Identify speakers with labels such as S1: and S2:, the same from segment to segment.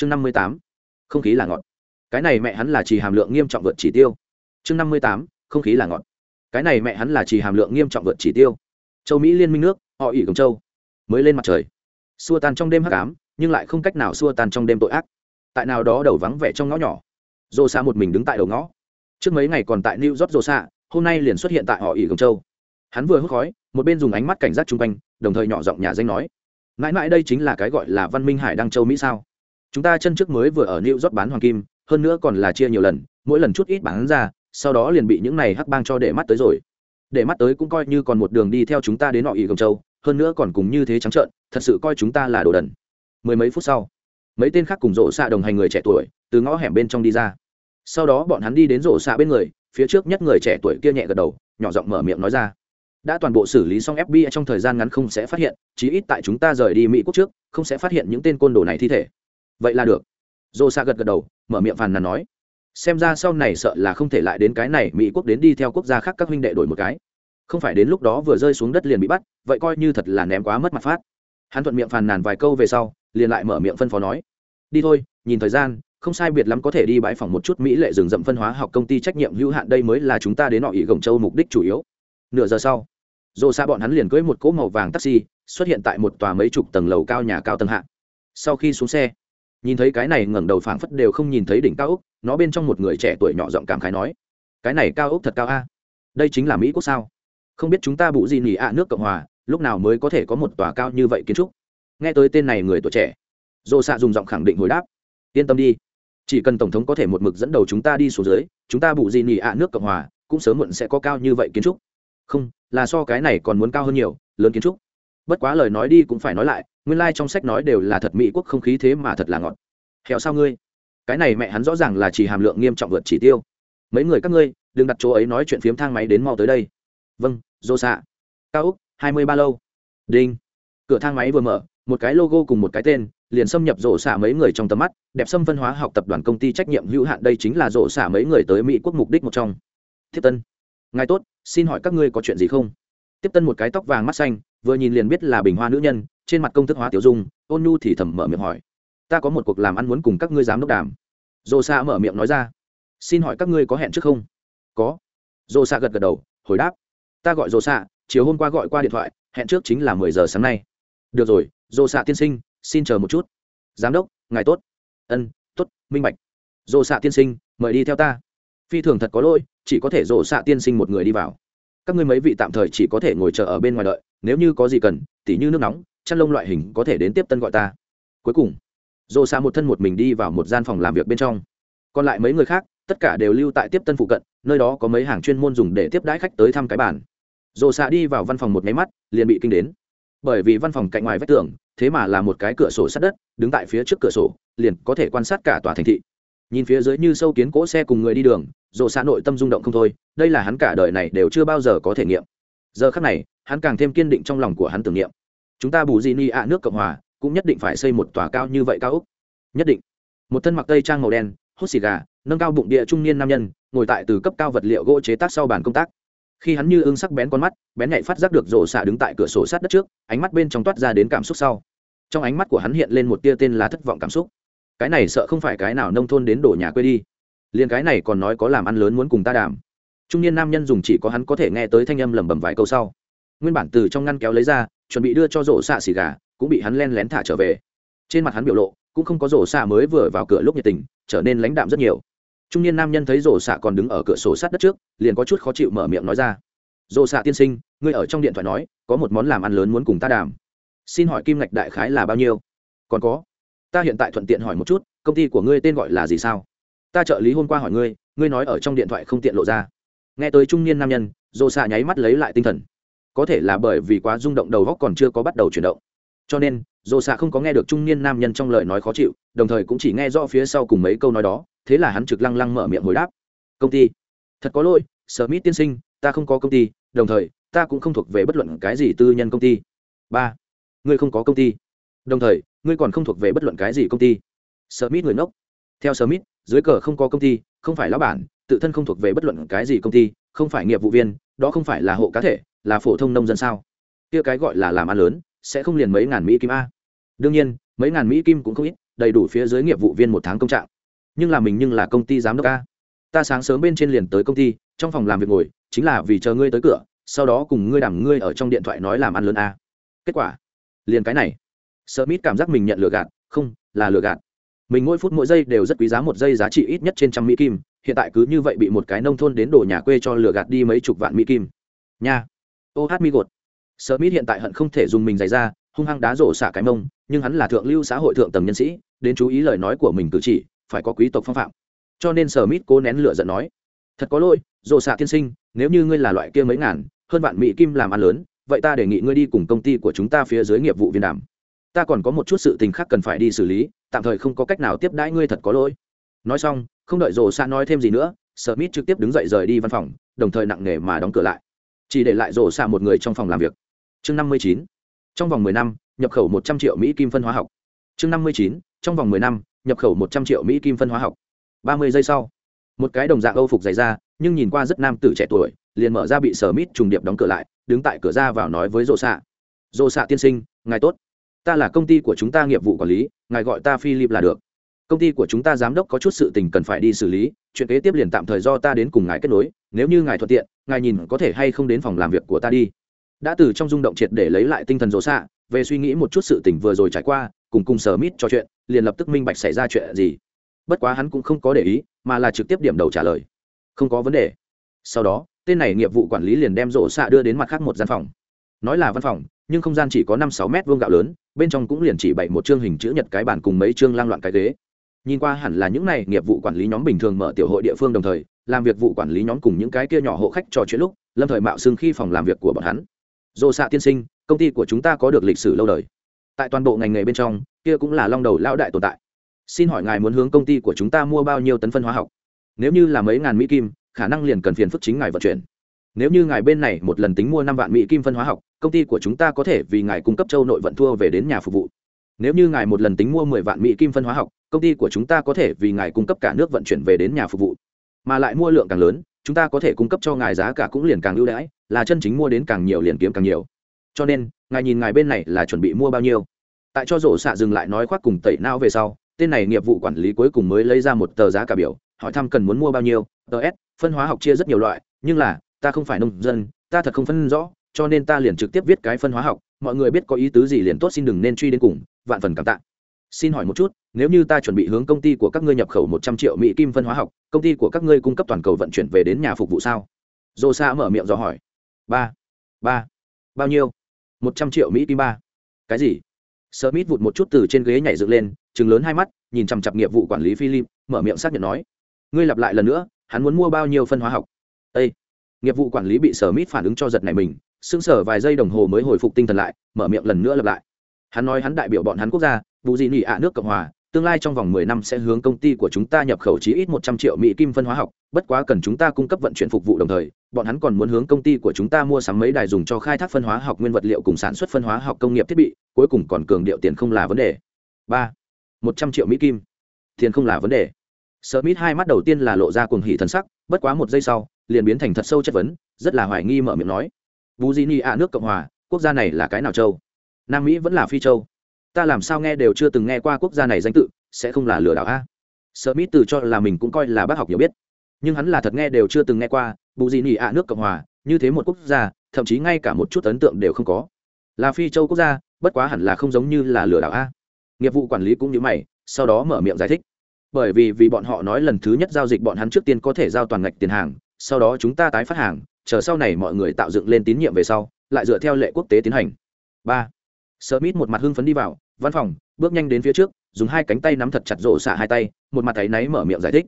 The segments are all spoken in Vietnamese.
S1: chương năm mươi tám, không khí là ngọt. Cái này mẹ hắn là chỉ hàm lượng nghiêm trọng vượt chỉ tiêu. Chương năm mươi tám, không khí là ngọt. Cái này mẹ hắn là chỉ hàm lượng nghiêm trọng vượt chỉ tiêu. Châu mỹ liên minh nước, họ ỉ cổng châu. Mới lên mặt trời. Xua tan trong đêm hắc ám, nhưng lại không cách nào xua tan trong đêm tội ác. Tại nào đó đầu vắng vẻ trong ngõ nhỏ. Dô xa một mình đứng tại đầu ngõ. Trước mấy ngày còn tại new york dô xa hôm nay liền xuất hiện tại họ ỉ cổng châu. Hắn vừa hút khói, một bên dùng ánh mắt cảnh giác chung quanh, đồng thời nhỏ giọng nhà danh nói, mãi mãi đây chính là cái gọi là văn minh hải đăng châu mỹ sao? Chúng ta chân trước mới vừa ở new york bán hoàng kim, hơn nữa còn là chia nhiều lần, mỗi lần chút ít bán ra, sau đó liền bị những này hắc bang cho để mắt tới rồi. Để mắt tới cũng coi như còn một đường đi theo chúng ta đến nọ ỉ gồng châu, hơn nữa còn cùng như thế trắng trợn, thật sự coi chúng ta là đồ đần. Mười mấy phút sau, mấy tên khác cùng rộ xạ đồng hành người trẻ tuổi, từ ngõ hẻm bên trong đi ra. Sau đó bọn hắn đi đến rộ xạ bên người, phía trước nhất người trẻ tuổi kia nhẹ gật đầu, nhỏ giọng mở miệng nói ra. Đã toàn bộ xử lý xong fbi trong thời gian ngắn không sẽ phát hiện, chí ít tại chúng ta rời đi mỹ quốc trước, không sẽ phát hiện những tên côn đồ này thi thể vậy là được. Dô xa gật gật đầu, mở miệng phàn nàn nói. Xem ra sau này sợ là không thể lại đến cái này, mỹ quốc đến đi theo quốc gia khác các huynh đệ đổi một cái. Không phải đến lúc đó vừa rơi xuống đất liền bị bắt, vậy coi như thật là ném quá mất mặt phát. Hắn thuận miệng phàn nàn vài câu về sau, liền lại mở miệng phân phó nói. Đi thôi, nhìn thời gian, không sai biệt lắm có thể đi bãi phòng một chút mỹ lệ rừng rậm phân hóa học công ty trách nhiệm hữu hạn đây mới là chúng ta đến họ ỉ gồng châu mục đích chủ yếu. Nửa giờ sau dồ xa bọn hắn liền cưỡi một cỗ màu vàng taxi, xuất hiện tại một tòa mấy chục tầng lầu cao nhà cao tầng hạ. Sau khi xuống xe nhìn thấy cái này ngẩng đầu phảng phất đều không nhìn thấy đỉnh cao ốc, nó bên trong một người trẻ tuổi nhỏ giọng cảm khái nói, cái này cao ốc thật cao a. Đây chính là mỹ quốc sao? Không biết chúng ta bụ gì nỉ ạ nước cộng hòa, lúc nào mới có thể có một tòa cao như vậy kiến trúc? Nghe tới tên này người tuổi trẻ dồ xạ dùng giọng khẳng định hồi đáp, yên tâm đi, chỉ cần tổng thống có thể một mực dẫn đầu chúng ta đi xuống dưới, chúng ta bụ gì nỉ ạ nước cộng hòa cũng sớm muộn sẽ có cao như vậy kiến trúc. Không, là so cái này còn muốn cao hơn nhiều, lớn kiến trúc. Bất quá lời nói đi cũng phải nói lại nguyên lai、like、trong sách nói đều là thật mỹ quốc không khí thế mà thật là ngọt. Hẹo sao ngươi? Cái này mẹ hắn rõ ràng là chỉ hàm lượng nghiêm trọng vượt chỉ tiêu. Mấy người các ngươi, đừng đặt chỗ ấy nói chuyện phiếm thang máy đến mau tới đây. Vâng dô xạ cao úc, hai mươi ba lâu. Đinh. Cửa thang máy vừa mở, một cái logo cùng một cái tên, liền xâm nhập rổ xạ mấy người trong tầm mắt. Đẹp xâm văn hóa học tập đoàn công ty trách nhiệm hữu hạn, đây chính là rổ xạ mấy người tới mỹ quốc mục đích một trong. Thiết tân. Ngài tốt, xin hỏi các ngươi có chuyện gì không? Tiếp tân một cái tóc vàng mắt xanh, vừa nhìn liền biết là bình hoa nữ nhân trên mặt công thức hóa tiểu dung, ôn nhu thì thầm mở miệng hỏi. Ta có một cuộc làm ăn muốn cùng các ngươi giám đốc đàm. Dồ xa mở miệng nói ra. Xin hỏi các ngươi có hẹn trước không? Có. Dồ xa gật gật đầu, hồi đáp. Ta gọi dồ xa chiều hôm qua gọi qua điện thoại, hẹn trước chính là mười giờ sáng nay. Được rồi dồ xạ tiên sinh, xin chờ một chút. Giám đốc, ngài tốt. Ân t ố t minh bạch. Dồ xạ tiên sinh, mời đi theo ta. Phi thường thật có lỗi, chỉ có thể dồ xạ tiên sinh một người đi vào. Các ngươi mấy vị tạm thời chỉ có thể ngồi chờ ở bên ngoài đợi, nếu như có gì cần, tỉ như nước nóng chăn lông loại hình có thể đến tiếp tân gọi ta. Cuối cùng dồ xạ một thân một mình đi vào một gian phòng làm việc bên trong. Còn lại mấy người khác, tất cả đều lưu tại tiếp tân phụ cận, nơi đó có mấy hàng chuyên môn dùng để tiếp đãi khách tới thăm cái bản. dồ xạ đi vào văn phòng một nháy mắt, liền bị kinh đến. Bởi vì văn phòng cạnh ngoài vách tường, thế mà là một cái cửa sổ sát đất, đứng tại phía trước cửa sổ, liền có thể quan sát cả tòa thành thị. Nhìn phía dưới như sâu kiến cỗ xe cùng người đi đường dồ xạ nội tâm rung động không thôi, đây là hắn cả đời này đều chưa bao giờ có thể nghiệm. Giờ khắc này, hắn càng thêm kiên định trong lòng của hắn tưởng niệm chúng ta bù di ni ạ, nước cộng hòa, cũng nhất định phải xây một tòa cao như vậy cao úc. Nhất định. Một thân mặc tây trang màu đen, hút xì gà, nâng cao bụng địa trung niên nam nhân, ngồi tại từ cấp cao vật liệu gỗ chế tác sau bàn công tác. Khi hắn như ưng sắc bén con mắt, bén nhạy phát giác được rổ xạ đứng tại cửa sổ sát đất trước, ánh mắt bên trong toát ra đến cảm xúc sau. Trong ánh mắt của hắn hiện lên một tia tên là thất vọng cảm xúc. Cái này sợ không phải cái nào nông thôn đến đổ nhà quê đi. Liền cái này còn nói có làm ăn lớn muốn cùng ta đàm. Trung niên nam nhân dùng chỉ có hắn có thể nghe tới thanh âm lẩm bẩm vài câu sau nguyên bản từ trong ngăn kéo lấy ra, chuẩn bị đưa cho rổ xạ xì gà, cũng bị hắn len lén thả trở về. Trên mặt hắn biểu lộ, cũng không có rổ xạ mới vừa vào cửa lúc nhiệt tình, trở nên lãnh đạm rất nhiều. Trung niên nam nhân thấy rổ xạ còn đứng ở cửa sổ sát đất trước, liền có chút khó chịu mở miệng nói ra. Rổ xạ tiên sinh, ngươi ở trong điện thoại nói, có một món làm ăn lớn muốn cùng ta đàm. Xin hỏi kim ngạch đại khái là bao nhiêu? Còn có, ta hiện tại thuận tiện hỏi một chút, công ty của ngươi tên gọi là gì sao? Ta trợ lý hôm qua hỏi ngươi ngươi nói ở trong điện thoại không tiện lộ ra. Nghe tới trung niên nam nhân, rổ xạ nháy mắt lấy lại tinh thần có thể là bởi vì quá rung động đầu góc còn chưa có bắt đầu chuyển động. Cho nên dồ xạ không có nghe được trung niên nam nhân trong lời nói khó chịu, đồng thời cũng chỉ nghe rõ phía sau cùng mấy câu nói đó, thế là hắn trực lăng lăng mở miệng hồi đáp. Công ty, thật có lỗi sở mít tiên sinh, ta không có công ty, đồng thời, ta cũng không thuộc về bất luận cái gì tư nhân công ty. Ba, ngươi không có công ty. Đồng thời, ngươi còn không thuộc về bất luận cái gì công ty. Sở mít người ngốc. Theo sở mít dưới cờ không có công ty, không phải lão bản, tự thân không thuộc về bất luận cái gì công ty, không phải nghiệp vụ viên, đó không phải là hộ cá thể là phổ thông nông dân sao? Kia cái gọi là làm ăn lớn, sẽ không liền mấy ngàn mỹ kim a. Đương nhiên, mấy ngàn mỹ kim cũng không ít, đầy đủ phía dưới nghiệp vụ viên một tháng công trạng. Nhưng là mình nhưng là công ty giám đốc a. Ta sáng sớm bên trên liền tới công ty, trong phòng làm việc ngồi, chính là vì chờ ngươi tới cửa, sau đó cùng ngươi đảm ngươi ở trong điện thoại nói làm ăn lớn a. Kết quả, liền cái này. Smith cảm giác mình nhận lừa gạt, không, là lừa gạt. Mình mỗi phút mỗi giây đều rất quý giá một giây giá trị ít nhất trên trăm mỹ kim, hiện tại cứ như vậy bị một cái nông thôn đến đổ nhà quê cho lừa gạt đi mấy chục vạn mỹ kim. Nha ô hát mi gột. Smith hiện tại hận không thể dùng mình giày ra hung hăng đá rổ xả cái mông, nhưng hắn là thượng lưu xã hội thượng tầng nhân sĩ, đến chú ý lời nói của mình cử chỉ, phải có quý tộc phong phạm. Cho nên Smith cố nén lửa giận nói, thật có lỗi, rổ xả tiên sinh, nếu như ngươi là loại kia mấy ngàn, hơn vạn mỹ kim làm ăn lớn, vậy ta đề nghị ngươi đi cùng công ty của chúng ta phía dưới nghiệp vụ viên đàm. Ta còn có một chút sự tình khác cần phải đi xử lý, tạm thời không có cách nào tiếp đãi ngươi thật có lỗi. Nói xong, không đợi rổ xạ nói thêm gì nữa, smith trực tiếp đứng dậy rời đi văn phòng, đồng thời nặng nề mà đóng cửa lại chỉ để lại rổ xạ một người trong phòng làm việc. Chương năm mươi chín. Trong vòng mười năm, nhập khẩu một trăm triệu mỹ kim phân hóa học. Chương năm mươi chín. Trong vòng mười năm, nhập khẩu một trăm triệu mỹ kim phân hóa học. Ba mươi giây sau, một cái đồng dạng âu phục dày ra nhưng nhìn qua rất nam tử trẻ tuổi, liền mở ra bị sở mít trùng điệp đóng cửa lại, đứng tại cửa ra vào nói với rổ xạ. Rổ xạ tiên sinh, ngài tốt. Ta là công ty của chúng ta nghiệp vụ quản lý, ngài gọi ta philip là được. Công ty của chúng ta giám đốc có chút sự tình cần phải đi xử lý chuyện kế tiếp liền tạm thời do ta đến cùng ngài kết nối, nếu như ngài thuận tiện, ngài nhìn có thể hay không đến phòng làm việc của ta đi. Đã từ trong rung động triệt để lấy lại tinh thần rộ xạ, về suy nghĩ một chút sự tình vừa rồi trải qua, cùng cùng sở mít cho chuyện, liền lập tức minh bạch xảy ra chuyện gì. Bất quá hắn cũng không có để ý, mà là trực tiếp điểm đầu trả lời. Không có vấn đề. Sau đó, tên này nghiệp vụ quản lý liền đem rộ xạ đưa đến mặt khác một gian phòng. Nói là văn phòng, nhưng không gian chỉ có năm sáu mét vuông gạo lớn, bên trong cũng liền chỉ bày một chương hình chữ nhật cái bản cùng mấy chương lang loạn cái ghế nhìn qua hẳn là những này nghiệp vụ quản lý nhóm bình thường mở tiểu hội địa phương đồng thời, làm việc vụ quản lý nhóm cùng những cái kia nhỏ hộ khách trò chuyện lúc, lâm thời mạo xưng khi phòng làm việc của bọn hắn. Dồ xạ tiên sinh, công ty của chúng ta có được lịch sử lâu đời. Tại toàn bộ ngành nghề bên trong, kia cũng là long đầu lão đại tồn tại. Xin hỏi ngài muốn hướng công ty của chúng ta mua bao nhiêu tấn phân hóa học? Nếu như là mấy ngàn mỹ kim, khả năng liền cần phiền phức chính ngài vận chuyển. Nếu như ngài bên này một lần tính mua năm vạn mỹ kim phân hóa học, công ty của chúng ta có thể vì ngài cung cấp châu nội vận thua về đến nhà phục vụ nếu như ngài một lần tính mua mười vạn mỹ kim phân hóa học, công ty của chúng ta có thể vì ngài cung cấp cả nước vận chuyển về đến nhà phục vụ. Mà lại mua lượng càng lớn, chúng ta có thể cung cấp cho ngài giá cả cũng liền càng ưu đãi, là chân chính mua đến càng nhiều liền kiếm càng nhiều. Cho nên, ngài nhìn ngài bên này là chuẩn bị mua bao nhiêu. Tại cho rổ xạ dừng lại nói khoác cùng tẩy não về sau, tên này nghiệp vụ quản lý cuối cùng mới lấy ra một tờ giá cả biểu, hỏi thăm cần muốn mua bao nhiêu. Tờ s, phân hóa học chia rất nhiều loại, nhưng là, ta không phải nông dân, ta thật không phân rõ cho nên ta liền trực tiếp viết cái phân hóa học, mọi người biết có ý tứ gì liền tốt, xin đừng nên truy đến cùng, vạn phần cảm tạ. Xin hỏi một chút, nếu như ta chuẩn bị hướng công ty của các ngươi nhập khẩu một trăm triệu mỹ kim phân hóa học, công ty của các ngươi cung cấp toàn cầu vận chuyển về đến nhà phục vụ sao? Dô sa mở miệng do hỏi. Ba. Ba. Bao nhiêu? Một trăm triệu mỹ kim ba. Cái gì? Sợ mít vụt một chút từ trên ghế nhảy dựng lên chừng lớn hai mắt, nhìn chằm chặp nghiệp vụ quản lý philip, mở miệng xác nhận nói. Ngươi lặp lại lần nữa, hắn muốn mua bao nhiêu phân hóa học? Â nghiệp vụ quản lý bị sở mít phản ứng cho giật này mình sững sờ vài giây đồng hồ mới hồi phục tinh thần lại mở miệng lần nữa lặp lại hắn nói hắn đại biểu bọn hắn quốc gia vụ gì nỉ ạ nước cộng hòa tương lai trong vòng mười năm sẽ hướng công ty của chúng ta nhập khẩu chí ít một trăm triệu mỹ kim phân hóa học, bất quá cần chúng ta cung cấp vận chuyển phục vụ đồng thời, bọn hắn còn muốn hướng công ty của chúng ta mua sắm mấy đài dùng cho khai thác phân hóa học nguyên vật liệu cùng sản xuất phân hóa học công nghiệp thiết bị, cuối cùng còn cường điệu tiền không là vấn đề. ba một trăm triệu mỹ kim. Tiền không là vấn đề. Smith hai mắt đầu tiên là lộ ra cuồng hỉ thần sắc, bất quá một giây sau, liền biến thành thật sâu chất vấn, rất là hoài nghi mở miệng nói: "Virginia nước Cộng hòa, quốc gia này là cái nào châu? Nam Mỹ vẫn là Phi châu?" ta làm sao nghe đều chưa từng nghe qua quốc gia này danh tự sẽ không là lừa đảo a? Smith từ cho là mình cũng coi là bác học hiểu biết. Nhưng hắn là thật nghe đều chưa từng nghe qua bù gì nỉ ạ nước cộng hòa như thế một quốc gia thậm chí ngay cả một chút ấn tượng đều không có. Là phi châu quốc gia bất quá hẳn là không giống như là lừa đảo a. Nghiệp vụ quản lý cũng như mày sau đó mở miệng giải thích. Bởi vì vì bọn họ nói lần thứ nhất giao dịch bọn hắn trước tiên có thể giao toàn ngạch tiền hàng sau đó chúng ta tái phát hàng chờ sau này mọi người tạo dựng lên tín nhiệm về sau lại dựa theo lệ quốc tế tiến hành. Ba Smith một mặt hưng phấn đi vào, văn phòng bước nhanh đến phía trước dùng hai cánh tay nắm thật chặt rổ xạ hai tay một mặt tay náy mở miệng giải thích.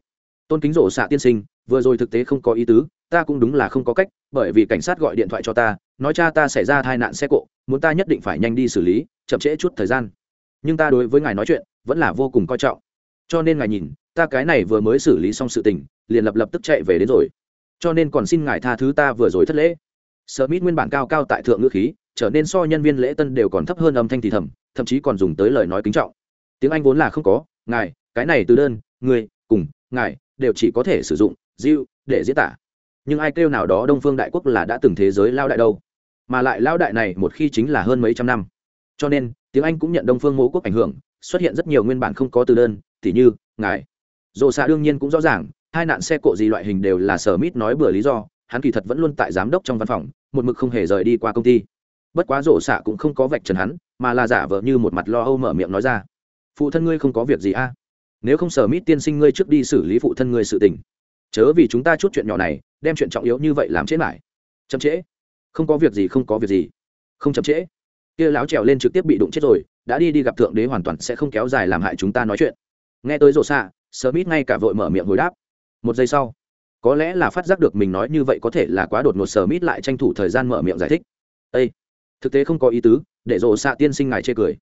S1: Tôn kính rổ xạ tiên sinh vừa rồi thực tế không có ý tứ ta cũng đúng là không có cách bởi vì cảnh sát gọi điện thoại cho ta nói cha ta xảy ra tai nạn xe cộ muốn ta nhất định phải nhanh đi xử lý chậm trễ chút thời gian. Nhưng ta đối với ngài nói chuyện vẫn là vô cùng coi trọng. Cho nên ngài nhìn ta cái này vừa mới xử lý xong sự tình liền lập lập tức chạy về đến rồi cho nên còn xin ngài tha thứ ta vừa rồi thất lễ. Smith nguyên bản cao cao tại thượng ngữ khí, trở nên so nhân viên lễ tân đều còn thấp hơn âm thanh thì thầm, thậm chí còn dùng tới lời nói kính trọng. Tiếng anh vốn là không có, ngài, cái này từ đơn, người, cùng, ngài, đều chỉ có thể sử dụng diêu để diễn tả. Nhưng ai kêu nào đó đông phương đại quốc là đã từng thế giới lao đại đâu. Mà lại lao đại này một khi chính là hơn mấy trăm năm. Cho nên, tiếng anh cũng nhận đông phương mẫu quốc ảnh hưởng, xuất hiện rất nhiều nguyên bản không có từ đơn, tỉ như, ngài. Dồ xạ đương nhiên cũng rõ ràng hai nạn xe cộ gì loại hình đều là sở mít nói bừa lý do, hắn kỳ thật vẫn luôn tại giám đốc trong văn phòng, một mực không hề rời đi qua công ty. Bất quá rổ xạ cũng không có vạch trần hắn, mà là giả vờ như một mặt lo âu mở miệng nói ra. Phụ thân ngươi không có việc gì a? Nếu không sở mít tiên sinh ngươi trước đi xử lý phụ thân ngươi sự tình. Chớ vì chúng ta chút chuyện nhỏ này, đem chuyện trọng yếu như vậy làm chết lại chậm trễ. Không có việc gì, không có việc gì. Không chậm trễ. Kia láo trèo lên trực tiếp bị đụng chết rồi, đã đi đi gặp thượng đế hoàn toàn sẽ không kéo dài làm hại chúng ta nói chuyện. Nghe tới rổ xạ, sở mít ngay cả vội mở miệng hồi đáp một giây sau, có lẽ là phát giác được mình nói như vậy có thể là quá đột ngột sờ mít lại tranh thủ thời gian mở miệng giải thích. Ây thực tế không có ý tứ, để rộ xạ tiên sinh ngài chê cười.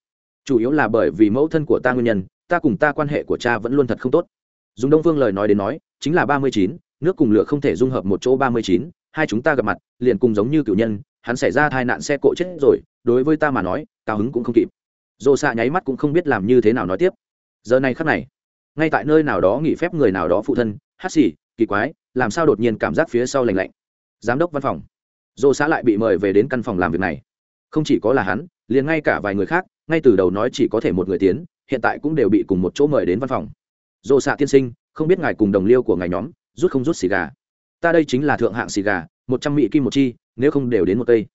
S1: Chủ yếu là bởi vì mẫu thân của ta nguyên nhân, ta cùng ta quan hệ của cha vẫn luôn thật không tốt. Dùng đông phương lời nói đến nói, chính là ba mươi chín, nước cùng lửa không thể dung hợp một chỗ ba mươi chín, hai chúng ta gặp mặt, liền cùng giống như cựu nhân, hắn xảy ra tai nạn xe cộ chết rồi, đối với ta mà nói, cao hứng cũng không kịp. Rộ xạ nháy mắt cũng không biết làm như thế nào nói tiếp. Giờ này khắc này ngay tại nơi nào đó nghỉ phép người nào đó phụ thân, hát xì, kỳ quái, làm sao đột nhiên cảm giác phía sau lành lạnh? Giám đốc văn phòng. Dô xã lại bị mời về đến căn phòng làm việc này. Không chỉ có là hắn, liền ngay cả vài người khác, ngay từ đầu nói chỉ có thể một người tiến, hiện tại cũng đều bị cùng một chỗ mời đến văn phòng. Dô xạ tiên sinh, không biết ngài cùng đồng liêu của ngài nhóm, rút không rút xì gà? Ta đây chính là thượng hạng xì gà, một trăm mỹ kim một chi, nếu không đều đến một cây.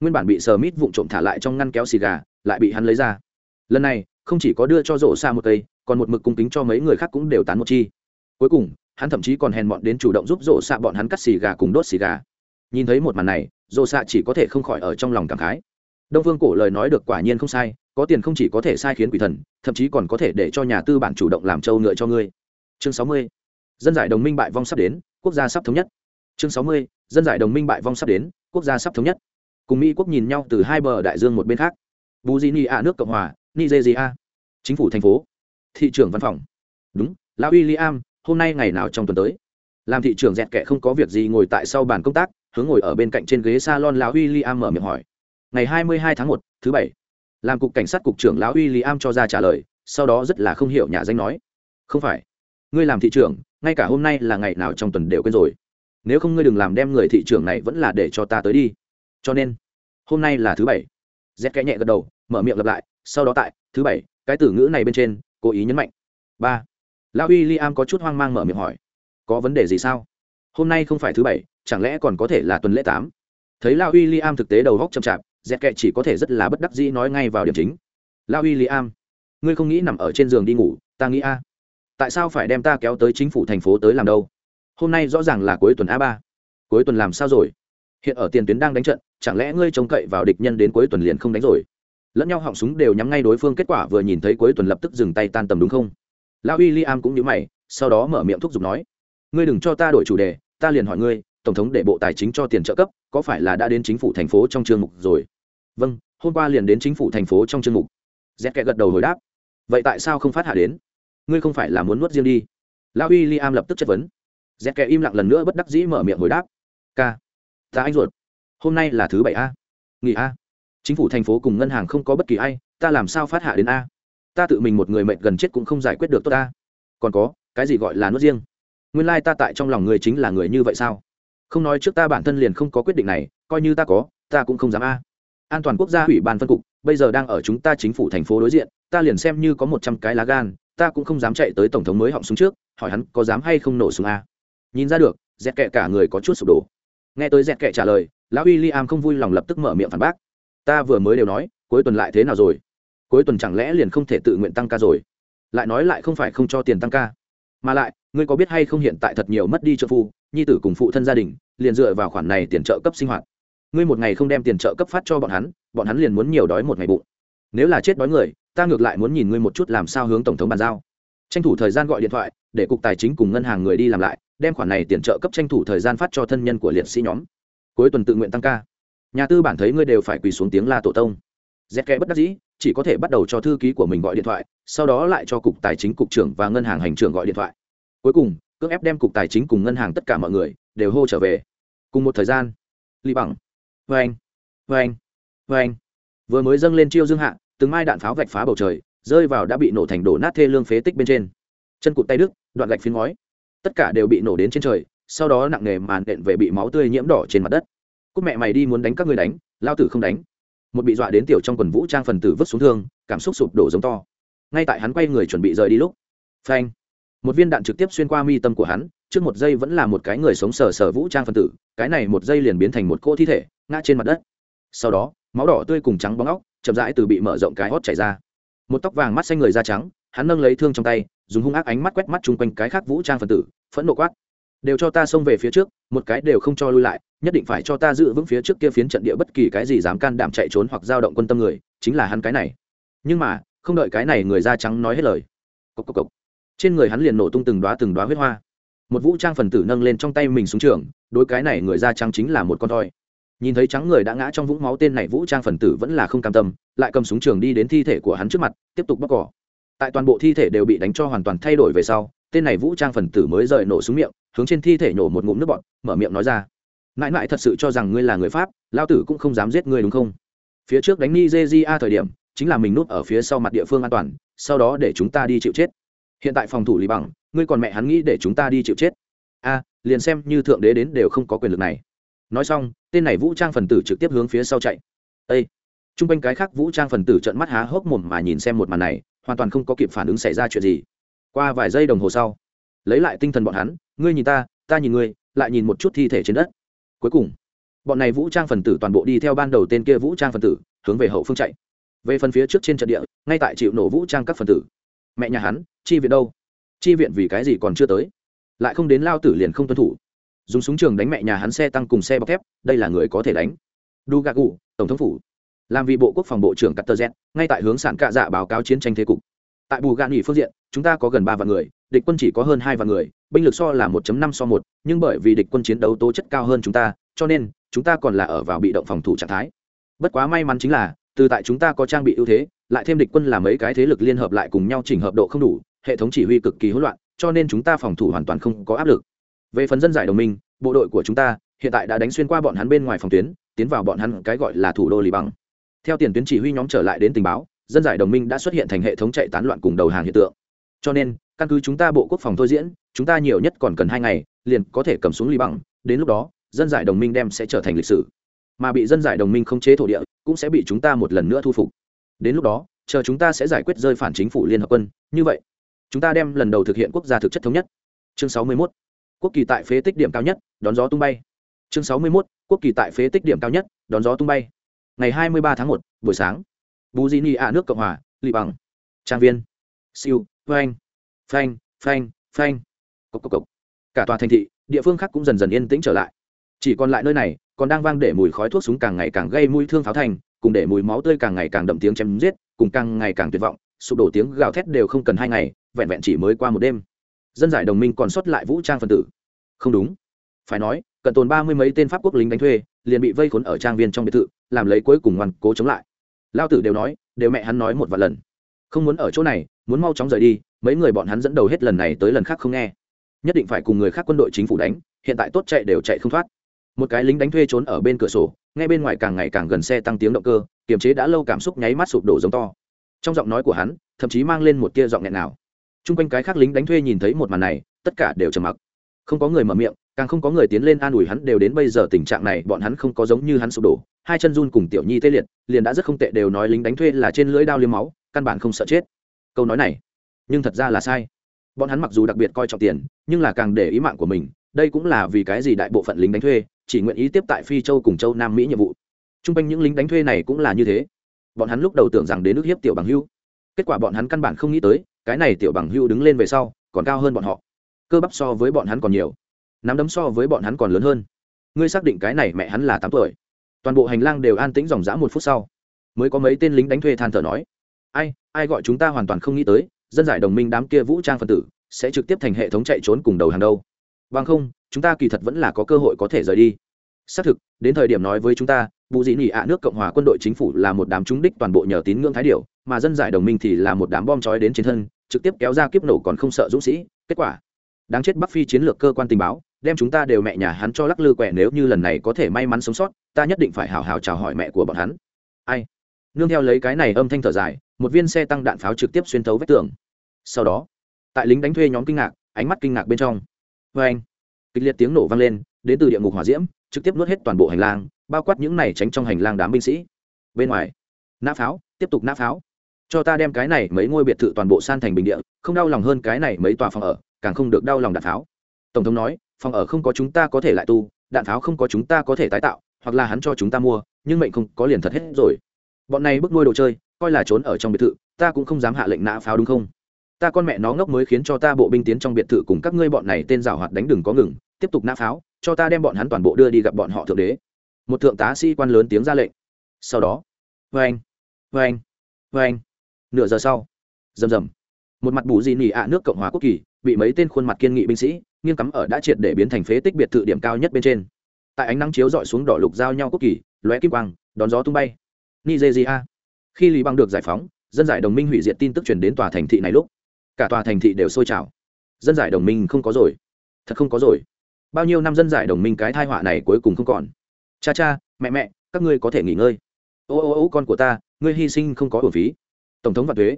S1: Nguyên bản bị sờ mít vụn trộm thả lại trong ngăn kéo xì gà, lại bị hắn lấy ra lần này, không chỉ có đưa cho rổ xa một cây, còn một mực cung kính cho mấy người khác cũng đều tán một chi. Cuối cùng, hắn thậm chí còn hèn bọn đến chủ động giúp rổ xa bọn hắn cắt xì gà cùng đốt xì gà. Nhìn thấy một màn này, rổ xa chỉ có thể không khỏi ở trong lòng cảm khái. Đông phương cổ lời nói được quả nhiên không sai, có tiền không chỉ có thể sai khiến quỷ thần, thậm chí còn có thể để cho nhà tư bản chủ động làm trâu ngựa cho ngươi. Chương sáu mươi. Dân giải đồng minh bại vong sắp đến, quốc gia sắp thống nhất. Chương sáu mươi. Dân giải đồng minh bại vong sắp đến, quốc gia sắp thống nhất. Cùng mỹ quốc nhìn nhau từ hai bờ đại dương một bên khác. Bù di ni a nước cộng hòa nigeria. Chính phủ thành phố. Thị trưởng văn phòng. Đúng lão w i am hôm nay ngày nào trong tuần tới? Làm thị trưởng dẹt kệ không có việc gì ngồi tại sau bàn công tác, hướng ngồi ở bên cạnh trên ghế salon lão w i l l i am mở miệng hỏi. Ngày hai mươi hai tháng một, thứ bảy. Làm cục cảnh sát cục trưởng lão w i l l i am cho ra trả lời, sau đó rất là không hiểu nhà danh nói. Không phải. Ngươi làm thị trưởng, ngay cả hôm nay là ngày nào trong tuần đều quên rồi. Nếu không ngươi đừng làm đem người thị trưởng này vẫn là để cho ta tới đi. Cho nên, hôm nay là thứ bảy. Z kẽ nhẹ gật đầu, mở miệng lặp lại sau đó tại, thứ bảy, cái từ ngữ này bên trên, cố ý nhấn mạnh. Ba. Lao uy l i am có chút hoang mang mở miệng hỏi, có vấn đề gì sao? Hôm nay không phải thứ bảy, chẳng lẽ còn có thể là tuần lễ tám? Thấy lao uy l i am thực tế đầu góc chậm chạp dẹt kệ chỉ có thể rất là bất đắc dĩ nói ngay vào điểm chính. Lao uy l i am ngươi không nghĩ nằm ở trên giường đi ngủ, ta nghĩ a. Tại sao phải đem ta kéo tới chính phủ thành phố tới làm đâu? Hôm nay rõ ràng là cuối tuần a ba. Cuối tuần làm sao rồi? Hiện ở tiền tuyến đang đánh trận, chẳng lẽ ngươi trông cậy vào địch nhân đến cuối tuần liền không đánh rồi? Lẫn nhau họng súng đều nhắm ngay đối phương, kết quả vừa nhìn thấy cuối tuần lập tức dừng tay tan tầm đúng không? Lao uy i am cũng nhớ mày, sau đó mở miệng thúc giục nói, ngươi đừng cho ta đổi chủ đề, ta liền hỏi ngươi, tổng thống để bộ tài chính cho tiền trợ cấp, có phải là đã đến chính phủ thành phố trong chương mục rồi? Vâng hôm qua liền đến chính phủ thành phố trong chương mục. Z kẻ gật đầu hồi đáp, vậy tại sao không phát hạ đến? Ngươi không phải là muốn nuốt riêng đi? Lao uy i am lập tức chất vấn. Z kẻ im lặng lần nữa bất đắc dĩ mở miệng hồi đáp k ta anh ruột, hôm nay là thứ bảy a, nghỉ a chính phủ thành phố cùng ngân hàng không có bất kỳ ai, ta làm sao phát hạ đến a? Ta tự mình một người mệnh gần chết cũng không giải quyết được tốt ta còn có, cái gì gọi là nuốt riêng? Nguyên lai ta tại trong lòng người chính là người như vậy sao? Không nói trước ta bản thân liền không có quyết định này, coi như ta có, ta cũng không dám a. An toàn quốc gia ủy ban phân cục, bây giờ đang ở chúng ta chính phủ thành phố đối diện, ta liền xem như có một trăm cái lá gan, ta cũng không dám chạy tới tổng thống mới họng súng trước, hỏi hắn có dám hay không nổ súng a. Nhìn ra được, dẹt kệ cả người có chút sụp đổ. Nghe tới dẹt kệ trả lời, lão w i l l i am không vui lòng lập tức mở miệng phản bác ta vừa mới đều nói, cuối tuần lại thế nào rồi? Cuối tuần chẳng lẽ liền không thể tự nguyện tăng ca rồi? Lại nói lại không phải không cho tiền tăng ca. Mà lại, ngươi có biết hay không hiện tại thật nhiều mất đi trợ phu, nhi tử cùng phụ thân gia đình, liền dựa vào khoản này tiền trợ cấp sinh hoạt. Ngươi một ngày không đem tiền trợ cấp phát cho bọn hắn bọn hắn liền muốn nhiều đói một ngày bụng. Nếu là chết đói người, ta ngược lại muốn nhìn ngươi một chút làm sao hướng tổng thống bàn giao. Tranh thủ thời gian gọi điện thoại, để cục tài chính cùng ngân hàng người đi làm lại, đem khoản này tiền trợ cấp tranh thủ thời gian phát cho thân nhân của liệt sĩ nhóm. Cuối tuần tự nguyện tăng ca nhà tư bản thấy ngươi đều phải quỳ xuống tiếng la tổ tông. Dẹp kẽ bất đắc dĩ, chỉ có thể bắt đầu cho thư ký của mình gọi điện thoại, sau đó lại cho cục tài chính, cục trưởng và ngân hàng hành trưởng gọi điện thoại. Cuối cùng, cưỡng ép đem cục tài chính cùng ngân hàng tất cả mọi người đều hô trở về. Cùng một thời gian ly bằng vê anh vê anh vê anh vừa mới dâng lên chiêu dương hạ, từng mai đạn pháo vạch phá bầu trời, rơi vào đã bị nổ thành đổ nát thê lương phế tích bên trên. Chân cụt tay đức đoạn gạch phiến ngói, tất cả đều bị nổ đến trên trời, sau đó nặng nề màn đện về bị máu tươi nhiễm đỏ trên mặt đất cúc mẹ mày đi muốn đánh các người đánh, lao tử không đánh. Một bị dọa đến tiểu trong quần vũ trang phần tử vứt xuống thương, cảm xúc sụp đổ giống to. Ngay tại hắn quay người chuẩn bị rời đi lúc, phanh, một viên đạn trực tiếp xuyên qua mi tâm của hắn, trước một giây vẫn là một cái người sống sờ sờ vũ trang phân tử, cái này một giây liền biến thành một cô thi thể, ngã trên mặt đất. Sau đó, máu đỏ tươi cùng trắng bóng óc, chậm rãi từ bị mở rộng cái hót chảy ra. Một tóc vàng mắt xanh người da trắng, hắn nâng lấy thương trong tay, dùng hung ác ánh mắt quét mắt chung quanh cái khác vũ trang phân tử, phẫn nộ quát đều cho ta xông về phía trước, một cái đều không cho lui lại, nhất định phải cho ta giữ vững phía trước kia phiến trận địa bất kỳ cái gì dám can đảm chạy trốn hoặc dao động quân tâm người, chính là hắn cái này. Nhưng mà, không đợi cái này người da trắng nói hết lời. Cốc cốc cốc. trên người hắn liền nổ tung từng đoá từng đoá huyết hoa. Một vũ trang phần tử nâng lên trong tay mình xuống trường, đối cái này người da trắng chính là một con thoi nhìn thấy trắng người đã ngã trong vũng máu tên này vũ trang phần tử vẫn là không cam tâm, lại cầm súng trường đi đến thi thể của hắn trước mặt, tiếp tục bóc cỏ. Tại toàn bộ thi thể đều bị đánh cho hoàn toàn thay đổi về sau tên này vũ trang phần tử mới rời nổ xuống miệng, hướng trên thi thể nổ một ngụm nước bọt, mở miệng nói ra. Mãi mãi thật sự cho rằng ngươi là người pháp lao tử cũng không dám giết ngươi đúng không? Phía trước đánh nigeria thời điểm, chính là mình núp ở phía sau mặt địa phương an toàn, sau đó để chúng ta đi chịu chết. Hiện tại phòng thủ lý bằng, ngươi còn mẹ hắn nghĩ để chúng ta đi chịu chết. A, liền xem như thượng đế đến đều không có quyền lực này. Nói xong, tên này vũ trang phần tử trực tiếp hướng phía sau chạy. Â t r u n g quanh cái khác vũ trang phần tử trận mắt há hốc mồm mà nhìn xem một màn này, hoàn toàn không có kịp phản ứng xảy ra chuyện gì qua vài giây đồng hồ sau, lấy lại tinh thần bọn hắn, ngươi nhìn ta ta nhìn ngươi, lại nhìn một chút thi thể trên đất. Cuối cùng, bọn này vũ trang phần tử toàn bộ đi theo ban đầu tên kia vũ trang phần tử, hướng về hậu phương chạy. Về phần phía trước trên trận địa, ngay tại chịu nổ vũ trang các phần tử. Mẹ nhà hắn, chi viện đâu? Chi viện vì cái gì còn chưa tới? Lại không đến lao tử liền không tuân thủ. Dùng súng trường đánh mẹ nhà hắn xe tăng cùng xe bọc thép, đây là người có thể đánh. Đu gà cụ tổng thống phủ. Làm vì bộ quốc phòng bộ trưởng cutter z ngay tại hướng sản cạ dạ báo cáo chiến tranh thế cục. Tại bù gà nghỉ phương diện chúng ta có gần ba vạn người, địch quân chỉ có hơn hai vạn người, binh lực so là một năm so một, nhưng bởi vì địch quân chiến đấu tố chất cao hơn chúng ta, cho nên, chúng ta còn là ở vào bị động phòng thủ trạng thái. Bất quá may mắn chính là, từ tại chúng ta có trang bị ưu thế, lại thêm địch quân là mấy cái thế lực liên hợp lại cùng nhau chỉnh hợp độ không đủ, hệ thống chỉ huy cực kỳ hỗn loạn, cho nên chúng ta phòng thủ hoàn toàn không có áp lực. Về phần dân giải đồng minh, bộ đội của chúng ta, hiện tại đã đánh xuyên qua bọn hắn bên ngoài phòng tuyến, tiến vào bọn hắn cái gọi là thủ đô lì bằng theo tiền tuyến chỉ huy nhóm trở lại đến tình báo, dân giải đồng minh đã xuất hiện thành hệ thống chạy tán loạn cùng đầu hàng hiện tượng cho nên, căn cứ chúng ta bộ quốc phòng thôi diễn, chúng ta nhiều nhất còn cần hai ngày, liền có thể cầm xuống ly bằng đến lúc đó, dân giải đồng minh đem sẽ trở thành lịch sử. Mà bị dân giải đồng minh không chế thổ địa, cũng sẽ bị chúng ta một lần nữa thu phục. Đến lúc đó, chờ chúng ta sẽ giải quyết rơi phản chính phủ liên hợp quân, như vậy, chúng ta đem lần đầu thực hiện quốc gia thực chất thống nhất. Chương sáu mươi 61. quốc kỳ tại phế tích điểm cao nhất, đón gió tung bay. Chương sáu mươi 61. quốc kỳ tại phế tích điểm cao nhất, đón gió tung bay. Ngày hai mươi ba tháng một, buổi sáng. Bù di ni ạ nước cộng hòa, lì bằng trang viên. Siêu phanh phanh phanh phanh. Cộc cộc cộc. Cả tòa thành thị, địa phương khác cũng dần dần yên tĩnh trở lại. Chỉ còn lại nơi này, còn đang vang để mùi khói thuốc súng càng ngày càng gây mùi thương pháo thành, cùng để mùi máu tươi càng ngày càng đậm tiếng chém giết, cùng càng ngày càng tuyệt vọng, sụp đổ tiếng gào thét đều không cần hai ngày, vẹn vẹn chỉ mới qua một đêm. Dân giải đồng minh còn sót lại vũ trang phần tử. Không đúng. Phải nói, cận tồn ba mươi mấy tên pháp quốc lính đánh thuê, liền bị vây khốn ở trang viên trong biệt thự, làm lấy cuối cùng ngoan cố chống lại. Lao tử đều nói, đều mẹ hắn nói một vài lần không muốn ở chỗ này, muốn mau chóng rời đi, mấy người bọn hắn dẫn đầu hết lần này tới lần khác không nghe. Nhất định phải cùng người khác quân đội chính phủ đánh, hiện tại tốt chạy đều chạy không thoát. Một cái lính đánh thuê trốn ở bên cửa sổ, ngay bên ngoài càng ngày càng gần xe tăng tiếng động cơ, kiềm chế đã lâu cảm xúc nháy mắt sụp đổ giống to. Trong giọng nói của hắn, thậm chí mang lên một tia giọng nghẹn nào. T r u n g quanh cái khác lính đánh thuê nhìn thấy một màn này, tất cả đều trầm mặc. Không có người mở miệng, càng không có người tiến lên an ủi hắn, đều đến bây giờ tình trạng này, bọn hắn không có giống như hắn sụp đổ. Hai chân run cùng tiểu nhi tê liệt, liền đã rất không tệ đều nói lính đánh thuê là trên lưỡi đao liếm máu căn bản không sợ chết. Câu nói này, nhưng thật ra là sai. Bọn hắn mặc dù đặc biệt coi trọng tiền, nhưng là càng để ý mạng của mình, đây cũng là vì cái gì đại bộ phận lính đánh thuê chỉ nguyện ý tiếp tại phi châu cùng châu nam mỹ nhiệm vụ. T r u n g quanh những lính đánh thuê này cũng là như thế. Bọn hắn lúc đầu tưởng rằng đến nước hiếp tiểu bằng hưu, kết quả bọn hắn căn bản không nghĩ tới, cái này tiểu bằng hưu đứng lên về sau, còn cao hơn bọn họ. Cơ bắp so với bọn hắn còn nhiều, nắm đấm so với bọn hắn còn lớn hơn. Ngươi xác định cái này mẹ hắn là tám tuổi. Toàn bộ hành lang đều an tĩnh dòng dã một phút sau, mới có mấy tên lính đánh thuê than thở nói ai ai gọi chúng ta hoàn toàn không nghĩ tới, dân giải đồng minh đám kia vũ trang phân tử sẽ trực tiếp thành hệ thống chạy trốn cùng đầu hàng đâu. Bằng không, chúng ta kỳ thật vẫn là có cơ hội có thể rời đi. Xác thực, đến thời điểm nói với chúng ta vụ dị nỉ ạ nước cộng hòa quân đội chính phủ là một đám trúng đích toàn bộ nhờ tín ngưỡng thái điệu mà dân giải đồng minh thì là một đám bom trói đến trên thân, trực tiếp kéo ra kiếp nổ còn không sợ dũng sĩ. Kết quả, đáng chết bắc phi chiến lược cơ quan tình báo, đem chúng ta đều mẹ nhà hắn cho lắc lư quẻ nếu như lần này có thể may mắn sống sót, ta nhất định phải hào hào chào hỏi mẹ của bọn hắn. Ai? Nương theo lấy cái này âm thanh thở dài, một viên xe tăng đạn pháo trực tiếp xuyên thấu vách tường. Sau đó, tại lính đánh thuê nhóm kinh ngạc, ánh mắt kinh ngạc bên trong. Vê anh, kịch liệt tiếng nổ vang lên, đến từ địa ngục hỏa diễm, trực tiếp nuốt hết toàn bộ hành lang, bao quát những này tránh trong hành lang đám binh sĩ. Bên ngoài, nã pháo, tiếp tục nã pháo. Cho ta đem cái này mấy ngôi biệt thự toàn bộ san thành bình địa, không đau lòng hơn cái này mấy tòa phòng ở, càng không được đau lòng đạn pháo. Tổng thống nói, phòng ở không có chúng ta có thể lại tu, đạn pháo không có chúng ta có thể tái tạo, hoặc là hắn cho chúng ta mua, nhưng mệnh không có liền thật hết rồi bọn này bức nuôi đồ chơi, coi là trốn ở trong biệt thự, ta cũng không dám hạ lệnh nã pháo đúng không? Ta con mẹ nó ngốc mới khiến cho ta bộ binh tiến trong biệt thự cùng các ngươi bọn này tên rào hoạt đánh đừng có ngừng, tiếp tục nã pháo, cho ta đem bọn hắn toàn bộ đưa đi gặp bọn họ thượng đế. Một thượng tá sĩ quan lớn tiếng ra lệnh. Sau đó vê anh vê anh vê anh nửa giờ sau, rầm rầm. Một mặt bù di nỉ ạ nước cộng hòa quốc kỳ, bị mấy tên khuôn mặt kiên nghị binh sĩ, nghiêng cắm ở đã triệt để biến thành phế tích biệt thự điểm cao nhất bên trên. Tại ánh nắng chiếu dọi xuống đỏ lục giao nhau quốc kỳ, lóe kim quang, đón gió tung bay nigeria. Khi lý băng được giải phóng, dân giải đồng minh hủy diệt tin tức truyền đến tòa thành thị này lúc, cả tòa thành thị đều sôi trào. Dân giải đồng minh không có rồi. Thật không có rồi. Bao nhiêu năm dân giải đồng minh cái thai họa này cuối cùng không còn. Cha cha, mẹ mẹ, các ngươi có thể nghỉ ngơi. Ô ô ô, con của ta, ngươi hy sinh không có hồn phí. Tổng thống và thuế.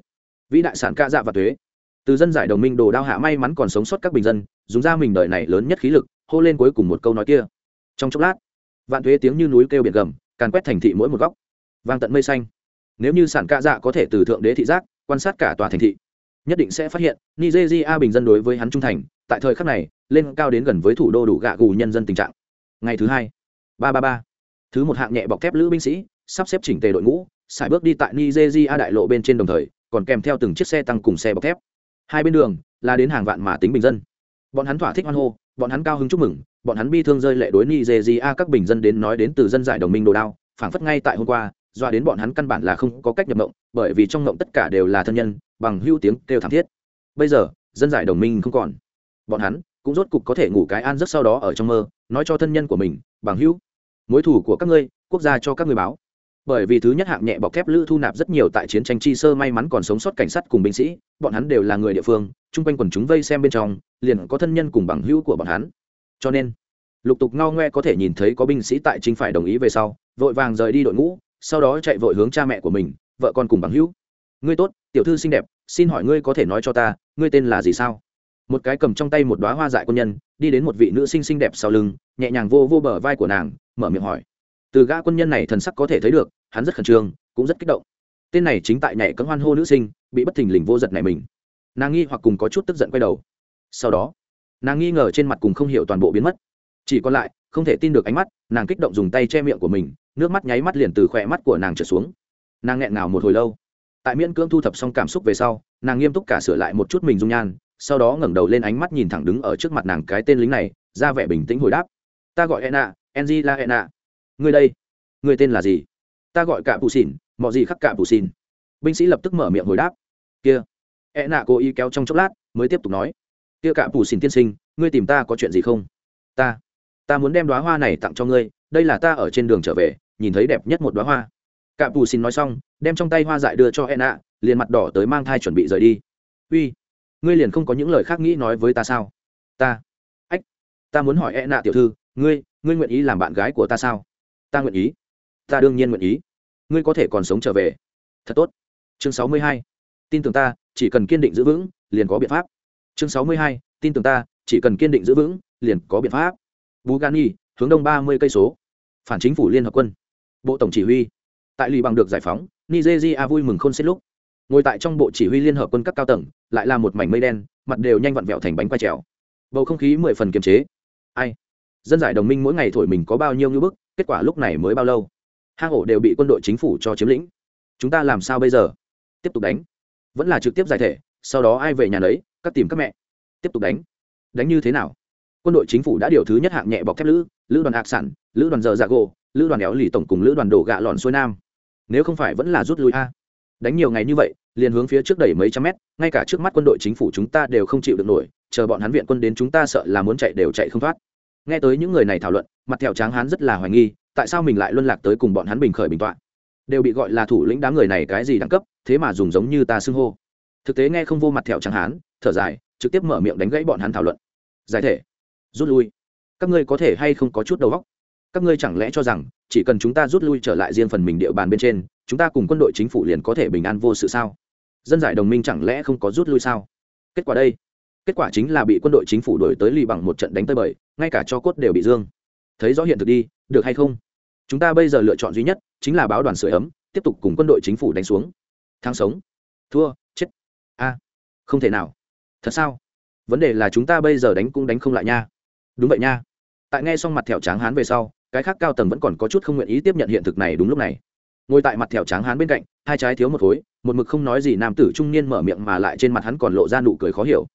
S1: Vĩ đại sản ca dạ và thuế. Từ dân giải đồng minh đồ đao hạ may mắn còn sống sót các bình dân, dùng ra mình đời này lớn nhất khí lực, hô lên cuối cùng một câu nói kia. Trong chốc lát, vạn thuế tiếng như núi kêu biển gầm, càn quét thành thị mỗi một góc vang tận mây xanh. Nếu như sản ca dạ có thể từ thượng đế thị giác, quan sát cả tòa thành thị, nhất định sẽ phát hiện nigeria bình dân đối với hắn trung thành, tại thời khắc này, lên cao đến gần với thủ đô đủ gạ gù nhân dân tình trạng. Ngày thứ hai, ba ba ba. Thứ một hạng nhẹ bọc thép lữ binh sĩ, sắp xếp chỉnh tề đội ngũ xài bước đi tại nigeria đại lộ bên trên đồng thời, còn kèm theo từng chiếc xe tăng cùng xe bọc thép. Hai bên đường là đến hàng vạn mà tính bình dân. Bọn hắn thỏa thích hoan hô, bọn hắn cao hứng chúc mừng, bọn hắn bi thương rơi lệ đối nigeria các bình dân đến nói đến từ dân giải đồng minh đồ đao, phảng phất ngay tại hôm qua doa đến bọn hắn căn bản là không có cách nhập mộng bởi vì trong mộng tất cả đều là thân nhân, bằng hưu tiếng kêu thảm thiết. Bây giờ, dân giải đồng minh không còn. Bọn hắn cũng rốt cục có thể ngủ cái an giấc sau đó ở trong mơ, nói cho thân nhân của mình, bằng hữu, mối thủ của các ngươi, quốc gia cho các ngươi báo. Bởi vì thứ nhất hạng nhẹ bọc thép lữ thu nạp rất nhiều tại chiến tranh chi sơ may mắn còn sống sót cảnh sát cùng binh sĩ, bọn hắn đều là người địa phương, chung quanh quần chúng vây xem bên trong, liền có thân nhân cùng bằng hữu của bọn hắn. Cho nên, lục tục ngao ngoe có thể nhìn thấy có binh sĩ tại chính phải đồng ý về sau, vội vàng rời đi đội ngũ sau đó chạy vội hướng cha mẹ của mình, vợ con cùng bằng hữu. Ngươi tốt, tiểu thư xinh đẹp, xin hỏi ngươi có thể nói cho ta, ngươi tên là gì sao? Một cái cầm trong tay một đoá hoa dại quân nhân, đi đến một vị nữ sinh xinh đẹp sau lưng, nhẹ nhàng vô vô bờ vai của nàng, mở miệng hỏi. Từ gã quân nhân này thần sắc có thể thấy được, hắn rất khẩn trương, cũng rất kích động. Tên này chính tại nhảy cấm hoan hô nữ sinh, bị bất thình lình vô giật này mình. Nàng nghi hoặc cùng có chút tức giận quay đầu. Sau đó, nàng nghi ngờ trên mặt cùng không hiểu toàn bộ biến mất. Chỉ còn lại, không thể tin được ánh mắt, nàng kích động dùng tay che miệng của mình nước mắt nháy mắt liền từ khỏe mắt của nàng trở xuống. Nàng nghẹn ngào một hồi lâu. Tại miễn cưỡng thu thập xong cảm xúc về sau, nàng nghiêm túc cả sửa lại một chút mình dung nhan, sau đó ngẩng đầu lên ánh mắt nhìn thẳng đứng ở trước mặt nàng cái tên lính này, ra vẻ bình tĩnh hồi đáp. Ta gọi ena enzy la ena. Người đây người tên là gì? Ta gọi cả bù xỉn, mọi gì khắc cả bù xỉn. Binh sĩ lập tức mở miệng hồi đáp. Kia. Ena cố ý kéo trong chốc lát, mới tiếp tục nói. Kia cả bù xỉn tiên sinh, ngươi tìm ta có chuyện gì không? Ta ta muốn đem đoá hoa này tặng cho ngươi đây là ta ở trên đường trở về, nhìn thấy đẹp nhất một đoá hoa. Cạ bù xin nói xong, đem trong tay hoa dại đưa cho E Nạ liền mặt đỏ tới mang thai chuẩn bị rời đi. Uy, ngươi liền không có những lời khác nghĩ nói với ta sao? Ta. Ách, ta muốn hỏi e nạ tiểu thư, ngươi ngươi nguyện ý làm bạn gái của ta sao? Ta nguyện ý. Ta đương nhiên nguyện ý. Ngươi có thể còn sống trở về. Thật tốt. Chương sáu mươi hai, tin tưởng ta, chỉ cần kiên định giữ vững, liền có biện pháp. Chương sáu mươi hai, tin tưởng ta, chỉ cần kiên định giữ vững, liền có biện pháp. Bú gani, hướng đông ba mươi cây số phản chính phủ liên hợp quân. Bộ tổng chỉ huy, tại lì bằng được giải phóng, nigeria vui mừng khôn xếp lúc. Ngồi tại trong bộ chỉ huy liên hợp quân cấp cao tầng, lại là một mảnh mây đen, mặt đều nhanh vặn vẹo thành bánh quay trèo. Bầu không khí mười phần kiềm chế. Ai? Dân giải đồng minh mỗi ngày thổi mình có bao nhiêu ngưỡng bức, kết quả lúc này mới bao lâu? Hang ổ đều bị quân đội chính phủ cho chiếm lĩnh. Chúng ta làm sao bây giờ? Tiếp tục đánh. Vẫn là trực tiếp giải thể, sau đó ai về nhà lấy các tìm các mẹ. Tiếp tục đánh. Đánh như thế nào? Quân đội chính phủ đã điều thứ nhất hạng nhẹ bọc thép lữ lữ đoàn hạc sản, lữ đoàn giờ dạ gỗ, lữ đoàn éo lì tổng cùng lữ đoàn đổ gạ lòn xuôi nam. Nếu không phải vẫn là rút lui a. Đánh nhiều ngày như vậy, liền hướng phía trước đẩy mấy trăm mét, ngay cả trước mắt quân đội chính phủ chúng ta đều không chịu được nổi, chờ bọn hắn viện quân đến chúng ta sợ là muốn chạy đều chạy không thoát. Nghe tới những người này thảo luận, mặt thẹo tráng hán rất là hoài nghi, tại sao mình lại luân lạc tới cùng bọn hắn bình khởi bình tọa đều bị gọi là thủ lĩnh đám người này cái gì đẳng cấp, thế mà dùng giống như ta xưng hô. Thực tế nghe không vô mặt thẹo tráng hán thở dài, trực tiếp mở miệng đánh gãy bọn hắn thảo luận. Giải thể rút lui. Các ngươi có thể hay không có chút đầu óc? Các ngươi chẳng lẽ cho rằng, chỉ cần chúng ta rút lui trở lại riêng phần mình địa bàn bên trên, chúng ta cùng quân đội chính phủ liền có thể bình an vô sự sao? Dân giải đồng minh chẳng lẽ không có rút lui sao? Kết quả đây. Kết quả chính là bị quân đội chính phủ đổi tới lì bằng một trận đánh tới bời, ngay cả cho cốt đều bị dương. Thấy rõ hiện thực đi, được hay không? Chúng ta bây giờ lựa chọn duy nhất, chính là báo đoàn sửa ấm, tiếp tục cùng quân đội chính phủ đánh xuống. Thắng sống. Thua, chết. A. Không thể nào. Thật sao? Vấn đề là chúng ta bây giờ đánh cũng đánh không lại nha đúng vậy nha. Tại nghe xong mặt thẹo tráng hán về sau, cái khác cao tầng vẫn còn có chút không nguyện ý tiếp nhận hiện thực này đúng lúc này. Ngồi tại mặt thẹo tráng hán bên cạnh, hai trái thiếu một khối, một mực không nói gì nam tử trung niên mở miệng mà lại trên mặt hắn còn lộ ra nụ cười khó hiểu.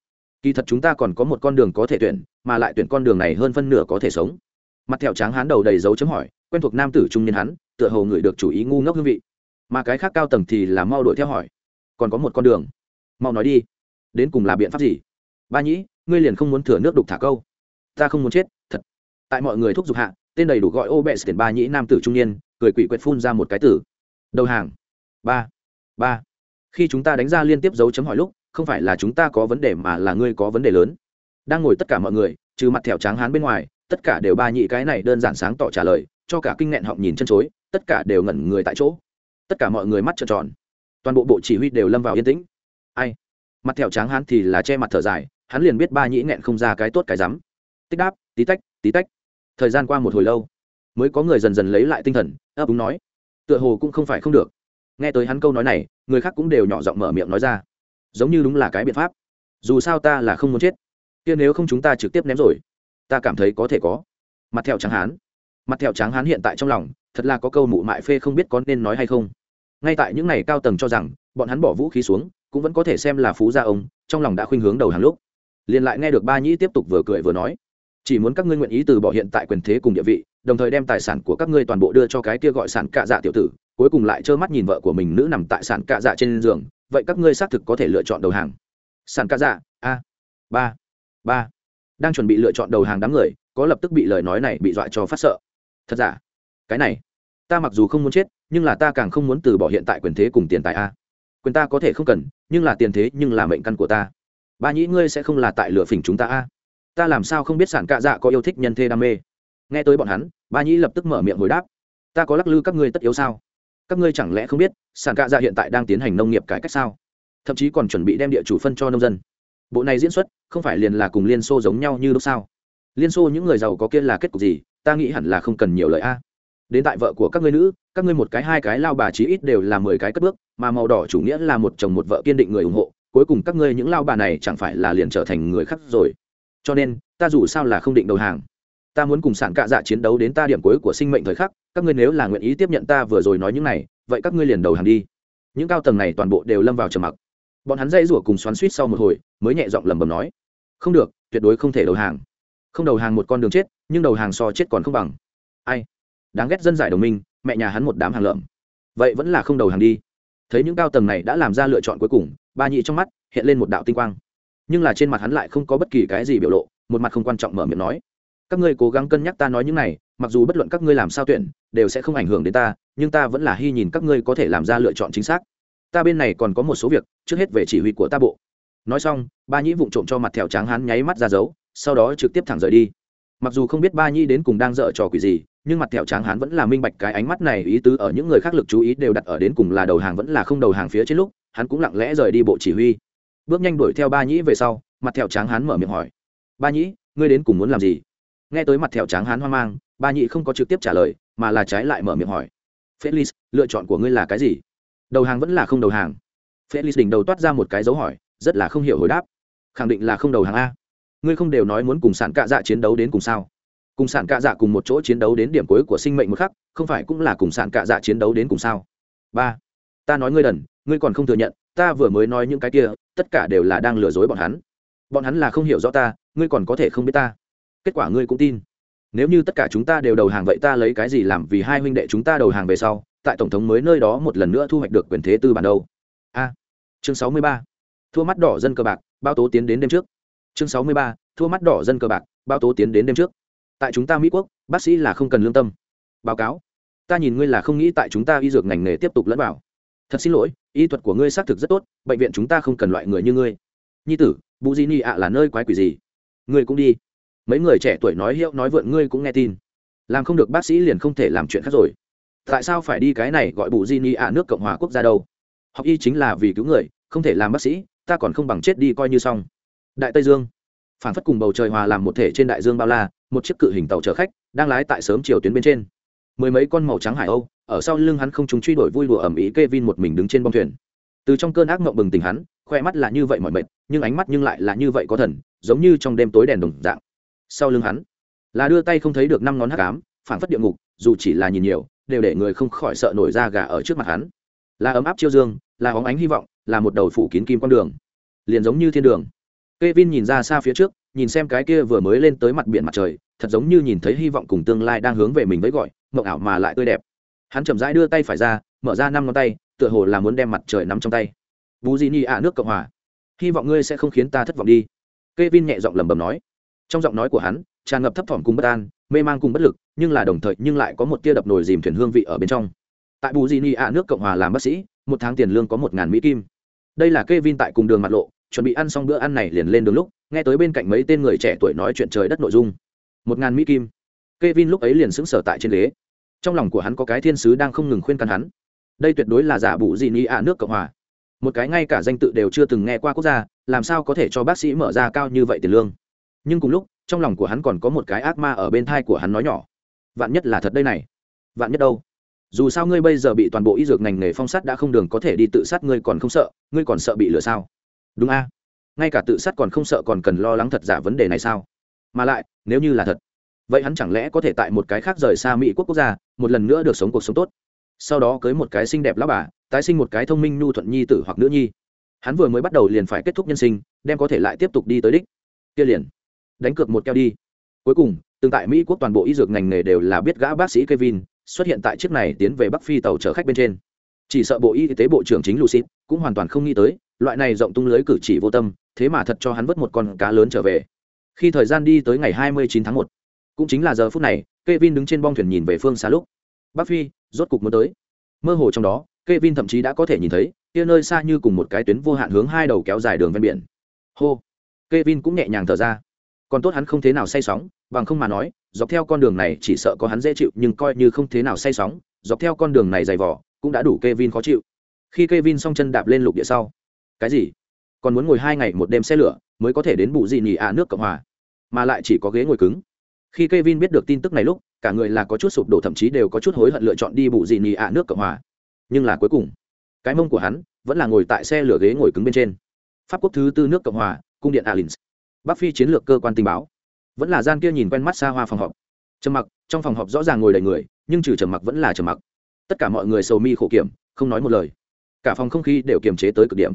S1: Kỳ thật chúng ta còn có một con đường có thể tuyển, mà lại tuyển con đường này hơn phân nửa có thể sống. Mặt thẹo tráng hán đầu đầy dấu chấm hỏi, quen thuộc nam tử trung niên hắn, tựa hồ người được chủ ý ngu ngốc hương vị. Mà cái khác cao tầng thì là mau đuổi theo hỏi, còn có một con đường. Mau nói đi, đến cùng là biện pháp gì? Ba nhĩ, ngươi liền không muốn thừa nước đục thả câu ta không muốn chết, thật. Tại mọi người thúc giục hạ, tên đầy đủ gọi ô bệ tiền ba nhĩ nam tử trung niên, cười quỷ quệt phun ra một cái tử. Đầu hàng. Ba. Ba. Khi chúng ta đánh ra liên tiếp dấu chấm hỏi lúc, không phải là chúng ta có vấn đề mà là ngươi có vấn đề lớn. Đang ngồi tất cả mọi người, trừ mặt thẹo tráng hán bên ngoài, tất cả đều ba nhị cái này đơn giản sáng tỏ trả lời, cho cả kinh nghẹn họng nhìn chân chối, tất cả đều ngẩn người tại chỗ. Tất cả mọi người mắt trợn tròn. Toàn bộ bộ chỉ huy đều lâm vào yên tĩnh. Ai? Mặt thẹo tráng hán thì là che mặt thở dài, hắn liền biết ba nhĩ nghẹn không ra cái tốt cái rắm tích đáp, tí tách tí tách. Thời gian qua một hồi lâu, mới có người dần dần lấy lại tinh thần, ấp úng nói, tựa hồ cũng không phải không được. Nghe tới hắn câu nói này, người khác cũng đều nhỏ giọng mở miệng nói ra. Giống như đúng là cái biện pháp. Dù sao ta là không muốn chết. Kia nếu không chúng ta trực tiếp ném rồi, ta cảm thấy có thể có. Mặt thẹo tráng hán. Mặt thẹo tráng hán hiện tại trong lòng, thật là có câu mụ mại phê không biết có nên nói hay không. Ngay tại những ngày cao tầng cho rằng, bọn hắn bỏ vũ khí xuống, cũng vẫn có thể xem là phú gia ông, trong lòng đã khuynh hướng đầu hàng lúc. Liền lại nghe được ba nhĩ tiếp tục vừa cười vừa nói chỉ muốn các ngươi nguyện ý từ bỏ hiện tại quyền thế cùng địa vị, đồng thời đem tài sản của các ngươi toàn bộ đưa cho cái kia gọi sản cạ dạ tiểu tử, cuối cùng lại trơ mắt nhìn vợ của mình nữ nằm tại sản cạ dạ trên giường, vậy các ngươi xác thực có thể lựa chọn đầu hàng. Sản cạ dạ a, ba ba. Đang chuẩn bị lựa chọn đầu hàng đám người, có lập tức bị lời nói này bị dọa cho phát sợ. Thật giả? Cái này, ta mặc dù không muốn chết, nhưng là ta càng không muốn từ bỏ hiện tại quyền thế cùng tiền tài a. Quyền ta có thể không cần, nhưng là tiền thế, nhưng là mệnh căn của ta. Ba nhĩ ngươi sẽ không là tại lựa phỉnh chúng ta a ta làm sao không biết sản cạ dạ có yêu thích nhân thê đam mê? Nghe tới bọn hắn, ba nhĩ lập tức mở miệng hồi đáp. Ta có lắc lư các ngươi tất yếu sao? Các ngươi chẳng lẽ không biết, sản cạ dạ hiện tại đang tiến hành nông nghiệp cải cách sao? Thậm chí còn chuẩn bị đem địa chủ phân cho nông dân. Bộ này diễn xuất, không phải liền là cùng liên xô giống nhau như lúc sao? Liên xô những người giàu có kia là kết cục gì? Ta nghĩ hẳn là không cần nhiều lời a. Đến tại vợ của các ngươi nữ, các ngươi một cái, hai cái lao bà chí ít đều là mười cái cất bước, mà màu đỏ chủ nghĩa là một chồng một vợ kiên định người ủng hộ. Cuối cùng các ngươi những lao bà này chẳng phải là liền trở thành người khác rồi? Cho nên, ta dù sao là không định đầu hàng. Ta muốn cùng sản cạ dạ chiến đấu đến ta điểm cuối của sinh mệnh thời khắc, các ngươi nếu là nguyện ý tiếp nhận ta vừa rồi nói những này, vậy các ngươi liền đầu hàng đi. Những cao tầng này toàn bộ đều lâm vào trầm mặc. Bọn hắn dây rủa cùng xoắn suýt sau một hồi, mới nhẹ giọng lầm bầm nói, không được, tuyệt đối không thể đầu hàng. Không đầu hàng một con đường chết, nhưng đầu hàng so chết còn không bằng. Ai? Đáng ghét dân giải đồng minh, mẹ nhà hắn một đám hàng lợm. Vậy vẫn là không đầu hàng đi. Thấy những cao tầng này đã làm ra lựa chọn cuối cùng, ba nhị trong mắt hiện lên một đạo tinh quang nhưng là trên mặt hắn lại không có bất kỳ cái gì biểu lộ, một mặt không quan trọng mở miệng nói. Các ngươi cố gắng cân nhắc ta nói những này, mặc dù bất luận các ngươi làm sao tuyển, đều sẽ không ảnh hưởng đến ta, nhưng ta vẫn là hy nhìn các ngươi có thể làm ra lựa chọn chính xác. Ta bên này còn có một số việc, trước hết về chỉ huy của ta bộ. Nói xong, ba nhĩ vụng trộm cho mặt thẹo tráng hắn nháy mắt ra dấu, sau đó trực tiếp thẳng rời đi. Mặc dù không biết ba nhĩ đến cùng đang dở trò quỷ gì, nhưng mặt thẹo tráng hắn vẫn là minh bạch cái ánh mắt này ý tứ ở những người khác lực chú ý đều đặt ở đến cùng là đầu hàng vẫn là không đầu hàng phía trên lúc, hắn cũng lặng lẽ rời đi bộ chỉ huy bước nhanh đuổi theo ba nhĩ về sau, mặt thẹo tráng hán mở miệng hỏi. Ba nhĩ, ngươi đến cùng muốn làm gì? Nghe tới mặt thẹo tráng hán hoang mang, ba nhĩ không có trực tiếp trả lời, mà là trái lại mở miệng hỏi. Felix, lựa chọn của ngươi là cái gì? Đầu hàng vẫn là không đầu hàng. Felix đỉnh đầu toát ra một cái dấu hỏi, rất là không hiểu hồi đáp. Khẳng định là không đầu hàng a. Ngươi không đều nói muốn cùng sản cạ dạ chiến đấu đến cùng sao? Cùng sản cạ dạ cùng một chỗ chiến đấu đến điểm cuối của sinh mệnh một khắc, không phải cũng là cùng sản cạ dạ chiến đấu đến cùng sao? Ba, ta nói ngươi đần, ngươi còn không thừa nhận ta vừa mới nói những cái kia, tất cả đều là đang lừa dối bọn hắn. Bọn hắn là không hiểu rõ ta, ngươi còn có thể không biết ta. Kết quả ngươi cũng tin. Nếu như tất cả chúng ta đều đầu hàng vậy ta lấy cái gì làm vì hai huynh đệ chúng ta đầu hàng về sau, tại tổng thống mới nơi đó một lần nữa thu hoạch được quyền thế tư bản đâu? A. Chương sáu mươi ba. Thua mắt đỏ dân cờ bạc bao tố tiến đến đêm trước. Chương sáu mươi ba. Thua mắt đỏ dân cờ bạc bao tố tiến đến đêm trước. Tại chúng ta mỹ quốc, bác sĩ là không cần lương tâm. Báo cáo. Ta nhìn ngươi là không nghĩ tại chúng ta y dược ngành nghề tiếp tục lẫn vào thật xin lỗi, y thuật của ngươi xác thực rất tốt, bệnh viện chúng ta không cần loại người như ngươi. Nhi tử, bù di ni ạ là nơi quái quỷ gì? Ngươi cũng đi. Mấy người trẻ tuổi nói hiệu nói vượn ngươi cũng nghe tin. Làm không được bác sĩ liền không thể làm chuyện khác rồi. Tại sao phải đi cái này gọi bù di ni ạ nước cộng hòa quốc gia đâu? Học y chính là vì cứu người, không thể làm bác sĩ, ta còn không bằng chết đi coi như xong. Đại tây dương. Phản phất cùng bầu trời hòa làm một thể trên đại dương bao la, một chiếc cự hình tàu chở khách, đang lái tại sớm chiều tuyến bên trên. Mười mấy con màu trắng hải âu ở sau lưng hắn không chúng truy đuổi vui đùa ẩm ý Kevin một mình đứng trên bông thuyền. Từ trong cơn ác mộng bừng tỉnh hắn khoe mắt là như vậy mọi mệt nhưng ánh mắt nhưng lại là như vậy có thần giống như trong đêm tối đèn đồng dạng. Sau lưng hắn là đưa tay không thấy được năm ngón hắc ám phản phất địa ngục dù chỉ là nhìn nhiều đều để người không khỏi sợ nổi da gà ở trước mặt hắn. Là ấm áp chiêu dương là óng ánh hy vọng là một đầu phủ kín kim con đường. Liền giống như thiên đường. Kevin nhìn ra xa phía trước, nhìn xem cái kia vừa mới lên tới mặt biển mặt trời, thật giống như nhìn thấy hy vọng cùng tương lai đang hướng về mình với gọi, mộng ảo mà lại tươi đẹp. Hắn chậm rãi đưa tay phải ra, mở ra năm ngón tay, tựa hồ là muốn đem mặt trời nắm trong tay. Bù Di Ni ạ nước Cộng hòa, hy vọng ngươi sẽ không khiến ta thất vọng đi. Kevin nhẹ giọng lẩm bẩm nói. Trong giọng nói của hắn, tràn ngập thấp thỏm cùng bất an, mê mang cùng bất lực, nhưng là đồng thời nhưng lại có một tia đập nồi dìm thuyền hương vị ở bên trong. Tại Bù Di Ni ạ nước Cộng hòa làm bác sĩ, một tháng tiền lương có một ngàn mỹ kim. Đây là Kevin tại cùng đường mặt lộ, chuẩn bị ăn xong bữa ăn này liền lên đường lúc nghe tới bên cạnh mấy tên người trẻ tuổi nói chuyện trời đất nội dung một ngàn mỹ kim Kevin lúc ấy liền sững sờ tại trên ghế trong lòng của hắn có cái thiên sứ đang không ngừng khuyên can hắn. Đây tuyệt đối là giả bụ gì ni ạ, nước cộng hòa. Một cái ngay cả danh tự đều chưa từng nghe qua quốc gia, làm sao có thể cho bác sĩ mở ra cao như vậy tiền lương? Nhưng cùng lúc, trong lòng của hắn còn có một cái ác ma ở bên thai của hắn nói nhỏ. Vạn nhất là thật đây này. Vạn nhất đâu? Dù sao ngươi bây giờ bị toàn bộ y dược ngành nghề phong sát đã không đường có thể đi tự sát, ngươi còn không sợ, ngươi còn sợ bị lừa sao? Đúng a. Ngay cả tự sát còn không sợ còn cần lo lắng thật giả vấn đề này sao? Mà lại, nếu như là thật, vậy hắn chẳng lẽ có thể tại một cái khác rời xa mỹ quốc quốc gia một lần nữa được sống cuộc sống tốt. Sau đó cưới một cái xinh đẹp lão bà tái sinh một cái thông minh nhu thuận nhi tử hoặc nữ nhi. Hắn vừa mới bắt đầu liền phải kết thúc nhân sinh đem có thể lại tiếp tục đi tới đích. Kia liền đánh cược một keo đi. Cuối cùng từng tại mỹ quốc toàn bộ y dược ngành nghề đều là biết gã bác sĩ kevin xuất hiện tại chiếc này tiến về bắc phi tàu chở khách bên trên. Chỉ sợ bộ y tế bộ trưởng chính lucid cũng hoàn toàn không nghĩ tới loại này rộng tung lưới cử chỉ vô tâm thế mà thật cho hắn vớt một con cá lớn trở về. Khi thời gian đi tới ngày 29 tháng 1, cũng chính là giờ phút này, Kevin đứng trên bong thuyền nhìn về phương xa lúc. Bắc Phi, rốt cục muốn tới. Mơ hồ trong đó, Kevin thậm chí đã có thể nhìn thấy, kia nơi xa như cùng một cái tuyến vô hạn hướng hai đầu kéo dài đường ven biển. Hô. Kevin cũng nhẹ nhàng thở ra. Còn tốt hắn không thế nào say sóng, bằng không mà nói, dọc theo con đường này chỉ sợ có hắn dễ chịu, nhưng coi như không thế nào say sóng, dọc theo con đường này dày vỏ cũng đã đủ Kevin khó chịu. Khi Kevin song chân đạp lên lục địa sau, cái gì? Còn muốn ngồi hai ngày một đêm xe lửa, mới có thể đến bù dị nhì ạ nước cộng hòa. Mà lại chỉ có ghế ngồi cứng khi Kevin biết được tin tức này lúc, cả người là có chút sụp đổ, thậm chí đều có chút hối hận lựa chọn đi bù dị nhì ạ nước cộng hòa. Nhưng là cuối cùng, cái mông của hắn vẫn là ngồi tại xe lửa ghế ngồi cứng bên trên. Pháp quốc thứ tư nước cộng hòa, cung điện alins. Bắc phi chiến lược cơ quan tình báo. Vẫn là gian kia nhìn quen mắt xa hoa phòng họp. Trầm mặc, trong phòng họp rõ ràng ngồi đầy người, nhưng trừ trầm mặc vẫn là trầm mặc. Tất cả mọi người sầu mi khổ kiểm, không nói một lời. Cả phòng không khí đều kiềm chế tới cực điểm.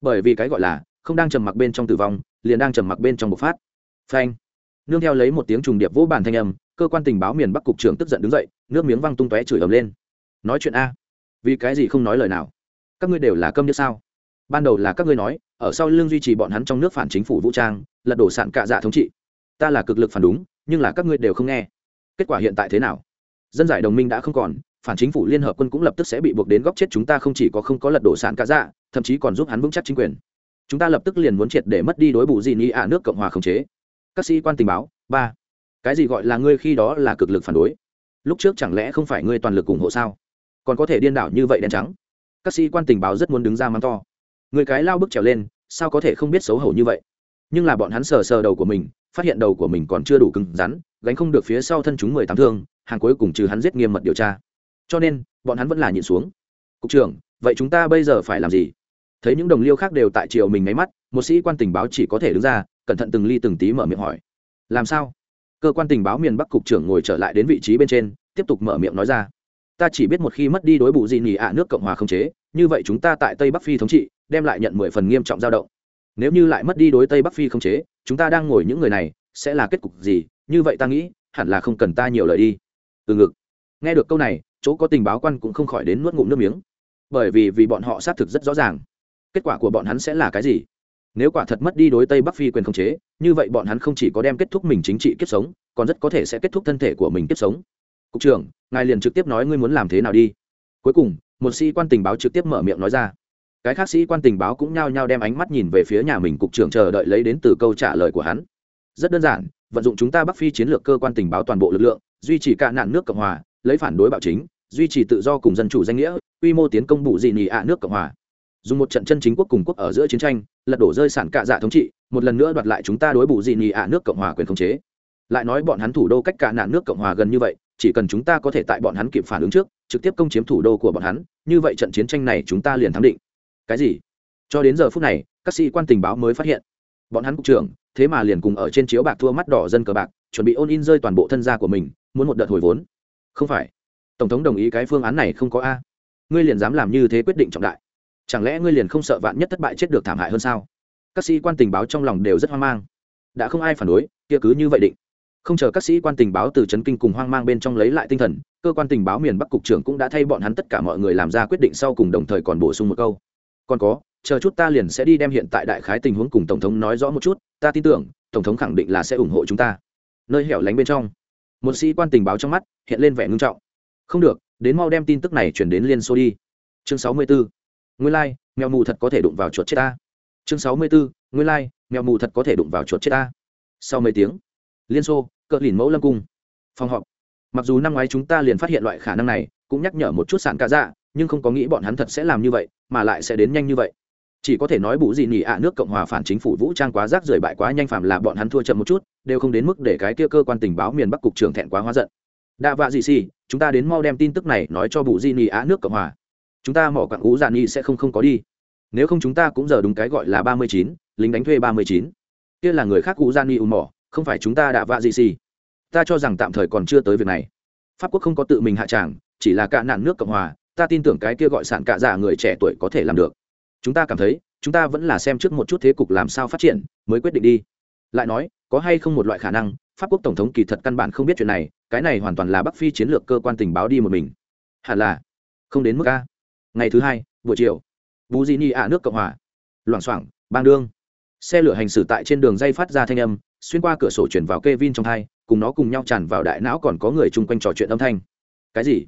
S1: Bởi vì cái gọi là không đang trầm mặc bên trong tử vong, liền đang trầm mặc bên trong bộc phát. Phanh nương theo lấy một tiếng trùng điệp vỗ bàn thanh âm, cơ quan tình báo miền bắc cục trưởng tức giận đứng dậy, nước miếng văng tung tóe chửi ầm lên. Nói chuyện a? Vì cái gì không nói lời nào? Các ngươi đều là câm như sao? Ban đầu là các ngươi nói, ở sau lưng duy trì bọn hắn trong nước phản chính phủ vũ trang, lật đổ sạn cạ dạ thống trị. Ta là cực lực phản đúng, nhưng là các ngươi đều không nghe. Kết quả hiện tại thế nào? Dân giải đồng minh đã không còn, phản chính phủ liên hợp quân cũng lập tức sẽ bị buộc đến góc chết chúng ta không chỉ có không có lật đổ sạn cạ dạ thậm chí còn giúp hắn vững chắc chính quyền. Chúng ta lập tức liền muốn triệt để mất đi đối bù gì ni ạ nước cộng hòa khống chế các sĩ quan tình báo, ba. Cái gì gọi là ngươi khi đó là cực lực phản đối? Lúc trước chẳng lẽ không phải ngươi toàn lực ủng hộ sao? Còn có thể điên đảo như vậy đen trắng? Các sĩ quan tình báo rất muốn đứng ra mắng to. Người cái lao bước trèo lên, sao có thể không biết xấu hổ như vậy? Nhưng là bọn hắn sờ sờ đầu của mình, phát hiện đầu của mình còn chưa đủ cứng rắn, gánh không được phía sau thân chúng mười tám thương, hàng cuối cùng trừ hắn giết nghiêm mật điều tra. Cho nên, bọn hắn vẫn là nhịn xuống. Cục trưởng, vậy chúng ta bây giờ phải làm gì? Thấy những đồng liêu khác đều tại chiều mình máy mắt, một sĩ quan tình báo chỉ có thể đứng ra cẩn thận từng ly từng tí mở miệng hỏi. Làm sao? Cơ quan tình báo miền bắc cục trưởng ngồi trở lại đến vị trí bên trên, tiếp tục mở miệng nói ra. Ta chỉ biết một khi mất đi đối bù gì nhì ạ, nước cộng hòa không chế, như vậy chúng ta tại tây bắc phi thống trị, đem lại nhận mười phần nghiêm trọng dao động. Nếu như lại mất đi đối tây bắc phi không chế, chúng ta đang ngồi những người này, sẽ là kết cục gì? Như vậy ta nghĩ, hẳn là không cần ta nhiều lời đi. Từ ngực. Nghe được câu này, chỗ có tình báo quan cũng không khỏi đến nuốt ngụm nước miếng. Bởi vì vì bọn họ xác thực rất rõ ràng, kết quả của bọn hắn sẽ là cái gì? Nếu quả thật mất đi đối tây bắc phi quyền khống chế, như vậy bọn hắn không chỉ có đem kết thúc mình chính trị kiếp sống, còn rất có thể sẽ kết thúc thân thể của mình kiếp sống. Cục trưởng, ngài liền trực tiếp nói ngươi muốn làm thế nào đi. Cuối cùng, một sĩ quan tình báo trực tiếp mở miệng nói ra. Cái khác sĩ quan tình báo cũng nhao nhao đem ánh mắt nhìn về phía nhà mình cục trưởng chờ đợi lấy đến từ câu trả lời của hắn. Rất đơn giản, vận dụng chúng ta bắc phi chiến lược cơ quan tình báo toàn bộ lực lượng, duy trì cả nạn nước cộng hòa, lấy phản đối bạo chính, duy trì tự do cùng dân chủ danh nghĩa, quy mô tiến công bụ dị nị ạ nước cộng hòa dùng một trận chân chính quốc cùng quốc ở giữa chiến tranh, lật đổ rơi sản cạ dạ thống trị, một lần nữa đoạt lại chúng ta đối bù dị nị ạ nước cộng hòa quyền khống chế. Lại nói bọn hắn thủ đô cách cả nạn nước cộng hòa gần như vậy, chỉ cần chúng ta có thể tại bọn hắn kịp phản ứng trước, trực tiếp công chiếm thủ đô của bọn hắn, như vậy trận chiến tranh này chúng ta liền thắng định. Cái gì? Cho đến giờ phút này, các sĩ quan tình báo mới phát hiện, bọn hắn cục trưởng, thế mà liền cùng ở trên chiếu bạc thua mắt đỏ dân cờ bạc, chuẩn bị ôn in rơi toàn bộ thân gia của mình, muốn một đợt hồi vốn. Không phải. Tổng thống đồng ý cái phương án này không có a. Ngươi liền dám làm như thế quyết định trọng đại chẳng lẽ ngươi liền không sợ vạn nhất thất bại chết được thảm hại hơn sao? Các sĩ quan tình báo trong lòng đều rất hoang mang. Đã không ai phản đối, kia cứ như vậy định. Không chờ các sĩ quan tình báo từ c kinh cùng hoang mang bên trong lấy lại tinh thần, cơ quan tình báo miền bắc cục trưởng cũng đã thay bọn hắn tất cả mọi người làm ra quyết định sau cùng đồng thời còn bổ sung một câu. Còn có, chờ chút ta liền sẽ đi đem hiện tại đại khái tình huống cùng tổng thống nói rõ một chút, ta tin tưởng, tổng thống khẳng định là sẽ ủng hộ chúng ta. Nơi hẻo lánh bên trong, một sĩ quan tình báo trong mắt hiện lên vẻ ngưng trọng. Không được, đến mau đem tin tức này chuyển đến liên xô đi. Chương sáu mươi bốn nguyên Lai, mèo mù thật có thể đụng vào chuột chết ta. Chương sáu mươi bốn nguyên Lai, mèo mù thật có thể đụng vào chuột chết ta. Sau mấy tiếng liên xô cỡ lìn mẫu lâm cung phòng họp. Mặc dù năm ngoái chúng ta liền phát hiện loại khả năng này cũng nhắc nhở một chút sản cá dạ nhưng không có nghĩ bọn hắn thật sẽ làm như vậy mà lại sẽ đến nhanh như vậy. Chỉ có thể nói bù gì nhỉ ạ nước cộng hòa phản chính phủ vũ trang quá rác rưởi bại quá nhanh phàm là bọn hắn thua chậm một chút đều không đến mức để cái kia cơ quan tình báo miền bắc cục trưởng thẹn quá hóa giận. Đạ vạ gì xì chúng ta đến mau đem tin tức này nói cho bù gì nhỉ ạ nước cộng hòa chúng ta mỏ quặng ú giàn nhi sẽ không không có đi. Nếu không chúng ta cũng giờ đúng cái gọi là ba mươi chín, lính đánh thuê ba mươi chín. Kia là người khác ú giàn nhi ù mỏ, không phải chúng ta đã vạ gì xì. Ta cho rằng tạm thời còn chưa tới việc này. Pháp quốc không có tự mình hạ tràng, chỉ là cạ nạn nước cộng hòa, ta tin tưởng cái kia gọi sản cạ dạ giả người trẻ tuổi có thể làm được. Chúng ta cảm thấy, chúng ta vẫn là xem trước một chút thế cục làm sao phát triển, mới quyết định đi. Lại nói, có hay không một loại khả năng, pháp quốc tổng thống kỳ thật căn bản không biết chuyện này, cái này hoàn toàn là bắc phi chiến lược cơ quan tình báo đi một mình. Hẳn là không đến mức a ngày thứ hai, buổi chiều. Bù di ni ạ nước cộng hòa. Loảng xoảng, bang đương. Xe lửa hành xử tại trên đường dây phát ra thanh âm, xuyên qua cửa sổ chuyển vào k vin trong thai cùng nó cùng nhau tràn vào đại não còn có người chung quanh trò chuyện âm thanh. Cái gì?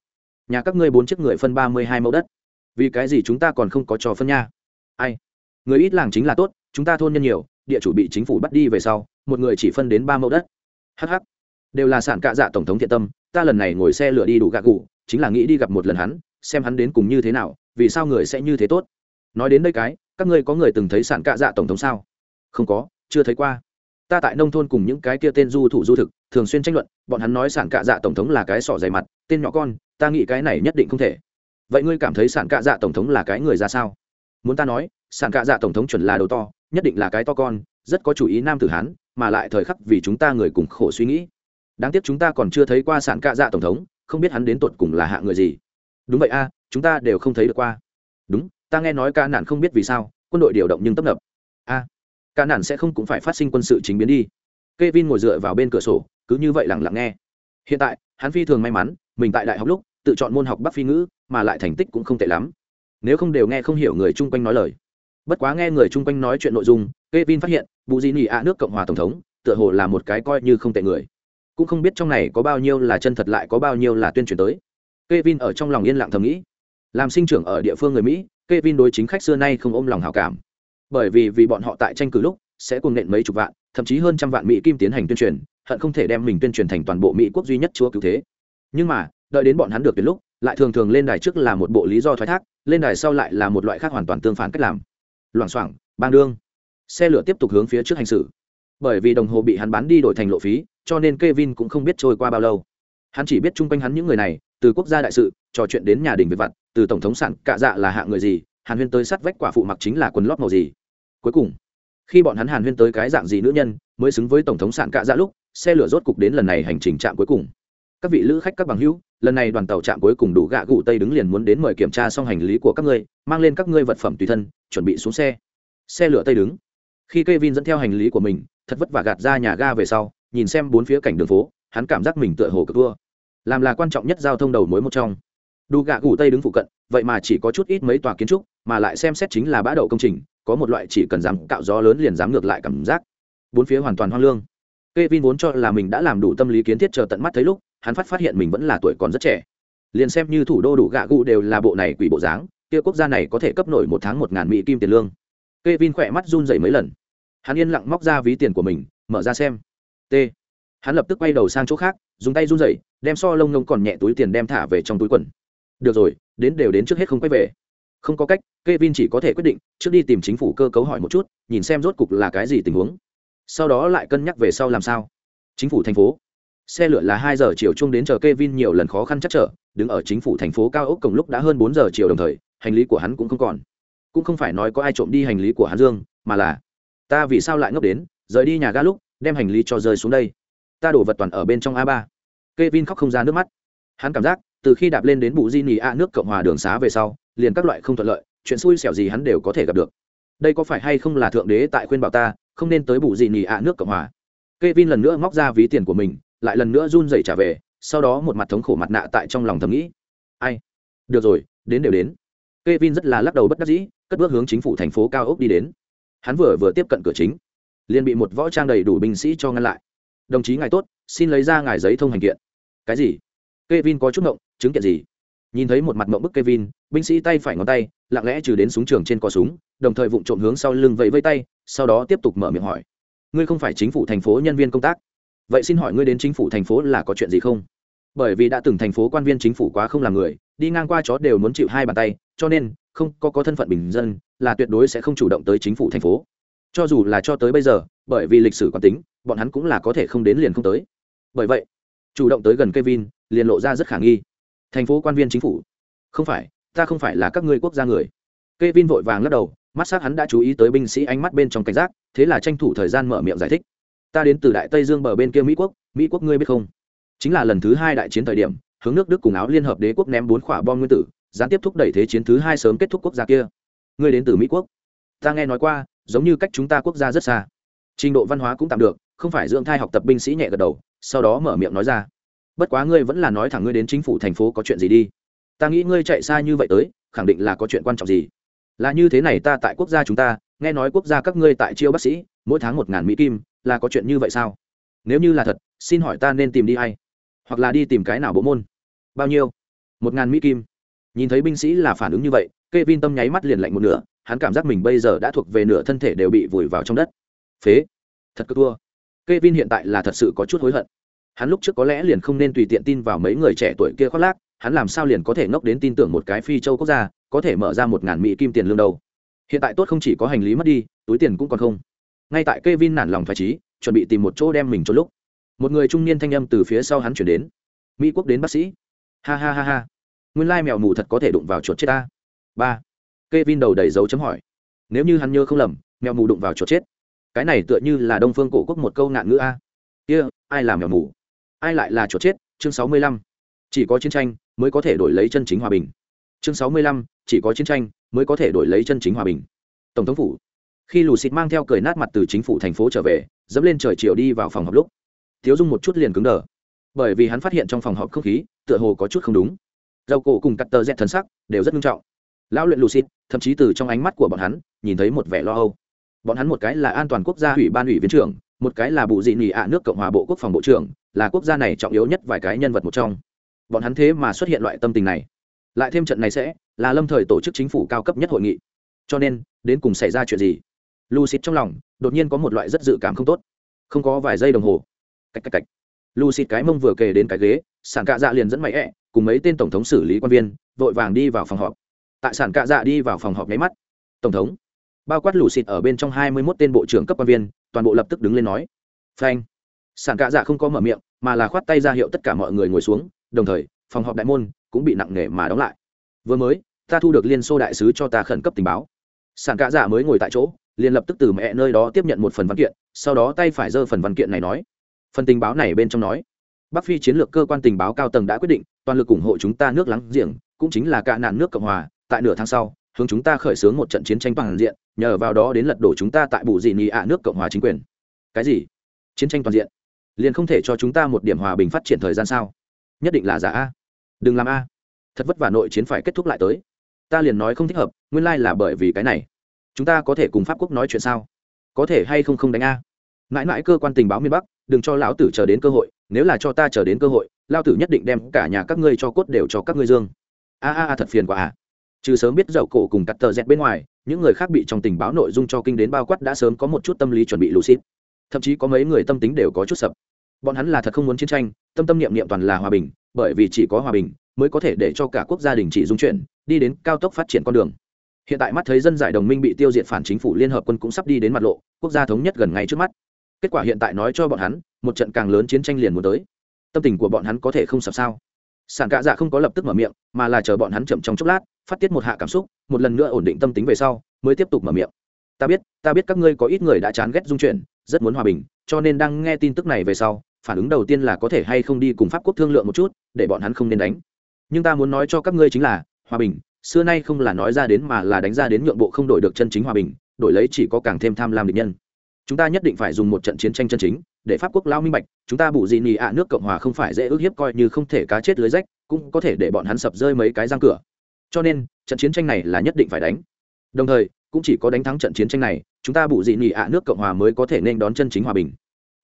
S1: Nhà các ngươi bốn chiếc người phân ba mươi hai mẫu đất. Vì cái gì chúng ta còn không có trò phân nha? Ai? Người ít làng chính là tốt, chúng ta thôn nhân nhiều, địa chủ bị chính phủ bắt đi về sau, một người chỉ phân đến ba mẫu đất. Hh đều là sản cạ dạ tổng thống thiện tâm, ta lần này ngồi xe lửa đi đủ gạ gù, chính là nghĩ đi gặp một lần hắn xem hắn đến cùng như thế nào, vì sao người sẽ như thế tốt. Nói đến đây cái, các ngươi có người từng thấy sản cạ dạ tổng thống sao? Không có, chưa thấy qua. Ta tại nông thôn cùng những cái kia tên du thủ du thực, thường xuyên tranh luận, bọn hắn nói sản cạ dạ tổng thống là cái sỏ dày mặt, tên nhỏ con, ta nghĩ cái này nhất định không thể. Vậy ngươi cảm thấy sản cạ dạ tổng thống là cái người ra sao? Muốn ta nói, sản cạ dạ tổng thống chuẩn là đầu to, nhất định là cái to con, rất có chủ ý nam tử hán, mà lại thời khắc vì chúng ta người cùng khổ suy nghĩ. Đáng tiếc chúng ta còn chưa thấy qua sản cạ dạ tổng thống, không biết hắn đến tột cùng là hạ người gì đúng vậy a, chúng ta đều không thấy được qua. Đúng, ta nghe nói ca nạn không biết vì sao, quân đội điều động nhưng tấp nập. A, ca nạn sẽ không cũng phải phát sinh quân sự chính biến đi. K e vin ngồi dựa vào bên cửa sổ, cứ như vậy lẳng lặng nghe. Hiện tại, hắn phi thường may mắn, mình tại đại học lúc, tự chọn môn học bắc phi ngữ, mà lại thành tích cũng không tệ lắm. Nếu không đều nghe không hiểu người chung quanh nói lời. Bất quá nghe người chung quanh nói chuyện nội dung, Kevin phát hiện, bù di nị ạ nước cộng hòa tổng thống, tựa hồ là một cái coi như không tệ người. Cũng không biết trong này có bao nhiêu là chân thật lại có bao nhiêu là tuyên truyền tới. Kevin ở trong lòng yên lặng thầm nghĩ. Làm sinh trưởng ở địa phương người mỹ Kevin đối chính khách xưa nay không ôm lòng hảo cảm. Bởi vì vì bọn họ tại tranh cử lúc sẽ cùng nện mấy chục vạn thậm chí hơn trăm vạn mỹ kim tiến hành tuyên truyền hận không thể đem mình tuyên truyền thành toàn bộ mỹ quốc duy nhất chúa cứu thế. Nhưng mà đợi đến bọn hắn được tuyển lúc lại thường thường lên đài trước là một bộ lý do thoái thác lên đài sau lại là một loại khác hoàn toàn tương phản cách làm. Loạng choạng, bang đương. Xe lửa tiếp tục hướng phía trước hành xử. Bởi vì đồng hồ bị hắn bán đi đổi thành lộ phí cho nên Kevin cũng không biết trôi qua bao lâu. Hắn chỉ biết chung quanh hắn những người này từ quốc gia đại sự, trò chuyện đến nhà đình về vặt, từ tổng thống sản cạ dạ là hạ người gì, hàn huyên tới sát vách quả phụ mặc chính là quần lót màu gì. Cuối cùng, khi bọn hắn hàn huyên tới cái dạng gì nữ nhân, mới xứng với tổng thống sản cạ dạ lúc, xe lửa rốt cục đến lần này hành trình trạm cuối cùng. Các vị lữ khách các bằng hữu, lần này đoàn tàu trạm cuối cùng đủ gạ gụ tây đứng liền muốn đến mời kiểm tra xong hành lý của các ngươi, mang lên các ngươi vật phẩm tùy thân, chuẩn bị xuống xe. Xe lửa tây đứng. Khi k e vin dẫn theo hành lý của mình, thật vất vả gạt ra nhà ga về sau, nhìn xem bốn phía cảnh đường phố, hắn cảm giác mình tựa hồ cực vua làm là quan trọng nhất giao thông đầu mối một trong đủ gạ gụ tây đứng phụ cận vậy mà chỉ có chút ít mấy tòa kiến trúc mà lại xem xét chính là bã đậu công trình có một loại chỉ cần dám cạo gió lớn liền dám ngược lại cảm giác bốn phía hoàn toàn hoang lương Kevin vốn cho là mình đã làm đủ tâm lý kiến thiết chờ tận mắt thấy lúc, hắn phát phát hiện mình vẫn là tuổi còn rất trẻ. Liền xem như thủ đô đủ gạ gụ đều là bộ này quỷ bộ dáng, kia quốc gia này có thể cấp nổi một tháng một ngàn mỹ kim tiền lương. Kevin khỏe mắt run rẩy mấy lần. Hắn yên lặng móc ra ví tiền của mình, mở ra xem. T. Hắn lập tức quay đầu sang chỗ khác, dùng tay run rẩy, đem so lông ngông còn nhẹ túi tiền đem thả về trong túi quần. Được rồi, đến đều đến trước hết không quay về. Không có cách, Kevin chỉ có thể quyết định trước đi tìm chính phủ cơ cấu hỏi một chút, nhìn xem rốt cục là cái gì tình huống. Sau đó lại cân nhắc về sau làm sao. Chính phủ thành phố. Xe lửa là hai giờ chiều chung đến chờ k e vin nhiều lần khó khăn chắc trở đứng ở chính phủ thành phố cao ốc cổng lúc đã hơn bốn giờ chiều đồng thời hành lý của hắn cũng không còn. Cũng không phải nói có ai trộm đi hành lý của hắn dương mà là ta vì sao lại ngốc đến rời đi nhà ga lúc đem hành lý cho rơi xuống đây. Ta đổ vật toàn ở bên trong a ba. Kevin khóc không ra nước mắt. Hắn cảm giác, từ khi đạp lên đến Bù di nỉ a nước cộng hòa đường xá về sau, liền các loại không thuận lợi, chuyện xui xẻo gì hắn đều có thể gặp được. Đây có phải hay không là thượng đế tại khuyên bảo ta, không nên tới Bù di nỉ a nước cộng hòa? Kevin lần nữa móc ra ví tiền của mình, lại lần nữa run rẩy trả về, sau đó một mặt thống khổ mặt nạ tại trong lòng thầm nghĩ. Ai? Được rồi, đến đều đến. Kevin rất là lắc đầu bất đắc dĩ, cất bước hướng chính phủ thành phố cao ốc đi đến. Hắn vừa vừa tiếp cận cửa chính, liền bị một võ trang đầy đủ binh sĩ cho ngăn lại. Đồng chí ngài tốt xin lấy ra ngài giấy thông hành kiện. Cái gì? Kevin có chút ngộng, chứng kiện gì? Nhìn thấy một mặt ngộng bức Kevin, binh sĩ tay phải ngón tay, lặng lẽ trừ đến súng trường trên cò súng, đồng thời vụng trộm hướng sau lưng vẫy vây tay, sau đó tiếp tục mở miệng hỏi. Ngươi không phải chính phủ thành phố nhân viên công tác? Vậy xin hỏi ngươi đến chính phủ thành phố là có chuyện gì không? Bởi vì đã từng thành phố quan viên chính phủ quá không làm người, đi ngang qua chó đều muốn chịu hai bàn tay, cho nên, không có có thân phận bình dân, là tuyệt đối sẽ không chủ động tới chính phủ thành phố. Cho dù là cho tới bây giờ, bởi vì lịch sử quán tính, bọn hắn cũng là có thể không đến liền không tới bởi vậy, chủ động tới gần Kevin, liền lộ ra rất khả nghi. Thành phố quan viên chính phủ. Không phải, ta không phải là các ngươi quốc gia người. Kevin vội vàng lắc đầu, mắt s hắn đã chú ý tới binh sĩ ánh mắt bên trong cảnh giác, thế là tranh thủ thời gian mở miệng giải thích. Ta đến từ đại tây dương bờ bên kia mỹ quốc mỹ quốc ngươi biết không? Chính là lần thứ hai đại chiến thời điểm, hướng nước đức cùng áo liên hợp đế quốc ném bốn quả bom nguyên tử, gián tiếp thúc đẩy thế chiến thứ hai sớm kết thúc quốc gia kia. Ngươi đến từ mỹ quốc. Ta nghe nói qua, giống như cách chúng ta quốc gia rất xa. Trình độ văn hóa cũng tạm được, không phải dưỡng thai học tập binh sĩ nhẹ gật đầu sau đó mở miệng nói ra. Bất quá ngươi vẫn là nói thẳng ngươi đến chính phủ thành phố có chuyện gì đi. Ta nghĩ ngươi chạy xa như vậy tới, khẳng định là có chuyện quan trọng gì. Là như thế này ta tại quốc gia chúng ta, nghe nói quốc gia các ngươi tại chiêu bác sĩ, mỗi tháng một ngàn mỹ kim, là có chuyện như vậy sao? Nếu như là thật, xin hỏi ta nên tìm đi hay hoặc là đi tìm cái nào bộ môn? Bao nhiêu? Một ngàn mỹ kim. Nhìn thấy binh sĩ là phản ứng như vậy k e vin tâm nháy mắt liền lạnh một nửa, hắn cảm giác mình bây giờ đã thuộc về nửa thân thể đều bị vùi vào trong đất. Phế. Thật cơ thua. Kevin hiện tại là thật sự có chút hối hận. Hắn lúc trước có lẽ liền không nên tùy tiện tin vào mấy người trẻ tuổi kia khoác lác, hắn làm sao liền có thể ngốc đến tin tưởng một cái phi châu quốc gia, có thể mở ra một ngàn mỹ kim tiền lương đâu. Hiện tại tốt không chỉ có hành lý mất đi, túi tiền cũng còn không. Ngay tại Kevin nản lòng phách trí chuẩn bị tìm một chỗ đem mình cho lúc, một người trung niên thanh âm từ phía sau hắn chuyển đến. Mỹ quốc đến bác sĩ. Ha ha ha ha. Nguyên lai mèo mù thật có thể đụng vào chuột chết ta. Ba. Kevin đầu đầy dấu chấm hỏi. Nếu như hắn nhớ không lầm, mèo mù đụng vào chuột chết cái này tựa như là đông phương cổ quốc một câu ngạn ngữ a. Kia、yeah, ai làm mèo mù? Ai lại là chuột chết? Chương sáu mươi lăm. Chỉ có chiến tranh mới có thể đổi lấy chân chính hòa bình. Chương sáu mươi lăm. Chỉ có chiến tranh mới có thể đổi lấy chân chính hòa bình. Tổng thống phủ. Khi lù xịt mang theo cười nát mặt từ chính phủ thành phố trở về dẫm lên trời chiều đi vào phòng họp lúc. Thiếu dung một chút liền cứng đờ. Bởi vì hắn phát hiện trong phòng họp không khí tựa hồ có chút không đúng. Dầu cổ cùng cắt tờ dẹt thần sắc đều rất nghiêm trọng. Lão luyện lucid thậm chí từ trong ánh mắt của bọn hắn nhìn thấy một vẻ lo âu bọn hắn một cái là an toàn quốc gia ủy ban ủy viên trưởng, một cái là bụ dị nỉ ạ nước cộng hòa bộ quốc phòng bộ trưởng, là quốc gia này trọng yếu nhất vài cái nhân vật một trong. Bọn hắn thế mà xuất hiện loại tâm tình này. Lại thêm trận này sẽ, là lâm thời tổ chức chính phủ cao cấp nhất hội nghị. Cho nên, đến cùng xảy ra chuyện gì? Lucid trong lòng, đột nhiên có một loại rất dự cảm không tốt. Không có vài giây đồng hồ. Cách cách cách. Lucid cái mông vừa kề đến cái ghế, sản cạ dạ liền dẫn mày ẹ, cùng mấy tên tổng thống xử lý quan viên, vội vàng đi vào phòng họp. Tại sản cạ dạ đi vào phòng họp nháy mắt, tổng thống bao quát lù xịt ở bên trong hai mươi mốt tên bộ trưởng cấp quan viên, toàn bộ lập tức đứng lên nói. Phanh. Sản cạ dạ không có mở miệng, mà là khoát tay ra hiệu tất cả mọi người ngồi xuống, đồng thời, phòng họp đại môn cũng bị nặng nề mà đóng lại. Vừa mới, ta thu được liên xô đại sứ cho ta khẩn cấp tình báo. Sản cạ dạ mới ngồi tại chỗ, liền lập tức từ mẹ nơi đó tiếp nhận một phần văn kiện, sau đó tay phải giơ phần văn kiện này nói. Phần tình báo này bên trong nói. Bắc phi chiến lược cơ quan tình báo cao tầng đã quyết định, toàn lực ủng hộ chúng ta nước láng giềng, cũng chính là cả nạn nước cộng hòa, tại nửa tháng sau, hướng chúng ta khởi xướng một trận chiến tranh toàn diện nhờ vào đó đến lật đổ chúng ta tại bù dị nị ạ nước cộng hòa chính quyền cái gì chiến tranh toàn diện liền không thể cho chúng ta một điểm hòa bình phát triển thời gian sao nhất định là giả a đừng làm a thật vất vả nội chiến phải kết thúc lại tới ta liền nói không thích hợp nguyên lai là bởi vì cái này chúng ta có thể cùng pháp quốc nói chuyện sao có thể hay không không đánh a mãi mãi cơ quan tình báo miền bắc đừng cho lão tử chờ đến cơ hội nếu là cho ta chờ đến cơ hội lao tử nhất định đem cả nhà các ngươi cho cốt đều cho các ngươi dương a a a thật phiền quá à trừ sớm biết dậu cổ cùng cắt tờ dẹt bên ngoài những người khác bị trong tình báo nội dung cho kinh đến bao quát đã sớm có một chút tâm lý chuẩn bị lucid. Thậm chí có mấy người tâm tính đều có chút sập. Bọn hắn là thật không muốn chiến tranh, tâm tâm niệm niệm toàn là hòa bình, bởi vì chỉ có hòa bình mới có thể để cho cả quốc gia đình chỉ dung chuyển, đi đến cao tốc phát triển con đường. Hiện tại mắt thấy dân giải đồng minh bị tiêu diệt phản chính phủ liên hợp quân cũng sắp đi đến mặt lộ, quốc gia thống nhất gần ngay trước mắt. Kết quả hiện tại nói cho bọn hắn, một trận càng lớn chiến tranh liền muốn tới. Tâm tình của bọn hắn có thể không sập sao? Sản cạ dạ không có lập tức mở miệng, mà là chờ bọn hắn chậm trong chốc lát, phát tiết một hạ cảm xúc, một lần nữa ổn định tâm tính về sau, mới tiếp tục mở miệng. Ta biết ta biết các ngươi có ít người đã chán ghét dung chuyển, rất muốn hòa bình, cho nên đang nghe tin tức này về sau, phản ứng đầu tiên là có thể hay không đi cùng pháp quốc thương lượng một chút, để bọn hắn không nên đánh. Nhưng ta muốn nói cho các ngươi chính là, hòa bình, xưa nay không là nói ra đến mà là đánh ra đến nhượng bộ không đổi được chân chính hòa bình, đổi lấy chỉ có càng thêm tham lam địch nhân chúng ta nhất định phải dùng một trận chiến tranh chân chính, để pháp quốc lao minh bạch, chúng ta bù dị nhì ạ, nước cộng hòa không phải dễ ước hiếp coi như không thể cá chết lưới rách, cũng có thể để bọn hắn sập rơi mấy cái răng cửa. Cho nên, trận chiến tranh này là nhất định phải đánh. Đồng thời, cũng chỉ có đánh thắng trận chiến tranh này, chúng ta bù dị nhì ạ, nước cộng hòa mới có thể nên đón chân chính hòa bình.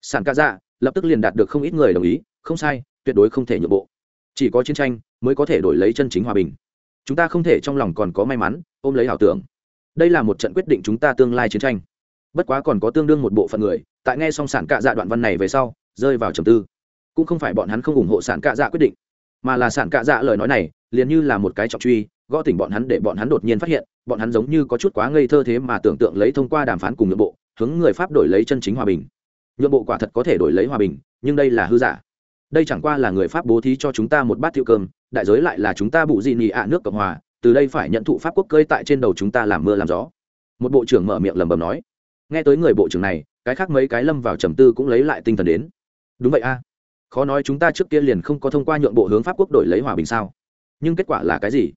S1: Sản ca dạ lập tức liền đạt được không ít người đồng ý, không sai, tuyệt đối không thể nhượng bộ. Chỉ có chiến tranh mới có thể đổi lấy chân chính hòa bình. Chúng ta không thể trong lòng còn có may mắn, ôm lấy ảo tưởng. Đây là một trận quyết định chúng ta tương lai chiến tranh bất quá còn có tương đương một bộ phận người, tại nghe xong sản cạ dạ đoạn văn này về sau, rơi vào trầm tư. Cũng không phải bọn hắn không ủng hộ sản cạ dạ quyết định, mà là sản cạ dạ lời nói này, liền như là một cái trọng truy, gõ tỉnh bọn hắn để bọn hắn đột nhiên phát hiện, bọn hắn giống như có chút quá ngây thơ thế mà tưởng tượng lấy thông qua đàm phán cùng nội bộ, hướng người pháp đổi lấy chân chính hòa bình. Nhượng bộ quả thật có thể đổi lấy hòa bình, nhưng đây là hư giả. Đây chẳng qua là người pháp bố thí cho chúng ta một bát thiệu cơm, đại giới lại là chúng ta bụ dị nhị ạ nước cộng hòa, từ đây phải nhận thụ pháp quốc cơi tại trên đầu chúng ta làm mưa làm gió. Một bộ trưởng mở miệng lẩm bẩm nói nghe tới người bộ trưởng này, cái khác mấy cái lâm vào trầm tư cũng lấy lại tinh thần đến. Đúng vậy a. Khó nói chúng ta trước kia liền không có thông qua nhượng bộ hướng pháp quốc đổi lấy hòa bình sao? Nhưng kết quả là cái gì?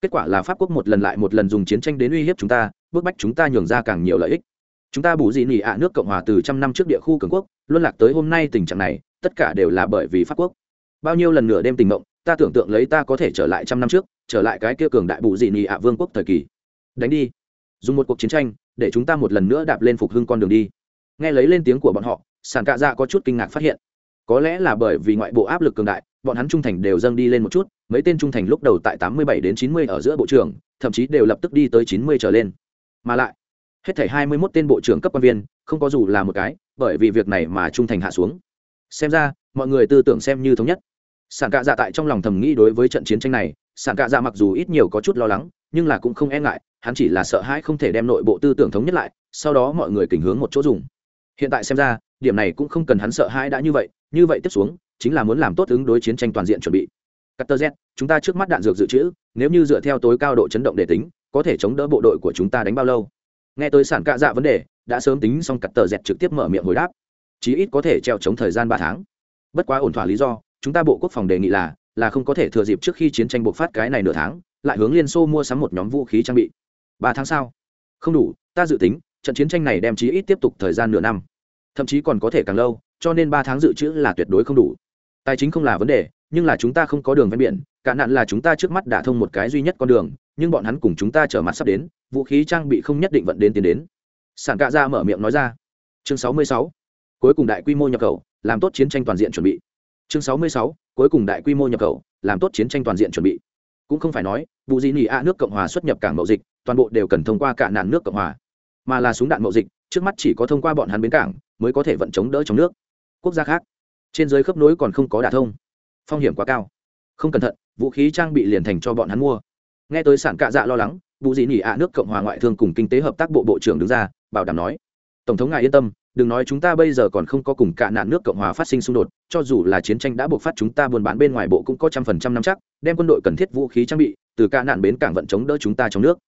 S1: Kết quả là pháp quốc một lần lại một lần dùng chiến tranh đến uy hiếp chúng ta, bức bách chúng ta nhường ra càng nhiều lợi ích. Chúng ta bù gì nỉ ạ nước cộng hòa từ trăm năm trước địa khu cường quốc, luân lạc tới hôm nay tình trạng này, tất cả đều là bởi vì pháp quốc. Bao nhiêu lần nửa đêm tình mộng, ta tưởng tượng lấy ta có thể trở lại trăm năm trước, trở lại cái kia cường đại bù dị nỉ ạ vương quốc thời kỳ. Đánh đi. Dùng một cuộc chiến tranh để chúng ta một lần nữa đạp lên phục hưng con đường đi. Nghe lấy lên tiếng của bọn họ, sàn cạ dạ có chút kinh ngạc phát hiện. Có lẽ là bởi vì ngoại bộ áp lực cường đại, bọn hắn trung thành đều dâng đi lên một chút, mấy tên trung thành lúc đầu tại tám mươi bảy đến chín mươi ở giữa bộ trưởng, thậm chí đều lập tức đi tới chín mươi trở lên. Mà lại, hết thảy hai mươi 21 tên bộ trưởng cấp quan viên, không có dù là một cái, bởi vì việc này mà trung thành hạ xuống. Xem ra, mọi người tư tưởng xem như thống nhất. Sản cạ dạ tại trong lòng thầm nghĩ đối với trận chiến tranh này sản cạ dạ mặc dù ít nhiều có chút lo lắng, nhưng là cũng không e ngại hắn chỉ là sợ hãi không thể đem nội bộ tư tưởng thống nhất lại sau đó mọi người kình hướng một chỗ dùng hiện tại xem ra điểm này cũng không cần hắn sợ hãi đã như vậy như vậy tiếp xuống chính là muốn làm tốt ứng đối chiến tranh toàn diện chuẩn bị Cutter Z, chúng ta trước mắt đạn dược dự trữ, nếu như dựa theo tối cao độ chấn động để tính, có thể chống đỡ bộ đội của chúng ta đánh bao lâu? Nghe tới sản cạ dạ vấn đề, đã sớm tính xong Cutter Z trực tiếp mở miệng hồi đáp. Chí ít có thể treo chống thời gian ba tháng. Bất quá ổn thỏa lý do, chúng ta bộ quốc phòng đề nghị là là không có thể thừa dịp trước khi chiến tranh bộc phát cái này nửa tháng lại hướng liên xô mua sắm một nhóm vũ khí trang bị ba tháng sau. Không đủ ta dự tính trận chiến tranh này đem chí ít tiếp tục thời gian nửa năm. Thậm chí còn có thể càng lâu cho nên ba tháng dự trữ là tuyệt đối không đủ. Tài chính không là vấn đề nhưng là chúng ta không có đường ven biển cả nạn là chúng ta trước mắt đã thông một cái duy nhất con đường nhưng bọn hắn cùng chúng ta trở mặt sắp đến vũ khí trang bị không nhất định vận đến tiến đến. Sản cạ ra mở miệng nói ra. Chương 66. cuối cùng đại quy mô nhập khẩu làm tốt chiến tranh toàn diện chuẩn bị. Chương 66, cuối cùng đại quy mô nhập khẩu làm tốt chiến tranh toàn diện chuẩn bị cũng không phải nói vụ gì nỉ a nước cộng hòa xuất nhập cảng mậu dịch, toàn bộ đều cần thông qua cả nạn nước cộng hòa. Mà là súng đạn mậu dịch, trước mắt chỉ có thông qua bọn hắn bến cảng, mới có thể vận chống đỡ trong nước. Quốc gia khác, trên giới khớp nối còn không có đả thông. Phong hiểm quá cao. Không cẩn thận, vũ khí trang bị liền thành cho bọn hắn mua. Nghe tới sản cạ dạ lo lắng vụ gì nỉ ạ nước cộng hòa ngoại thương cùng kinh tế hợp tác bộ bộ trưởng đứng ra, bảo đảm nói, tổng thống ngài yên tâm đừng nói chúng ta bây giờ còn không có cùng cả nạn nước cộng hòa phát sinh xung đột, cho dù là chiến tranh đã buộc phát chúng ta buôn bán bên ngoài bộ cũng có trăm phần trăm năm chắc, đem quân đội cần thiết vũ khí trang bị từ cả nạn bến cảng vận chống đỡ chúng ta trong nước.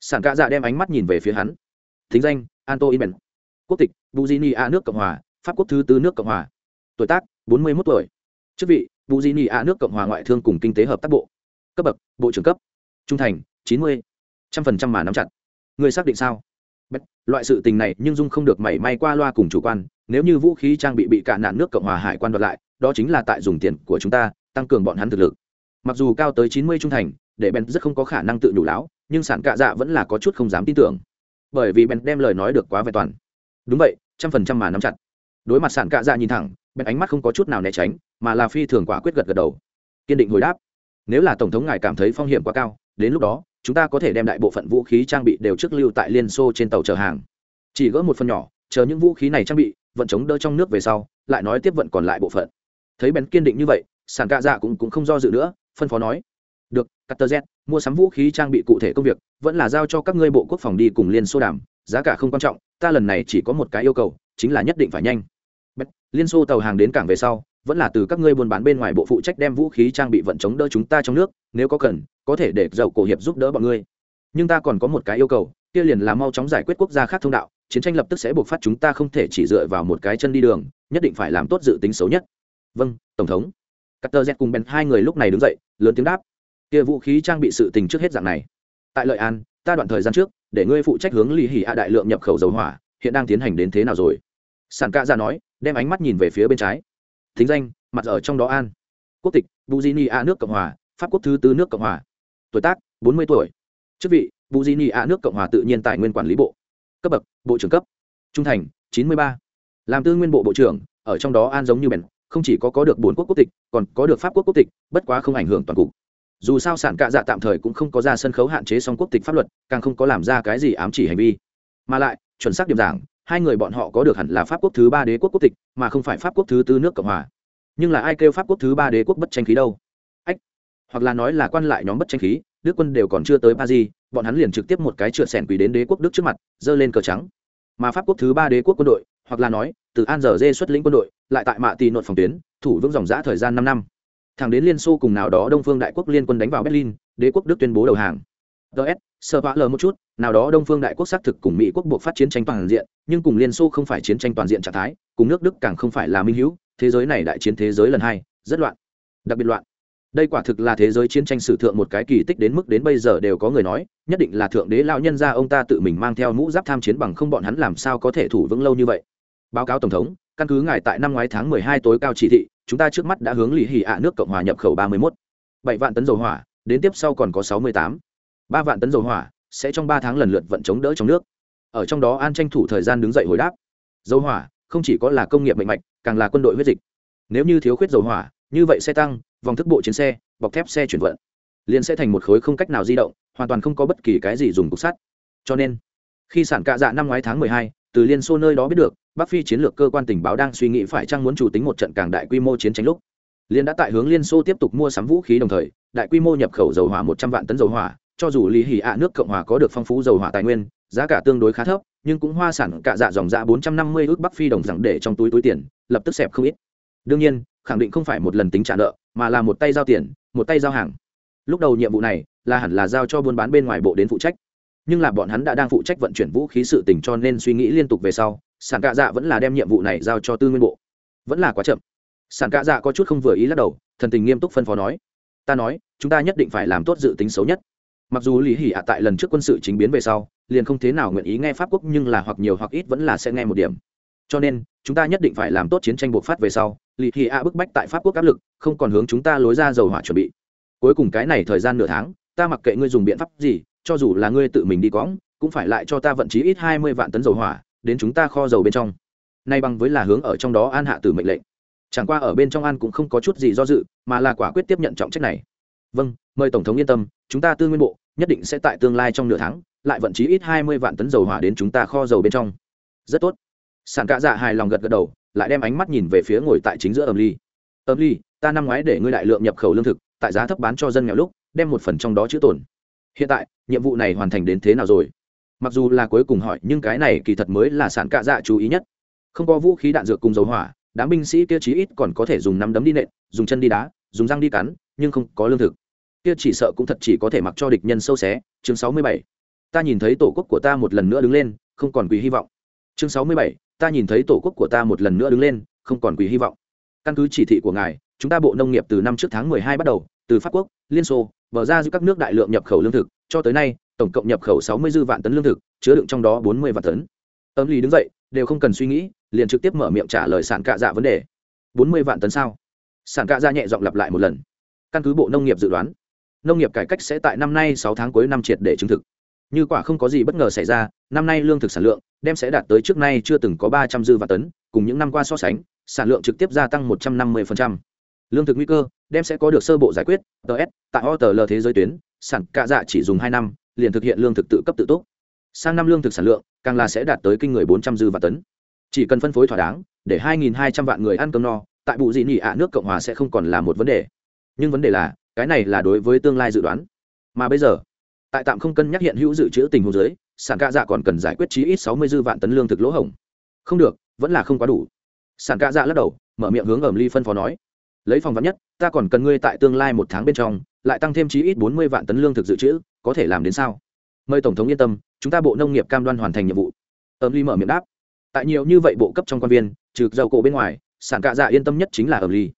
S1: Sản cạ dạ đem ánh mắt nhìn về phía hắn. Thính danh, anto iben quốc tịch buzini a nước cộng hòa, pháp quốc thứ tư nước cộng hòa. Tuổi tác, bốn mươi 41 tuổi. Chức vị buzini a nước cộng hòa ngoại thương cùng kinh tế hợp tác bộ. Cấp bậc, bộ trưởng cấp. Trung thành, chín mươi. Trăm phần trăm mà nắm chặt. Người xác định sao? Bất, loại sự tình này nhưng dung không được mảy may qua loa cùng chủ quan nếu như vũ khí trang bị bị cạn nạn nước cộng hòa hải quan đoạt lại đó chính là tại dùng tiền của chúng ta tăng cường bọn hắn thực lực. Mặc dù cao tới chín mươi trung thành để ben rất không có khả năng tự đủ lão nhưng sản cạ dạ vẫn là có chút không dám tin tưởng. Bởi vì ben đem lời nói được quá vẹn toàn. Đúng vậy trăm phần trăm mà nắm chặt. Đối mặt sản cạ dạ nhìn thẳng ben ánh mắt không có chút nào né tránh mà là phi thường quả quyết gật gật đầu. Kiên định hồi đáp. Nếu là tổng thống ngài cảm thấy phong hiểm quá cao đến lúc đó chúng ta có thể đem đại bộ phận vũ khí trang bị đều trước lưu tại liên xô trên tàu chở hàng. Chỉ gỡ một phần nhỏ chờ những vũ khí này trang bị vận chống đỡ trong nước về sau lại nói tiếp vận còn lại bộ phận. Thấy bèn kiên định như vậy Sàn cạ dạ cũng, cũng không do dự nữa phân phó nói được cutter z mua sắm vũ khí trang bị cụ thể công việc vẫn là giao cho các ngươi bộ quốc phòng đi cùng liên xô đàm giá cả không quan trọng ta lần này chỉ có một cái yêu cầu chính là nhất định phải nhanh. Liên xô tàu hàng đến cảng về sau vẫn là từ các ngươi buôn bán bên ngoài bộ phụ trách đem vũ khí trang bị vận chống đỡ chúng ta trong nước nếu có cần có thể để dầu cổ hiệp giúp đỡ bọn ngươi nhưng ta còn có một cái yêu cầu kia liền là mau chóng giải quyết quốc gia khác thông đạo chiến tranh lập tức sẽ buộc phát chúng ta không thể chỉ dựa vào một cái chân đi đường nhất định phải làm tốt dự tính xấu nhất vâng tổng thống Cutter Z cùng Ben hai người lúc này đứng dậy, lớn tiếng đáp. Kia vũ khí trang bị sự tình trước hết dạng này. Tại Lợi An, ta đoạn thời gian trước, để ngươi phụ trách hướng Lý Hỉ A đại lượng nhập khẩu dầu hỏa, hiện đang tiến hành đến thế nào rồi? Sản ca ra nói, đem ánh mắt nhìn về phía bên trái. Thính danh, mặt ở trong đó an. Quốc tịch, Buzini A nước Cộng hòa, Pháp quốc thứ tư nước Cộng hòa. Tuổi tác, 40 tuổi. Chức vị, Buzini A nước Cộng hòa tự nhiên tài nguyên quản lý bộ. Cấp bậc, bộ trưởng cấp. Trung thành, 93. Làm tư nguyên bộ bộ trưởng, ở trong đó an giống như bèn, không chỉ có có được bốn quốc quốc tịch còn có được pháp quốc quốc tịch bất quá không ảnh hưởng toàn cục dù sao sản cạ dạ tạm thời cũng không có ra sân khấu hạn chế song quốc tịch pháp luật càng không có làm ra cái gì ám chỉ hành vi mà lại chuẩn xác điểm giảng hai người bọn họ có được hẳn là pháp quốc thứ ba đế quốc quốc tịch, mà không phải pháp quốc thứ tư nước cộng hòa. Nhưng là ai kêu pháp quốc thứ ba đế quốc bất tranh khí đâu? Ách, hoặc là nói là quan lại nhóm bất tranh khí, đức quân đều còn chưa tới paris, bọn hắn liền trực tiếp một cái trượt sẻn quỷ đến đế quốc đức trước mặt, giơ lên cờ trắng. Mà pháp quốc thứ ba đế quốc quân đội, hoặc là nói, từ an giờ dê xuất lĩnh quân đội, lại tại mạ tì nội phòng tuyến, thủ vững dòng giã thời gian năm năm. Thẳng đến liên xô cùng nào đó đông phương đại quốc liên quân đánh vào berlin, đế quốc đức tuyên bố đầu hàng. Ts sợ vã lờ một chút, nào đó đông phương đại quốc xác thực cùng mỹ quốc buộc phát chiến tranh toàn diện, nhưng cùng liên xô không phải chiến tranh toàn diện trạng thái, cùng nước đức càng không phải là minh hữu, thế giới này đại chiến thế giới lần hai, rất loạn, đặc biệt loạn. Đây quả thực là thế giới chiến tranh sử thượng một cái kỳ tích đến mức đến bây giờ đều có người nói, nhất định là thượng đế lao nhân ra ông ta tự mình mang theo mũ giáp tham chiến bằng không bọn hắn làm sao có thể thủ vững lâu như vậy. Báo cáo tổng thống, căn cứ ngài tại năm ngoái tháng mười hai tối cao chỉ thị, chúng ta trước mắt đã hướng lì hì ạ nước cộng hòa nhập khẩu ba mươi mốt. Bảy vạn tấn dầu hỏa, đến tiếp sau còn có sáu mươi tám ba vạn tấn dầu hỏa sẽ trong ba tháng lần lượt vận chống đỡ trong nước. Ở trong đó an tranh thủ thời gian đứng dậy hồi đáp. Dầu hỏa không chỉ có là công nghiệp mạnh mạnh càng là quân đội huyết dịch. Nếu như thiếu khuyết dầu hỏa, như vậy xe tăng, vòng thức bộ chiến xe, bọc thép xe chuyển vận, liền sẽ thành một khối không cách nào di động, hoàn toàn không có bất kỳ cái gì dùng cục sắt. Cho nên, khi sản cạ dạ năm ngoái tháng mười hai, từ liên xô nơi đó biết được, bắc phi chiến lược cơ quan tình báo đang suy nghĩ phải chăng muốn chủ tính một trận càng đại quy mô chiến tranh lúc. Liên đã tại hướng liên xô tiếp tục mua sắm vũ khí đồng thời, đại quy mô nhập khẩu dầu hỏa một trăm vạn tấn dầu hỏa cho dù lý hỉ ạ nước cộng hòa có được phong phú dầu hỏa tài nguyên, giá cả tương đối khá thấp, nhưng cũng hoa sản cả dạ dòng dạ bốn trăm năm mươi ước bắc phi đồng rằng để trong túi túi tiền, lập tức xẹp không ít. Đương nhiên, khẳng định không phải một lần tính trả nợ, mà là một tay giao tiền, một tay giao hàng. Lúc đầu nhiệm vụ này là hẳn là giao cho buôn bán bên ngoài bộ đến phụ trách. Nhưng là bọn hắn đã đang phụ trách vận chuyển vũ khí sự tình cho nên suy nghĩ liên tục về sau, sản cạ dạ vẫn là đem nhiệm vụ này giao cho tư nguyên bộ. Vẫn là quá chậm. Sản cạ dạ có chút không vừa ý lắc đầu, thần tình nghiêm túc phân phó nói, ta nói, chúng ta nhất định phải làm tốt dự tính xấu nhất mặc dù lý hỉ ạ tại lần trước quân sự chính biến về sau, liền không thế nào nguyện ý nghe pháp quốc, nhưng là hoặc nhiều hoặc ít vẫn là sẽ nghe một điểm. Cho nên, chúng ta nhất định phải làm tốt chiến tranh buộc phát về sau, lý hỉ ạ bức bách tại pháp quốc áp lực, không còn hướng chúng ta lối ra dầu hỏa chuẩn bị. Cuối cùng cái này thời gian nửa tháng, ta mặc kệ ngươi dùng biện pháp gì, cho dù là ngươi tự mình đi cõng, cũng phải lại cho ta vận chí ít hai mươi vạn tấn dầu hỏa, đến chúng ta kho dầu bên trong. Nay bằng với là hướng ở trong đó an hạ tử mệnh lệnh. Chẳng qua ở bên trong an cũng không có chút gì do dự, mà là quả quyết tiếp nhận trọng trách này. Vâng mời tổng thống yên tâm chúng ta tư nguyên bộ, nhất định sẽ tại tương lai trong nửa tháng, lại vận chí ít hai mươi vạn tấn dầu hỏa đến chúng ta kho dầu bên trong. Rất tốt. Sản cạ dạ hài lòng gật gật đầu, lại đem ánh mắt nhìn về phía ngồi tại chính giữa ẩm ly. Ẩm ly, ta năm ngoái để ngươi đại lượng nhập khẩu lương thực, tại giá thấp bán cho dân nghèo lúc, đem một phần trong đó chữ tổn hiện tại, nhiệm vụ này hoàn thành đến thế nào rồi? Mặc dù là cuối cùng hỏi, nhưng cái này kỳ thật mới là sản cạ dạ chú ý nhất. Không có vũ khí đạn dược cùng dầu hỏa, đám binh sĩ kia chí ít còn có thể dùng nắm đấm đi nện, dùng chân đi đá, dùng răng đi cắn, nhưng không có lương thực kia chỉ sợ cũng thật chỉ có thể mặc cho địch nhân sâu xé. Chương sáu mươi bảy. Ta nhìn thấy tổ quốc của ta một lần nữa đứng lên, không còn quỳ hy vọng. Chương sáu mươi bảy. Ta nhìn thấy tổ quốc của ta một lần nữa đứng lên, không còn quỳ hy vọng. Căn cứ chỉ thị của ngài, chúng ta bộ nông nghiệp từ năm trước tháng mười hai bắt đầu, từ pháp quốc, liên xô, bờ ra giữa các nước đại lượng nhập khẩu lương thực, cho tới nay, tổng cộng nhập khẩu sáu mươi dư vạn tấn lương thực, chứa đựng trong đó bốn mươi vạn tấn. Âm lý đứng dậy, đều không cần suy nghĩ, liền trực tiếp mở miệng trả lời sản cạ dạ vấn đề. Bốn mươi vạn tấn sao? Sản cạ dạ nhẹ giọng lặp lại một lần. Căn cứ bộ nông nghiệp dự đoán nông nghiệp cải cách sẽ tại năm nay sáu tháng cuối năm triệt để chứng thực. Như quả không có gì bất ngờ xảy ra, năm nay lương thực sản lượng đem sẽ đạt tới trước nay chưa từng có ba trăm dư và tấn, cùng những năm qua so sánh, sản lượng trực tiếp gia tăng một trăm năm mươi lương thực nguy cơ đem sẽ có được sơ bộ giải quyết ts tại otl thế giới tuyến, sản cạ dạ chỉ dùng hai năm, liền thực hiện lương thực tự cấp tự túc. Sang năm lương thực sản lượng, càng là sẽ đạt tới kinh người bốn trăm dư và tấn. Chỉ cần phân phối thỏa đáng, để hai nghìn hai trăm vạn người ăn cơm no, tại bụ dị nỉ ạ nước cộng hòa sẽ không còn là một vấn đề. Nhưng vấn đề là cái này là đối với tương lai dự đoán. Mà bây giờ, tại tạm không cân nhắc hiện hữu dự trữ tình huống dưới, sản cạ dạ còn cần giải quyết chí ít sáu mươi dư vạn tấn lương thực lỗ hổng. Không được, vẫn là không quá đủ. Sản cạ dạ lắc đầu, mở miệng hướng ẩm ly phân phó nói, lấy phòng vắn nhất, ta còn cần ngươi tại tương lai một tháng bên trong, lại tăng thêm chí ít bốn mươi vạn tấn lương thực dự trữ, có thể làm đến sao? Mời tổng thống yên tâm, chúng ta bộ nông nghiệp cam đoan hoàn thành nhiệm vụ. Ẩm ly mở miệng đáp, tại nhiều như vậy bộ cấp trong quan viên, trừ dầu cổ bên ngoài, sản cạ dạ yên tâm nhất chính là ẩm ly.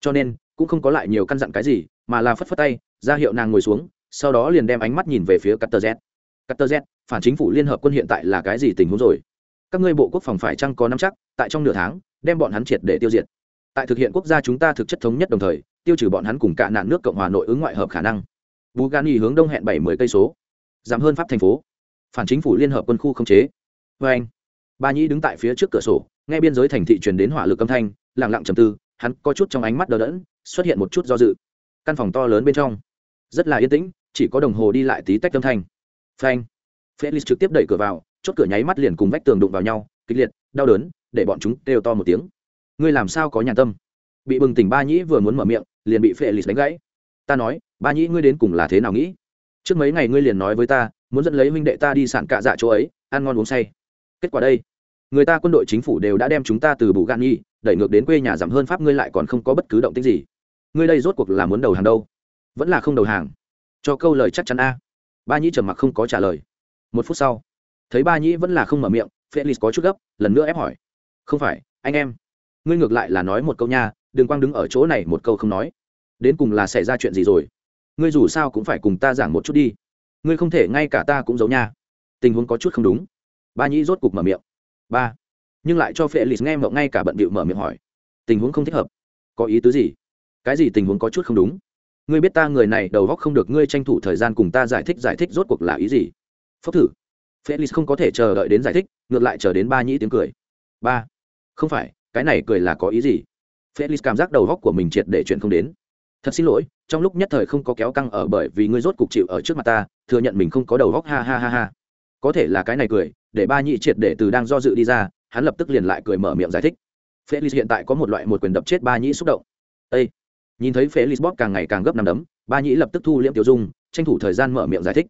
S1: Cho nên cũng không có lại nhiều căn dặn cái gì mà là phất phất tay ra hiệu nàng ngồi xuống sau đó liền đem ánh mắt nhìn về phía Cutter Z. Cutter Z, phản chính phủ liên hợp quân hiện tại là cái gì tình huống rồi? Các ngươi bộ quốc phòng phải chăng có nắm chắc, tại trong nửa tháng, đem bọn hắn triệt để tiêu diệt. Tại thực hiện quốc gia chúng ta thực chất thống nhất đồng thời, tiêu trừ bọn hắn cùng cả nạn nước Cộng hòa nội ứng ngoại hợp khả năng. Bugani hướng đông hẹn bảy mươi cây số, giảm hơn pháp thành phố. Phản chính phủ liên hợp quân khu không chế. vê anh, Ba Nhĩ đứng tại phía trước cửa sổ, nghe biên giới thành thị truyền đến hỏa lực âm thanh, lẳng lặng trầm tư, hắn có chút trong ánh mắt đờ đẫn, xuất hiện một chút do dự. Căn phòng to lớn bên trong, rất là yên tĩnh, chỉ có đồng hồ đi lại tí tách âm thanh. Phanh. Felix trực tiếp đẩy cửa vào chốt cửa nháy mắt liền cùng vách tường đụng vào nhau kịch liệt đau đớn để bọn chúng đều to một tiếng. Ngươi làm sao có nhàn tâm? Bị bừng tỉnh ba nhĩ vừa muốn mở miệng liền bị felix đánh gãy. Ta nói ba nhĩ ngươi đến cùng là thế nào nghĩ? Trước mấy ngày ngươi liền nói với ta muốn dẫn lấy huynh đệ ta đi sạn cạ dạ chỗ ấy ăn ngon uống say. Kết quả đây người ta quân đội chính phủ đều đã đem chúng ta từ bù gan nhi, đẩy ngược đến quê nhà giảm hơn pháp ngươi lại còn không có bất cứ động tích gì. Ngươi đây rốt cuộc là muốn đầu hàng đâu? Vẫn là không đầu hàng. Cho câu lời chắc chắn a. Ba nhĩ trầm mặc không có trả lời. Một phút sau, thấy ba nhĩ vẫn là không mở miệng, felix có chút gấp, lần nữa ép hỏi. Không phải, anh em, ngươi ngược lại là nói một câu nha, đừng quang đứng ở chỗ này một câu không nói. Đến cùng là xảy ra chuyện gì rồi? Ngươi dù sao cũng phải cùng ta giảng một chút đi. Ngươi không thể ngay cả ta cũng giấu nha. Tình huống có chút không đúng. Ba nhĩ rốt cục mở miệng ba nhưng lại cho felix nghe mộng ngay cả bận bịu mở miệng hỏi tình huống không thích hợp có ý tứ gì cái gì tình huống có chút không đúng ngươi biết ta người này đầu góc không được ngươi tranh thủ thời gian cùng ta giải thích giải thích rốt cuộc là ý gì phốc thử felix không có thể chờ đợi đến giải thích ngược lại chờ đến ba nhĩ tiếng cười ba không phải cái này cười là có ý gì felix cảm giác đầu góc của mình triệt để chuyện không đến thật xin lỗi trong lúc nhất thời không có kéo căng ở bởi vì ngươi rốt cục chịu ở trước mặt ta thừa nhận mình không có đầu góc ha ha ha ha có thể là cái này cười, để ba nhị triệt để từ đang do dự đi ra, hắn lập tức liền lại cười mở miệng giải thích. Felix hiện tại có một loại một quyền đập chết ba nhị xúc động. Ê! nhìn thấy phế bóp càng ngày càng gấp năm đấm, ba nhị lập tức thu liễm tiêu dung, tranh thủ thời gian mở miệng giải thích.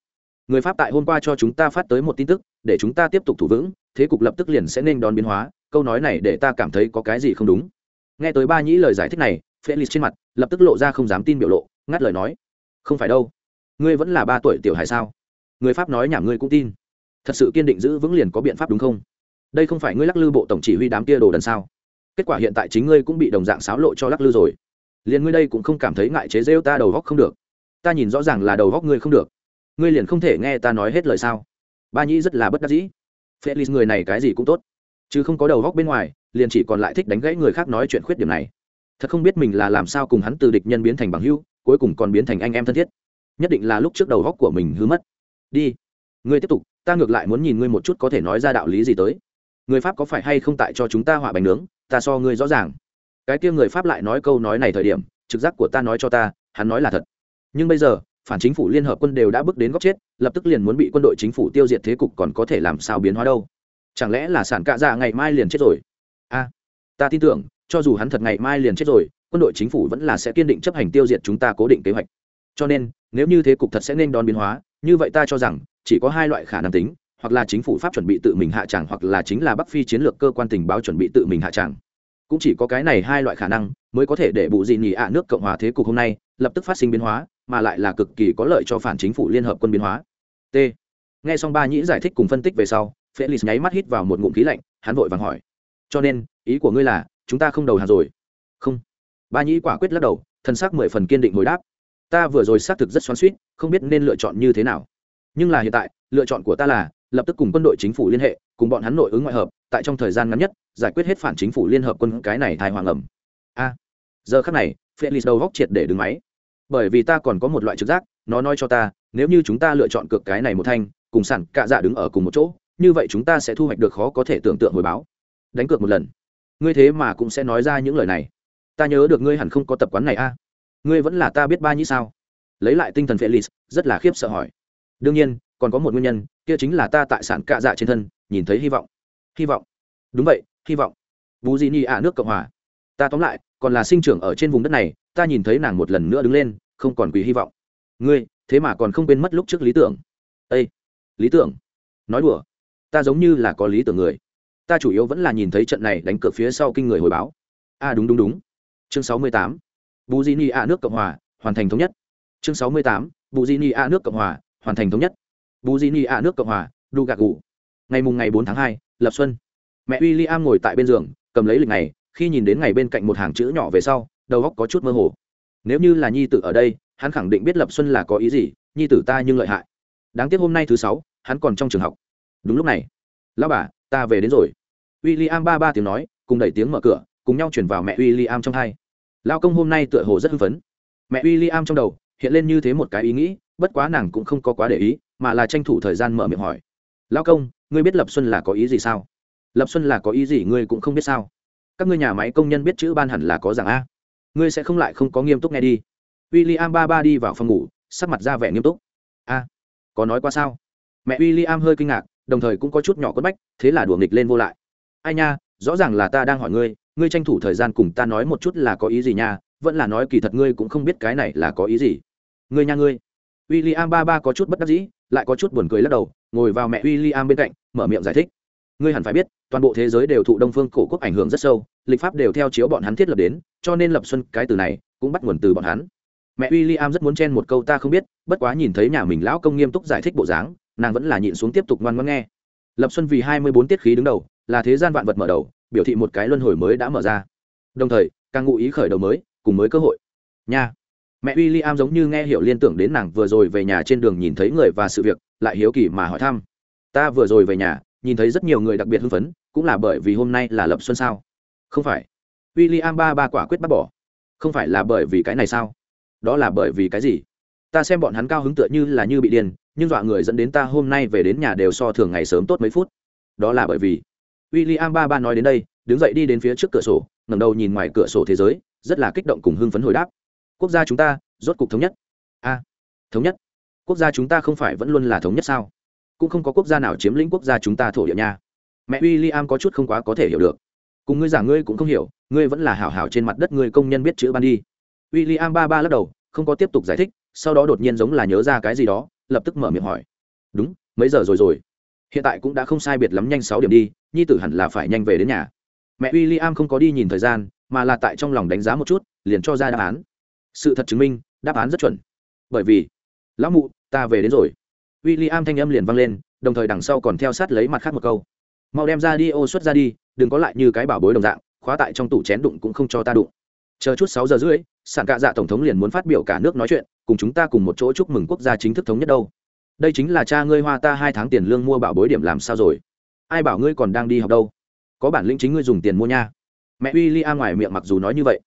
S1: Người pháp tại hôm qua cho chúng ta phát tới một tin tức, để chúng ta tiếp tục thủ vững, thế cục lập tức liền sẽ nên đón biến hóa, câu nói này để ta cảm thấy có cái gì không đúng. Nghe tới ba nhĩ lời giải thích này, felix trên mặt lập tức lộ ra không dám tin biểu lộ, ngắt lời nói. Không phải đâu. Ngươi vẫn là ba tuổi tiểu hài sao? Người pháp nói nhảm ngươi cũng tin thật sự kiên định giữ vững liền có biện pháp đúng không? Đây không phải ngươi lắc lư bộ tổng chỉ huy đám kia đồ đần sao? Kết quả hiện tại chính ngươi cũng bị đồng dạng xáo lộ cho lắc lư rồi. Liền ngươi đây cũng không cảm thấy ngại chế rêu ta đầu góc không được. Ta nhìn rõ ràng là đầu góc ngươi không được. Ngươi liền không thể nghe ta nói hết lời sao? Ba nhĩ rất là bất đắc dĩ. Felix người này cái gì cũng tốt. Chứ không có đầu góc bên ngoài, liền chỉ còn lại thích đánh gãy người khác nói chuyện khuyết điểm này. Thật không biết mình là làm sao cùng hắn từ địch nhân biến thành bằng hưu cuối cùng còn biến thành anh em thân thiết. Nhất định là lúc trước đầu góc của mình hứa mất. Đi. Ngươi tiếp tục ta ngược lại muốn nhìn ngươi một chút có thể nói ra đạo lý gì tới. Người pháp có phải hay không tại cho chúng ta họa bánh nướng? Ta so ngươi rõ ràng. Cái kia người pháp lại nói câu nói này thời điểm, trực giác của ta nói cho ta, hắn nói là thật. Nhưng bây giờ, phản chính phủ liên hợp quân đều đã bước đến góc chết, lập tức liền muốn bị quân đội chính phủ tiêu diệt thế cục còn có thể làm sao biến hóa đâu? Chẳng lẽ là sản cạ dạ ngày mai liền chết rồi? A, ta tin tưởng, cho dù hắn thật ngày mai liền chết rồi, quân đội chính phủ vẫn là sẽ kiên định chấp hành tiêu diệt chúng ta cố định kế hoạch. Cho nên, nếu như thế cục thật sẽ nên đón biến hóa, như vậy ta cho rằng chỉ có hai loại khả năng tính, hoặc là chính phủ pháp chuẩn bị tự mình hạ tràng, hoặc là chính là bắc phi chiến lược cơ quan tình báo chuẩn bị tự mình hạ tràng. Cũng chỉ có cái này hai loại khả năng mới có thể để bù dị nhị ạ nước cộng hòa thế cục hôm nay lập tức phát sinh biến hóa, mà lại là cực kỳ có lợi cho phản chính phủ liên hợp quân biến hóa. T. Nghe xong ba nhĩ giải thích cùng phân tích về sau, felix nháy mắt hít vào một ngụm khí lạnh, hắn vội vàng hỏi, cho nên, ý của ngươi là chúng ta không đầu hàng rồi? Không. Ba nhĩ quả quyết lắc đầu thân xác mười phần kiên định hồi đáp, ta vừa rồi xác thực rất xoắn suýt không biết nên lựa chọn như thế nào nhưng là hiện tại, lựa chọn của ta là, lập tức cùng quân đội chính phủ liên hệ, cùng bọn hắn nội ứng ngoại hợp, tại trong thời gian ngắn nhất, giải quyết hết phản chính phủ liên hợp quân cái này thai hoàng ẩm. A, giờ khắc này, felix đầu góc triệt để đứng máy. Bởi vì ta còn có một loại trực giác, nó nói cho ta, nếu như chúng ta lựa chọn cược cái này một thanh, cùng sản cạ dạ đứng ở cùng một chỗ, như vậy chúng ta sẽ thu hoạch được khó có thể tưởng tượng hồi báo. Đánh cược một lần. Ngươi thế mà cũng sẽ nói ra những lời này. Ta nhớ được ngươi hẳn không có tập quán này a. Ngươi vẫn là ta biết ba nhĩ sao? Lấy lại tinh thần felix, rất là khiếp sợ hỏi đương nhiên còn có một nguyên nhân kia chính là ta tại sản cạ dạ trên thân nhìn thấy hy vọng. Hy vọng. Đúng vậy hy vọng. Bù dị ni ạ nước cộng hòa. Ta tóm lại còn là sinh trưởng ở trên vùng đất này ta nhìn thấy nàng một lần nữa đứng lên không còn quỳ hy vọng. Ngươi thế mà còn không quên mất lúc trước lý tưởng. Ê, lý tưởng. Nói đùa. Ta giống như là có lý tưởng người. Ta chủ yếu vẫn là nhìn thấy trận này đánh cược phía sau kinh người hồi báo. A à, đúng đúng đúng. Chương sáu mươi tám. Bù di ni a nước cộng hòa hoàn thành thống nhất. Chương sáu mươi tám. Bù di ni a nước cộng hòa hoàn thành thống nhất. Bù di ni a nước cộng hòa, đu gạc gù. Ngày mùng ngày bốn tháng hai, lập xuân. Mẹ w i l l i am ngồi tại bên giường, cầm lấy lịch này khi nhìn đến ngày bên cạnh một hàng chữ nhỏ về sau, đầu góc có chút mơ hồ. Nếu như là nhi tử ở đây, hắn khẳng định biết lập xuân là có ý gì, nhi tử ta nhưng lợi hại. Đáng tiếc hôm nay thứ sáu, hắn còn trong trường học. Đúng lúc này lao bà, ta về đến rồi. W i l l i am ba ba tiếng nói, cùng đẩy tiếng mở cửa, cùng nhau chuyển vào mẹ w i l l i am trong hai. Lao công hôm nay tựa hồ rất hưng phấn. Mẹ w i l l i am trong đầu hiện lên như thế một cái ý nghĩ, bất quá nàng cũng không có quá để ý, mà là tranh thủ thời gian mở miệng hỏi. Lao công, ngươi biết lập xuân là có ý gì sao? Lập xuân là có ý gì ngươi cũng không biết sao. Các ngươi nhà máy công nhân biết chữ ban hẳn là có rằng a. Ngươi sẽ không lại không có nghiêm túc nghe đi. W i l l i am ba ba đi vào phòng ngủ, sắc mặt ra vẻ nghiêm túc. A, có nói qua sao? Mẹ w i l l i am hơi kinh ngạc, đồng thời cũng có chút nhỏ quất bách, thế là đùa nghịch lên vô lại. Ai nha, rõ ràng là ta đang hỏi ngươi ngươi tranh thủ thời gian cùng ta nói một chút là có ý gì nha, vẫn là nói kỳ thật ngươi cũng không biết cái này là có ý gì ngươi nha ngươi. W i l l i am ba ba có chút bất đắc dĩ, lại có chút buồn cười lắc đầu, ngồi vào mẹ w i l l i am bên cạnh, mở miệng giải thích. Ngươi hẳn phải biết, toàn bộ thế giới đều thụ đông phương cổ quốc ảnh hưởng rất sâu, lịch pháp đều theo chiếu bọn hắn thiết lập đến, cho nên lập xuân cái từ này cũng bắt nguồn từ bọn hắn. Mẹ w i l l i am rất muốn chen một câu ta không biết, bất quá nhìn thấy nhà mình lão công nghiêm túc giải thích bộ dáng, nàng vẫn là nhịn xuống tiếp tục ngoan ngoan nghe. Lập xuân vì hai mươi bốn tiết khí đứng đầu, là thế gian vạn vật mở đầu, biểu thị một cái luân hồi mới đã mở ra. Đồng thời, càng ngụ ý khởi đầu mới, cùng mới cơ hội. Nha mẹ w i l l i am giống như nghe hiểu liên tưởng đến nàng vừa rồi về nhà trên đường nhìn thấy người và sự việc, lại hiếu kỳ mà hỏi thăm. Ta vừa rồi về nhà, nhìn thấy rất nhiều người đặc biệt hưng phấn, cũng là bởi vì hôm nay là lập xuân sao? Không phải. W i l l i am ba ba quả quyết bắt bỏ. Không phải là bởi vì cái này sao? Đó là bởi vì cái gì? Ta xem bọn hắn cao hứng tựa như là như bị điên, nhưng dọa người dẫn đến ta hôm nay về đến nhà đều so thường ngày sớm tốt mấy phút. Đó là bởi vì. W i l l i am ba ba nói đến đây, đứng dậy đi đến phía trước cửa sổ, ngẩng đầu nhìn ngoài cửa sổ thế giới, rất là kích động cùng hưng phấn hồi đáp quốc gia chúng ta, rốt cục thống nhất. A, thống nhất. Quốc gia chúng ta không phải vẫn luôn là thống nhất sao? Cũng không có quốc gia nào chiếm lĩnh quốc gia chúng ta thổ địa nha. Mẹ w i l l i am có chút không quá có thể hiểu được. Cùng ngươi giả ngươi cũng không hiểu, ngươi vẫn là hảo hảo trên mặt đất ngươi công nhân biết chữ ban đi. W i l l i am ba ba lắc đầu, không có tiếp tục giải thích, sau đó đột nhiên giống là nhớ ra cái gì đó, lập tức mở miệng hỏi. Đúng, mấy giờ rồi rồi? Hiện tại cũng đã không sai biệt lắm nhanh sáu điểm đi, nhi tử hẳn là phải nhanh về đến nhà. Mẹ w i l l i am không có đi nhìn thời gian, mà là tại trong lòng đánh giá một chút, liền cho ra đáp án sự thật chứng minh, đáp án rất chuẩn. Bởi vì, lão mụ, ta về đến rồi. W i l l i am thanh âm liền vang lên, đồng thời đằng sau còn theo sát lấy mặt khác một câu. Mau đem ra đi, ô, xuất ra đi, đừng có lại như cái bảo bối đồng dạng, khóa tại trong tủ chén đụng cũng không cho ta đụng. Chờ chút sáu giờ rưỡi sản cạ dạ tổng thống liền muốn phát biểu cả nước nói chuyện, cùng chúng ta cùng một chỗ chúc mừng quốc gia chính thức thống nhất đâu. Đây chính là cha ngươi hoa ta hai tháng tiền lương mua bảo bối điểm làm sao rồi? Ai bảo ngươi còn đang đi học đâu? Có bản lĩnh chính ngươi dùng tiền mua nha. Mẹ w i l l i am ngoài miệng mặc dù nói như vậy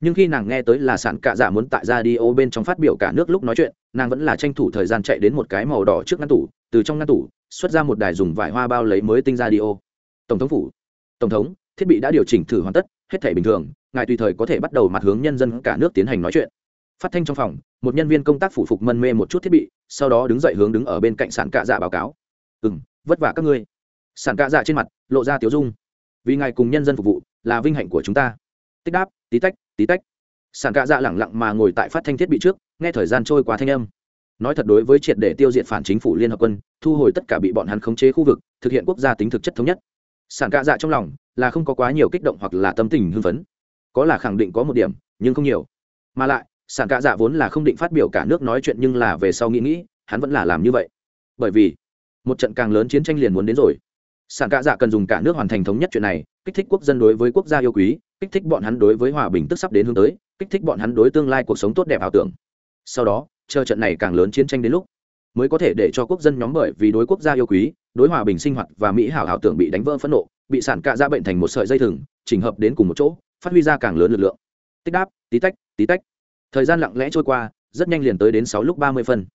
S1: nhưng khi nàng nghe tới là sản cạ dạ muốn tại ra đi ô bên trong phát biểu cả nước lúc nói chuyện, nàng vẫn là tranh thủ thời gian chạy đến một cái màu đỏ trước ngăn tủ, từ trong ngăn tủ, xuất ra một đài dùng vải hoa bao lấy mới tinh ra đi ô. Tổng thống phủ. Tổng thống, thiết bị đã điều chỉnh thử hoàn tất, hết thể bình thường, ngài tùy thời có thể bắt đầu mặt hướng nhân dân cả nước tiến hành nói chuyện. Phát thanh trong phòng, một nhân viên công tác phủ phục mân mê một chút thiết bị, sau đó đứng dậy hướng đứng ở bên cạnh sản cạ dạ báo cáo. Ừ m vất vả các ngươi. Sản cạ dạ trên mặt, lộ ra tiếu dung. Vì ngài cùng nhân dân phục vụ, là vinh hạnh của chúng ta tích đáp, tí tách tí tách. Sản cạ dạ lẳng lặng mà ngồi tại phát thanh thiết bị trước, nghe thời gian trôi qua thanh âm. Nói thật đối với triệt để tiêu diệt phản chính phủ liên hợp quân, thu hồi tất cả bị bọn hắn khống chế khu vực, thực hiện quốc gia tính thực chất thống nhất. Sản cạ dạ trong lòng là không có quá nhiều kích động hoặc là tâm tình hưng phấn. Có là khẳng định có một điểm, nhưng không nhiều. Mà lại sản cạ dạ vốn là không định phát biểu cả nước nói chuyện nhưng là về sau nghĩ nghĩ, hắn vẫn là làm như vậy. Bởi vì, một trận càng lớn chiến tranh liền muốn đến rồi. Sản cạ dạ cần dùng cả nước hoàn thành thống nhất chuyện này kích thích quốc dân đối với quốc gia yêu quý, kích thích bọn hắn đối với hòa bình tức sắp đến hướng tới, kích thích bọn hắn đối tương lai cuộc sống tốt đẹp ảo tưởng. Sau đó, chờ trận này càng lớn chiến tranh đến lúc, mới có thể để cho quốc dân nhóm bởi vì đối quốc gia yêu quý, đối hòa bình sinh hoạt và mỹ hảo ảo tưởng bị đánh vỡ phẫn nộ, bị sản cạ ra bệnh thành một sợi dây thừng, chỉnh hợp đến cùng một chỗ, phát huy ra càng lớn lực lượng. Tích đáp, tí tách tí tách. Thời gian lặng lẽ trôi qua, rất nhanh liền tới đến sáu lúc ba mươi phân.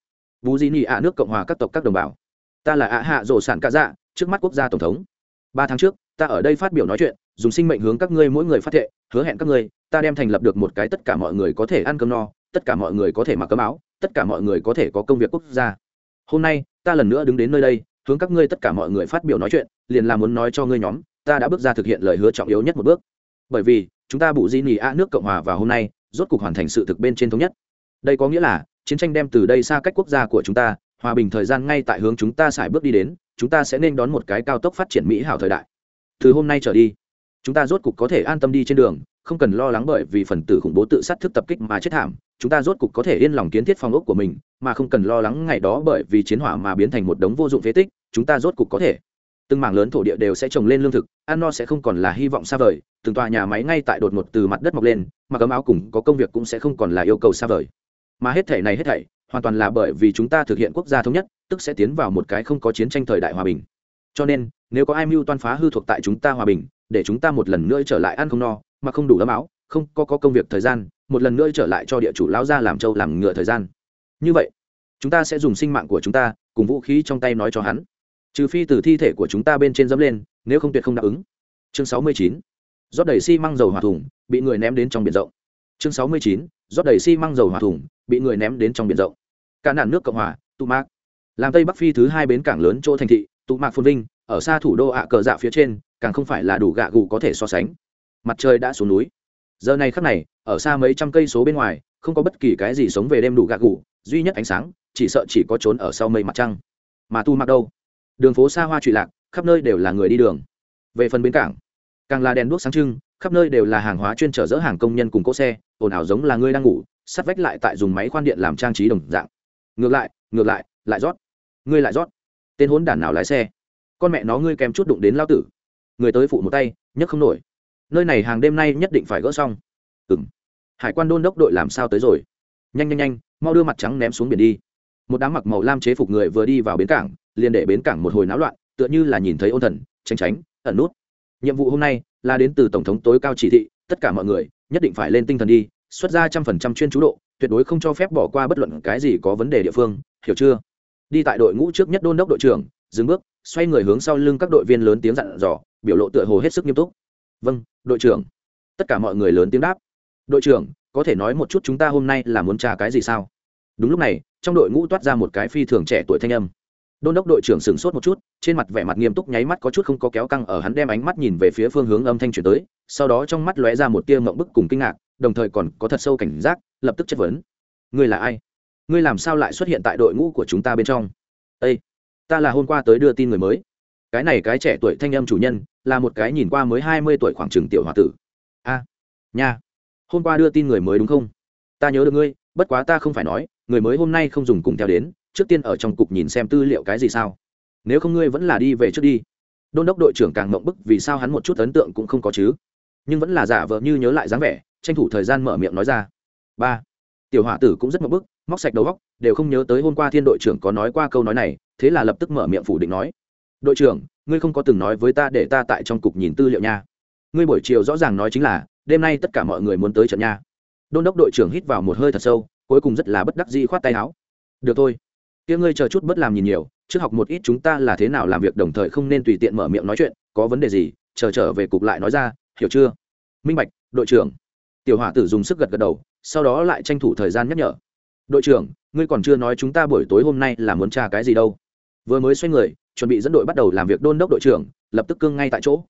S1: Bù di nị ạ nước cộng hòa các tộc các đồng bào. Ta là ạ hạ rổ sản cạ dạ trước mắt quốc gia tổng thống. Ba tháng trước ta ở đây phát biểu nói chuyện, dùng sinh mệnh hướng các ngươi mỗi người phát thệ, hứa hẹn các ngươi, ta đem thành lập được một cái tất cả mọi người có thể ăn cơm no, tất cả mọi người có thể mặc cơm áo, tất cả mọi người có thể có công việc quốc gia. Hôm nay, ta lần nữa đứng đến nơi đây, hướng các ngươi tất cả mọi người phát biểu nói chuyện, liền là muốn nói cho ngươi nhóm, ta đã bước ra thực hiện lời hứa trọng yếu nhất một bước. Bởi vì, chúng ta bụ di nỉ a nước cộng hòa và hôm nay, rốt cuộc hoàn thành sự thực bên trên thống nhất. Đây có nghĩa là, chiến tranh đem từ đây xa cách quốc gia của chúng ta, hòa bình thời gian ngay tại hướng chúng ta xài bước đi đến, chúng ta sẽ nên đón một cái cao tốc phát triển mỹ hảo thời đại từ hôm nay trở đi, chúng ta rốt cục có thể an tâm đi trên đường, không cần lo lắng bởi vì phần tử khủng bố tự sát thức tập kích mà chết thảm. Chúng ta rốt cục có thể yên lòng kiến thiết phòng ốc của mình, mà không cần lo lắng ngày đó bởi vì chiến hỏa mà biến thành một đống vô dụng phế tích, chúng ta rốt cục có thể. Từng mảng lớn thổ địa đều sẽ trồng lên lương thực, ăn no sẽ không còn là hy vọng xa vời, từng tòa nhà máy ngay tại đột ngột từ mặt đất mọc lên mà cấm áo cùng có công việc cũng sẽ không còn là yêu cầu xa vời. Mà hết thể này hết thảy, hoàn toàn là bởi vì chúng ta thực hiện quốc gia thống nhất, tức sẽ tiến vào một cái không có chiến tranh thời đại hòa bình cho nên nếu có ai mưu toan phá hư thuộc tại chúng ta hòa bình để chúng ta một lần nữa trở lại ăn không no mà không đủ ấm áo không có, có công việc thời gian một lần nữa trở lại cho địa chủ lão gia làm trâu làm ngựa thời gian. Như vậy chúng ta sẽ dùng sinh mạng của chúng ta cùng vũ khí trong tay nói cho hắn. Trừ phi từ thi thể của chúng ta bên trên dẫm lên nếu không tuyệt không đáp ứng. Chương sáu mươi chín. Rót đầy xi măng dầu hỏa thủng bị người ném đến trong biển rộng. Chương sáu mươi chín. Rót đầy xi măng dầu hỏa thủng bị người ném đến trong biển rộng. Cả nạn nước cộng hòa tụ mạc. Làm tây bắc phi thứ hai bến cảng lớn chỗ thành thị tụ mạc phồn vinh, ở xa thủ đô ạ cờ dạ phía trên, càng không phải là đủ gạ gù có thể so sánh. Mặt trời đã xuống núi. Giờ này khắc này, ở xa mấy trăm cây số bên ngoài, không có bất kỳ cái gì sống về đêm đủ gạ gù, duy nhất ánh sáng, chỉ sợ chỉ có trốn ở sau mây mặt trăng. Mà tu mặc đâu? Đường phố xa hoa trụy lạc, khắp nơi đều là người đi đường. Về phần bến cảng, càng là đèn đuốc sáng trưng, khắp nơi đều là hàng hóa chuyên trở dỡ hàng công nhân cùng cỗ xe, ồn ào giống là ngươi đang ngủ, sắt vách lại tại dùng máy khoan điện làm trang trí đồng dạng. Ngược lại ngược lại lại rót. Ngươi lại rót tên hốn đản nào lái xe? Con mẹ nó ngươi kèm chút đụng đến lao tử. Người tới phụ một tay, nhấc không nổi. Nơi này hàng đêm nay nhất định phải gỡ xong. Ừ m hải quan đôn đốc đội làm sao tới rồi? Nhanh nhanh nhanh, mau đưa mặt trắng ném xuống biển đi. Một đám mặc màu lam chế phục người vừa đi vào bến cảng, liền để bến cảng một hồi náo loạn, tựa như là nhìn thấy ôn thần, tránh tránh, ẩn nút. Nhiệm vụ hôm nay là đến từ tổng thống tối cao chỉ thị, tất cả mọi người nhất định phải lên tinh thần đi, xuất ra trăm phần trăm chuyên chú độ, tuyệt đối không cho phép bỏ qua bất luận cái gì có vấn đề địa phương, hiểu chưa? Đi tại đội ngũ trước nhất đôn đốc đội trưởng, dừng bước, xoay người hướng sau lưng các đội viên lớn tiếng dặn dò, biểu lộ tựa hồ hết sức nghiêm túc. Vâng đội trưởng. Tất cả mọi người lớn tiếng đáp. Đội trưởng, có thể nói một chút chúng ta hôm nay là muốn tra cái gì sao? Đúng lúc này, trong đội ngũ toát ra một cái phi thường trẻ tuổi thanh âm. Đôn đốc đội trưởng sửng sốt một chút, trên mặt vẻ mặt nghiêm túc nháy mắt có chút không có kéo căng ở hắn đem ánh mắt nhìn về phía phương hướng âm thanh chuyển tới, sau đó trong mắt lóe ra một tia mộng bức cùng kinh ngạc, đồng thời còn có thật sâu cảnh giác, lập tức chất vấn. Người là ai? Ngươi làm sao lại xuất hiện tại đội ngũ của chúng ta bên trong? Â ta là hôm qua tới đưa tin người mới. Cái này cái trẻ tuổi thanh âm chủ nhân, là một cái nhìn qua mới hai mươi tuổi khoảng trừng tiểu h o a tử. A, nha. Hôm qua đưa tin người mới đúng không? Ta nhớ được ngươi, bất quá ta không phải nói, người mới hôm nay không dùng cùng theo đến, trước tiên ở trong cục nhìn xem tư liệu cái gì sao. Nếu không ngươi vẫn là đi về trước đi. Đôn đốc đội trưởng càng mộng bức vì sao hắn một chút ấn tượng cũng không có chứ. Nhưng vẫn là giả vờ như nhớ lại dáng vẻ, tranh thủ thời gian mở miệng nói ra. Ba, tiểu hỏa tử cũng rất mộng bức móc sạch đầu góc, đều không nhớ tới hôm qua thiên đội trưởng có nói qua câu nói này, thế là lập tức mở miệng phủ định nói, đội trưởng, ngươi không có từng nói với ta để ta tại trong cục nhìn tư liệu nha. Ngươi buổi chiều rõ ràng nói chính là, đêm nay tất cả mọi người muốn tới trận nha. Đôn đốc đội trưởng hít vào một hơi thật sâu, cuối cùng rất là bất đắc dĩ khoát tay áo. Được thôi tiếng ngươi chờ chút bất làm nhìn nhiều, trước học một ít chúng ta là thế nào làm việc đồng thời không nên tùy tiện mở miệng nói chuyện, có vấn đề gì, chờ trở về cục lại nói ra, hiểu chưa? Minh bạch, đội trưởng. Tiểu hỏa tử dùng sức gật gật đầu, sau đó lại tranh thủ thời gian nhắc nhở đội trưởng, ngươi còn chưa nói chúng ta buổi tối hôm nay là muốn tra cái gì đâu. Vừa mới xoay người, chuẩn bị dẫn đội bắt đầu làm việc đôn đốc đội trưởng, lập tức cương ngay tại chỗ.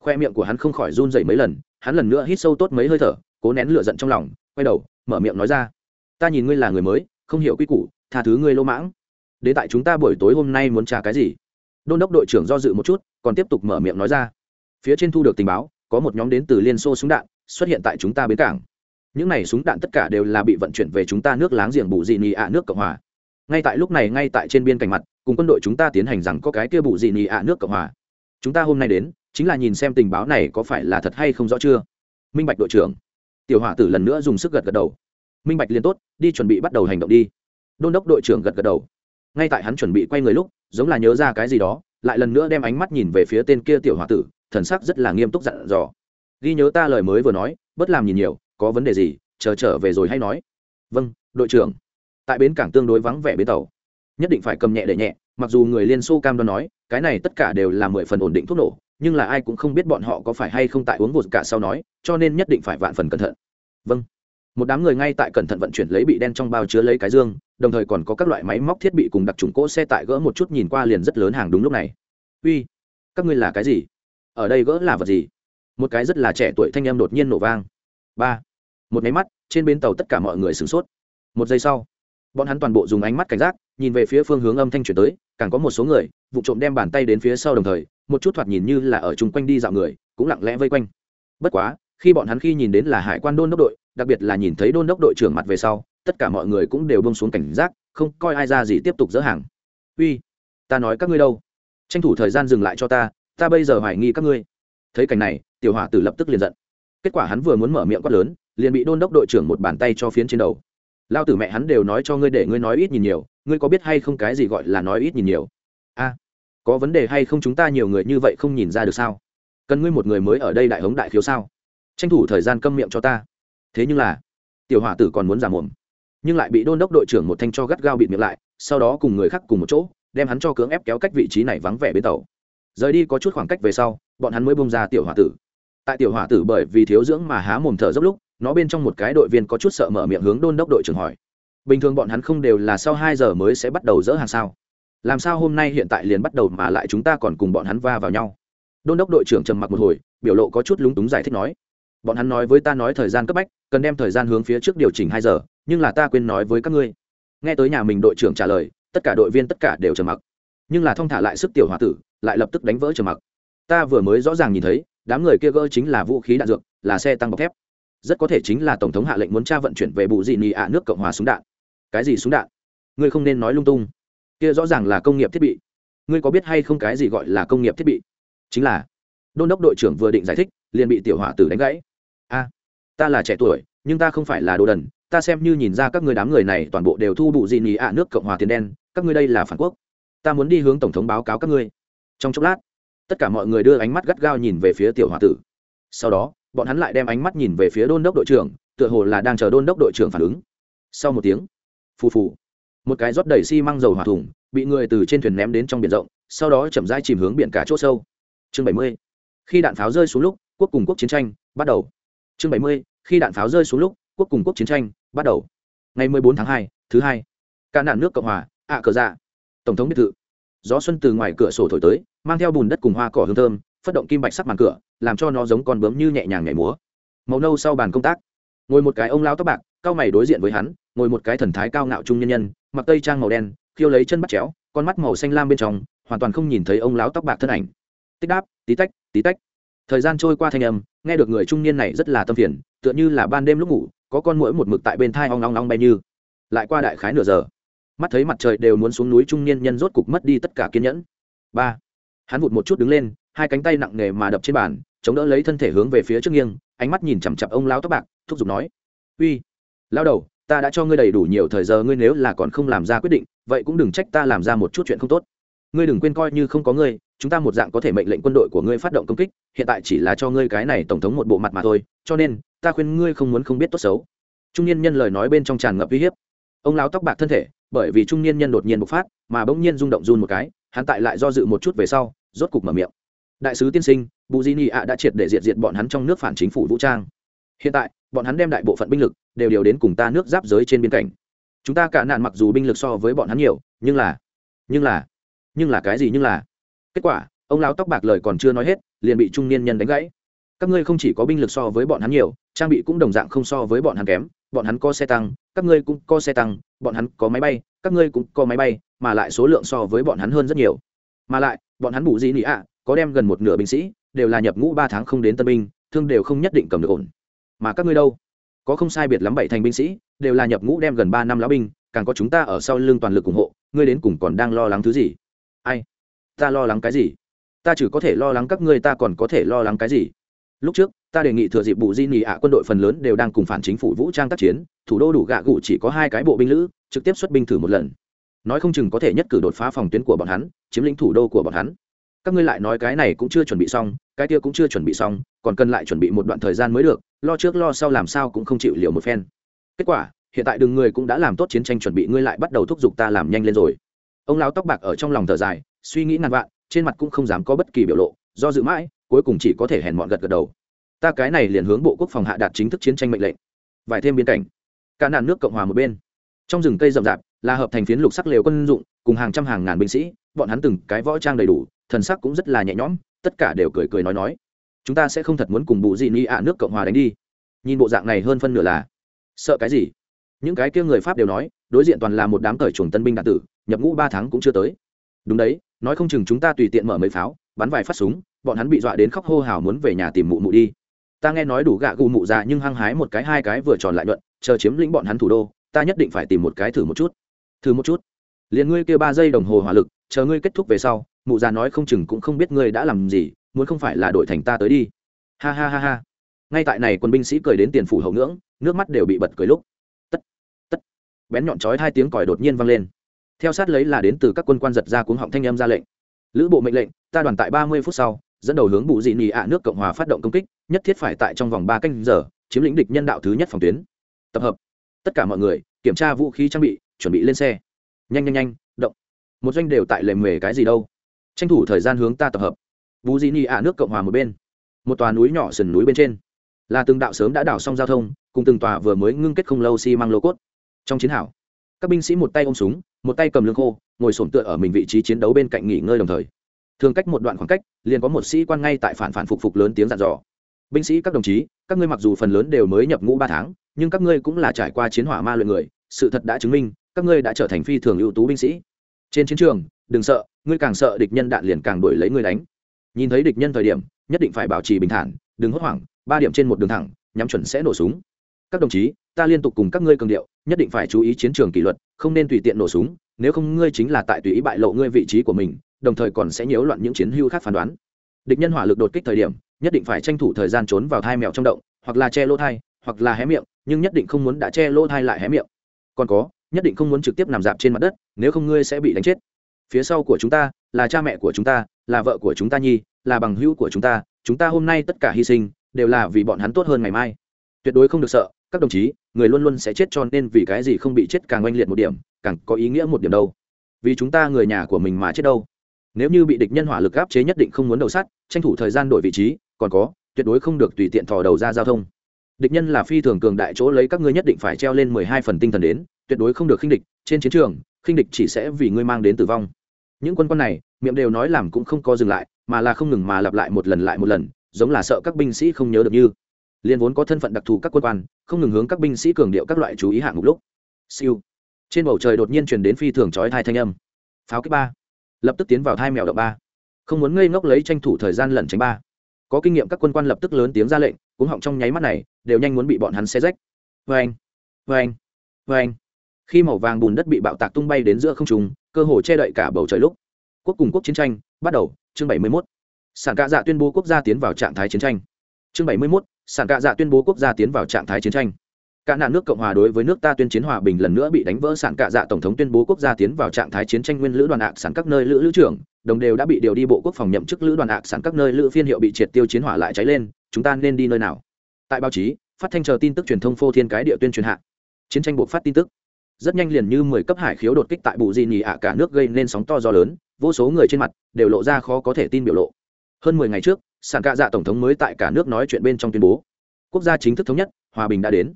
S1: Khoe miệng của hắn không khỏi run dậy mấy lần, hắn lần nữa hít sâu tốt mấy hơi thở, cố nén lửa giận trong lòng, quay đầu, mở miệng nói ra. Ta nhìn ngươi là người mới, không hiểu quy củ, tha thứ ngươi lô mãng. Đến tại chúng ta buổi tối hôm nay muốn trả cái gì? Đôn đốc đội trưởng do dự một chút, còn tiếp tục mở miệng nói ra. Phía trên thu được tình báo, có một nhóm đến từ liên xô súng đạn, xuất hiện tại chúng ta bến cảng những này súng đạn tất cả đều là bị vận chuyển về chúng ta nước láng giềng bù dị nị ạ nước cộng hòa. Ngay tại lúc này, ngay tại trên biên cảnh mặt, cùng quân đội chúng ta tiến hành rằng có cái kia bù dị nị ạ nước cộng hòa. Chúng ta hôm nay đến, chính là nhìn xem tình báo này có phải là thật hay không rõ chưa? Minh bạch đội trưởng. Tiểu hỏa tử lần nữa dùng sức gật gật đầu. Minh bạch liền tốt, đi chuẩn bị bắt đầu hành động đi. Đôn đốc đội trưởng gật gật đầu. Ngay tại hắn chuẩn bị quay người lúc, giống là nhớ ra cái gì đó, lại lần nữa đem ánh mắt nhìn về phía tên kia tiểu h tử, thần sắc rất là nghiêm túc dặn dò. Ghi nhớ ta lời mới vừa nói bất làm nhìn nhiều có vấn đề gì, chờ trở về rồi hay nói. Vâng đội trưởng. Tại bến cảng tương đối vắng vẻ bến tàu. Nhất định phải cầm nhẹ để nhẹ, mặc dù người liên xô cam đoan nói, cái này tất cả đều là mười phần ổn định thuốc nổ, nhưng là ai cũng không biết bọn họ có phải hay không tại uống vột cả sau nói, cho nên nhất định phải vạn phần cẩn thận. Vâng. Một đám người ngay tại cẩn thận vận chuyển lấy bị đen trong bao chứa lấy cái dương, đồng thời còn có các loại máy móc thiết bị cùng đặc trùng cỗ xe tại gỡ một chút nhìn qua liền rất lớn hàng đúng lúc này. Uy, các ngươi là cái gì? Ở đây gỡ là vật gì? Một cái rất là trẻ tuổi thanh em đột nhiên nổ vang. Ba một máy mắt, trên bến tàu tất cả mọi người sửng sốt. Một giây sau, bọn hắn toàn bộ dùng ánh mắt cảnh giác, nhìn về phía phương hướng âm thanh chuyển tới, càng có một số người, vụ trộm đem bàn tay đến phía sau đồng thời, một chút thoạt nhìn như là ở chung quanh đi dạo người, cũng lặng lẽ vây quanh. Bất quá, khi bọn hắn khi nhìn đến là hải quan đôn đốc đội, đặc biệt là nhìn thấy đôn đốc đội trưởng mặt về sau, tất cả mọi người cũng đều bông xuống cảnh giác, không coi ai ra gì tiếp tục dỡ hàng. Uy, ta nói các ngươi đâu? Tranh thủ thời gian dừng lại cho ta ta bây giờ hoài nghi các ngươi. Thấy cảnh này, tiểu hỏa tử lập tức liền giận. Kết quả hắn vừa muốn mở miệng quát lớn liền bị đôn đốc đội trưởng một bàn tay cho phiến trên đầu. Lao tử mẹ hắn đều nói cho ngươi để ngươi nói ít nhìn nhiều, ngươi có biết hay không cái gì gọi là nói ít nhìn nhiều? A, có vấn đề hay không chúng ta nhiều người như vậy không nhìn ra được sao? Cần ngươi một người mới ở đây đại hống đại khiếu sao? Tranh thủ thời gian câm miệng cho ta. Thế nhưng là, tiểu hỏa tử còn muốn giả mồm. Nhưng lại bị đôn đốc đội trưởng một thanh cho gắt gao bịt miệng lại, sau đó cùng người khác cùng một chỗ, đem hắn cho cưỡng ép kéo cách vị trí này vắng vẻ bên tàu. Rời đi có chút khoảng cách về sau, bọn hắn mới bông ra tiểu hỏa tử. Tại tiểu hỏa tử bởi vì thiếu dưỡng mà há mồm thở dốc lúc nó bên trong một cái đội viên có chút sợ mở miệng hướng đôn đốc đội trưởng hỏi. Bình thường bọn hắn không đều là sau hai giờ mới sẽ bắt đầu dỡ hàng sao? Làm sao hôm nay hiện tại liền bắt đầu mà lại chúng ta còn cùng bọn hắn va vào nhau? Đôn đốc đội trưởng trầm mặc một hồi, biểu lộ có chút lúng túng giải thích nói. Bọn hắn nói với ta nói thời gian cấp bách, cần đem thời gian hướng phía trước điều chỉnh hai giờ, nhưng là ta quên nói với các ngươi. Nghe tới nhà mình đội trưởng trả lời, tất cả đội viên tất cả đều trầm mặc. Nhưng là thong thả lại sức tiểu h o a tử, lại lập tức đánh vỡ trầm mặc. Ta vừa mới rõ ràng nhìn thấy, đám người kia gỡ chính là vũ khí đạn dược, là xe tăng bọc thép rất có thể chính là tổng thống hạ lệnh muốn tra vận chuyển về bù dị nị ạ nước cộng hòa súng đạn cái gì súng đạn ngươi không nên nói lung tung kia rõ ràng là công nghiệp thiết bị ngươi có biết hay không cái gì gọi là công nghiệp thiết bị chính là đôn đốc đội trưởng vừa định giải thích liền bị tiểu hỏa tử đánh gãy a ta là trẻ tuổi nhưng ta không phải là đồ đần ta xem như nhìn ra các người đám người này toàn bộ đều thu bù dị nị ạ nước cộng hòa tiền đen các ngươi đây là phản quốc ta muốn đi hướng tổng thống báo cáo các ngươi trong chốc lát tất cả mọi người đưa ánh mắt gắt gao nhìn về phía tiểu hòa tử sau đó bọn hắn lại đem ánh mắt nhìn về phía đôn đốc đội trưởng, tựa hồ là đang chờ đôn đốc đội trưởng phản ứng. Sau một tiếng, phù phù, một cái rót đầy xi măng dầu hỏa thùng, bị người từ trên thuyền ném đến trong biển rộng, sau đó chậm rãi chìm hướng biển cả c h ỗ sâu. Chương bảy mươi, khi đạn pháo rơi xuống lúc, quốc cùng quốc chiến tranh bắt đầu. Chương bảy mươi, khi đạn pháo rơi xuống lúc, quốc cùng quốc chiến tranh bắt đầu. Ngày mười bốn tháng hai, thứ hai ca nạn nước cộng hòa, ạ cờ dạ. Tổng thống biệt thự. Gió xuân từ ngoài cửa sổ thổi tới, mang theo bùn đất cùng hoa cỏ hương thơm, phất động kim bạch sắc màn cửa làm cho nó giống con bướm như nhẹ nhàng nhảy múa. Màu nâu sau bàn công tác. Ngồi một cái ông lao tóc bạc, cao mày đối diện với hắn, ngồi một cái thần thái cao ngạo trung nhân nhân, mặc tây trang màu đen, khiêu lấy chân bắt chéo, con mắt màu xanh lam bên trong, hoàn toàn không nhìn thấy ông lão tóc bạc thân ảnh. Tích đáp, tí tách tí tách. Thời gian trôi qua thanh âm, nghe được người trung niên này rất là tâm phiền, tựa như là ban đêm lúc ngủ, có con mũi một mực tại bên thai ong ong ong bay như. Lại qua đại khái nửa giờ, mắt thấy mặt trời đều muốn xuống núi trung niên nhân rốt cục mất đi tất cả kiên nhẫn. Ba. Hắn vụt một chút đứng lên hai cánh tay nặng nề mà đập trên bàn, chống đỡ lấy thân thể hướng về phía trước nghiêng, ánh mắt nhìn chằm chặp ông lão tóc bạc, thúc giục nói, uy lao đầu, ta đã cho ngươi đầy đủ nhiều thời giờ, ngươi nếu là còn không làm ra quyết định, vậy cũng đừng trách ta làm ra một chút chuyện không tốt. Ngươi đừng quên coi như không có ngươi, chúng ta một dạng có thể mệnh lệnh quân đội của ngươi phát động công kích, hiện tại chỉ là cho ngươi cái này tổng thống một bộ mặt mà thôi, cho nên, ta khuyên ngươi không muốn không biết tốt xấu. Trung niên nhân lời nói bên trong tràn ngập uy hiếp. Ông lão tóc bạc thân thể, bởi vì trung niên nhân đột nhiên bộc phát, mà bỗng nhiên rung động run một cái, hắn tại lại do dự một chút về sau, rốt cục mở miệng đại sứ tiên sinh bù di ni ạ đã triệt để diệt diệt bọn hắn trong nước phản chính phủ vũ trang. Hiện tại, bọn hắn đem đại bộ phận binh lực đều điều đến cùng ta nước giáp giới trên biên cảnh. Chúng ta cả nạn mặc dù binh lực so với bọn hắn nhiều, nhưng là nhưng là nhưng là cái gì nhưng là? Kết quả, ông lão tóc bạc lời còn chưa nói hết, liền bị trung niên nhân đánh gãy. Các ngươi không chỉ có binh lực so với bọn hắn nhiều, trang bị cũng đồng dạng không so với bọn hắn kém, bọn hắn có xe tăng, các ngươi cũng có xe tăng, bọn hắn có máy bay, các ngươi cũng có máy bay, mà lại số lượng so với bọn hắn hơn rất nhiều. Mà lại, bọn hắn bù gì nị ạ có đem gần một nửa binh sĩ, đều là nhập ngũ ba tháng không đến tân binh, thương đều không nhất định cầm được ổn. Mà các ngươi đâu? Có không sai biệt lắm bảy thành binh sĩ, đều là nhập ngũ đem gần ba năm lão binh, càng có chúng ta ở sau lưng toàn lực ủng hộ, ngươi đến cùng còn đang lo lắng thứ gì? Ai? Ta lo lắng cái gì? Ta chỉ có thể lo lắng các ngươi, ta còn có thể lo lắng cái gì? Lúc trước, ta đề nghị thừa dịp bù di nì ạ quân đội phần lớn đều đang cùng phản chính phủ vũ trang tác chiến, thủ đô đủ gạ gụ chỉ có hai cái bộ binh lữ, trực tiếp xuất binh thử một lần. Nói không chừng có thể nhất cử đột phá phòng tuyến của bọn hắn, chiếm lĩnh thủ đô của bọn hắn các ngươi lại nói cái này cũng chưa chuẩn bị xong, cái kia cũng chưa chuẩn bị xong, còn cần lại chuẩn bị một đoạn thời gian mới được, lo trước lo sau làm sao cũng không chịu liều một phen. Kết quả, hiện tại đường người cũng đã làm tốt chiến tranh chuẩn bị, ngươi lại bắt đầu thúc giục ta làm nhanh lên rồi. Ông lão tóc bạc ở trong lòng thở dài, suy nghĩ ngàn vạn, trên mặt cũng không dám có bất kỳ biểu lộ, do dự mãi, cuối cùng chỉ có thể hèn mọn gật gật đầu. Ta cái này liền hướng bộ quốc phòng hạ đạt chính thức chiến tranh mệnh lệnh. Vài thêm biên cảnh, cả nạn nước cộng hòa một bên. Trong rừng cây rậm rạp, là hợp thành phiến lục sắc lều quân dụng, cùng hàng trăm hàng ngàn binh sĩ, bọn hắn từng cái võ trang đầy đủ thần sắc cũng rất là nhẹ nhõm, tất cả đều cười cười nói nói. Chúng ta sẽ không thật muốn cùng bù dị ni ạ nước cộng hòa đánh đi. Nhìn bộ dạng này hơn phân nửa là, sợ cái gì? Những cái kia người pháp đều nói, đối diện toàn là một đám cởi chuồng tân binh đạn tử, nhập ngũ ba tháng cũng chưa tới. Đúng đấy, nói không chừng chúng ta tùy tiện mở mấy pháo, bắn vài phát súng, bọn hắn bị dọa đến khóc hô hào muốn về nhà tìm mụ mụ đi. Ta nghe nói đủ gạ gù mụ già nhưng hăng hái một cái hai cái vừa tròn lại nhuận, chờ chiếm lĩnh bọn hắn thủ đô, ta nhất định phải tìm một cái thử một chút. Thử một chút. Liền ngươi kêu ba giây đồng hồ hỏa lực, chờ ngươi kết thúc về sau mụ già nói không chừng cũng không biết ngươi đã làm gì, muốn không phải là đổi thành ta tới đi. Ha ha ha ha. Ngay tại này, quân binh sĩ cười đến tiền phủ hậu ngưỡng, nước mắt đều bị bật cười lúc. Tất tất. Bén nhọn chói hai tiếng còi đột nhiên vang lên. Theo sát lấy là đến từ các quân quan giật ra cuống họng thanh âm ra lệnh. Lữ bộ mệnh lệnh, ta đoàn tại ba mươi phút sau, dẫn đầu hướng bụ dị nị ạ nước cộng hòa phát động công kích, nhất thiết phải tại trong vòng ba canh giờ, chiếm lĩnh địch nhân đạo thứ nhất phòng tuyến. Tập hợp. Tất cả mọi người, kiểm tra vũ khí trang bị, chuẩn bị lên xe. Nhanh nhanh nhanh, động. Một doanh đều tại lề mề cái gì đâu tranh thủ thời gian hướng ta tập hợp. Bù dị nị ạ nước cộng hòa một bên. Một tòa núi nhỏ sườn núi bên trên. Là từng đạo sớm đã đảo xong giao thông, cùng từng tòa vừa mới ngưng kết không lâu xi、si、măng lô cốt. Trong chiến hảo các binh sĩ một tay ôm súng, một tay cầm lương khô, ngồi sổm tựa ở mình vị trí chiến đấu bên cạnh nghỉ ngơi đồng thời. Thường cách một đoạn khoảng cách, liền có một sĩ quan ngay tại phản phản phục phục lớn tiếng dặn dò. Binh sĩ các đồng chí, các ngươi mặc dù phần lớn đều mới nhập ngũ ba tháng, nhưng các ngươi cũng là trải qua chiến hỏa ma luyện người, sự thật đã chứng minh, các ngươi đã trở thành phi thường ưu tú binh sĩ. Trên chiến trường, đừng sợ ngươi càng sợ địch nhân đạn liền càng đuổi lấy ngươi đánh. Nhìn thấy địch nhân thời điểm, nhất định phải bảo trì bình thản, đừng hốt hoảng, ba điểm trên một đường thẳng, nhắm chuẩn sẽ nổ súng. Các đồng chí, ta liên tục cùng các ngươi cường điệu, nhất định phải chú ý chiến trường kỷ luật, không nên tùy tiện nổ súng, nếu không ngươi chính là tại tùy ý bại lộ ngươi vị trí của mình, đồng thời còn sẽ nhiễu loạn những chiến hưu khác phán đoán. Địch nhân hỏa lực đột kích thời điểm, nhất định phải tranh thủ thời gian trốn vào thai mèo trong động, hoặc là che lỗ thai, hoặc là hé miệng, nhưng nhất định không muốn đã che lỗ thai lại hé miệng. Còn có, nhất định không muốn trực tiếp nằm dạp trên mặt đất, nếu không ngươi sẽ bị đánh chết phía sau của chúng ta, là cha mẹ của chúng ta, là vợ của chúng ta nhi, là bằng hữu của chúng ta chúng ta hôm nay tất cả hy sinh, đều là vì bọn hắn tốt hơn ngày mai. Tuyệt đối không được sợ, các đồng chí, người luôn luôn sẽ chết cho nên vì cái gì không bị chết càng oanh liệt một điểm, càng có ý nghĩa một điểm đâu. Vì chúng ta người nhà của mình mà chết đâu. Nếu như bị địch nhân hỏa lực áp chế nhất định không muốn đầu sát tranh thủ thời gian đổi vị trí, còn có, tuyệt đối không được tùy tiện thò đầu ra giao thông. Địch nhân là phi thường cường đại chỗ lấy các ngươi nhất định phải treo lên mười hai phần tinh thần đến, tuyệt đối không được khinh địch, trên chiến trường, khinh địch chỉ sẽ vì ngươi mang đến tử vong những quân quân này, miệng đều nói làm cũng không có dừng lại, mà là không ngừng mà lặp lại một lần lại một lần, giống là sợ các binh sĩ không nhớ được như. Liên vốn có thân phận đặc thù các quân quan, không ngừng hướng các binh sĩ cường điệu các loại chú ý hạng mục lúc. Siêu. Trên bầu trời đột nhiên truyền đến phi thường chói thai thanh âm. Pháo kích ba. Lập tức tiến vào thai mèo động ba. Không muốn ngây ngốc lấy tranh thủ thời gian lẩn tránh ba. Có kinh nghiệm các quân quan lập tức lớn tiếng ra lệnh, cuống họng trong nháy mắt này, đều nhanh muốn bị bọn hắn xe rách. Vê anh vê anh vê anh khi màu vàng bùn đất bị bạo tạc tung bay đến giữa không trùng cơ hồ che đậy cả bầu trời lúc. Quốc cùng quốc chiến tranh bắt đầu chương 71. sản cạ dạ tuyên bố quốc gia tiến vào trạng thái chiến tranh. Chương 71, sản cạ dạ tuyên bố quốc gia tiến vào trạng thái chiến tranh. Cả nạn nước cộng hòa đối với nước ta tuyên chiến hòa bình lần nữa bị đánh vỡ sản cạ dạ tổng thống tuyên bố quốc gia tiến vào trạng thái chiến tranh nguyên lữ đoàn ạc sản các nơi lữ lữ trưởng đồng đều đã bị điều đi bộ quốc phòng nhậm chức lữ đoàn ạc sản các nơi lữ phiên hiệu bị triệt tiêu chiến hỏa lại cháy lên chúng ta nên đi nơi nào? Tại báo chí phát thanh chờ tin tức truyền thông phô thiên cái địa tuyên truyền hạ. Chiến tranh buộc phát tin tức rất nhanh liền như mười cấp hải khiếu đột kích tại bù di nhì ạ cả nước gây nên sóng to gió lớn, vô số người trên mặt đều lộ ra khó có thể tin biểu lộ. Hơn mười ngày trước sản cạ dạ tổng thống mới tại cả nước nói chuyện bên trong tuyên bố, quốc gia chính thức thống nhất, hòa bình đã đến.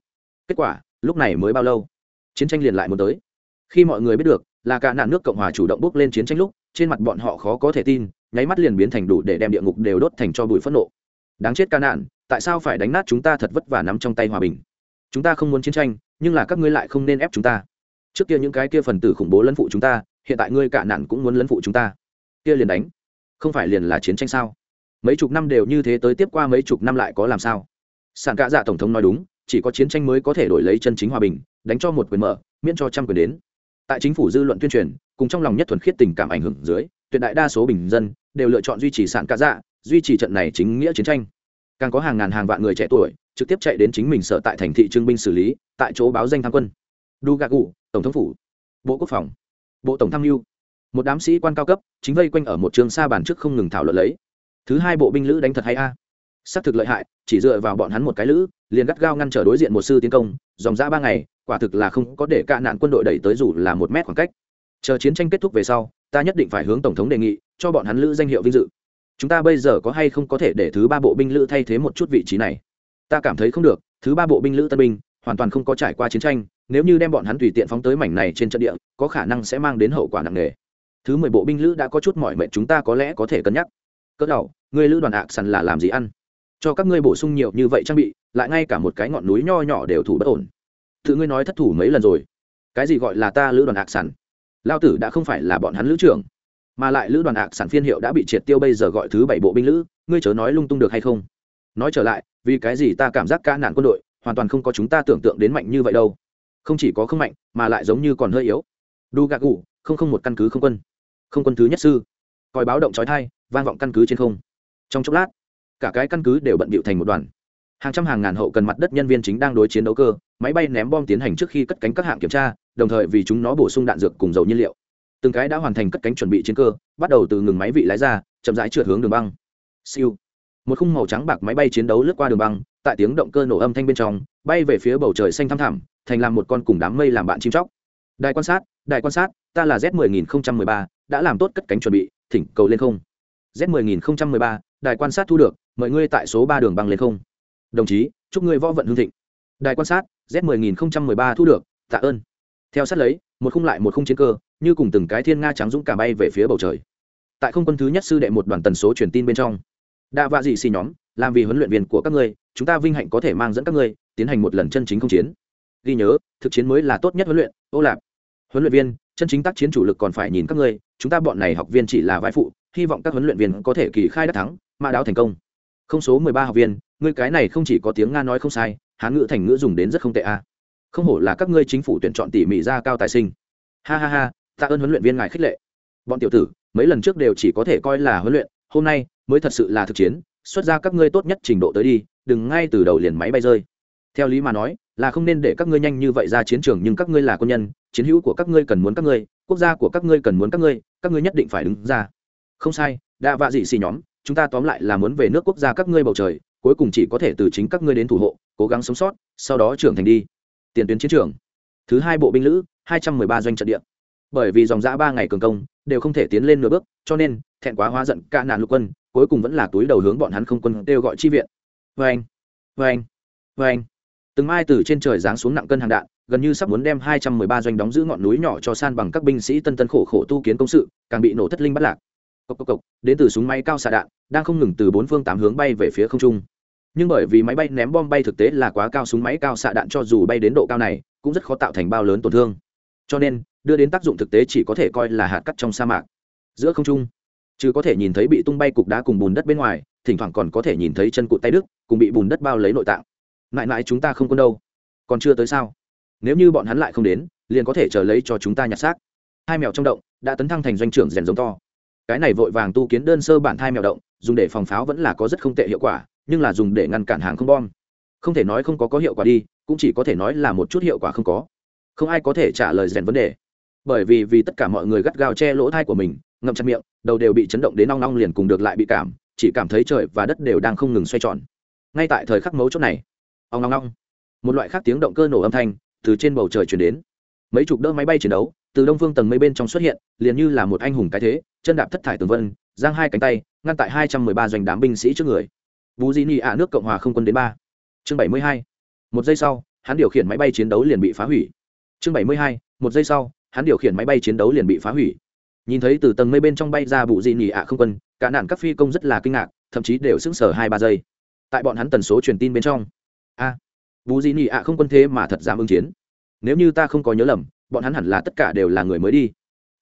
S1: Kết quả, lúc này mới bao lâu? Chiến tranh liền lại muốn tới. Khi mọi người biết được là cả nạn nước cộng hòa chủ động bước lên chiến tranh lúc, trên mặt bọn họ khó có thể tin, nháy mắt liền biến thành đủ để đem địa ngục đều đốt thành cho bụi phẫn nộ. Đáng chết ca nạn, tại sao phải đánh nát chúng ta thật vất vả nắm trong tay hòa bình? Chúng ta không muốn chiến tranh, nhưng là các ngươi lại không nên ép chúng ta trước kia những cái kia phần tử khủng bố lấn phụ chúng ta, hiện tại ngươi cả nạn cũng muốn lấn phụ chúng ta. Kia liền đánh. Không phải liền là chiến tranh sao? Mấy chục năm đều như thế tới tiếp qua mấy chục năm lại có làm sao? Sản cạ dạ tổng thống nói đúng, chỉ có chiến tranh mới có thể đổi lấy chân chính hòa bình, đánh cho một quyền mở, miễn cho trăm quyền đến. Tại chính phủ dư luận tuyên truyền, cùng trong lòng nhất thuần khiết tình cảm ảnh hưởng dưới, tuyệt đại đa số bình dân đều lựa chọn duy trì sản cạ dạ duy trì trận này chính nghĩa chiến tranh. Càng có hàng ngàn hàng vạn người trẻ tuổi trực tiếp chạy đến chính mình sở tại thành thị trưng binh xử lý, tại chỗ báo danh tham quân. Đu gà cụ tổng thống phủ, bộ quốc phòng, bộ tổng tham mưu. Một đám sĩ quan cao cấp, chính vây quanh ở một trường xa bàn trước không ngừng thảo luận lấy. Thứ hai bộ binh lữ đánh thật hay a. À? xác thực lợi hại, chỉ dựa vào bọn hắn một cái lữ, liền gắt gao ngăn trở đối diện một sư tiến công, dòng ra ba ngày, quả thực là không có để cạ nạn quân đội đẩy tới dù là một mét khoảng cách. Chờ chiến tranh kết thúc về sau, ta nhất định phải hướng tổng thống đề nghị, cho bọn hắn lữ danh hiệu vinh dự. Chúng ta bây giờ có hay không có thể để thứ ba bộ binh lữ thay thế một chút vị trí này? Ta cảm thấy không được, thứ ba bộ binh lữ tân binh, hoàn toàn không có trải qua chiến tranh nếu như đem bọn hắn tùy tiện phóng tới mảnh này trên trận địa, có khả năng sẽ mang đến hậu quả nặng nề. Thứ mười bộ binh lữ đã có chút mỏi mệt, chúng ta có lẽ có thể cân nhắc. Cỡ đầu người lữ đoàn ạ, sẵn là làm gì ăn? Cho các ngươi bổ sung nhiều như vậy trang bị, lại ngay cả một cái ngọn núi nho nhỏ đều thủ bất ổn. Tự ngươi nói thất thủ mấy lần rồi? Cái gì gọi là ta lữ đoàn ạ sản lao tử đã không phải là bọn hắn lữ trưởng, mà lại lữ đoàn ạ sản phiên hiệu đã bị triệt tiêu bây giờ gọi thứ bảy bộ binh lữ, ngươi chớ nói lung tung được hay không? Nói trở lại, vì cái gì ta cảm giác ca nạn quân đội hoàn toàn không có chúng ta tưởng tượng đến mạnh như vậy đâu? Không chỉ có không mạnh, mà lại giống như còn hơi yếu. Đu gạc gù không không một căn cứ không quân. Không quân thứ nhất sư. Còi báo động trói thai vang vọng căn cứ trên không. Trong chốc lát, cả cái căn cứ đều bận bịu thành một đoàn. Hàng trăm hàng ngàn hậu cần mặt đất nhân viên chính đang đối chiến đấu cơ, máy bay ném bom tiến hành trước khi cất cánh các hạng kiểm tra, đồng thời vì chúng nó bổ sung đạn dược cùng dầu nhiên liệu. Từng cái đã hoàn thành cất cánh chuẩn bị chiến cơ, bắt đầu từ ngừng máy vị lái ra, chậm rãi trượt hướng đường băng. Siêu. Một khung màu trắng bạc máy bay chiến đấu lướt qua đường băng, tại tiếng động cơ nổ âm thanh bên trong, bay về phía bầu trời xanh thăm thẳm thành làm một con cùng đám mây làm bạn chim chóc. Đài quan sát, đài quan sát, ta là z 10013 đã làm tốt cất cánh chuẩn bị, thỉnh cầu lên không. Z 10013 đài quan sát thu được mời ngươi tại số ba đường băng lên không. Đồng chí, chúc ngươi võ vận hương thịnh. Đài quan sát, z 10013 thu được, tạ ơn. Theo sát lấy, một khung lại một khung chiến cơ, như cùng từng cái thiên nga trắng dũng cả bay về phía bầu trời. Tại không quân thứ nhất sư đệ một đoàn tần số truyền tin bên trong, đạ vạ dị xì nhóm, làm vì huấn luyện viên của các ngươi, chúng ta vinh hạnh có thể mang dẫn các ngươi, tiến hành một lần chân chính không chiến ghi nhớ, thực chiến mới là tốt nhất huấn luyện, ô lạp. Huấn luyện viên, chân chính tác chiến chủ lực còn phải nhìn các ngươi, chúng ta bọn này học viên chỉ là vai phụ, hy vọng các huấn luyện viên có thể kỳ khai đắc thắng, mã đáo thành công. Không số mười ba học viên, ngươi cái này không chỉ có tiếng nga nói không sai, hán ngữ thành ngữ dùng đến rất không tệ a. Không hổ là các ngươi chính phủ tuyển chọn tỉ mỉ ra cao tài sinh. Ha ha ha, tạ ơn huấn luyện viên ngài khích lệ. Bọn tiểu tử, mấy lần trước đều chỉ có thể coi là huấn luyện, hôm nay mới thật sự là thực chiến, xuất ra các ngươi tốt nhất trình độ tới đi, đừng ngay từ đầu liền máy bay rơi. Theo lý mà nói là không nên để các ngươi nhanh như vậy ra chiến trường, nhưng các ngươi là quân nhân, chiến hữu của các ngươi cần muốn các ngươi, quốc gia của các ngươi cần muốn các ngươi các ngươi nhất định phải đứng ra. Không sai, đa vạ dị xì nhóm, chúng ta tóm lại là muốn về nước quốc gia các ngươi bầu trời, cuối cùng chỉ có thể từ chính các ngươi đến thủ hộ, cố gắng sống sót, sau đó trưởng thành đi. Tiền tuyến chiến trường. Thứ hai bộ binh lữ, hai trăm mười ba doanh trận địa. Bởi vì dòng giã ba ngày cường công, đều không thể tiến lên nửa bước, cho nên, thẹn quá hóa giận ca nạn lục quân, cuối cùng vẫn là túi đầu hướng bọn hắn không quân kêu gọi chi viện. Vê anh vê anh vê anh từng mai từ trên trời giáng xuống nặng cân hàng đạn, gần như sắp muốn đem hai trăm mười ba doanh đóng giữ ngọn núi nhỏ cho san bằng các binh sĩ tân tân khổ khổ tu kiến công sự, càng bị nổ thất linh bắt lạc. Cộc cộc cộc, đến từ súng máy cao xạ đạn, đang không ngừng từ bốn phương tám hướng bay về phía không trung. Nhưng bởi vì máy bay ném bom bay thực tế là quá cao, súng máy cao xạ đạn cho dù bay đến độ cao này, cũng rất khó tạo thành bao lớn tổn thương. Cho nên, đưa đến tác dụng thực tế chỉ có thể coi là hạt cắt trong sa mạc. Giữa không trung, chứ có thể nhìn thấy bị tung bay cục đá cùng bùn đất bên ngoài, thỉnh thoảng còn có thể nhìn thấy chân cụt tay đức cùng bị bùn đất bao lấy nội tạng mãi mãi chúng ta không quân đâu. Còn chưa tới sao? Nếu như bọn hắn lại không đến, liền có thể chờ lấy cho chúng ta nhặt xác. Hai mèo trong động, đã tấn thăng thành doanh trưởng rèn giống to. Cái này vội vàng tu kiến đơn sơ bản thai mèo động, dùng để phòng pháo vẫn là có rất không tệ hiệu quả, nhưng là dùng để ngăn cản hàng không bom. Không thể nói không có có hiệu quả đi, cũng chỉ có thể nói là một chút hiệu quả không có. Không ai có thể trả lời rèn vấn đề. Bởi vì vì tất cả mọi người gắt gao che lỗ thai của mình, ngậm chặt miệng, đầu đều bị chấn động đến nong nong liền cùng được lại bị cảm, chỉ cảm thấy trời và đất đều đang không ngừng xoay tròn. Ngay tại thời khắc mấu chốt này ong nong nong một loại khác tiếng động cơ nổ âm thanh từ trên bầu trời chuyển đến. Mấy chục đỡ máy bay chiến đấu từ đông phương tầng mây bên trong xuất hiện, liền như là một anh hùng cái thế, chân đạp thất thải tường vân, giang hai cánh tay, ngăn tại hai trăm mười ba doanh đám binh sĩ trước người. Vũ di ni ạ nước cộng hòa không quân đến ba. Chương bảy mươi hai. Một giây sau, hắn điều khiển máy bay chiến đấu liền bị phá hủy. Chương bảy mươi hai. Một giây sau, hắn điều khiển máy bay chiến đấu liền bị phá hủy. Nhìn thấy từ tầng mây bên trong bay ra bụ di nỉ ạ không quân, cả nạn các phi công rất là kinh ngạc, thậm chí đều sững sờ hai ba giây. Tại bọn hắn tần số truyền tin bên trong a. À, bù dị nỉ ạ không quân thế mà thật dám ứng chiến. Nếu như ta không có nhớ lầm bọn hắn hẳn là tất cả đều là người mới đi.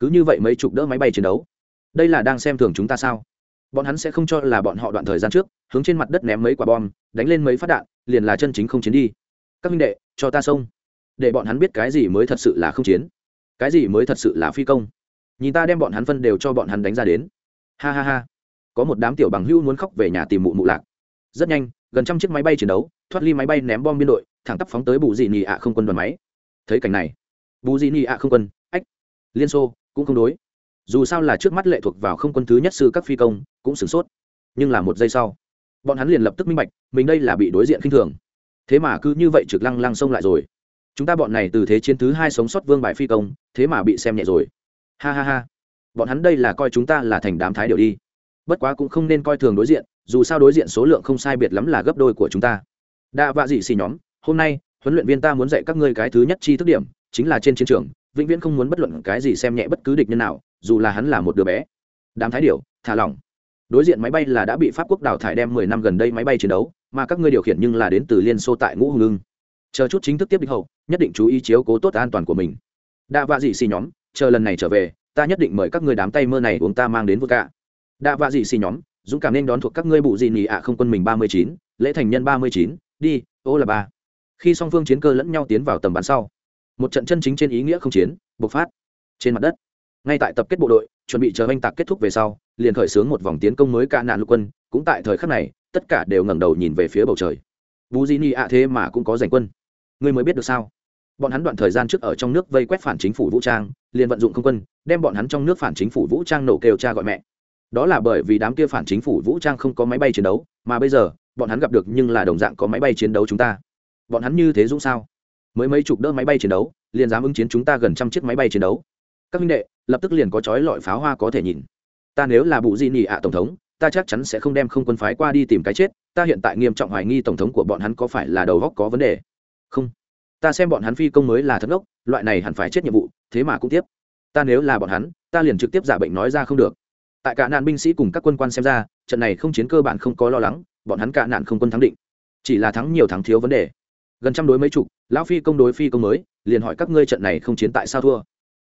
S1: Cứ như vậy mấy chục đỡ máy bay chiến đấu. Đây là đang xem thường chúng ta sao? Bọn hắn sẽ không cho là bọn họ đoạn thời gian trước hướng trên mặt đất ném mấy quả bom đánh lên mấy phát đạn liền là chân chính không chiến đi. Các minh đệ cho ta xông. Để bọn hắn biết cái gì mới thật sự là không chiến. Cái gì mới thật sự là phi công. Nhìn ta đem bọn hắn phân đều cho bọn hắn đánh ra đến. Ha ha ha. Có một đám tiểu bằng hữu muốn khóc về nhà tìm mụ mụ lạc. Rất nhanh gần trăm chiếc máy bay chiến đấu, thoát ly máy bay ném bom biên đội, thẳng tắp phóng tới bù dị nị ạ không quân đoàn máy. Thấy cảnh này, bù dị nị ạ không quân, ách, liên xô cũng không đối. Dù sao là trước mắt lệ thuộc vào không quân thứ nhất sư các phi công, cũng sửng sốt. Nhưng là một giây sau, bọn hắn liền lập tức minh bạch, mình đây là bị đối diện khinh thường. Thế mà cứ như vậy trực lăng lăng xông lại rồi. Chúng ta bọn này từ thế chiến thứ hai sống sót vương bài phi công, thế mà bị xem nhẹ rồi. Ha ha ha. Bọn hắn đây là coi chúng ta là thành đám thái điệu đi. Bất quá cũng không nên coi thường đối diện dù sao đối diện số lượng không sai biệt lắm là gấp đôi của chúng ta. Đa vạ dị xì nhóm hôm nay huấn luyện viên ta muốn dạy các ngươi cái thứ nhất chi thức điểm chính là trên chiến trường vĩnh viễn không muốn bất luận cái gì xem nhẹ bất cứ địch nhân nào dù là hắn là một đứa bé. Đám thái điểu, thả lỏng. Đối diện máy bay là đã bị pháp quốc đào thải đem mười năm gần đây máy bay chiến đấu mà các ngươi điều khiển nhưng là đến từ liên xô tại ngũ hùng ưng. Chờ chút chính thức tiếp địch hậu nhất định chú ý chiếu cố tốt an toàn của mình. Đa vạ dị xì nhóm chờ lần này trở về ta nhất định mời các ngươi đám tay mơ này uống ta mang đến vô cả đa vạ dị xì nhóm dũng cảm nên đón thuộc các ngươi bụ dị nỉ ạ không, quân mình ba mươi chín, lễ thành nhân ba mươi chín, đi, ô là ba. Khi song phương chiến cơ lẫn nhau tiến vào tầm bắn sau, một trận chân chính trên ý nghĩa không chiến, bộc phát trên mặt đất. Ngay tại tập kết bộ đội, chuẩn bị chờ oanh tạc kết thúc về sau, liền khởi xướng một vòng tiến công mới cả nạn lục quân. Cũng tại thời khắc này, tất cả đều ngẩng đầu nhìn về phía bầu trời. Bù di ni ạ thế mà cũng có giành quân. Ngươi mới biết được sao? Bọn hắn đoạn thời gian trước ở trong nước vây quét phản chính phủ vũ trang, liền vận dụng không quân, đem bọn hắn trong nước phản chính phủ vũ trang nổ kêu cha gọi mẹ đó là bởi vì đám kia phản chính phủ vũ trang không có máy bay chiến đấu, mà bây giờ, bọn hắn gặp được nhưng là đồng dạng có máy bay chiến đấu chúng ta. Bọn hắn như thế dũng sao? Mới mấy chục đỡ máy bay chiến đấu, liền dám ứng chiến chúng ta gần trăm chiếc máy bay chiến đấu. Các minh đệ, lập tức liền có chói lọi pháo hoa có thể nhìn. Ta nếu là bụ di nị ạ tổng thống, ta chắc chắn sẽ không đem không quân phái qua đi tìm cái chết, ta hiện tại nghiêm trọng hoài nghi tổng thống của bọn hắn có phải là đầu góc có vấn đề. Không. Ta xem bọn hắn phi công mới là thất ốc loại này hẳn phải chết nhiệm vụ, thế mà cũng tiếp. Ta nếu là bọn hắn, ta liền trực tiếp giả bệnh nói ra không được tại cả nạn binh sĩ cùng các quân quan xem ra, trận này không chiến cơ bản không có lo lắng, bọn hắn cả nạn không quân thắng định. Chỉ là thắng nhiều thắng thiếu vấn đề. Gần trăm đối mấy chục, lão phi công đối phi công mới, liền hỏi các ngươi trận này không chiến tại sao thua.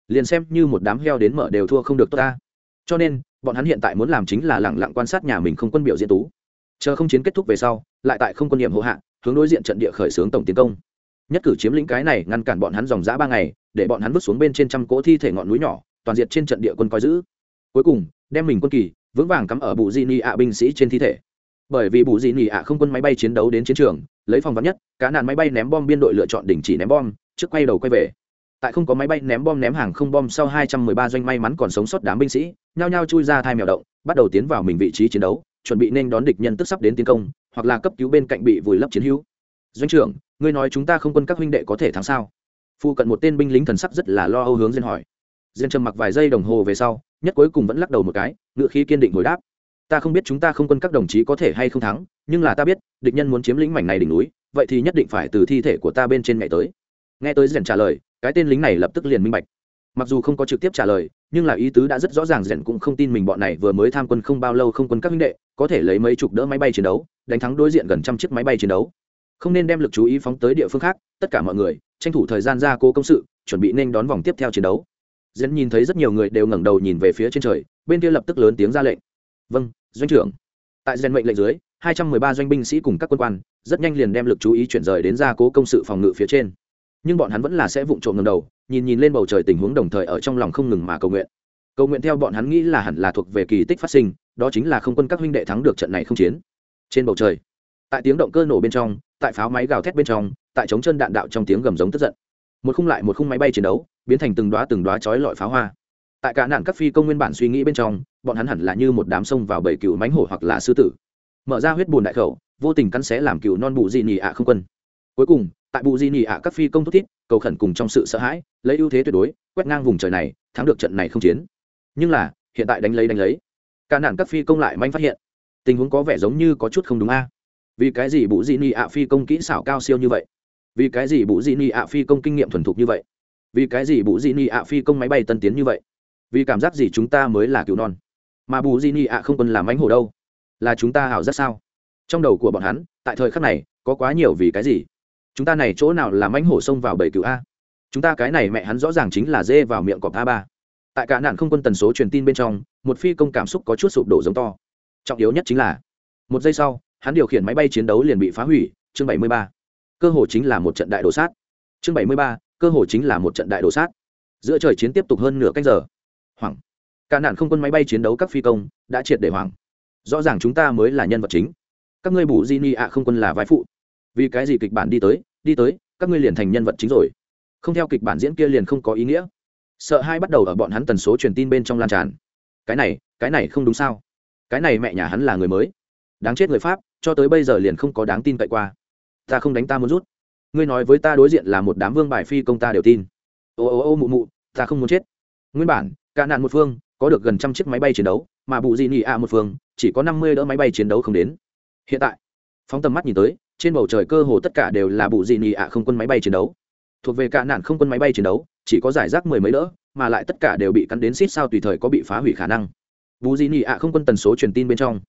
S1: Liền xem như một đám heo đến mở đều thua không được tốt ta. Cho nên, bọn hắn hiện tại muốn làm chính là lẳng lặng quan sát nhà mình không quân biểu diễn tú. Chờ không chiến kết thúc về sau, lại tại không quân điểm hộ hạ, hướng đối diện trận địa khởi xướng tổng tiến công. Nhất cử chiếm lĩnh cái này ngăn cản bọn hắn dòng dã ba ngày, để bọn hắn vứt xuống bên trên trăm cỗ thi thể ngọn núi nhỏ, toàn diệt trên trận địa quân coi giữ cuối cùng, đem mình quân kỳ vững vàng cắm ở bù di ni ạ binh sĩ trên thi thể. Bởi vì bù di ni ạ không quân máy bay chiến đấu đến chiến trường, lấy phòng vắn nhất, cả nạn máy bay ném bom biên đội lựa chọn đình chỉ ném bom, trước quay đầu quay về. Tại không có máy bay ném bom ném hàng không bom sau 213 doanh may mắn còn sống sót đám binh sĩ, nhao nhao chui ra thai mèo động, bắt đầu tiến vào mình vị trí chiến đấu, chuẩn bị nên đón địch nhân tức sắp đến tiến công, hoặc là cấp cứu bên cạnh bị vùi lấp chiến hữu. Doanh trưởng, ngươi nói chúng ta không quân các huynh đệ có thể thắng sao? Phu cận một tên binh lính thần sắc rất là lo âu hướng diên hỏi. Diên trầm mặc vài giây đồng hồ về sau nhất cuối cùng vẫn lắc đầu một cái ngựa khí kiên định hồi đáp. Ta không biết chúng ta không quân các đồng chí có thể hay không thắng, nhưng là ta biết, địch nhân muốn chiếm lĩnh mảnh này đỉnh núi, vậy thì nhất định phải từ thi thể của ta bên trên ngày tới. Nghe tới rèn trả lời, cái tên lính này lập tức liền minh bạch. Mặc dù không có trực tiếp trả lời, nhưng là ý tứ đã rất rõ ràng rèn cũng không tin mình bọn này vừa mới tham quân không bao lâu không quân các huynh đệ, có thể lấy mấy chục đỡ máy bay chiến đấu, đánh thắng đối diện gần trăm chiếc máy bay chiến đấu. Không nên đem lực chú ý phóng tới địa phương khác, tất cả mọi người, tranh thủ thời gian ra cố công sự, chuẩn bị nên đón vòng tiếp theo chiến đấu dân nhìn thấy rất nhiều người đều ngẩng đầu nhìn về phía trên trời, bên kia lập tức lớn tiếng ra lệnh. Vâng doanh trưởng. Tại gen mệnh lệnh dưới, hai trăm mười ba doanh binh sĩ cùng các quân quan rất nhanh liền đem lực chú ý chuyển rời đến gia cố công sự phòng ngự phía trên. Nhưng bọn hắn vẫn là sẽ vụng trộm ngẩng đầu, nhìn nhìn lên bầu trời tình huống đồng thời ở trong lòng không ngừng mà cầu nguyện. Cầu nguyện theo bọn hắn nghĩ là hẳn là thuộc về kỳ tích phát sinh, đó chính là không quân các huynh đệ thắng được trận này không chiến. Trên bầu trời, tại tiếng động cơ nổ bên trong, tại pháo máy gào thét bên trong, tại chống chân đạn đạo trong tiếng gầm giống tức giận một khung lại một khung máy bay chiến đấu, biến thành từng đoá từng đoá chói lọi pháo hoa. Tại cả nạn các phi công nguyên bản suy nghĩ bên trong, bọn hắn hẳn là như một đám sông vào bầy cựu mánh hổ hoặc là sư tử. Mở ra huyết bùn đại khẩu, vô tình cắn xé làm cựu non bù di nhì ạ không quân. Cuối cùng, tại bù di nhì ạ các phi công thúc thiết cầu khẩn cùng trong sự sợ hãi, lấy ưu thế tuyệt đối, quét ngang vùng trời này, thắng được trận này không chiến. Nhưng là, hiện tại đánh lấy đánh lấy, cả nạn các phi công lại manh phát hiện, tình huống có vẻ giống như có chút không đúng a. Vì cái gì bù di nhì ạ phi công kỹ xảo cao siêu như vậy? Vì cái gì bù di ni ạ phi công kinh nghiệm thuần thục như vậy? Vì cái gì bù di ni ạ phi công máy bay tân tiến như vậy? Vì cảm giác gì chúng ta mới là cứu non? Mà bù di ni ạ không cần làm ánh hồ đâu. Là chúng ta hảo rất sao? Trong đầu của bọn hắn, tại thời khắc này, có quá nhiều vì cái gì? Chúng ta này chỗ nào làm anh hổ xông vào bảy cựu a? Chúng ta cái này mẹ hắn rõ ràng chính là dê vào miệng cọp a ba. Tại cả nạn không quân tần số truyền tin bên trong, một phi công cảm xúc có chút sụp đổ giống to. Trọng yếu nhất chính là, một giây sau, hắn điều khiển máy bay chiến đấu liền bị phá hủy, chương bảy mươi ba cơ hồ chính là một trận đại đổ sát. Chương bảy mươi ba, cơ hồ chính là một trận đại đổ sát. Giữa trời chiến tiếp tục hơn nửa cách giờ. Hoảng. Cả nạn không quân máy bay chiến đấu các phi công đã triệt để hoảng. Rõ ràng chúng ta mới là nhân vật chính. Các ngươi bù di ni ạ không quân là vai phụ. Vì cái gì kịch bản đi tới đi tới, các ngươi liền thành nhân vật chính rồi. Không theo kịch bản diễn kia liền không có ý nghĩa. Sợ hai bắt đầu ở bọn hắn tần số truyền tin bên trong lan tràn. Cái này cái này không đúng sao? Cái này mẹ nhà hắn là người mới. Đáng chết người pháp, cho tới bây giờ liền không có đáng tin cậy qua ta không đánh ta muốn rút. Ngươi nói với ta đối diện là một đám vương bài phi công ta đều tin. Ô ô ô, mụ mụ, ta không muốn chết. Nguyên bản, cả nạn một phương, có được gần trăm chiếc máy bay chiến đấu, mà bù gì nhị ạ một phương, chỉ có năm mươi đỡ máy bay chiến đấu không đến. Hiện tại, phóng tầm mắt nhìn tới, trên bầu trời cơ hồ tất cả đều là bù di nhị ạ không quân máy bay chiến đấu. Thuộc về cả nạn không quân máy bay chiến đấu, chỉ có giải rác mười mấy đỡ, mà lại tất cả đều bị cắn đến xít sao tùy thời có bị phá hủy khả năng. Bù di nhị ạ không quân tần số truyền tin bên trong.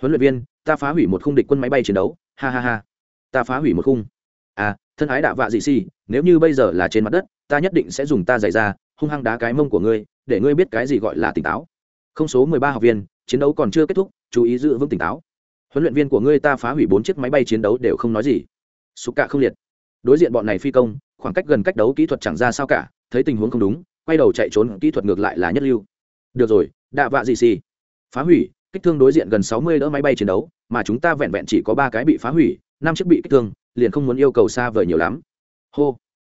S1: Huấn luyện viên, ta phá hủy một khung địch quân máy bay chiến đấu. Ha ha ha ta phá hủy một khung. À thân ái đạ vạ dị si nếu như bây giờ là trên mặt đất, ta nhất định sẽ dùng ta giày ra hung hăng đá cái mông của ngươi, để ngươi biết cái gì gọi là tỉnh táo. Không số mười ba học viên, chiến đấu còn chưa kết thúc, chú ý giữ vững tỉnh táo. Huấn luyện viên của ngươi ta phá hủy bốn chiếc máy bay chiến đấu đều không nói gì. Sụp cả không liệt. Đối diện bọn này phi công, khoảng cách gần cách đấu kỹ thuật chẳng ra sao cả, thấy tình huống không đúng, quay đầu chạy trốn, kỹ thuật ngược lại là nhất lưu. Được rồi, đạ vạ gì xì. Phá hủy, kích thương đối diện gần sáu mươi đỡ máy bay chiến đấu, mà chúng ta vẹn vẹn chỉ có ba cái bị phá hủy năm chiếc bị kích thương, liền không muốn yêu cầu xa vời nhiều lắm. Hô.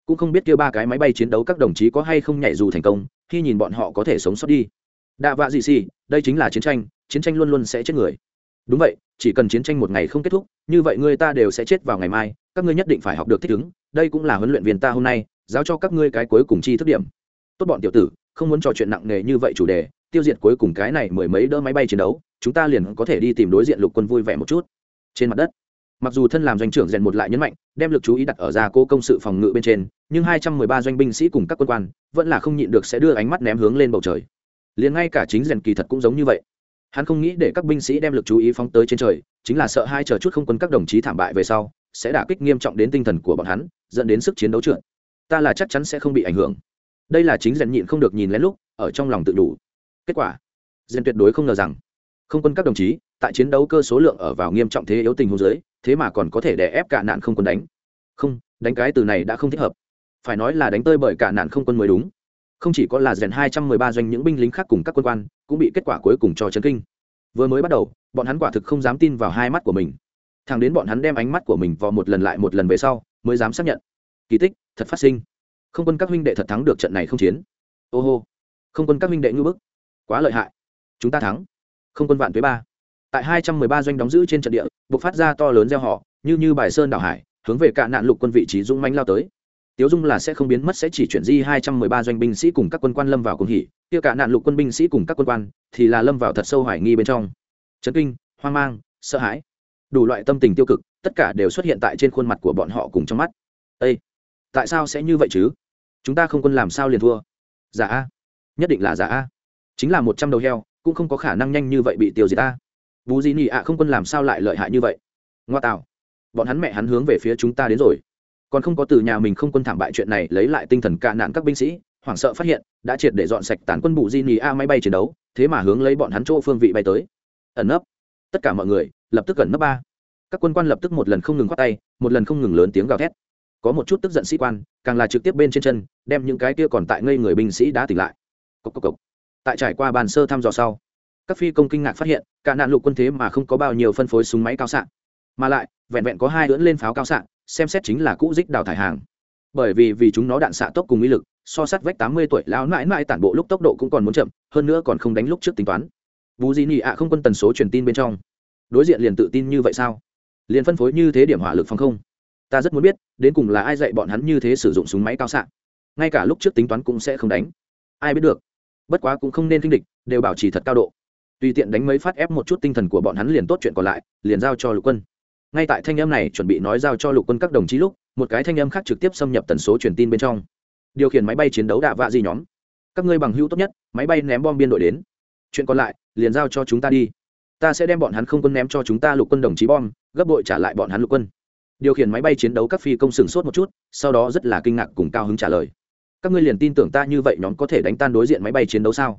S1: Cũng không biết kêu ba cái máy bay chiến đấu các đồng chí có hay không nhảy dù thành công, khi nhìn bọn họ có thể sống sót đi. Đạ vạ gì xì, đây chính là chiến tranh chiến tranh luôn luôn sẽ chết người. Đúng vậy, chỉ cần chiến tranh một ngày không kết thúc, như vậy người ta đều sẽ chết vào ngày mai, các ngươi nhất định phải học được thích ứng, đây cũng là huấn luyện viên ta hôm nay, giáo cho các ngươi cái cuối cùng chi thức điểm. Tốt bọn tiểu tử, không muốn trò chuyện nặng nề như vậy chủ đề, tiêu diệt cuối cùng cái này mười mấy đỡ máy bay chiến đấu, chúng ta liền có thể đi tìm đối diện lục quân vui vẻ một chút. Trên mặt đất mặc dù thân làm doanh trưởng rèn một lại nhấn mạnh, đem lực chú ý đặt ở ra cô công sự phòng ngự bên trên, nhưng hai trăm mười ba doanh binh sĩ cùng các quân quan vẫn là không nhịn được sẽ đưa ánh mắt ném hướng lên bầu trời. Liền ngay cả chính rèn kỳ thật cũng giống như vậy. Hắn không nghĩ để các binh sĩ đem lực chú ý phóng tới trên trời, chính là sợ hai chờ chút không quân các đồng chí thảm bại về sau, sẽ đả kích nghiêm trọng đến tinh thần của bọn hắn, dẫn đến sức chiến đấu trượt. Ta là chắc chắn sẽ không bị ảnh hưởng. Đây là chính rèn nhịn không được nhìn lén lúc, ở trong lòng tự đủ. Kết quả, rèn tuyệt đối không ngờ rằng, không quân các đồng chí, tại chiến đấu cơ số lượng ở vào nghiêm trọng thế yếu tình huống dưới thế mà còn có thể đè ép cả nạn không quân đánh. Không, đánh cái từ này đã không thích hợp. Phải nói là đánh tơi bởi cả nạn không quân mới đúng. Không chỉ có là rèn hai trăm mười ba doanh những binh lính khác cùng các quân quan, cũng bị kết quả cuối cùng cho chấn kinh. Vừa mới bắt đầu, bọn hắn quả thực không dám tin vào hai mắt của mình. Thằng đến bọn hắn đem ánh mắt của mình vào một lần lại một lần về sau, mới dám xác nhận. Kỳ tích, thật phát sinh. Không quân các huynh đệ thật thắng được trận này không chiến. Ô hô. Không quân các huynh đệ ngư bức. Quá lợi hại. Chúng ta thắng. Không quân vạn tuế ba tại hai trăm mười ba doanh đóng giữ trên trận địa buộc phát ra to lớn gieo họ như như bài sơn đảo hải hướng về cả nạn lục quân vị trí dũng manh lao tới Tiếu Dung là sẽ không biến mất sẽ chỉ chuyển di hai trăm mười ba doanh binh sĩ cùng các quân quan lâm vào cùng hỉ, kia cả nạn lục quân binh sĩ cùng các quân quan thì là lâm vào thật sâu hoài nghi bên trong. Chấn kinh, hoang mang, sợ hãi, đủ loại tâm tình tiêu cực, tất cả đều xuất hiện tại trên khuôn mặt của bọn họ cùng trong mắt. Ê, tại sao sẽ như vậy chứ? Chúng ta không quân làm sao liền thua? Giả a, nhất định là giả a. Chính là một trăm đầu heo, cũng không có khả năng nhanh như vậy bị tiêu diệt a. Vũ Di Nhị ạ không quân làm sao lại lợi hại như vậy? Ngoa tạo, bọn hắn mẹ hắn hướng về phía chúng ta đến rồi. Còn không có từ nhà mình không quân thảm bại chuyện này lấy lại tinh thần cạn nạn các binh sĩ hoảng sợ phát hiện đã triệt để dọn sạch tàn quân Vũ di Nhi a máy bay chiến đấu thế mà hướng lấy bọn hắn chỗ phương vị bay tới. Ẩn nấp. Tất cả mọi người lập tức ẩn nấp ba. Các quân quan lập tức một lần không ngừng khoát tay một lần không ngừng lớn tiếng gào thét. Có một chút tức giận sĩ quan càng là trực tiếp bên trên chân đem những cái kia còn tại ngây người binh sĩ đã tỉnh lại. Cốc cốc cốc. tại trải qua bàn sơ thăm dò sau các phi công kinh ngạc phát hiện, cả nạn lục quân thế mà không có bao nhiêu phân phối súng máy cao xạ mà lại, vẹn vẹn có hai lưỡn lên pháo cao xạ xem xét chính là cũ dích đào thải hàng. Bởi vì vì chúng nó đạn xạ tốc cùng uy lực, so sát vách tám mươi tuổi lão mãi mãi tản bộ lúc tốc độ cũng còn muốn chậm, hơn nữa còn không đánh lúc trước tính toán. Bù gì nhị ạ không quân tần số truyền tin bên trong. Đối diện liền tự tin như vậy sao? Liền phân phối như thế điểm hỏa lực phòng không? Ta rất muốn biết, đến cùng là ai dạy bọn hắn như thế sử dụng súng máy cao xạ ngay cả lúc trước tính toán cũng sẽ không đánh. Ai biết được. Bất quá cũng không nên kinh địch, đều bảo trì thật cao độ tùy tiện đánh mấy phát ép một chút tinh thần của bọn hắn liền tốt chuyện còn lại, liền giao cho lục quân. Ngay tại thanh âm này chuẩn bị nói giao cho lục quân các đồng chí lúc, một cái thanh âm khác trực tiếp xâm nhập tần số truyền tin bên trong. Điều khiển máy bay chiến đấu đạ vạ gì nhóm. Các ngươi bằng hữu tốt nhất, máy bay ném bom biên đội đến. Chuyện còn lại, liền giao cho chúng ta đi. Ta sẽ đem bọn hắn không quân ném cho chúng ta lục quân đồng chí bom, gấp bội trả lại bọn hắn lục quân. Điều khiển máy bay chiến đấu các phi công sừng sốt một chút, sau đó rất là kinh ngạc cùng cao hứng trả lời. Các ngươi liền tin tưởng ta như vậy nhóm có thể đánh tan đối diện máy bay chiến đấu sao?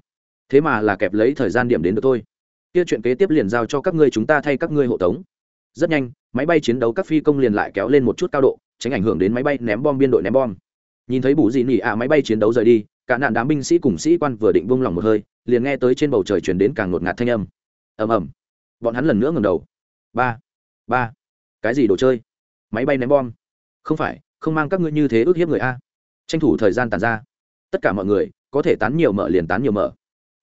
S1: Thế mà là kẹp lấy thời gian điểm đến được thôi. Kia chuyện kế tiếp liền giao cho các ngươi chúng ta thay các ngươi hộ tống. Rất nhanh, máy bay chiến đấu các phi công liền lại kéo lên một chút cao độ, tránh ảnh hưởng đến máy bay ném bom, biên đội ném bom. Nhìn thấy bù dị nỉ ạ, máy bay chiến đấu rời đi, cả nạn đám binh sĩ cùng sĩ quan vừa định vung lòng một hơi, liền nghe tới trên bầu trời chuyển đến càng ngột ngạt thanh âm. Ầm ầm. Bọn hắn lần nữa ngầm đầu. Ba. Ba. Cái gì đồ chơi? Máy bay ném bom. Không phải, không mang các ngươi như thế ước hiếp người a. Tranh thủ thời gian tàn ra. Tất cả mọi người, có thể tán nhiều mở liền tán nhiều mở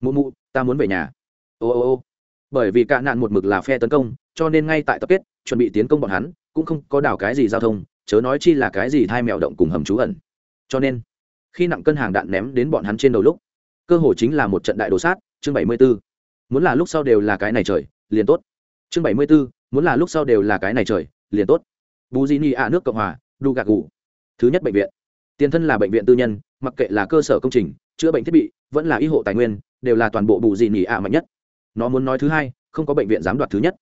S1: mụ mụ ta muốn về nhà. Ô ô ô. Bởi vì cả nạn một mực là phe tấn công cho nên ngay tại tập kết chuẩn bị tiến công bọn hắn cũng không có đảo cái gì giao thông chớ nói chi là cái gì thai mèo động cùng hầm trú ẩn. Cho nên khi nặng cân hàng đạn ném đến bọn hắn trên đầu lúc cơ hội chính là một trận đại đồ sát chương bảy mươi 74. muốn là lúc sau đều là cái này trời liền tốt. Chương bảy mươi 74, muốn là lúc sau đều là cái này trời liền tốt. Bù di ni ạ nước cộng hòa đu gạc gù thứ nhất bệnh viện. Tiền thân là bệnh viện tư nhân mặc kệ là cơ sở công trình chữa bệnh thiết bị vẫn là y hộ tài nguyên đều là toàn bộ bù dị nỉ ạ mạnh nhất. Nó muốn nói thứ hai, không có bệnh viện dám đoạt thứ nhất.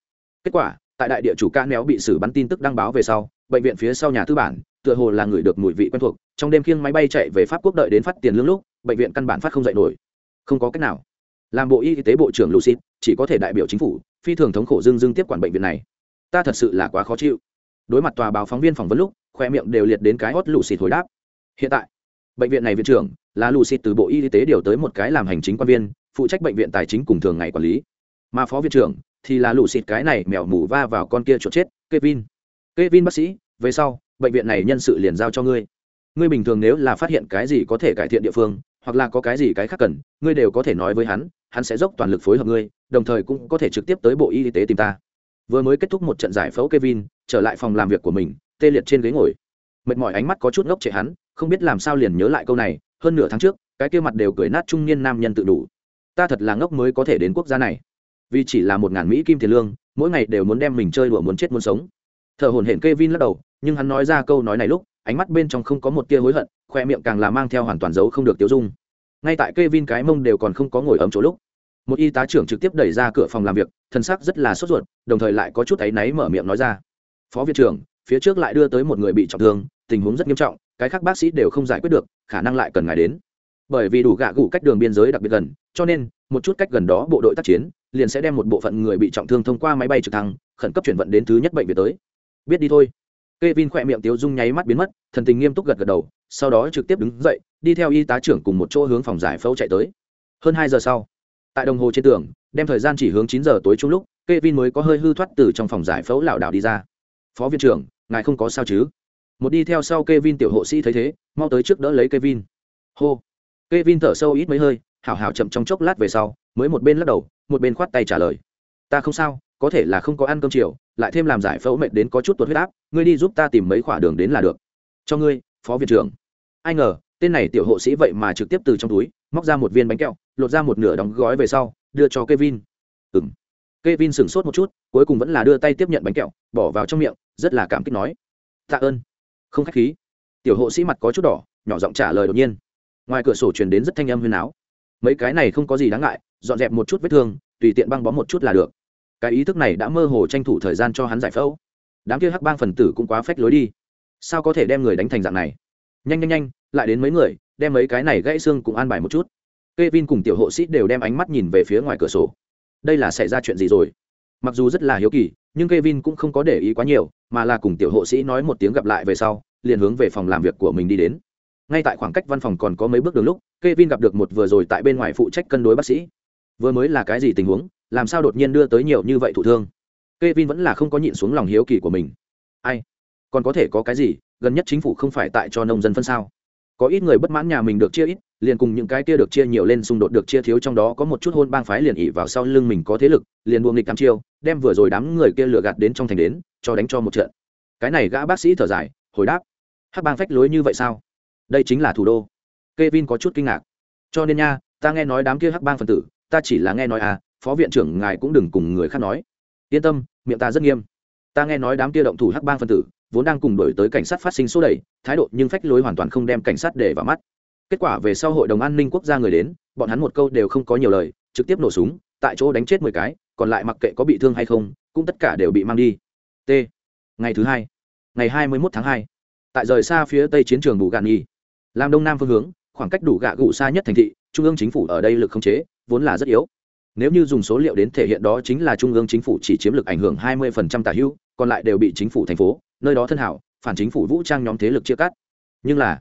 S1: Kết quả, tại đại địa chủ ca néo bị xử bắn tin tức đăng báo về sau, bệnh viện phía sau nhà tư bản, tựa hồ là người được mùi vị quen thuộc, trong đêm khiêng máy bay chạy về pháp quốc đợi đến phát tiền lương lúc, bệnh viện căn bản phát không dạy nổi. Không có cách nào. Làm bộ y tế bộ trưởng lucid chỉ có thể đại biểu chính phủ, phi thường thống khổ dưng dưng tiếp quản bệnh viện này. Ta thật sự là quá khó chịu. Đối mặt tòa báo phóng viên phỏng vấn lúc, khoe miệng đều liệt đến cái hót lucid hồi đáp. Hiện tại bệnh viện này viện trưởng là lucid từ bộ y tế điều tới một cái làm hành chính quan viên, phụ trách bệnh viện tài chính cùng thường ngày quản lý. Mà phó viện trưởng thì là lucid cái này mèo mủ va vào con kia chuột chết, kevin. Kevin bác sĩ, về sau, bệnh viện này nhân sự liền giao cho ngươi. Ngươi bình thường nếu là phát hiện cái gì có thể cải thiện địa phương, hoặc là có cái gì cái khác cần, ngươi đều có thể nói với hắn hắn sẽ dốc toàn lực phối hợp ngươi, đồng thời cũng có thể trực tiếp tới bộ y tế tìm ta. Vừa mới kết thúc một trận giải phẫu kevin, trở lại phòng làm việc của mình, tê liệt trên ghế ngồi. Mệt mỏi ánh mắt có chút ngốc chạy hắn không biết làm sao liền nhớ lại câu này, hơn nửa tháng trước, cái kia mặt đều cười nát trung niên nam nhân tự đủ. Ta thật là ngốc mới có thể đến quốc gia này. Vì chỉ là một ngàn mỹ kim tiền lương, mỗi ngày đều muốn đem mình chơi đùa muốn chết muốn sống. Thợ hồn hển Kevin lắc đầu, nhưng hắn nói ra câu nói này lúc, ánh mắt bên trong không có một tia hối hận, khoe miệng càng là mang theo hoàn toàn dấu không được tiêu dung. Ngay tại Kevin cái mông đều còn không có ngồi ấm chỗ lúc, một y tá trưởng trực tiếp đẩy ra cửa phòng làm việc, thân xác rất là sốt ruột, đồng thời lại có chút áy náy mở miệng nói ra. Phó viện trưởng, phía trước lại đưa tới một người bị trọng thương, tình huống rất nghiêm trọng cái khác bác sĩ đều không giải quyết được khả năng lại cần ngài đến bởi vì đủ gạ gụ cách đường biên giới đặc biệt gần cho nên một chút cách gần đó bộ đội tác chiến liền sẽ đem một bộ phận người bị trọng thương thông qua máy bay trực thăng khẩn cấp chuyển vận đến thứ nhất bệnh viện tới biết đi thôi Kevin khỏe miệng tiếu dung nháy mắt biến mất, thần tình nghiêm túc gật gật đầu, sau đó trực tiếp đứng dậy, đi theo y tá trưởng cùng một chỗ hướng phòng giải phẫu chạy tới. Hơn hai giờ sau, tại đồng hồ trên tường, đem thời gian chỉ hướng chín giờ tối chung lúc, Kevin mới có hơi hư thoát từ trong phòng giải phẫu lảo đảo đi ra. "Phó viện trưởng, ngài không có sao chứ?" Một đi theo sau Kevin tiểu hộ sĩ thấy thế, mau tới trước đỡ lấy Kevin. Hô. Kevin thở sâu ít mấy hơi, hảo hảo chậm trong chốc lát về sau, mới một bên lắc đầu, một bên khoát tay trả lời. "Ta không sao, có thể là không có ăn cơm chiều lại thêm làm giải phẫu mệt đến có chút tuột huyết áp ngươi đi giúp ta tìm mấy khỏa đường đến là được cho ngươi phó viện trưởng ai ngờ tên này tiểu hộ sĩ vậy mà trực tiếp từ trong túi móc ra một viên bánh kẹo lột ra một nửa đóng gói về sau đưa cho Kevin. Ừm. Kevin sửng sốt một chút, cuối cùng vẫn là đưa tay tiếp nhận bánh kẹo, bỏ vào trong miệng, rất là cảm kích nói: "Tạ ơn." Không khách khí. Tiểu hộ sĩ mặt có chút đỏ, nhỏ giọng trả lời đột nhiên. Ngoài cửa sổ truyền đến rất thanh âm huyền áo. Mấy cái này không có gì đáng ngại, dọn dẹp một chút vết thương, tùy tiện băng bó một chút là được. Cái ý thức này đã mơ hồ tranh thủ thời gian cho hắn giải phẫu. Đám kia hắc bang phần tử cũng quá phách lối đi. Sao có thể đem người đánh thành dạng này? Nhanh nhanh nhanh lại đến mấy người đem mấy cái này gãy xương cũng an bài một chút. K e vin cùng tiểu hộ sĩ đều đem ánh mắt nhìn về phía ngoài cửa sổ. Đây là xảy ra chuyện gì rồi? Mặc dù rất là hiếu kỳ nhưng k e vin cũng không có để ý quá nhiều mà là cùng tiểu hộ sĩ nói một tiếng gặp lại về sau liền hướng về phòng làm việc của mình đi đến ngay tại khoảng cách văn phòng còn có mấy bước đường lúc k e vin gặp được một vừa rồi tại bên ngoài phụ trách cân đối bác sĩ vừa mới là cái gì tình huống làm sao đột nhiên đưa tới nhiều như vậy thụ thương Kevin vẫn là không có nhịn xuống lòng hiếu kỳ của mình. Ai? Còn có thể có cái gì, gần nhất chính phủ không phải tại cho nông dân phân sao? Có ít người bất mãn nhà mình được chia ít, liền cùng những cái kia được chia nhiều lên xung đột được chia thiếu trong đó có một chút hôn bang phái liền ỉ vào sau lưng mình có thế lực, liền buông nghịch cắm chiêu, đem vừa rồi đám người kia lừa gạt đến trong thành đến, cho đánh cho một trận. Cái này gã bác sĩ thở dài, hồi đáp: "Hắc bang phách lối như vậy sao? Đây chính là thủ đô." Kevin có chút kinh ngạc. "Cho nên nha, ta nghe nói đám kia hắc bang phần tử, ta chỉ là nghe nói à, phó viện trưởng ngài cũng đừng cùng người khác nói yên tâm miệng ta rất nghiêm ta nghe nói đám kia động thủ hắc bang phân tử vốn đang cùng đổi tới cảnh sát phát sinh số đẩy, thái độ nhưng phách lối hoàn toàn không đem cảnh sát để vào mắt. Kết quả về sau hội đồng an ninh quốc gia người đến, bọn hắn một câu đều không có nhiều lời, trực tiếp nổ súng, tại chỗ đánh chết mười cái, còn lại mặc kệ có bị thương hay không, cũng tất cả đều bị mang đi. T. Ngày thứ hai, ngày hai mươi mốt tháng hai, tại rời xa phía tây chiến trường bù gạn nghi làm đông nam phương hướng, khoảng cách đủ gạ gụ xa nhất thành thị, trung ương chính phủ ở đây lực không chế, vốn là rất yếu. Nếu như dùng số liệu đến thể hiện đó chính là trung ương chính phủ chỉ chiếm lực ảnh hưởng 20% tả hữu còn lại đều bị chính phủ thành phố, nơi đó thân hảo, phản chính phủ vũ trang nhóm thế lực chia cắt. Nhưng là,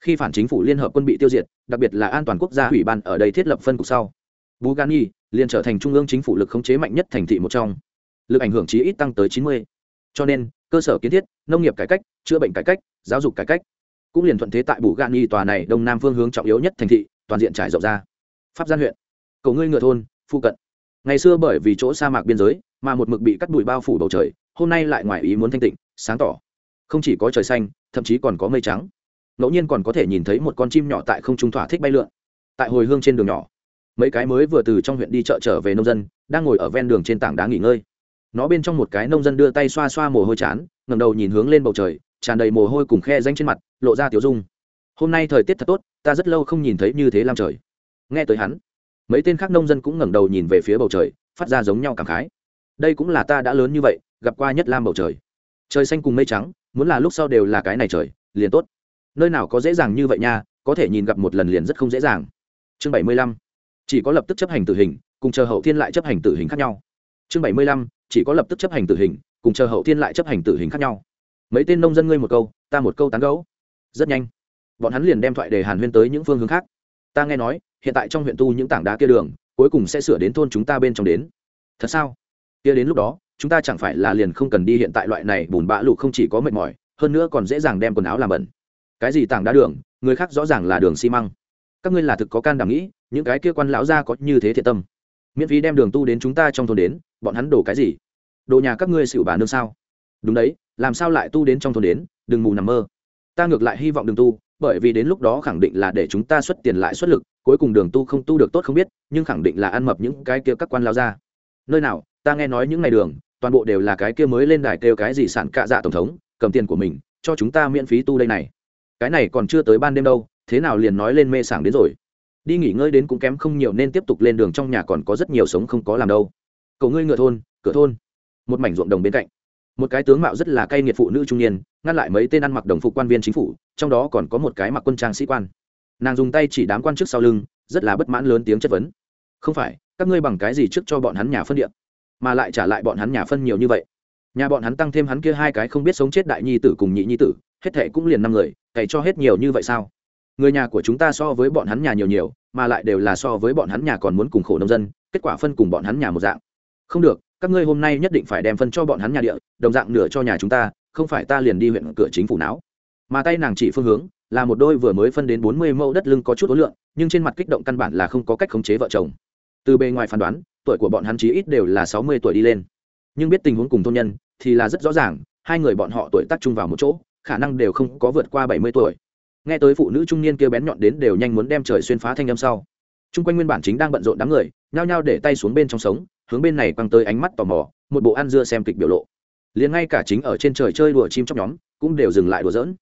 S1: khi phản chính phủ liên hợp quân bị tiêu diệt, đặc biệt là an toàn quốc gia ủy ban ở đây thiết lập phân cục sau, bugani liền trở thành trung ương chính phủ lực khống chế mạnh nhất thành thị một trong. Lực ảnh hưởng chí ít tăng tới 90. cho nên, cơ sở kiến thiết, nông nghiệp cải cách, chữa bệnh cải cách, giáo dục cải cách, cũng liền thuận thế tại bugani tòa này đông nam phương hướng trọng yếu nhất thành thị, toàn diện trải rộng ra. Pháp gian huyện, cầu ngươi ngựa thôn, phụ cận. Ngày xưa bởi vì chỗ sa mạc biên giới, mà một mực bị cắt đùi bao phủ bầu trời hôm nay lại ngoài ý muốn thanh tịnh, sáng tỏ. Không chỉ có trời xanh, thậm chí còn có mây trắng. Ngẫu nhiên còn có thể nhìn thấy một con chim nhỏ tại không trung thỏa thích bay lượn. Tại hồi hương trên đường nhỏ, mấy cái mới vừa từ trong huyện đi chợ trở về nông dân, đang ngồi ở ven đường trên tảng đá nghỉ ngơi. Nó bên trong một cái nông dân đưa tay xoa xoa mồ hôi chán ngầm đầu nhìn hướng lên bầu trời, tràn đầy mồ hôi cùng khe danh trên mặt, lộ ra tiểu dung. Hôm nay thời tiết thật tốt, ta rất lâu không nhìn thấy như thế làm trời. Nghe tới hắn, mấy tên khác nông dân cũng ngẩng đầu nhìn về phía bầu trời, phát ra giống nhau cảm khái. Đây cũng là ta đã lớn như vậy gặp qua nhất lam bầu trời. Trời xanh cùng mây trắng, muốn là lúc sau đều là cái này trời, liền tốt. Nơi nào có dễ dàng như vậy nha, có thể nhìn gặp một lần liền rất không dễ dàng. Chương bảy mươi lăm, chỉ có lập tức chấp hành tử hình, cùng chờ hậu thiên lại chấp hành tử hình khác nhau. Chương bảy mươi lăm, chỉ có lập tức chấp hành tử hình, cùng chờ hậu thiên lại chấp hành tử hình khác nhau. Mấy tên nông dân ngươi một câu, ta một câu tán gấu rất nhanh, bọn hắn liền đem thoại để hàn huyên tới những phương hướng khác. Ta nghe nói, hiện tại trong huyện tu những tảng đá kia đường, cuối cùng sẽ sửa đến thôn chúng ta bên trong đến. Thật sao? Kia đến lúc đó chúng ta chẳng phải là liền không cần đi hiện tại loại này bùn bã lụ không chỉ có mệt mỏi, hơn nữa còn dễ dàng đem quần áo làm bẩn. Cái gì tảng đá đường, người khác rõ ràng là đường xi măng. Các ngươi là thực có can đảm nghĩ, những cái kia quan lão gia có như thế thiện tâm. Miễn phí đem đường tu đến chúng ta trong thôn đến, bọn hắn đổ cái gì? Đồ nhà các ngươi xỉu bà nương sao? Đúng đấy, làm sao lại tu đến trong thôn đến, đừng mù nằm mơ. Ta ngược lại hy vọng đường tu, bởi vì đến lúc đó khẳng định là để chúng ta xuất tiền lại xuất lực, cuối cùng đường tu không tu được tốt không biết, nhưng khẳng định là ăn mập những cái kia các quan lao ra nơi nào, ta nghe nói những ngày đường toàn bộ đều là cái kia mới lên đài kêu cái gì sản cạ dạ tổng thống, cầm tiền của mình, cho chúng ta miễn phí tu đây này. Cái này còn chưa tới ban đêm đâu, thế nào liền nói lên mê sảng đến rồi. Đi nghỉ ngơi đến cũng kém không nhiều nên tiếp tục lên đường trong nhà còn có rất nhiều sống không có làm đâu. Cầu ngươi ngựa thôn, cửa thôn. Một mảnh ruộng đồng bên cạnh. Một cái tướng mạo rất là cay nghiệt phụ nữ trung niên, ngăn lại mấy tên ăn mặc đồng phục quan viên chính phủ, trong đó còn có một cái mặc quân trang sĩ quan. Nàng dùng tay chỉ đám quan chức sau lưng, rất là bất mãn lớn tiếng chất vấn. Không phải, các ngươi bằng cái gì trước cho bọn hắn nhà phân điện mà lại trả lại bọn hắn nhà phân nhiều như vậy. Nhà bọn hắn tăng thêm hắn kia hai cái không biết sống chết đại nhi tử cùng nhị nhi tử, hết thệ cũng liền năm người, cày cho hết nhiều như vậy sao? Người nhà của chúng ta so với bọn hắn nhà nhiều nhiều, mà lại đều là so với bọn hắn nhà còn muốn cùng khổ nông dân, kết quả phân cùng bọn hắn nhà một dạng. Không được, các ngươi hôm nay nhất định phải đem phân cho bọn hắn nhà địa, đồng dạng nửa cho nhà chúng ta, không phải ta liền đi huyện cửa chính phủ não mà tay nàng chỉ phương hướng, là một đôi vừa mới phân đến bốn mươi mẫu đất lưng có chút ối lượng, nhưng trên mặt kích động căn bản là không có cách khống chế vợ chồng từ bề ngoài phán đoán, tuổi của bọn hắn chí ít đều là sáu mươi tuổi đi lên. Nhưng biết tình huống cùng thôn nhân thì là rất rõ ràng, hai người bọn họ tuổi tác chung vào một chỗ, khả năng đều không có vượt qua bảy mươi tuổi. Nghe tới phụ nữ trung niên kia bén nhọn đến đều nhanh muốn đem trời xuyên phá thanh âm sau, chung quanh nguyên bản chính đang bận rộn đám người, nhao nhao để tay xuống bên trong sống, hướng bên này quăng tới ánh mắt tò mò, một bộ ăn dưa xem kịch biểu lộ. Liền ngay cả chính ở trên trời chơi đùa chim chóc nhóm, cũng đều dừng lại đùa giỡn.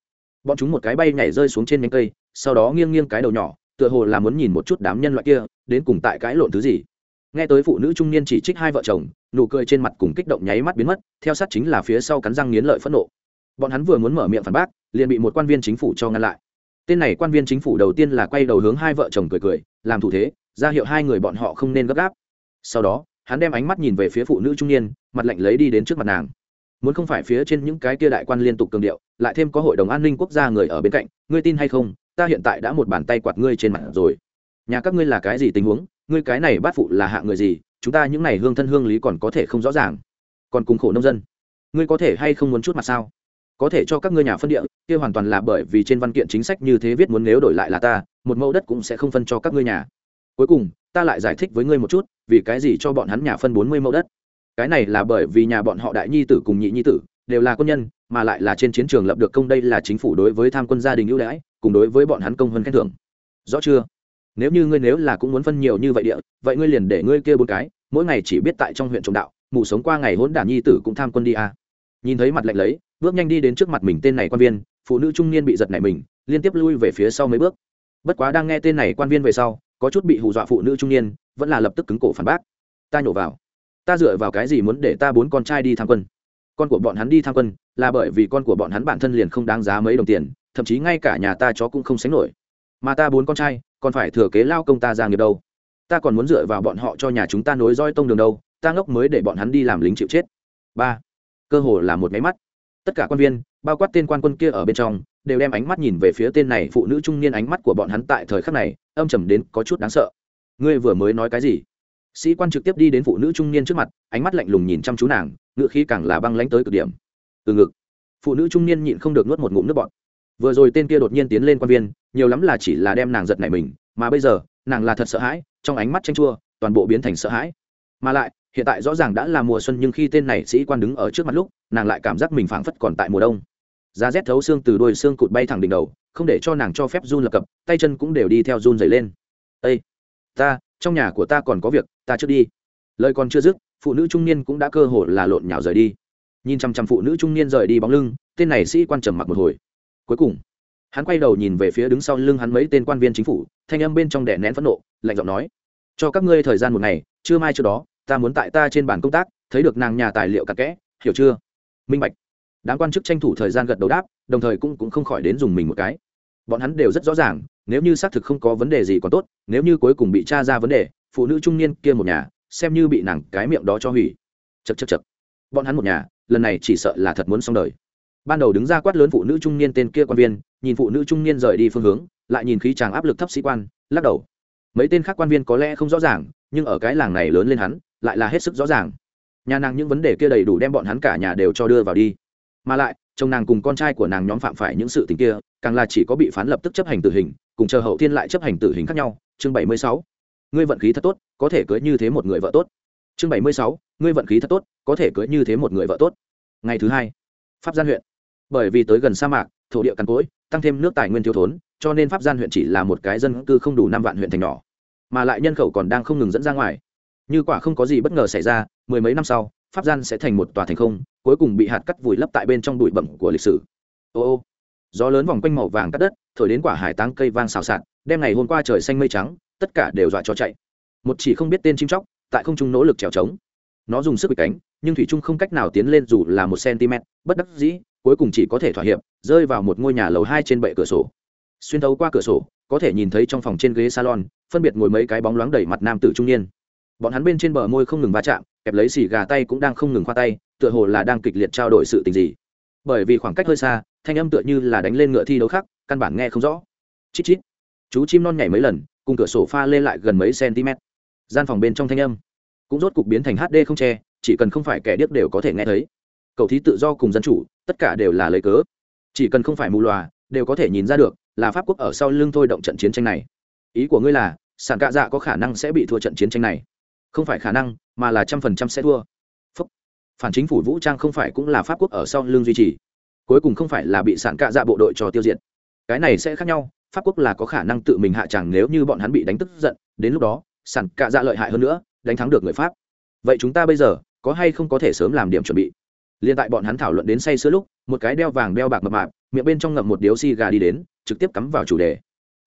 S1: Bọn chúng một cái bay nhảy rơi xuống trên nhánh cây, sau đó nghiêng nghiêng cái đầu nhỏ tựa hồ là muốn nhìn một chút đám nhân loại kia, đến cùng tại cái lộn thứ gì. Nghe tới phụ nữ trung niên chỉ trích hai vợ chồng, nụ cười trên mặt cùng kích động nháy mắt biến mất, theo sát chính là phía sau cắn răng nghiến lợi phẫn nộ. Bọn hắn vừa muốn mở miệng phản bác, liền bị một quan viên chính phủ cho ngăn lại. Tên này quan viên chính phủ đầu tiên là quay đầu hướng hai vợ chồng cười cười, làm thủ thế, ra hiệu hai người bọn họ không nên gấp gáp. Sau đó, hắn đem ánh mắt nhìn về phía phụ nữ trung niên, mặt lạnh lấy đi đến trước mặt nàng muốn không phải phía trên những cái kia đại quan liên tục cường điệu, lại thêm có hội đồng an ninh quốc gia người ở bên cạnh, ngươi tin hay không, ta hiện tại đã một bàn tay quạt ngươi trên mặt rồi. Nhà các ngươi là cái gì tình huống, ngươi cái này bát phụ là hạ người gì, chúng ta những này hương thân hương lý còn có thể không rõ ràng. Còn cùng khổ nông dân, ngươi có thể hay không muốn chút mặt sao? Có thể cho các ngươi nhà phân địa, kia hoàn toàn là bởi vì trên văn kiện chính sách như thế viết muốn nếu đổi lại là ta, một mẫu đất cũng sẽ không phân cho các ngươi nhà. Cuối cùng, ta lại giải thích với ngươi một chút, vì cái gì cho bọn hắn nhà phân bốn mươi mẫu đất? Cái này là bởi vì nhà bọn họ đại nhi tử cùng nhị nhi tử đều là quân nhân, mà lại là trên chiến trường lập được công đây là chính phủ đối với tham quân gia đình ưu đãi, cùng đối với bọn hắn công hơn khen thưởng. Rõ chưa? Nếu như ngươi nếu là cũng muốn phân nhiều như vậy địa, vậy ngươi liền để ngươi kia bốn cái, mỗi ngày chỉ biết tại trong huyện trồng đạo, mù sống qua ngày hỗn đản nhi tử cũng tham quân đi à. nhìn thấy mặt lạnh lấy, bước nhanh đi đến trước mặt mình tên này quan viên, phụ nữ trung niên bị giật nảy mình, liên tiếp lui về phía sau mấy bước. Bất quá đang nghe tên này quan viên về sau, có chút bị hù dọa phụ nữ trung niên, vẫn là lập tức cứng cổ phản bác. Ta nhổ vào ta dựa vào cái gì muốn để ta bốn con trai đi tham quân? Con của bọn hắn đi tham quân là bởi vì con của bọn hắn bản thân liền không đáng giá mấy đồng tiền, thậm chí ngay cả nhà ta chó cũng không sánh nổi. Mà ta bốn con trai, còn phải thừa kế lao công ta ra nghiệp đâu. Ta còn muốn dựa vào bọn họ cho nhà chúng ta nối roi tông đường đâu, ta ngốc mới để bọn hắn đi làm lính chịu chết. Ba, cơ hồ là một máy mắt. Tất cả quan viên, bao quát tên quan quân kia ở bên trong, đều đem ánh mắt nhìn về phía tên này phụ nữ trung niên ánh mắt của bọn hắn tại thời khắc này, âm trầm đến có chút đáng sợ. Ngươi vừa mới nói cái gì? Sĩ quan trực tiếp đi đến phụ nữ trung niên trước mặt, ánh mắt lạnh lùng nhìn chăm chú nàng, ngựa khí càng là băng lánh tới cực điểm. Từ ngực, phụ nữ trung niên nhịn không được nuốt một ngụm nước bọt. Vừa rồi tên kia đột nhiên tiến lên quan viên, nhiều lắm là chỉ là đem nàng giật nảy mình, mà bây giờ, nàng là thật sợ hãi, trong ánh mắt tranh chua, toàn bộ biến thành sợ hãi. Mà lại, hiện tại rõ ràng đã là mùa xuân nhưng khi tên này sĩ quan đứng ở trước mặt lúc, nàng lại cảm giác mình phảng phất còn tại mùa đông. Giá rét thấu xương từ đôi xương cụt bay thẳng đỉnh đầu, không để cho nàng cho phép run lập cập, tay chân cũng đều đi theo run dày lên. Ây ta trong nhà của ta còn có việc, ta trước đi. Lời còn chưa dứt, phụ nữ trung niên cũng đã cơ hồ là lộn nhào rời đi. Nhìn chăm chăm phụ nữ trung niên rời đi bóng lưng, tên này sĩ quan trầm mặc một hồi. Cuối cùng, hắn quay đầu nhìn về phía đứng sau lưng hắn mấy tên quan viên chính phủ, thanh âm bên trong đẻ nén phẫn nộ, lạnh giọng nói, cho các ngươi thời gian một ngày chưa mai trước đó, ta muốn tại ta trên bàn công tác, thấy được nàng nhà tài liệu cặn kẽ, hiểu chưa? Minh bạch. Đám quan chức tranh thủ thời gian gật đầu đáp, đồng thời cũng cũng không khỏi đến dùng mình một cái. Bọn hắn đều rất rõ ràng nếu như xác thực không có vấn đề gì còn tốt, nếu như cuối cùng bị t r a ra vấn đề, phụ nữ trung niên kia một nhà, xem như bị nàng cái miệng đó cho hủy. Chật chật chật bọn hắn một nhà, lần này chỉ sợ là thật muốn xong đời. Ban đầu đứng ra quát lớn phụ nữ trung niên tên kia quan viên, nhìn phụ nữ trung niên rời đi phương hướng, lại nhìn khí chàng áp lực thấp sĩ quan, lắc đầu. Mấy tên khác quan viên có lẽ không rõ ràng, nhưng ở cái làng này lớn lên hắn, lại là hết sức rõ ràng. Nhà nàng những vấn đề kia đầy đủ đem bọn hắn cả nhà đều cho đưa vào đi. Mà lại chồng nàng cùng con trai của nàng nhóm phạm phải những sự tình kia, càng là chỉ có bị phán lập tức chấp hành tử hình, cùng chờ hậu thiên lại chấp hành tử hình khác nhau. Chương bảy mươi sáu. Ngươi vận khí thật tốt, có thể cưới như thế một người vợ tốt. Chương bảy mươi sáu. Ngươi vận khí thật tốt, có thể cưới như thế một người vợ tốt. Ngày thứ hai. Pháp gian huyện. Bởi vì tới gần sa mạc, thổ địa cằn cỗi, tăng thêm nước tài nguyên thiếu thốn, cho nên pháp gian huyện chỉ là một cái dân cư không đủ năm vạn huyện thành nhỏ, mà lại nhân khẩu còn đang không ngừng dẫn ra ngoài. Như quả không có gì bất ngờ xảy ra, mười mấy năm sau pháp gian sẽ thành một tòa thành không, cuối cùng bị hạt cắt vùi lấp tại bên trong bụi bẩm của lịch sử. Ô ô, gió lớn vòng quanh màu vàng cắt đất, thổi đến quả hải táng cây vang xào xạc đem ngày hôm qua trời xanh mây trắng, tất cả đều dọa cho chạy. Một chỉ không biết tên chim chóc, tại không trung nỗ lực trèo trống. Nó dùng sức bị cánh, nhưng thủy trung không cách nào tiến lên dù là một cm bất đắc dĩ, cuối cùng chỉ có thể thỏa hiệp, rơi vào một ngôi nhà lầu hai trên bệ cửa sổ. Xuyên thấu qua cửa sổ, có thể nhìn thấy trong phòng trên ghế salon, phân biệt ngồi mấy cái bóng loáng đầy mặt nam tử trung niên bọn hắn bên trên bờ môi không ngừng va chạm, kẹp lấy xì gà tay cũng đang không ngừng khoa tay, tựa hồ là đang kịch liệt trao đổi sự tình gì. Bởi vì khoảng cách hơi xa, thanh âm tựa như là đánh lên ngựa thi đấu khác, căn bản nghe không rõ. Chít chít. Chú chim non nhảy mấy lần, cùng cửa sổ pha lên lại gần mấy cm gian phòng bên trong thanh âm cũng rốt cục biến thành hd không che, chỉ cần không phải kẻ điếc đều có thể nghe thấy. Cầu thí tự do cùng dân chủ, tất cả đều là lấy cớ. Chỉ cần không phải mù loà, đều có thể nhìn ra được là pháp quốc ở sau lưng thôi động trận chiến tranh này. Ý của ngươi là sản cạ dạ có khả năng sẽ bị thua trận chiến tranh này không phải khả năng, mà là trăm phần trăm sẽ thua. Phúc. phản chính phủ vũ trang không phải cũng là pháp quốc ở sau lưng duy trì. Cuối cùng không phải là bị sản cạ dạ bộ đội cho tiêu diệt. Cái này sẽ khác nhau, pháp quốc là có khả năng tự mình hạ chẳng nếu như bọn hắn bị đánh tức giận, đến lúc đó sản cạ dạ lợi hại hơn nữa, đánh thắng được người pháp. Vậy chúng ta bây giờ, có hay không có thể sớm làm điểm chuẩn bị? Liên tại bọn hắn thảo luận đến say sưa lúc, một cái đeo vàng đeo bạc mập mạp, miệng bên trong ngậm một điếu xi gà đi đến, trực tiếp cắm vào chủ đề.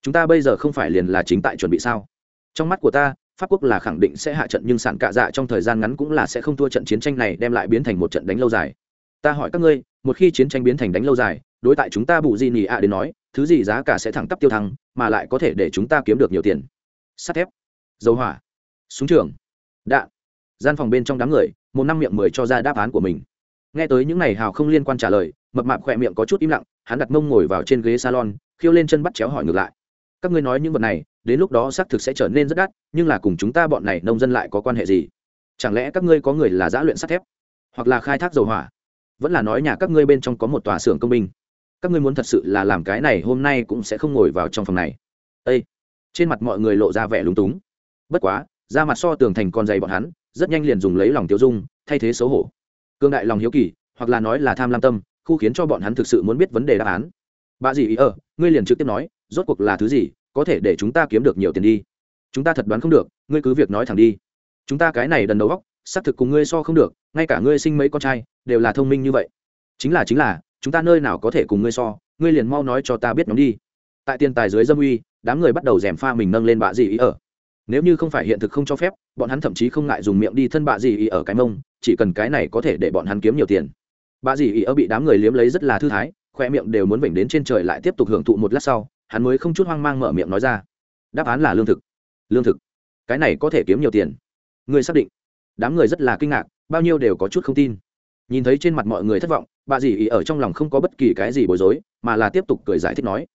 S1: Chúng ta bây giờ không phải liền là chính tại chuẩn bị sao? Trong mắt của ta pháp quốc là khẳng định sẽ hạ trận nhưng sản cạ dạ trong thời gian ngắn cũng là sẽ không thua trận chiến tranh này đem lại biến thành một trận đánh lâu dài. Ta hỏi các ngươi, một khi chiến tranh biến thành đánh lâu dài, đối tại chúng ta bù di nỉ ạ đến nói, thứ gì giá cả sẽ thẳng tắp tiêu thăng, mà lại có thể để chúng ta kiếm được nhiều tiền? Sắt thép, dầu hỏa, súng trường, đạn. Gian phòng bên trong đám người, một năm miệng mười cho ra đáp án của mình. Nghe tới những n à y hào không liên quan trả lời, mập mạp khỏe miệng có chút im lặng, hắn đặt mông ngồi vào trên ghế salon, khiêu lên chân bắt chéo hỏi ngược lại. Các ngươi nói những vật này đến lúc đó xác thực sẽ trở nên rất đắt, nhưng là cùng chúng ta bọn này nông dân lại có quan hệ gì? Chẳng lẽ các ngươi có người là giã luyện sắt thép? Hoặc là khai thác dầu hỏa? Vẫn là nói nhà các ngươi bên trong có một tòa xưởng công binh. Các ngươi muốn thật sự là làm cái này, hôm nay cũng sẽ không ngồi vào trong phòng này. Ê! trên mặt mọi người lộ ra vẻ lúng túng. Bất quá, ra mặt so tường thành con dày bọn hắn, rất nhanh liền dùng lấy lòng tiêu dung, thay thế xấu hổ. Cương đại lòng hiếu kỳ, hoặc là nói là tham lam tâm, khu khiến cho bọn hắn thực sự muốn biết vấn đề đáp án. Bà gì ý ở, ngươi liền trực tiếp nói, rốt cuộc là thứ gì? Có thể để chúng ta kiếm được nhiều tiền đi. Chúng ta thật đoán không được, ngươi cứ việc nói thẳng đi. Chúng ta cái này đần đầu góc, xác thực cùng ngươi so không được, ngay cả ngươi sinh mấy con trai, đều là thông minh như vậy. Chính là chính là, chúng ta nơi nào có thể cùng ngươi so, ngươi liền mau nói cho ta biết nhóm đi. Tại tiền tài dưới dâm uy, đám người bắt đầu rèm pha mình nâng lên bạ gì ý ở. Nếu như không phải hiện thực không cho phép, bọn hắn thậm chí không ngại dùng miệng đi thân bạ gì ý ở cái mông, chỉ cần cái này có thể để bọn hắn kiếm nhiều tiền. Bạ gì ý ở bị đám người liếm lấy rất là thư thái, khoe miệng đều muốn vểnh đến trên trời lại tiếp tục hưởng thụ một lát sau hắn mới không chút hoang mang mở miệng nói ra. Đáp án là lương thực. Lương thực. Cái này có thể kiếm nhiều tiền. Người xác định. Đám người rất là kinh ngạc, bao nhiêu đều có chút không tin. Nhìn thấy trên mặt mọi người thất vọng, bà dì ý ở trong lòng không có bất kỳ cái gì bối rối, mà là tiếp tục cười giải thích nói.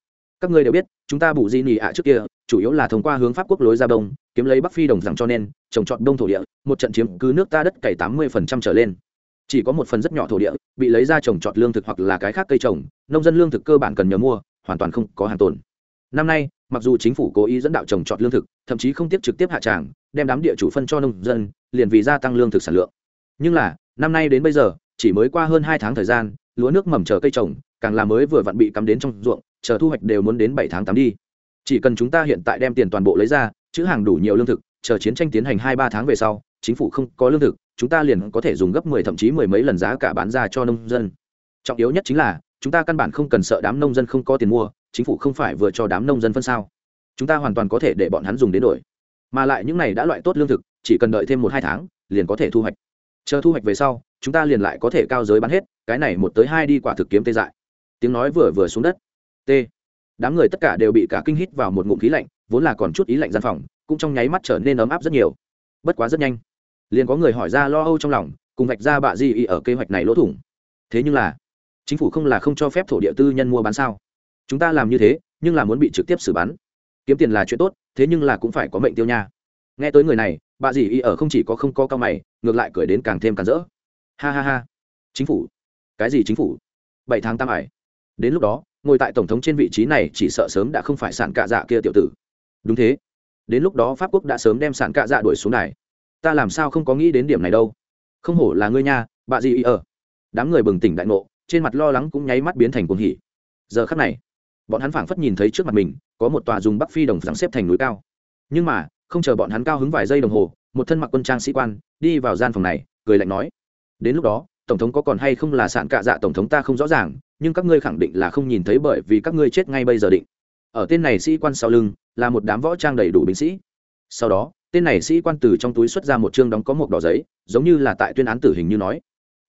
S1: Các ngươi đều biết, chúng ta bù di nì ạ trước kia, chủ yếu là thông qua hướng pháp quốc lối ra đông, kiếm lấy bắc phi đồng rằng cho nên, trồng trọt đông thổ địa, một trận chiếm cứ nước ta đất cày tám mươi phần trăm trở lên. Chỉ có một phần rất nhỏ thổ địa, bị lấy ra trồng trọt lương thực hoặc là cái khác cây trồng, nông dân lương thực cơ bản cần nhờ mua hoàn toàn không có hàng tồn. Năm nay, mặc dù chính phủ cố ý dẫn đạo trồng trọt lương thực, thậm chí không tiếp trực tiếp hạ tràng, đem đám địa chủ phân cho nông dân, liền vì gia tăng lương thực sản lượng. Nhưng là, năm nay đến bây giờ, chỉ mới qua hơn hai tháng thời gian, lúa nước mầm chờ cây trồng, càng là mới vừa vặn bị cắm đến trong ruộng, chờ thu hoạch đều muốn đến bảy tháng tám đi. Chỉ cần chúng ta hiện tại đem tiền toàn bộ lấy ra, chữ hàng đủ nhiều lương thực, chờ chiến tranh tiến hành hai ba tháng về sau, chính phủ không có lương thực, chúng ta liền có thể dùng gấp mười thậm chí mười mấy lần giá cả bán ra cho nông dân. Trọng yếu nhất chính là chúng ta căn bản không cần sợ đám nông dân không có tiền mua, chính phủ không phải vừa cho đám nông dân phân sao? Chúng ta hoàn toàn có thể để bọn hắn dùng đến đổi. Mà lại những này đã loại tốt lương thực, chỉ cần đợi thêm một hai tháng, liền có thể thu hoạch. Chờ thu hoạch về sau, chúng ta liền lại có thể cao giới bán hết, cái này một tới hai đi quả thực kiếm tê dại. Tiếng nói vừa vừa xuống đất. T. Đám người tất cả đều bị cả kinh hít vào một ngụm khí lạnh, vốn là còn chút ý lạnh gian phòng, cũng trong nháy mắt trở nên ấm áp rất nhiều. Bất quá rất nhanh, liền có người hỏi ra lo âu trong lòng, cùng vạch ra bạ gì ý ở kế hoạch này lỗ thủng. Thế nhưng là chính phủ không là không cho phép thổ địa tư nhân mua bán sao? Chúng ta làm như thế, nhưng là muốn bị trực tiếp xử bắn. Kiếm tiền là chuyện tốt, thế nhưng là cũng phải có mệnh tiêu nha. Nghe tới người này, bà dì y ở không chỉ có không có cao mày, ngược lại cười đến càng thêm càng rỡ. Ha ha ha. Chính phủ. Cái gì chính phủ? Bảy tháng tam ải. Đến lúc đó, ngồi tại tổng thống trên vị trí này chỉ sợ sớm đã không phải sản cạ dạ kia tiểu tử. Đúng thế. Đến lúc đó pháp quốc đã sớm đem sản cạ dạ đuổi xuống này. Ta làm sao không có nghĩ đến điểm này đâu. Không hổ là ngươi nha, bà dì y ở. Đám người bừng tỉnh đại ngộ trên mặt lo lắng cũng nháy mắt biến thành cuồng hỉ. Giờ khắc này, bọn hắn phảng phất nhìn thấy trước mặt mình, có một tòa dùng bắc phi đồng dạng xếp thành núi cao. Nhưng mà, không chờ bọn hắn cao hứng vài giây đồng hồ, một thân mặc quân trang sĩ quan đi vào gian phòng này, cười lạnh nói, đến lúc đó, tổng thống có còn hay không là sạn cạ dạ tổng thống ta không rõ ràng, nhưng các ngươi khẳng định là không nhìn thấy bởi vì các ngươi chết ngay bây giờ định. Ở tên này sĩ quan sau lưng, là một đám võ trang đầy đủ binh sĩ. Sau đó, tên này sĩ quan từ trong túi xuất ra một chương đóng có một đỏ giấy, giống như là tại tuyên án tử hình như nói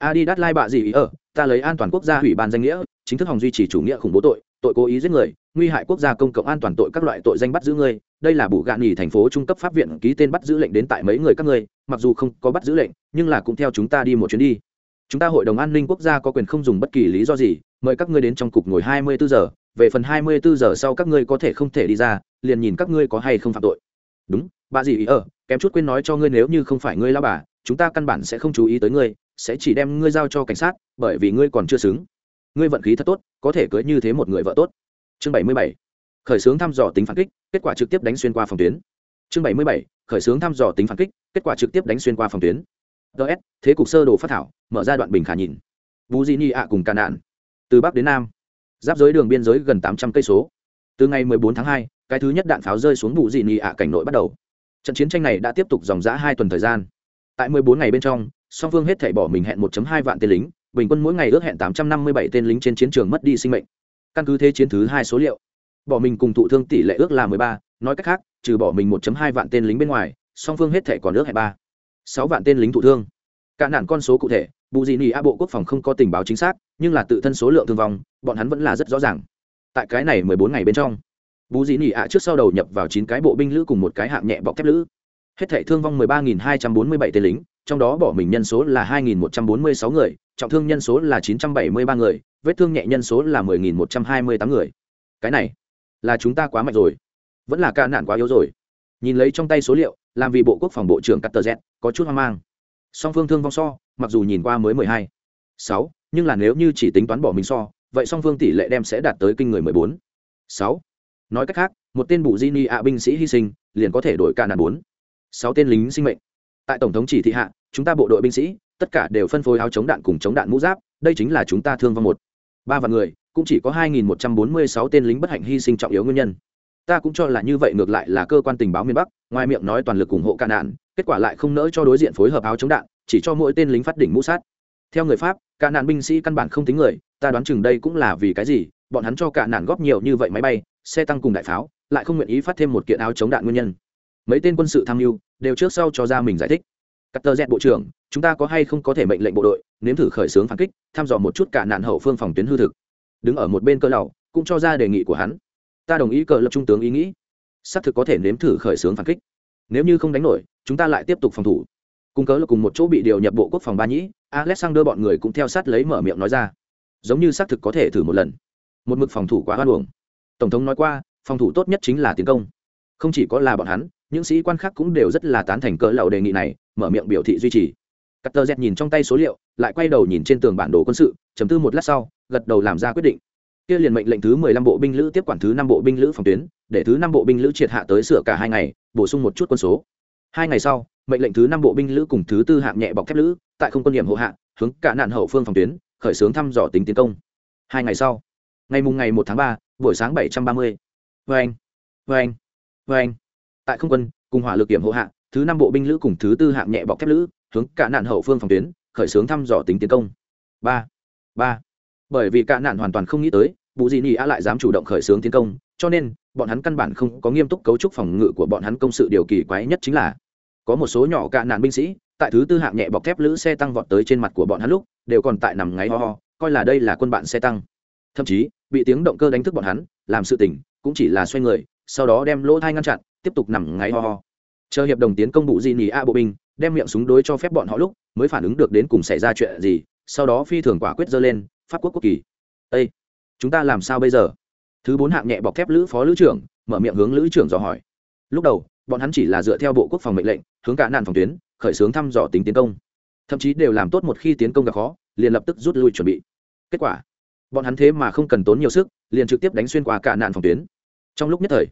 S1: a đi đắt lai bạ gì ý ở ta lấy an toàn quốc gia ủy ban danh nghĩa, chính thức hòng duy trì chủ nghĩa khủng bố tội tội cố ý giết người, nguy hại quốc gia công cộng an toàn tội các loại tội danh bắt giữ ngươi. Đây là bù gạn nghỉ thành phố trung cấp pháp viện ký tên bắt giữ lệnh đến tại mấy người các ngươi, mặc dù không có bắt giữ lệnh, nhưng là cũng theo chúng ta đi một chuyến đi. Chúng ta hội đồng an ninh quốc gia có quyền không dùng bất kỳ lý do gì, mời các ngươi đến trong cục ngồi hai mươi bốn giờ, về phần hai mươi bốn giờ sau các ngươi có thể không thể đi ra, liền nhìn các ngươi có hay không phạm tội. Đúng, bà gì ý ở, kém chút quên nói cho ngươi nếu như không phải ngươi lao bà, chúng ta căn bản sẽ không chú ý tới ngươi sẽ chỉ đem ngươi giao cho cảnh sát bởi vì ngươi còn chưa xứng. Ngươi vận khí thật tốt có thể cưới như thế một người vợ tốt. Chương bảy mươi bảy. Khởi xướng thăm dò tính phản kích kết quả trực tiếp đánh xuyên qua phòng tuyến. Chương bảy mươi bảy. Khởi xướng thăm dò tính phản kích kết quả trực tiếp đánh xuyên qua phòng tuyến. Ts thế cục sơ đồ phát thảo mở ra đoạn bình khả nhìn Vũ di ni ạ cùng càn nạn từ bắc đến nam. Giáp giới đường biên giới gần tám trăm cây số. Từ ngày 14 tháng 2, cái thứ nhất đạn pháo rơi xuống bù Dĩ Nhi ạ cảnh nội bắt đầu. Trận chiến tranh này đã tiếp tục dòng dã hai tuần thời gian. Tại 14 ngày bên trong song phương hết thảy bỏ mình hẹn 1.2 vạn tên lính bình quân mỗi ngày ước hẹn 857 tên lính trên chiến trường mất đi sinh mệnh. Căn cứ thế chiến thứ hai số liệu bỏ mình cùng thụ thương tỷ lệ ước là 13, nói cách khác trừ bỏ mình 1.2 vạn tên lính bên ngoài song phương hết thảy còn ước hẹn 3. 6 vạn tên lính thụ thương. Cả nạn con số cụ thể bù Dĩ nỉ a bộ quốc phòng không có tình báo chính xác nhưng là tự thân số lượng thương vong bọn hắn vẫn là rất rõ ràng. Tại cái này 14 ngày bên trong bù Dĩ nỉ a trước sau đầu nhập vào chín cái bộ binh lữ cùng một cái hạng nhẹ bọc thép lữ. Hết thảy thương vong 13.247 tên lính trong đó bỏ mình nhân số là 2.146 người trọng thương nhân số là 973 người vết thương nhẹ nhân số là 10.128 người cái này là chúng ta quá mạnh rồi vẫn là ca nạn quá yếu rồi nhìn lấy trong tay số liệu làm vì bộ quốc phòng bộ trưởng Carter z có chút hoang mang song phương thương vong so mặc dù nhìn qua mới 12. 6, nhưng là nếu như chỉ tính toán bỏ mình so vậy song phương tỷ lệ đem sẽ đạt tới kinh người 14. 6. nói cách khác một tên bù Gini ni ạ binh sĩ hy sinh liền có thể đổi ca nạn bốn sáu tên lính sinh mệnh tại tổng thống chỉ thị hạ, chúng ta bộ đội binh sĩ, tất cả đều phân phối áo chống đạn cùng chống đạn mũ giáp, đây chính là chúng ta thương vong một. Ba vạn người, cũng chỉ có 2.146 tên lính bất hạnh hy sinh trọng yếu nguyên nhân. Ta cũng cho là như vậy ngược lại là cơ quan tình báo miền bắc, ngoài miệng nói toàn lực ủng hộ ca nạn, kết quả lại không nỡ cho đối diện phối hợp áo chống đạn, chỉ cho mỗi tên lính phát đỉnh mũ sát. Theo người pháp ca nạn binh sĩ căn bản không tính người, ta đoán chừng đây cũng là vì cái gì, bọn hắn cho ca nạn góp nhiều như vậy máy bay, xe tăng cùng đại pháo, lại không nguyện ý phát thêm một kiện áo chống đạn nguyên nhân mấy tên quân sự tham mưu đều trước sau cho ra mình giải thích. Cắt tơ dẹt bộ trưởng, chúng ta có hay không có thể mệnh lệnh bộ đội, nếm thử khởi xướng phản kích, thăm dò một chút cả nạn hậu phương phòng tuyến hư thực. Đứng ở một bên cơ lầu, cũng cho ra đề nghị của hắn. Ta đồng ý cờ lập trung tướng ý nghĩ. Xác thực có thể nếm thử khởi xướng phản kích. Nếu như không đánh nổi, chúng ta lại tiếp tục phòng thủ. Cùng cớ là cùng một chỗ bị điều nhập bộ quốc phòng ba nhĩ, alexander bọn người cũng theo sát lấy mở miệng nói ra. Giống như xác thực có thể thử một lần. Một mực phòng thủ quá hoan luồng. tổng thống nói qua, phòng thủ tốt nhất chính là tiến công. Không chỉ có là bọn hắn những sĩ quan khác cũng đều rất là tán thành cỡ lầu đề nghị này, mở miệng biểu thị duy trì. Cắt tờ dẹt nhìn trong tay số liệu, lại quay đầu nhìn trên tường bản đồ quân sự chấm tư một lát sau, gật đầu làm ra quyết định. Kia liền mệnh lệnh thứ mười lăm bộ binh lữ tiếp quản thứ năm bộ binh lữ phòng tuyến, để thứ năm bộ binh lữ triệt hạ tới sửa cả hai ngày, bổ sung một chút quân số. Hai ngày sau, mệnh lệnh thứ năm bộ binh lữ cùng thứ tư hạng nhẹ bọc thép lữ, tại không quân điểm hộ hạ, hướng cả nạn hậu phương phòng tuyến, khởi xướng thăm dò tính tiến công. Hai ngày sau, ngày mùng ngày một tháng ba, buổi sáng bảy trăm ba mươi. Vê anh vê anh vê anh tại không quân, cùng hỏa lực kiểm hộ hạ, thứ năm bộ binh lữ cùng thứ tư hạng nhẹ bọc thép lữ, hướng cả nạn hậu phương phòng tuyến, khởi xướng thăm dò tính tiến công. Ba ba. Bởi vì cả nạn hoàn toàn không nghĩ tới, bù dị nị a lại dám chủ động khởi xướng tiến công, cho nên, bọn hắn căn bản không có nghiêm túc cấu trúc phòng ngự của bọn hắn công sự điều kỳ quái nhất chính là, có một số nhỏ cả nạn binh sĩ, tại thứ tư hạng nhẹ bọc thép lữ xe tăng vọt tới trên mặt của bọn hắn lúc, đều còn tại nằm ngáy ho ho, coi là đây là quân bạn xe tăng. Thậm chí, bị tiếng động cơ đánh thức bọn hắn, làm sự tỉnh, cũng chỉ là xoay người, sau đó đem lỗ thai ngăn chặn tiếp tục nằm ngáy ho ho. Chờ hiệp đồng tiến công bụ di nỉ a bộ binh, đem miệng súng đối cho phép bọn họ lúc, mới phản ứng được đến cùng xảy ra chuyện gì, sau đó phi thường quả quyết dơ lên, pháp quốc quốc kỳ. Ây chúng ta làm sao bây giờ? Thứ bốn hạng nhẹ bọc thép lữ phó lữ trưởng, mở miệng hướng lữ trưởng dò hỏi. Lúc đầu, bọn hắn chỉ là dựa theo bộ quốc phòng mệnh lệnh, hướng cả nạn phòng tuyến, khởi xướng thăm dò tính tiến công. Thậm chí đều làm tốt một khi tiến công gặp khó, liền lập tức rút lui chuẩn bị. Kết quả, bọn hắn thế mà không cần tốn nhiều sức, liền trực tiếp đánh xuyên qua cả nạn phòng tuyến. Trong lúc nhất thời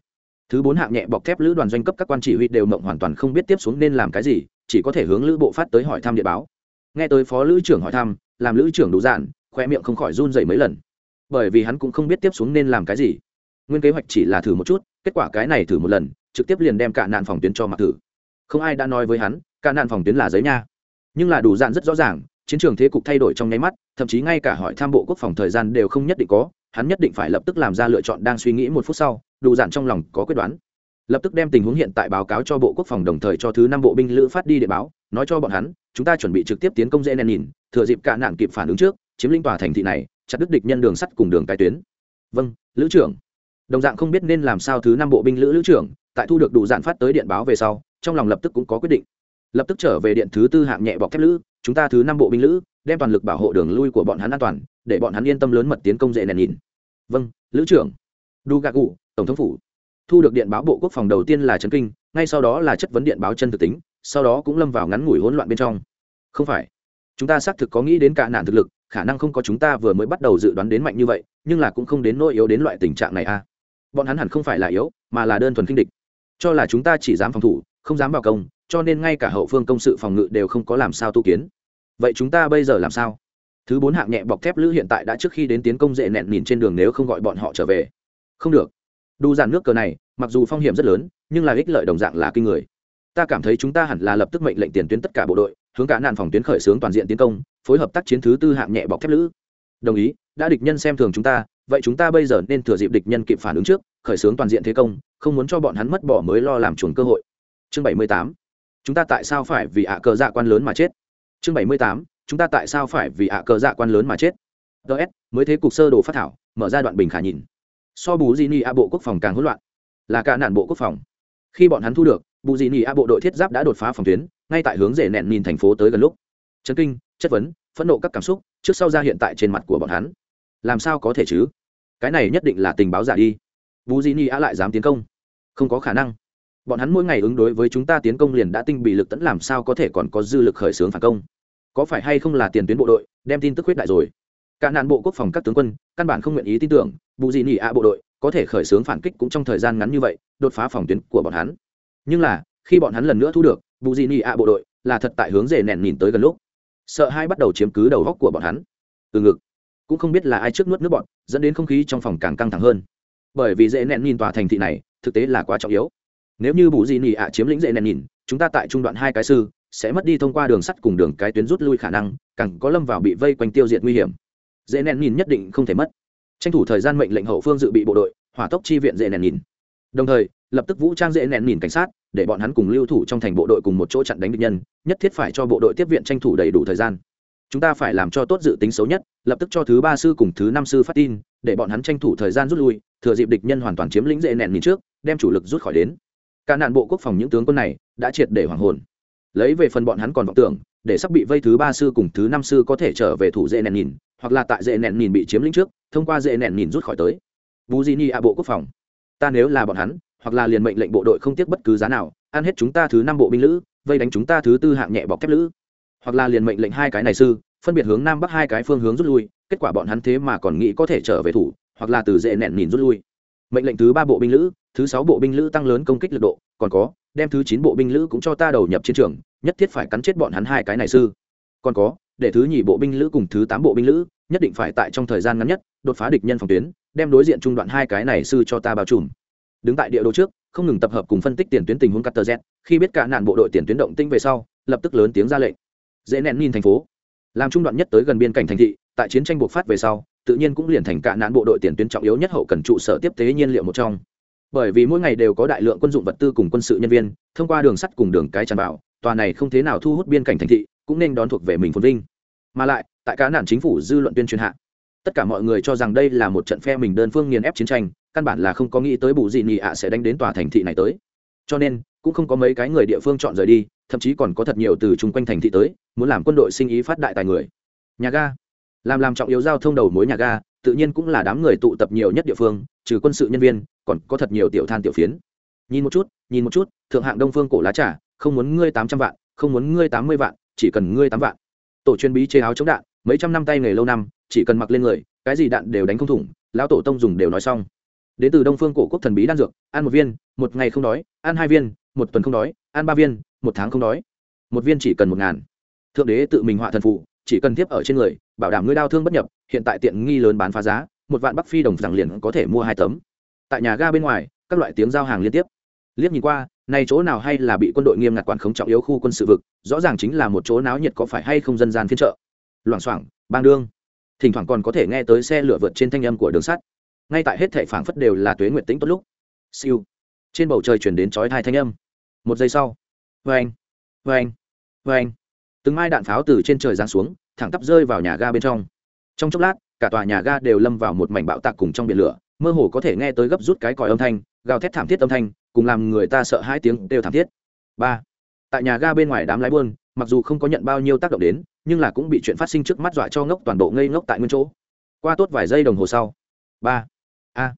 S1: thứ bốn hạng nhẹ bọc thép lữ đoàn doanh cấp các quan chỉ huy đều mộng hoàn toàn không biết tiếp xuống nên làm cái gì, chỉ có thể hướng lữ bộ phát tới hỏi thăm địa báo. Nghe tới phó lữ trưởng hỏi thăm, làm lữ trưởng đủ dạn, khoe miệng không khỏi run dậy mấy lần. Bởi vì hắn cũng không biết tiếp xuống nên làm cái gì. Nguyên kế hoạch chỉ là thử một chút, kết quả cái này thử một lần, trực tiếp liền đem cả nạn phòng tuyến cho mặc thử. Không ai đã nói với hắn, cả nạn phòng tuyến là giấy nha. Nhưng là đủ dạn rất rõ ràng, chiến trường thế cục thay đổi trong nháy mắt, thậm chí ngay cả hỏi tham bộ quốc phòng thời gian đều không nhất định có, hắn nhất định phải lập tức làm ra lựa chọn đang suy nghĩ một phút sau đủ dạn trong lòng có quyết đoán. Lập tức đem tình huống hiện tại báo cáo cho bộ quốc phòng đồng thời cho thứ năm bộ binh lữ phát đi để báo, nói cho bọn hắn, chúng ta chuẩn bị trực tiếp tiến công dễ nền nhìn, thừa dịp cả nạn kịp phản ứng trước, chiếm lĩnh tòa thành thị này, chặt đứt địch nhân đường sắt cùng đường cái tuyến. Vâng lữ trưởng. Đồng dạng không biết nên làm sao thứ năm bộ binh lữ lữ trưởng, tại thu được đủ dạn phát tới điện báo về sau, trong lòng lập tức cũng có quyết định. Lập tức trở về điện thứ tư hạng nhẹ bọc thép lữ, chúng ta thứ năm bộ binh lữ, đem toàn lực bảo hộ đường lui của bọn hắn an toàn, để bọn hắn yên tâm lớn mật tiến công dễ nền nhìn. Vâng lữ trưởng. Đu gà cụ tổng thống phủ. Thu được điện báo bộ quốc phòng đầu tiên là trấn kinh, ngay sau đó là chất vấn điện báo chân thực tính, sau đó cũng lâm vào ngắn ngủi hỗn loạn bên trong. Không phải. Chúng ta xác thực có nghĩ đến cả nạn thực lực, khả năng không có chúng ta vừa mới bắt đầu dự đoán đến mạnh như vậy, nhưng là cũng không đến nỗi yếu đến loại tình trạng này a à. bọn hắn hẳn không phải là yếu, mà là đơn thuần kinh địch. Cho là chúng ta chỉ dám phòng thủ, không dám vào công, cho nên ngay cả hậu phương công sự phòng ngự đều không có làm sao tu kiến. Vậy chúng ta bây giờ làm sao? Thứ bốn hạng nhẹ bọc thép lữ hiện tại đã trước khi đến tiến công dễ nẹn nhìn trên đường nếu không gọi bọn họ trở về. Không được đủ dàn nước cờ này, mặc dù phong hiểm rất lớn, nhưng là ích lợi đồng dạng là kinh người. Ta cảm thấy chúng ta hẳn là lập tức mệnh lệnh tiền tuyến tất cả bộ đội, hướng cả nạn phòng tuyến khởi xướng toàn diện tiến công, phối hợp tác chiến thứ tư hạng nhẹ bọc thép lữ. Đồng ý, đã địch nhân xem thường chúng ta, vậy chúng ta bây giờ nên thừa dịp địch nhân kịp phản ứng trước, khởi xướng toàn diện thế công, không muốn cho bọn hắn mất bỏ mới lo làm chuồn cơ hội. Chương bảy mươi tám, chúng ta tại sao phải vì ạ cờ dạ quan lớn mà chết? Chương bảy mươi tám, chúng ta tại sao phải vì ạ cờ dạ quan lớn mà chết? Ts mới thế cục sơ đồ phát thảo, mở ra đoạn bình khả nhìn so bù di ni a bộ quốc phòng càng hỗn loạn. Là cả nạn bộ quốc phòng. Khi bọn hắn thu được, bù di ni a bộ đội thiết giáp đã đột phá phòng tuyến, ngay tại hướng rể nẹn nhìn thành phố tới gần lúc. Chấn kinh, chất vấn, phẫn nộ các cảm xúc, trước sau ra hiện tại trên mặt của bọn hắn. Làm sao có thể chứ? Cái này nhất định là tình báo giả đi. Bù di ni a lại dám tiến công. Không có khả năng. Bọn hắn mỗi ngày ứng đối với chúng ta tiến công liền đã tinh bị lực tẫn, làm sao có thể còn có dư lực khởi xướng phản công? Có phải hay không là tiền tuyến bộ đội, đem tin tức huyết đại rồi? Cả nạn bộ quốc phòng các tướng quân, căn bản không nguyện ý tin tưởng bù dị nỉ ạ bộ đội có thể khởi xướng phản kích cũng trong thời gian ngắn như vậy, đột phá phòng tuyến của bọn hắn. Nhưng là, khi bọn hắn lần nữa thu được, bù dị nỉ ạ bộ đội là thật tại hướng rể nẹn nhìn tới gần lúc. Sợ hai bắt đầu chiếm cứ đầu góc của bọn hắn. Từ ngực, cũng không biết là ai trước nuốt nước bọn, dẫn đến không khí trong phòng càng căng thẳng hơn. Bởi vì dễ nẹn nhìn tòa thành thị này, thực tế là quá trọng yếu. Nếu như bù dị nỉ ạ chiếm lĩnh dễ nẹn nhìn, chúng ta tại trung đoạn hai cái sư sẽ mất đi thông qua đường sắt cùng đường cái tuyến rút lui khả năng, càng có lâm vào bị vây quanh tiêu diệt nguy hiểm. Dễ nẹn nhìn nhất định không thể mất tranh thủ thời gian mệnh lệnh hậu phương dự bị bộ đội, hỏa tốc chi viện dễ nèn nhìn. Đồng thời, lập tức vũ trang dễ nèn nhìn cảnh sát, để bọn hắn cùng lưu thủ trong thành bộ đội cùng một chỗ chặn đánh địch nhân, nhất thiết phải cho bộ đội tiếp viện tranh thủ đầy đủ thời gian. Chúng ta phải làm cho tốt dự tính xấu nhất, lập tức cho thứ ba sư cùng thứ năm sư phát tin, để bọn hắn tranh thủ thời gian rút lui, thừa dịp địch nhân hoàn toàn chiếm lĩnh dễ nèn nhìn trước, đem chủ lực rút khỏi đến. Cả nạn bộ quốc phòng những tướng quân này đã triệt để hoàng hồn. Lấy về phần bọn hắn còn vọng tưởng để sắp bị vây thứ ba sư cùng thứ năm sư có thể trở về thủ dễ nẹn nhìn, hoặc là tại dễ nẹn nhìn bị chiếm lĩnh trước, thông qua dễ nẹn nhìn rút khỏi tới. Bù di ni a bộ quốc phòng. Ta nếu là bọn hắn, hoặc là liền mệnh lệnh bộ đội không tiếc bất cứ giá nào, ăn hết chúng ta thứ năm bộ binh lữ, vây đánh chúng ta thứ tư hạng nhẹ bọc thép lữ. Hoặc là liền mệnh lệnh hai cái này sư, phân biệt hướng nam bắc hai cái phương hướng rút lui, kết quả bọn hắn thế mà còn nghĩ có thể trở về thủ, hoặc là từ dễ nẹn nhìn rút lui. Mệnh lệnh thứ ba bộ binh lữ, thứ sáu bộ binh lữ tăng lớn công kích lực độ, còn có, đem thứ chín bộ binh lữ cũng cho ta đầu nhập chiến trường nhất thiết phải cắn chết bọn hắn hai cái này sư. Còn có, để thứ nhì bộ binh lữ cùng thứ tám bộ binh lữ, nhất định phải tại trong thời gian ngắn nhất, đột phá địch nhân phòng tuyến, đem đối diện trung đoạn hai cái này sư cho ta bao trùm. Đứng tại địa đồ trước, không ngừng tập hợp cùng phân tích tiền tuyến tình huống cắt tờ z, khi biết cả nạn bộ đội tiền tuyến động tinh về sau, lập tức lớn tiếng ra lệnh. Dễ nẹn nhìn thành phố. Làm trung đoạn nhất tới gần biên cảnh thành thị, tại chiến tranh buộc phát về sau, tự nhiên cũng liền thành cả nạn bộ đội tiền tuyến trọng yếu nhất hậu cần trụ sở tiếp tế nhiên liệu một trong. Bởi vì mỗi ngày đều có đại lượng quân dụng vật tư cùng quân sự nhân viên, thông qua đường sắt cùng đường cái tràn vào tòa này không thế nào thu hút biên cảnh thành thị, cũng nên đón thuộc về mình phồn vinh. Mà lại, tại cá nạn chính phủ dư luận tuyên truyền hạ, tất cả mọi người cho rằng đây là một trận phe mình đơn phương nghiền ép chiến tranh, căn bản là không có nghĩ tới bù dị nhị ạ sẽ đánh đến tòa thành thị này tới. Cho nên, cũng không có mấy cái người địa phương chọn rời đi, thậm chí còn có thật nhiều từ chung quanh thành thị tới, muốn làm quân đội sinh ý phát đại tài người. Nhà ga. Làm làm trọng yếu giao thông đầu mối nhà ga, tự nhiên cũng là đám người tụ tập nhiều nhất địa phương, trừ quân sự nhân viên, còn có thật nhiều tiểu than tiểu phiến. Nhìn một chút, nhìn một chút, thượng hạng đông phương cổ lá trà không muốn ngươi tám trăm vạn, không muốn ngươi tám mươi vạn, chỉ cần ngươi tám vạn. Tổ chuyên bí chế áo chống đạn, mấy trăm năm tay nghề lâu năm, chỉ cần mặc lên người, cái gì đạn đều đánh không thủng, lão tổ tông dùng đều nói xong. Đến từ đông phương cổ quốc thần bí đan dược, ăn một viên, một ngày không đói, ăn hai viên, một tuần không đói, ăn ba viên, một tháng không đói. Một viên chỉ cần một ngàn. Thượng đế tự mình họa thần phụ, chỉ cần tiếp ở trên người, bảo đảm ngươi đau thương bất nhập, hiện tại tiện nghi lớn bán phá giá, một vạn bắc phi đồng rằng liền có thể mua hai tấm. Tại nhà ga bên ngoài, các loại tiếng giao hàng liên tiếp. Liếc nhìn qua này chỗ nào hay là bị quân đội nghiêm ngặt quản khống trọng yếu khu quân sự vực, rõ ràng chính là một chỗ náo nhiệt có phải hay không dân gian phiên trợ loảng xoảng, bang đương. Thỉnh thoảng còn có thể nghe tới xe lửa vượt trên thanh âm của đường sắt. Ngay tại hết thệ phảng phất đều là tuế nguyệt tĩnh tốt lúc. Siêu. Trên bầu trời chuyển đến chói thai thanh âm. Một giây sau. Vê anh vê anh vê anh từng mai đạn pháo từ trên trời giáng xuống, thẳng tắp rơi vào nhà ga bên trong. Trong chốc lát, cả tòa nhà ga đều lâm vào một mảnh bạo tạc cùng trong biển lửa, mơ hồ có thể nghe tới gấp rút cái còi âm thanh, gào thét thảm thiết âm thanh cùng làm người ta sợ hai tiếng đều thảm thiết. Ba, tại nhà ga bên ngoài đám lái buôn, mặc dù không có nhận bao nhiêu tác động đến, nhưng là cũng bị chuyện phát sinh trước mắt dọa cho ngốc toàn bộ ngây ngốc tại nguyên chỗ. Qua tốt vài giây đồng hồ sau. Ba, a,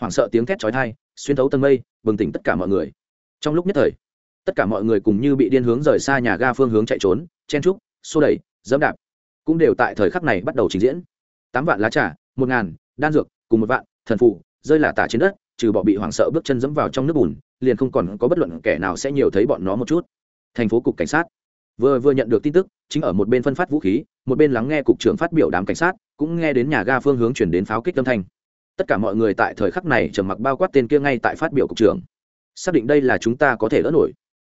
S1: hoảng sợ tiếng thét chói tai, xuyên thấu tầng mây, bừng tỉnh tất cả mọi người. Trong lúc nhất thời, tất cả mọi người cùng như bị điên hướng rời xa nhà ga phương hướng chạy trốn, chen trúc, xô đẩy, dẫm đạp, cũng đều tại thời khắc này bắt đầu trình diễn. Tám vạn lá trà, một ngàn, đan dược, cùng một vạn, thần phụ rơi là tả trên đất trừ bỏ bị hoảng sợ bước chân dẫm vào trong nước bùn, liền không còn có bất luận kẻ nào sẽ nhiều thấy bọn nó một chút. Thành phố cục cảnh sát. Vừa vừa nhận được tin tức, chính ở một bên phân phát vũ khí, một bên lắng nghe cục trưởng phát biểu đám cảnh sát, cũng nghe đến nhà ga phương hướng chuyển đến pháo kích âm thanh. Tất cả mọi người tại thời khắc này trầm mặc bao quát tên kia ngay tại phát biểu cục trưởng. Xác định đây là chúng ta có thể đỡ nổi.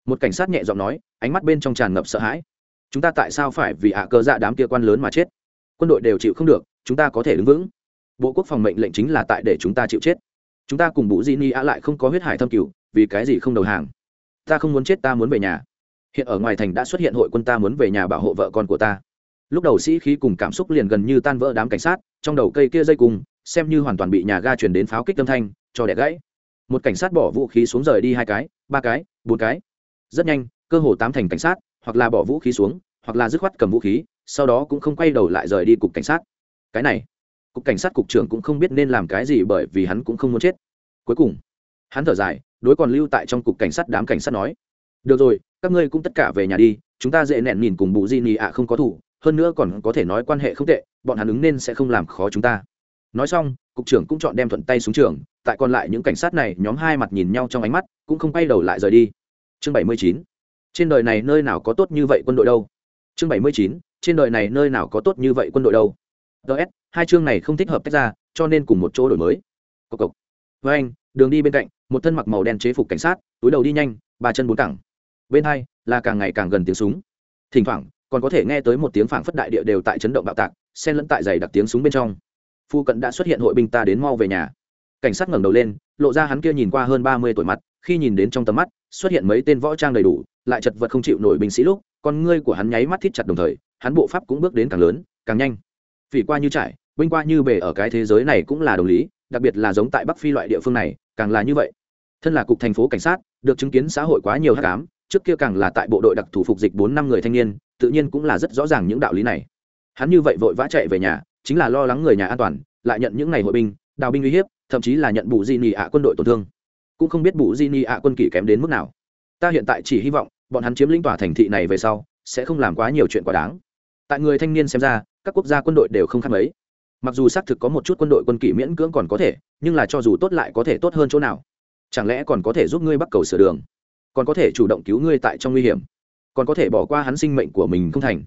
S1: Một cảnh sát nhẹ giọng nói, ánh mắt bên trong tràn ngập sợ hãi. Chúng ta tại sao phải vì ạ cơ dạ đám kia quan lớn mà chết? Quân đội đều chịu không được, chúng ta có thể đứng vững. Bộ quốc phòng mệnh lệnh chính là tại để chúng ta chịu chết chúng ta cùng bù di ni a lại không có huyết hải thâm cựu vì cái gì không đầu hàng? Ta không muốn chết, ta muốn về nhà. Hiện ở ngoài thành đã xuất hiện hội quân ta muốn về nhà bảo hộ vợ con của ta. Lúc đầu sĩ khí cùng cảm xúc liền gần như tan vỡ đám cảnh sát, trong đầu cây kia dây cùng, xem như hoàn toàn bị nhà ga chuyển đến pháo kích âm thanh, cho đẻ gãy. Một cảnh sát bỏ vũ khí xuống rời đi hai cái, ba cái, bốn cái. Rất nhanh, cơ hồ tám thành cảnh sát, hoặc là bỏ vũ khí xuống, hoặc là dứt khoát cầm vũ khí, sau đó cũng không quay đầu lại rời đi cục cảnh sát. Cái này cục cảnh sát cục trưởng cũng không biết nên làm cái gì bởi vì hắn cũng không muốn chết. Cuối cùng, hắn thở dài, đối còn lưu tại trong cục cảnh sát đám cảnh sát nói, được rồi, các ngươi cũng tất cả về nhà đi, chúng ta dễ nẹn nhìn cùng bù di nị ạ không có thủ, hơn nữa còn có thể nói quan hệ không tệ, bọn hắn ứng nên sẽ không làm khó chúng ta. Nói xong, cục trưởng cũng chọn đem thuận tay xuống trường, tại còn lại những cảnh sát này nhóm hai mặt nhìn nhau trong ánh mắt, cũng không quay đầu lại rời đi. Chương bảy mươi chín, trên đời này nơi nào có tốt như vậy quân đội đâu? Chương bảy mươi chín, trên đời này nơi nào có tốt như vậy quân đội đâu? Ts hai chương này không thích hợp tách ra, cho nên cùng một chỗ đổi mới. Cộc cộc. Với anh, đường đi bên cạnh, một thân mặc màu đen chế phục cảnh sát, túi đầu đi nhanh, ba chân bốn cẳng. Bên hai, là càng ngày càng gần tiếng súng. Thỉnh thoảng, còn có thể nghe tới một tiếng phảng phất đại địa đều tại chấn động bạo tạc, xen lẫn tại giày đặc tiếng súng bên trong. Phu cận đã xuất hiện hội binh ta đến mau về nhà. Cảnh sát ngẩng đầu lên, lộ ra hắn kia nhìn qua hơn ba mươi tuổi mặt, khi nhìn đến trong tầm mắt, xuất hiện mấy tên võ trang đầy đủ, lại chật vật không chịu nổi binh sĩ lúc, con ngươi của hắn nháy mắt thít chặt đồng thời, hắn bộ pháp cũng bước đến càng lớn, càng nhanh vì qua như trải binh qua như bể ở cái thế giới này cũng là đồng lý, đặc biệt là giống tại bắc phi loại địa phương này, càng là như vậy. Thân là cục thành phố cảnh sát, được chứng kiến xã hội quá nhiều hát cám trước kia càng là tại bộ đội đặc thù phục dịch bốn năm người thanh niên, tự nhiên cũng là rất rõ ràng những đạo lý này. Hắn như vậy vội vã chạy về nhà, chính là lo lắng người nhà an toàn, lại nhận những ngày hội binh, đào binh uy hiếp, thậm chí là nhận bù di nị ạ quân đội tổn thương. Cũng không biết bù di nị ạ quân kỷ kém đến mức nào. Ta hiện tại chỉ hy vọng, bọn hắn chiếm lĩnh tòa thành thị này về sau, sẽ không làm quá nhiều chuyện quá đáng tại người thanh niên xem ra các quốc gia quân đội đều không khác mấy. Mặc dù xác thực có một chút quân đội quân kỷ miễn cưỡng còn có thể nhưng là cho dù tốt lại có thể tốt hơn chỗ nào? Chẳng lẽ còn có thể giúp ngươi bắt cầu sửa đường? Còn có thể chủ động cứu ngươi tại trong nguy hiểm? Còn có thể bỏ qua hắn sinh mệnh của mình không thành?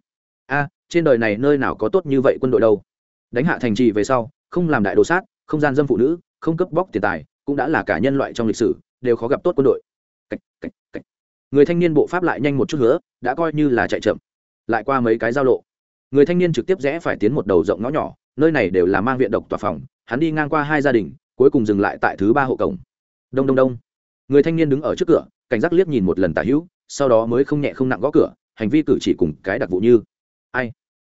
S1: A trên đời này nơi nào có tốt như vậy quân đội đâu? Đánh hạ thành trì về sau không làm đại đồ sát không gian dâm phụ nữ không cấp bóc tiền tài cũng đã là cả nhân loại trong lịch sử đều khó gặp tốt quân đội. Cách, cách, cách. người thanh niên bộ pháp lại nhanh một chút nữa đã coi như là chạy chậm. Lại qua mấy cái giao lộ người thanh niên trực tiếp rẽ phải tiến một đầu rộng ngõ nhỏ, nơi này đều là mang viện độc tòa phòng, hắn đi ngang qua hai gia đình, cuối cùng dừng lại tại thứ ba hộ cổng. Đông đông đông. Người thanh niên đứng ở trước cửa, cảnh giác liếc nhìn một lần tả hữu, sau đó mới không nhẹ không nặng gõ cửa, hành vi cử chỉ cùng cái đặc vụ như, ai?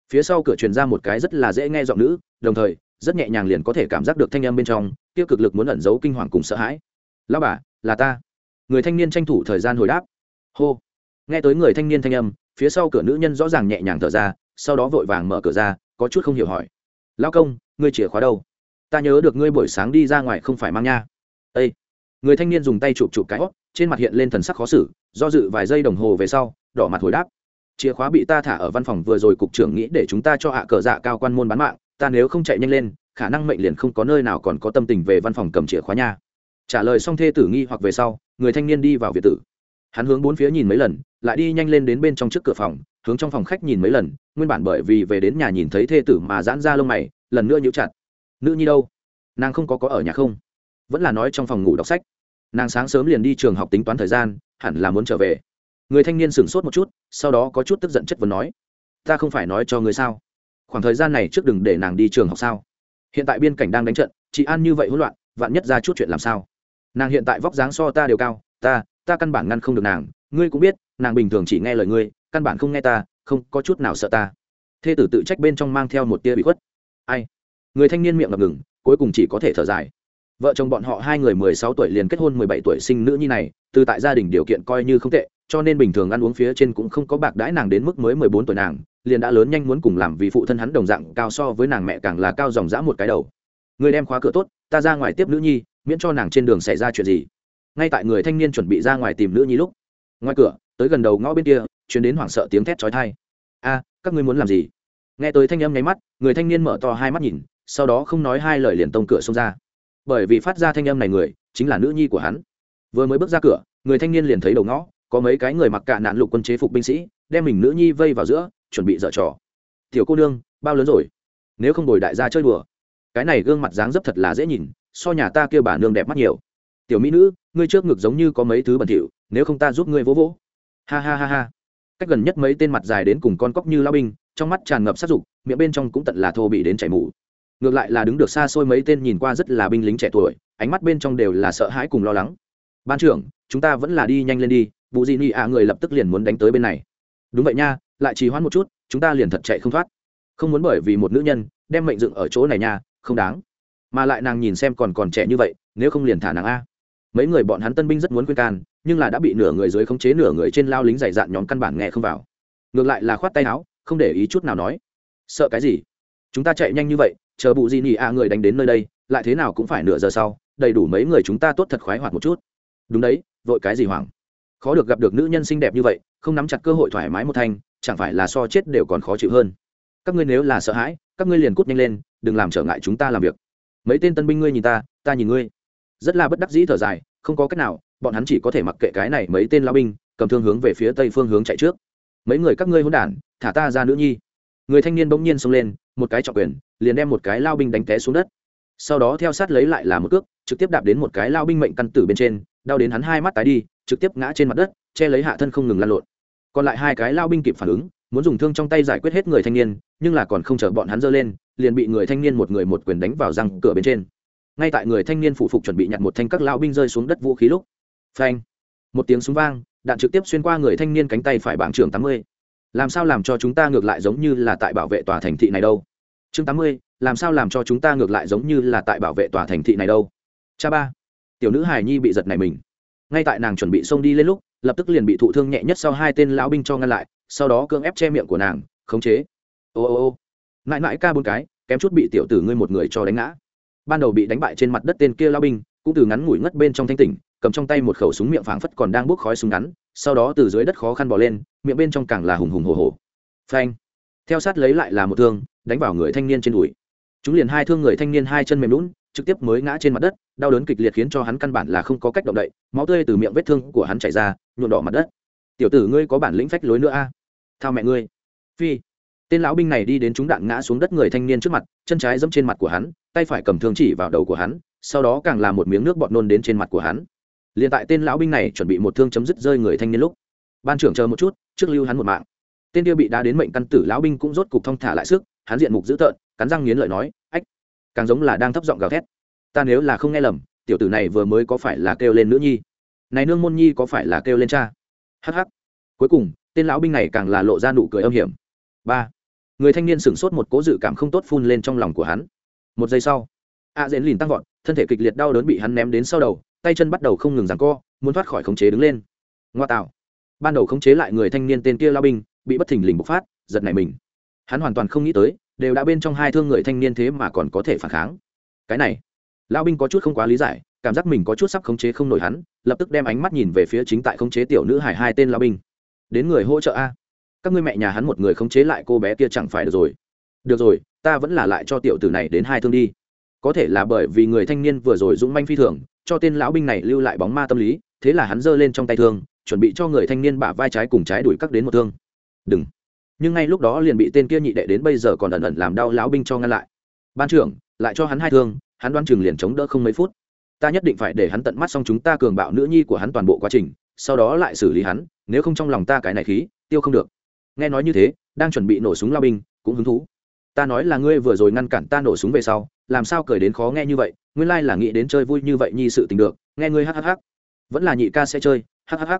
S1: Phía sau cửa truyền ra một cái rất là dễ nghe giọng nữ, đồng thời, rất nhẹ nhàng liền có thể cảm giác được thanh âm bên trong tiêu cực lực muốn ẩn giấu kinh hoàng cùng sợ hãi. Lao bà, là ta. Người thanh niên tranh thủ thời gian hồi đáp. Hô. Nghe tới người thanh niên thanh âm, phía sau cửa nữ nhân rõ ràng nhẹ nhàng thở ra sau đó vội vàng mở cửa ra, có chút không hiểu hỏi. Lao công, ngươi chìa khóa đâu? Ta nhớ được ngươi buổi sáng đi ra ngoài không phải mang nha. Â người thanh niên dùng tay chụp chụp cái hót trên mặt hiện lên thần sắc khó xử, do dự vài giây đồng hồ về sau, đỏ mặt hồi đáp. Chìa khóa bị ta thả ở văn phòng vừa rồi, cục trưởng nghĩ để chúng ta cho hạ cờ dạ cao quan môn bán mạng, ta nếu không chạy nhanh lên, khả năng mệnh liền không có nơi nào còn có tâm tình về văn phòng cầm chìa khóa nha. Trả lời xong thê tử nghi hoặc về sau, người thanh niên đi vào việt tử hắn hướng bốn phía nhìn mấy lần, lại đi nhanh lên đến bên trong trước cửa phòng, hướng trong phòng khách nhìn mấy lần, nguyên bản bởi vì về đến nhà nhìn thấy thê tử mà giãn ra lông mày, lần nữa nhíu chặt. Nữ nhi đâu? Nàng không có có ở nhà không? Vẫn là nói trong phòng ngủ đọc sách. Nàng sáng sớm liền đi trường học tính toán thời gian, hẳn là muốn trở về. Người thanh niên sửng sốt một chút, sau đó có chút tức giận chất vấn nói, ta không phải nói cho người sao? Khoảng thời gian này trước đừng để nàng đi trường học sao? Hiện tại biên cảnh đang đánh trận, chị an như vậy hỗn loạn, vạn nhất ra chút chuyện làm sao? Nàng hiện tại vóc dáng so ta đều cao ta ta căn bản ngăn không được nàng. Ngươi cũng biết, nàng bình thường chỉ nghe lời ngươi, căn bản không nghe ta, không có chút nào sợ ta. Thê tử tự trách bên trong mang theo một tia bị khuất. Ai? Người thanh niên miệng ngập ngừng, cuối cùng chỉ có thể thở dài. Vợ chồng bọn họ hai người mười sáu tuổi liền kết hôn mười bảy tuổi sinh nữ nhi này, từ tại gia đình điều kiện coi như không tệ, cho nên bình thường ăn uống phía trên cũng không có bạc đãi nàng đến mức mới mười bốn tuổi nàng, liền đã lớn nhanh muốn cùng làm vì phụ thân hắn đồng dạng cao so với nàng mẹ càng là cao dòng dã một cái đầu. Người đem khóa cửa tốt, ta ra ngoài tiếp nữ nhi, miễn cho nàng trên đường xảy ra chuyện gì ngay tại người thanh niên chuẩn bị ra ngoài tìm nữ nhi lúc. Ngoài cửa, tới gần đầu ngõ bên kia chuyển đến hoảng sợ tiếng thét trói thai a, các ngươi muốn làm gì? Nghe tới thanh âm nháy mắt, người thanh niên mở to hai mắt nhìn, sau đó không nói hai lời liền tông cửa xông ra. Bởi vì phát ra thanh âm này người, chính là nữ nhi của hắn. Vừa mới bước ra cửa, người thanh niên liền thấy đầu ngõ, có mấy cái người mặc cả nạn lục quân chế phục binh sĩ, đem mình nữ nhi vây vào giữa, chuẩn bị dở trò. Tiểu cô nương, bao lớn rồi? Nếu không đổi đại gia chơi đùa. Cái này gương mặt dáng dấp thật là dễ nhìn, so nhà ta kêu bà nương đẹp mắt nhiều tiểu mỹ nữ, ngươi trước ngực giống như có mấy thứ bẩn thỉu, nếu không ta giúp ngươi vỗ vỗ. Ha ha ha ha. Cách gần nhất mấy tên mặt dài đến cùng con cóc như lao binh, trong mắt tràn ngập sát dục, miệng bên trong cũng tận là thô bị đến chảy mũ ngược lại là đứng được xa xôi mấy tên nhìn qua rất là binh lính trẻ tuổi, ánh mắt bên trong đều là sợ hãi cùng lo lắng. Ban trưởng, chúng ta vẫn là đi nhanh lên đi vụ Di nị ạ người lập tức liền muốn đánh tới bên này. Đúng vậy nha, lại trì hoãn một chút, chúng ta liền thật chạy không thoát. Không muốn bởi vì một nữ nhân, đem mệnh dựng ở chỗ này nha, không đáng. Mà lại nàng nhìn xem còn còn trẻ như vậy, nếu không liền thả nàng a mấy người bọn hắn tân binh rất muốn khuyên can, nhưng là đã bị nửa người dưới khống chế, nửa người trên lao lính dày dạn nhóm căn bản nghe không vào. Ngược lại là khoát tay áo, không để ý chút nào nói, sợ cái gì? Chúng ta chạy nhanh như vậy, chờ bụ gì nhỉ a người đánh đến nơi đây, lại thế nào cũng phải nửa giờ sau, đầy đủ mấy người chúng ta tốt thật khoái hoạt một chút. Đúng đấy, vội cái gì hoảng? Khó được gặp được nữ nhân xinh đẹp như vậy, không nắm chặt cơ hội thoải mái một thanh, chẳng phải là so chết đều còn khó chịu hơn. Các ngươi nếu là sợ hãi, các ngươi liền cút nhanh lên, đừng làm trở ngại chúng ta làm việc. Mấy tên tân binh ngươi nhìn ta ta nhìn ngươi. Rất là bất đắc dĩ thở dài không có cách nào, bọn hắn chỉ có thể mặc kệ cái này mấy tên lao binh, cầm thương hướng về phía tây phương hướng chạy trước. Mấy người các ngươi hôn đản, thả ta ra nữ nhi. Người thanh niên bỗng nhiên xông lên, một cái trọng quyền, liền đem một cái lao binh đánh té xuống đất. Sau đó theo sát lấy lại là một cước, trực tiếp đạp đến một cái lao binh mệnh căn tử bên trên, đau đến hắn hai mắt tái đi, trực tiếp ngã trên mặt đất, che lấy hạ thân không ngừng lăn lộn. Còn lại hai cái lao binh kịp phản ứng, muốn dùng thương trong tay giải quyết hết người thanh niên, nhưng là còn không chờ bọn hắn dơ lên, liền bị người thanh niên một người một quyền đánh vào răng cửa bên trên ngay tại người thanh niên phụ phục chuẩn bị nhặt một thanh các lao binh rơi xuống đất vũ khí lúc, phanh, một tiếng súng vang, đạn trực tiếp xuyên qua người thanh niên cánh tay phải bảng trưởng tám mươi. Làm sao làm cho chúng ta ngược lại giống như là tại bảo vệ tòa thành thị này đâu? Chương tám mươi, làm sao làm cho chúng ta ngược lại giống như là tại bảo vệ tòa thành thị này đâu? Cha ba, tiểu nữ hải nhi bị giật này mình. Ngay tại nàng chuẩn bị xông đi lên lúc, lập tức liền bị thụ thương nhẹ nhất sau hai tên lão binh cho ngăn lại, sau đó cưỡng ép che miệng của nàng, khống chế. Ô ô ô, mãi mãi ca bốn cái, kém chút bị tiểu tử ngươi một người cho đánh ngã ban đầu bị đánh bại trên mặt đất tên kia lao binh, cũng từ ngắn ngủi ngất bên trong thanh tỉnh, cầm trong tay một khẩu súng miệng phảng phất còn đang bốc khói súng ngắn, sau đó từ dưới đất khó khăn bỏ lên, miệng bên trong càng là hùng hùng hồ hồ phanh. Theo sát lấy lại là một thương, đánh vào người thanh niên trên đùi. Chúng liền hai thương người thanh niên hai chân mềm lún, trực tiếp mới ngã trên mặt đất, đau đớn kịch liệt khiến cho hắn căn bản là không có cách động đậy, máu tươi từ miệng vết thương của hắn chảy ra, nhuộm đỏ mặt đất. Tiểu tử ngươi có bản lĩnh phách lối nữa a? À? thao mẹ ngươi. Phi. Tên lão binh này đi đến chúng đạn ngã xuống đất người thanh niên trước mặt, chân trái dẫm trên mặt của hắn tay phải cầm thương chỉ vào đầu của hắn, sau đó càng làm một miếng nước bọt nôn đến trên mặt của hắn. Liền tại tên lão binh này chuẩn bị một thương chấm dứt rơi người thanh niên lúc, ban trưởng chờ một chút, trước lưu hắn một mạng. Tên kia bị đá đến mệnh căn tử lão binh cũng rốt cục thong thả lại sức, hắn diện mục dữ tợn, cắn răng nghiến lợi nói, ách, càng giống là đang thấp giọng gào thét. Ta nếu là không nghe lầm, tiểu tử này vừa mới có phải là kêu lên nữ nhi? Này nương môn nhi có phải là kêu lên cha? Hh cuối cùng, tên lão binh này càng là lộ ra nụ cười âm hiểm. Ba. Người thanh niên sửng sốt một cố dự cảm không tốt phun lên trong lòng của hắn một giây sau, a dễn lìn tăng vọt, thân thể kịch liệt đau đớn bị hắn ném đến sau đầu, tay chân bắt đầu không ngừng giằng co, muốn thoát khỏi khống chế đứng lên. Ngoa tạo. Ban đầu khống chế lại người thanh niên tên kia lao binh, bị bất thình lình bộc phát, giật nảy mình. Hắn hoàn toàn không nghĩ tới, đều đã bên trong hai thương người thanh niên thế mà còn có thể phản kháng. Cái này, lao binh có chút không quá lý giải, cảm giác mình có chút sắp khống chế không nổi hắn, lập tức đem ánh mắt nhìn về phía chính tại khống chế tiểu nữ hải hai tên lao binh. Đến người hỗ trợ a. Các ngươi mẹ nhà hắn một người khống chế lại cô bé kia chẳng phải được rồi. Được rồi ta vẫn là lại cho tiểu tử này đến hai thương đi. Có thể là bởi vì người thanh niên vừa rồi dũng manh phi thường, cho tên lão binh này lưu lại bóng ma tâm lý, thế là hắn giơ lên trong tay thương, chuẩn bị cho người thanh niên bả vai trái cùng trái đuổi cắt đến một thương. Đừng. Nhưng ngay lúc đó liền bị tên kia nhị đệ đến bây giờ còn ẩn ẩn làm đau lão binh cho ngăn lại. Ban trưởng, lại cho hắn hai thương, hắn đoan chừng liền chống đỡ không mấy phút. Ta nhất định phải để hắn tận mắt xong chúng ta cường bạo nữ nhi của hắn toàn bộ quá trình, sau đó lại xử lý hắn, nếu không trong lòng ta cái này khí, tiêu không được. Nghe nói như thế, đang chuẩn bị nổ súng lao binh, cũng hứng thú ta nói là ngươi vừa rồi ngăn cản ta nổ súng về sau làm sao cười đến khó nghe như vậy nguyên lai là nghĩ đến chơi vui như vậy nhi sự tình được nghe ngươi hhh vẫn là nhị ca sẽ chơi hhh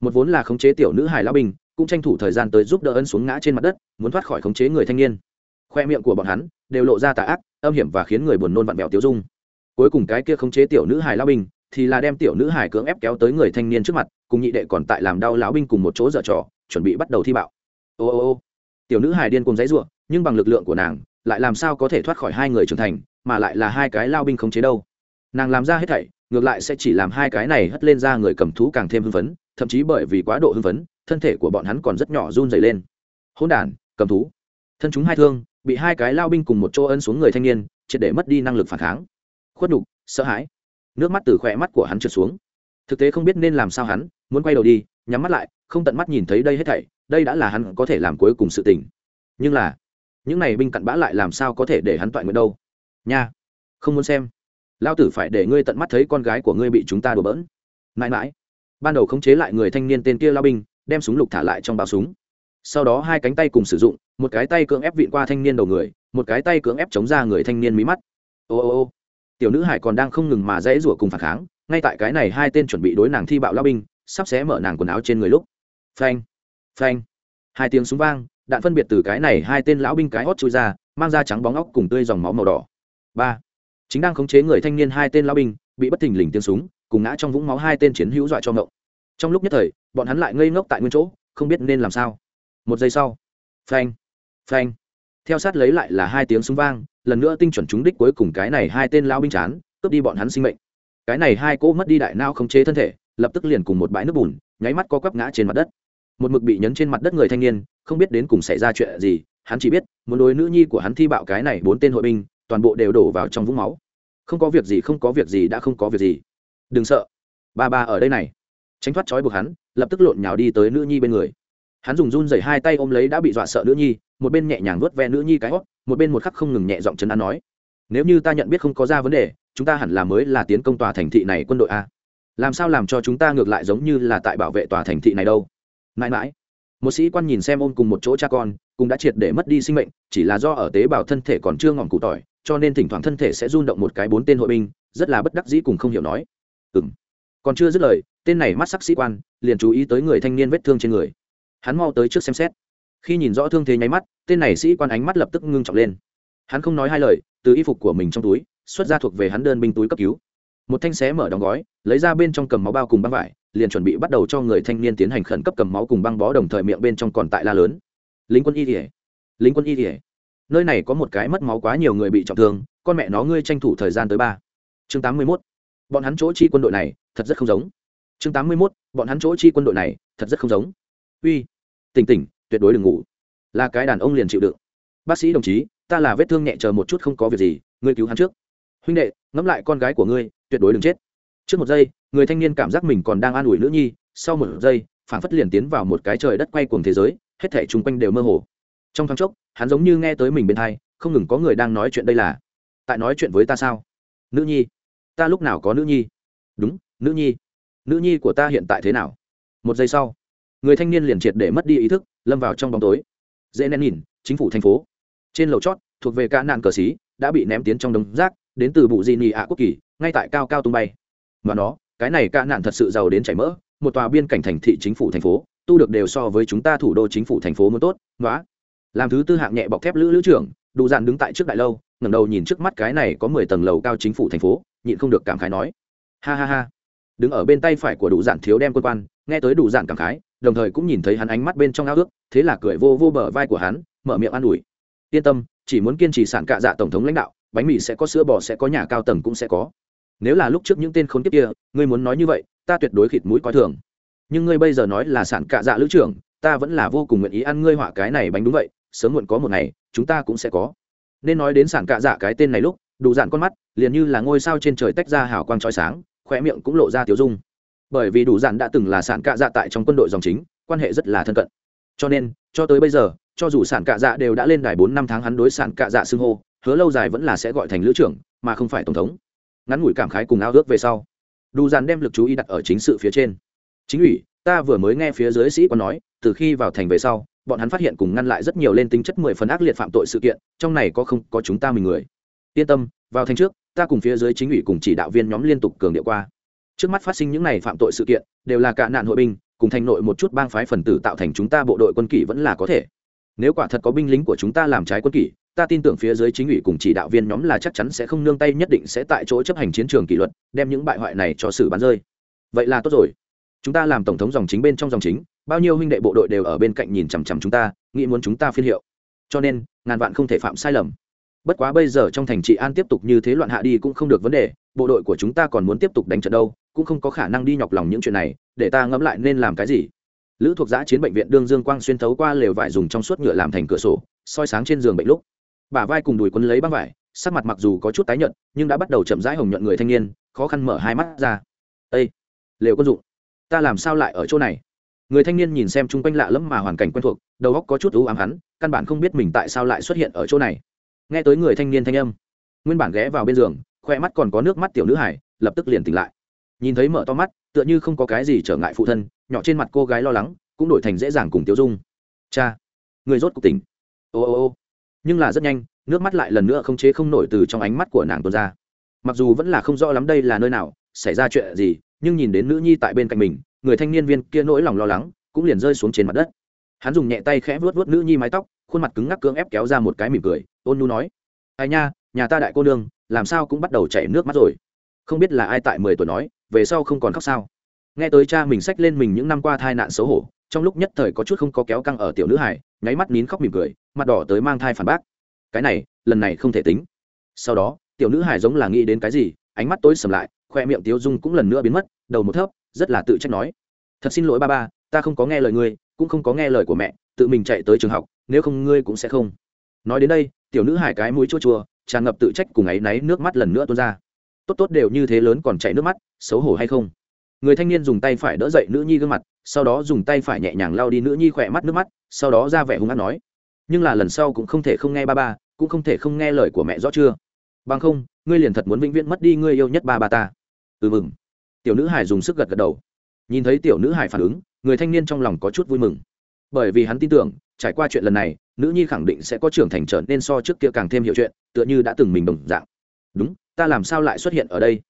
S1: một vốn là khống chế tiểu nữ hải lão bình, cũng tranh thủ thời gian tới giúp đỡ ân xuống ngã trên mặt đất muốn thoát khỏi khống chế người thanh niên. Khoe miệng của bọn hắn đều lộ ra tà ác âm hiểm và khiến người buồn nôn vặn vẹo tiêu dung. Cuối cùng cái kia khống chế tiểu nữ hải lão bình, thì là đem tiểu nữ hải cưỡng ép kéo tới người thanh niên trước mặt cùng nhị đệ còn tại làm đau lão binh cùng một chỗ dở trò chuẩn bị bắt đầu thi bạo. Ô ô ô tiểu nữ hải điên cùng dãy ruộng nhưng bằng lực lượng của nàng, lại làm sao có thể thoát khỏi hai người trưởng thành, mà lại là hai cái lao binh khống chế đâu. Nàng làm ra hết thảy, ngược lại sẽ chỉ làm hai cái này hất lên ra người cầm thú càng thêm hưng phấn, thậm chí bởi vì quá độ hưng phấn, thân thể của bọn hắn còn rất nhỏ run dày lên. Hôn đản, cầm thú. Thân chúng hai thương, bị hai cái lao binh cùng một chỗ ân xuống người thanh niên, triệt để mất đi năng lực phản kháng. Khuất đục sợ hãi. Nước mắt từ khỏe mắt của hắn trượt xuống. Thực tế không biết nên làm sao hắn, muốn quay đầu đi nhắm mắt lại, không tận mắt nhìn thấy đây hết thảy, đây đã là hắn có thể làm cuối cùng sự tình. Nhưng là, những này binh cặn bã lại làm sao có thể để hắn toại nguyện đâu? Nha, không muốn xem. Lao tử phải để ngươi tận mắt thấy con gái của ngươi bị chúng ta đùa bỡn. Mãi mãi, ban đầu khống chế lại người thanh niên tên kia lao binh, đem súng lục thả lại trong bao súng. Sau đó hai cánh tay cùng sử dụng, một cái tay cưỡng ép vịn qua thanh niên đầu người, một cái tay cưỡng ép chống ra người thanh niên mí mắt. Ô ô ô, tiểu nữ hải còn đang không ngừng mà dãy rủa cùng phản kháng, ngay tại cái này hai tên chuẩn bị đối nàng thi bạo lao binh sắp xé mở nàng quần áo trên người lúc. Phanh phanh. Hai tiếng súng vang, đạn phân biệt từ cái này hai tên lão binh cái hót chui ra, mang ra trắng bóng óc cùng tươi dòng máu màu đỏ. Ba. Chính đang khống chế người thanh niên hai tên lão binh, bị bất thình lình tiếng súng, cùng ngã trong vũng máu hai tên chiến hữu dọa cho ngộng. Trong lúc nhất thời, bọn hắn lại ngây ngốc tại nguyên chỗ, không biết nên làm sao. Một giây sau. Phanh phanh. Theo sát lấy lại là hai tiếng súng vang, lần nữa tinh chuẩn trúng đích cuối cùng cái này hai tên lão binh chán, cướp đi bọn hắn sinh mệnh. Cái này hai cỗ mất đi đại nao khống chế thân thể lập tức liền cùng một bãi nước bùn, nháy mắt co quắp ngã trên mặt đất. Một mực bị nhấn trên mặt đất người thanh niên, không biết đến cùng xảy ra chuyện gì, hắn chỉ biết, muốn đối nữ nhi của hắn thi bạo cái này bốn tên hội binh, toàn bộ đều đổ vào trong vũng máu. Không có việc gì, không có việc gì, đã không có việc gì. Đừng sợ. Ba ba ở đây này. Tránh thoát trói buộc hắn, lập tức lộn nhào đi tới nữ nhi bên người. Hắn dùng run dày hai tay ôm lấy đã bị dọa sợ nữ nhi, một bên nhẹ nhàng vớt ve nữ nhi cái hót, một bên một khắc không ngừng nhẹ giọng chấn an nói. Nếu như ta nhận biết không có ra vấn đề, chúng ta hẳn là mới là tiến công tòa thành thị này quân đội a làm sao làm cho chúng ta ngược lại giống như là tại bảo vệ tòa thành thị này đâu? Mãi mãi, một sĩ quan nhìn xem ôm cùng một chỗ cha con, cũng đã triệt để mất đi sinh mệnh, chỉ là do ở tế bào thân thể còn chưa ngọn cụ tỏi, cho nên thỉnh thoảng thân thể sẽ run động một cái bốn tên hội binh, rất là bất đắc dĩ cùng không hiểu nói. Ừ m còn chưa dứt lời, tên này mắt sắc sĩ quan, liền chú ý tới người thanh niên vết thương trên người. Hắn mau tới trước xem xét. Khi nhìn rõ thương thế nháy mắt, tên này sĩ quan ánh mắt lập tức ngưng trọng lên. Hắn không nói hai lời, từ y phục của mình trong túi, xuất ra thuộc về hắn đơn binh túi cấp cứu một thanh xé mở đóng gói, lấy ra bên trong cầm máu bao cùng băng vải, liền chuẩn bị bắt đầu cho người thanh niên tiến hành khẩn cấp cầm máu cùng băng bó đồng thời miệng bên trong còn tại la lớn. Lính quân y kỉa lính quân y kỉa nơi này có một cái mất máu quá nhiều người bị trọng thương, con mẹ nó ngươi tranh thủ thời gian tới ba. Chương tám mươi mốt, bọn hắn chỗ chi quân đội này, thật rất không giống. Chương tám mươi mốt, bọn hắn chỗ chi quân đội này, thật rất không giống. Uy, tỉnh tỉnh, tuyệt đối đừng ngủ. Là cái đàn ông liền chịu đựng. Bác sĩ đồng chí, ta là vết thương nhẹ chờ một chút không có việc gì, ngươi cứu hắn trước. Huynh đệ, ngẫm lại con gái của ngươi tuyệt đối đừng chết. Trước một giây, người thanh niên cảm giác mình còn đang an ủi nữ nhi, sau một giây, phảng phất liền tiến vào một cái trời đất quay cuồng thế giới, hết thể chung quanh đều mơ hồ. Trong thoáng chốc, hắn giống như nghe tới mình bên thai không ngừng có người đang nói chuyện đây là, tại nói chuyện với ta sao? Nữ nhi, ta lúc nào có nữ nhi? Đúng, nữ nhi. Nữ nhi của ta hiện tại thế nào? Một giây sau, người thanh niên liền triệt để mất đi ý thức, lâm vào trong bóng tối. Dễ nén nhìn, chính phủ thành phố. Trên lầu chót, thuộc về cả nạn cờ xí đã bị ném tiến trong đống rác, đến từ bụ di nị ạ quốc kỳ ngay tại cao cao tung bay. Mà nó, cái này ca nạn thật sự giàu đến chảy mỡ, một tòa biên cảnh thành thị chính phủ thành phố, tu được đều so với chúng ta thủ đô chính phủ thành phố muốn tốt nói làm thứ tư hạng nhẹ bọc thép lữ lữ trưởng, đủ dạn đứng tại trước đại lâu, ngẩng đầu nhìn trước mắt cái này có mười tầng lầu cao chính phủ thành phố, nhịn không được cảm khái nói. Ha ha ha. Đứng ở bên tay phải của đủ dạn thiếu đem quân quan, nghe tới đủ dạn cảm khái, đồng thời cũng nhìn thấy hắn ánh mắt bên trong ao ước, thế là cười vô vô bờ vai của hắn, mở miệng an ủi. Yên tâm, chỉ muốn kiên trì sản cạ dạ tổng thống lãnh đạo, bánh mì sẽ có, sữa bò sẽ có, nhà cao tầng cũng sẽ có nếu là lúc trước những tên khốn kiếp kia, ngươi muốn nói như vậy, ta tuyệt đối khịt mũi coi thường. Nhưng ngươi bây giờ nói là sản cạ dạ lữ trưởng, ta vẫn là vô cùng nguyện ý ăn ngươi họa cái này bánh đúng vậy, sớm muộn có một ngày, chúng ta cũng sẽ có. Nên nói đến sản cạ dạ cái tên này lúc, đủ dạn con mắt, liền như là ngôi sao trên trời tách ra hào quang trói sáng khoe miệng cũng lộ ra tiếu dung. Bởi vì đủ dạn đã từng là sản cạ dạ tại trong quân đội dòng chính, quan hệ rất là thân cận. Cho nên, cho tới bây giờ, cho dù sản cạ dạ đều đã lên đài bốn năm tháng hắn đối sản cạ dạ xưng hô, hứa lâu dài vẫn là sẽ gọi thành lữ trưởng, mà không phải tổng thống ngắn ngủi cảm khái cùng ao ước về sau. Đủ dàn đem lực chú ý đặt ở chính sự phía trên. Chính ủy, ta vừa mới nghe phía dưới sĩ quan nói, từ khi vào thành về sau, bọn hắn phát hiện cùng ngăn lại rất nhiều lên tính chất mười phần ác liệt phạm tội sự kiện, trong này có không, có chúng ta mình người. Yên tâm, vào thành trước, ta cùng phía dưới chính ủy cùng chỉ đạo viên nhóm liên tục cường điệu qua. Trước mắt phát sinh những này phạm tội sự kiện, đều là cả nạn hội binh, cùng thành nội một chút bang phái phần tử tạo thành chúng ta bộ đội quân kỷ vẫn là có thể. Nếu quả thật có binh lính của chúng ta làm trái quân kỷ ta tin tưởng phía dưới chính ủy cùng chỉ đạo viên nhóm là chắc chắn sẽ không nương tay nhất định sẽ tại chỗ chấp hành chiến trường kỷ luật, đem những bại hoại này cho xử bắn rơi. Vậy là tốt rồi. Chúng ta làm tổng thống dòng chính bên trong dòng chính, bao nhiêu huynh đệ bộ đội đều ở bên cạnh nhìn chằm chằm chúng ta, nghĩ muốn chúng ta phiên hiệu. Cho nên, ngàn vạn không thể phạm sai lầm. Bất quá bây giờ trong thành trị an tiếp tục như thế loạn hạ đi cũng không được vấn đề, bộ đội của chúng ta còn muốn tiếp tục đánh trận đâu, cũng không có khả năng đi nhọc lòng những chuyện này, để ta ngẫm lại nên làm cái gì. Lữ thuộc giã chiến bệnh viện đương dương quang xuyên thấu qua lều vải dùng trong suốt nhựa làm thành cửa sổ, soi sáng trên giường bệnh lúc bả vai cùng đùi quấn lấy băng vải, sắc mặt mặc dù có chút tái nhợt, nhưng đã bắt đầu chậm rãi hồng nhuận người thanh niên, khó khăn mở hai mắt ra. Ây lều quân dụng, ta làm sao lại ở chỗ này? Người thanh niên nhìn xem chung quanh lạ lẫm mà hoàn cảnh quen thuộc, đầu óc có chút ưu ám hắn, căn bản không biết mình tại sao lại xuất hiện ở chỗ này. Nghe tới người thanh niên thanh âm, nguyên bản ghé vào bên giường, khoe mắt còn có nước mắt tiểu nữ hải lập tức liền tỉnh lại. Nhìn thấy mở to mắt, tựa như không có cái gì trở ngại phụ thân, nhỏ trên mặt cô gái lo lắng, cũng đổi thành dễ dàng cùng tiêu dung. Cha, người rốt cuộc tỉnh. Ô ô ô nhưng là rất nhanh, nước mắt lại lần nữa không chế không nổi từ trong ánh mắt của nàng tuôn ra. Mặc dù vẫn là không rõ lắm đây là nơi nào, xảy ra chuyện gì, nhưng nhìn đến nữ nhi tại bên cạnh mình, người thanh niên viên kia nỗi lòng lo lắng cũng liền rơi xuống trên mặt đất. Hắn dùng nhẹ tay khẽ vuốt vuốt nữ nhi mái tóc, khuôn mặt cứng ngắc cưỡng ép kéo ra một cái mỉm cười, ôn nu nói, ai nha, nhà ta đại cô nương, làm sao cũng bắt đầu chảy nước mắt rồi. Không biết là ai tại mười tuổi nói, về sau không còn khóc sao? Nghe tới cha mình xách lên mình những năm qua thai nạn xấu hổ trong lúc nhất thời có chút không có kéo căng ở tiểu nữ hải, nháy mắt nín khóc mỉm cười, mặt đỏ tới mang thai phản bác. Cái này, lần này không thể tính. Sau đó, tiểu nữ hải giống là nghĩ đến cái gì, ánh mắt tối sầm lại, khoe miệng tiếu dung cũng lần nữa biến mất, đầu một thấp, rất là tự trách nói. Thật xin lỗi ba ba, ta không có nghe lời ngươi, cũng không có nghe lời của mẹ, tự mình chạy tới trường học, nếu không ngươi cũng sẽ không. Nói đến đây, tiểu nữ hải cái mũi chua chua, tràn ngập tự trách cùng áy náy nước mắt lần nữa tuôn ra. Tốt tốt, đều như thế lớn còn chảy nước mắt, xấu hổ hay không? Người thanh niên dùng tay phải đỡ dậy nữ nhi gương mặt, sau đó dùng tay phải nhẹ nhàng lao đi nữ nhi khỏe mắt nước mắt, sau đó ra vẻ hung hát nói. Nhưng là lần sau cũng không thể không nghe ba ba, cũng không thể không nghe lời của mẹ rõ chưa? Bằng không, ngươi liền thật muốn vĩnh viễn mất đi ngươi yêu nhất ba ba ta. Ừ mừng. Tiểu nữ hải dùng sức gật gật đầu. Nhìn thấy tiểu nữ hải phản ứng, người thanh niên trong lòng có chút vui mừng. Bởi vì hắn tin tưởng, trải qua chuyện lần này, nữ nhi khẳng định sẽ có trưởng thành trở nên so trước kia càng thêm hiểu chuyện, tựa như đã từng mình đồng dạng. Đúng, ta làm sao lại xuất hiện ở đây?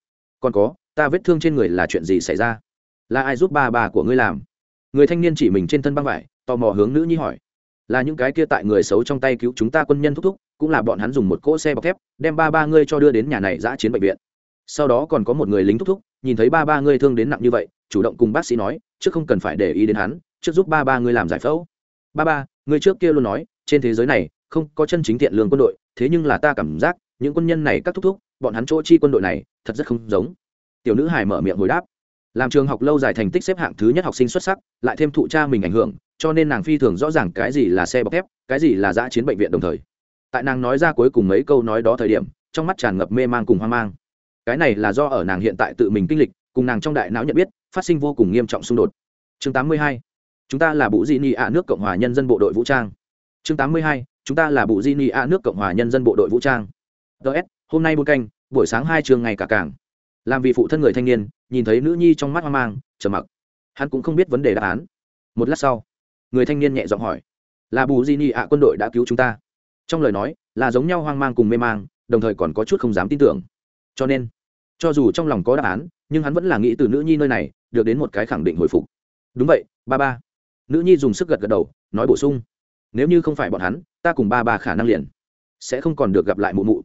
S1: Còn có ta vết thương trên người là chuyện gì xảy ra? Là ai giúp ba bà của ngươi làm? Người thanh niên chỉ mình trên thân băng vải, tò mò hướng nữ nhi hỏi. Là những cái kia tại người xấu trong tay cứu chúng ta quân nhân thúc thúc, cũng là bọn hắn dùng một cỗ xe bọc thép, đem ba ba ngươi cho đưa đến nhà này giã chiến bệnh viện. Sau đó còn có một người lính thúc thúc, nhìn thấy ba ba ngươi thương đến nặng như vậy, chủ động cùng bác sĩ nói, trước không cần phải để ý đến hắn, trước giúp ba ba ngươi làm giải phẫu. Ba ba, ngươi trước kia luôn nói, trên thế giới này, không có chân chính thiện lương quân đội, thế nhưng là ta cảm giác, những quân nhân này các thúc thúc, bọn hắn chỗ chi quân đội này, thật rất không giống tiểu nữ hải mở miệng hồi đáp. Làm trường học lâu dài thành tích xếp hạng thứ nhất học sinh xuất sắc, lại thêm thụ cha mình ảnh hưởng, cho nên nàng phi thường rõ ràng cái gì là xe bọc thép, cái gì là giã chiến bệnh viện đồng thời. Tại nàng nói ra cuối cùng mấy câu nói đó thời điểm, trong mắt tràn ngập mê man cùng hoang mang. Cái này là do ở nàng hiện tại tự mình kinh lịch, cùng nàng trong đại não nhận biết, phát sinh vô cùng nghiêm trọng xung đột. Chương 82. chúng ta là bụ di ni ạ nước cộng hòa nhân dân bộ đội vũ trang. Chương 82. chúng ta là bụ di ni ạ nước cộng hòa nhân dân bộ đội vũ trang. Ts hôm nay buôn canh, buổi sáng hai trường ngày cả cảng làm vì phụ thân người thanh niên, nhìn thấy nữ nhi trong mắt hoang mang, trầm mặc. Hắn cũng không biết vấn đề đáp án. Một lát sau, người thanh niên nhẹ giọng hỏi, là bù di ni ạ, quân đội đã cứu chúng ta? Trong lời nói, là giống nhau hoang mang cùng mê mang, đồng thời còn có chút không dám tin tưởng. Cho nên, cho dù trong lòng có đáp án, nhưng hắn vẫn là nghĩ từ nữ nhi nơi này, được đến một cái khẳng định hồi phục. Đúng vậy, ba ba. Nữ nhi dùng sức gật gật đầu, nói bổ sung, nếu như không phải bọn hắn, ta cùng ba ba khả năng liền sẽ không còn được gặp lại mụ mụ.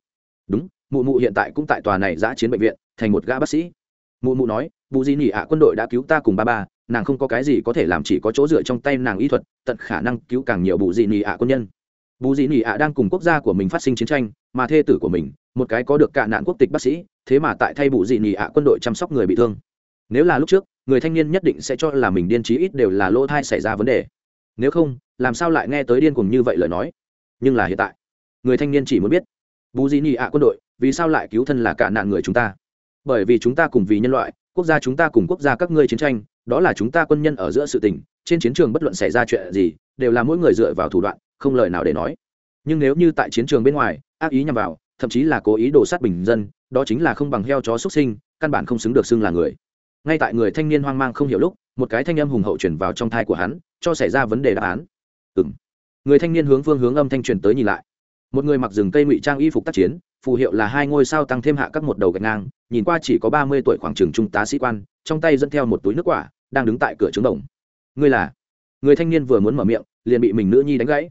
S1: Đúng, mụ mụ hiện tại cũng tại tòa này giã chiến bệnh viện thành một gã bác sĩ. Mụ mụ nói, bù di nỉ ạ, quân đội đã cứu ta cùng ba ba, nàng không có cái gì có thể làm chỉ có chỗ dựa trong tay nàng y thuật, tận khả năng cứu càng nhiều bù di nỉ ạ quân nhân. Bù di nỉ ạ đang cùng quốc gia của mình phát sinh chiến tranh, mà thê tử của mình, một cái có được cả nạn quốc tịch bác sĩ, thế mà tại thay bù di nỉ ạ quân đội chăm sóc người bị thương. Nếu là lúc trước, người thanh niên nhất định sẽ cho là mình điên trí ít đều là lỗ thai xảy ra vấn đề. Nếu không, làm sao lại nghe tới điên cùng như vậy lời nói? Nhưng là hiện tại, người thanh niên chỉ muốn biết, bù di nỉ ạ quân đội, vì sao lại cứu thân là cả nạn người chúng ta? Bởi vì chúng ta cùng vì nhân loại, quốc gia chúng ta cùng quốc gia các ngươi chiến tranh, đó là chúng ta quân nhân ở giữa sự tình, trên chiến trường bất luận xảy ra chuyện gì, đều là mỗi người dựa vào thủ đoạn, không lời nào để nói. Nhưng nếu như tại chiến trường bên ngoài, ác ý nhằm vào, thậm chí là cố ý đổ sát bình dân, đó chính là không bằng heo chó xuất sinh, căn bản không xứng được xưng là người. Ngay tại người thanh niên hoang mang không hiểu lúc, một cái thanh âm hùng hậu chuyển vào trong thai của hắn, cho xảy ra vấn đề đáp án. Ừ m người thanh niên hướng phương hướng âm thanh truyền tới nhìn lại. Một người mặc rừng cây ngụy trang y phục tác chiến phù hiệu là hai ngôi sao tăng thêm hạ các một đầu gạch ngang, nhìn qua chỉ có ba mươi tuổi khoảng trường trung tá sĩ quan, trong tay dẫn theo một túi nước quả, đang đứng tại cửa trứng đồng. Ngươi là? Người thanh niên vừa muốn mở miệng, liền bị mình nữ nhi đánh gãy.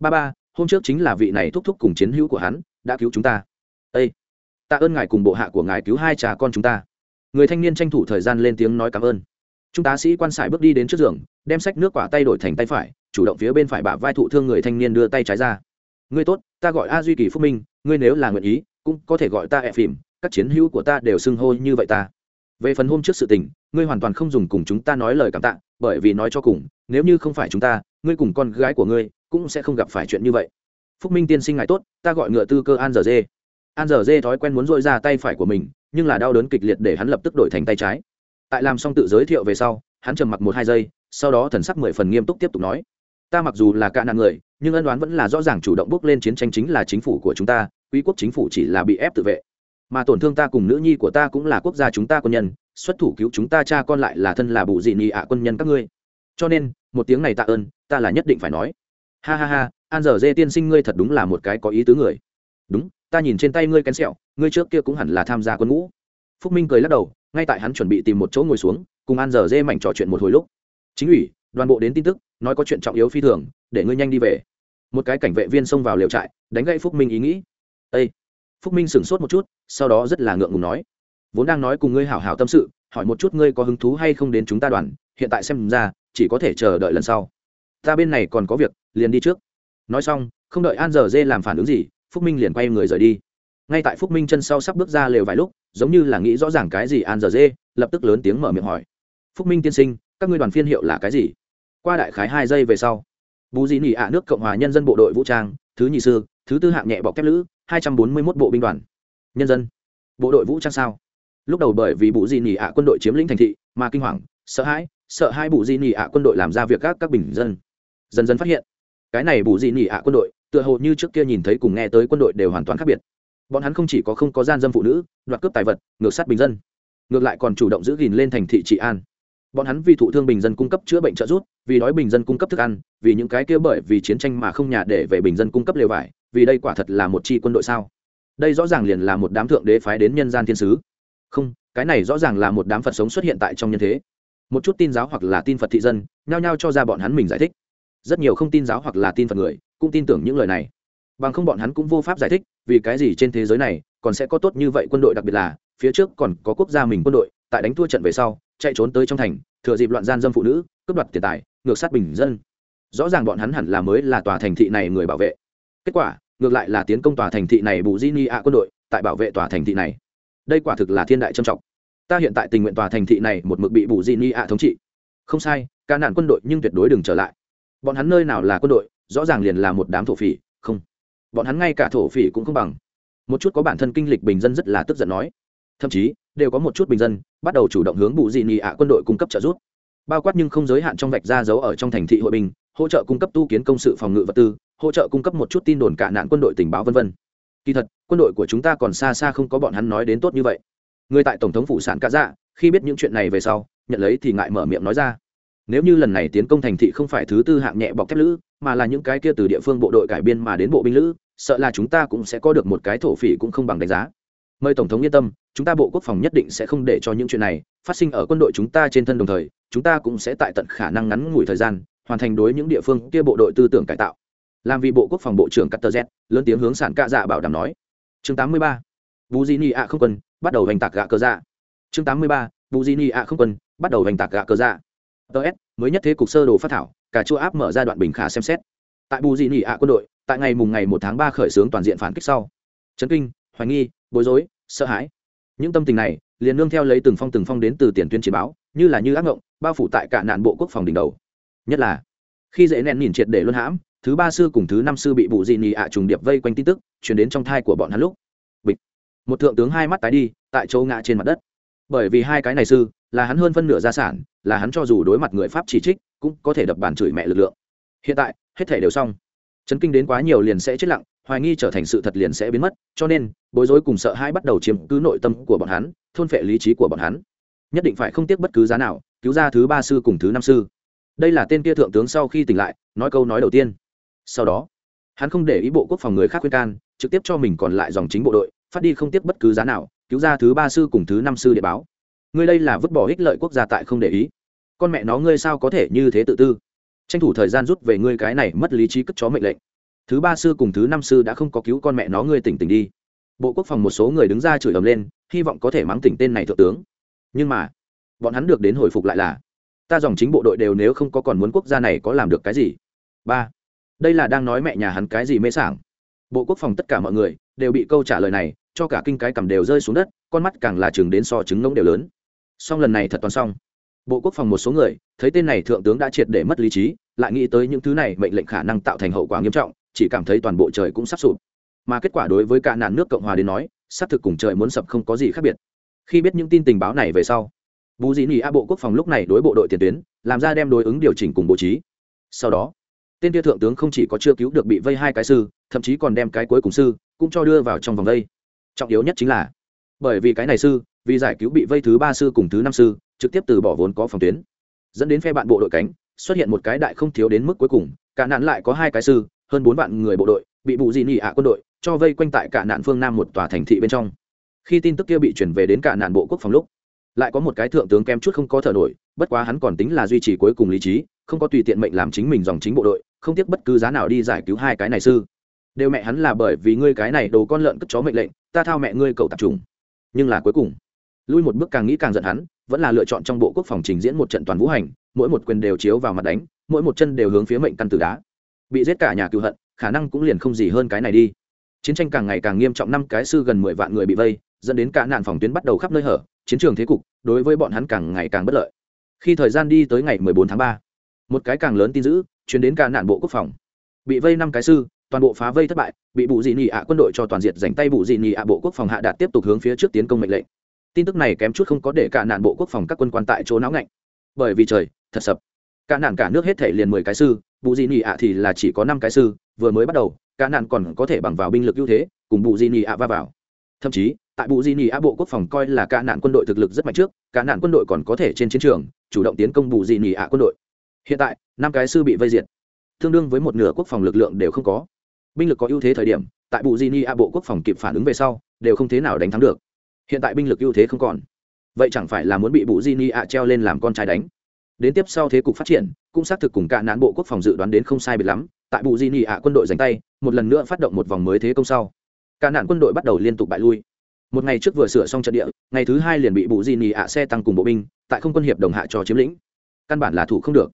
S1: Ba ba, hôm trước chính là vị này thúc thúc cùng chiến hữu của hắn, đã cứu chúng ta. Ây tạ ơn ngài cùng bộ hạ của ngài cứu hai cha con chúng ta. Người thanh niên tranh thủ thời gian lên tiếng nói cảm ơn. Trung tá sĩ quan sải bước đi đến trước giường, đem sách nước quả tay đổi thành tay phải, chủ động phía bên phải bả vai thụ thương người thanh niên đưa tay trái ra. Ngươi tốt, ta gọi a duy kỳ phúc minh ngươi nếu là nguyện ý, cũng có thể gọi ta ẹ phìm, các chiến hữu của ta đều xưng hô như vậy ta. Về phần hôm trước sự tình, ngươi hoàn toàn không dùng cùng chúng ta nói lời cảm tạ, bởi vì nói cho cùng, nếu như không phải chúng ta, ngươi cùng con gái của ngươi cũng sẽ không gặp phải chuyện như vậy. Phúc minh tiên sinh ngài tốt, ta gọi ngựa tư cơ an giờ dê. An giờ dê thói quen muốn dội ra tay phải của mình, nhưng là đau đớn kịch liệt để hắn lập tức đổi thành tay trái. Tại làm xong tự giới thiệu về sau, hắn trầm mặc một hai giây, sau đó thần sắc mười phần nghiêm túc tiếp tục nói. Ta mặc dù là cả nạn người nhưng ân đoán vẫn là rõ ràng chủ động bước lên chiến tranh chính là chính phủ của chúng ta, quý quốc chính phủ chỉ là bị ép tự vệ. Mà tổn thương ta cùng nữ nhi của ta cũng là quốc gia chúng ta quân nhân, xuất thủ cứu chúng ta cha con lại là thân là bụ dị nhị ạ quân nhân các ngươi. Cho nên, một tiếng này tạ ơn, ta là nhất định phải nói. Ha ha ha, an giờ dê tiên sinh ngươi thật đúng là một cái có ý tứ người. Đúng, ta nhìn trên tay ngươi kén sẹo, ngươi trước kia cũng hẳn là tham gia quân ngũ. Phúc minh cười lắc đầu, ngay tại hắn chuẩn bị tìm một chỗ ngồi xuống, cùng an giờ dê mảnh trò chuyện một hồi lúc. Chính ủy, đoàn bộ đến tin tức, nói có chuyện trọng yếu phi thường, để ngươi nhanh đi về một cái cảnh vệ viên xông vào liều trại đánh gãy phúc minh ý nghĩ. Ê, phúc minh sửng sốt một chút sau đó rất là ngượng ngùng nói. Vốn đang nói cùng ngươi hảo hảo tâm sự hỏi một chút ngươi có hứng thú hay không đến chúng ta đoàn hiện tại xem ra chỉ có thể chờ đợi lần sau. Ta bên này còn có việc liền đi trước. Nói xong không đợi an giờ dê làm phản ứng gì phúc minh liền quay người rời đi. Ngay tại phúc minh chân sau sắp bước ra lều vài lúc giống như là nghĩ rõ ràng cái gì an giờ dê lập tức lớn tiếng mở miệng hỏi. Phúc minh tiên sinh các ngươi đoàn phiên hiệu là cái gì? Qua đại khái hai giây về sau bù dị nỉ ạ nước cộng hòa nhân dân bộ đội vũ trang, thứ nhị sư, thứ tư hạng nhẹ bọc kép lữ, hai trăm bốn mươi mốt bộ binh đoàn. Nhân dân. Bộ đội vũ trang sao? Lúc đầu bởi vì bù dị nỉ ạ quân đội chiếm lĩnh thành thị, mà kinh hoàng, sợ hãi, sợ hai bù dị nỉ ạ quân đội làm ra việc các các bình dân. Dần dần phát hiện, cái này bù dị nỉ ạ quân đội, tựa hồ như trước kia nhìn thấy cùng nghe tới quân đội đều hoàn toàn khác biệt. Bọn hắn không chỉ có không có gian dâm phụ nữ, đoạt cướp tài vật, ngược sát bình dân. Ngược lại còn chủ động giữ gìn lên thành thị trị an bọn hắn vì thụ thương bình dân cung cấp chữa bệnh trợ giúp, vì đói bình dân cung cấp thức ăn, vì những cái kia bởi vì chiến tranh mà không nhà để về bình dân cung cấp lều vải, vì đây quả thật là một chi quân đội sao? Đây rõ ràng liền là một đám thượng đế phái đến nhân gian thiên sứ. Không, cái này rõ ràng là một đám phật sống xuất hiện tại trong nhân thế. Một chút tin giáo hoặc là tin phật thị dân, nhao nhao cho ra bọn hắn mình giải thích. Rất nhiều không tin giáo hoặc là tin phật người, cũng tin tưởng những lời này. Bằng không bọn hắn cũng vô pháp giải thích, vì cái gì trên thế giới này, còn sẽ có tốt như vậy quân đội đặc biệt là, phía trước còn có quốc gia mình quân đội, tại đánh thua trận về sau chạy trốn tới trong thành, thừa dịp loạn gian dâm phụ nữ, cướp đoạt tiền tài, ngược sát bình dân. Rõ ràng bọn hắn hẳn là mới là tòa thành thị này người bảo vệ. Kết quả, ngược lại là tiến công tòa thành thị này bù di ni ạ quân đội, tại bảo vệ tòa thành thị này. Đây quả thực là thiên đại trầm trọng. Ta hiện tại tình nguyện tòa thành thị này một mực bị bù di ni ạ thống trị. Không sai, ca nạn quân đội nhưng tuyệt đối đừng trở lại. Bọn hắn nơi nào là quân đội, rõ ràng liền là một đám thổ phỉ, không. Bọn hắn ngay cả thổ phỉ cũng không bằng. Một chút có bản thân kinh lịch bình dân rất là tức giận nói. Thậm chí đều có một chút bình dân, bắt đầu chủ động hướng bù dị nhị ạ quân đội cung cấp trợ giúp. Bao quát nhưng không giới hạn trong vạch ra dấu ở trong thành thị hội bình, hỗ trợ cung cấp tu kiến công sự phòng ngự vật tư, hỗ trợ cung cấp một chút tin đồn cả nạn quân đội tình báo v v kỳ thật, quân đội của chúng ta còn xa xa không có bọn hắn nói đến tốt như vậy. Người tại tổng thống phủ sản cá dạ khi biết những chuyện này về sau, nhận lấy thì ngại mở miệng nói ra. Nếu như lần này tiến công thành thị không phải thứ tư hạng nhẹ bọc thép lữ, mà là những cái kia từ địa phương bộ đội cải biên mà đến bộ binh lữ, sợ là chúng ta cũng sẽ có được một cái thổ phỉ cũng không bằng đánh giá. Mời tổng thống yên tâm chúng ta bộ quốc phòng nhất định sẽ không để cho những chuyện này phát sinh ở quân đội chúng ta trên thân đồng thời, chúng ta cũng sẽ tại tận khả năng ngắn ngủi thời gian hoàn thành đối những địa phương kia bộ đội tư tưởng cải tạo. Làm vì bộ quốc phòng bộ trưởng Cutter Z, lớn tiếng hướng sản cạ dạ bảo đảm nói. Chương tám mươi ba bù di ni ạ không quân, bắt đầu hành tạc gạ cơ dạ. Chương tám mươi ba bù di ni ạ không quân, bắt đầu hành tạc gạ cơ dạ. Ts mới nhất thế cục sơ đồ phát thảo cả chua áp mở ra đoạn bình khả xem xét. Tại bù di ni ạ quân đội, tại ngày mùng ngày một tháng ba khởi xướng toàn diện phản kích sau. Chấn kinh, hoài nghi, bối rối, sợ hãi những tâm tình này, liền nương theo lấy từng phong từng phong đến từ tiền tuyến chiến báo, như là như ác ngộng, bao phủ tại cả nạn bộ quốc phòng đỉnh đầu. Nhất là, khi dễ nén nhìn triệt để luân hãm, thứ ba sư cùng thứ năm sư bị bụ dị nhị ạ trùng điệp vây quanh tin tức chuyển đến trong thai của bọn hắn lúc. Bịch. Một thượng tướng hai mắt tái đi, tại chỗ ngã trên mặt đất. Bởi vì hai cái này sư, là hắn hơn phân nửa gia sản, là hắn cho dù đối mặt người pháp chỉ trích, cũng có thể đập bàn chửi mẹ lực lượng. Hiện tại, hết thể đều xong. Chấn kinh đến quá nhiều liền sẽ chết lặng hoài nghi trở thành sự thật liền sẽ biến mất, cho nên, bối rối cùng sợ hãi bắt đầu chiếm cứ nội tâm của bọn hắn, thôn phệ lý trí của bọn hắn. Nhất định phải không tiếc bất cứ giá nào, cứu ra thứ ba sư cùng thứ năm sư. Đây là tên kia thượng tướng sau khi tỉnh lại, nói câu nói đầu tiên. Sau đó, hắn không để ý bộ quốc phòng người khác khuyên can, trực tiếp cho mình còn lại dòng chính bộ đội, phát đi không tiếc bất cứ giá nào, cứu ra thứ ba sư cùng thứ năm sư để báo. Ngươi đây là vứt bỏ ích lợi quốc gia tại không để ý. Con mẹ nó ngươi sao có thể như thế tự tư? Tranh thủ thời gian rút về ngươi cái này mất lý trí cất chó mệnh lệnh thứ ba sư cùng thứ năm sư đã không có cứu con mẹ nó, ngươi tỉnh tỉnh đi. Bộ quốc phòng một số người đứng ra chửi ầm lên, hy vọng có thể mắng tỉnh tên này thượng tướng. Nhưng mà, bọn hắn được đến hồi phục lại là, ta dòng chính bộ đội đều nếu không có còn muốn quốc gia này có làm được cái gì? Ba, đây là đang nói mẹ nhà hắn cái gì mê sảng? Bộ quốc phòng tất cả mọi người đều bị câu trả lời này, cho cả kinh cái cầm đều rơi xuống đất, con mắt càng là chừng đến so trứng ngỗng đều lớn. Song lần này thật toàn xong. Bộ quốc phòng một số người thấy tên này thượng tướng đã triệt để mất lý trí, lại nghĩ tới những thứ này mệnh lệnh khả năng tạo thành hậu quả nghiêm trọng chỉ cảm thấy toàn bộ trời cũng sắp sụp. Mà kết quả đối với cả nạn nước cộng hòa đến nói, xác thực cùng trời muốn sập không có gì khác biệt. Khi biết những tin tình báo này về sau bù dị nỉ a bộ quốc phòng lúc này đối bộ đội tiền tuyến, làm ra đem đối ứng điều chỉnh cùng bố trí. Sau đó, tên tia thượng tướng không chỉ có chưa cứu được bị vây hai cái sư, thậm chí còn đem cái cuối cùng sư cũng cho đưa vào trong vòng vây trọng yếu nhất chính là, bởi vì cái này sư, vì giải cứu bị vây thứ ba sư cùng thứ năm sư, trực tiếp từ bỏ vốn có phòng tuyến. Dẫn đến phe bạn bộ đội cánh, xuất hiện một cái đại không thiếu đến mức cuối cùng, cả nạn lại có hai cái sư hơn bốn vạn người bộ đội, bị bù dị nị ạ quân đội cho vây quanh tại cả nạn phương nam một tòa thành thị bên trong. Khi tin tức kia bị chuyển về đến cả nạn bộ quốc phòng lúc, lại có một cái thượng tướng kem chút không có thở nổi, bất quá hắn còn tính là duy trì cuối cùng lý trí, không có tùy tiện mệnh làm chính mình dòng chính bộ đội, không tiếc bất cứ giá nào đi giải cứu hai cái này sư. Đều mẹ hắn là bởi vì ngươi cái này đồ con lợn cất chó mệnh lệnh, ta thao mẹ ngươi cậu tạp trùng nhưng là cuối cùng, lui một bước càng nghĩ càng giận hắn, vẫn là lựa chọn trong bộ quốc phòng trình diễn một trận toàn vũ hành, mỗi một quyền đều chiếu vào mặt đánh, mỗi một chân đều hướng phía mệnh căn tử đá bị giết cả nhà cựu hận, khả năng cũng liền không gì hơn cái này đi. Chiến tranh càng ngày càng nghiêm trọng năm cái sư gần mười vạn người bị vây, dẫn đến cả nạn phòng tuyến bắt đầu khắp nơi hở, chiến trường thế cục đối với bọn hắn càng ngày càng bất lợi. Khi thời gian đi tới ngày mười bốn tháng ba, một cái càng lớn tin dữ chuyển đến cả nạn bộ quốc phòng. Bị vây năm cái sư, toàn bộ phá vây thất bại, bị bù dị nhị ạ quân đội cho toàn diệt dành tay, bù dị nhị ạ bộ quốc phòng hạ đạt tiếp tục hướng phía trước tiến công mệnh lệnh. Tin tức này kém chút không có để cả nạn bộ quốc phòng các quân quan tại chỗ não ngạnh. Bởi vì trời, thật sập. Cả nạn cả nước hết thể liền mười cái sư bù di nị ạ thì là chỉ có năm cái sư, vừa mới bắt đầu, cả nạn còn có thể bằng vào binh lực ưu thế, cùng bù di nị ạ va vào. Thậm chí, tại bù di nị ạ bộ quốc phòng coi là cả nạn quân đội thực lực rất mạnh trước, cả nạn quân đội còn có thể trên chiến trường, chủ động tiến công bù di nị ạ quân đội. Hiện tại, năm cái sư bị vây diệt. Tương đương với một nửa quốc phòng lực lượng đều không có. Binh lực có ưu thế thời điểm, tại Bù di nị a bộ quốc phòng kịp phản ứng về sau, đều không thế nào đánh thắng được. Hiện tại binh lực ưu thế không còn. Vậy chẳng phải là muốn bị Bù di nị a treo lên làm con trai đánh? Đến tiếp sau thế cục phát triển, cũng xác thực cùng cả nán bộ quốc phòng dự đoán đến không sai biệt lắm, tại Bù di ni ạ quân đội giành tay, một lần nữa phát động một vòng mới thế công sau. Cả nạn quân đội bắt đầu liên tục bại lui. Một ngày trước vừa sửa xong trận địa, ngày thứ hai liền bị Bù di ni ạ xe tăng cùng bộ binh, tại không quân hiệp đồng hạ cho chiếm lĩnh. Căn bản là thủ không được.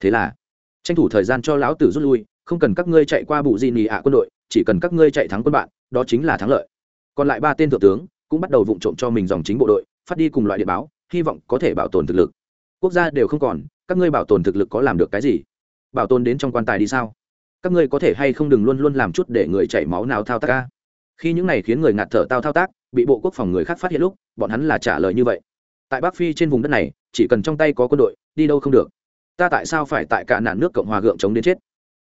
S1: Thế là, tranh thủ thời gian cho lão tử rút lui, không cần các ngươi chạy qua Bù di nì ạ quân đội, chỉ cần các ngươi chạy thắng quân bạn, đó chính là thắng lợi. Còn lại ba tên thượng tướng cũng bắt đầu vụng trộm cho mình dòng chính bộ đội, phát đi cùng loại địa báo, hy vọng có thể bảo tồn thực lực quốc gia đều không còn, các ngươi bảo tồn thực lực có làm được cái gì? Bảo tồn đến trong quan tài đi sao? Các ngươi có thể hay không đừng luôn luôn làm chút để người chảy máu nào thao tác ca khi những này khiến người ngạt thở tao thao tác, bị bộ quốc phòng người khác phát hiện lúc, bọn hắn là trả lời như vậy. Tại bắc phi trên vùng đất này, chỉ cần trong tay có quân đội, đi đâu không được. Ta tại sao phải tại cả nạn nước cộng hòa gượng chống đến chết?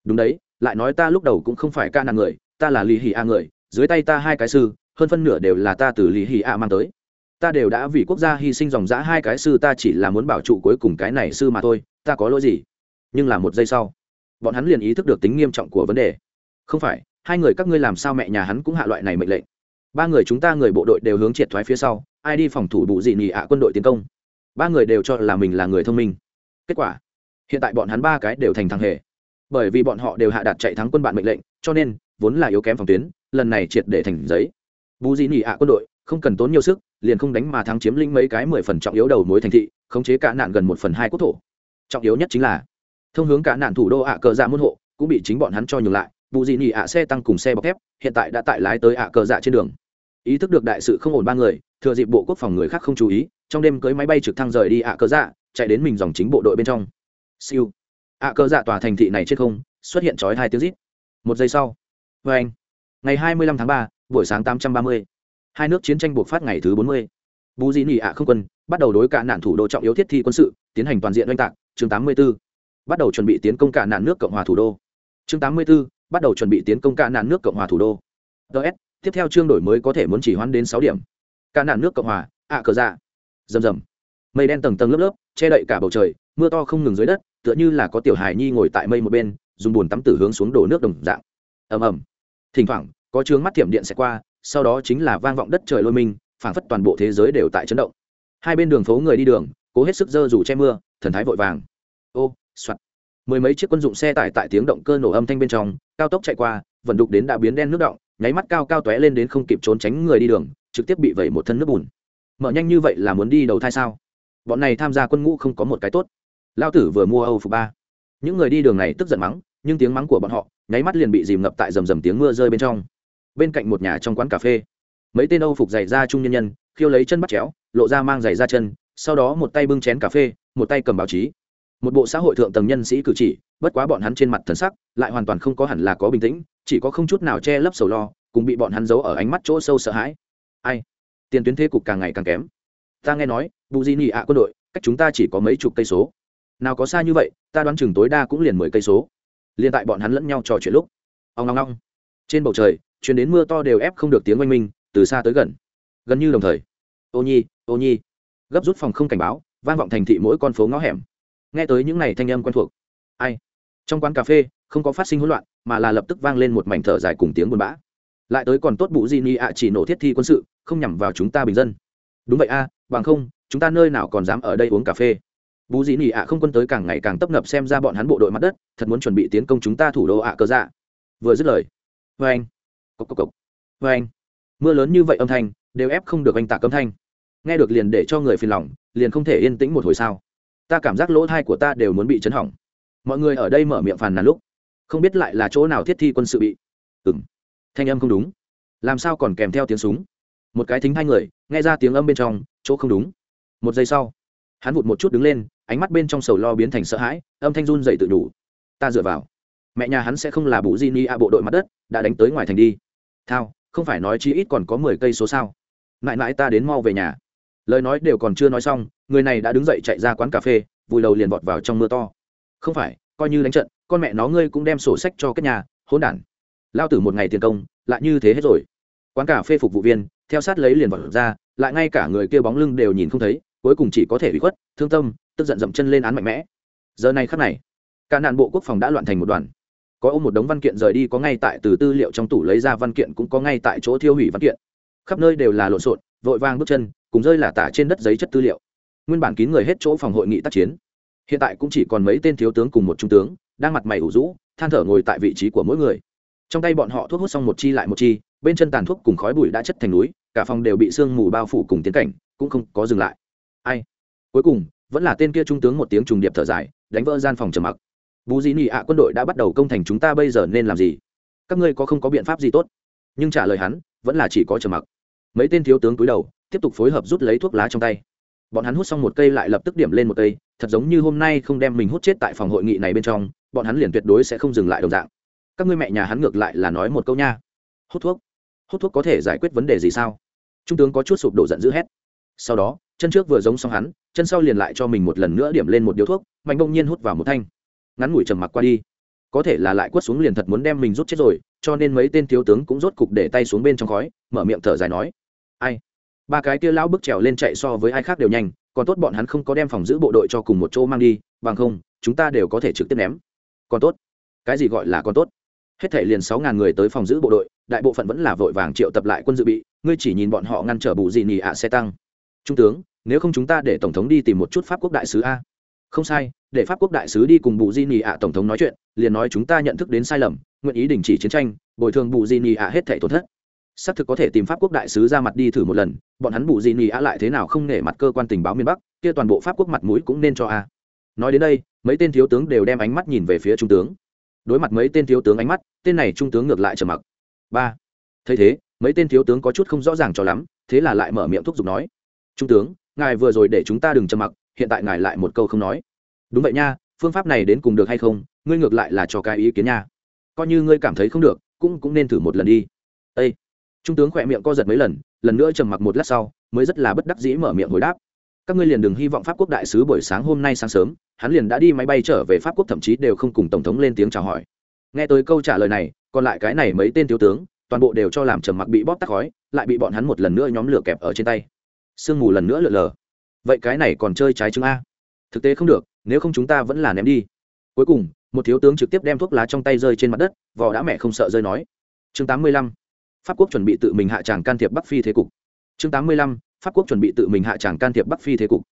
S1: Đúng đấy, lại nói ta lúc đầu cũng không phải ca nạn người, ta là lì hì a người, dưới tay ta hai cái sư, hơn phân nửa đều là ta từ lì hì a mang tới ta đều đã vì quốc gia hy sinh dòng dã hai cái sư ta chỉ là muốn bảo trụ cuối cùng cái này sư mà thôi, ta có lỗi gì? Nhưng là một giây sau, bọn hắn liền ý thức được tính nghiêm trọng của vấn đề. Không phải, hai người các ngươi làm sao mẹ nhà hắn cũng hạ loại này mệnh lệnh. Ba người chúng ta người bộ đội đều hướng triệt thoái phía sau, ai đi phòng thủ bụ dị nhị ạ quân đội tiến công. Ba người đều cho là mình là người thông minh. Kết quả, hiện tại bọn hắn ba cái đều thành thằng hề. Bởi vì bọn họ đều hạ đạt chạy thắng quân bạn mệnh lệnh, cho nên, vốn là yếu kém phòng tuyến, lần này triệt để thành giấy. Bù dị nhị ạ quân đội không cần tốn nhiều sức, liền không đánh mà thắng chiếm lĩnh mấy cái mười phần trọng yếu đầu mối thành thị, khống chế cả nạn gần một phần hai quốc thổ. Trọng yếu nhất chính là, thông hướng cả nạn thủ đô ạ cờ dạ môn hộ, cũng bị chính bọn hắn cho nhường lại. Vụ dị nhị ạ xe tăng cùng xe bọc thép, hiện tại đã tại lái tới ạ cờ dạ trên đường. Ý thức được đại sự không ổn ba người, thừa dịp bộ quốc phòng người khác không chú ý, trong đêm cưới máy bay trực thăng rời đi ạ cờ dạ chạy đến mình dòng chính bộ đội bên trong. Siêu. Ạ cờ dạ tòa thành thị này trên không, xuất hiện trói hai tiếng rít. Một giây sau. Vê anh ngày hai mươi lăm tháng ba, buổi sáng tám trăm ba mươi hai nước chiến tranh buộc phát ngày thứ bốn mươi. Bù dị nị ạ không quân bắt đầu đối cả nạn thủ đô trọng yếu thiết thi quân sự, tiến hành toàn diện oanh tạc, chương tám mươi 84. bắt đầu chuẩn bị tiến công cả nạn nước cộng hòa thủ đô. Chương tám mươi 84. bắt đầu chuẩn bị tiến công cả nạn nước cộng hòa thủ đô. Ts tiếp theo chương đổi mới có thể muốn chỉ hoãn đến sáu điểm. Cả nạn nước cộng hòa, ạ cờ dạ. Rầm rầm. Mây đen tầng tầng lớp lớp, che đậy cả bầu trời, mưa to không ngừng dưới đất, tựa như là có tiểu hài nhi ngồi tại mây một bên, dùng bùn tắm tử hướng xuống đổ nước đồng dạng. Ầm ầm. Thỉnh thoảng, có chướng mắt thiểm điện sẽ qua sau đó chính là vang vọng đất trời lôi minh phảng phất toàn bộ thế giới đều tại chấn động. Hai bên đường phố người đi đường, cố hết sức dơ dù che mưa, thần thái vội vàng. Ô, soạt. Mười mấy chiếc quân dụng xe tải tại tiếng động cơ nổ âm thanh bên trong, cao tốc chạy qua, vận đục đến đã biến đen nước động, nháy mắt cao cao tóe lên đến không kịp trốn tránh người đi đường, trực tiếp bị vẩy một thân nước bùn. Mở nhanh như vậy là muốn đi đầu thai sao? Bọn này tham gia quân ngũ không có một cái tốt. Lao tử vừa mua âu phục ba. Những người đi đường này tức giận mắng, nhưng tiếng mắng của bọn họ, nháy mắt liền bị dìm ngập tại rầm rầm tiếng mưa rơi bên trong bên cạnh một nhà trong quán cà phê. Mấy tên âu phục giày da trung nhân nhân, khiêu lấy chân bắt chéo, lộ ra mang giày da chân, sau đó một tay bưng chén cà phê, một tay cầm báo chí. Một bộ xã hội thượng tầng nhân sĩ cử chỉ, bất quá bọn hắn trên mặt thần sắc lại hoàn toàn không có hẳn là có bình tĩnh, chỉ có không chút nào che lấp sầu lo, cùng bị bọn hắn giấu ở ánh mắt chỗ sâu sợ hãi. Ai? Tiền tuyến thế cục càng ngày càng kém. Ta nghe nói, bù di nhị ạ quân đội, cách chúng ta chỉ có mấy chục cây số. Nào có xa như vậy, ta đoán chừng tối đa cũng liền mười cây số. Liền tại bọn hắn lẫn nhau trò chuyện lúc. Ông long long trên bầu trời chuyển đến mưa to đều ép không được tiếng oanh minh, từ xa tới gần. Gần như đồng thời. Ô nhi ô nhi. Gấp rút phòng không cảnh báo, vang vọng thành thị mỗi con phố ngõ hẻm. Nghe tới những n à y thanh âm quen thuộc. Ai? Trong quán cà phê, không có phát sinh hỗn loạn, mà là lập tức vang lên một mảnh thở dài cùng tiếng buồn bã. Lại tới còn tốt bụ gì ni ạ chỉ nổ thiết thi quân sự, không nhằm vào chúng ta bình dân. Đúng vậy a, bằng không, chúng ta nơi nào còn dám ở đây uống cà phê? Bù dĩ nỉ ạ không quân tới càng ngày càng tấp nập xem ra bọn hắn bộ đội mặt đất, thật muốn chuẩn bị tiến công chúng ta thủ đô ạ cơ dạ. Vừa dứt lời vê anh. Cộc cộc cộc, vê anh. Mưa lớn như vậy âm thanh đều ép không được anh tạc âm thanh. Nghe được liền để cho người phiền lòng liền không thể yên tĩnh một hồi sao. Ta cảm giác lỗ thai của ta đều muốn bị chấn hỏng. Mọi người ở đây mở miệng phàn nàn lúc không biết lại là chỗ nào thiết thi quân sự bị. Ừng thanh âm không đúng. Làm sao còn kèm theo tiếng súng? Một cái thính hai người nghe ra tiếng âm bên trong chỗ không đúng. Một giây sau hắn vụt một chút đứng lên ánh mắt bên trong sầu lo biến thành sợ hãi âm thanh run dậy tự đủ ta dựa vào mẹ nhà hắn sẽ không là bù di ni a bộ đội mặt đất, đã đánh tới ngoài thành đi. Thao, không phải nói chi ít còn có mười cây số sao? Mãi mãi ta đến mau về nhà. Lời nói đều còn chưa nói xong, người này đã đứng dậy chạy ra quán cà phê, vùi đầu liền vọt vào trong mưa to. Không phải, coi như đánh trận, con mẹ nó ngươi cũng đem sổ sách cho các nhà, hỗn đản. Lao tử một ngày tiền công, lại như thế hết rồi. Quán cà phê phục vụ viên, theo sát lấy liền vọt ra, lại ngay cả người kia bóng lưng đều nhìn không thấy, cuối cùng chỉ có thể bị khuất, thương tâm, tức giận dậm chân lên án mạnh mẽ. Giờ này khắc này, cả nạn bộ quốc phòng đã loạn thành một đoàn có ôm một đống văn kiện rời đi, có ngay tại từ tư liệu trong tủ lấy ra văn kiện, cũng có ngay tại chỗ thiêu hủy văn kiện. Khắp nơi đều là lộn xộn, vội vang bước chân, cùng rơi là tả trên đất giấy chất tư liệu. Nguyên bản kín người hết chỗ phòng hội nghị tác chiến. Hiện tại cũng chỉ còn mấy tên thiếu tướng cùng một trung tướng, đang mặt mày ủ rũ, than thở ngồi tại vị trí của mỗi người. Trong tay bọn họ thuốc hút xong một chi lại một chi, bên chân tàn thuốc cùng khói bụi đã chất thành núi, cả phòng đều bị sương mù bao phủ cùng tiến cảnh, cũng không có dừng lại. Ai? Cuối cùng, vẫn là tên kia trung tướng một tiếng trùng điệp thở dài, đánh vỡ gian phòng trầm mặc bù dị nị ạ quân đội đã bắt đầu công thành chúng ta bây giờ nên làm gì? Các ngươi có không có biện pháp gì tốt? Nhưng trả lời hắn, vẫn là chỉ có trầm mặc. Mấy tên thiếu tướng túi đầu, tiếp tục phối hợp rút lấy thuốc lá trong tay. Bọn hắn hút xong một cây lại lập tức điểm lên một cây, thật giống như hôm nay không đem mình hút chết tại phòng hội nghị này bên trong, bọn hắn liền tuyệt đối sẽ không dừng lại đồng dạng. Các ngươi mẹ nhà hắn ngược lại là nói một câu nha. Hút thuốc? Hút thuốc có thể giải quyết vấn đề gì sao? Trung tướng có chút sụp đổ giận dữ hét. Sau đó, chân trước vừa giống xong hắn, chân sau liền lại cho mình một lần nữa điểm lên một điếu thuốc, mạnh bỗng nhiên hút vào một thanh ngắn ngủi trầm mặc qua đi. Có thể là lại quất xuống liền thật muốn đem mình rút chết rồi, cho nên mấy tên thiếu tướng cũng rốt cục để tay xuống bên trong khói, mở miệng thở dài nói, ai? Ba cái kia lão bước trèo lên chạy so với ai khác đều nhanh, còn tốt bọn hắn không có đem phòng giữ bộ đội cho cùng một chỗ mang đi, bằng không, chúng ta đều có thể trực tiếp ném. Còn tốt. Cái gì gọi là còn tốt? Hết thể liền sáu ngàn người tới phòng giữ bộ đội, đại bộ phận vẫn là vội vàng triệu tập lại quân dự bị, ngươi chỉ nhìn bọn họ ngăn trở bù gì nhì ạ xe tăng. Trung tướng, nếu không chúng ta để tổng thống đi tìm một chút pháp quốc đại sứ a không sai, để pháp quốc đại sứ đi cùng bù di nị ạ tổng thống nói chuyện, liền nói chúng ta nhận thức đến sai lầm, nguyện ý đình chỉ chiến tranh, bồi thường bù di nị ạ hết thể tổn thất. Xác thực có thể tìm pháp quốc đại sứ ra mặt đi thử một lần, bọn hắn bù di nị ạ lại thế nào không nể mặt cơ quan tình báo miền bắc, kia toàn bộ pháp quốc mặt mũi cũng nên cho a. Nói đến đây, mấy tên thiếu tướng đều đem ánh mắt nhìn về phía trung tướng. Đối mặt mấy tên thiếu tướng ánh mắt, tên này trung tướng ngược lại trầm mặc. Ba. Thấy thế, mấy tên thiếu tướng có chút không rõ ràng cho lắm, thế là lại mở miệng thúc giục nói. Trung tướng, ngài vừa rồi để chúng ta đừng trầm mặc hiện tại ngài lại một câu không nói. Đúng vậy nha, phương pháp này đến cùng được hay không, ngươi ngược lại là cho cái ý kiến nha. Coi như ngươi cảm thấy không được, cũng cũng nên thử một lần đi. Ây trung tướng khỏe miệng co giật mấy lần lần nữa trầm mặc một lát sau, mới rất là bất đắc dĩ mở miệng hồi đáp. Các ngươi liền đừng hy vọng pháp quốc đại sứ buổi sáng hôm nay sáng sớm, hắn liền đã đi máy bay trở về pháp quốc thậm chí đều không cùng tổng thống lên tiếng chào hỏi. Nghe tới câu trả lời này, còn lại cái này mấy tên thiếu tướng, toàn bộ đều cho làm trầm mặc bị bóp tắt khói, lại bị bọn hắn một lần nữa nhóm lửa kẹp ở trên tay. Sương mù lần nữa lượn lờ vậy cái này còn chơi trái chứng a? Thực tế không được, nếu không chúng ta vẫn là ném đi. Cuối cùng, một thiếu tướng trực tiếp đem thuốc lá trong tay rơi trên mặt đất, vò đã mẹ không sợ rơi nói. Chương tám mươi lăm, pháp quốc chuẩn bị tự mình hạ tràng can thiệp bắc phi thế cục. Chương tám mươi lăm, pháp quốc chuẩn bị tự mình hạ tràng can thiệp bắc phi thế cục.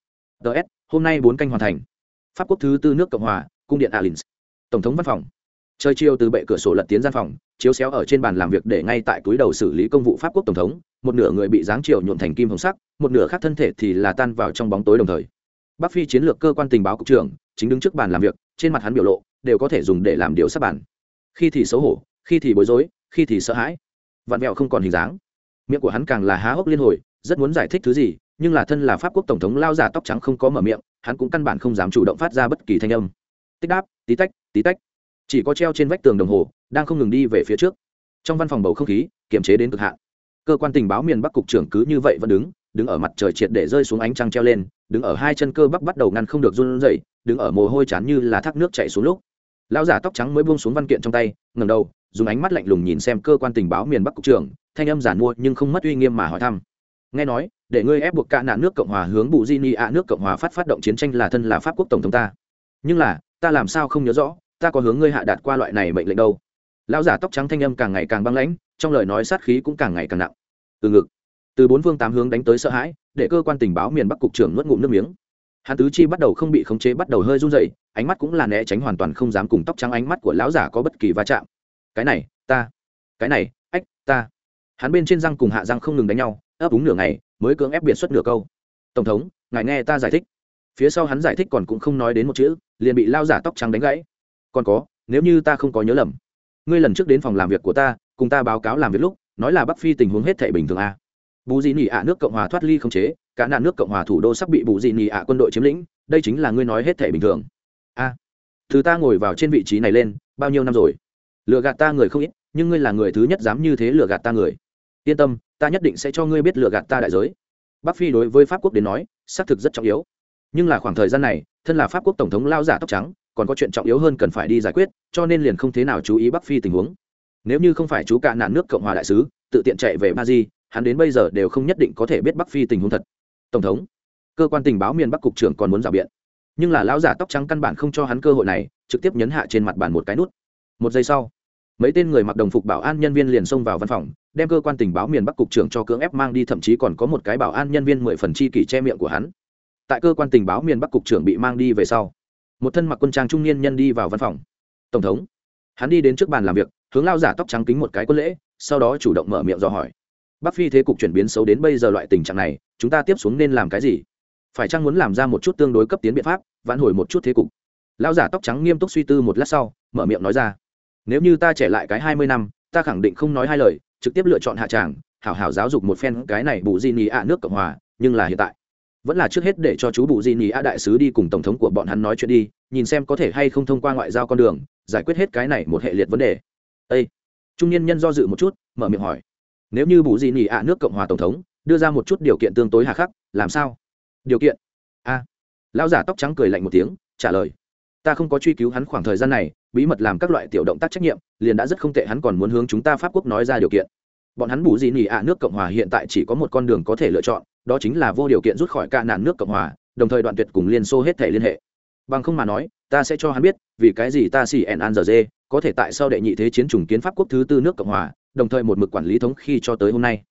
S1: Ts hôm nay bốn canh hoàn thành. Pháp quốc thứ tư nước cộng hòa, cung điện alins. Tổng thống văn phòng. Trời chiều từ bệ cửa sổ lật tiến gian phòng, chiếu xéo ở trên bàn làm việc để ngay tại túi đầu xử lý công vụ pháp quốc tổng thống một nửa người bị dáng chiều nhuộn thành kim hồng sắc, một nửa khác thân thể thì là tan vào trong bóng tối đồng thời. Bắc phi chiến lược cơ quan tình báo cục trưởng, chính đứng trước bàn làm việc, trên mặt hắn biểu lộ, đều có thể dùng để làm điều sắp bàn. Khi thì xấu hổ, khi thì bối rối, khi thì sợ hãi. Vặn vẹo không còn hình dáng. Miệng của hắn càng là há hốc liên hồi, rất muốn giải thích thứ gì, nhưng là thân là pháp quốc tổng thống lao giả tóc trắng không có mở miệng, hắn cũng căn bản không dám chủ động phát ra bất kỳ thanh âm. Tích đáp, tí tách tí tách. Chỉ có treo trên vách tường đồng hồ, đang không ngừng đi về phía trước. Trong văn phòng bầu không khí, kiềm chế đến cực hạn cơ quan tình báo miền bắc cục trưởng cứ như vậy vẫn đứng đứng ở mặt trời triệt để rơi xuống ánh trăng treo lên, đứng ở hai chân cơ bắc bắt đầu ngăn không được run rẩy, đứng ở mồ hôi chán như là thác nước chảy xuống lúc. Lão giả tóc trắng mới buông xuống văn kiện trong tay, ngẩng đầu, dùng ánh mắt lạnh lùng nhìn xem cơ quan tình báo miền bắc cục trưởng, thanh âm giản mua nhưng không mất uy nghiêm mà hỏi thăm. Nghe nói, để ngươi ép buộc cả nạn nước cộng hòa hướng bù di ni ạ nước cộng hòa phát phát động chiến tranh là thân là pháp quốc tổng thống ta. Nhưng là, ta làm sao không nhớ rõ, ta có hướng ngươi hạ đạt qua loại này mệnh lệnh đâu? Lão giả tóc trắng thanh âm càng ngày càng băng lãnh, trong lời nói sát khí cũng càng ngày càng nặng. Từ ngực, từ bốn phương tám hướng đánh tới sợ hãi, để cơ quan tình báo miền bắc cục trưởng nuốt ngụm nước miếng. Hắn tứ chi bắt đầu không bị khống chế, bắt đầu hơi run dậy ánh mắt cũng là né tránh hoàn toàn không dám cùng tóc trắng ánh mắt của lão giả có bất kỳ va chạm. Cái này, ta, cái này, ách, ta. Hắn bên trên răng cùng hạ răng không ngừng đánh nhau, ấp úng nửa ngày, mới cưỡng ép biệt xuất nửa câu. Tổng thống, ngài nghe ta giải thích. Phía sau hắn giải thích còn cũng không nói đến một chữ, liền bị lao giả tóc trắng đánh gãy. Còn có, nếu như ta không có nhớ lầm ngươi lần trước đến phòng làm việc của ta, cùng ta báo cáo làm việc lúc, nói là bắc phi tình huống hết thể bình thường a. Bù dị nỉ ạ nước cộng hòa thoát ly không chế, cả nạn nước cộng hòa thủ đô sắp bị bù dị nỉ ạ quân đội chiếm lĩnh, đây chính là ngươi nói hết thể bình thường. A à. thứ ta ngồi vào trên vị trí này lên, bao nhiêu năm rồi? Lừa gạt ta người không ít, nhưng ngươi là người thứ nhất dám như thế lừa gạt ta người. Yên tâm, ta nhất định sẽ cho ngươi biết lừa gạt ta đại giới. Bắc phi đối với pháp quốc đến nói, xác thực rất trọng yếu. Nhưng là khoảng thời gian này, thân là pháp quốc tổng thống lao giả tóc trắng còn có chuyện trọng yếu hơn cần phải đi giải quyết, cho nên liền không thế nào chú ý bắc phi tình huống. Nếu như không phải chú cả nạn nước cộng hòa đại sứ, tự tiện chạy về ba di, hắn đến bây giờ đều không nhất định có thể biết bắc phi tình huống thật. Tổng thống, cơ quan tình báo miền bắc cục trưởng còn muốn rào biện. Nhưng là lão giả tóc trắng căn bản không cho hắn cơ hội này, trực tiếp nhấn hạ trên mặt bàn một cái nút. Một giây sau, mấy tên người mặc đồng phục bảo an nhân viên liền xông vào văn phòng, đem cơ quan tình báo miền bắc cục trưởng cho cưỡng ép mang đi, thậm chí còn có một cái bảo an nhân viên mười phần chi kỷ che miệng của hắn. Tại cơ quan tình báo miền bắc cục trưởng bị mang đi về sau một thân mặc quân trang trung niên nhân đi vào văn phòng. Tổng thống. Hắn đi đến trước bàn làm việc, hướng lao giả tóc trắng kính một cái quân lễ, sau đó chủ động mở miệng dò hỏi. Bắc phi thế cục chuyển biến xấu đến bây giờ loại tình trạng này, chúng ta tiếp xuống nên làm cái gì? Phải chăng muốn làm ra một chút tương đối cấp tiến biện pháp, vãn hồi một chút thế cục? Lao giả tóc trắng nghiêm túc suy tư một lát sau, mở miệng nói ra. Nếu như ta trẻ lại cái hai mươi năm, ta khẳng định không nói hai lời, trực tiếp lựa chọn hạ tràng, hảo hảo giáo dục một phen cái này bù di nhì ạ nước cộng hòa, nhưng là hiện tại vẫn là trước hết để cho chú bù di nhì a đại sứ đi cùng tổng thống của bọn hắn nói chuyện đi, nhìn xem có thể hay không thông qua ngoại giao con đường, giải quyết hết cái này một hệ liệt vấn đề. Ây trung niên nhân do dự một chút, mở miệng hỏi. Nếu như bù di nhì ạ nước cộng hòa tổng thống, đưa ra một chút điều kiện tương tối hà khắc, làm sao? Điều kiện? A! À. lão giả tóc trắng cười lạnh một tiếng, trả lời. Ta không có truy cứu hắn khoảng thời gian này, bí mật làm các loại tiểu động tác trách nhiệm, liền đã rất không tệ hắn còn muốn hướng chúng ta pháp quốc nói ra điều kiện. Bọn hắn bù gì nỉ ạ nước cộng hòa hiện tại chỉ có một con đường có thể lựa chọn đó chính là vô điều kiện rút khỏi cả nạn nước cộng hòa, đồng thời đoạn tuyệt cùng liên xô hết thể liên hệ. Bằng không mà nói, ta sẽ cho hắn biết, vì cái gì ta xỉ ẻn an giờ dê, có thể tại sao đệ nhị thế chiến trùng kiến pháp quốc thứ tư nước cộng hòa, đồng thời một mực quản lý thống khi cho tới hôm nay.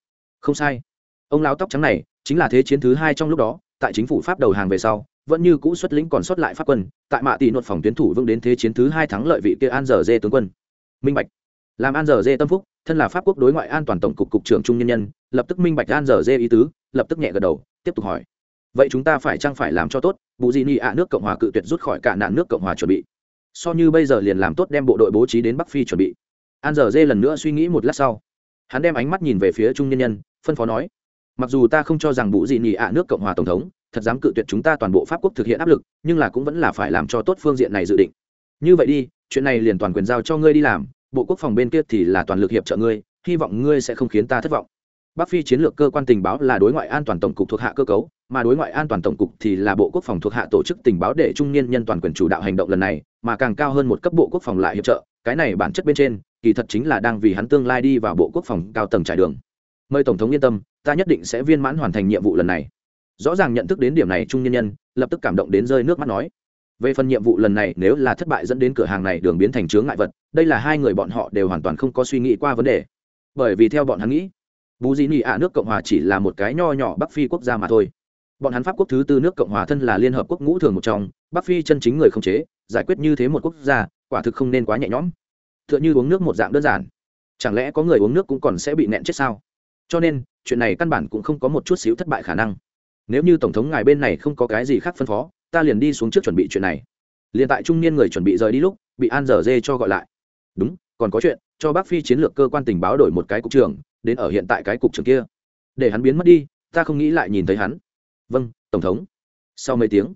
S1: Không sai. Ông lão tóc trắng này, chính là thế chiến thứ hai trong lúc đó, tại chính phủ pháp đầu hàng về sau, vẫn như cũ xuất lĩnh còn xuất lại pháp quân, tại mạ tỷ nội phòng tuyến thủ vương đến thế chiến thứ hai thắng lợi vị kia an giờ dê tướng quân. Minh bạch. Làm an giờ dê tâm phúc thân là pháp quốc đối ngoại an toàn tổng cục cục trưởng trung nhân nhân, lập tức minh bạch an giờ dê ý tứ, lập tức nhẹ gật đầu, tiếp tục hỏi. Vậy chúng ta phải chăng phải làm cho tốt? Bù di ni ạ nước cộng hòa cự tuyệt rút khỏi cả nạn nước cộng hòa chuẩn bị. So như bây giờ liền làm tốt đem bộ đội bố trí đến bắc phi chuẩn bị. An giờ dê lần nữa suy nghĩ một lát sau, hắn đem ánh mắt nhìn về phía trung nhân nhân, phân phó nói, mặc dù ta không cho rằng bù di ni ạ nước cộng hòa tổng thống, thật dám cự tuyệt chúng ta toàn bộ pháp quốc thực hiện áp lực, nhưng là cũng vẫn là phải làm cho tốt phương diện này dự định. Như vậy đi, chuyện này liền toàn quyền giao cho ngươi đi làm bộ quốc phòng bên kia thì là toàn lực hiệp trợ ngươi, hy vọng ngươi sẽ không khiến ta thất vọng. Bắc phi chiến lược cơ quan tình báo là đối ngoại an toàn tổng cục thuộc hạ cơ cấu, mà đối ngoại an toàn tổng cục thì là bộ quốc phòng thuộc hạ tổ chức tình báo để trung niên nhân toàn quyền chủ đạo hành động lần này, mà càng cao hơn một cấp bộ quốc phòng lại hiệp trợ. Cái này bản chất bên trên, kỳ thật chính là đang vì hắn tương lai đi vào bộ quốc phòng cao tầng trải đường. Mời tổng thống yên tâm, ta nhất định sẽ viên mãn hoàn thành nhiệm vụ lần này. Rõ ràng nhận thức đến điểm này trung niên nhân, lập tức cảm động đến rơi nước mắt nói về phần nhiệm vụ lần này, nếu là thất bại dẫn đến cửa hàng này đường biến thành chướng ngại vật, đây là hai người bọn họ đều hoàn toàn không có suy nghĩ qua vấn đề. Bởi vì theo bọn hắn nghĩ bù Dĩ nị ạ nước cộng hòa chỉ là một cái nho nhỏ bắc phi quốc gia mà thôi. Bọn hắn pháp quốc thứ tư nước cộng hòa thân là liên hợp quốc ngũ thường một trong, bắc phi chân chính người không chế, giải quyết như thế một quốc gia, quả thực không nên quá nhẹ nhõm. T h ư ợ n h ư uống nước một dạng đơn giản. Chẳng lẽ có người uống nước cũng còn sẽ bị nẹn chết sao? Cho nên, chuyện này căn bản cũng không có một chút xíu thất bại khả năng. Nếu như tổng thống ngài bên này không có cái gì khác phân phó ta liền đi xuống trước chuẩn bị chuyện này. Liền tại trung niên người chuẩn bị rời đi lúc, bị an dở dê cho gọi lại. Đúng, còn có chuyện, cho bác phi chiến lược cơ quan tình báo đổi một cái cục trưởng, đến ở hiện tại cái cục trưởng kia. Để hắn biến mất đi, ta không nghĩ lại nhìn thấy hắn. Vâng tổng thống. Sau mấy tiếng,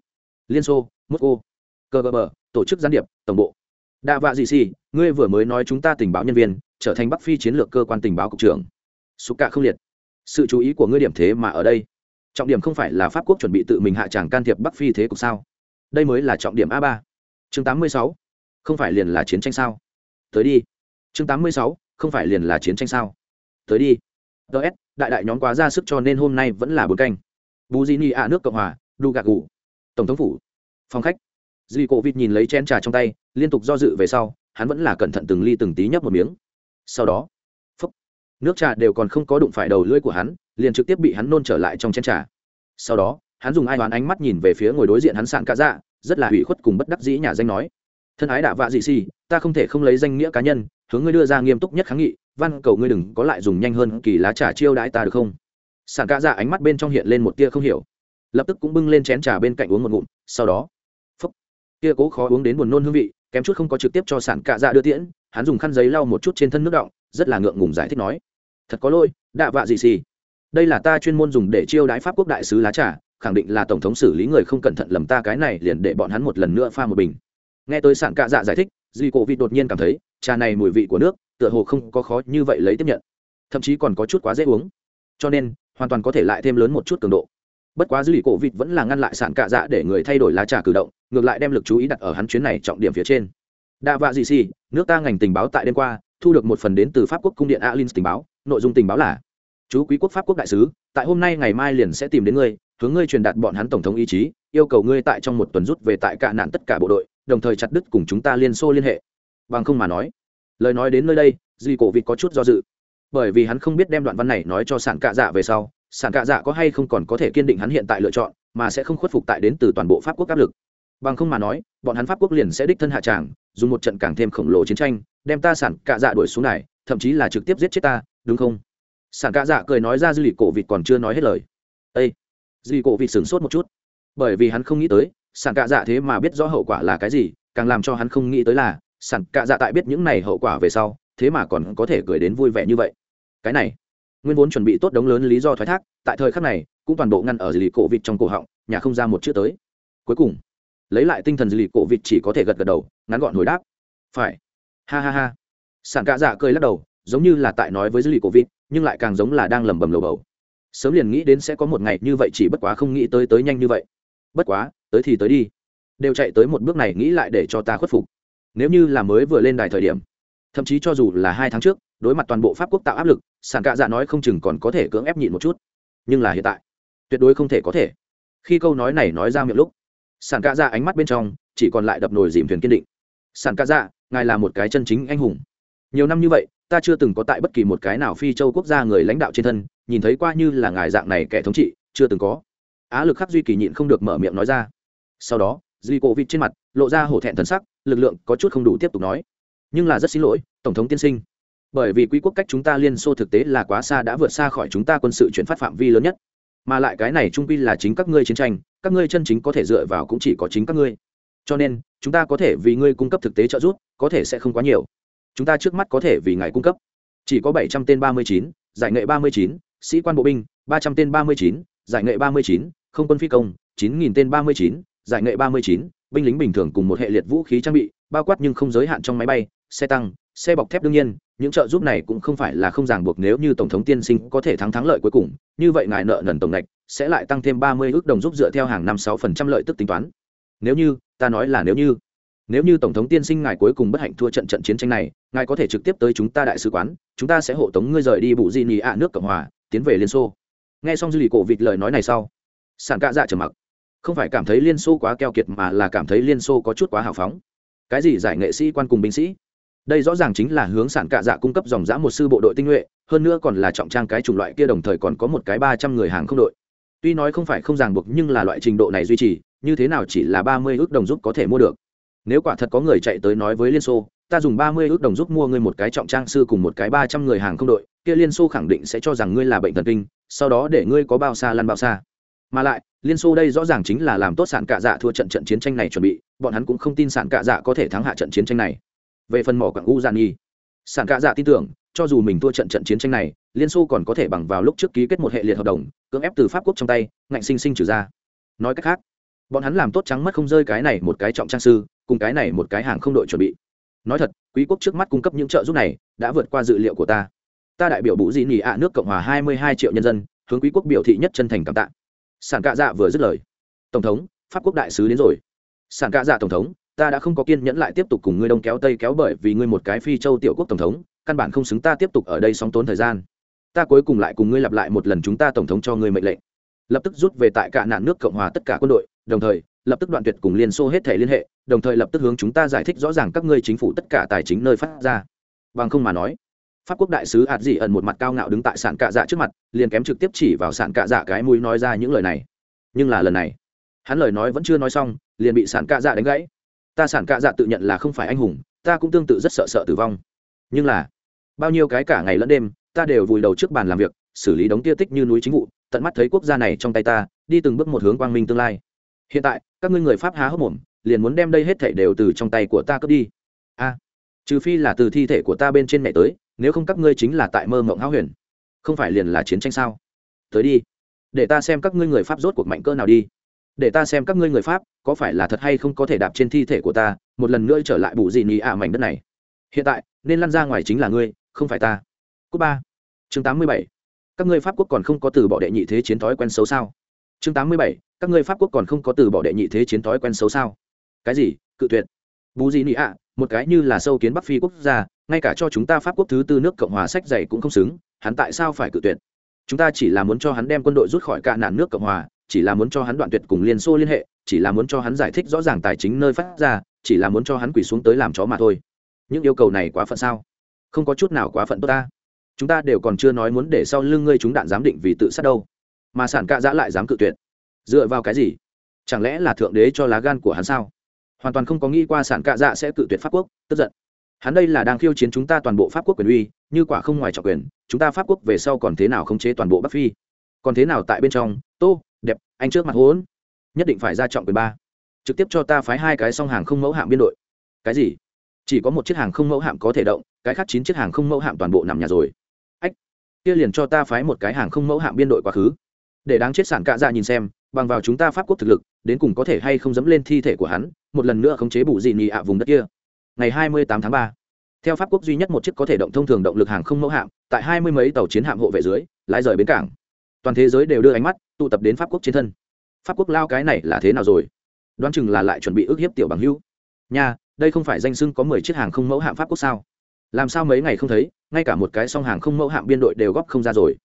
S1: liên xô mosco cơ bờ bờ tổ chức gián điệp, tổng bộ. Đạ vạ dị xì, ngươi vừa mới nói chúng ta tình báo nhân viên, trở thành bắc phi chiến lược cơ quan tình báo cục trưởng. Xúc cạ không liệt. Sự chú ý của ngươi điểm thế mà ở đây trọng điểm không phải là pháp quốc chuẩn bị tự mình hạ tràng can thiệp bắc phi thế cục sao? Đây mới là trọng điểm a ba. Chương tám mươi sáu không phải liền là chiến tranh sao? Tới đi. Chương tám mươi sáu không phải liền là chiến tranh sao? Tới đi. Ts đại đại nhóm quá ra sức cho nên hôm nay vẫn là bốn canh. Bù di ni ạ nước cộng hòa đu gạc gù tổng thống phủ. Phòng khách. Duy cổ vịt nhìn lấy chén trà trong tay liên tục do dự về sau hắn vẫn là cẩn thận từng ly từng tí nhấp một miếng. Sau đó phúc, nước trà đều còn không có đụng phải đầu lưỡi của hắn liền trực tiếp bị hắn nôn trở lại trong chén trà. Sau đó, hắn dùng ai đoán ánh mắt nhìn về phía ngồi đối diện hắn sạn cả dạ rất là hủy khuất cùng bất đắc dĩ nhà danh nói, thân ái đạ vạ dị xì, ta không thể không lấy danh nghĩa cá nhân, hướng ngươi đưa ra nghiêm túc nhất kháng nghị, văn cầu ngươi đừng có lại dùng nhanh hơn kỳ lá trà chiêu đãi ta được không? Sạn cả dạ ánh mắt bên trong hiện lên một tia không hiểu, lập tức cũng bưng lên chén trà bên cạnh uống một ngụm, sau đó, phúc, tia cố khó uống đến buồn nôn hương vị, kém chút không có trực tiếp cho sạn cả dạ đưa tiễn, hắn dùng khăn giấy lau một chút trên thân nước động rất là ngượng ngùng giải thích nói, thật có lỗi, đạ vạ gì xì đây là ta chuyên môn dùng để chiêu đái pháp quốc đại sứ lá trà, khẳng định là tổng thống xử lý người không cẩn thận lầm ta cái này liền để bọn hắn một lần nữa pha một bình. Nghe tới sản cạ dạ giải thích, duy cổ vị đột nhiên cảm thấy, trà này mùi vị của nước, tựa hồ không có khó như vậy lấy tiếp nhận. Thậm chí còn có chút quá dễ uống. Cho nên, hoàn toàn có thể lại thêm lớn một chút cường độ. Bất quá Dì cổ vịt vẫn là ngăn lại sản cạ dạ để người thay đổi lá trà cử động, ngược lại đem lực chú ý đặt ở hắn chuyến này trọng điểm phía trên. Đa vạ gì xì, nước ta ngành tình báo tại đêm qua, thu được một phần đến từ pháp quốc cung điện alin tình báo, nội dung tình báo là chú quý quốc pháp quốc đại sứ, tại hôm nay ngày mai liền sẽ tìm đến ngươi, hướng ngươi truyền đạt bọn hắn tổng thống ý chí, yêu cầu ngươi tại trong một tuần rút về tại cả nạn tất cả bộ đội, đồng thời chặt đứt cùng chúng ta liên xô liên hệ. Bằng không mà nói, lời nói đến nơi đây, duy cổ vịt có chút do dự. Bởi vì hắn không biết đem đoạn văn này nói cho sản cạ dạ về sau sản cạ dạ có hay không còn có thể kiên định hắn hiện tại lựa chọn, mà sẽ không khuất phục tại đến từ toàn bộ pháp quốc áp lực. Bằng không mà nói, bọn hắn pháp quốc liền sẽ đích thân hạ tràng, dùng một trận càng thêm khổng lồ chiến tranh, đem ta sản cạ dạ đuổi xuống này, thậm chí là trực tiếp giết chết ta, đúng không? Sản cạ dạ cười nói ra dư lì cổ vịt còn chưa nói hết lời. Ây dư lì cổ vịt sửng sốt một chút. Bởi vì hắn không nghĩ tới sản cạ dạ thế mà biết rõ hậu quả là cái gì, càng làm cho hắn không nghĩ tới là sản cạ dạ tại biết những này hậu quả về sau, thế mà còn có thể cười đến vui vẻ như vậy. Cái này, nguyên vốn chuẩn bị tốt đống lớn lý do thoái thác, tại thời khắc này, cũng toàn bộ ngăn ở dư lì cổ vịt trong cổ họng, nhà không ra một chữ tới. Cuối cùng, lấy lại tinh thần dư lì cổ vịt chỉ có thể gật gật đầu, ngắn gọn hồi đáp. Phải. Ha ha ha. Sản cạ dạ cười lắc đầu, giống như là tại nói với dư lì cổ vịt nhưng lại càng giống là đang lẩm bẩm lầu bầu. Sớm liền nghĩ đến sẽ có một ngày như vậy chỉ bất quá không nghĩ tới tới nhanh như vậy. Bất quá, tới thì tới đi. Đều chạy tới một bước này nghĩ lại để cho ta khuất phục. Nếu như là mới vừa lên đài thời điểm, thậm chí cho dù là hai tháng trước, đối mặt toàn bộ pháp quốc tạo áp lực sản cạ dạ nói không chừng còn có thể cưỡng ép nhịn một chút. Nhưng là hiện tại, tuyệt đối không thể có thể. Khi câu nói này nói ra miệng lúc sản cạ dạ ánh mắt bên trong chỉ còn lại đập nồi dìm thuyền kiên định. Sản cạ dạ ngài là một cái chân chính anh hùng. Nhiều năm như vậy ta chưa từng có tại bất kỳ một cái nào phi châu quốc gia người lãnh đạo trên thân, nhìn thấy qua như là ngài dạng này kẻ thống trị, chưa từng có. Á lực khắc duy kỳ nhịn không được mở miệng nói ra. Sau đó, duy cổ vịt trên mặt lộ ra hổ thẹn thần sắc, lực lượng có chút không đủ tiếp tục nói. Nhưng là rất xin lỗi, tổng thống tiên sinh. Bởi vì quý quốc cách chúng ta liên xô thực tế là quá xa đã vượt xa khỏi chúng ta quân sự chuyển phát phạm vi lớn nhất. Mà lại cái này trung quy là chính các ngươi chiến tranh, các ngươi chân chính có thể dựa vào cũng chỉ có chính các ngươi. Cho nên, chúng ta có thể vì ngươi cung cấp thực tế trợ giúp, có thể sẽ không quá nhiều chúng ta trước mắt có thể vì ngài cung cấp. Chỉ có bảy trăm tên ba mươi chín, giải nghệ ba mươi chín, sĩ quan bộ binh, ba trăm tên ba mươi chín, giải nghệ ba mươi chín, không quân phi công, chín nghìn tên ba mươi chín, giải nghệ ba mươi chín, binh lính bình thường cùng một hệ liệt vũ khí trang bị, bao quát nhưng không giới hạn trong máy bay, xe tăng, xe bọc thép đương nhiên, những trợ giúp này cũng không phải là không ràng buộc nếu như tổng thống tiên sinh có thể thắng thắng lợi cuối cùng, như vậy ngài nợ nần tổng lệch sẽ lại tăng thêm ba mươi ước đồng giúp dựa theo hàng năm sáu phần trăm lợi tức tính toán. Nếu như, ta nói là nếu như nếu như tổng thống tiên sinh ngài cuối cùng bất hạnh thua trận trận chiến tranh này, ngài có thể trực tiếp tới chúng ta đại sứ quán, chúng ta sẽ hộ tống ngươi rời đi bụ di nị ạ nước cộng hòa, tiến về liên xô. Nghe xong dư lì cổ vịt lời nói này sau, sản cạ dạ trở mặc. Không phải cảm thấy liên xô quá keo kiệt mà là cảm thấy liên xô có chút quá hào phóng. Cái gì giải nghệ sĩ, quan cùng binh sĩ? Đây rõ ràng chính là hướng sản cạ dạ cung cấp dòng giã một sư bộ đội tinh nhuệ, hơn nữa còn là trọng trang cái chủng loại kia đồng thời còn có một cái ba trăm người hàng không đội. Tuy nói không phải không ràng buộc nhưng là loại trình độ này duy trì, như thế nào chỉ là ba mươi ước đồng giúp có thể mua được nếu quả thật có người chạy tới nói với liên xô, ta dùng ba mươi ước đồng giúp mua ngươi một cái trọng trang sư cùng một cái ba trăm người hàng không đội, kia liên xô khẳng định sẽ cho rằng ngươi là bệnh thần kinh, sau đó để ngươi có bao xa lăn bao xa. Mà lại, liên xô đây rõ ràng chính là làm tốt sản cạ dạ thua trận trận chiến tranh này chuẩn bị, bọn hắn cũng không tin sản cạ dạ có thể thắng hạ trận chiến tranh này. Về phần mỏ quảng u gian nhi, sản cạ dạ tin tưởng, cho dù mình thua trận trận chiến tranh này, liên xô còn có thể bằng vào lúc trước ký kết một hệ liệt hợp đồng, cưỡng ép từ pháp quốc trong tay, ngạnh sinh sinh trừ ra. Nói cách khác, bọn hắn làm tốt trắng mất không rơi cái này một cái trọng trang sư cùng cái này một cái hàng không đội chuẩn bị. Nói thật, quý quốc trước mắt cung cấp những trợ giúp này đã vượt qua dự liệu của ta. Ta đại biểu bụ dị nỉ ạ nước cộng hòa hai mươi hai triệu nhân dân, hướng quý quốc biểu thị nhất chân thành cảm tạ. Sản cạ dạ vừa dứt lời. Tổng thống, pháp quốc đại sứ đến rồi. Sản cạ dạ tổng thống, ta đã không có kiên nhẫn lại tiếp tục cùng ngươi đông kéo tây kéo bởi vì ngươi một cái phi châu tiểu quốc tổng thống, căn bản không xứng ta tiếp tục ở đây sóng tốn thời gian. Ta cuối cùng lại cùng ngươi lặp lại một lần chúng ta tổng thống cho ngươi mệnh lệnh. Lập tức rút về tại cả nạn nước cộng hòa tất cả quân đội, đồng thời, lập tức đoạn tuyệt cùng liên xô hết thể liên hệ đồng thời lập tức hướng chúng ta giải thích rõ ràng các ngươi chính phủ tất cả tài chính nơi phát ra. Bằng không mà nói, pháp quốc đại sứ hạt dị ẩn một mặt cao ngạo đứng tại sản cạ dạ trước mặt, liền kém trực tiếp chỉ vào sản cạ dạ cái mũi nói ra những lời này. Nhưng là lần này, hắn lời nói vẫn chưa nói xong, liền bị sản cạ dạ đánh gãy. Ta sản cạ dạ tự nhận là không phải anh hùng, ta cũng tương tự rất sợ sợ tử vong. Nhưng là, bao nhiêu cái cả ngày lẫn đêm, ta đều vùi đầu trước bàn làm việc, xử lý đống tia tích như núi chính vụ, tận mắt thấy quốc gia này trong tay ta, đi từng bước một hướng quang minh tương lai. Hiện tại, các ngươi người pháp há hốc mồm liền muốn đem đây hết thảy đều từ trong tay của ta cướp đi. A, trừ phi là từ thi thể của ta bên trên mẹ tới, nếu không các ngươi chính là tại mơ mộng háo huyền. Không phải liền là chiến tranh sao? Tới đi, để ta xem các ngươi người pháp rốt cuộc mạnh cỡ nào đi. Để ta xem các ngươi người pháp có phải là thật hay không có thể đạp trên thi thể của ta, một lần nữa trở lại bù gì nhì ạ mảnh đất này. Hiện tại, nên lăn ra ngoài chính là ngươi, không phải ta. Cúp ba. Chương tám mươi bảy. Các ngươi pháp quốc còn không có từ bỏ đệ nhị thế chiến thói quen xấu sao? Chương tám mươi bảy. Các ngươi pháp quốc còn không có từ bỏ đệ nhị thế chiến thói quen xấu sao? Cái gì? Cự tuyệt. Bù gì nị ạ, một cái như là sâu kiến bắc phi quốc gia, ngay cả cho chúng ta pháp quốc thứ tư nước cộng hòa sách dày cũng không xứng, hắn tại sao phải cự tuyệt? Chúng ta chỉ là muốn cho hắn đem quân đội rút khỏi cả nạn nước cộng hòa, chỉ là muốn cho hắn đoạn tuyệt cùng liên xô liên hệ, chỉ là muốn cho hắn giải thích rõ ràng tài chính nơi phát ra, chỉ là muốn cho hắn quỳ xuống tới làm chó mà thôi. Những yêu cầu này quá phận sao? Không có chút nào quá phận tốt ta. Chúng ta đều còn chưa nói muốn để sau lưng ngươi chúng đạn giám định vì tự sát đâu. Mà sản cạ giã lại dám cự tuyệt. Dựa vào cái gì? Chẳng lẽ là thượng đế cho lá gan của hắn sao? Hoàn toàn không có nghĩ qua sản cạ dạ sẽ cự tuyệt pháp quốc, tức giận. Hắn đây là đang khiêu chiến chúng ta toàn bộ pháp quốc quyền uy, như quả không ngoài trọng quyền, chúng ta pháp quốc về sau còn thế nào khống chế toàn bộ bắc phi? Còn thế nào tại bên trong? Tô, đẹp, anh trước mặt hốn nhất định phải ra trọng quyền ba. Trực tiếp cho ta phái hai cái song hàng không mẫu hạm biên đội. Cái gì? Chỉ có một chiếc hàng không mẫu hạm có thể động, cái khác chín chiếc hàng không mẫu hạm toàn bộ nằm nhà rồi. Ách, kia liền cho ta phái một cái hàng không mẫu hạm biên đội quá khứ. Để đáng chết sản cạ dạ nhìn xem, bằng vào chúng ta pháp quốc thực lực, đến cùng có thể hay không dẫm lên thi thể của hắn một lần nữa khống chế bù dị nị ạ vùng đất kia. Ngày hai mươi tám tháng ba, theo pháp quốc duy nhất một chiếc có thể động thông thường động lực hàng không mẫu hạm, tại hai mươi mấy tàu chiến hạm hộ vệ dưới, lái rời bến cảng. Toàn thế giới đều đưa ánh mắt tụ tập đến pháp quốc trên thân. Pháp quốc lao cái này là thế nào rồi? Đoán chừng là lại chuẩn bị ước hiếp tiểu bằng hưu nha, đây không phải danh sưng có mười chiếc hàng không mẫu hạm pháp quốc sao? Làm sao mấy ngày không thấy, ngay cả một cái song hàng không mẫu hạm biên đội đều góp không ra rồi.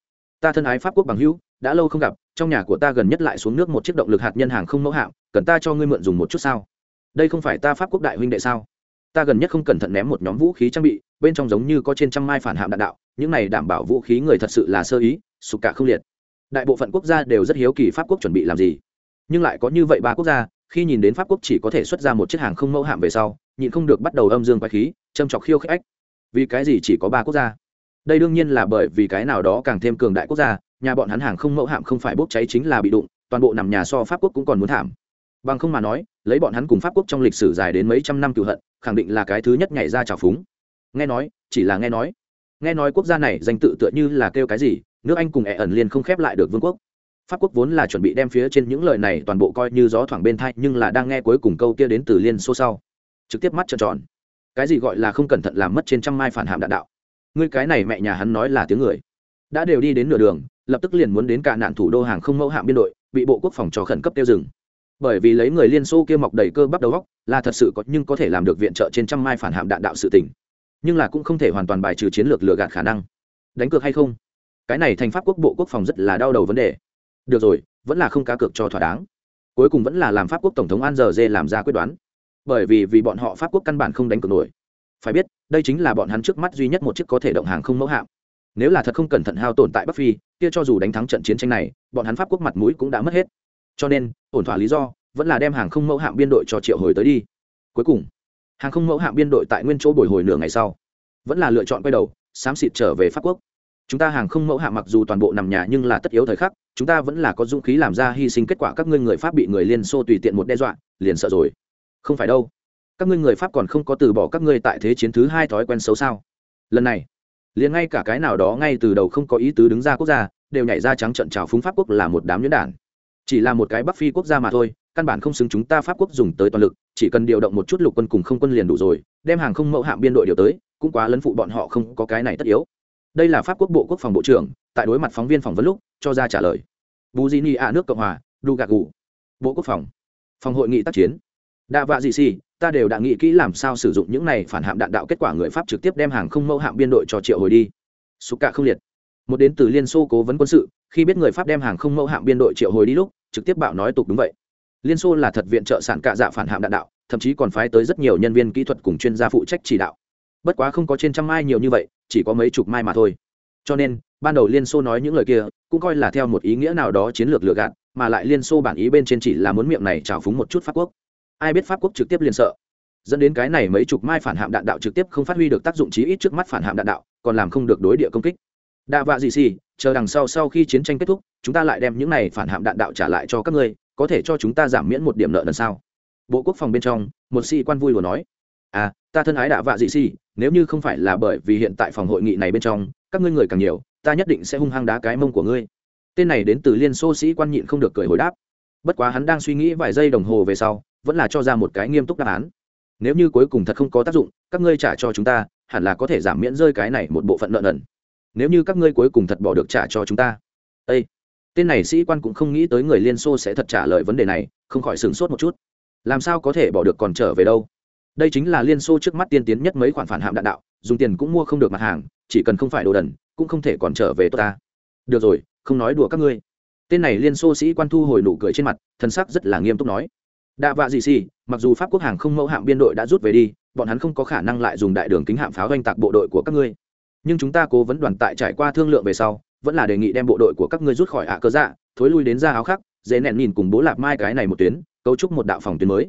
S1: Ta thân ái pháp quốc bằng hữu, đã lâu không gặp, trong nhà của ta gần nhất lại xuống nước một chiếc động lực hạt nhân hàng không mẫu hạm, cần ta cho ngươi mượn dùng một chút sao? Đây không phải ta pháp quốc đại huynh đệ sao? Ta gần nhất không cẩn thận ném một nhóm vũ khí trang bị, bên trong giống như có trên trăm mai phản hạm đạn đạo, những này đảm bảo vũ khí người thật sự là sơ ý, sụp cả không liệt. Đại bộ phận quốc gia đều rất hiếu kỳ pháp quốc chuẩn bị làm gì. Nhưng lại có như vậy ba quốc gia, khi nhìn đến pháp quốc chỉ có thể xuất ra một chiếc hàng không mẫu hạm về sau, nhịn không được bắt đầu âm dương quái khí, châm chọc khiêu khích ách. Vì cái gì chỉ có ba quốc gia? Đây đương nhiên là bởi vì cái nào đó càng thêm cường đại quốc gia, nhà bọn hắn hàng không mẫu hạm không phải bốc cháy chính là bị đụng, toàn bộ nằm nhà so pháp quốc cũng còn muốn thảm. Bằng không mà nói lấy bọn hắn cùng pháp quốc trong lịch sử dài đến mấy trăm năm cựu hận, khẳng định là cái thứ nhất nhảy ra trào phúng. Nghe nói, chỉ là nghe nói. Nghe nói quốc gia này danh tự tựa như là kêu cái gì, nước anh cùng ẹ ẩn liền không khép lại được vương quốc. Pháp quốc vốn là chuẩn bị đem phía trên những lời này toàn bộ coi như gió thoảng bên thai, nhưng là đang nghe cuối cùng câu kia đến từ liên xô sau. Trực tiếp mắt trợn tròn. Cái gì gọi là không cẩn thận làm mất trên trăm mai phản hạm đạn đạo. Ngươi cái này mẹ nhà hắn nói là tiếng người. Đã đều đi đến nửa đường, lập tức liền muốn đến cả nạn thủ đô hàng không mẫu hạm biên đội, bị bộ quốc phòng cho khẩn cấp tiêu dừng bởi vì lấy người liên xô kia mọc đầy cơ bắp đầu góc là thật sự có, nhưng có thể làm được viện trợ trên trăm mai phản hạm đạn đạo sự tỉnh nhưng là cũng không thể hoàn toàn bài trừ chiến lược lừa gạt khả năng. Đánh cược hay không? Cái này thành pháp quốc bộ quốc phòng rất là đau đầu vấn đề. Được rồi, vẫn là không cá cược cho thỏa đáng. Cuối cùng vẫn là làm pháp quốc tổng thống an giờ dê làm ra quyết đoán. Bởi vì vì bọn họ pháp quốc căn bản không đánh cược nổi. Phải biết, đây chính là bọn hắn trước mắt duy nhất một chiếc có thể động hàng không mẫu hạm. Nếu là thật không cẩn thận hao tổn tại bắc phi, kia cho dù đánh thắng trận chiến tranh này, bọn hắn pháp quốc mặt mũi cũng đã mất hết cho nên, ổn thỏa lý do vẫn là đem hàng không mẫu hạm biên đội cho triệu hồi tới đi. Cuối cùng, hàng không mẫu hạm biên đội tại nguyên chỗ bồi hồi nửa ngày sau, vẫn là lựa chọn quay đầu, xám xịt trở về pháp quốc. Chúng ta hàng không mẫu hạm mặc dù toàn bộ nằm nhà nhưng là tất yếu thời khắc, chúng ta vẫn là có dũng khí làm ra hy sinh kết quả các ngươi người pháp bị người liên xô tùy tiện một đe dọa, liền sợ rồi. Không phải đâu. Các ngươi người pháp còn không có từ bỏ các ngươi tại thế chiến thứ hai thói quen xấu sao? Lần này, liền ngay cả cái nào đó ngay từ đầu không có ý tứ đứng ra quốc gia, đều nhảy ra trắng trận trào phúng pháp quốc là một đám nhuyễn đản chỉ là một cái bắc phi quốc gia mà thôi, căn bản không xứng chúng ta pháp quốc dùng tới toàn lực, chỉ cần điều động một chút lục quân cùng không quân liền đủ rồi, đem hàng không mẫu hạm biên đội điều tới, cũng quá lấn phụ bọn họ không có cái này tất yếu. Đây là pháp quốc bộ quốc phòng bộ trưởng, tại đối mặt phóng viên phỏng vấn lúc, cho ra trả lời. Bù di ni a nước cộng hòa đu gạc gù bộ quốc phòng. Phòng hội nghị tác chiến. Đạ vạ dị xì, ta đều đã nghĩ kỹ làm sao sử dụng những này phản hạm đạn đạo kết quả người pháp trực tiếp đem hàng không mẫu hạm biên đội cho triệu hồi đi. Sục cạ không liệt. Một đến từ liên xô cố vấn quân sự khi biết người pháp đem hàng không mẫu hạm biên đội triệu hồi đi lúc, trực tiếp bạo nói tục đúng vậy. Liên xô là thật viện trợ sản cạ dạ phản hạm đạn đạo, thậm chí còn phái tới rất nhiều nhân viên kỹ thuật cùng chuyên gia phụ trách chỉ đạo. Bất quá không có trên trăm mai nhiều như vậy, chỉ có mấy chục mai mà thôi. Cho nên, ban đầu liên xô nói những lời kia, cũng coi là theo một ý nghĩa nào đó chiến lược lừa gạt, mà lại liên xô bản ý bên trên chỉ là muốn miệng này trào phúng một chút pháp quốc. Ai biết pháp quốc trực tiếp liền sợ. Dẫn đến cái này mấy chục mai phản hạm đạn đạo trực tiếp không phát huy được tác dụng chí ít trước mắt phản hạm đạn đạo, còn làm không được đối địa công kích đạ vạ gì xì, chờ đằng sau sau khi chiến tranh kết thúc, chúng ta lại đem những này phản hạm đạn đạo trả lại cho các ngươi, có thể cho chúng ta giảm miễn một điểm nợ lần sau. Bộ quốc phòng bên trong, một sĩ quan vui vừa nói à ta thân ái đạ vạ dị xì, nếu như không phải là bởi vì hiện tại phòng hội nghị này bên trong, các ngươi người càng nhiều, ta nhất định sẽ hung hăng đá cái mông của ngươi. Tên này đến từ liên xô sĩ quan nhịn không được cười hồi đáp. Bất quá hắn đang suy nghĩ vài giây đồng hồ về sau, vẫn là cho ra một cái nghiêm túc đáp án. Nếu như cuối cùng thật không có tác dụng, các ngươi trả cho chúng ta, hẳn là có thể giảm miễn rơi cái này một bộ phận nợ nần nếu như các ngươi cuối cùng thật bỏ được trả cho chúng ta. Ây tên này sĩ quan cũng không nghĩ tới người liên xô sẽ thật trả lời vấn đề này, không khỏi sửng sốt một chút. Làm sao có thể bỏ được còn trở về đâu? Đây chính là liên xô trước mắt tiên tiến nhất mấy khoản phản hạm đạn đạo, dùng tiền cũng mua không được mặt hàng, chỉ cần không phải đồ đần, cũng không thể còn trở về tốt ta. Được rồi, không nói đùa các ngươi. Tên này liên xô sĩ quan thu hồi nụ cười trên mặt, thân sắc rất là nghiêm túc nói. Đạ vạ gì xì, mặc dù pháp quốc hàng không mẫu hạm biên đội đã rút về đi, bọn hắn không có khả năng lại dùng đại đường kính hạm pháo doanh tạc bộ đội của các ngươi nhưng chúng ta cố vấn đoàn tại trải qua thương lượng về sau, vẫn là đề nghị đem bộ đội của các ngươi rút khỏi ạ cơ dạ thối lui đến ra áo khắc, dễ nẹn nhìn cùng bố lạp mai cái này một tuyến, cấu trúc một đạo phòng tuyến mới.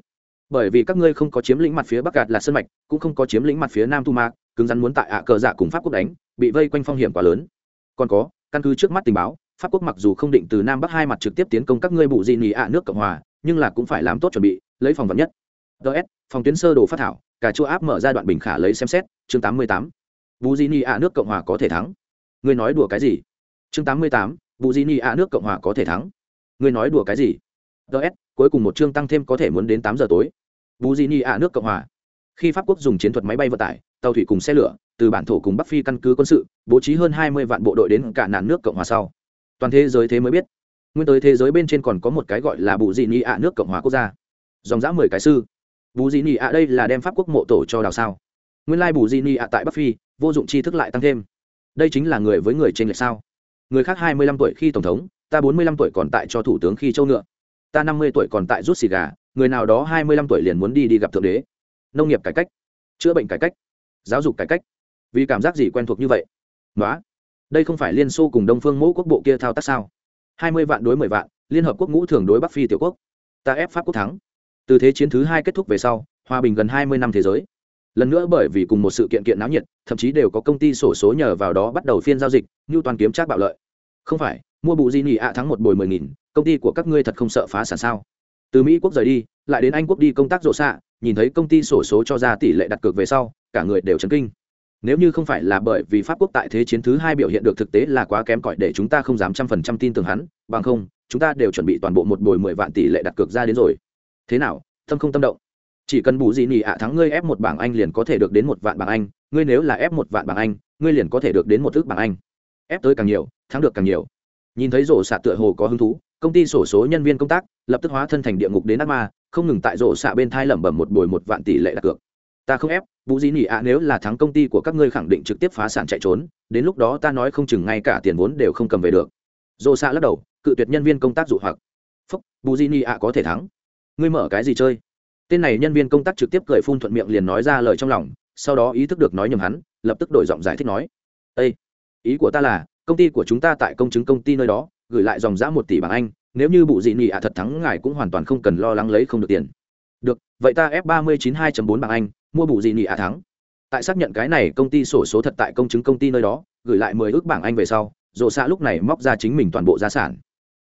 S1: Bởi vì các ngươi không có chiếm lĩnh mặt phía bắc gạt là sân mạch, cũng không có chiếm lĩnh mặt phía nam thu mạc, cứng rắn muốn tại ạ cờ dạ cùng pháp quốc đánh, bị vây quanh phong hiểm quá lớn. Còn có, căn cứ trước mắt tình báo, pháp quốc mặc dù không định từ nam bắc hai mặt trực tiếp tiến công các ngươi bụ di nhì ạ nước cộng hòa, nhưng là cũng phải làm tốt chuẩn bị, lấy phòng vật nhất. Ts phòng tuyến sơ đồ phát thảo, cả chua áp mở ra đoạn bình khả lấy xem xét, chương tám mươi tám bù di ni ạ nước cộng hòa có thể thắng. Ngươi nói đùa cái gì? Chương tám mươi tám bù di ni ạ nước cộng hòa có thể thắng. Ngươi nói đùa cái gì? Ts cuối cùng một chương tăng thêm có thể muốn đến tám giờ tối. Bù di ni ạ nước cộng hòa. Khi pháp quốc dùng chiến thuật máy bay vận tải, tàu thủy cùng xe lửa, từ bản thổ cùng bắc phi căn cứ quân sự, bố trí hơn hai mươi vạn bộ đội đến cả nạn nước cộng hòa sau. Toàn thế giới thế mới biết. Nguyên tới thế giới bên trên còn có một cái gọi là bù dị nị ạ nước cộng hòa quốc gia. Dòng dã mười cái sư. Bù dị nị ạ đây là đem pháp quốc mộ tổ cho đào sao. Nguyên lai bù dị nị ạ tại bắc phi vô dụng chi thức lại tăng thêm. Đây chính là người với người trên lệch sao? Người khác hai mươi lăm tuổi khi tổng thống, ta bốn mươi lăm tuổi còn tại cho thủ tướng khi châu ngựa. Ta năm mươi tuổi còn tại rút xì gà, người nào đó hai mươi lăm tuổi liền muốn đi đi gặp thượng đế. Nông nghiệp cải cách, chữa bệnh cải cách, giáo dục cải cách. Vì cảm giác gì quen thuộc như vậy? Nói đây không phải liên xô cùng đông phương mẫu quốc bộ kia thao tác sao? hai mươi vạn đối mười vạn, liên hợp quốc ngũ thường đối bắc phi tiểu quốc. Ta ép pháp quốc thắng. Từ thế chiến thứ hai kết thúc về sau, hòa bình gần hai mươi năm thế giới lần nữa bởi vì cùng một sự kiện kiện náo nhiệt, thậm chí đều có công ty sổ số nhờ vào đó bắt đầu phiên giao dịch như toàn kiếm trác bạo lợi. Không phải, mua bù di nhị ạ thắng một bồi mười nghìn, công ty của các ngươi thật không sợ phá sản sao? Từ mỹ quốc rời đi, lại đến anh quốc đi công tác rộ xạ, nhìn thấy công ty sổ số cho ra tỷ lệ đặt cược về sau, cả người đều chấn kinh. Nếu như không phải là bởi vì pháp quốc tại thế chiến thứ hai biểu hiện được thực tế là quá kém cỏi để chúng ta không dám trăm phần trăm tin tưởng hắn, bằng không, chúng ta đều chuẩn bị toàn bộ một bồi mười vạn tỷ lệ đặt cược ra đến rồi. Thế nào, tâm không tâm động? Chỉ cần bù gì nhỉ ạ, thắng ngươi ép một bảng anh liền có thể được đến một vạn bảng anh. Ngươi nếu là ép một vạn bảng anh, ngươi liền có thể được đến một ước bảng anh. Ép tới càng nhiều, thắng được càng nhiều. Nhìn thấy rổ xạ tựa hồ có hứng thú, công ty sổ số nhân viên công tác lập tức hóa thân thành địa ngục đến ác ma, không ngừng tại rổ xạ bên thai lẩm bẩm một bồi một vạn tỷ lệ đặt cược. Ta không ép vũ dĩ nỉ ạ, nếu là thắng công ty của các ngươi khẳng định trực tiếp phá sản chạy trốn, đến lúc đó ta nói không chừng ngay cả tiền vốn đều không cầm về được. Rổ xạ lắc đầu, cự tuyệt nhân viên công tác dụ hoặc. Phúc vũ dĩ nỉ ạ có thể thắng. Ngươi mở cái gì chơi? Tên này nhân viên công tác trực tiếp cười phun thuận miệng liền nói ra lời trong lòng, sau đó ý thức được nói nhầm hắn, lập tức đổi giọng giải thích nói. Ây ý của ta là, công ty của chúng ta tại công chứng công ty nơi đó, gửi lại dòng giã một tỷ bảng anh, nếu như bụ dị nị ạ thật thắng ngài cũng hoàn toàn không cần lo lắng lấy không được tiền. Được, vậy ta f ba mươi chín hai bốn bảng anh, mua bụ dị nị ạ thắng. Tại xác nhận cái này, công ty sổ số thật tại công chứng công ty nơi đó, gửi lại mười ước bảng anh về sau rổ xạ lúc này móc ra chính mình toàn bộ gia sản.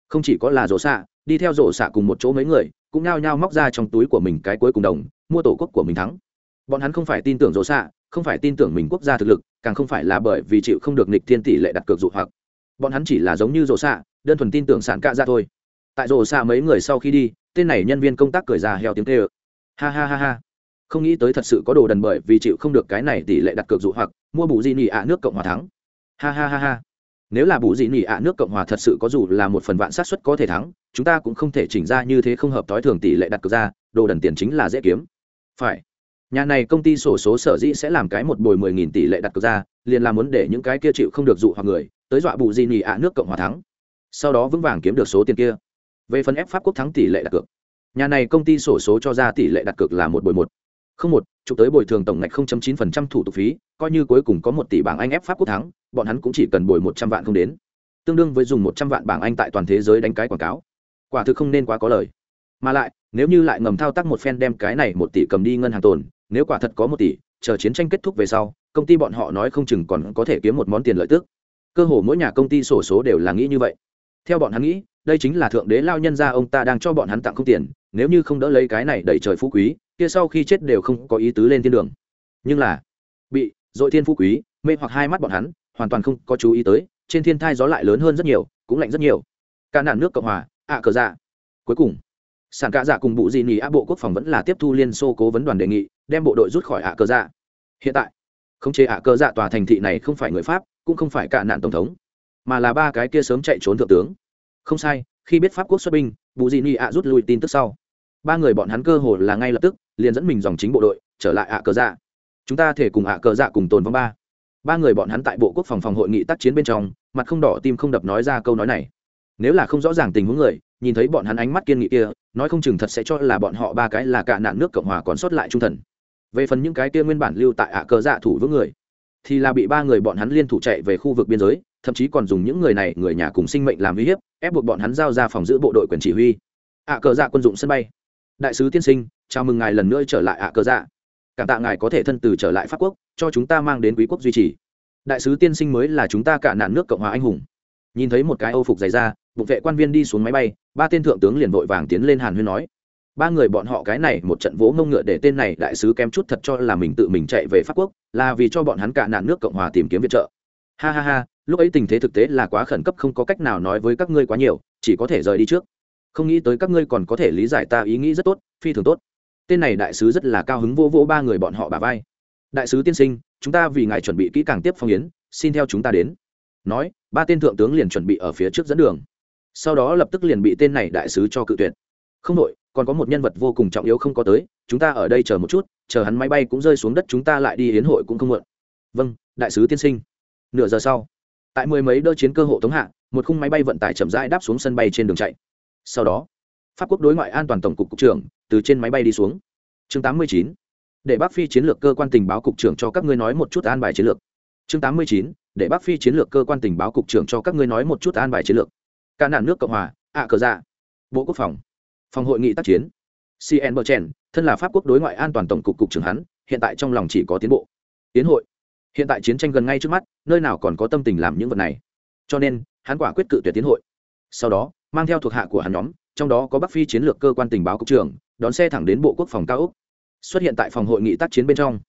S1: Không chỉ có là rổ xạ, đi theo rổ xạ cùng một chỗ mấy người cũng nhao nhao móc ra trong túi của mình cái cuối cùng đồng, mua tổ quốc của mình thắng. Bọn hắn không phải tin tưởng rổ xạ không phải tin tưởng mình quốc gia thực lực, càng không phải là bởi vì chịu không được nịch thiên tỷ lệ đặt cược dụ hoặc. Bọn hắn chỉ là giống như rổ xạ đơn thuần tin tưởng sản cạ ra thôi. Tại rổ xạ mấy người sau khi đi, tên này nhân viên công tác cười ra heo tiếng tê ơ ha ha ha ha. Không nghĩ tới thật sự có đồ đần bởi vì chịu không được cái này tỷ lệ đặt cược dụ hoặc, mua bù di nị ạ nước cộng hòa thắng. Ha ha ha ha nếu là bù dị nỉ ạ, nước cộng hòa thật sự có dù là một phần vạn xác suất có thể thắng, chúng ta cũng không thể chỉnh ra như thế không hợp thói thường tỷ lệ đặt cược ra, đồ đần tiền chính là dễ kiếm. Phải. Nhà này công ty sổ số sở dĩ sẽ làm cái một bồi mười nghìn tỷ lệ đặt cược ra, liền là muốn để những cái kia chịu không được dụ hoặc người, tới dọa bù dị nỉ ạ, nước cộng hòa thắng. Sau đó vững vàng kiếm được số tiền kia. Về phần ép pháp quốc thắng tỷ lệ đặt cược. Nhà này công ty sổ số cho ra tỷ lệ đặt cược là một bồi một không một, chụp tới bồi thường tổng ngạch không chấm chín phần trăm thủ tục phí, coi như cuối cùng có một tỷ bảng anh ép pháp quốc thắng, bọn hắn cũng chỉ cần bồi một trăm vạn không đến. Tương đương với dùng một trăm vạn bảng anh tại toàn thế giới đánh cái quảng cáo. Quả thực không nên quá có lời. Mà lại, nếu như lại ngầm thao tác một phen đem cái này một tỷ cầm đi ngân hàng tồn, nếu quả thật có một tỷ, chờ chiến tranh kết thúc về sau, công ty bọn họ nói không chừng còn có thể kiếm một món tiền lợi tức. Cơ hồ mỗi nhà công ty sổ số đều là nghĩ như vậy. Theo bọn hắn nghĩ, đây chính là thượng đế lao nhân ra ông ta đang cho bọn hắn tặng không tiền, nếu như không đỡ lấy cái này đẩy trời phú quý kia sau khi chết đều không có ý tứ lên thiên đường. Nhưng là, bị dội thiên phú quý, mê hoặc hai mắt bọn hắn, hoàn toàn không có chú ý tới, trên thiên thai gió lại lớn hơn rất nhiều, cũng lạnh rất nhiều. Ca nạn nước cộng hòa, ạ cờ dạ. Cuối cùng sản cả dạ cùng bụ di nỉ á bộ quốc phòng vẫn là tiếp thu liên xô cố vấn đoàn đề nghị, đem bộ đội rút khỏi ạ cờ dạ. Hiện tại, khống chế ạ cờ dạ tòa thành thị này không phải người pháp, cũng không phải cả nạn tổng thống, mà là ba cái kia sớm chạy trốn thượng tướng. Không sai, khi biết pháp quốc xuất binh bù dị ni ạ rút lui tin tức sau ba người bọn hắn cơ hồ là ngay lập tức liền dẫn mình dòng chính bộ đội trở lại ạ cờ dạ. Chúng ta thể cùng ạ cờ dạ cùng tồn vong ba. Ba người bọn hắn tại bộ quốc phòng phòng hội nghị tác chiến bên trong, mặt không đỏ tim không đập nói ra câu nói này. Nếu là không rõ ràng tình huống người, nhìn thấy bọn hắn ánh mắt kiên nghị kia, nói không chừng thật sẽ cho là bọn họ ba cái là cả nạn nước cộng hòa còn sót lại trung thần. Về phần những cái kia nguyên bản lưu tại ạ cờ dạ thủ vững người, thì là bị ba người bọn hắn liên thủ chạy về khu vực biên giới, thậm chí còn dùng những người này, người nhà cùng sinh mệnh làm uy hiếp, ép buộc bọn hắn giao ra phòng giữ bộ đội quyền chỉ huy. Ạ cờ dạ quân dụng sân bay đại sứ tiên sinh, chào mừng ngài lần nữa trở lại ạ cờ dạ. Cảm tạ ngài có thể thân từ trở lại pháp quốc, cho chúng ta mang đến quý quốc duy trì. Đại sứ tiên sinh mới là chúng ta cả nạn nước cộng hòa anh hùng. Nhìn thấy một cái âu phục dày ra bụng vệ quan viên đi xuống máy bay, ba tên thượng tướng liền vội vàng tiến lên hàn huyên nói. Ba người bọn họ cái này một trận vỗ mông ngựa để tên này đại sứ kém chút thật cho là mình tự mình chạy về pháp quốc, là vì cho bọn hắn cả nạn nước cộng hòa tìm kiếm viện trợ. Ha ha ha, lúc ấy tình thế thực tế là quá khẩn cấp, không có cách nào nói với các ngươi quá nhiều, chỉ có thể rời đi trước không nghĩ tới các ngươi còn có thể lý giải ta ý nghĩ rất tốt, phi thường tốt. Tên này đại sứ rất là cao hứng vô vô ba người bọn họ bà vai. Đại sứ tiên sinh, chúng ta vì ngài chuẩn bị kỹ càng tiếp phong yến, xin theo chúng ta đến. Nói, ba tên thượng tướng liền chuẩn bị ở phía trước dẫn đường. Sau đó lập tức liền bị tên này đại sứ cho cự tuyệt. Không đội còn có một nhân vật vô cùng trọng yếu không có tới, chúng ta ở đây chờ một chút, chờ hắn máy bay cũng rơi xuống đất chúng ta lại đi hiến hội cũng không muộn. Vâng đại sứ tiên sinh. Nửa giờ sau, tại mười mấy đỡ chiến cơ hộ tống hạ, một khung máy bay vận tải chậm rãi đáp xuống sân bay trên đường chạy sau đó, pháp quốc đối ngoại an toàn tổng cục cục trưởng từ trên máy bay đi xuống. Chương tám mươi chín, để bác phi chiến lược cơ quan tình báo cục trưởng cho các ngươi nói một chút an bài chiến lược. Chương tám mươi chín, để bác phi chiến lược cơ quan tình báo cục trưởng cho các ngươi nói một chút an bài chiến lược. Ca nạn nước cộng hòa, ạ cờ dạ bộ quốc phòng phòng hội nghị tác chiến. Cn bờ thân là pháp quốc đối ngoại an toàn tổng cục cục trưởng hắn, hiện tại trong lòng chỉ có tiến bộ. Tiến hội. Hiện tại chiến tranh gần ngay trước mắt, nơi nào còn có tâm tình làm những vật này. Cho nên, hắn quả quyết cự tuyệt tiến hội. Sau đó mang theo thuộc hạ của hắn nhóm, trong đó có bắc phi chiến lược cơ quan tình báo cục trưởng, đón xe thẳng đến bộ quốc phòng cao úc xuất hiện tại phòng hội nghị tác chiến bên trong.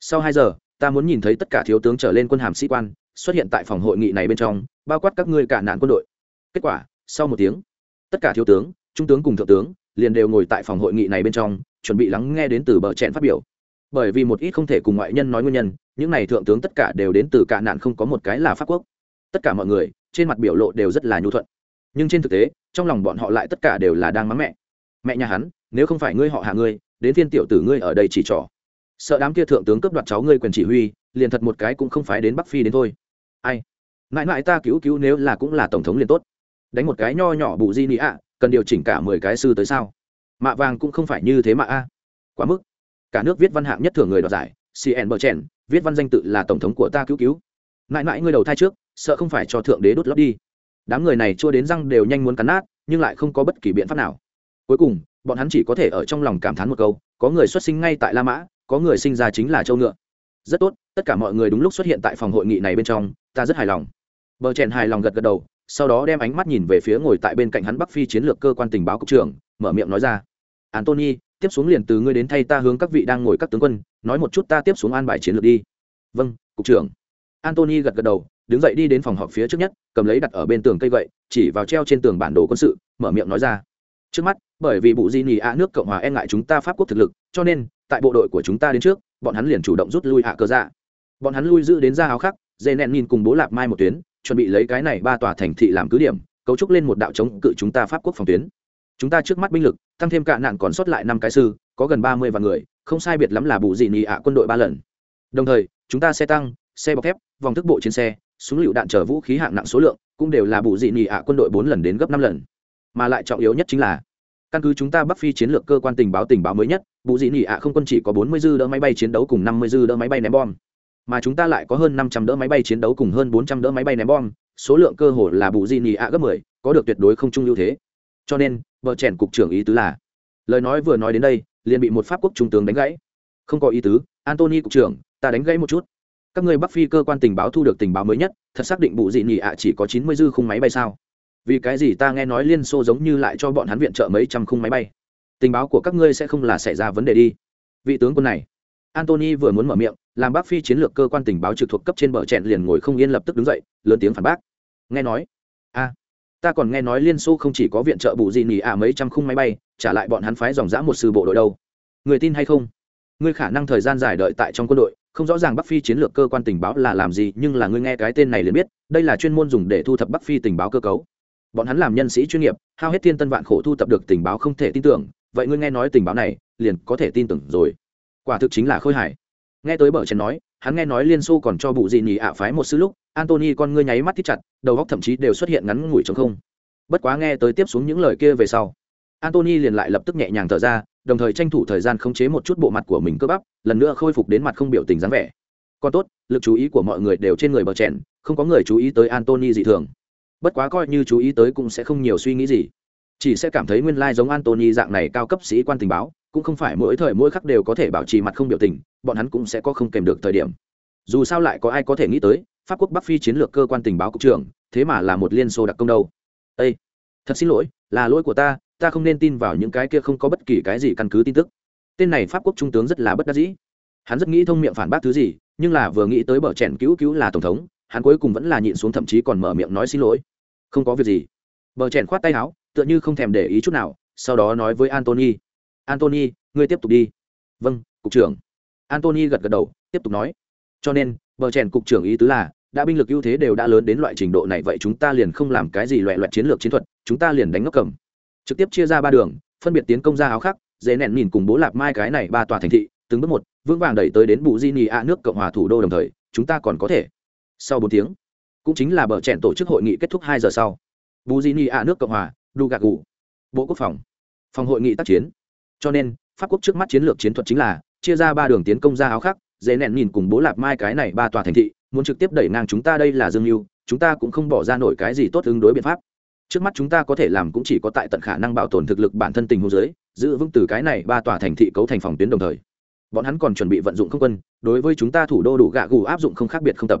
S1: Sau hai giờ, ta muốn nhìn thấy tất cả thiếu tướng trở lên quân hàm sĩ quan, xuất hiện tại phòng hội nghị này bên trong, bao quát các ngươi cả nạn quân đội. Kết quả, sau một tiếng, tất cả thiếu tướng, trung tướng cùng thượng tướng, liền đều ngồi tại phòng hội nghị này bên trong, chuẩn bị lắng nghe đến từ bờ chẹn phát biểu. Bởi vì một ít không thể cùng ngoại nhân nói nguyên nhân, những này thượng tướng tất cả đều đến từ cả nạn không có một cái là pháp quốc. Tất cả mọi người, trên mặt biểu lộ đều rất là nhu thuận nhưng trên thực tế, trong lòng bọn họ lại tất cả đều là đang mắng mẹ. Mẹ nhà hắn, nếu không phải ngươi họ hạ ngươi, đến phiên tiểu tử ngươi ở đây chỉ trỏ. Sợ đám kia thượng tướng cướp đoạt cháu ngươi quyền chỉ huy, liền thật một cái cũng không phải đến bắc phi đến thôi. Ai? Mãi mãi ta cứu cứu nếu là cũng là tổng thống liền tốt. Đánh một cái nho nhỏ bù di nị ạ, cần điều chỉnh cả mười cái sư tới sao? Mạ vàng cũng không phải như thế mà a. Quá mức. Cả nước viết văn hạng nhất thường người đoạt giải cn bờ chèn, viết văn danh tự là tổng thống của ta cứu cứu. Mãi mãi ngươi đầu thai trước, sợ không phải cho thượng đế đốt lấp đi đám người này chua đến răng đều nhanh muốn cắn nát, nhưng lại không có bất kỳ biện pháp nào. Cuối cùng, bọn hắn chỉ có thể ở trong lòng cảm thán một câu, có người xuất sinh ngay tại la mã, có người sinh ra chính là châu ngựa. Rất tốt, tất cả mọi người đúng lúc xuất hiện tại phòng hội nghị này bên trong, ta rất hài lòng. Bờ trèn hài lòng gật gật đầu, sau đó đem ánh mắt nhìn về phía ngồi tại bên cạnh hắn bắc phi chiến lược cơ quan tình báo cục trưởng, mở miệng nói ra. Antony tiếp xuống liền từ ngươi đến thay ta hướng các vị đang ngồi các tướng quân, nói một chút ta tiếp xuống an bài chiến lược đi. Vâng cục trưởng. Antony gật gật đầu đứng dậy đi đến phòng họp phía trước nhất, cầm lấy đặt ở bên tường cây gậy, chỉ vào treo trên tường bản đồ quân sự, mở miệng nói ra. Trước mắt, bởi vì bụ di nì ạ nước cộng hòa e ngại chúng ta pháp quốc thực lực, cho nên, tại bộ đội của chúng ta đến trước, bọn hắn liền chủ động rút lui hạ cơ dạ. Bọn hắn lui giữ đến ra áo khắc, dê nẹn nhìn cùng bố lạp mai một tuyến, chuẩn bị lấy cái này ba tòa thành thị làm cứ điểm, cấu trúc lên một đạo chống cự chúng ta pháp quốc phòng tuyến. Chúng ta trước mắt binh lực, tăng thêm cạn nạn còn sót lại năm cái sư, có gần ba mươi vạn người, không sai biệt lắm là bù dị nị ạ quân đội ba lần. Đồng thời, chúng ta xe tăng, xe bọc thép, vòng thức bộ chiến xe súng lựu đạn chở vũ khí hạng nặng số lượng cũng đều là bù dị nị ạ quân đội bốn lần đến gấp năm lần. Mà lại trọng yếu nhất chính là, căn cứ chúng ta bắc phi chiến lược cơ quan tình báo tình báo mới nhất, bù dị nị ạ không quân chỉ có bốn mươi dư đỡ máy bay chiến đấu cùng năm mươi dư đỡ máy bay ném bom. Mà chúng ta lại có hơn năm trăm đỡ máy bay chiến đấu cùng hơn bốn trăm đỡ máy bay ném bom, số lượng cơ hồ là bù dị nị ạ gấp mười, có được tuyệt đối không trung ưu thế. Cho nên, vợ chèn cục trưởng ý tứ là, lời nói vừa nói đến đây, liền bị một pháp quốc trung tướng đánh gãy. Không có ý tứ, antony cục trưởng, ta đánh gãy một chút các người bắc phi cơ quan tình báo thu được tình báo mới nhất, thật xác định bù dị nhị ạ chỉ có chín mươi dư khung máy bay sao? Vì cái gì ta nghe nói liên xô giống như lại cho bọn hắn viện trợ mấy trăm khung máy bay? Tình báo của các ngươi sẽ không là xảy ra vấn đề đi. Vị tướng quân này antony vừa muốn mở miệng, làm bắc phi chiến lược cơ quan tình báo trực thuộc cấp trên bờ trẹn liền ngồi không yên lập tức đứng dậy, lớn tiếng phản bác. Nghe nói, a, ta còn nghe nói liên xô không chỉ có viện trợ bù gì nỉ à mấy trăm khung máy bay, trả lại bọn hắn phái dòng dã một sư bộ đội đâu. Người tin hay không? Ngươi khả năng thời gian dài đợi tại trong quân đội không rõ ràng bắc phi chiến lược cơ quan tình báo là làm gì, nhưng là ngươi nghe cái tên này liền biết, đây là chuyên môn dùng để thu thập bắc phi tình báo cơ cấu. Bọn hắn làm nhân sĩ chuyên nghiệp, hao hết thiên tân vạn khổ thu thập được tình báo không thể tin tưởng, vậy ngươi nghe nói tình báo này, liền có thể tin tưởng rồi. Quả thực chính là khôi hài. Nghe tới bờ chén nói, hắn nghe nói liên xô còn cho bụ gì nhì ạ phái một sư lúc antony con ngươi nháy mắt thích chặt, đầu góc thậm chí đều xuất hiện ngắn ngủi trong không. Bất quá nghe tới tiếp xuống những lời kia về sau antony liền lại lập tức nhẹ nhàng thở ra đồng thời tranh thủ thời gian khống chế một chút bộ mặt của mình cơ bắp, lần nữa khôi phục đến mặt không biểu tình dáng vẻ. Còn tốt, lực chú ý của mọi người đều trên người bờ trẻn không có người chú ý tới antony dị thường. Bất quá coi như chú ý tới cũng sẽ không nhiều suy nghĩ gì. Chỉ sẽ cảm thấy nguyên lai giống antony dạng này cao cấp sĩ quan tình báo, cũng không phải mỗi thời mỗi khắc đều có thể bảo trì mặt không biểu tình, bọn hắn cũng sẽ có không kèm được thời điểm. Dù sao lại có ai có thể nghĩ tới, pháp quốc bắc phi chiến lược cơ quan tình báo cục trưởng, thế mà là một liên xô đặc công đâu. Ây thật xin lỗi, là lỗi của ta ta không nên tin vào những cái kia không có bất kỳ cái gì căn cứ tin tức. Tên này pháp quốc trung tướng rất là bất đắc dĩ. Hắn rất nghĩ thông miệng phản bác thứ gì, nhưng là vừa nghĩ tới bờ chèn cứu cứu là tổng thống, hắn cuối cùng vẫn là nhịn xuống thậm chí còn mở miệng nói xin lỗi. Không có việc gì. Bờ chèn khoát tay áo, tựa như không thèm để ý chút nào, sau đó nói với antony antony ngươi tiếp tục đi. Vâng cục trưởng. Antony gật gật đầu, tiếp tục nói. Cho nên, bờ chèn cục trưởng ý tứ là, đã binh lực ưu thế đều đã lớn đến loại trình độ này vậy chúng ta liền không làm cái gì loại loại chiến lược chiến thuật, chúng ta liền đánh ngốc cầm trực tiếp chia ra ba đường, phân biệt tiến công ra áo khắc, dễ nẹn nhìn cùng bố lạp mai cái này ba tòa thành thị, từng bước một, vững vàng đẩy tới đến bù di nị a nước cộng hòa thủ đô đồng thời, chúng ta còn có thể. Sau bốn tiếng, cũng chính là bờ chèn tổ chức hội nghị kết thúc hai giờ sau. Bù di nị a nước cộng hòa đu gạc gù bộ quốc phòng. Phòng hội nghị tác chiến. Cho nên, pháp quốc trước mắt chiến lược chiến thuật chính là, chia ra ba đường tiến công ra áo khắc, dễ nẹn nhìn cùng bố lạp mai cái này ba tòa thành thị, muốn trực tiếp đẩy ngang chúng ta đây là dương mưu, chúng ta cũng không bỏ ra nổi cái gì tốt ứng đối biện pháp trước mắt chúng ta có thể làm cũng chỉ có tại tận khả năng bảo tồn thực lực bản thân tình huống giới giữ vững từ cái này ba tòa thành thị cấu thành phòng tuyến đồng thời. Bọn hắn còn chuẩn bị vận dụng không quân, đối với chúng ta thủ đô đủ gạ gù áp dụng không khác biệt không tập.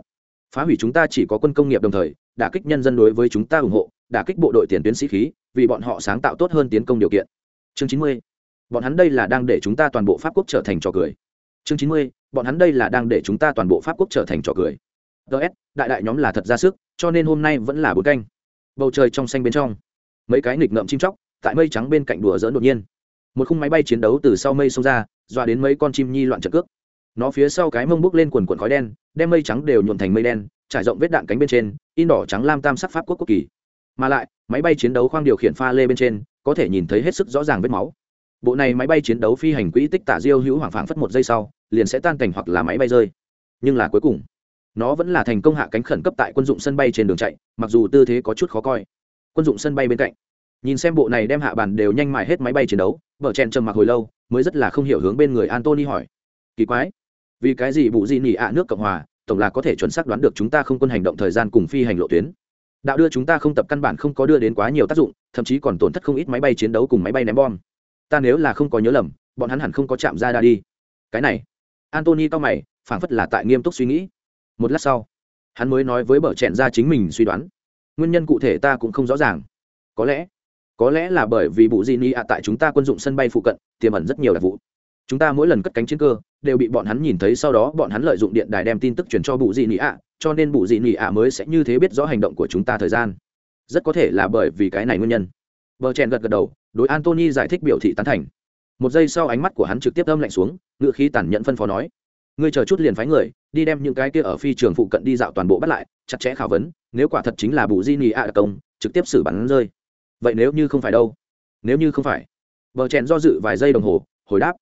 S1: Phá hủy chúng ta chỉ có quân công nghiệp đồng thời, đả kích nhân dân đối với chúng ta ủng hộ, đả kích bộ đội tiền tuyến sĩ khí, vì bọn họ sáng tạo tốt hơn tiến công điều kiện. Chương chín mươi. Bọn hắn đây là đang để chúng ta toàn bộ pháp quốc trở thành trò cười. Chương chín mươi. Bọn hắn đây là đang để chúng ta toàn bộ pháp quốc trở thành trò cười. Ts đại đại nhóm là thật ra sức, cho nên hôm nay vẫn là bốn canh bầu trời trong xanh bên trong. Mấy cái nghịch ngợm chim chóc tại mây trắng bên cạnh đùa dỡn đột nhiên. Một khung máy bay chiến đấu từ sau mây xông ra, dọa đến mấy con chim nhi loạn trận cước. Nó phía sau cái mông bốc lên quần quần khói đen, đem mây trắng đều nhuộn thành mây đen, trải rộng vết đạn cánh bên trên in đỏ trắng lam tam sắc pháp quốc quốc kỳ. Mà lại, máy bay chiến đấu khoang điều khiển pha lê bên trên, có thể nhìn thấy hết sức rõ ràng vết máu. Bộ này máy bay chiến đấu phi hành quỹ tích tả diêu hữu hoàng phảng phất một giây sau, liền sẽ tan cảnh hoặc là máy bay rơi. Nhưng là cuối cùng nó vẫn là thành công hạ cánh khẩn cấp tại quân dụng sân bay trên đường chạy, mặc dù tư thế có chút khó coi. Quân dụng sân bay bên cạnh. Nhìn xem bộ này đem hạ bàn đều nhanh mại hết máy bay chiến đấu, vợ chen trầm mặc hồi lâu, mới rất là không hiểu hướng bên người antony hỏi. Kỳ quái. Vì cái gì bụ gì nỉ ạ nước cộng hòa, tổng là có thể chuẩn xác đoán được chúng ta không quân hành động thời gian cùng phi hành lộ tuyến. Đạo đưa chúng ta không tập căn bản không có đưa đến quá nhiều tác dụng, thậm chí còn tổn thất không ít máy bay chiến đấu cùng máy bay ném bom. Ta nếu là không có nhớ lầm, bọn hắn hẳn không có chạm ra đa đi. Cái này. Antony cao mày, phảng phất là tại nghiêm túc suy nghĩ một lát sau, hắn mới nói với bờ chẹn ra chính mình suy đoán. Nguyên nhân cụ thể ta cũng không rõ ràng. Có lẽ có lẽ là bởi vì bụ di ni ạ tại chúng ta quân dụng sân bay phụ cận, tiềm ẩn rất nhiều đặc vụ. Chúng ta mỗi lần cất cánh chiến cơ, đều bị bọn hắn nhìn thấy sau đó bọn hắn lợi dụng điện đài đem tin tức truyền cho bụ di ni ạ, cho nên bụ di ni ạ mới sẽ như thế biết rõ hành động của chúng ta thời gian. Rất có thể là bởi vì cái này nguyên nhân. Bờ chèn gật gật đầu, đối antony giải thích biểu thị tán thành. Một giây sau ánh mắt của hắn trực tiếp âm lạnh xuống ngự khí tản nhận phân phó nói ngươi chờ chút liền phái người, đi đem những cái kia ở phi trường phụ cận đi dạo toàn bộ bắt lại, chặt chẽ khảo vấn, nếu quả thật chính là bù di nị ạ công, trực tiếp xử bắn rơi. Vậy nếu như không phải đâu? Nếu như không phải. Vợ chèn do dự vài giây đồng hồ, hồi đáp.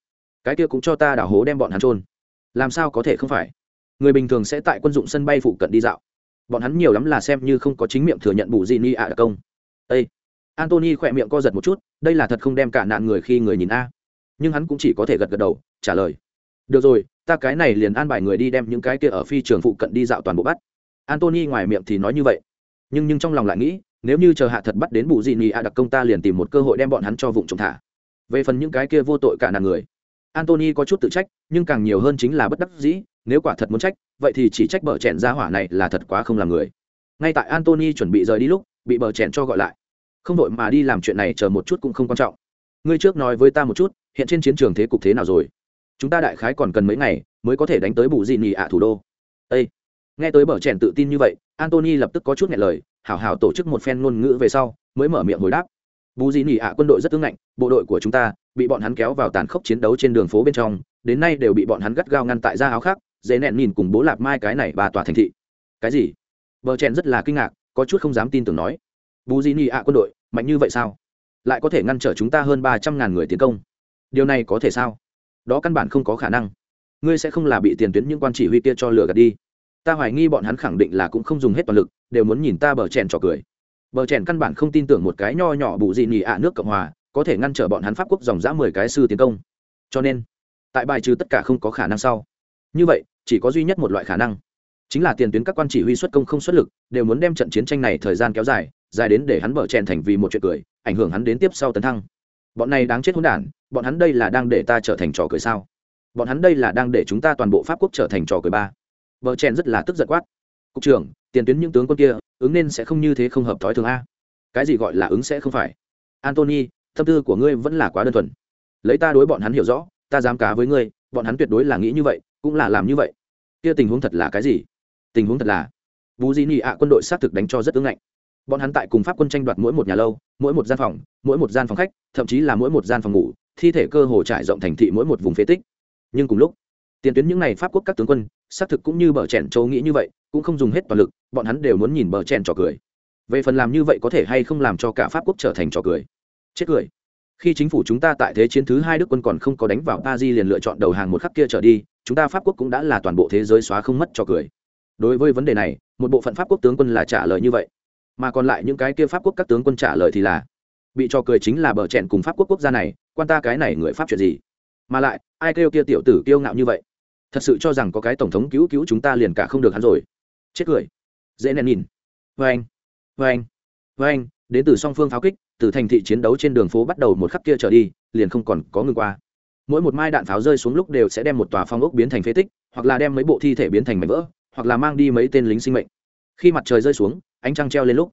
S1: Cái kia cũng cho ta đảo hố đem bọn hắn trôn làm sao có thể không phải? Người bình thường sẽ tại quân dụng sân bay phụ cận đi dạo. Bọn hắn nhiều lắm là xem như không có chính miệng thừa nhận bù di ni ạ công. Ây antony khỏe miệng co giật một chút, đây là thật không đem cả nạn người khi người nhìn a. Nhưng hắn cũng chỉ có thể gật gật đầu, trả lời. Được rồi ta cái này liền an bài người đi đem những cái kia ở phi trường phụ cận đi dạo toàn bộ bắt. Antony ngoài miệng thì nói như vậy. Nhưng nhưng trong lòng lại nghĩ, nếu như chờ hạ thật bắt đến bù dị nị ạ đặc công ta liền tìm một cơ hội đem bọn hắn cho vụng trộm thả. Về phần những cái kia vô tội cả nàng người antony có chút tự trách, nhưng càng nhiều hơn chính là bất đắc dĩ, nếu quả thật muốn trách, vậy thì chỉ trách bờ chèn ra hỏa này là thật quá không làm người. Ngay tại antony chuẩn bị rời đi lúc, bị bờ chèn cho gọi lại. Không đội mà đi làm chuyện này chờ một chút cũng không quan trọng. Ngươi trước nói với ta một chút, hiện trên chiến trường thế cục thế nào rồi? Chúng ta đại khái còn cần mấy ngày mới có thể đánh tới bù dị Nỉ ạ thủ đô. Ê! nghe tới bờ trẻn tự tin như vậy antony lập tức có chút nghe lời, hảo hảo tổ chức một phen ngôn ngữ về sau, mới mở miệng hồi đáp. Bù dị Nỉ ạ quân đội rất tương ngạnh, bộ đội của chúng ta bị bọn hắn kéo vào tàn khốc chiến đấu trên đường phố bên trong, đến nay đều bị bọn hắn gắt gao ngăn tại ra áo khác, dễ nẹn nhìn cùng bố lạp mai cái này bà tòa thành thị. Cái gì? Bờ trẻn rất là kinh ngạc, có chút không dám tin tưởng nói. Bù dị Nỉ ạ quân đội, mạnh như vậy sao? Lại có thể ngăn trở chúng ta hơn ba trăm ngàn người tiến công. Điều này có thể sao? Đó căn bản không có khả năng. Ngươi sẽ không là bị tiền tuyến những quan chỉ huy kia cho lừa gạt đi. Ta hoài nghi bọn hắn khẳng định là cũng không dùng hết toàn lực, đều muốn nhìn ta bờ chèn trò cười. Bờ chèn căn bản không tin tưởng một cái nho nhỏ bù dị nhị ạ nước cộng hòa có thể ngăn trở bọn hắn pháp quốc dòng dã mười cái sư tiến công. Cho nên, tại bài trừ tất cả không có khả năng sau. Như vậy, chỉ có duy nhất một loại khả năng, chính là tiền tuyến các quan chỉ huy xuất công không xuất lực, đều muốn đem trận chiến tranh này thời gian kéo dài dài đến để hắn bờ chèn thành vì một chuyện cười, ảnh hưởng hắn đến tiếp sau tấn thăng bọn này đáng chết hỗn đản, bọn hắn đây là đang để ta trở thành trò cười sao? Bọn hắn đây là đang để chúng ta toàn bộ pháp quốc trở thành trò cười ba. Vợ chèn rất là tức giận quát. Cục trưởng, tiền tuyến những tướng quân kia, ứng nên sẽ không như thế không hợp thói thường a. Cái gì gọi là ứng sẽ không phải? Antony, tâm tư của ngươi vẫn là quá đơn thuần. Lấy ta đối bọn hắn hiểu rõ, ta dám cá với ngươi, bọn hắn tuyệt đối là nghĩ như vậy, cũng là làm như vậy. Kia tình huống thật là cái gì? Tình huống thật là bù di nị ạ quân đội xác thực đánh cho rất ứng ngạnh bọn hắn tại cùng pháp quân tranh đoạt mỗi một nhà lâu, mỗi một gian phòng, mỗi một gian phòng khách, thậm chí là mỗi một gian phòng ngủ, thi thể cơ hồ trải rộng thành thị mỗi một vùng phế tích. Nhưng cùng lúc, tiền tuyến những n à y pháp quốc các tướng quân, xác thực cũng như bờ chèn châu nghĩ như vậy, cũng không dùng hết toàn lực, bọn hắn đều muốn nhìn bờ chèn trò cười. Về phần làm như vậy có thể hay không làm cho cả pháp quốc trở thành trò cười? Chết cười. Khi chính phủ chúng ta tại thế chiến thứ hai đức quân còn không có đánh vào paris liền lựa chọn đầu hàng một khắc kia trở đi, chúng ta pháp quốc cũng đã là toàn bộ thế giới xóa không mất trò cười. Đối với vấn đề này, một bộ phận pháp quốc tướng quân là trả lời như vậy mà còn lại những cái kia pháp quốc các tướng quân trả lời thì là, bị trò cười chính là bờ chèn cùng pháp quốc quốc gia này, quan ta cái này người pháp chuyện gì? Mà lại, ai kêu kia tiểu tử kiêu ngạo như vậy? Thật sự cho rằng có cái tổng thống cứu cứu chúng ta liền cả không được hắn rồi. Chết cười. Dễ nén nhìn. Vê anh. Vê anh. Vê anh, đến từ song phương pháo kích, từ thành thị chiến đấu trên đường phố bắt đầu một khắc kia trở đi, liền không còn có ngừng qua. Mỗi một mai đạn pháo rơi xuống lúc đều sẽ đem một tòa phong ốc biến thành phế tích, hoặc là đem mấy bộ thi thể biến thành mảnh vỡ, hoặc là mang đi mấy tên lính sinh mệnh. Khi mặt trời rơi xuống ánh trăng treo lên lúc.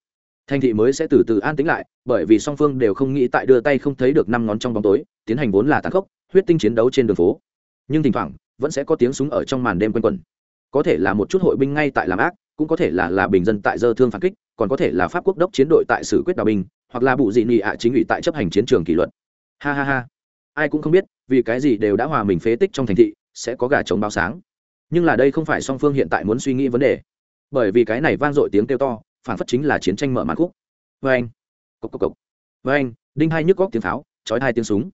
S1: Thành thị mới sẽ từ từ an tĩnh lại, bởi vì song phương đều không nghĩ tại đưa tay không thấy được năm ngón trong bóng tối, tiến hành vốn là tàn khốc, huyết tinh chiến đấu trên đường phố. Nhưng thỉnh thoảng, vẫn sẽ có tiếng súng ở trong màn đêm quanh quẩn. Có thể là một chút hội binh ngay tại làm ác, cũng có thể là là bình dân tại dơ thương phản kích, còn có thể là pháp quốc đốc chiến đội tại xử quyết đào binh, hoặc là bụ dị nị ạ chính ủy tại chấp hành chiến trường kỷ luật. Ha ha ha. Ai cũng không biết, vì cái gì đều đã hòa mình phế tích trong thành thị, sẽ có gà trống báo sáng. Nhưng là đây không phải song phương hiện tại muốn suy nghĩ vấn đề. Bởi vì cái này vang dội tiếng kêu to phản phất chính là chiến tranh mở màn khúc. Vê anh. Cộc cộc cộc. Vê anh, đinh hai nhức góc tiếng pháo, chói hai tiếng súng.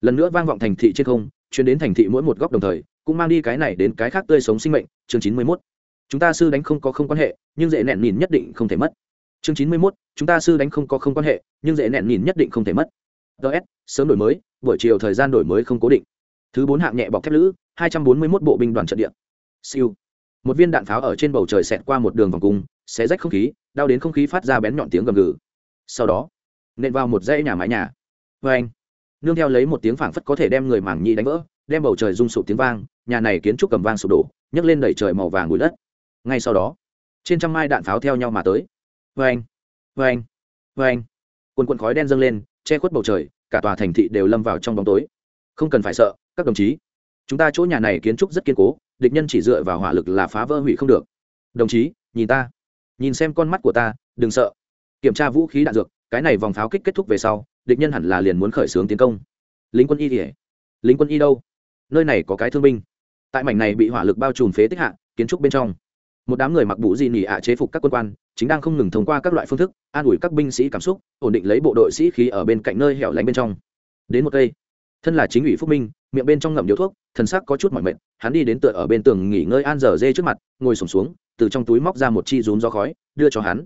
S1: Lần nữa vang vọng thành thị trên không chuyến đến thành thị mỗi một góc đồng thời, cũng mang đi cái này đến cái khác tươi sống sinh mệnh, chương chín mươi mốt. Chúng ta sư đánh không có không quan hệ, nhưng dễ nẹn nhìn nhất định không thể mất. Chương chín mươi mốt, chúng ta sư đánh không có không quan hệ, nhưng dễ nẹn nhìn nhất định không thể mất. Ts sớm đổi mới, buổi chiều thời gian đổi mới không cố định. Thứ bốn hạng nhẹ bọc thép lữ, hai trăm bốn mươi mốt bộ binh đoàn trận địa. Siêu. Một viên đạn pháo ở trên bầu trời xẹt qua một đường vòng cung xé rách không khí, đau đến không khí phát ra bén nhọn tiếng gầm gừ. Sau đó, nện vào một dãy nhà mái nhà. Vê anh, nương theo lấy một tiếng phảng phất có thể đem người mảng nhi đánh vỡ, đem bầu trời rung sụp tiếng vang, nhà này kiến trúc cầm vang sụp đổ, nhấc lên đẩy trời màu vàng bụi đất. Ngay sau đó, trên trăm mai đạn pháo theo nhau mà tới. Vê anh vê anh vê anh. Quần quần khói đen dâng lên, che khuất bầu trời, cả tòa thành thị đều lâm vào trong bóng tối. Không cần phải sợ, các đồng chí. Chúng ta chỗ nhà này kiến trúc rất kiên cố, địch nhân chỉ dựa vào hỏa lực là phá vỡ hủy không được. Đồng chí, nhìn ta nhìn xem con mắt của ta, đừng sợ. Kiểm tra vũ khí đạn dược, cái này vòng pháo kích kết thúc về sau, địch nhân hẳn là liền muốn khởi xướng tiến công. Lính quân y kỉa lính quân y đâu? Nơi này có cái thương binh. Tại mảnh này bị hỏa lực bao trùm phế tích hạ, kiến trúc bên trong. Một đám người mặc bụ gì nỉ ạ chế phục các quân quan, chính đang không ngừng thông qua các loại phương thức, an ủi các binh sĩ cảm xúc, ổn định lấy bộ đội sĩ khí ở bên cạnh nơi hẻo lánh bên trong. Đến một cây, thân là chính ủy phúc minh miệng bên trong ngậm điếu thuốc thần sắc có chút mỏi mệt hắn đi đến tựa ở bên tường nghỉ ngơi an dở dê trước mặt ngồi sùng xuống, xuống từ trong túi móc ra một chi rún do khói đưa cho hắn.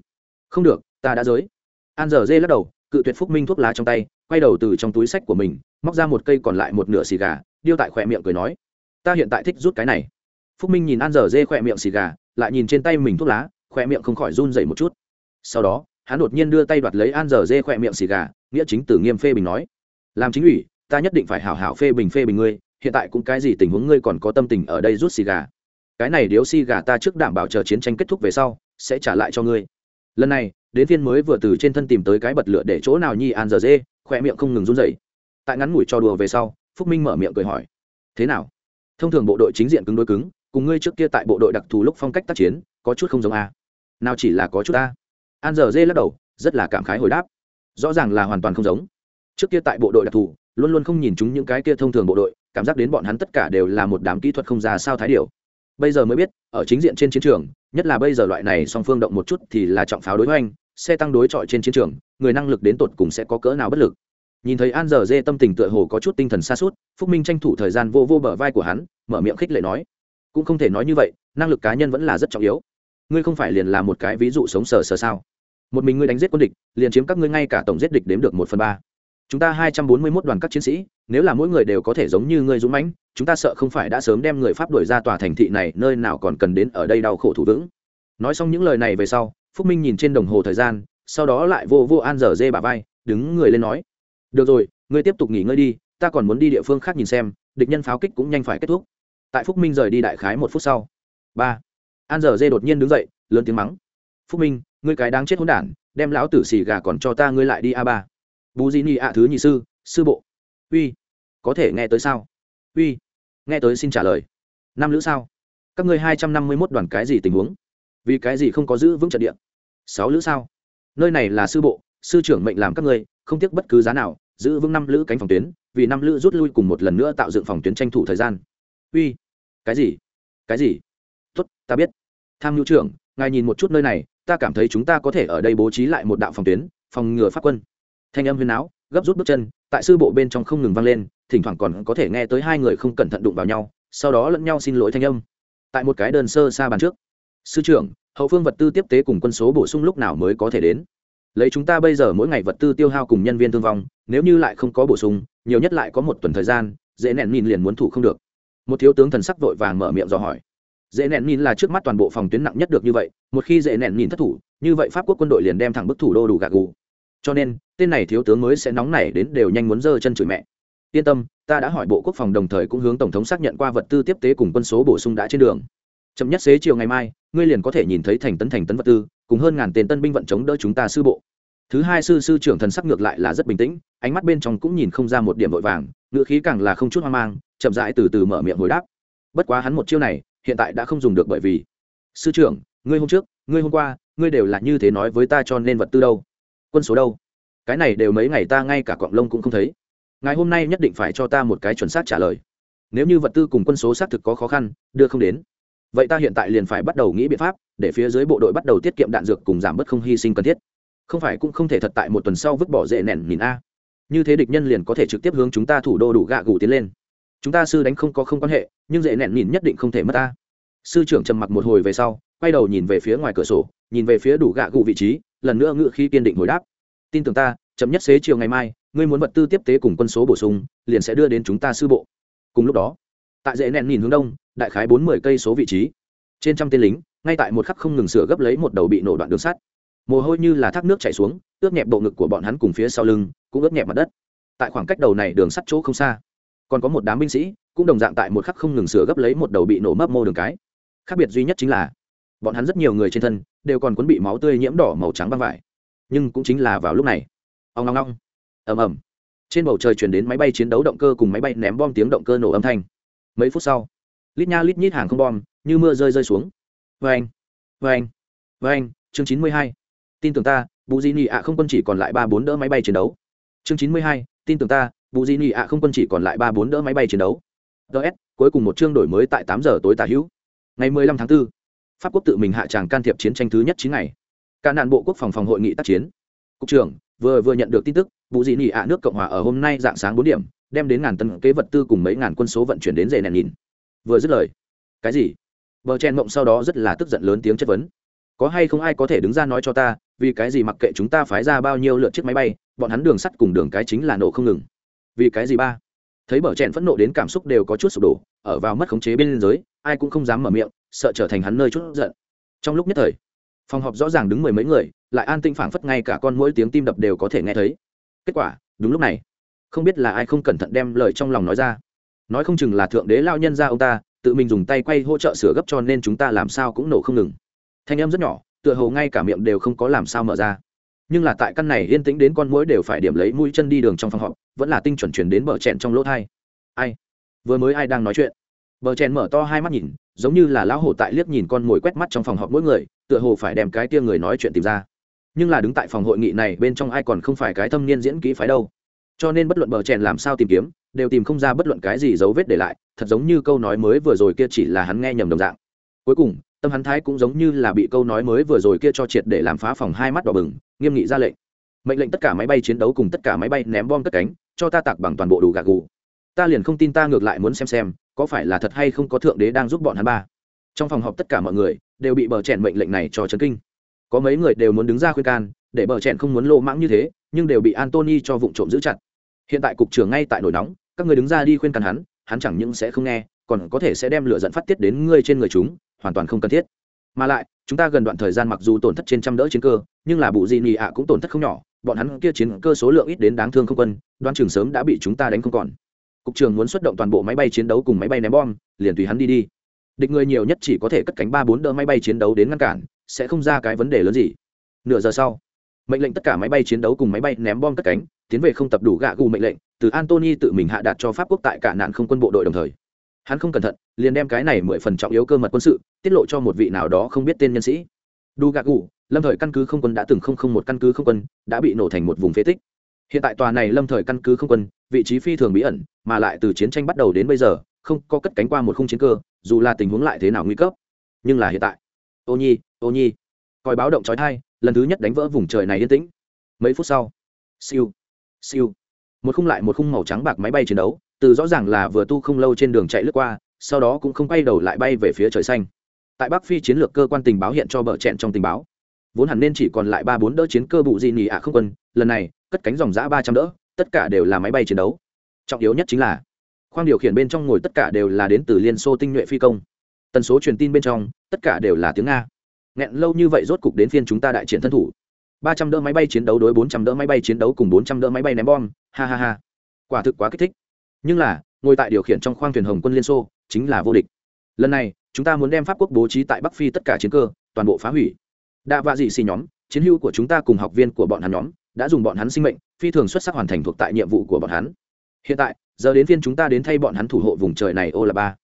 S1: Không được ta đã giới. An dở dê lắc đầu cự tuyệt phúc minh thuốc lá trong tay quay đầu từ trong túi sách của mình móc ra một cây còn lại một nửa xì gà điêu tại khỏe miệng cười nói ta hiện tại thích rút cái này. Phúc minh nhìn an dở dê khỏe miệng xì gà lại nhìn trên tay mình thuốc lá khỏe miệng không khỏi run dậy một chút. Sau đó hắn đột nhiên đưa tay đoạt lấy an dở dê khỏe miệng xì gà nghĩa chính tử nghiêm phê bình nói làm chính ủy ta nhất định phải hảo hảo phê bình phê bình ngươi, hiện tại cũng cái gì tình huống ngươi còn có tâm tình ở đây rút xì gà? Cái này điếu xì gà ta trước đảm bảo chờ chiến tranh kết thúc về sau, sẽ trả lại cho ngươi. Lần này, đến phiên mới vừa từ trên thân tìm tới cái bật lửa để chỗ nào nhi an giờ dê khoe miệng không ngừng run dậy tại ngắn ngủi cho đùa về sau, phúc minh mở miệng cười hỏi, thế nào? Thông thường bộ đội chính diện cứng đối cứng, cùng ngươi trước kia tại bộ đội đặc thù lúc phong cách tác chiến, có chút không giống a? Nào chỉ là có chút a. An giờ dê lắc đầu, rất là cảm khái hồi đáp, rõ ràng là hoàn toàn không giống trước kia tại bộ đội đặc thù, luôn luôn không nhìn chúng những cái kia thông thường bộ đội, cảm giác đến bọn hắn tất cả đều là một đám kỹ thuật không ra sao thái điều bây giờ mới biết, ở chính diện trên chiến trường, nhất là bây giờ loại này song phương động một chút thì là trọng pháo đối hoành, xe tăng đối chọi trên chiến trường, người năng lực đến tột cùng sẽ có cỡ nào bất lực. Nhìn thấy an giờ dê tâm tình tựa hồ có chút tinh thần xa suốt phúc minh tranh thủ thời gian vô vô bờ vai của hắn, mở miệng khích lệ nói, cũng không thể nói như vậy, năng lực cá nhân vẫn là rất trọng yếu. Ngươi không phải liền là một cái ví dụ sống sờ sờ sao? Một mình ngươi đánh giết quân địch, liền chiếm các ngươi ngay cả tổng giết địch đếm được một phần ba chúng ta hai trăm bốn mươi mốt đoàn các chiến sĩ, nếu là mỗi người đều có thể giống như ngươi dũng mãnh, chúng ta sợ không phải đã sớm đem người pháp đuổi ra tòa thành thị này nơi nào còn cần đến ở đây đau khổ thủ vững. Nói xong những lời này về sau, phúc minh nhìn trên đồng hồ thời gian, sau đó lại vô vô an dở dê bà vai, đứng người lên nói, được rồi, ngươi tiếp tục nghỉ ngơi đi, ta còn muốn đi địa phương khác nhìn xem, địch nhân pháo kích cũng nhanh phải kết thúc. Tại phúc minh rời đi đại khái một phút sau, ba, an dở dê đột nhiên đứng dậy, lớn tiếng mắng, phúc minh, ngươi cái đáng chết hỗn đản, đem lão tử xì gà còn cho ta, ngươi lại đi a ba bù di ni ạ thứ nhị sư sư bộ. Uy, có thể nghe tới sao? Uy, nghe tới xin trả lời. Năm lữ sao? Các ngươi hai trăm năm mươi mốt đoàn cái gì tình huống? Vì cái gì không có giữ vững trận địa? Sáu lữ sao? Nơi này là sư bộ, sư trưởng mệnh làm các ngươi, không tiếc bất cứ giá nào, giữ vững năm lữ cánh phòng tuyến, vì năm lữ rút lui cùng một lần nữa tạo dựng phòng tuyến tranh thủ thời gian. Uy, cái gì? Cái gì? Tuất ta biết. Tham mưu trưởng, ngài nhìn một chút nơi này, ta cảm thấy chúng ta có thể ở đây bố trí lại một đạo phòng tuyến, phòng ngừa pháp quân thanh âm huyên áo gấp rút bước chân, tại sư bộ bên trong không ngừng vang lên, thỉnh thoảng còn có thể nghe tới hai người không cẩn thận đụng vào nhau, sau đó lẫn nhau xin lỗi thanh âm. Tại một cái đơn sơ xa bàn trước, sư trưởng, hậu phương vật tư tiếp tế cùng quân số bổ sung lúc nào mới có thể đến? Lấy chúng ta bây giờ mỗi ngày vật tư tiêu hao cùng nhân viên thương vong, nếu như lại không có bổ sung, nhiều nhất lại có một tuần thời gian, dễ nẹn nhìn liền muốn thủ không được. Một thiếu tướng thần sắc vội vàng mở miệng dò hỏi. Dễ nẹn nhìn là trước mắt toàn bộ phòng tuyến nặng nhất được như vậy, một khi dễ nẹn nhìn thất thủ, như vậy pháp quốc quân đội liền đem thẳng bức thủ đô đủ gạc gù cho nên, tên này thiếu tướng mới sẽ nóng nảy đến đều nhanh muốn giơ chân chửi mẹ. Yên tâm, ta đã hỏi bộ quốc phòng đồng thời cũng hướng tổng thống xác nhận qua vật tư tiếp tế cùng quân số bổ sung đã trên đường. Chậm nhất xế chiều ngày mai, ngươi liền có thể nhìn thấy thành tấn thành tấn vật tư, cùng hơn ngàn tên tân binh vận chống đỡ chúng ta sư bộ. Thứ hai sư sư trưởng thần sắc ngược lại là rất bình tĩnh, ánh mắt bên trong cũng nhìn không ra một điểm vội vàng, ngữ khí càng là không chút hoang mang, chậm rãi từ từ mở miệng hồi đáp. Bất quá hắn một chiêu này, hiện tại đã không dùng được bởi vì, sư trưởng, ngươi hôm trước, ngươi hôm qua, ngươi đều là như thế nói với ta cho nên vật tư đâu? Quân số đâu? Cái này đều mấy ngày ta ngay cả cọng lông cũng không thấy. Ngày hôm nay nhất định phải cho ta một cái chuẩn xác trả lời. Nếu như vật tư cùng quân số xác thực có khó khăn, đưa không đến. Vậy ta hiện tại liền phải bắt đầu nghĩ biện pháp, để phía dưới bộ đội bắt đầu tiết kiệm đạn dược cùng giảm bớt không hy sinh cần thiết. Không phải cũng không thể thật tại một tuần sau vứt bỏ dễ nẻn nhìn a? Như thế địch nhân liền có thể trực tiếp hướng chúng ta thủ đô đủ gạ gù tiến lên. Chúng ta sư đánh không có không quan hệ, nhưng dễ nẻn nhìn nhất định không thể mất ta. Sư trưởng trầm mặc một hồi về sau, quay đầu nhìn về phía ngoài cửa sổ, nhìn về phía đủ gạ gù vị trí lần nữa ngự khí kiên định hồi đáp. Tin tưởng ta, chậm nhất xế chiều ngày mai, ngươi muốn vật tư tiếp tế cùng quân số bổ sung, liền sẽ đưa đến chúng ta sư bộ. Cùng lúc đó, tại dễ nẹn nhìn hướng đông, đại khái bốn mươi cây số vị trí. Trên trăm tên lính, ngay tại một khắc không ngừng sửa gấp lấy một đầu bị nổ đoạn đường sắt. Mồ hôi như là thác nước chảy xuống, ướt nhẹp bộ ngực của bọn hắn cùng phía sau lưng, cũng ướt nhẹp mặt đất. Tại khoảng cách đầu này đường sắt chỗ không xa, còn có một đám binh sĩ, cũng đồng dạng tại một khắc không ngừng sửa gấp lấy một đầu bị nổ mấp mô đường cái. Khác biệt duy nhất chính là bọn hắn rất nhiều người trên thân đều còn cuốn bị máu tươi nhiễm đỏ màu trắng băng vải. Nhưng cũng chính là vào lúc này ông ngong ngong ầm ầm trên bầu trời chuyển đến máy bay chiến đấu động cơ cùng máy bay ném bom tiếng động cơ nổ âm thanh. Mấy phút sau lít nha lít nhít hàng không bom như mưa rơi rơi xuống. Vê anh vê anh vê anh chương chín mươi hai tin tưởng ta bù di nị ạ không quân chỉ còn lại ba bốn đỡ máy bay chiến đấu. Chương chín mươi hai tin tưởng ta bù di nị ạ không quân chỉ còn lại ba bốn đỡ máy bay chiến đấu. Ts cuối cùng một chương đổi mới tại tám giờ tối tà hữu. Ngày mười lăm tháng 4, pháp quốc tự mình hạ tràng can thiệp chiến tranh thứ nhất chín ngày. Cả nạn bộ quốc phòng phòng hội nghị tác chiến. Cục trưởng vừa vừa nhận được tin tức vụ dị nị ạ nước cộng hòa ở hôm nay dạng sáng bốn điểm, đem đến ngàn tấn kế vật tư cùng mấy ngàn quân số vận chuyển đến dề nèn nhìn. Vừa dứt lời, cái gì? Bờ chen mộng sau đó rất là tức giận lớn tiếng chất vấn. Có hay không ai có thể đứng ra nói cho ta, vì cái gì mặc kệ chúng ta phái ra bao nhiêu lượt chiếc máy bay, bọn hắn đường sắt cùng đường cái chính là nổ không ngừng. Vì cái gì ba? Thấy bờ chen phẫn nộ đến cảm xúc đều có chút sụp đổ, ở vào mất khống chế bên giới ai cũng không dám mở miệng sợ trở thành hắn nơi chút giận. Trong lúc nhất thời, phòng họp rõ ràng đứng mười mấy người, lại an tinh phảng phất ngay cả con mỗi tiếng tim đập đều có thể nghe thấy. Kết quả, đúng lúc này, không biết là ai không cẩn thận đem lời trong lòng nói ra. Nói không chừng là thượng đế lao nhân ra ông ta, tự mình dùng tay quay hỗ trợ sửa gấp cho nên chúng ta làm sao cũng nổ không ngừng. Thanh âm rất nhỏ, tựa hồ ngay cả miệng đều không có làm sao mở ra. Nhưng là tại căn này yên tĩnh đến con mũi đều phải điểm lấy mũi chân đi đường trong phòng họp, vẫn là tinh chuẩn chuyển đến bờ chèn trong lỗ thai. Ai? Vừa mới ai đang nói chuyện? Bờ chèn mở to hai mắt nhìn giống như là lão hổ tại liếc nhìn con mồi quét mắt trong phòng họp mỗi người, tựa hồ phải đem cái tia người nói chuyện tìm ra. Nhưng là đứng tại phòng hội nghị này bên trong ai còn không phải cái thâm niên diễn kỹ phái đâu. Cho nên bất luận bờ chèn làm sao tìm kiếm, đều tìm không ra bất luận cái gì dấu vết để lại, thật giống như câu nói mới vừa rồi kia chỉ là hắn nghe nhầm đồng dạng. Cuối cùng, tâm hắn thái cũng giống như là bị câu nói mới vừa rồi kia cho triệt để làm phá phòng hai mắt đỏ bừng, nghiêm nghị ra lệnh. Mệnh lệnh tất cả máy bay chiến đấu cùng tất cả máy bay ném bom cất cánh, cho ta tạc bằng toàn bộ đủ gạc gù. Ta liền không tin ta ngược lại muốn xem xem có phải là thật hay không có thượng đế đang giúp bọn hắn ba? Trong phòng họp tất cả mọi người đều bị bờ chèn mệnh lệnh này cho chấn kinh. Có mấy người đều muốn đứng ra khuyên can, để bờ chèn không muốn lô mãng như thế, nhưng đều bị antony cho vụ trộm giữ chặt. Hiện tại cục trưởng ngay tại nổi nóng, các người đứng ra đi khuyên can hắn hắn chẳng những sẽ không nghe, còn có thể sẽ đem lửa dẫn phát tiết đến ngươi trên người chúng, hoàn toàn không cần thiết. Mà lại, chúng ta gần đoạn thời gian mặc dù tổn thất trên trăm đỡ chiến cơ, nhưng là bụ gì nhì ạ cũng tổn thất không nhỏ, bọn hắn kia chiến cơ số lượng ít đến đáng thương không quân đoan trường sớm đã bị chúng ta đánh không còn cục trưởng muốn xuất động toàn bộ máy bay chiến đấu cùng máy bay ném bom, liền tùy hắn đi đi. Địch người nhiều nhất chỉ có thể cất cánh ba bốn đỡ máy bay chiến đấu đến ngăn cản, sẽ không ra cái vấn đề lớn gì. Nửa giờ sau, mệnh lệnh tất cả máy bay chiến đấu cùng máy bay ném bom cất cánh, tiến về không tập đủ gạ gù mệnh lệnh, từ antony tự mình hạ đạt cho pháp quốc tại cả nạn không quân bộ đội đồng thời. Hắn không cẩn thận, liền đem cái này mười phần trọng yếu cơ mật quân sự, tiết lộ cho một vị nào đó không biết tên nhân sĩ. Đu gạ gù, lâm thời căn cứ không quân đã từng không không một căn cứ không quân, đã bị nổ thành một vùng phế tích. Hiện tại tòa này lâm thời căn cứ không quân vị trí phi thường bí ẩn, mà lại từ chiến tranh bắt đầu đến bây giờ, không có cất cánh qua một khung chiến cơ, dù là tình huống lại thế nào nguy cấp. Nhưng là hiện tại, ô nhi ô nhi, coi báo động trói thai, lần thứ nhất đánh vỡ vùng trời này yên tĩnh. Mấy phút sau, siêu siêu, một khung lại một khung màu trắng bạc máy bay chiến đấu, từ rõ ràng là vừa tu không lâu trên đường chạy lướt qua, sau đó cũng không quay đầu lại bay về phía trời xanh. Tại bắc phi chiến lược cơ quan tình báo hiện cho bờ chẹn trong tình báo. Vốn hẳn nên chỉ còn lại ba bốn đỡ chiến cơ bụ gì nỉ ạ không quân, lần này, cất cánh dòng giã ba trăm đỡ tất cả đều là máy bay chiến đấu. Trọng yếu nhất chính là, khoang điều khiển bên trong ngồi tất cả đều là đến từ liên xô tinh nhuệ phi công. Tần số truyền tin bên trong, tất cả đều là tiếng nga. Nghẹn lâu như vậy rốt cục đến phiên chúng ta đại triển thân thủ. Ba trăm đỡ máy bay chiến đấu đối bốn trăm đỡ máy bay chiến đấu cùng bốn trăm đỡ máy bay ném bom, ha ha ha. Quả thực quá kích thích. Nhưng là, ngồi tại điều khiển trong khoang thuyền hồng quân liên xô, chính là vô địch. Lần này, chúng ta muốn đem pháp quốc bố trí tại bắc phi tất cả chiến cơ, toàn bộ phá hủy. Đạ vạ dị xì nhóm, chiến hữu của chúng ta cùng học viên của bọn hắn nhóm, đã dùng bọn hắn sinh mệnh phi thường xuất sắc hoàn thành thuộc tại nhiệm vụ của bọn hắn. Hiện tại, giờ đến phiên chúng ta đến thay bọn hắn thủ hộ vùng trời này ô là ba.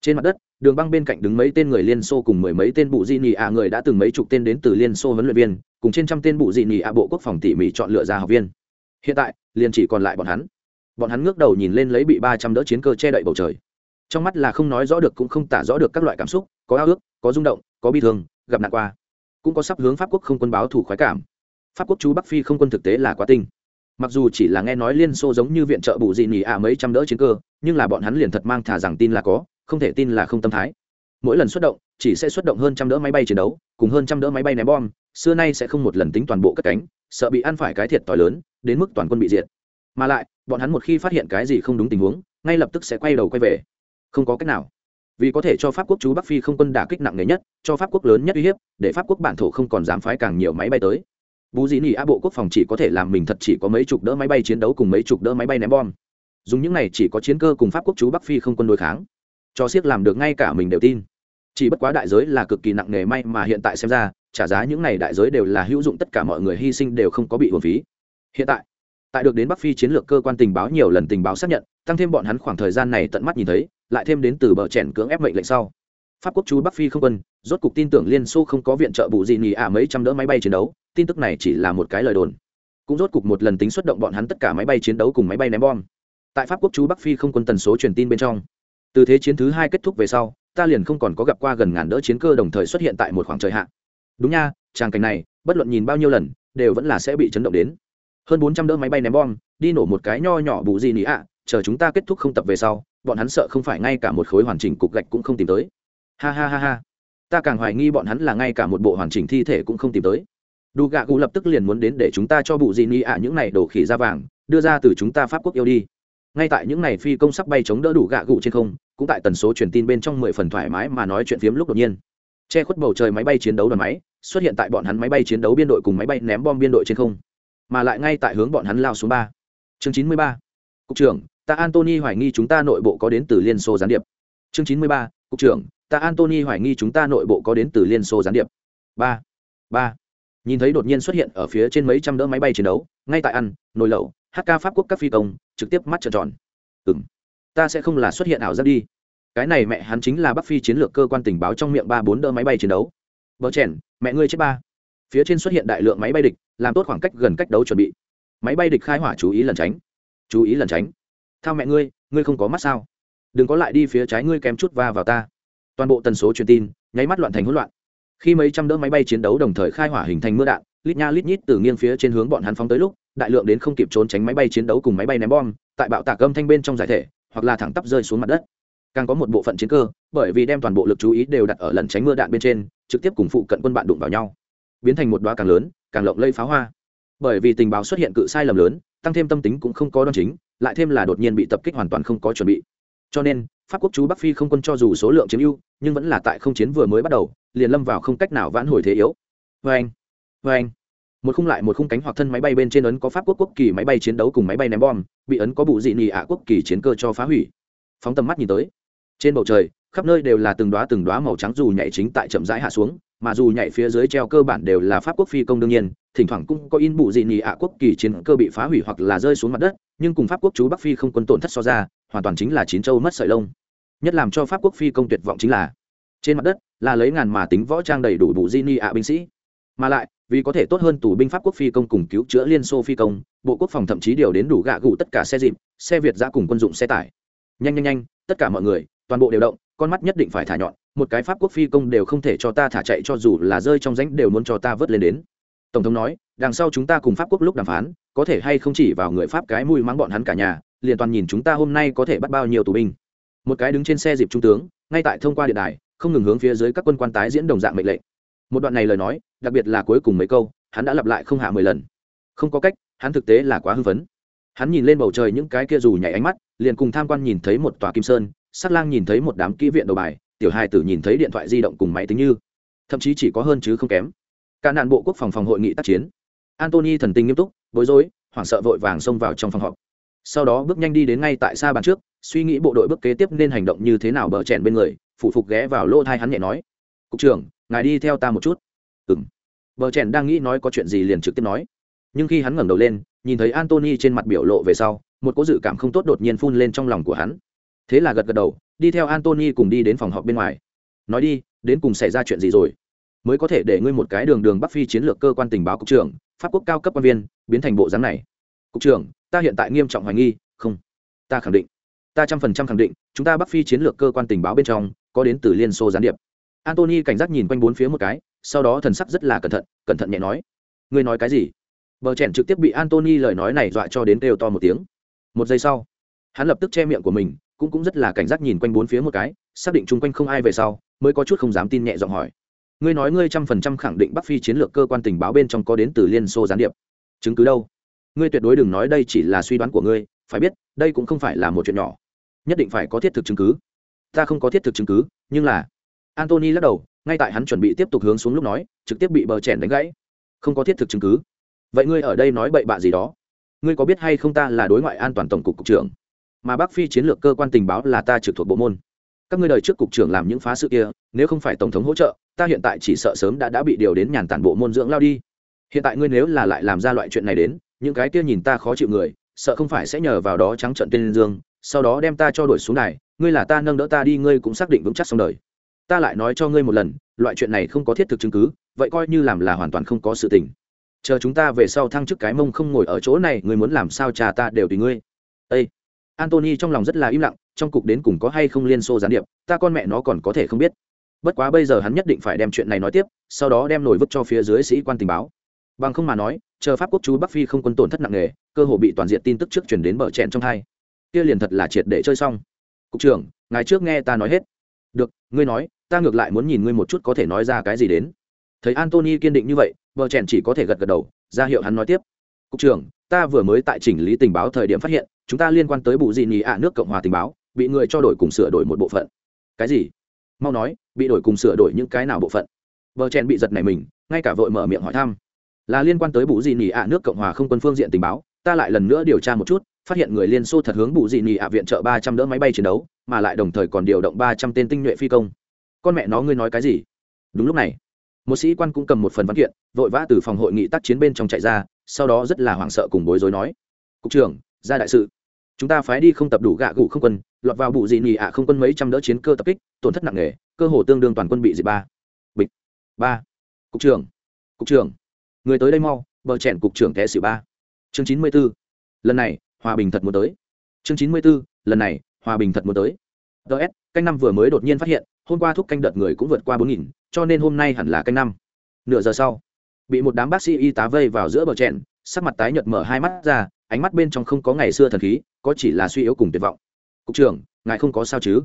S1: Trên mặt đất, đường băng bên cạnh đứng mấy tên người liên xô cùng mười mấy tên bụ di nị ạ người đã từng mấy chục tên đến từ liên xô huấn luyện viên, cùng trên trăm tên bụ di nị ạ bộ quốc phòng tỉ mỉ chọn lựa ra học viên. Hiện tại, liền chỉ còn lại bọn hắn. Bọn hắn ngước đầu nhìn lên lấy bị ba trăm đỡ chiến cơ che đậy bầu trời. Trong mắt là không nói rõ được cũng không tả rõ được các loại cảm xúc, có ao ước, có rung động, có bi thương, gặp nạn qua. Cũng có sắp hướng pháp quốc không quân báo thủ khoái cảm. Pháp quốc chú bắc phi không quân thực tế là quá tinh mặc dù chỉ là nghe nói liên xô giống như viện trợ bù dị nỉ ạ mấy trăm đỡ chiến cơ, nhưng là bọn hắn liền thật mang thả rằng tin là có, không thể tin là không tâm thái. Mỗi lần xuất động, chỉ sẽ xuất động hơn trăm đỡ máy bay chiến đấu, cùng hơn trăm đỡ máy bay ném bom, xưa nay sẽ không một lần tính toàn bộ cất cánh, sợ bị ăn phải cái thiệt t lớn, đến mức toàn quân bị diệt. Mà lại, bọn hắn một khi phát hiện cái gì không đúng tình huống, ngay lập tức sẽ quay đầu quay về. Không có cách nào. Vì có thể cho pháp quốc chú bắc phi không quân đả kích nặng nề nhất, cho pháp quốc lớn nhất uy hiếp, để pháp quốc bản thổ không còn dám phái càng nhiều máy bay tới bú dị nỉ a bộ quốc phòng chỉ có thể làm mình thật chỉ có mấy chục đỡ máy bay chiến đấu cùng mấy chục đỡ máy bay ném bom. Dùng những này chỉ có chiến cơ cùng pháp quốc chú bắc phi không quân đối kháng. Cho siết làm được ngay cả mình đều tin. Chỉ bất quá đại giới là cực kỳ nặng nề may mà hiện tại xem ra, trả giá những này đại giới đều là hữu dụng tất cả mọi người hy sinh đều không có bị hồn phí. Hiện tại tại được đến bắc phi chiến lược cơ quan tình báo nhiều lần tình báo xác nhận, tăng thêm bọn hắn khoảng thời gian này tận mắt nhìn thấy, lại thêm đến từ bờ chèn cưỡng ép mệnh lệnh sau pháp quốc chú bắc phi không quân, rốt cục tin tưởng liên xô không có viện trợ bù gì nhì ạ mấy trăm đỡ máy bay chiến đấu, tin tức này chỉ là một cái lời đồn. Cũng rốt cục một lần tính xuất động bọn hắn tất cả máy bay chiến đấu cùng máy bay ném bom. Tại pháp quốc chú bắc phi không quân tần số truyền tin bên trong, từ thế chiến thứ hai kết thúc về sau, ta liền không còn có gặp qua gần ngàn đỡ chiến cơ đồng thời xuất hiện tại một khoảng trời hạn đúng nha, tràng cảnh này, bất luận nhìn bao nhiêu lần, đều vẫn là sẽ bị chấn động đến. Hơn bốn trăm đỡ máy bay ném bom, đi nổ một cái nho nhỏ bù gì nỉ ạ, chờ chúng ta kết thúc không tập về sau, bọn hắn sợ không phải ngay cả một khối hoàn chỉnh cục gạch cũng không tìm tới ha ha ha ha. Ta càng hoài nghi bọn hắn là ngay cả một bộ hoàn chỉnh thi thể cũng không tìm tới. Đủ gạ gù lập tức liền muốn đến để chúng ta cho bù gì ni ạ những này đổ khỉ ra vàng, đưa ra từ chúng ta pháp quốc yêu đi. Ngay tại những này phi công sắp bay chống đỡ đủ gạ gụ trên không, cũng tại tần số truyền tin bên trong mười phần thoải mái mà nói chuyện phiếm lúc đột nhiên. Che khuất bầu trời máy bay chiến đấu đoàn máy, xuất hiện tại bọn hắn máy bay chiến đấu biên đội cùng máy bay ném bom biên đội trên không. Mà lại ngay tại hướng bọn hắn lao xuống ba. Chương chín mươi ba. Cục trưởng, ta antony hoài nghi chúng ta nội bộ có đến từ liên xô gián điệp. Chương chín mươi ba. Cục trưởng ta antony hoài nghi chúng ta nội bộ có đến từ liên xô gián điệp. Ba ba. Nhìn thấy đột nhiên xuất hiện ở phía trên mấy trăm đỡ máy bay chiến đấu, ngay tại ăn, nồi lẩu hk pháp quốc các phi công, trực tiếp mắt trợn tròn. Ừng ta sẽ không là xuất hiện ảo giác đi. Cái này mẹ hắn chính là bắc phi chiến lược cơ quan tình báo trong miệng ba bốn đỡ máy bay chiến đấu. Bờ chèn, mẹ ngươi chết ba. Phía trên xuất hiện đại lượng máy bay địch, làm tốt khoảng cách gần cách đấu chuẩn bị. Máy bay địch khai hỏa chú ý lần tránh. Chú ý lần tránh. Thao mẹ ngươi ngươi không có mắt sao? Đừng có lại đi phía trái ngươi kém chút va vào ta toàn bộ tần số truyền tin, nháy mắt loạn thành hỗn loạn. Khi mấy trăm đỡ máy bay chiến đấu đồng thời khai hỏa hình thành mưa đạn, lít nha lít nhít từ nghiêng phía trên hướng bọn hắn phóng tới lúc, đại lượng đến không kịp trốn tránh máy bay chiến đấu cùng máy bay ném bom, tại bạo tạc âm thanh bên trong giải thể, hoặc là thẳng tắp rơi xuống mặt đất. Càng có một bộ phận chiến cơ, bởi vì đem toàn bộ lực chú ý đều đặt ở lần tránh mưa đạn bên trên, trực tiếp cùng phụ cận quân bạn đụng vào nhau. Biến thành một đoá càng lớn, càng lộng lây pháo hoa. Bởi vì tình báo xuất hiện cự sai lầm lớn, tăng thêm tâm tính cũng không có đòn chính, lại thêm là đột nhiên bị tập kích hoàn toàn không có chuẩn bị cho nên, pháp quốc chú bắc phi không quân cho dù số lượng chiếm ưu, nhưng vẫn là tại không chiến vừa mới bắt đầu, liền lâm vào không cách nào vãn hồi thế yếu. Vê anh vê anh. Một khung lại một khung cánh hoặc thân máy bay bên trên ấn có pháp quốc quốc kỳ máy bay chiến đấu cùng máy bay ném bom, bị ấn có bụ dị nị ạ quốc kỳ chiến cơ cho phá hủy. Phóng tầm mắt nhìn tới, trên bầu trời, khắp nơi đều là từng đoá từng đoá màu trắng dù nhảy chính tại chậm rãi hạ xuống, mà dù nhảy phía dưới treo cơ bản đều là pháp quốc phi công đương nhiên, thỉnh thoảng cũng có in bụ dị nhị ạ quốc kỳ chiến cơ bị phá hủy hoặc là rơi xuống mặt đất, nhưng cùng pháp quốc chú bắc phi không quân tổn thất so ra hoàn toàn chính là chín châu mất sợi lông. Nhất làm cho pháp quốc phi công tuyệt vọng chính là, trên mặt đất là lấy ngàn mà tính võ trang đầy đủ bụ di ni ạ binh sĩ. Mà lại, vì có thể tốt hơn tù binh pháp quốc phi công cùng cứu chữa liên xô phi công, bộ quốc phòng thậm chí điều đến đủ gạ gụ tất cả xe dịp, xe việt giã cùng quân dụng xe tải. Nhanh nhanh nhanh, tất cả mọi người, toàn bộ đều động, con mắt nhất định phải thả nhọn, một cái pháp quốc phi công đều không thể cho ta thả chạy cho dù là rơi trong rãnh đều muốn cho ta vớt lên đến. Tổng thống nói, đằng sau chúng ta cùng pháp quốc lúc đàm phán, có thể hay không chỉ vào người pháp cái mùi mắng bọn hắn cả nhà liền toàn nhìn chúng ta hôm nay có thể bắt bao nhiêu tù binh. Một cái đứng trên xe dịp trung tướng, ngay tại thông qua điện đài, không ngừng hướng phía dưới các quân quan tái diễn đồng dạng mệnh lệnh. Một đoạn này lời nói, đặc biệt là cuối cùng mấy câu, hắn đã lặp lại không hạ mười lần. Không có cách, hắn thực tế là quá hưng phấn. Hắn nhìn lên bầu trời những cái kia dù nhảy ánh mắt, liền cùng tham quan nhìn thấy một tòa kim sơn, sắc lang nhìn thấy một đám kỹ viện đầu bài, tiểu hai tử nhìn thấy điện thoại di động cùng máy tính như. Thậm chí chỉ có hơn chứ không kém. Cả nạn bộ quốc phòng phòng hội nghị tác chiến. Antony thần tình nghiêm túc, bối rối, hoảng sợ vội vàng xông vào trong phòng họp sau đó bước nhanh đi đến ngay tại xa bàn trước, suy nghĩ bộ đội bước kế tiếp nên hành động như thế nào bờ chèn bên người phụ phục ghé vào lỗ thai hắn nhẹ nói. Cục trưởng, ngài đi theo ta một chút. Ừng bờ chèn đang nghĩ nói có chuyện gì liền trực tiếp nói. Nhưng khi hắn ngẩng đầu lên, nhìn thấy antony trên mặt biểu lộ về sau, một cố dự cảm không tốt đột nhiên phun lên trong lòng của hắn. Thế là gật gật đầu, đi theo antony cùng đi đến phòng họp bên ngoài. Nói đi, đến cùng xảy ra chuyện gì rồi? Mới có thể để ngươi một cái đường đường bắc phi chiến lược cơ quan tình báo cục trưởng, pháp quốc cao cấp quan viên, biến thành bộ dáng này. Cục trưởng ta hiện tại nghiêm trọng hoài nghi, không, ta khẳng định, ta trăm phần trăm khẳng định, chúng ta bắc phi chiến lược cơ quan tình báo bên trong, có đến từ liên xô gián điệp. Antony cảnh giác nhìn quanh bốn phía một cái, sau đó thần sắc rất là cẩn thận cẩn thận nhẹ nói, ngươi nói cái gì? Bờ trẻn trực tiếp bị antony lời nói này dọa cho đến đều to một tiếng. Một giây sau, hắn lập tức che miệng của mình, cũng cũng rất là cảnh giác nhìn quanh bốn phía một cái, xác định chung quanh không ai về sau, mới có chút không dám tin nhẹ giọng hỏi, ngươi nói ngươi trăm phần trăm khẳng định bắc phi chiến lược cơ quan tình báo bên trong có đến từ liên xô gián điệp. Chứng cứ đâu? Ngươi tuyệt đối đừng nói đây chỉ là suy đoán của ngươi, phải biết, đây cũng không phải là một chuyện nhỏ. Nhất định phải có thiết thực chứng cứ. Ta không có thiết thực chứng cứ, nhưng là antony lắc đầu, ngay tại hắn chuẩn bị tiếp tục hướng xuống lúc nói, trực tiếp bị bờ chèn đánh gãy. Không có thiết thực chứng cứ. Vậy ngươi ở đây nói bậy bạ gì đó? Ngươi có biết hay không ta là đối ngoại an toàn tổng cục cục trưởng? Mà bắc phi chiến lược cơ quan tình báo là ta trực thuộc bộ môn. Các ngươi đời trước cục trưởng làm những phá sự kia, nếu không phải tổng thống hỗ trợ, ta hiện tại chỉ sợ sớm đã đã bị điều đến nhàn tản bộ môn dưỡng lao đi. Hiện tại ngươi nếu là lại làm ra loại chuyện này đến những cái kia nhìn ta khó chịu người, sợ không phải sẽ nhờ vào đó trắng trận tên dương, sau đó đem ta cho đuổi xuống này ngươi là ta nâng đỡ ta đi, ngươi cũng xác định vững chắc xong đời. Ta lại nói cho ngươi một lần, loại chuyện này không có thiết thực chứng cứ, vậy coi như làm là hoàn toàn không có sự tình. Chờ chúng ta về sau thăng chức cái mông không ngồi ở chỗ này, ngươi muốn làm sao trà ta đều tùy ngươi. Ây antony trong lòng rất là im lặng, trong cục đến cùng có hay không liên xô gián điệp, ta con mẹ nó còn có thể không biết. Bất quá bây giờ hắn nhất định phải đem chuyện này nói tiếp, sau đó đem nổi vứt cho phía dưới sĩ quan tình báo. Bằng không mà nói chờ pháp quốc chú bắc phi không quân tổn thất nặng nề, cơ hồ bị toàn diện tin tức trước chuyển đến bờ chèn trong hai. Kia liền thật là triệt để chơi xong. Cục trưởng, ngài trước nghe ta nói hết. Được, ngươi nói, ta ngược lại muốn nhìn ngươi một chút có thể nói ra cái gì đến. Thấy antony kiên định như vậy, bờ chèn chỉ có thể gật gật đầu, ra hiệu hắn nói tiếp. Cục trưởng, ta vừa mới tại chỉnh lý tình báo thời điểm phát hiện, chúng ta liên quan tới bụ gì nhì ạ nước cộng hòa tình báo, bị người cho đổi cùng sửa đổi một bộ phận. Cái gì? Mau nói, bị đổi cùng sửa đổi những cái nào bộ phận? Bờ chèn bị giật này mình, ngay cả vội mở miệng hỏi thăm là liên quan tới bụ gì nhì ạ nước cộng hòa không quân phương diện tình báo ta lại lần nữa điều tra một chút phát hiện người liên xô thật hướng bụ gì nhì ạ viện trợ ba trăm đỡ máy bay chiến đấu mà lại đồng thời còn điều động ba trăm tên tinh nhuệ phi công con mẹ nó ngươi nói cái gì đúng lúc này một sĩ quan cũng cầm một phần văn kiện vội vã từ phòng hội nghị tác chiến bên trong chạy ra sau đó rất là hoảng sợ cùng bối rối nói cục trưởng ra đại sự chúng ta phái đi không tập đủ gạ gụ không quân lọt vào bụ gì nhì ạ không quân mấy trăm đỡ chiến cơ tập kích tổn thất nặng nề cơ hồ tương đương toàn quân bị dị ba bịch ba cục trưởng cục trưởng người tới đây mau, bờ chèn cục trưởng té xỉu ba. Chương chín mươi b ố lần này, hòa bình thật muốn tới. Chương chín mươi b ố lần này, hòa bình thật muốn tới. Ts canh năm vừa mới đột nhiên phát hiện, hôm qua thúc canh đợt người cũng vượt qua bốn nghìn, cho nên hôm nay hẳn là canh năm. Nửa giờ sau, bị một đám bác sĩ y tá vây vào giữa bờ chèn, sắc mặt tái nhợt mở hai mắt ra, ánh mắt bên trong không có ngày xưa thần khí, có chỉ là suy yếu cùng tuyệt vọng. Cục trưởng, ngài không có sao chứ?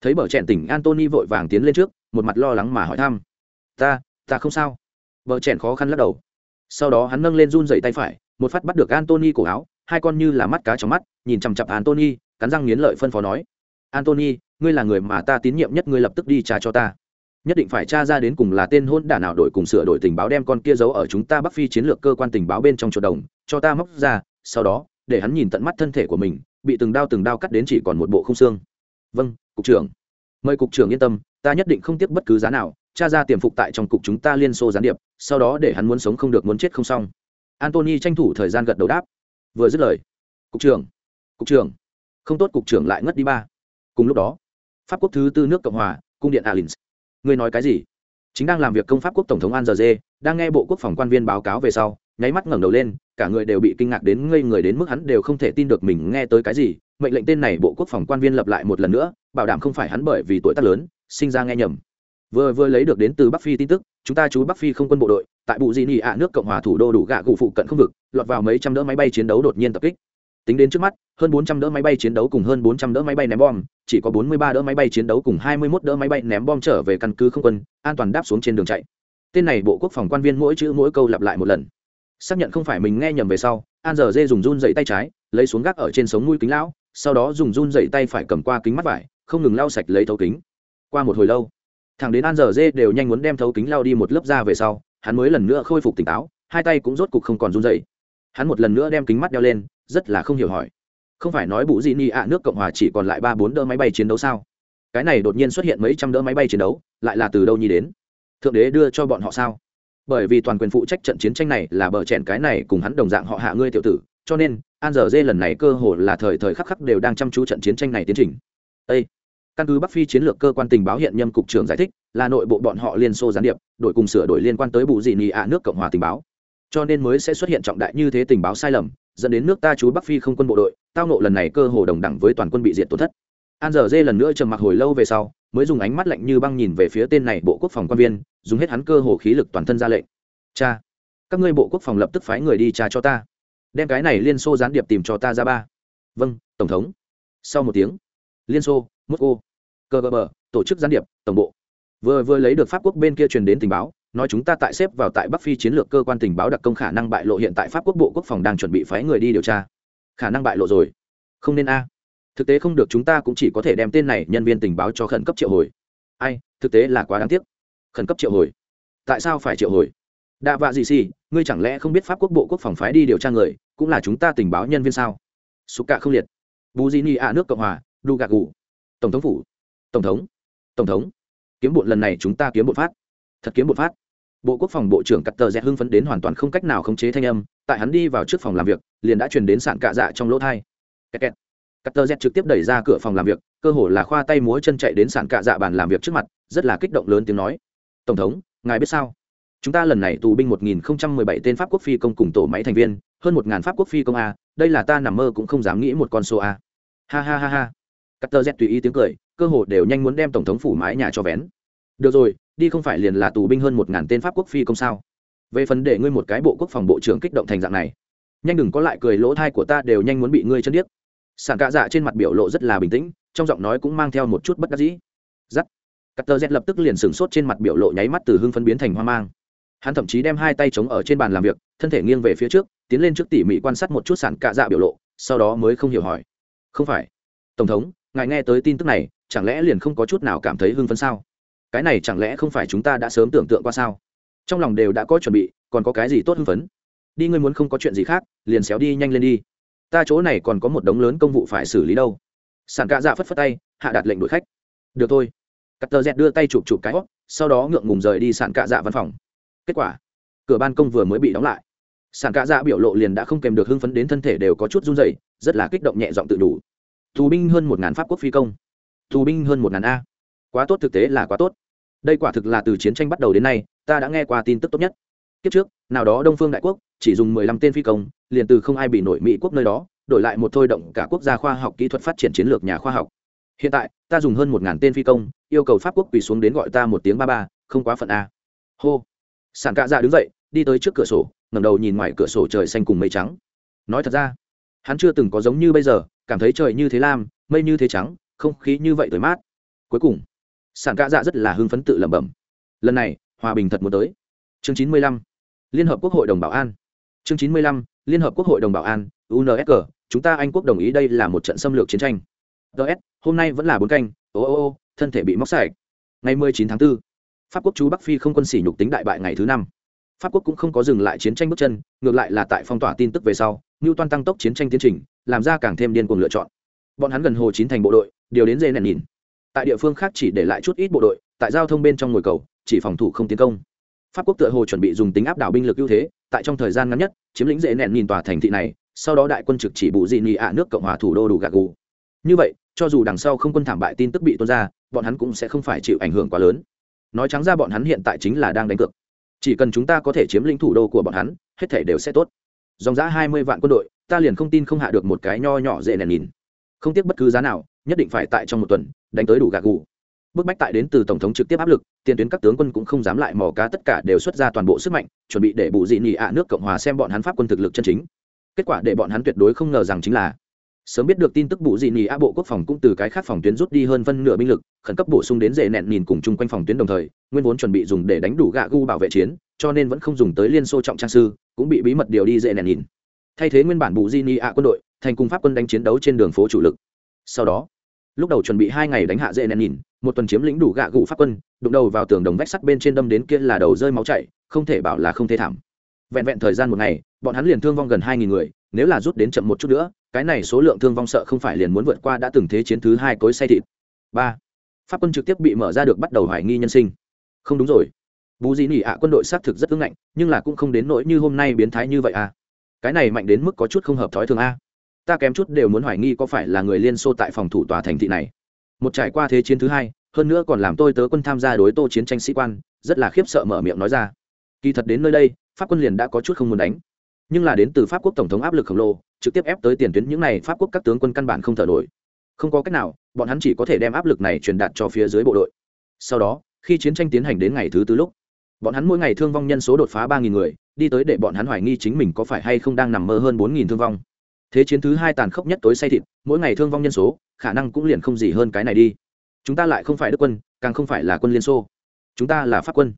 S1: Thấy bờ chèn tỉnh antony vội vàng tiến lên trước, một mặt lo lắng mà hỏi thăm. Ta ta không sao. Bờ chèn khó khăn lắc đầu sau đó hắn nâng lên run dậy tay phải, một phát bắt được antony cổ áo, hai con như là mắt cá trong mắt, nhìn chằm chặp antony cắn răng nghiến lợi phân phó nói antony ngươi là người mà ta tín nhiệm nhất, ngươi lập tức đi trả cho ta. Nhất định phải tra ra đến cùng là tên hôn đả nào đổi cùng sửa đổi tình báo đem con kia giấu ở chúng ta bắc phi chiến lược cơ quan tình báo bên trong chỗ đồng, cho ta móc ra, sau đó, để hắn nhìn tận mắt thân thể của mình, bị từng đao từng đao cắt đến chỉ còn một bộ không xương. Vâng cục trưởng. Mời cục trưởng yên tâm, ta nhất định không tiếc bất cứ giá nào cha ra tiềm phục tại trong cục chúng ta liên xô gián điệp, sau đó để hắn muốn sống không được muốn chết không xong. Antony tranh thủ thời gian gật đầu đáp. Vừa dứt lời, cục trưởng cục trưởng, không tốt cục trưởng lại ngất đi ba. Cùng lúc đó, pháp quốc thứ tư nước cộng hòa, cung điện alins. Ngươi nói cái gì? Chính đang làm việc công pháp quốc tổng thống an giờ dê, đang nghe bộ quốc phòng quan viên báo cáo về sau, nháy mắt ngẩng đầu lên, cả người đều bị kinh ngạc đến ngây người đến mức hắn đều không thể tin được mình nghe tới cái gì. Mệnh lệnh tên này bộ quốc phòng quan viên lập lại một lần nữa, bảo đảm không phải hắn bởi vì tuổi tác lớn, sinh ra nghe nhầm vừa vừa lấy được đến từ bắc phi tin tức, chúng ta chú bắc phi không quân bộ đội, tại bụ di nị ạ nước cộng hòa thủ đô đủ gạ gù phụ cận không vực, lọt vào mấy trăm đỡ máy bay chiến đấu đột nhiên tập kích. Tính đến trước mắt, hơn 400 đỡ máy bay chiến đấu cùng hơn 400 đỡ máy bay ném bom, chỉ có 43 đỡ máy bay chiến đấu cùng 21 đỡ máy bay ném bom trở về căn cứ không quân, an toàn đáp xuống trên đường chạy. Tên này bộ quốc phòng quan viên mỗi chữ mỗi câu lặp lại một lần. Xác nhận không phải mình nghe nhầm về sau, an giờ dê dùng run dậy tay trái, lấy xuống gác ở trên sống mũi kính lão, sau đó dùng run dậy tay phải cầm qua kính mắt vải, không ngừng lau sạch lấy thấu kính. Qua một hồi lâu thằng đến an giờ dê đều nhanh muốn đem thấu kính lau đi một lớp da về sau, hắn mới lần nữa khôi phục tỉnh táo, hai tay cũng rốt cục không còn run dậy hắn một lần nữa đem kính mắt đeo lên, rất là không hiểu hỏi, không phải nói bụ di ni ạ, nước cộng hòa chỉ còn lại ba bốn đỡ máy bay chiến đấu sao? Cái này đột nhiên xuất hiện mấy trăm đỡ máy bay chiến đấu, lại là từ đâu nhi đến? Thượng đế đưa cho bọn họ sao? Bởi vì toàn quyền phụ trách trận chiến tranh này là bờ chèn cái này cùng hắn đồng dạng họ hạ ngươi tiểu tử, cho nên an giờ dê lần này cơ hồ là thời thời khắc khắc đều đang chăm chú trận chiến tranh này tiến trình. Ây căn cứ bắc phi chiến lược cơ quan tình báo hiện nhâm cục trưởng giải thích, là nội bộ bọn họ liên xô gián điệp đội cùng sửa đổi liên quan tới bù dị nị ạ nước cộng hòa tình báo. Cho nên mới sẽ xuất hiện trọng đại như thế tình báo sai lầm, dẫn đến nước ta chú bắc phi không quân bộ đội, tao nộ lần này cơ hồ đồng đẳng với toàn quân bị diệt tổn thất. An giờ dê lần nữa trầm mặc hồi lâu về sau, mới dùng ánh mắt lạnh như băng nhìn về phía tên này bộ quốc phòng quan viên, dùng hết hắn cơ hồ khí lực toàn thân ra lệnh. Cha, các ngươi bộ quốc phòng lập tức phái người đi tra cho ta. Đem cái này liên xô gián điệp tìm cho ta ra ba. Vâng tổng thống. Sau một tiếng, liên xô mosco cơ gờ bờ tổ chức gián điệp, tổng bộ. Vừa vừa lấy được pháp quốc bên kia truyền đến tình báo, nói chúng ta tại xếp vào tại bắc phi chiến lược cơ quan tình báo đặc công khả năng bại lộ hiện tại pháp quốc bộ quốc phòng đang chuẩn bị phái người đi điều tra. Khả năng bại lộ rồi. Không nên a. Thực tế không được chúng ta cũng chỉ có thể đem tên này nhân viên tình báo cho khẩn cấp triệu hồi. Ai, thực tế là quá đáng tiếc. Khẩn cấp triệu hồi. Tại sao phải triệu hồi? Đạ vạ gì xì, ngươi chẳng lẽ không biết pháp quốc bộ quốc phòng phái đi điều tra người, cũng là chúng ta tình báo nhân viên sao? Xúc cạ không liệt. Bù di ni ạ, nước cộng hòa, đu gạc gù tổng thống phủ. Tổng thống. Tổng thống. Kiếm bộn lần này chúng ta kiếm bộn phát. Thật kiếm bộn phát. Bộ quốc phòng bộ trưởng cắt tờ rẽ hưng phấn đến hoàn toàn không cách nào khống chế thanh âm, tại hắn đi vào trước phòng làm việc, liền đã truyền đến sạn cạ dạ trong lỗ thai. Kẹt kẹt. cắt tờ rẽ trực tiếp đẩy ra cửa phòng làm việc, cơ hồ là khoa tay múa chân chạy đến sạn cạ dạ bàn làm việc trước mặt, rất là kích động lớn tiếng nói. Tổng thống, ngài biết sao? Chúng ta lần này tù binh 1017 tên pháp quốc phi công cùng tổ máy thành viên, hơn 1000 pháp quốc phi công a, đây là ta nằm mơ cũng không dám nghĩ một con số a. Ha ha ha ha cắt tờ dẹt tùy ý tiếng cười, cơ hồ đều nhanh muốn đem tổng thống phủ mái nhà cho vén. Được rồi, đi không phải liền là tù binh hơn một ngàn tên pháp quốc phi công sao? Về phần để ngươi một cái bộ quốc phòng bộ trưởng kích động thành dạng này, nhanh đừng có lại cười lỗ thai của ta đều nhanh muốn bị ngươi chân điếc. Sàn cạ dạ trên mặt biểu lộ rất là bình tĩnh, trong giọng nói cũng mang theo một chút bất đắc dĩ. Giắt. Cắt tờ z lập tức liền sửng sốt trên mặt biểu lộ nháy mắt từ hưng phân biến thành hoang mang. Hắn thậm chí đem hai tay chống ở trên bàn làm việc, thân thể nghiêng về phía trước, tiến lên trước tỉ mỉ quan sát một chút sàn cạ dạ biểu lộ, sau đó mới không hiểu hỏi. Không phải. Tổng thống ngài nghe tới tin tức này, chẳng lẽ liền không có chút nào cảm thấy hưng phấn sao? Cái này chẳng lẽ không phải chúng ta đã sớm tưởng tượng qua sao? Trong lòng đều đã có chuẩn bị, còn có cái gì tốt hưng phấn? Đi ngươi muốn không có chuyện gì khác, liền xéo đi nhanh lên đi. Ta chỗ này còn có một đống lớn công vụ phải xử lý đâu. Sản cạ dạ phất phất tay, hạ đặt lệnh đuổi khách. Được thôi. Cắt tờ dẹt đưa tay chụp chụp cái hót sau đó ngượng ngùng rời đi sản cạ dạ văn phòng. Kết quả, cửa ban công vừa mới bị đóng lại. Sản cạ dạ biểu lộ liền đã không kèm được hưng phấn đến thân thể đều có chút run rẩy, rất là kích động nhẹ giọng tự đủ tù binh hơn một ngàn pháp quốc phi công. Tù binh hơn một ngàn a. Quá tốt thực tế là quá tốt. Đây quả thực là từ chiến tranh bắt đầu đến nay, ta đã nghe qua tin tức tốt nhất. Kiếp trước, nào đó đông phương đại quốc chỉ dùng mười lăm tên phi công, liền từ không ai bị nổi mỹ quốc nơi đó, đổi lại một thôi động cả quốc gia khoa học kỹ thuật phát triển chiến lược nhà khoa học. Hiện tại, ta dùng hơn một ngàn tên phi công, yêu cầu pháp quốc quỳ xuống đến gọi ta một tiếng ba ba, không quá phận a. Hô. Sản cạ dạ đứng dậy, đi tới trước cửa sổ, ngẩng đầu nhìn ngoài cửa sổ trời xanh cùng mây trắng. Nói thật ra, hắn chưa từng có giống như bây giờ cảm thấy trời như thế lam mây như thế trắng không khí như vậy tới mát. Cuối cùng sản cạ dạ rất là hưng phấn tự lẩm bẩm. Lần này hòa bình thật muốn tới. Chương chín mươi lăm liên hợp quốc hội đồng bảo an. Chương chín mươi lăm liên hợp quốc hội đồng bảo an unsg chúng ta anh quốc đồng ý đây là một trận xâm lược chiến tranh. Ts hôm nay vẫn là bốn canh ô ô ô thân thể bị móc sạch. Ngày mười chín tháng 4, pháp quốc chú bắc phi không quân sỉ nhục tính đại bại ngày thứ năm. Pháp quốc cũng không có dừng lại chiến tranh bước chân ngược lại là tại phong tỏa tin tức về sau ngưu toan tăng tốc chiến tranh tiến trình làm ra càng thêm điên cuồng lựa chọn. Bọn hắn gần hồ chín thành bộ đội, điều đến dê nền nhìn. Tại địa phương khác chỉ để lại chút ít bộ đội, tại giao thông bên trong ngồi cầu, chỉ phòng thủ không tiến công. Pháp quốc tựa hồ chuẩn bị dùng tính áp đảo binh lực ưu thế, tại trong thời gian ngắn nhất, chiếm lĩnh dễ nẹn nhìn tòa thành thị này, sau đó đại quân trực chỉ bụ dị nghị ạ nước cộng hòa thủ đô đủ gạc gù. Như vậy, cho dù đằng sau không quân thảm bại tin tức bị tuôn ra, bọn hắn cũng sẽ không phải chịu ảnh hưởng quá lớn. Nói trắng ra bọn hắn hiện tại chính là đang đánh cược. Chỉ cần chúng ta có thể chiếm lĩnh thủ đô của bọn hắn, hết thể đều sẽ tốt. Dòng giã hai mươi vạn quân đội ta liền không tin không hạ được một cái nho nhỏ dễ nền nhìn. Không tiếc bất cứ giá nào, nhất định phải tại trong một tuần, đánh tới đủ gà gù. Bức bách tại đến từ tổng thống trực tiếp áp lực, tiền tuyến các tướng quân cũng không dám lại mò cá tất cả đều xuất ra toàn bộ sức mạnh, chuẩn bị để bù dị nhị ạ nước cộng hòa xem bọn hắn pháp quân thực lực chân chính. Kết quả để bọn hắn tuyệt đối không ngờ rằng chính là, sớm biết được tin tức bù dị nhị ạ bộ quốc phòng cũng từ cái khác phòng tuyến rút đi hơn phân nửa binh lực, khẩn cấp bổ sung đến dễ nẹn nhìn cùng chung quanh phòng tuyến đồng thời, nguyên vốn chuẩn bị dùng để đánh đủ gạ gu bảo vệ chiến, cho nên vẫn không dùng tới liên xô trọng trang sư, cũng bị bí mật điều đi dễ nẹn nhìn thay thế nguyên bản bù di ni ạ quân đội, thành cùng pháp quân đánh chiến đấu trên đường phố chủ lực. Sau đó, lúc đầu chuẩn bị hai ngày đánh hạ dễ nén nhìn, một tuần chiếm lĩnh đủ gạ gụ pháp quân, đụng đầu vào tường đồng vách sắt bên trên đâm đến kia là đầu rơi máu chảy, không thể bảo là không thể thảm. Vẹn vẹn thời gian một ngày, bọn hắn liền thương vong gần hai nghìn người, nếu là rút đến chậm một chút nữa, cái này số lượng thương vong sợ không phải liền muốn vượt qua đã từng thế chiến thứ hai cối say thịt. Ba, pháp quân trực tiếp bị mở ra được bắt đầu hoài nghi nhân sinh. Không đúng rồi. Bù di nỉ ạ quân đội xác thực rất ưng ngạnh nhưng là cũng không đến nỗi như hôm nay biến thái như vậy à cái này mạnh đến mức có chút không hợp thói thường a. Ta kém chút đều muốn hoài nghi có phải là người liên xô tại phòng thủ tòa thành thị này. Một trải qua thế chiến thứ hai, hơn nữa còn làm tôi tớ quân tham gia đối tô chiến tranh sĩ quan, rất là khiếp sợ mở miệng nói ra. Kỳ thật đến nơi đây, pháp quân liền đã có chút không muốn đánh. Nhưng là đến từ pháp quốc tổng thống áp lực khổng lồ, trực tiếp ép tới tiền tuyến những n à y pháp quốc các tướng quân căn bản không thở nổi. Không có cách nào, bọn hắn chỉ có thể đem áp lực này truyền đạt cho phía dưới bộ đội. Sau đó, khi chiến tranh tiến hành đến ngày thứ tư lúc bọn hắn mỗi ngày thương vong nhân số đột phá ba nghìn người, đi tới để bọn hắn hoài nghi chính mình có phải hay không đang nằm mơ hơn bốn nghìn thương vong. Thế chiến thứ hai tàn khốc nhất tối say thịt, mỗi ngày thương vong nhân số, khả năng cũng liền không gì hơn cái này đi. Chúng ta lại không phải đức quân, càng không phải là quân liên xô. Chúng ta là pháp quân.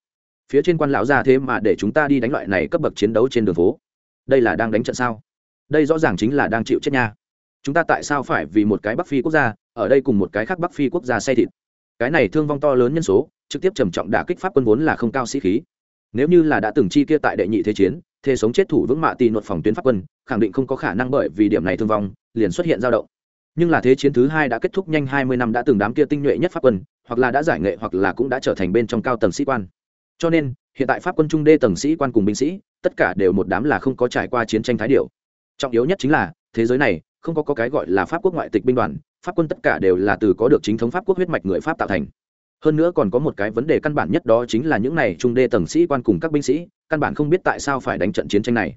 S1: Phía trên quan lão ra thế mà để chúng ta đi đánh loại này cấp bậc chiến đấu trên đường phố. Đây là đang đánh trận sao? Đây rõ ràng chính là đang chịu chết nha. Chúng ta tại sao phải vì một cái bắc phi quốc gia, ở đây cùng một cái khác bắc phi quốc gia say thịt? Cái này thương vong to lớn nhân số trực tiếp trầm trọng đả kích pháp quân vốn là không cao sĩ khí. Nếu như là đã từng chi kia tại đệ nhị thế chiến thế sống chết thủ vững mạ tì nột phòng tuyến pháp quân khẳng định không có khả năng bởi vì điểm này thương vong liền xuất hiện dao động. Nhưng là thế chiến thứ hai đã kết thúc nhanh hai mươi năm đã từng đám kia tinh nhuệ nhất pháp quân hoặc là đã giải nghệ hoặc là cũng đã trở thành bên trong cao tầng sĩ quan. Cho nên hiện tại pháp quân trung đê tầng sĩ quan cùng binh sĩ tất cả đều một đám là không có trải qua chiến tranh thái điệu. Trọng yếu nhất chính là thế giới này không có, có cái gọi là pháp quốc ngoại tịch binh đoàn pháp quân tất cả đều là từ có được chính thống pháp quốc huyết mạch người pháp tạo thành hơn nữa còn có một cái vấn đề căn bản nhất đó chính là những này trung đê tầng sĩ quan cùng các binh sĩ, căn bản không biết tại sao phải đánh trận chiến tranh này.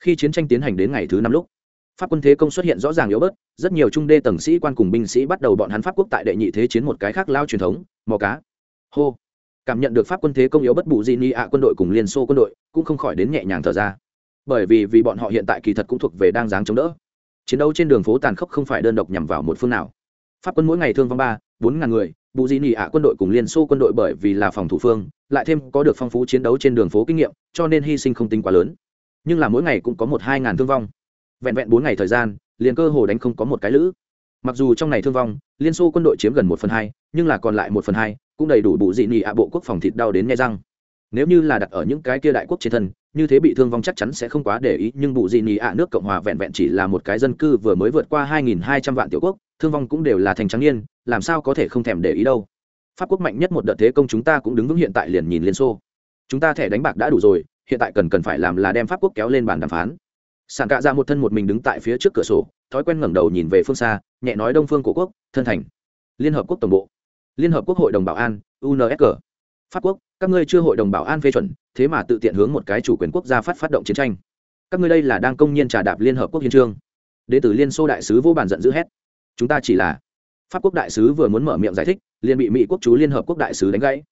S1: Khi chiến tranh tiến hành đến ngày thứ năm lúc, pháp quân thế công xuất hiện rõ ràng yếu bớt, rất nhiều trung đê tầng sĩ quan cùng binh sĩ bắt đầu bọn hắn pháp quốc tại đệ nhị thế chiến một cái khác lao truyền thống, mò cá. Hô. Cảm nhận được pháp quân thế công yếu bất bù di ni ạ quân đội cùng liên xô quân đội, cũng không khỏi đến nhẹ nhàng thở ra. Bởi vì vì bọn họ hiện tại kỳ thật cũng thuộc về đang dáng chống đỡ. Chiến đấu trên đường phố tàn khốc không phải đơn độc nhằm vào một phương nào. Pháp quân mỗi ngày thương vong ba, bốn ngàn người bù di nị ạ quân đội cùng liên xô quân đội bởi vì là phòng thủ phương, lại thêm có được phong phú chiến đấu trên đường phố kinh nghiệm, cho nên hy sinh không tính quá lớn. Nhưng là mỗi ngày cũng có một hai ngàn thương vong. Vẹn vẹn bốn ngày thời gian, liền cơ hồ đánh không có một cái lữ. Mặc dù trong này thương vong, liên xô quân đội chiếm gần một phần hai, nhưng là còn lại một phần hai, cũng đầy đủ bù dị nị ạ bộ quốc phòng thịt đau đến nghe răng. Nếu như là đặt ở những cái kia đại quốc trên thân như thế bị thương vong chắc chắn sẽ không quá để ý, nhưng bù dị nị ạ, nước cộng hòa vẹn vẹn chỉ là một cái dân cư vừa mới vượt qua hai nghìn hai trăm vạn tiểu quốc, thương vong cũng đều là thành trắng niên, làm sao có thể không thèm để ý đâu. Pháp quốc mạnh nhất một đợt thế công chúng ta cũng đứng vững hiện tại liền nhìn liên xô. Chúng ta thẻ đánh bạc đã đủ rồi, hiện tại cần cần phải làm là đem pháp quốc kéo lên bàn đàm phán. Sàn cạ ra một thân một mình đứng tại phía trước cửa sổ, thói quen ngẩng đầu nhìn về phương xa, nhẹ nói đông phương cổ quốc, thân thành. Liên hợp quốc tổng bộ. Liên hợp quốc hội đồng bảo an unsg pháp quốc, các ngươi chưa hội đồng bảo an phê chuẩn thế mà tự tiện hướng một cái chủ quyền quốc gia phát phát động chiến tranh. Các ngươi đây là đang công nhiên trà đạp liên hợp quốc hiến trương. Đệ tử liên xô đại sứ vô bản giận dữ hét. Chúng ta chỉ là pháp quốc đại sứ vừa muốn mở miệng giải thích, liền bị mỹ quốc chú liên hợp quốc đại sứ đánh gãy.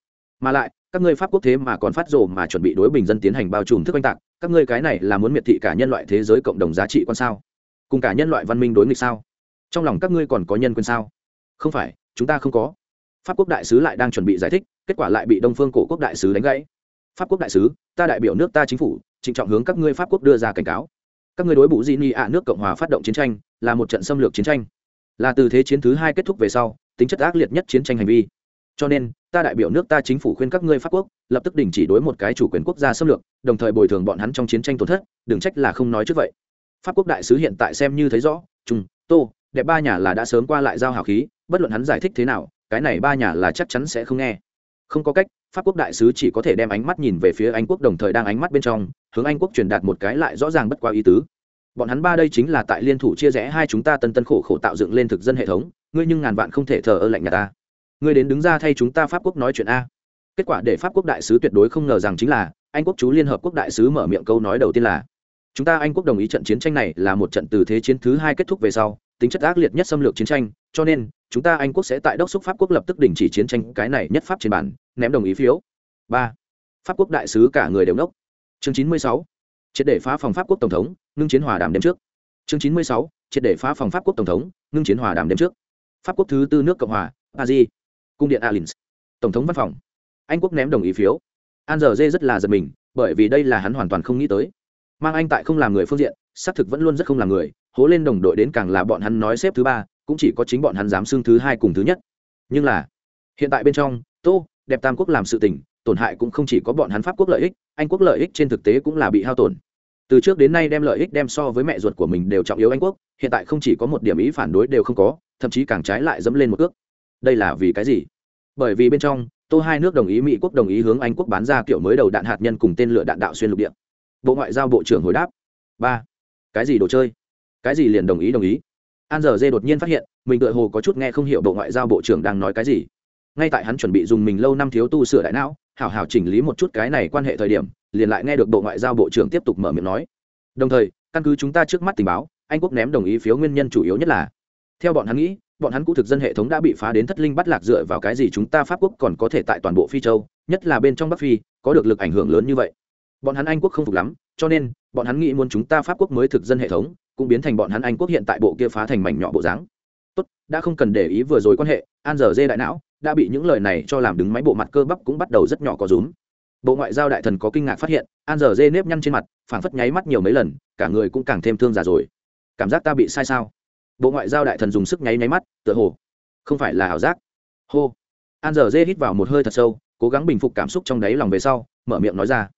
S1: Mà lại, các ngươi pháp quốc thế mà còn phát rồ mà chuẩn bị đối bình dân tiến hành bao trùm thức oanh tạc, các ngươi cái này là muốn miệt thị cả nhân loại thế giới cộng đồng giá trị quan sao? Cùng cả nhân loại văn minh đối nghịch sao? Trong lòng các ngươi còn có nhân quyền sao? Không phải, chúng ta không có. Pháp quốc đại sứ lại đang chuẩn bị giải thích, kết quả lại bị đông phương cổ quốc đại sứ đánh gãy pháp quốc đại sứ, ta đại biểu nước ta chính phủ, trịnh trọng hướng các ngươi pháp quốc đưa ra cảnh cáo. Các ngươi đối bụ di ni ạ nước cộng hòa phát động chiến tranh, là một trận xâm lược chiến tranh. Là từ thế chiến thứ hai kết thúc về sau, tính chất ác liệt nhất chiến tranh hành vi. Cho nên, ta đại biểu nước ta chính phủ khuyên các ngươi pháp quốc, lập tức đình chỉ đối một cái chủ quyền quốc gia xâm lược, đồng thời bồi thường bọn hắn trong chiến tranh tổn thất, đừng trách là không nói trước vậy. Pháp quốc đại sứ hiện tại xem như thấy rõ trung tô, đẹp ba nhà là đã sớm qua lại giao hào khí, bất luận hắn giải thích thế nào, cái này ba nhà là chắc chắn sẽ không nghe. Không có cách pháp quốc đại sứ chỉ có thể đem ánh mắt nhìn về phía anh quốc đồng thời đang ánh mắt bên trong, hướng anh quốc truyền đạt một cái lại rõ ràng bất qua ý tứ. Bọn hắn ba đây chính là tại liên thủ chia rẽ hai chúng ta tân tân khổ khổ tạo dựng lên thực dân hệ thống, ngươi nhưng ngàn vạn không thể thờ ơ lạnh nhà ta. Ngươi đến đứng ra thay chúng ta pháp quốc nói chuyện a. Kết quả để pháp quốc đại sứ tuyệt đối không ngờ rằng chính là, anh quốc chú liên hợp quốc đại sứ mở miệng câu nói đầu tiên là, chúng ta anh quốc đồng ý trận chiến tranh này là một trận từ thế chiến thứ hai kết thúc về sau tính chất ác liệt nhất xâm lược chiến tranh, cho nên, chúng ta anh quốc sẽ tại đốc xúc pháp quốc lập tức đình chỉ chiến tranh cái này nhất pháp trên bản, ném đồng ý phiếu. Ba, pháp quốc đại sứ cả người đều nốc. Chương chín mươi sáu, triệt để phá phòng pháp quốc tổng thống, ngưng chiến hòa đàm đêm trước. Chương chín mươi sáu, triệt để phá phòng pháp quốc tổng thống, ngưng chiến hòa đàm đêm trước. Pháp quốc thứ tư nước cộng hòa a di cung điện alins. Tổng thống văn phòng. Anh quốc ném đồng ý phiếu. An giờ dê rất là giật mình, bởi vì đây là hắn hoàn toàn không nghĩ tới. Mang anh tại không làm người phương diện, xác thực vẫn luôn rất không làm người hố lên đồng đội đến càng là bọn hắn nói xếp thứ ba, cũng chỉ có chính bọn hắn dám xưng thứ hai cùng thứ nhất. Nhưng là, hiện tại bên trong, tô, đẹp tam quốc làm sự tình, tổn hại cũng không chỉ có bọn hắn pháp quốc lợi ích, anh quốc lợi ích trên thực tế cũng là bị hao tổn. Từ trước đến nay đem lợi ích đem so với mẹ ruột của mình đều trọng yếu anh quốc, hiện tại không chỉ có một điểm ý phản đối đều không có, thậm chí càng trái lại dẫm lên một ước đây là vì cái gì? Bởi vì bên trong, tô hai nước đồng ý mỹ quốc đồng ý hướng anh quốc bán ra kiểu mới đầu đạn hạt nhân cùng tên lửa đạn đạo xuyên lục địa. Bộ ngoại giao bộ trưởng hồi đáp. Ba. Cái gì đồ chơi? Cái gì liền đồng ý đồng ý. An giờ dê đột nhiên phát hiện, mình tựa hồ có chút nghe không hiểu bộ ngoại giao bộ trưởng đang nói cái gì. Ngay tại hắn chuẩn bị dùng mình lâu năm thiếu tu sửa đại não, hảo hảo chỉnh lý một chút cái này quan hệ thời điểm, liền lại nghe được bộ ngoại giao bộ trưởng tiếp tục mở miệng nói. Đồng thời, căn cứ chúng ta trước mắt tình báo, anh quốc ném đồng ý phiếu nguyên nhân chủ yếu nhất là, theo bọn hắn nghĩ, bọn hắn cũ thực dân hệ thống đã bị phá đến thất linh bắt lạc dựa vào cái gì chúng ta pháp quốc còn có thể tại toàn bộ phi châu, nhất là bên trong bắc phi, có được lực ảnh hưởng lớn như vậy. Bọn hắn anh quốc không phục lắm, cho nên, bọn hắn nghĩ muốn chúng ta pháp quốc mới thực dân hệ thống cũng biến thành bọn hắn anh quốc hiện tại bộ kia phá thành mảnh nhỏ bộ dáng. Tốt, đã không cần để ý vừa rồi quan hệ, an giờ dê đại não, đã bị những lời này cho làm đứng máy bộ mặt cơ bắp cũng bắt đầu rất nhỏ có rúm. Bộ ngoại giao đại thần có kinh ngạc phát hiện, an giờ dê nếp nhăn trên mặt, phảng phất nháy mắt nhiều mấy lần, cả người cũng càng thêm thương già rồi. Cảm giác ta bị sai sao? Bộ ngoại giao đại thần dùng sức nháy nháy mắt, tựa hồ, không phải là ảo giác. Hô. An giờ dê hít vào một hơi thật sâu, cố gắng bình phục cảm xúc trong đáy lòng về sau, mở miệng nói ra.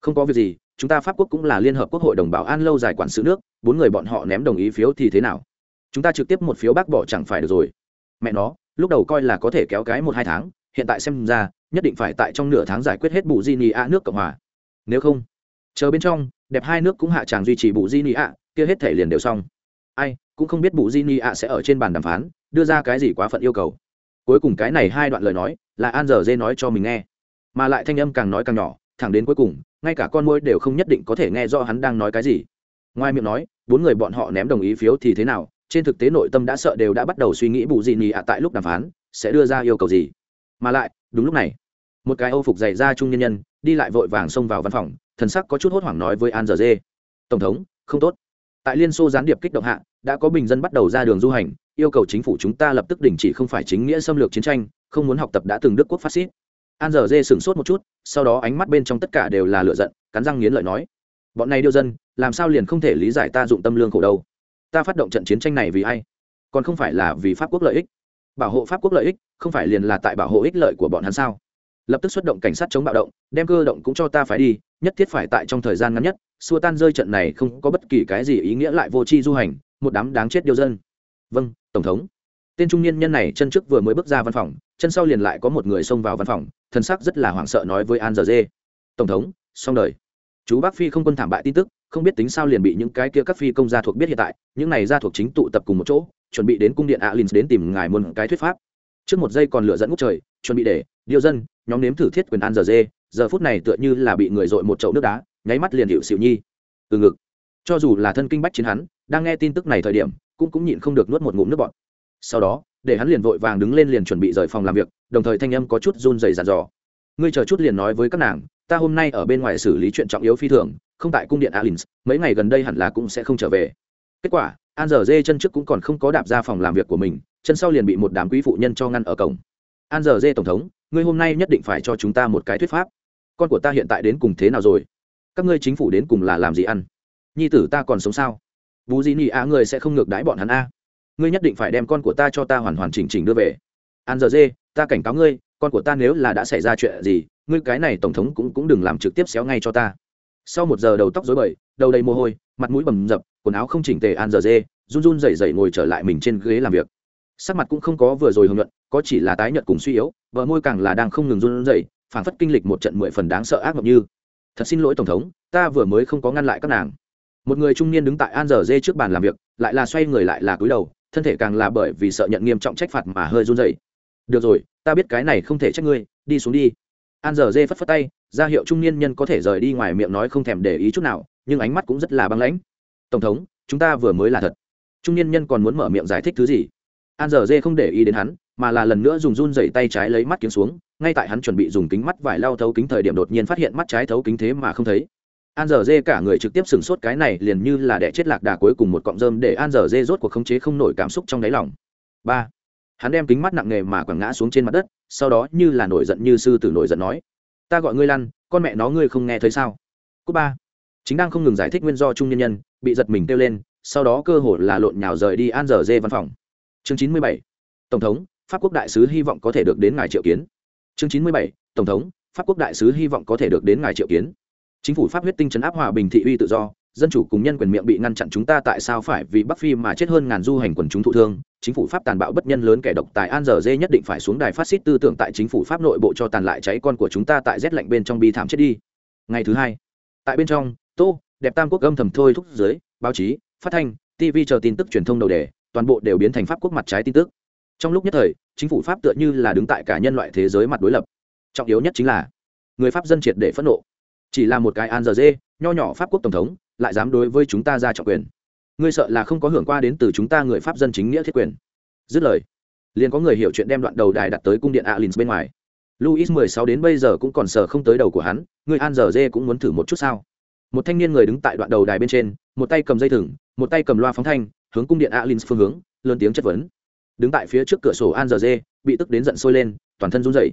S1: Không có việc gì chúng ta pháp quốc cũng là liên hợp quốc hội đồng bảo an lâu dài quản sự nước, bốn người bọn họ ném đồng ý phiếu thì thế nào? Chúng ta trực tiếp một phiếu bác bỏ chẳng phải được rồi. Mẹ nó, lúc đầu coi là có thể kéo cái một hai tháng, hiện tại xem ra, nhất định phải tại trong nửa tháng giải quyết hết bù di ni ạ nước cộng hòa. Nếu không, chờ bên trong, đẹp hai nước cũng hạ tràng duy trì bù di ni ạ kia hết thể liền đều xong. Ai, cũng không biết bù di ni ạ sẽ ở trên bàn đàm phán, đưa ra cái gì quá phận yêu cầu. Cuối cùng cái này hai đoạn lời nói, là an giờ dê nói cho mình nghe. Mà lại thanh âm càng nói càng nhỏ thẳng đến cuối cùng, ngay cả con môi đều không nhất định có thể nghe rõ hắn đang nói cái gì. Ngoài miệng nói, bốn người bọn họ ném đồng ý phiếu thì thế nào, trên thực tế nội tâm đã sợ đều đã bắt đầu suy nghĩ bù gì nhì ạ tại lúc đàm phán, sẽ đưa ra yêu cầu gì. Mà lại, đúng lúc này, một cái âu phục dày ra trung nhân nhân, đi lại vội vàng xông vào văn phòng, thần sắc có chút hốt hoảng nói với an giờ dê. Tổng thống, không tốt. Tại liên xô gián điệp kích động hạ, đã có bình dân bắt đầu ra đường du hành, yêu cầu chính phủ chúng ta lập tức đình chỉ không phải chính nghĩa xâm lược chiến tranh, không muốn học tập đã từng đức quốc phát xít an giờ dê sửng sốt một chút, sau đó ánh mắt bên trong tất cả đều là lựa giận, cắn răng nghiến lợi nói, bọn này điêu dân, làm sao liền không thể lý giải ta dụng tâm lương khổ đâu? Ta phát động trận chiến tranh này vì ai? Còn không phải là vì pháp quốc lợi ích. Bảo hộ pháp quốc lợi ích, không phải liền là tại bảo hộ ích lợi của bọn hắn sao? Lập tức xuất động cảnh sát chống bạo động, đem cơ động cũng cho ta phải đi, nhất thiết phải tại trong thời gian ngắn nhất, xua tan rơi trận này không có bất kỳ cái gì ý nghĩa lại vô tri du hành, một đám đáng chết điêu dân. Vâng tổng thống. Tên trung niên nhân này chân trước vừa mới bước ra văn phòng chân sau liền lại có một người xông vào văn phòng, thân sắc rất là hoảng sợ nói với an giờ dê. Tổng thống, xong đời. Chú bác phi không quân thảm bại tin tức, không biết tính sao liền bị những cái kia các phi công gia thuộc biết hiện tại, những này gia thuộc chính tụ tập cùng một chỗ, chuẩn bị đến cung điện alin đến tìm ngài muôn cái thuyết pháp. Trước một giây còn lửa dẫn ngút trời, chuẩn bị để điêu dân, nhóm nếm thử thiết quyền an giờ dê, giờ phút này tựa như là bị người dội một chậu nước đá, nháy mắt liền hiệu xịu nhi. Từ ngực. Cho dù là thân kinh bách chiến hắn, đang nghe tin tức này thời điểm, cũng cũng nhịn không được nuốt một ngụm nước bọt. Sau đó để hắn liền vội vàng đứng lên liền chuẩn bị rời phòng làm việc, đồng thời thanh âm có chút run dày dàn dò. Ngươi chờ chút liền nói với các nàng, ta hôm nay ở bên ngoài xử lý chuyện trọng yếu phi thường, không tại cung điện alins, mấy ngày gần đây hẳn là cũng sẽ không trở về. Kết quả, an giờ dê chân trước cũng còn không có đạp ra phòng làm việc của mình, chân sau liền bị một đám quý phụ nhân cho ngăn ở cổng. An giờ dê tổng thống, ngươi hôm nay nhất định phải cho chúng ta một cái thuyết pháp. Con của ta hiện tại đến cùng thế nào rồi? Các ngươi chính phủ đến cùng là làm gì ăn? Nhi tử ta còn sống sao? Bú gì nhị á người sẽ không ngược đãi bọn hắn a ngươi nhất định phải đem con của ta cho ta hoàn hoàn chỉnh chỉnh đưa về. An giờ dê, ta cảnh cáo ngươi, con của ta nếu là đã xảy ra chuyện gì, ngươi cái này tổng thống cũng cũng đừng làm trực tiếp xéo ngay cho ta. Sau một giờ đầu tóc rối bời, đầu đầy mồ hôi, mặt mũi bầm dập, quần áo không chỉnh tề an giờ dê, run run rẩy rẩy ngồi trở lại mình trên ghế làm việc. Sắc mặt cũng không có vừa rồi hưởng luận có chỉ là tái nhợt cùng suy yếu vợ môi càng là đang không ngừng run rẩy, phảng phất kinh lịch một trận mười phần đáng sợ ác mộng như. Thật xin lỗi tổng thống, ta vừa mới không có ngăn lại các nàng. Một người trung niên đứng tại an giờ dê trước bàn làm việc, lại là xoay người lại là cúi đầu thân thể càng là bởi vì sợ nhận nghiêm trọng trách phạt mà hơi run rẩy. Được rồi, ta biết cái này không thể trách ngươi, đi xuống đi. An giờ dê phất phất tay, ra hiệu trung niên nhân có thể rời đi ngoài miệng nói không thèm để ý chút nào, nhưng ánh mắt cũng rất là băng lãnh. Tổng thống, chúng ta vừa mới là thật. Trung niên nhân còn muốn mở miệng giải thích thứ gì? An giờ dê không để ý đến hắn, mà là lần nữa dùng run dày tay trái lấy mắt kiếm xuống, ngay tại hắn chuẩn bị dùng kính mắt vải lau thấu kính thời điểm đột nhiên phát hiện mắt trái thấu kính thế mà không thấy an giờ dê cả người trực tiếp sửng sốt cái này liền như là đẻ chết lạc đà cuối cùng một cọng rơm để an giờ dê rốt cuộc khống chế không nổi cảm xúc trong đáy lòng. Ba. Hắn đem kính mắt nặng nề mà quẳng ngã xuống trên mặt đất, sau đó như là nổi giận như sư tử nổi giận nói, ta gọi ngươi lăn, con mẹ nó ngươi không nghe thấy sao? Cú ba. Chính đang không ngừng giải thích nguyên do trung nhân nhân, bị giật mình kêu lên, sau đó cơ hội là lộn nhào rời đi an giờ dê văn phòng. Chương chín mươi bảy. Tổng thống, pháp quốc đại sứ hy vọng có thể được đến ngài triệu kiến. Chương chín mươi bảy. Tổng thống, pháp quốc đại sứ hy vọng có thể được đến ngài triệu kiến chính phủ pháp huyết tinh chấn áp hòa bình thị uy tự do, dân chủ cùng nhân quyền miệng bị ngăn chặn chúng ta tại sao phải vì bắc phi mà chết hơn ngàn du hành quần chúng thụ thương? Chính phủ pháp tàn bạo bất nhân lớn kẻ độc tài an giờ dê nhất định phải xuống đài phát xít tư tưởng tại chính phủ pháp nội bộ cho tàn lại cháy con của chúng ta tại rét lạnh bên trong bi thảm chết đi. Ngày thứ hai, tại bên trong, tô, đẹp tam quốc âm thầm thôi thúc dưới, báo chí, phát thanh tv chờ tin tức truyền thông đầu đề, toàn bộ đều biến thành pháp quốc mặt trái tin tức. Trong lúc nhất thời, chính phủ pháp tựa như là đứng tại cả nhân loại thế giới mặt đối lập. Trọng yếu nhất chính là, người pháp dân triệt để phẫn nộ chỉ là một cái an giờ dê, nho nhỏ pháp quốc tổng thống, lại dám đối với chúng ta ra trọng quyền. Ngươi sợ là không có hưởng qua đến từ chúng ta người pháp dân chính nghĩa thiết quyền. Dứt lời, liền có người hiểu chuyện đem đoạn đầu đài đặt tới cung điện alin bên ngoài. Luis mười sáu đến bây giờ cũng còn sờ không tới đầu của hắn, người an giờ dê cũng muốn thử một chút sao? Một thanh niên người đứng tại đoạn đầu đài bên trên, một tay cầm dây thừng, một tay cầm loa phóng thanh, hướng cung điện alin phương hướng, lớn tiếng chất vấn. Đứng tại phía trước cửa sổ an giờ dê, bị tức đến giận sôi lên, toàn thân run rẩy.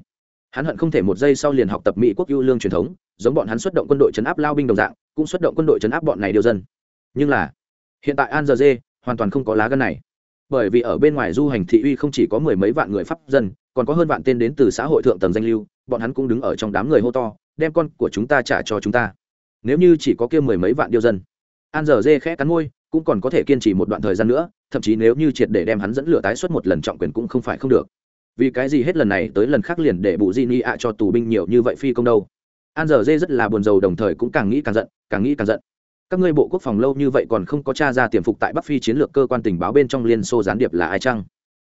S1: Hắn hận không thể một giây sau liền học tập mỹ quốc ưu lương truyền thống giống bọn hắn xuất động quân đội chấn áp lao binh đồng dạng, cũng xuất động quân đội chấn áp bọn này điều dân. Nhưng là, hiện tại an giờ dê hoàn toàn không có lá gân này. Bởi vì ở bên ngoài du hành thị uy không chỉ có mười mấy vạn người pháp dân, còn có hơn vạn tên đến từ xã hội thượng tầng danh lưu, bọn hắn cũng đứng ở trong đám người hô to, đem con của chúng ta trả cho chúng ta. Nếu như chỉ có kia mười mấy vạn điêu dân, an giờ dê khẽ cắn môi, cũng còn có thể kiên trì một đoạn thời gian nữa, thậm chí nếu như triệt để đem hắn dẫn lửa tái xuất một lần trọng quyền cũng không phải không được. Vì cái gì hết lần này tới lần khác liền để bụ di ni ạ cho tù binh nhiều như vậy phi công đâu? An giờ dê rất là buồn rầu, đồng thời cũng càng nghĩ càng giận, càng nghĩ càng giận. Các ngươi bộ quốc phòng lâu như vậy còn không có t r a ra tiềm phục tại bắc phi chiến lược cơ quan tình báo bên trong liên xô gián điệp là ai chăng?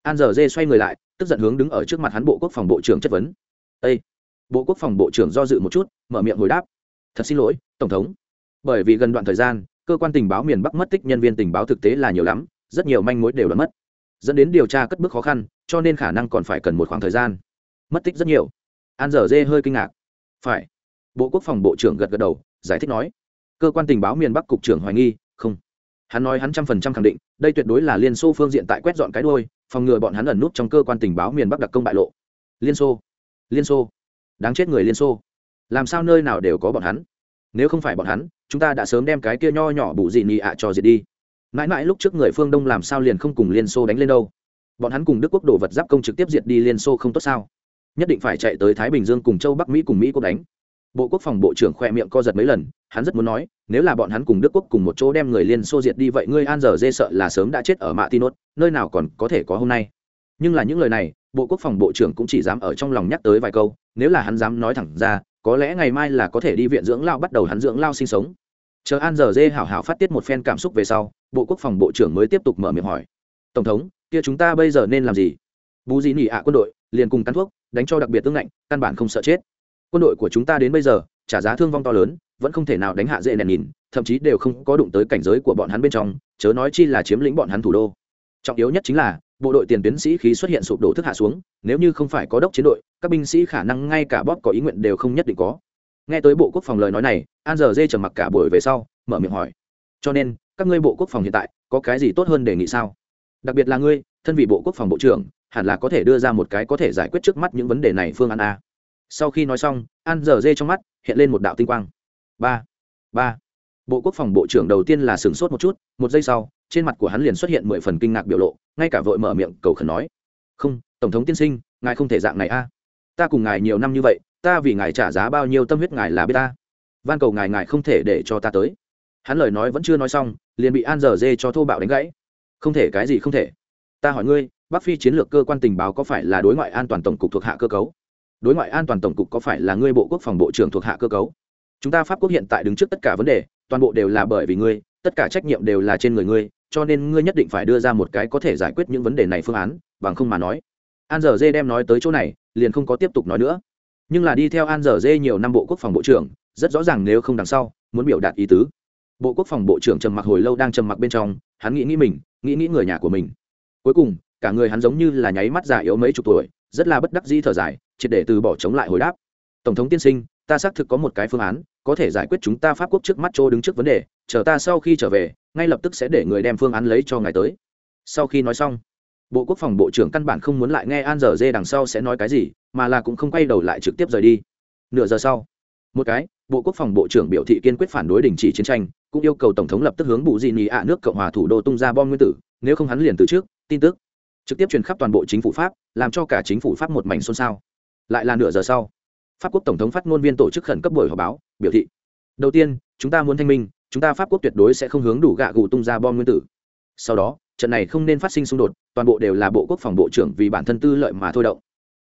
S1: An giờ dê xoay người lại, tức giận hướng đứng ở trước mặt hắn bộ quốc phòng bộ trưởng chất vấn. Â bộ quốc phòng bộ trưởng do dự một chút, mở miệng hồi đáp. Thật xin lỗi, tổng thống. Bởi vì gần đoạn thời gian, cơ quan tình báo miền bắc mất tích, nhân viên tình báo thực tế là nhiều lắm, rất nhiều manh mối đều đã mất. Dẫn đến điều tra cất bước khó khăn, cho nên khả năng còn phải cần một khoảng thời gian. Mất tích rất nhiều. An dở dê hơi kinh ngạc. Phải bộ quốc phòng bộ trưởng gật gật đầu, giải thích nói, cơ quan tình báo miền bắc cục trưởng hoài nghi, không. Hắn nói hắn trăm phần trăm khẳng định, đây tuyệt đối là liên xô phương diện tại quét dọn cái đôi phòng ngừa bọn hắn ẩn nút trong cơ quan tình báo miền bắc đặc công bại lộ. Liên xô? Liên xô? Đáng chết người liên xô. Làm sao nơi nào đều có bọn hắn? Nếu không phải bọn hắn, chúng ta đã sớm đem cái kia nho nhỏ bụ dị nị ạ cho diệt đi. Mãi mãi lúc trước người phương đông làm sao liền không cùng liên xô đánh lên đâu? Bọn hắn cùng đức quốc đồ vật giáp công trực tiếp diệt đi liên xô không tốt sao? Nhất định phải chạy tới thái bình dương cùng châu bắc mỹ cùng mỹ quốc đánh bộ quốc phòng bộ trưởng khoe miệng co giật mấy lần, hắn rất muốn nói, nếu là bọn hắn cùng đức quốc cùng một chỗ đem người liên xô diệt đi vậy ngươi an giờ dê sợ là sớm đã chết ở mạ tinốt nơi nào còn có thể có hôm nay? Nhưng là những lời này, bộ quốc phòng bộ trưởng cũng chỉ dám ở trong lòng nhắc tới vài câu, nếu là hắn dám nói thẳng ra, có lẽ ngày mai là có thể đi viện dưỡng lao bắt đầu hắn dưỡng lao sinh sống. Chờ an giờ dê hảo hảo phát tiết một phen cảm xúc về sau, bộ quốc phòng bộ trưởng mới tiếp tục mở miệng hỏi, tổng thống, kia chúng ta bây giờ nên làm gì? Bù gì nỉ ạ quân đội liền cùng cắn thuốc, đánh cho đặc biệt tương lạnh căn bản không sợ chết quân đội của chúng ta đến bây giờ, trả giá thương vong to lớn, vẫn không thể nào đánh hạ dễ nèn nhìn, thậm chí đều không có đụng tới cảnh giới của bọn hắn bên trong, chớ nói chi là chiếm lĩnh bọn hắn thủ đô. Trọng yếu nhất chính là, bộ đội tiền tuyến sĩ khí xuất hiện sụp đổ thức hạ xuống, nếu như không phải có đốc chiến đội, các binh sĩ khả năng ngay cả bóp có ý nguyện đều không nhất định có. Nghe tới bộ quốc phòng lời nói này, an giờ dê trầm mặc cả buổi về sau, mở miệng hỏi, cho nên, các ngươi bộ quốc phòng hiện tại, có cái gì tốt hơn đề nghị sao? Đặc biệt là ngươi, thân vị bộ quốc phòng bộ trưởng, hẳn là có thể đưa ra một cái có thể giải quyết trước mắt những vấn đề này phương án a sau khi nói xong, an dở dê trong mắt hiện lên một đạo tinh quang. Ba ba. Bộ quốc phòng bộ trưởng đầu tiên là sửng sốt một chút, một giây sau, trên mặt của hắn liền xuất hiện mười phần kinh ngạc biểu lộ, ngay cả vội mở miệng cầu khẩn nói. Không, tổng thống tiên sinh, ngài không thể dạng này a. Ta cùng ngài nhiều năm như vậy, ta vì ngài trả giá bao nhiêu tâm huyết ngài là biết ta. Van cầu ngài ngài không thể để cho ta tới. Hắn lời nói vẫn chưa nói xong, liền bị an dở dê cho thô bạo đánh gãy. Không thể, cái gì không thể. Ta hỏi ngươi, bắc phi chiến lược cơ quan tình báo có phải là đối ngoại an toàn tổng cục thuộc hạ cơ cấu? Đối ngoại an toàn tổng cục có phải là ngươi bộ quốc phòng bộ trưởng thuộc hạ cơ cấu? Chúng ta pháp quốc hiện tại đứng trước tất cả vấn đề, toàn bộ đều là bởi vì ngươi, tất cả trách nhiệm đều là trên người ngươi, cho nên ngươi nhất định phải đưa ra một cái có thể giải quyết những vấn đề này phương án, bằng không mà nói. An giờ dê đem nói tới chỗ này, liền không có tiếp tục nói nữa. Nhưng là đi theo an giờ dê nhiều năm bộ quốc phòng bộ trưởng, rất rõ ràng nếu không đằng sau, muốn biểu đạt ý tứ. Bộ quốc phòng bộ trưởng trầm mặc hồi lâu đang trầm mặc bên trong, hắn nghĩ nghĩ mình, nghĩ nghĩ người nhà của mình. Cuối cùng, cả người hắn giống như là nháy mắt già yếu mấy chục tuổi rất là bất đắc dĩ thở dài, triệt để từ bỏ chống lại hồi đáp. Tổng thống tiên sinh, ta xác thực có một cái phương án, có thể giải quyết chúng ta pháp quốc trước mắt chỗ đứng trước vấn đề, chờ ta sau khi trở về, ngay lập tức sẽ để người đem phương án lấy cho ngài tới. Sau khi nói xong, bộ quốc phòng bộ trưởng căn bản không muốn lại nghe an giờ dê đằng sau sẽ nói cái gì, mà là cũng không quay đầu lại trực tiếp rời đi. Nửa giờ sau, một cái, bộ quốc phòng bộ trưởng biểu thị kiên quyết phản đối đình chỉ chiến tranh, cũng yêu cầu tổng thống lập tức hướng bù dị nhị ạ nước cộng hòa thủ đô tung ra bom nguyên tử, nếu không hắn liền từ trước, tin tức trực tiếp truyền khắp toàn bộ chính phủ pháp làm cho cả chính phủ pháp một mảnh xôn xao lại là nửa giờ sau pháp quốc tổng thống phát ngôn viên tổ chức khẩn cấp buổi họp báo biểu thị đầu tiên chúng ta muốn thanh minh chúng ta pháp quốc tuyệt đối sẽ không hướng đủ gạ gù tung ra bom nguyên tử sau đó trận này không nên phát sinh xung đột toàn bộ đều là bộ quốc phòng bộ trưởng vì bản thân tư lợi mà thôi động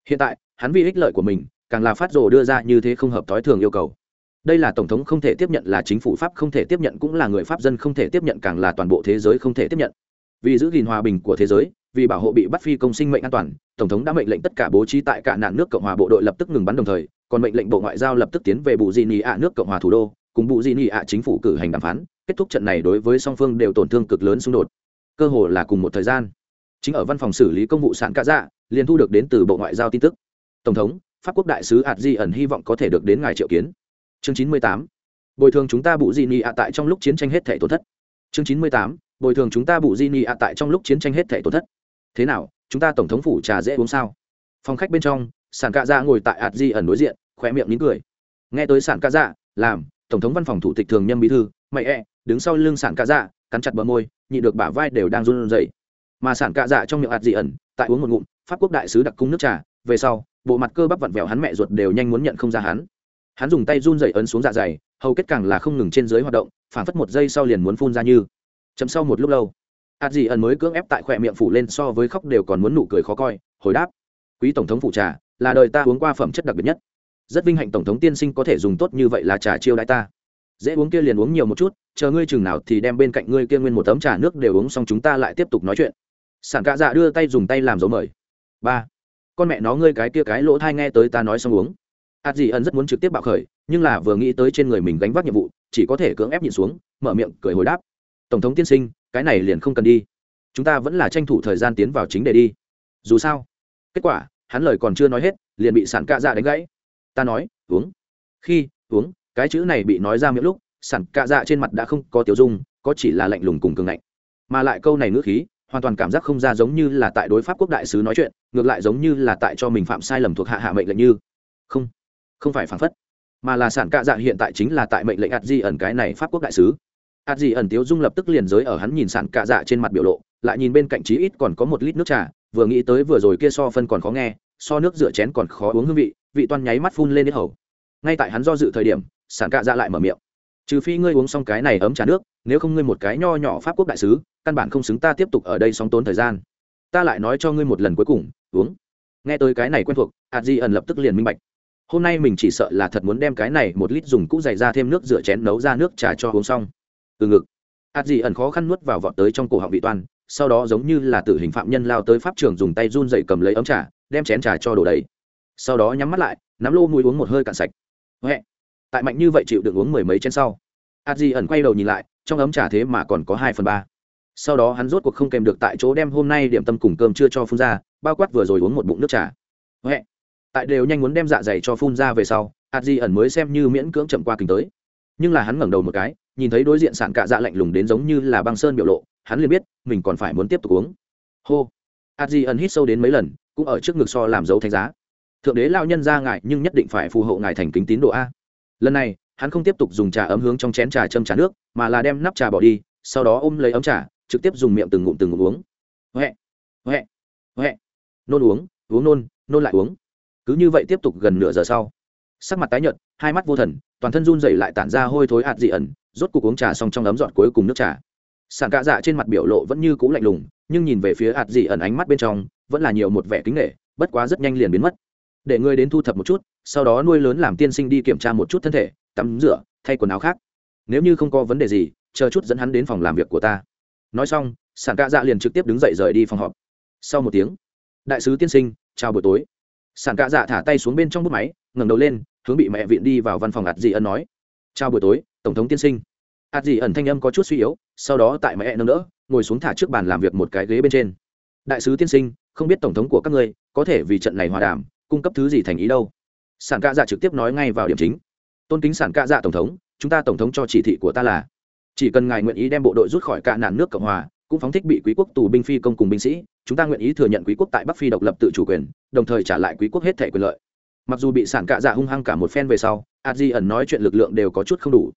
S1: hiện tại hắn vì ích lợi của mình càng là phát rồ đưa ra như thế không hợp thói thường yêu cầu đây là tổng thống không thể tiếp nhận là chính phủ pháp không thể tiếp nhận cũng là người pháp dân không thể tiếp nhận càng là toàn bộ thế giới không thể tiếp nhận vì giữ gìn hòa bình của thế giới vì bảo hộ bị bắt phi công sinh mệnh an toàn, tổng thống đã mệnh lệnh tất cả bố trí tại cả nạn nước cộng hòa bộ đội lập tức ngừng bắn đồng thời, còn mệnh lệnh bộ ngoại giao lập tức tiến về bù di nị ạ nước cộng hòa thủ đô, cùng bù di nị ạ chính phủ cử hành đàm phán. Kết thúc trận này đối với song phương đều tổn thương cực lớn xung đột. Cơ hồ là cùng một thời gian. Chính ở văn phòng xử lý công vụ sản cả dạ liền thu được đến từ bộ ngoại giao tin tức. Tổng thống, pháp quốc đại sứ ạt di ẩn hy vọng có thể được đến ngài triệu kiến. Chương chín mươi tám. Bồi thường chúng ta bụ di nị ạ tại trong lúc chiến tranh hết thể tổn thất. Chương chín mươi tám. Bồi thường chúng ta bụ di nị ạ tại trong lúc chiến tranh hết thể tổn thất thế nào, chúng ta tổng thống phủ trà dễ uống sao? Phòng khách bên trong, sản cạ dạ ngồi tại ạt di ẩn đối diện khỏe miệng nín cười. Nghe tới sản cạ dạ làm, tổng thống văn phòng thủ tịch thường nhâm bí thư, mày e đứng sau lưng sản cạ dạ cắn chặt bờ môi, nhị được bả vai đều đang run rẩy. Mà sản cạ dạ trong miệng ạt di ẩn, tại uống một ngụm, pháp quốc đại sứ đặc cung nước trà, về sau, bộ mặt cơ bắp vặn vẹo hắn mẹ ruột đều nhanh muốn nhận không ra hắn. Hắn dùng tay run rẩy ấn xuống dạ dày, hầu kết càng là không ngừng trên dưới hoạt động phản phất một giây sau liền muốn phun ra như. Chấm sau một lúc lâu ạt dị ẩn mới cưỡng ép tại khỏe miệng phủ lên so với khóc đều còn muốn nụ cười khó coi, hồi đáp. Quý tổng thống phụ trà, là đời ta uống qua phẩm chất đặc biệt nhất. Rất vinh hạnh tổng thống tiên sinh có thể dùng tốt như vậy là trà chiêu đãi ta. Dễ uống kia liền uống nhiều một chút, chờ ngươi chừng nào thì đem bên cạnh ngươi kia nguyên một tấm trà nước đều uống xong chúng ta lại tiếp tục nói chuyện. Sản cạ dạ đưa tay dùng tay làm dấu mời. Ba. Con mẹ nó ngươi cái kia cái lỗ thai nghe tới ta nói xong uống. Ạt dị ẩn rất muốn trực tiếp bạo khởi, nhưng là vừa nghĩ tới trên người mình gánh vác nhiệm vụ, chỉ có thể cưỡng ép nhịn xuống, mở miệng cười hồi đáp. Tổng thống tiên sinh cái này liền không cần đi. Chúng ta vẫn là tranh thủ thời gian tiến vào chính đề đi. Dù sao, kết quả, hắn lời còn chưa nói hết, liền bị sản cạ dạ đánh gãy. Ta nói, uống. Khi, uống, cái chữ này bị nói ra miệng lúc, sản cạ dạ trên mặt đã không có tiểu dung, có chỉ là lạnh lùng cùng cường ngạnh. Mà lại câu này ngữ khí, hoàn toàn cảm giác không ra giống như là tại đối pháp quốc đại sứ nói chuyện, ngược lại giống như là tại cho mình phạm sai lầm thuộc hạ hạ mệnh lệnh như. Không không phải phản phất, mà là sản cạ dạ hiện tại chính là tại mệnh lệnh ạt di ẩn cái này pháp quốc đại sứ ạt gì ẩn tiếu dung lập tức liền giới ở hắn nhìn sàn cạ dạ trên mặt biểu lộ, lại nhìn bên cạnh chí ít còn có một lít nước trà, vừa nghĩ tới vừa rồi kia so phân còn khó nghe, so nước rửa chén còn khó uống hương vị vị toan nháy mắt phun lên đến hầu. Ngay tại hắn do dự thời điểm sàn cạ dạ lại mở miệng. Trừ phi ngươi uống xong cái này ấm trà nước, nếu không ngươi một cái nho nhỏ pháp quốc đại sứ, căn bản không xứng ta tiếp tục ở đây sóng tốn thời gian. Ta lại nói cho ngươi một lần cuối cùng, uống. Nghe tới cái này quen thuộc ạt di ẩn lập tức liền minh bạch. Hôm nay mình chỉ sợ là thật muốn đem cái này một lít dùng cũ dày ra thêm nước rửa chén nấu ra nước trà cho uống xong từ ngực. Ạt dị ẩn khó khăn nuốt vào vọt tới trong cổ họng vị toan, sau đó giống như là tử hình phạm nhân lao tới pháp trường dùng tay run dậy cầm lấy ấm trà, đem chén trà cho đổ đầy. Sau đó nhắm mắt lại, nắm lô mũi uống một hơi cạn sạch. Huệ. Tại mạnh như vậy chịu được uống mười mấy chén sau ạt dị ẩn quay đầu nhìn lại, trong ấm trà thế mà còn có hai phần ba. Sau đó hắn rốt cuộc không kèm được tại chỗ đem hôm nay điểm tâm cùng cơm chưa cho phun ra, bao quát vừa rồi uống một bụng nước trà. Huệ. Tại đều nhanh muốn đem dạ dày cho phun ra về sau ạt dị ẩn mới xem như miễn cưỡng chậm qua kính tới. Nhưng là hắn ngẩng đầu một cái nhìn thấy đối diện sản cạ dạ lạnh lùng đến giống như là băng sơn biểu lộ, hắn liền biết, mình còn phải muốn tiếp tục uống. Hô. A di ẩn hít sâu đến mấy lần, cũng ở trước ngực so làm dấu thánh giá. Thượng đế lao nhân ra ngại nhưng nhất định phải phù hộ ngài thành kính tín độ a. Lần này, hắn không tiếp tục dùng trà ấm hướng trong chén trà châm trà nước, mà là đem nắp trà bỏ đi, sau đó ôm lấy ấm trà, trực tiếp dùng miệng từng ngụm từng ngụm uống. Huệ. Huệ. Huệ. Nôn uống uống nôn nôn lại uống. Cứ như vậy tiếp tục gần nửa giờ sau. Sắc mặt tái nhợt, hai mắt vô thần, toàn thân run dậy lại tản ra hôi thối ạt dị ẩn rốt cuộc uống trà xong trong ấm giọt cuối cùng nước trà. Sàn cạ dạ trên mặt biểu lộ vẫn như cũ lạnh lùng, nhưng nhìn về phía ạt dị ẩn ánh mắt bên trong, vẫn là nhiều một vẻ kính nghệ bất quá rất nhanh liền biến mất. Để ngươi đến thu thập một chút, sau đó nuôi lớn làm tiên sinh đi kiểm tra một chút thân thể, tắm rửa, thay quần áo khác. Nếu như không có vấn đề gì, chờ chút dẫn hắn đến phòng làm việc của ta. Nói xong sản cạ dạ liền trực tiếp đứng dậy rời đi phòng họp. Sau một tiếng, đại sứ tiên sinh, chào buổi tối. Sản cạ dạ thả tay xuống bên trong bút máy, ngẩng đầu lên, hướng bị mẹ viện đi vào văn phòng ạt dị ẩn nói, chào buổi tối tổng thống tiên sinh. Ạt dị ẩn thanh âm có chút suy yếu, sau đó tại mẹ nâng đỡ, ngồi xuống thả trước bàn làm việc một cái ghế bên trên. Đại sứ tiên sinh, không biết tổng thống của các ngươi có thể vì trận này hòa đàm, cung cấp thứ gì thành ý đâu? Sản cạ dạ trực tiếp nói ngay vào điểm chính. Tôn kính sản cạ dạ tổng thống, chúng ta tổng thống cho chỉ thị của ta là, chỉ cần ngài nguyện ý đem bộ đội rút khỏi cạ nạn nước cộng hòa, cũng phóng thích bị quý quốc tù binh phi công cùng binh sĩ, chúng ta nguyện ý thừa nhận quý quốc tại bắc phi độc lập tự chủ quyền, đồng thời trả lại quý quốc hết thể quyền lợi. Mặc dù bị sản cạ dạ hung hăng cả một phen về sau a di ẩn nói chuyện lực lượng đều có chút không đủ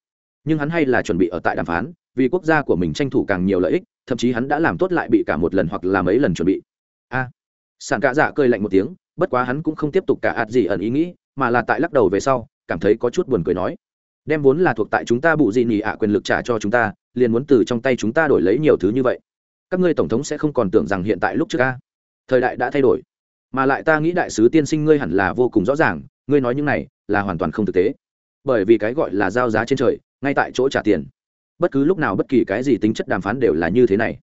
S1: nhưng hắn hay là chuẩn bị ở tại đàm phán, vì quốc gia của mình tranh thủ càng nhiều lợi ích, thậm chí hắn đã làm tốt lại bị cả một lần hoặc là mấy lần chuẩn bị. A. Sàn cạ dạ cười lạnh một tiếng, bất quá hắn cũng không tiếp tục cả ạt gì ẩn ý nghĩ, mà là tại lắc đầu về sau, cảm thấy có chút buồn cười nói. Đem vốn là thuộc tại chúng ta bụ gì nhì ạ quyền lực trả cho chúng ta, liền muốn từ trong tay chúng ta đổi lấy nhiều thứ như vậy. Các ngươi tổng thống sẽ không còn tưởng rằng hiện tại lúc trước ca thời đại đã thay đổi. Mà lại ta nghĩ đại sứ tiên sinh ngươi hẳn là vô cùng rõ ràng, ngươi nói những này là hoàn toàn không thực tế. Bởi vì cái gọi là giao giá trên trời ngay tại chỗ trả tiền. Bất cứ lúc nào bất kỳ cái gì tính chất đàm phán đều là như thế này.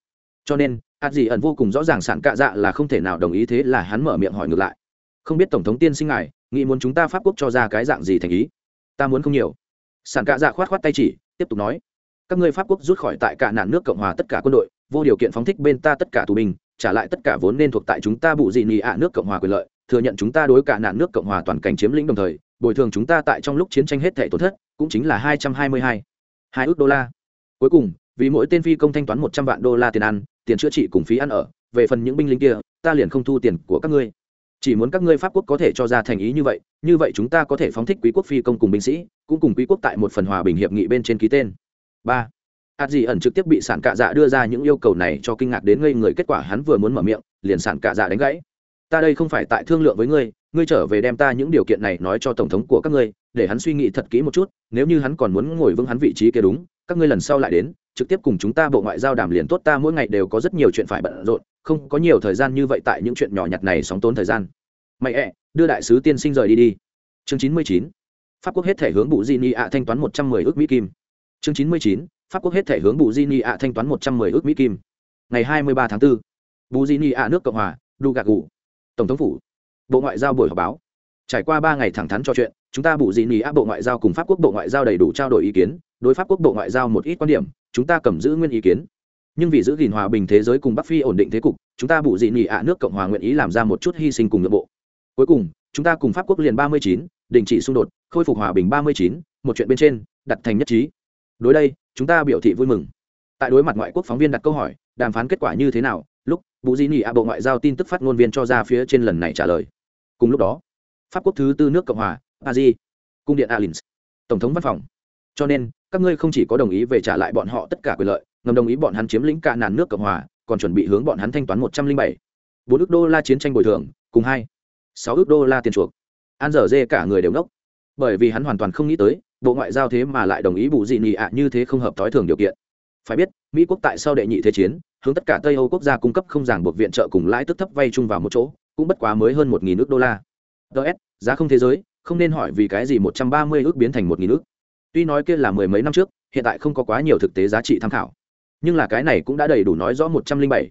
S1: Cho nên ạt gì ẩn vô cùng rõ ràng sản cạ dạ là không thể nào đồng ý thế là hắn mở miệng hỏi ngược lại. Không biết tổng thống tiên sinh ngài, nghĩ muốn chúng ta pháp quốc cho ra cái dạng gì thành ý? Ta muốn không nhiều. Sản cạ dạ khoát khoát tay chỉ, tiếp tục nói. Các ngươi pháp quốc rút khỏi tại cả nạn nước cộng hòa tất cả quân đội, vô điều kiện phóng thích bên ta tất cả tù binh, trả lại tất cả vốn nên thuộc tại chúng ta bụ dị nị ạ nước cộng hòa quyền lợi, thừa nhận chúng ta đối cả nạn nước cộng hòa toàn cảnh chiếm lĩnh đồng thời, bồi thường chúng ta tại trong lúc chiến tranh hết thể tổn thất cũng chính là hai trăm hai mươi hai. Hai ước đô la. Cuối cùng, vì mỗi tên phi công thanh toán một trăm vạn đô la tiền ăn, tiền chữa trị cùng phí ăn ở, về phần những binh lính kia, ta liền không thu tiền của các ngươi. Chỉ muốn các ngươi pháp quốc có thể cho ra thành ý như vậy như vậy chúng ta có thể phóng thích quý quốc phi công cùng binh sĩ, cũng cùng quý quốc tại một phần hòa bình hiệp nghị bên trên ký tên. Ba. Hạt dị ẩn trực tiếp bị sản cạ dạ đưa ra những yêu cầu này cho kinh ngạc đến ngây người, kết quả hắn vừa muốn mở miệng, liền sản cạ dạ đánh gãy. Ta đây không phải tại thương lượng với ngươi ngươi trở về đem ta những điều kiện này nói cho tổng thống của các ngươi để hắn suy nghĩ thật kỹ một chút nếu như hắn còn muốn ngồi vững hắn vị trí kia đúng các ngươi lần sau lại đến trực tiếp cùng chúng ta bộ ngoại giao đàm liền tốt ta mỗi ngày đều có rất nhiều chuyện phải bận rộn không có nhiều thời gian như vậy tại những chuyện nhỏ nhặt này sóng tốn thời gian. Mày ẹ đưa đại sứ tiên sinh rời đi đi. Chương chín mươi chín pháp quốc hết thể hướng bụ di ni ạ thanh toán một trăm mười ước mỹ kim. Chương chín mươi chín pháp quốc hết thể hướng bù di ni ạ thanh toán một trăm mười ước mỹ kim. Ngày hai mươi ba tháng 4, bù di ni ạ nước cộng hòa đu gạc gù tổng thống phủ bộ ngoại giao buổi họp báo. Trải qua ba ngày thẳng thắn trò chuyện chúng ta bù dị nỉ ạ bộ ngoại giao cùng pháp quốc bộ ngoại giao đầy đủ trao đổi ý kiến, đối pháp quốc bộ ngoại giao một ít quan điểm, chúng ta cầm giữ nguyên ý kiến. Nhưng vì giữ gìn hòa bình thế giới cùng bắc phi ổn định thế cục, chúng ta bù dị nỉ ạ nước cộng hòa nguyện ý làm ra một chút hy sinh cùng nội bộ. Cuối cùng, chúng ta cùng pháp quốc liền ba mươi chín, đình chỉ xung đột, khôi phục hòa bình ba mươi chín, một chuyện bên trên, đặt thành nhất trí. Đối đây, chúng ta biểu thị vui mừng. Tại đối mặt ngoại quốc phóng viên đặt câu hỏi, đàm phán kết quả như thế nào, lúc, bù di nị ạ bộ ngoại giao tin tức phát ngôn viên cho ra phía trên lần này trả lời. Cùng lúc đó, pháp quốc thứ tư nước cộng hòa a di cung điện alins. Tổng thống văn phòng. Cho nên, các ngươi không chỉ có đồng ý về trả lại bọn họ tất cả quyền lợi, ngầm đồng ý bọn hắn chiếm lĩnh cả nàn nước cộng hòa, còn chuẩn bị hướng bọn hắn thanh toán một trăm linh bảy. Bốn ước đô la chiến tranh bồi thường, cùng hai, sáu ước đô la tiền chuộc. An dở dê cả người đều ngốc. Bởi vì hắn hoàn toàn không nghĩ tới, bộ ngoại giao thế mà lại đồng ý bù dị nhị ạ như thế không hợp thói thường điều kiện. Phải biết, mỹ quốc tại sau đệ nhị thế chiến, hướng tất cả tây âu quốc gia cung cấp không ràng buộc viện trợ cùng lãi tức thấp vay chung vào một chỗ, cũng bất quá mới hơn một nghìn đô la. Ts giá không thế giới không nên hỏi vì cái gì một trăm ba mươi ước biến thành một nghìn ước. Tuy nói kia là mười mấy năm trước, hiện tại không có quá nhiều thực tế giá trị tham khảo. Nhưng là cái này cũng đã đầy đủ nói rõ một trăm linh bảy.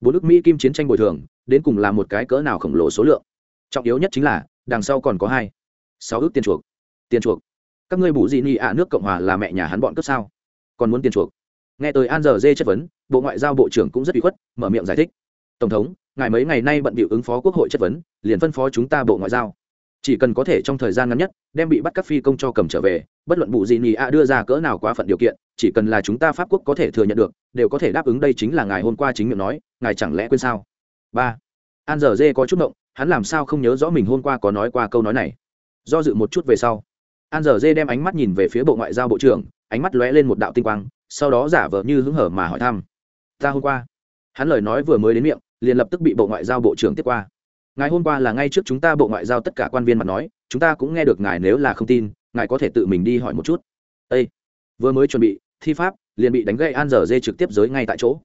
S1: Bốn ước mỹ kim chiến tranh bồi thường, đến cùng là một cái cỡ nào khổng lồ số lượng. Trọng yếu nhất chính là, đằng sau còn có hai. Sáu ước tiền chuộc. Tiền chuộc. Các ngươi bù gì nhị ạ, nước cộng hòa là mẹ nhà hắn bọn cấp sao? Còn muốn tiền chuộc. Nghe tới an giờ dê chất vấn, bộ ngoại giao bộ trưởng cũng rất bị khuất, mở miệng giải thích. Tổng thống, ngài mấy ngày nay bận bịu ứng phó quốc hội chất vấn, liền phân phó chúng ta bộ ngoại giao chỉ cần có thể trong thời gian ngắn nhất, đem bị bắt các phi công cho cầm trở về, bất luận bù gì nhì a đưa ra cỡ nào quá phận điều kiện, chỉ cần là chúng ta pháp quốc có thể thừa nhận được, đều có thể đáp ứng đây chính là ngài hôm qua chính miệng nói, ngài chẳng lẽ quên sao? Ba. An giờ dê có chút động hắn làm sao không nhớ rõ mình hôm qua có nói qua câu nói này? Do dự một chút về sau, an giờ dê đem ánh mắt nhìn về phía bộ ngoại giao bộ trưởng, ánh mắt lóe lên một đạo tinh quang, sau đó giả vờ như hứng hở mà hỏi thăm, ta hôm qua? Hắn lời nói vừa mới đến miệng, liền lập tức bị bộ ngoại giao bộ trưởng tiếp qua. Ngài hôm qua là ngay trước chúng ta bộ ngoại giao tất cả quan viên mặt nói, chúng ta cũng nghe được ngài nếu là không tin, ngài có thể tự mình đi hỏi một chút. Â vừa mới chuẩn bị, thi pháp, liền bị đánh gậy an giờ dê trực tiếp giới ngay tại chỗ.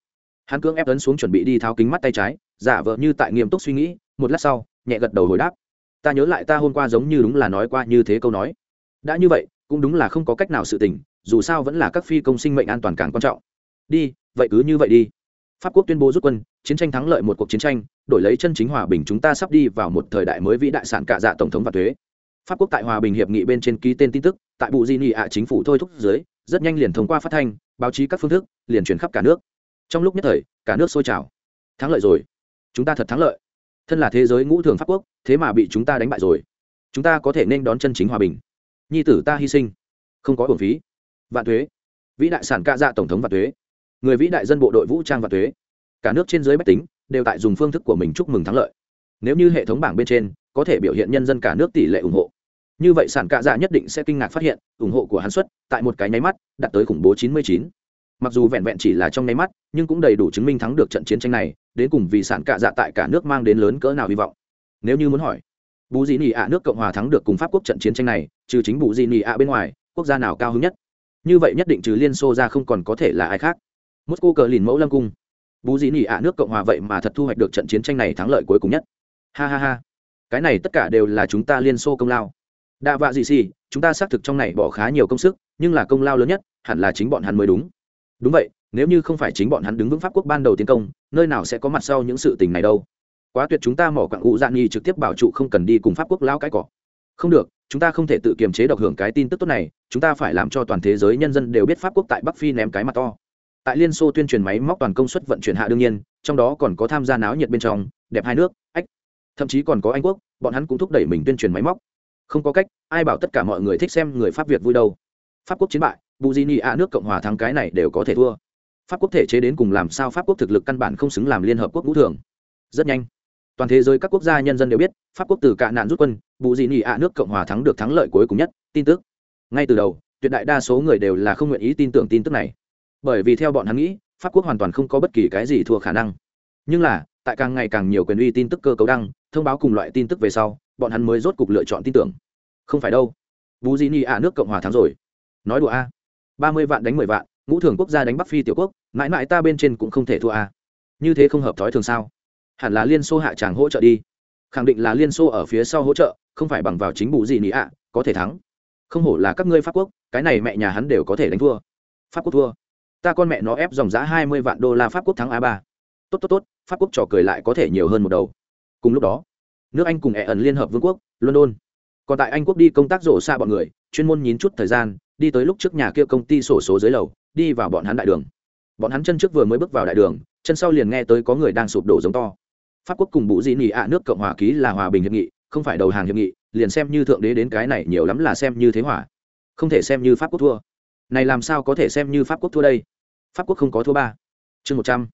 S1: Hắn cưỡng ép ấn xuống chuẩn bị đi tháo kính mắt tay trái, giả vờ như tại nghiêm túc suy nghĩ, một lát sau, nhẹ gật đầu hồi đáp. Ta nhớ lại ta hôm qua giống như đúng là nói qua như thế câu nói. Đã như vậy, cũng đúng là không có cách nào sự tình, dù sao vẫn là các phi công sinh mệnh an toàn càng quan trọng. Đi, vậy cứ như vậy đi. Pháp quốc tuyên bố rút quân chiến tranh thắng lợi một cuộc chiến tranh, đổi lấy chân chính hòa bình chúng ta sắp đi vào một thời đại mới vĩ đại sản cả dạ tổng thống và thuế. Pháp quốc tại hòa bình hiệp nghị bên trên ký tên tin tức, tại bộ di nị ạ chính phủ thôi thúc dưới, rất nhanh liền thông qua phát thanh, báo chí các phương thức, liền truyền khắp cả nước. Trong lúc nhất thời, cả nước sôi trào. Thắng lợi rồi. Chúng ta thật thắng lợi. Thân là thế giới ngũ thường pháp quốc, thế mà bị chúng ta đánh bại rồi. Chúng ta có thể nên đón chân chính hòa bình. Nhi tử ta hy sinh. Không có hưởng phí. Vạn thuế. Vĩ đại sản ca dạ tổng thống vạn thuế. Người vĩ đại dân bộ đội vũ trang vạn thuế cả nước trên dưới bách tính đều tại dùng phương thức của mình chúc mừng thắng lợi. Nếu như hệ thống bảng bên trên có thể biểu hiện nhân dân cả nước tỷ lệ ủng hộ, như vậy sản cạ dạ nhất định sẽ kinh ngạc phát hiện, ủng hộ của hắn xuất tại một cái nháy mắt đạt tới khủng bố 99. mặc dù vẹn vẹn chỉ là trong nháy mắt, nhưng cũng đầy đủ chứng minh thắng được trận chiến tranh này, đến cùng vì sản cạ dạ tại cả nước mang đến lớn cỡ nào hy vọng. Nếu như muốn hỏi, bù dị nị ạ nước cộng hòa thắng được cùng pháp quốc trận chiến tranh này, trừ chính bù dị nị ạ bên ngoài, quốc gia nào cao hứng nhất? Như vậy nhất định trừ liên xô ra không còn có thể là ai khác. Moscow cờ lìn mẫu lâm cung bú dĩ nỉ ạ nước cộng hòa vậy mà thật thu hoạch được trận chiến tranh này thắng lợi cuối cùng nhất. Ha ha ha. Cái này tất cả đều là chúng ta liên xô công lao. Đạ vạ dị xì, chúng ta xác thực trong này bỏ khá nhiều công sức, nhưng là công lao lớn nhất hẳn là chính bọn hắn mới đúng. Đúng vậy, nếu như không phải chính bọn hắn đứng vững pháp quốc ban đầu tiến công, nơi nào sẽ có mặt sau những sự tình này đâu. Quá tuyệt chúng ta mỏ quặng ụ dạn nghi trực tiếp bảo trụ không cần đi cùng pháp quốc lao cái cỏ. Không được, chúng ta không thể tự kiềm chế độc hưởng cái tin tức tốt này, chúng ta phải làm cho toàn thế giới nhân dân đều biết pháp quốc tại bắc phi ném cái mặt to tại liên xô tuyên truyền máy móc toàn công suất vận chuyển hạ đương nhiên, trong đó còn có tham gia náo nhiệt bên trong, đẹp hai nước, ách. Thậm chí còn có anh quốc, bọn hắn cũng thúc đẩy mình tuyên truyền máy móc. Không có cách, ai bảo tất cả mọi người thích xem người pháp việt vui đâu. Pháp quốc chiến bại bù di ni ạ nước cộng hòa thắng cái này đều có thể thua. Pháp quốc thể chế đến cùng làm sao pháp quốc thực lực căn bản không xứng làm liên hợp quốc ngũ thường. Rất nhanh, toàn thế giới các quốc gia nhân dân đều biết, pháp quốc từ cạ nạn rút quân bù dị ni ạ nước cộng hòa thắng được thắng lợi cuối cùng nhất, tin tức. Ngay từ đầu, tuyệt đại đa số người đều là không nguyện ý tin tưởng tin tức này bởi vì theo bọn hắn nghĩ, pháp quốc hoàn toàn không có bất kỳ cái gì thua khả năng. Nhưng là, tại càng ngày càng nhiều quyền uy tin tức cơ cấu đăng, thông báo cùng loại tin tức về sau, bọn hắn mới rốt cục lựa chọn tin tưởng. Không phải đâu. Bù di ni ạ, nước cộng hòa thắng rồi. Nói đùa a. Ba mươi vạn đánh mười vạn, ngũ thường quốc gia đánh bắc phi tiểu quốc, mãi mãi ta bên trên cũng không thể thua a. Như thế không hợp thói thường sao? Hẳn là liên xô hạ tràng hỗ trợ đi. Khẳng định là liên xô ở phía sau hỗ trợ, không phải bằng vào chính bù gì nị ạ, có thể thắng. Không hổ là các ngươi pháp quốc, cái này mẹ nhà hắn đều có thể đánh thua. Pháp quốc thua ta con mẹ nó ép dòng giá hai mươi vạn đô la pháp quốc thắng a ba. Tốt tốt tốt, pháp quốc trò cười lại có thể nhiều hơn một đầu. Cùng lúc đó, nước anh cùng ẹ ẩn liên hợp vương quốc, london. Còn tại anh quốc đi công tác rổ xa bọn người, chuyên môn nhín chút thời gian, đi tới lúc trước nhà kia công ty sổ số dưới lầu, đi vào bọn hắn đại đường. Bọn hắn chân trước vừa mới bước vào đại đường, chân sau liền nghe tới có người đang sụp đổ giống to. Pháp quốc cùng bụ dị nị ạ nước cộng hòa ký là hòa bình hiệp nghị, không phải đầu hàng hiệp nghị, liền xem như thượng đế đến cái này nhiều lắm là xem như thế hỏa không thể xem như pháp quốc thua này làm sao có thể xem như pháp quốc thua đây? Pháp quốc không có thua ba. Chương một trăm.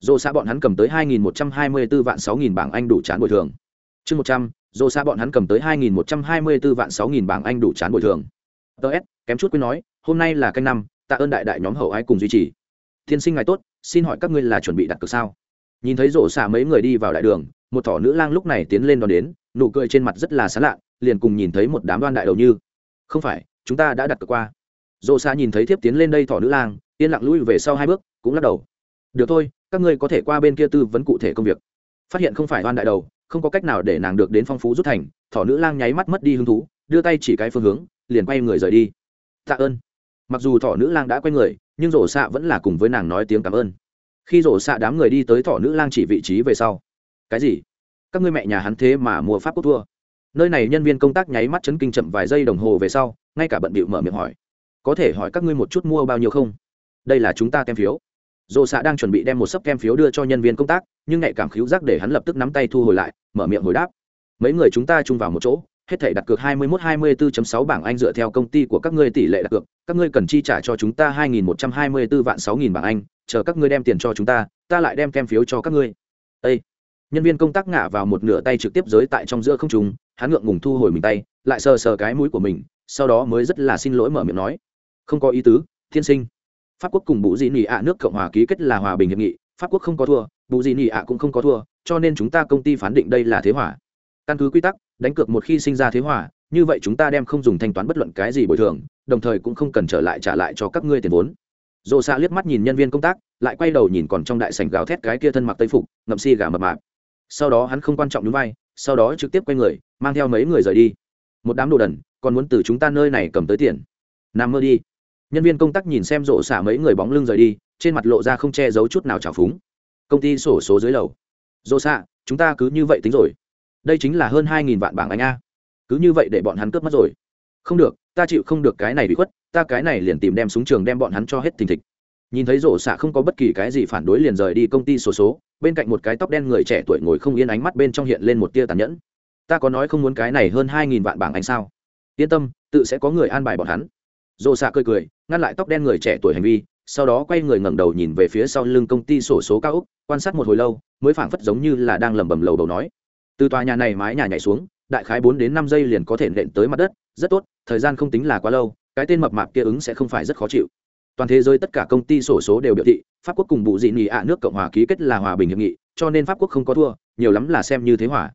S1: Dô xã bọn hắn cầm tới hai nghìn một trăm hai mươi b ố vạn sáu nghìn bảng anh đủ chán bồi thường. Chương một trăm. Dô xã bọn hắn cầm tới hai nghìn một trăm hai mươi b ố vạn sáu nghìn bảng anh đủ chán bồi thường. Ts kém chút quên nói, hôm nay là canh năm, tạ ơn đại đại nhóm hậu ai cùng duy trì. Tiên sinh ngài tốt, xin hỏi các ngươi là chuẩn bị đặt cược sao? Nhìn thấy rổ xả mấy người đi vào đại đường, một thỏ nữ lang lúc này tiến lên đón đến, nụ cười trên mặt rất là sán lạ, liền cùng nhìn thấy một đám đoan đại đầu như. Không phải, chúng ta đã đặt cược qua rổ xa nhìn thấy thiếp tiến lên đây thỏ nữ lang, yên lặng lui về sau hai bước, cũng lắc đầu. Được thôi, các ngươi có thể qua bên kia tư vấn cụ thể công việc. Phát hiện không phải oan đại đầu, không có cách nào để nàng được đến phong phú rút thành, thỏ nữ lang nháy mắt mất đi hứng thú, đưa tay chỉ cái phương hướng, liền quay người rời đi. Tạ ơn. Mặc dù thỏ nữ lang đã quay người, nhưng rổ xạ vẫn là cùng với nàng nói tiếng cảm ơn. Khi rổ xạ đám người đi tới thỏ nữ lang chỉ vị trí về sau, cái gì? Các ngươi mẹ nhà hắn thế mà mua pháp quốc thua? Nơi này nhân viên công tác nháy mắt chấn kinh chậm vài giây đồng hồ về sau, ngay cả bận bịu mở miệng hỏi có thể hỏi các ngươi một chút mua bao nhiêu không đây là chúng ta tem phiếu dồ xạ đang chuẩn bị đem một sấp kem phiếu đưa cho nhân viên công tác nhưng nhạy cảm khíu giác để hắn lập tức nắm tay thu hồi lại mở miệng hồi đáp mấy người chúng ta chung vào một chỗ hết thể đặt cược 21-24.6 bảng Anh dựa theo công ty của các ngươi tỷ lệ đặt cược, các ngươi cần chi trả cho chúng ta 2124 vạn 6000 bảng Anh, chờ các ngươi đem tiền cho chúng ta, ta lại đem kem phiếu cho các ngươi. Ê! Nhân viên công tác ngã vào một nửa tay trực tiếp giới tại trong giữa không trung, hắn ngượng ngùng thu hồi mình tay, lại sờ sờ cái mũi của mình, sau đó mới rất là xin lỗi mở miệng nói, không có ý tứ, thiên sinh. Pháp quốc cùng bù Dị Nị ạ nước Cộng hòa ký kết là hòa bình hiệp nghị, Pháp quốc không có thua, bù Dị Nị ạ cũng không có thua, cho nên chúng ta công ty phán định đây là thế hỏa. Căn cứ quy tắc, đánh cược một khi sinh ra thế hỏa như vậy chúng ta đem không dùng thanh toán bất luận cái gì bồi thường đồng thời cũng không cần trở lại trả lại cho các ngươi tiền vốn. Dồ xạ liếc mắt nhìn nhân viên công tác lại quay đầu nhìn còn trong đại sảnh gào thét cái kia thân mặc tây phục ngậm si gà mập mạp. Sau đó hắn không quan trọng đúng vai sau đó trực tiếp quay người mang theo mấy người rời đi. Một đám đồ đần còn muốn từ chúng ta nơi này cầm tới tiền. Nằm mơ đi nhân viên công tác nhìn xem rộ xả mấy người bóng lưng rời đi trên mặt lộ ra không che giấu chút nào trào phúng. Công ty sổ số dưới lầu. Rộ xạ chúng ta cứ như vậy tính rồi. Đây chính là hơn hai nghìn vạn bảng anh a. Cứ như vậy để bọn hắn cướp mất rồi. Không được ta chịu không được cái này bị khuất ta cái này liền tìm đem súng trường đem bọn hắn cho hết thình thịch. Nhìn thấy rổ xạ không có bất kỳ cái gì phản đối liền rời đi công ty sổ số, số bên cạnh một cái tóc đen người trẻ tuổi ngồi không yên ánh mắt bên trong hiện lên một tia tàn nhẫn. Ta có nói không muốn cái này hơn hai nghìn vạn bảng anh sao? Yên tâm tự sẽ có người an bài bọn hắn rổ xạ cười cười, ngăn lại tóc đen người trẻ tuổi hành vi, sau đó quay người ngẩng đầu nhìn về phía sau lưng công ty sổ số cao úc, quan sát một hồi lâu, mới phảng phất giống như là đang lẩm bẩm lầu đầu nói. Từ tòa nhà này mái nhà nhảy xuống, đại khái bốn đến năm giây liền có thể nện tới mặt đất, rất tốt, thời gian không tính là quá lâu, cái tên mập mạp kia ứng sẽ không phải rất khó chịu. Toàn thế giới tất cả công ty sổ số đều biểu thị, pháp quốc cùng bụ dị nghị ạ nước cộng hòa ký kết là hòa bình hiệp nghị, cho nên pháp quốc không có thua, nhiều lắm là xem như thế hòa.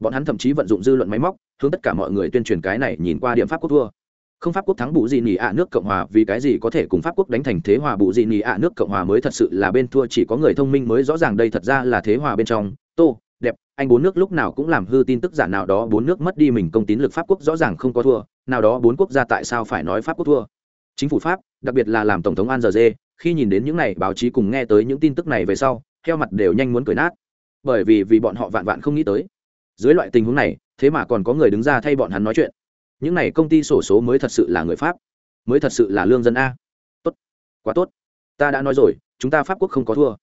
S1: Bọn hắn thậm chí vận dụng dư luận máy móc, hướng tất cả mọi người tuyên truyền cái này nhìn qua điểm pháp quốc thua không pháp quốc thắng bù gì nhì ạ nước cộng hòa, vì cái gì có thể cùng pháp quốc đánh thành thế hòa? Bù gì nhì ạ nước cộng hòa mới thật sự là bên thua, chỉ có người thông minh mới rõ ràng đây thật ra là thế hòa bên trong. Tô, đẹp, anh bốn nước lúc nào cũng làm hư tin tức giả nào đó, bốn nước mất đi mình công tín lực pháp quốc rõ ràng không có thua. Nào đó bốn quốc gia tại sao phải nói pháp quốc thua? Chính phủ pháp, đặc biệt là làm tổng thống an giờ dê, khi nhìn đến những này báo chí cùng nghe tới những tin tức này về sau, theo mặt đều nhanh muốn cười nát. Bởi vì vì bọn họ vạn vạn không nghĩ tới. Dưới loại tình huống này, thế mà còn có người đứng ra thay bọn hắn nói chuyện những này công ty sổ số mới thật sự là người pháp. Mới thật sự là lương dân a. Tốt. Quá tốt. Ta đã nói rồi, chúng ta pháp quốc không có thua.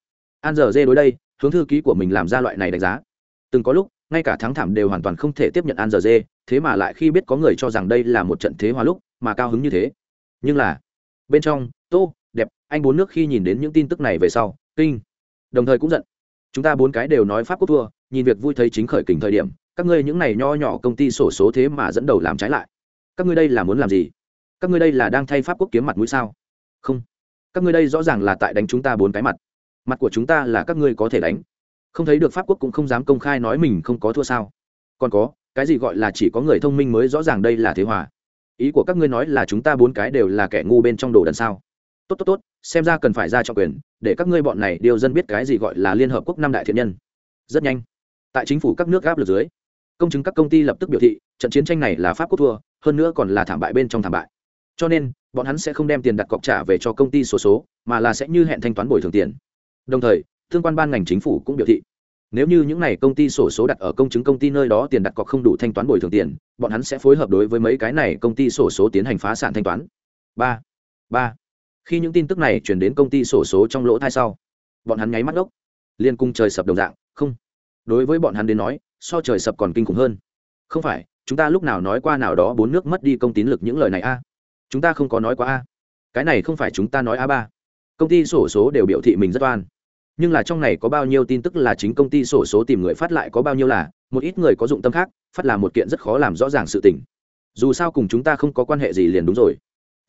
S1: An giờ dê đối đây, hướng thư ký của mình làm ra loại này đánh giá. Từng có lúc, ngay cả thắng thảm đều hoàn toàn không thể tiếp nhận an giờ dê, thế mà lại khi biết có người cho rằng đây là một trận thế hòa lúc, mà cao hứng như thế. Nhưng là, bên trong, tô, đẹp, anh bốn nước khi nhìn đến những tin tức này về sau, kinh. Đồng thời cũng giận. Chúng ta bốn cái đều nói pháp quốc thua, nhìn việc vui thấy chính khởi kình thời điểm các ngươi những này nho nhỏ công ty sổ số thế mà dẫn đầu làm trái lại. Các ngươi đây là muốn làm gì? Các ngươi đây là đang thay pháp quốc kiếm mặt mũi sao? Không. Các ngươi đây rõ ràng là tại đánh chúng ta bốn cái mặt. Mặt của chúng ta là các ngươi có thể đánh. Không thấy được pháp quốc cũng không dám công khai nói mình không có thua sao. Còn có, cái gì gọi là chỉ có người thông minh mới rõ ràng đây là thế hòa? Ý của các ngươi nói là chúng ta bốn cái đều là kẻ ngu bên trong đồ đần sao? Tốt tốt tốt, xem ra cần phải ra cho quyền, để các ngươi bọn này điều dân biết cái gì gọi là liên hợp quốc năm đại thiện nhân. Rất nhanh. Tại chính phủ các nước gáp lực dưới công chứng các công ty lập tức biểu thị, trận chiến tranh này là pháp quốc thua, hơn nữa còn là thảm bại bên trong thảm bại. Cho nên, bọn hắn sẽ không đem tiền đặt cọc trả về cho công ty số số, mà là sẽ như hẹn thanh toán bồi thường tiền. Đồng thời tương quan ban ngành chính phủ cũng biểu thị, nếu như những n à y công ty sổ số đặt ở công chứng công ty nơi đó tiền đặt cọc không đủ thanh toán bồi thường tiền, bọn hắn sẽ phối hợp đối với mấy cái này công ty sổ số tiến hành phá sản thanh toán. Ba ba. Khi những tin tức này chuyển đến công ty sổ số trong lỗ thai sau, bọn hắn nháy mắt gốc liên cung trời sập đồng dạng, không. Đối với bọn hắn đến nói so trời sập còn kinh khủng hơn. Không phải, chúng ta lúc nào nói qua nào đó bốn nước mất đi công tín lực những lời này a? Chúng ta không có nói qua a. Cái này không phải chúng ta nói a ba. Công ty sổ số đều biểu thị mình rất oan. Nhưng là trong này có bao nhiêu tin tức là chính công ty sổ số tìm người phát lại có bao nhiêu là, một ít người có dụng tâm khác, phát là một kiện rất khó làm rõ ràng sự tình. Dù sao cùng chúng ta không có quan hệ gì liền đúng rồi.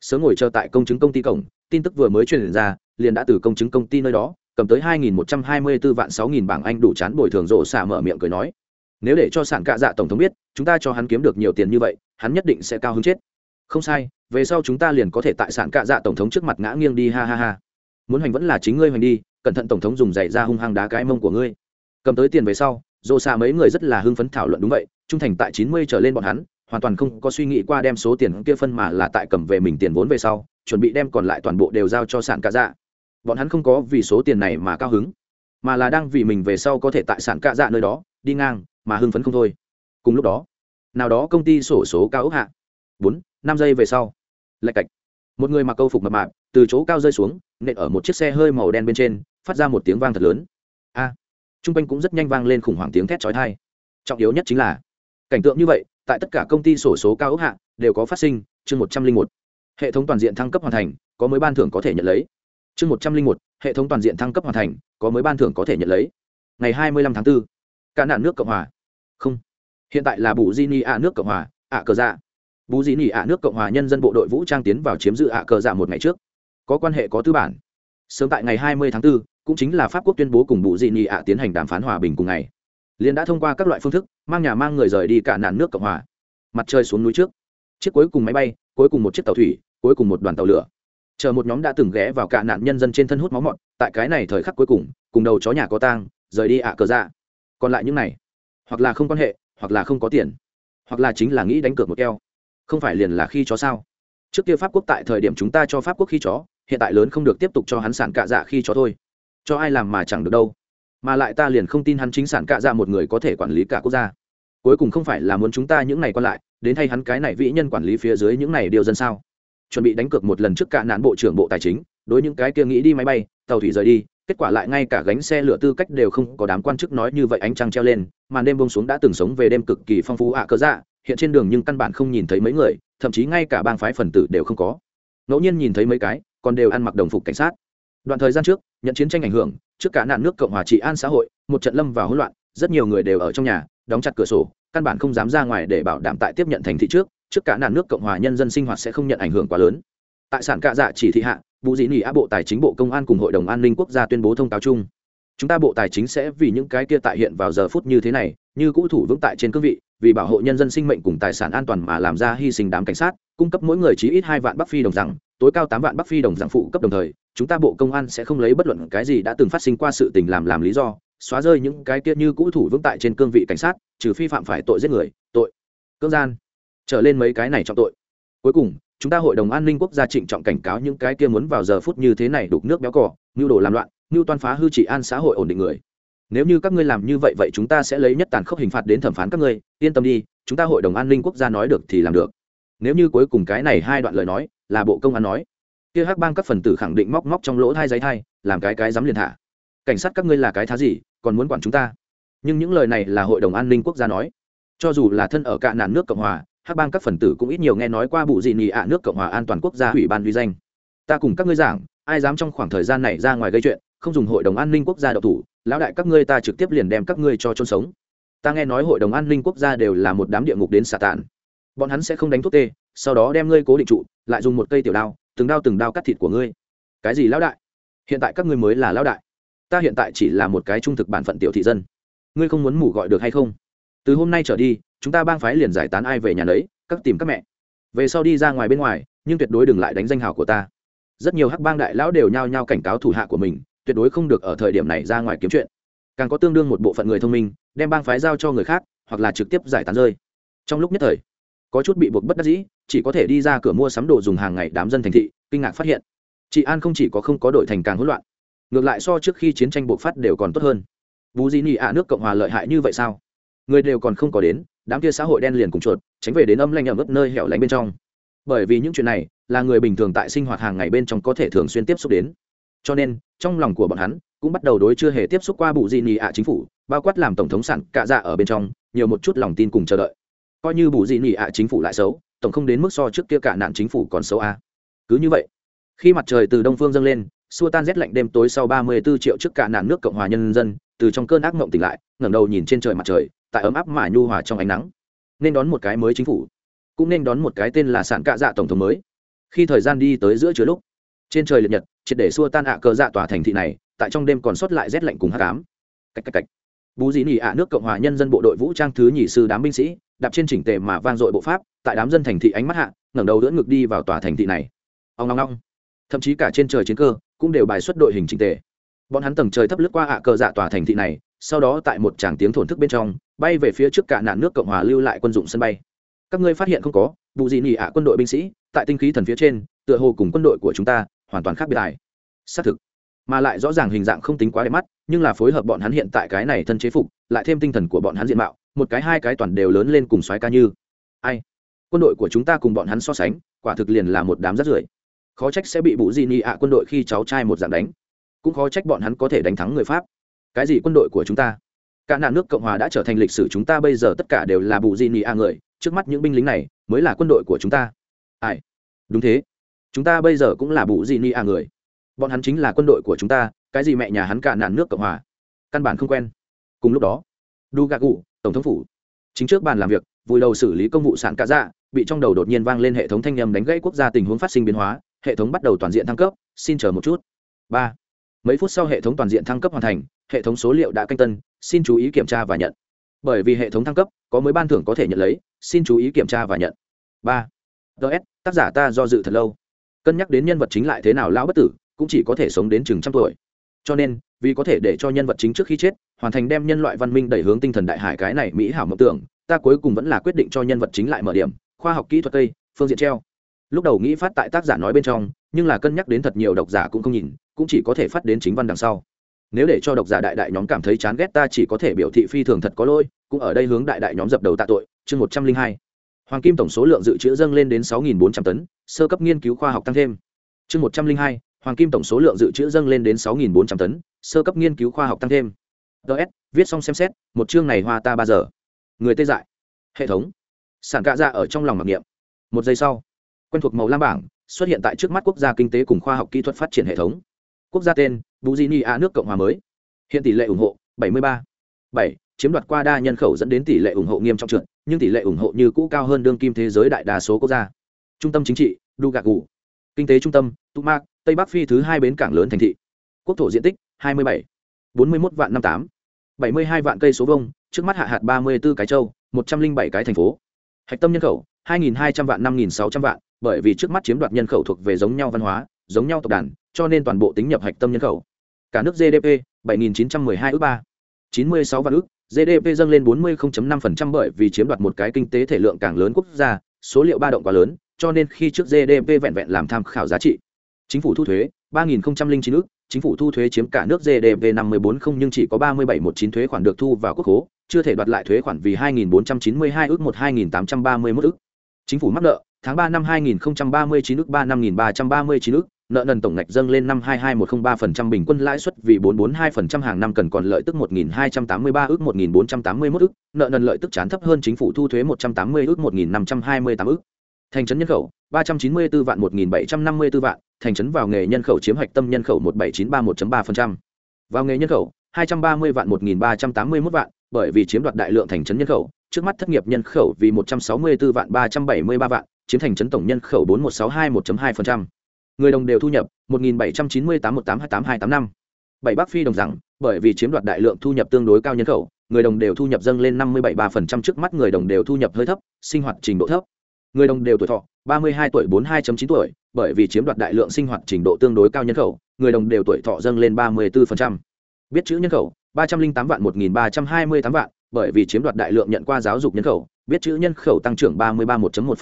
S1: Sớm ngồi chờ tại công chứng công ty cổng, tin tức vừa mới truyền ra, liền đã từ công chứng công ty nơi đó, cầm tới 2.124 vạn 6.000 bảng Anh đủ chán bồi thường rộ xả mở miệng cười nói. Nếu để cho sản cạ dạ tổng thống biết, chúng ta cho hắn kiếm được nhiều tiền như vậy, hắn nhất định sẽ cao hứng chết. Không sai, về sau chúng ta liền có thể tại sản cạ dạ tổng thống trước mặt ngã nghiêng đi ha ha ha. Muốn hành vẫn là chính ngươi hành đi, cẩn thận tổng thống dùng giày ra hung hăng đá cái mông của ngươi. Cầm tới tiền về sau, rộ xả mấy người rất là hưng phấn thảo luận đúng vậy, trung thành tại 90 trở lên bọn hắn, hoàn toàn không có suy nghĩ qua đem số tiền kia phân mà là tại cầm về mình tiền vốn về sau, chuẩn bị đem còn lại toàn bộ đều giao cho sản cạ dạ bọn hắn không có vì số tiền này mà cao hứng mà là đang vì mình về sau có thể tại sản cạ dạ nơi đó đi ngang mà hưng phấn không thôi. Cùng lúc đó nào đó công ty sổ số cao ốc hạ bốn năm giây về sau lạch cạch. Một người mặc câu phục mập mạp từ chỗ cao rơi xuống nện ở một chiếc xe hơi màu đen bên trên phát ra một tiếng vang thật lớn. A! À, t r u n g quanh cũng rất nhanh vang lên khủng hoảng tiếng thét trói thai trọng yếu nhất chính là cảnh tượng như vậy tại tất cả công ty sổ số cao ốc hạ đều có phát sinh chương một trăm linh một. Hệ thống toàn diện thăng cấp hoàn thành có mới ban thưởng có thể nhận lấy. Chương một trăm linh một hệ thống toàn diện thăng cấp hoàn thành có mới ban thưởng có thể nhận lấy. Ngày hai mươi lăm tháng 4, cả nạn nước cộng hòa không. Hiện tại là bù di ni ạ nước cộng hòa ạ cờ dạ. Bù di ni ạ nước cộng hòa nhân dân bộ đội vũ trang tiến vào chiếm giữ ạ cờ dạ một ngày trước. Có quan hệ có tư bản. Sớm tại ngày hai mươi tháng 4, cũng chính là pháp quốc tuyên bố cùng bù di ni ạ tiến hành đàm phán hòa bình cùng ngày. Liên đã thông qua các loại phương thức mang nhà mang người rời đi cả nạn nước cộng hòa. Mặt trời xuống núi trước. Chiếc cuối cùng máy bay cuối cùng một chiếc tàu thủy cuối cùng một đoàn tàu lửa. Chờ một nhóm đã từng ghé vào cả nạn nhân dân trên thân hút máu mọt tại cái này thời khắc cuối cùng cùng đầu chó nhà có tang rời đi ạ cờ ra còn lại những này hoặc là không quan hệ, hoặc là không có tiền, hoặc là chính là nghĩ đánh cược một keo. Không phải liền là khi chó sao? Trước kia pháp quốc tại thời điểm chúng ta cho pháp quốc khi chó, hiện tại lớn không được tiếp tục cho hắn sản cạ dạ khi chó thôi. Cho ai làm mà chẳng được đâu. Mà lại ta liền không tin hắn chính sản cạ dạ một người có thể quản lý cả quốc gia. Cuối cùng không phải là muốn chúng ta những này còn lại, đến thay hắn cái này vĩ nhân quản lý phía dưới những này điều dân sao? Chuẩn bị đánh cược một lần trước cả nạn bộ trưởng bộ tài chính, đối những cái kia nghĩ đi máy bay, tàu thủy rời đi kết quả lại ngay cả gánh xe lửa tư cách đều không có đám quan chức nói như vậy ánh trăng treo lên, màn đêm bông xuống đã từng sống về đêm cực kỳ phong phú ạ à cớ dạ hiện trên đường nhưng căn bản không nhìn thấy mấy người, thậm chí ngay cả bang phái phần tử đều không có. Ngẫu nhiên nhìn thấy mấy cái, còn đều ăn mặc đồng phục cảnh sát. Đoạn thời gian trước, nhận chiến tranh ảnh hưởng, trước cả nạn nước cộng hòa trị an xã hội, một trận lâm vào hỗn loạn, rất nhiều người đều ở trong nhà, đóng chặt cửa sổ, căn bản không dám ra ngoài để bảo đảm tại tiếp nhận thành thị trước trước cả nạn nước cộng hòa nhân dân sinh hoạt sẽ không nhận ảnh hưởng quá lớn tại sản cạ dạ chỉ thị hạ vụ dĩ nỉ á bộ tài chính bộ công an cùng hội đồng an ninh quốc gia tuyên bố thông cáo chung. Chúng ta bộ tài chính sẽ vì những cái kia tại hiện vào giờ phút như thế này, như cũ thủ vững tại trên cương vị, vì bảo hộ nhân dân sinh mệnh cùng tài sản an toàn mà làm ra hy sinh đám cảnh sát, cung cấp mỗi người chí ít hai vạn bắc phi đồng rằng, tối cao tám vạn bắc phi đồng rằng phụ cấp đồng thời, chúng ta bộ công an sẽ không lấy bất luận cái gì đã từng phát sinh qua sự tình làm làm lý do, xóa rơi những cái kia như cũ thủ vững tại trên cương vị cảnh sát, trừ phi phạm phải tội giết người, tội. Cưỡng gian. Trở lên mấy cái này trọng tội. Cuối cùng chúng ta hội đồng an ninh quốc gia trịnh trọng cảnh cáo những cái kia muốn vào giờ phút như thế này đục nước béo cỏ mưu đồ làm loạn, mưu toan phá hư trị an xã hội ổn định người. Nếu như các ngươi làm như vậy vậy chúng ta sẽ lấy nhất tàn khốc hình phạt đến thẩm phán các ngươi, yên tâm đi, chúng ta hội đồng an ninh quốc gia nói được thì làm được. Nếu như cuối cùng cái này hai đoạn lời nói, là bộ công an nói, kia hắc bang các phần tử khẳng định móc móc trong lỗ thai giấy thai, làm cái cái dám liền hạ cảnh sát các ngươi là cái thá gì, còn muốn quản chúng ta? Nhưng những lời này là hội đồng an ninh quốc gia nói. Cho dù là thân ở cạn nạn nước cộng hòa hắc bang các phần tử cũng ít nhiều nghe nói qua bụ dị nị ạ nước cộng hòa an toàn quốc gia ủy ban uy danh. Ta cùng các ngươi giảng, ai dám trong khoảng thời gian này ra ngoài gây chuyện, không dùng hội đồng an ninh quốc gia độc thủ, lão đại các ngươi ta trực tiếp liền đem các ngươi cho chôn sống. Ta nghe nói hội đồng an ninh quốc gia đều là một đám địa ngục đến xà tàn. Bọn hắn sẽ không đánh thuốc tê, sau đó đem ngươi cố định trụ, lại dùng một cây tiểu đao, từng đao từng đao cắt thịt của ngươi. Cái gì lão đại? Hiện tại các ngươi mới là lão đại. Ta hiện tại chỉ là một cái trung thực bản phận tiểu thị dân. Ngươi không muốn mủ gọi được hay không? Từ hôm nay trở đi, chúng ta bang phái liền giải tán ai về nhà lấy các tìm các mẹ. Về sau đi ra ngoài bên ngoài, nhưng tuyệt đối đừng lại đánh danh hào của ta. Rất nhiều hắc bang đại lão đều nhao nhao cảnh cáo thủ hạ của mình, tuyệt đối không được ở thời điểm này ra ngoài kiếm chuyện. Càng có tương đương một bộ phận người thông minh, đem bang phái giao cho người khác, hoặc là trực tiếp giải tán rơi. Trong lúc nhất thời, có chút bị buộc bất đắc dĩ, chỉ có thể đi ra cửa mua sắm đồ dùng hàng ngày đám dân thành thị, kinh ngạc phát hiện, chị an không chỉ có không có đội thành càng hỗn loạn, ngược lại so trước khi chiến tranh buộc phát đều còn tốt hơn. Bù gì nhị ạ, nước cộng hòa lợi hại như vậy sao? Người đều còn không có đến, đám kia xã hội đen liền cùng chuột, tránh về đến âm lanh ẩm ướt nơi hẻo lánh bên trong. Bởi vì những chuyện này là người bình thường tại sinh hoạt hàng ngày bên trong có thể thường xuyên tiếp xúc đến. Cho nên, trong lòng của bọn hắn cũng bắt đầu đối chưa hề tiếp xúc qua bù gì nhị ạ chính phủ, bao quát làm tổng thống sản cạ dạ ở bên trong, nhiều một chút lòng tin cùng chờ đợi. Coi như bù gì nhị ạ chính phủ lại xấu, tổng không đến mức so trước kia cả nạn chính phủ còn xấu a. À. cứ như vậy, khi mặt trời từ đông phương dâng lên, xua tan rét lạnh đêm tối sau ba mươi 34 triệu trước cả nạn nước cộng hòa nhân dân, từ trong cơn ác mộng tỉnh lại, ngẩng đầu nhìn trên trời mặt trời tại ấm áp mà nhu hòa trong ánh nắng. Nên đón một cái mới chính phủ, cũng nên đón một cái tên là sản cạ dạ tổng thống mới. Khi thời gian đi tới giữa chứa lúc, trên trời liệt nhật, triệt để xua tan ạ cờ dạ tòa thành thị này, tại trong đêm còn sót lại rét lạnh cùng hát cám cách cách cách. Bú dĩ nỉ ạ nước cộng hòa nhân dân bộ đội vũ trang thứ nhì sư đám binh sĩ, đạp trên chỉnh tề mà vang dội bộ pháp, tại đám dân thành thị ánh mắt hạ, ngẩng đầu đỡ ngực đi vào tòa thành thị này. Ông long long thậm chí cả trên trời chiến cơ, cũng đều bài xuất đội hình chỉnh tề. Bọn hắn tầng trời thấp lướt qua ạ cờ dạ tòa thành thị này, sau đó tại một tràng tiếng thổn thức bên trong bay về phía trước cả nạn nước cộng hòa lưu lại quân dụng sân bay. Các ngươi phát hiện không có vụ gì nhỉ ạ, quân đội binh sĩ, tại tinh khí thần phía trên, tựa hồ cùng quân đội của chúng ta hoàn toàn khác biệt tài xác thực, mà lại rõ ràng hình dạng không tính quá đẹp mắt, nhưng là phối hợp bọn hắn hiện tại cái này thân chế phục, lại thêm tinh thần của bọn hắn diện mạo, một cái hai cái toàn đều lớn lên cùng xoáy ca như. Ai? Quân đội của chúng ta cùng bọn hắn so sánh, quả thực liền là một đám rất rưởi. Khó trách sẽ bị bụ di ni ạ quân đội khi cháu trai một dạng đánh. Cũng khó trách bọn hắn có thể đánh thắng người pháp. Cái gì quân đội của chúng ta? Cả nạn nước cộng hòa đã trở thành lịch sử chúng ta bây giờ tất cả đều là bù di nị a người. Trước mắt những binh lính này mới là quân đội của chúng ta. Ai? Đúng thế. Chúng ta bây giờ cũng là bù di nị a người. Bọn hắn chính là quân đội của chúng ta, cái gì mẹ nhà hắn cả nạn nước cộng hòa? Căn bản không quen. Cùng lúc đó đu gà cụ tổng thống phủ, chính trước bàn làm việc, vùi đầu xử lý công vụ sản cả dạ bị trong đầu đột nhiên vang lên hệ thống thanh nhầm đánh gãy quốc gia tình huống phát sinh biến hóa, hệ thống bắt đầu toàn diện thăng cấp, xin chờ một chút. Ba mấy phút sau hệ thống toàn diện thăng cấp hoàn thành, hệ thống số liệu đã canh tân, xin chú ý kiểm tra và nhận. Bởi vì hệ thống thăng cấp, có mới ban thưởng có thể nhận lấy, xin chú ý kiểm tra và nhận. Ba. Ts tác giả ta do dự thật lâu. Cân nhắc đến nhân vật chính lại thế nào lão bất tử, cũng chỉ có thể sống đến chừng trăm tuổi. Cho nên, vì có thể để cho nhân vật chính trước khi chết, hoàn thành đem nhân loại văn minh đẩy hướng tinh thần đại hải cái này mỹ hảo mộng tưởng, ta cuối cùng vẫn là quyết định cho nhân vật chính lại mở điểm, khoa học kỹ thuật tây phương diện treo. Lúc đầu nghĩ phát tại tác giả nói bên trong, nhưng là cân nhắc đến thật nhiều độc giả cũng không nhìn cũng chỉ có thể phát đến chính văn đằng sau. Nếu để cho độc giả đại đại nhóm cảm thấy chán ghét ta chỉ có thể biểu thị phi thường thật có lỗi, cũng ở đây hướng đại đại nhóm dập đầu tạ tội, chương một trăm linh hai. Hoàng kim tổng số lượng dự trữ dâng lên đến sáu nghìn bốn trăm tấn, sơ cấp nghiên cứu khoa học tăng thêm. Chương một trăm linh hai, hoàng kim tổng số lượng dự trữ dâng lên đến sáu nghìn bốn trăm tấn, sơ cấp nghiên cứu khoa học tăng thêm. Ts viết xong xem xét, một chương này hoa ta ba giờ. Người tê dại. Hệ thống. Sản cạ ra dạ ở trong lòng mặc niệm. Một giây sau, quen thuộc màu lam bảng, xuất hiện tại trước mắt quốc gia kinh tế cùng khoa học kỹ thuật phát triển hệ thống quốc gia tên buzini a nước cộng hòa mới hiện tỷ lệ ủng hộ 73. 7. chiếm đoạt qua đa nhân khẩu dẫn đến tỷ lệ ủng hộ nghiêm trọng trượt, nhưng tỷ lệ ủng hộ như cũ cao hơn đương kim thế giới đại đa số quốc gia trung tâm chính trị dugagu kinh tế trung tâm, tumak, tây bắc phi thứ hai bến cảng lớn thành thị quốc thổ diện tích 27. bốn mươi một vạn năm tám bảy mươi hai vạn cây số vông trước mắt hạ hạt ba mươi b ố cái châu, một trăm linh bảy cái thành phố hạch tâm nhân khẩu, hai nghìn hai trăm vạn năm nghìn sáu trăm vạn, bởi vì trước mắt chiếm đoạt nhân khẩu thuộc về giống nhau văn hóa, giống nhau tộc đàn cho nên toàn bộ tính nhập hạch tâm nhân khẩu. Cả nước gdp 7.912 ước ba 96 vạn ước. Gdp dâng lên 40.5% bởi vì chiếm đoạt một cái kinh tế thể lượng càng lớn quốc gia số liệu ba động quá lớn cho nên khi trước gdp vẹn vẹn làm tham khảo giá trị. Chính phủ thu thuế 3.009 ước. Chính phủ thu thuế chiếm cả nước gdp 54 không nhưng chỉ có 3719 thuế khoản được thu vào quốc khố chưa thể đoạt lại thuế khoản vì 2.492 ước 1.831 ước. Chính phủ mắc nợ tháng 3 năm 2039 ước 35.339 ước, nợ nần tổng ngạch dâng lên năm 222103% bình quân lãi suất vì 442% hàng năm cần còn lợi tức 1283 ước 1481 ước, nợ nần lợi tức chán thấp hơn chính phủ thu thuế 180 ước 1528 ước. Thành trấn nhân khẩu 394 vạn 1754 vạn, thành trấn vào nghề nhân khẩu chiếm hoạch tâm nhân khẩu 17931.3%. Vào nghề nhân khẩu 230 vạn 1381 vạn, bởi vì chiếm đoạt đại lượng thành trấn nhân khẩu, trước mắt thất nghiệp nhân khẩu vì 164 vạn 373 vạn, chiếm thành trấn tổng nhân khẩu 41621.2% người đồng đều thu nhập, một nghìn bảy trăm chín mươi tám một tám hai tám hai tám năm. Bảy bắc phi đồng rằng, bởi vì chiếm đoạt đại lượng thu nhập tương đối cao nhân khẩu, người đồng đều thu nhập dâng lên năm mươi bảy ba phần trăm trước mắt người đồng đều thu nhập hơi thấp, sinh hoạt trình độ thấp. Người đồng đều tuổi thọ, ba mươi hai tuổi, bốn hai chín tuổi, bởi vì chiếm đoạt đại lượng sinh hoạt trình độ tương đối cao nhân khẩu, người đồng đều tuổi thọ dâng lên ba mươi bốn biết chữ nhân khẩu, ba trăm linh tám vạn một nghìn ba trăm hai mươi tám vạn, bởi vì chiếm đoạt đại lượng nhận qua giáo dục nhân khẩu, biết chữ nhân khẩu tăng trưởng ba mươi ba một một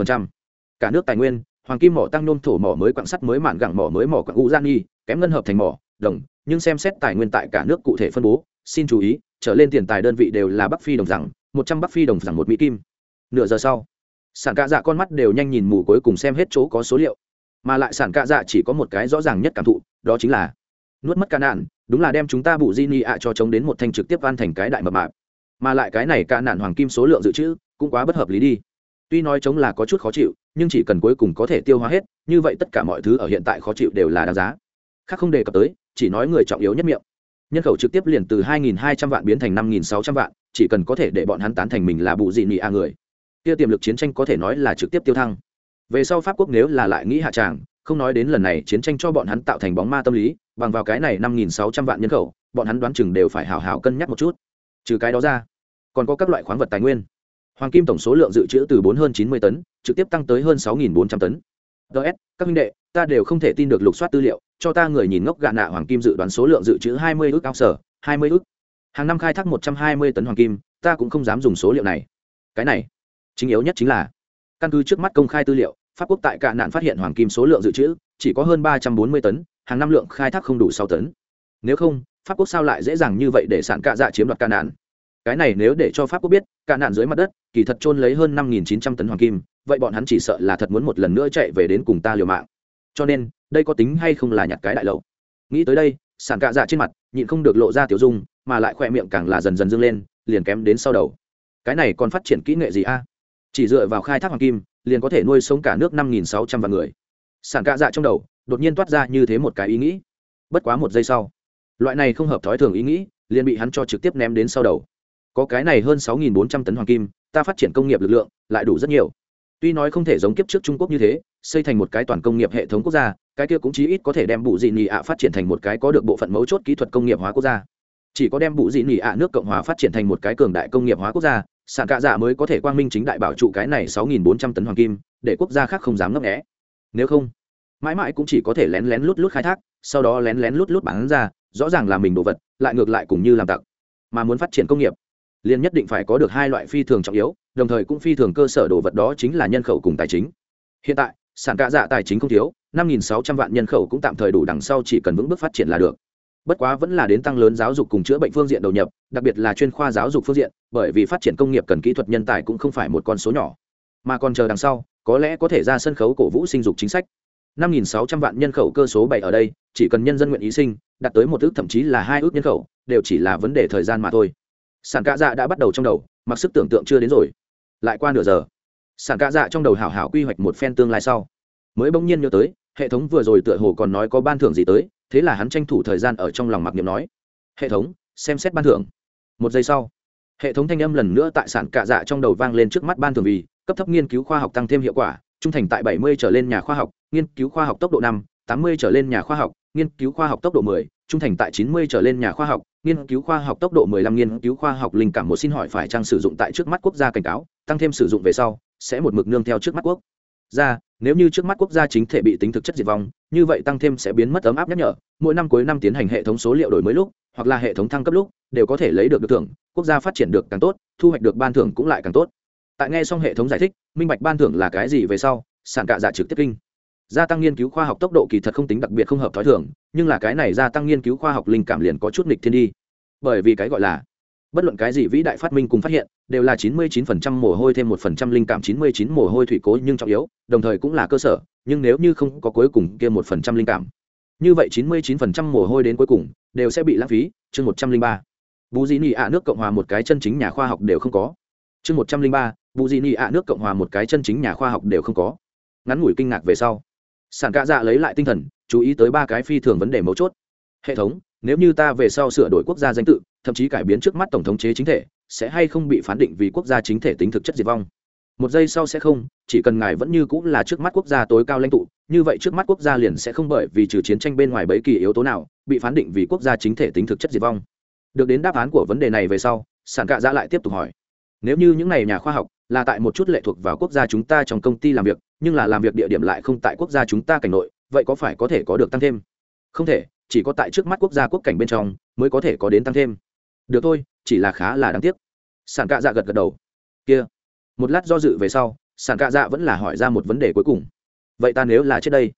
S1: cả nước tài nguyên hoàng kim mỏ tăng nôm thổ mỏ mới quặng sắt mới mạn gẳng mỏ mới mỏ quặng u gian nghi kém ngân hợp thành mỏ, đồng, nhưng xem xét tài nguyên tại cả nước cụ thể phân bố, xin chú ý, trở lên tiền tài đơn vị đều là bắc phi đồng rằng, một trăm bắc phi đồng rằng một mỹ kim. Nửa giờ sau, sản cạ dạ con mắt đều nhanh nhìn mù cuối cùng xem hết chỗ có số liệu. Mà lại sản cạ dạ chỉ có một cái rõ ràng nhất cảm thụ, đó chính là nuốt mất ca nạn, đúng là đem chúng ta bụ di ni ạ cho chống đến một thanh trực tiếp van thành cái đại mập mạp. Mà lại cái này ca nạn hoàng kim số lượng dự trữ cũng quá bất hợp lý đi tuy nói chống là có chút khó chịu, nhưng chỉ cần cuối cùng có thể tiêu hóa hết, như vậy tất cả mọi thứ ở hiện tại khó chịu đều là đáng giá. Khác không đề cập tới, chỉ nói người trọng yếu nhất miệng. Nhân khẩu trực tiếp liền từ 2.200 vạn biến thành 5.600 vạn, chỉ cần có thể để bọn hắn tán thành mình là bụ dị nị a người. Kia tiềm lực chiến tranh có thể nói là trực tiếp tiêu thăng. Về sau pháp quốc nếu là lại nghĩ hạ tràng, không nói đến lần này chiến tranh cho bọn hắn tạo thành bóng ma tâm lý, bằng vào cái này 5.600 vạn nhân khẩu, bọn hắn đoán chừng đều phải hào hào cân nhắc một chút. Trừ cái đó ra, còn có các loại khoáng vật tài nguyên hoàng kim tổng số lượng dự trữ từ bốn hơn chín mươi tấn, trực tiếp tăng tới hơn sáu bốn trăm tấn. Ts các minh đệ, ta đều không thể tin được lục soát tư liệu, cho ta người nhìn ngốc gạ nạ hoàng kim dự đoán số lượng dự trữ hai mươi ước ao sở hai mươi ước hàng năm khai thác một trăm hai mươi tấn hoàng kim, ta cũng không dám dùng số liệu này. Cái này, chính yếu nhất chính là, căn cứ trước mắt công khai tư liệu, pháp quốc tại cạ nạn phát hiện hoàng kim số lượng dự trữ, chỉ có hơn ba trăm bốn mươi tấn, hàng năm lượng khai thác không đủ sáu tấn. Nếu không, pháp quốc sao lại dễ dàng như vậy để sản cạ dạ chiếm đoạt cạ nạn? Cái này nếu để cho pháp quốc biết, cả nạn dưới mặt đất, kỳ thật trôn lấy hơn năm nghìn chín trăm tấn hoàng kim, vậy bọn hắn chỉ sợ là thật muốn một lần nữa chạy về đến cùng ta liều mạng. Cho nên, đây có tính hay không là nhặt cái đại lậu? Nghĩ tới đây sản cạ dạ trên mặt, nhịn không được lộ ra tiểu dung, mà lại khoe miệng càng là dần dần dâng lên, liền kém đến sau đầu. Cái này còn phát triển kỹ nghệ gì a? Chỉ dựa vào khai thác hoàng kim, liền có thể nuôi sống cả nước năm nghìn sáu trăm vạn người. Sản cạ dạ trong đầu, đột nhiên toát ra như thế một cái ý nghĩ. Bất quá một giây sau, loại này không hợp thói thường ý nghĩ, liền bị hắn cho trực tiếp ném đến sau đầu có cái này hơn sáu nghìn bốn trăm tấn hoàng kim, ta phát triển công nghiệp lực lượng, lại đủ rất nhiều. Tuy nói không thể giống kiếp trước trung quốc như thế, xây thành một cái toàn công nghiệp hệ thống quốc gia, cái kia cũng chí ít có thể đem bụ dị nị ạ phát triển thành một cái có được bộ phận mấu chốt kỹ thuật công nghiệp hóa quốc gia. Chỉ có đem bụ dị nị ạ nước cộng hòa phát triển thành một cái cường đại công nghiệp hóa quốc gia sản cạ dạ mới có thể quang minh chính đại bảo trụ cái này sáu nghìn bốn trăm tấn hoàng kim, để quốc gia khác không dám ngấp nghẽ nếu không, mãi mãi cũng chỉ có thể lén lén lút lút khai thác, sau đó lén lén lút lút bán ra, rõ ràng là mình đồ vật, lại ngược lại cùng như làm tặc, mà muốn phát triển công nghiệp liền nhất định phải có được hai loại phi thường trọng yếu, đồng thời cũng phi thường cơ sở đồ vật đó chính là nhân khẩu cùng tài chính. Hiện tại, sản cạ dạ tài chính không thiếu, năm nghìn sáu trăm vạn nhân khẩu cũng tạm thời đủ đằng sau chỉ cần vững bước phát triển là được. Bất quá vẫn là đến tăng lớn giáo dục cùng chữa bệnh phương diện đầu nhập, đặc biệt là chuyên khoa giáo dục phương diện, bởi vì phát triển công nghiệp cần kỹ thuật nhân tài cũng không phải một con số nhỏ. Mà còn chờ đằng sau, có lẽ có thể ra sân khấu cổ vũ sinh dục chính sách. năm nghìn sáu trăm vạn nhân khẩu cơ số bảy ở đây, chỉ cần nhân dân nguyện ý sinh, đạt tới một ước thậm chí là hai ước nhân khẩu, đều chỉ là vấn đề thời gian mà thôi sản cạ dạ đã bắt đầu trong đầu, mặc sức tưởng tượng chưa đến rồi. Lại qua nửa giờ sản cạ dạ trong đầu hảo hảo quy hoạch một phen tương lai sau. Mới bỗng nhiên nhớ tới, hệ thống vừa rồi tựa hồ còn nói có ban thưởng gì tới, thế là hắn tranh thủ thời gian ở trong lòng mặc niệm nói. Hệ thống, xem xét ban thưởng. Một giây sau, hệ thống thanh âm lần nữa tại sản cạ dạ trong đầu vang lên trước mắt ban thưởng vì, cấp thấp nghiên cứu khoa học tăng thêm hiệu quả, trung thành tại bảy mươi trở lên nhà khoa học, nghiên cứu khoa học tốc độ năm, tám mươi trở lên nhà khoa học, nghiên cứu khoa học tốc độ mười trung thành tại chín mươi trở lên nhà khoa học, nghiên cứu khoa học tốc độ 15 nghiên cứu khoa học linh cảm một xin hỏi phải trang sử dụng tại trước mắt quốc gia cảnh cáo, tăng thêm sử dụng về sau, sẽ một mực nương theo trước mắt quốc gia. Nếu như trước mắt quốc gia chính thể bị tính thực chất diệt vong, như vậy tăng thêm sẽ biến mất ấm áp nhắc nhở. Mỗi năm cuối năm tiến hành hệ thống số liệu đổi mới lúc, hoặc là hệ thống thăng cấp lúc, đều có thể lấy được được thưởng, quốc gia phát triển được càng tốt, thu hoạch được ban thưởng cũng lại càng tốt. Tại nghe xong hệ thống giải thích, minh bạch ban thưởng là cái gì về sau sản cạ dạ trực tiếp kinh gia tăng nghiên cứu khoa học tốc độ kỳ thật không tính đặc biệt không hợp t h ó i nhưng là cái này gia tăng nghiên cứu khoa học linh cảm liền có chút nghịch thiên đi. Bởi vì cái gọi là, bất luận cái gì vĩ đại phát minh cùng phát hiện, đều là chín mươi chín phần trăm mồ hôi thêm một phần trăm linh cảm, chín mươi chín mồ hôi thủy cố nhưng trọng yếu, đồng thời cũng là cơ sở, nhưng nếu như không có cuối cùng kia một phần trăm linh cảm, như vậy chín mươi chín phần trăm mồ hôi đến cuối cùng đều sẽ bị lãng phí, chương một trăm linh ba. Bù dị nị ạ nước cộng hòa một cái chân chính nhà khoa học đều không có. Chương một trăm linh ba bù dị nị ạ nước cộng hòa một cái chân chính nhà khoa học đều không có. Ngắn ngủi kinh ngạc về sau sản cạ dạ lấy lại tinh thần, chú ý tới ba cái phi thường vấn đề mấu chốt. Hệ thống, nếu như ta về sau sửa đổi quốc gia danh tự, thậm chí cải biến trước mắt tổng thống chế chính thể, sẽ hay không bị phán định vì quốc gia chính thể tính thực chất diệt vong? Một giây sau sẽ không, chỉ cần ngài vẫn như cũng là trước mắt quốc gia tối cao lãnh tụ, như vậy trước mắt quốc gia liền sẽ không bởi vì trừ chiến tranh bên ngoài bấy kỳ yếu tố nào, bị phán định vì quốc gia chính thể tính thực chất diệt vong. Được đến đáp án của vấn đề này về sau, sản cạ dạ lại tiếp tục hỏi. Nếu như những n à y nhà khoa học là tại một chút lệ thuộc vào quốc gia chúng ta trong công ty làm việc, nhưng là làm việc địa điểm lại không tại quốc gia chúng ta cảnh nội, vậy có phải có thể có được tăng thêm? Không thể, chỉ có tại trước mắt quốc gia quốc cảnh bên trong mới có thể có đến tăng thêm. Được thôi, chỉ là khá là đáng tiếc. Sản cạ dạ gật gật đầu. Kia. Một lát do dự về sau sản cạ dạ vẫn là hỏi ra một vấn đề cuối cùng. Vậy ta nếu là trước đây,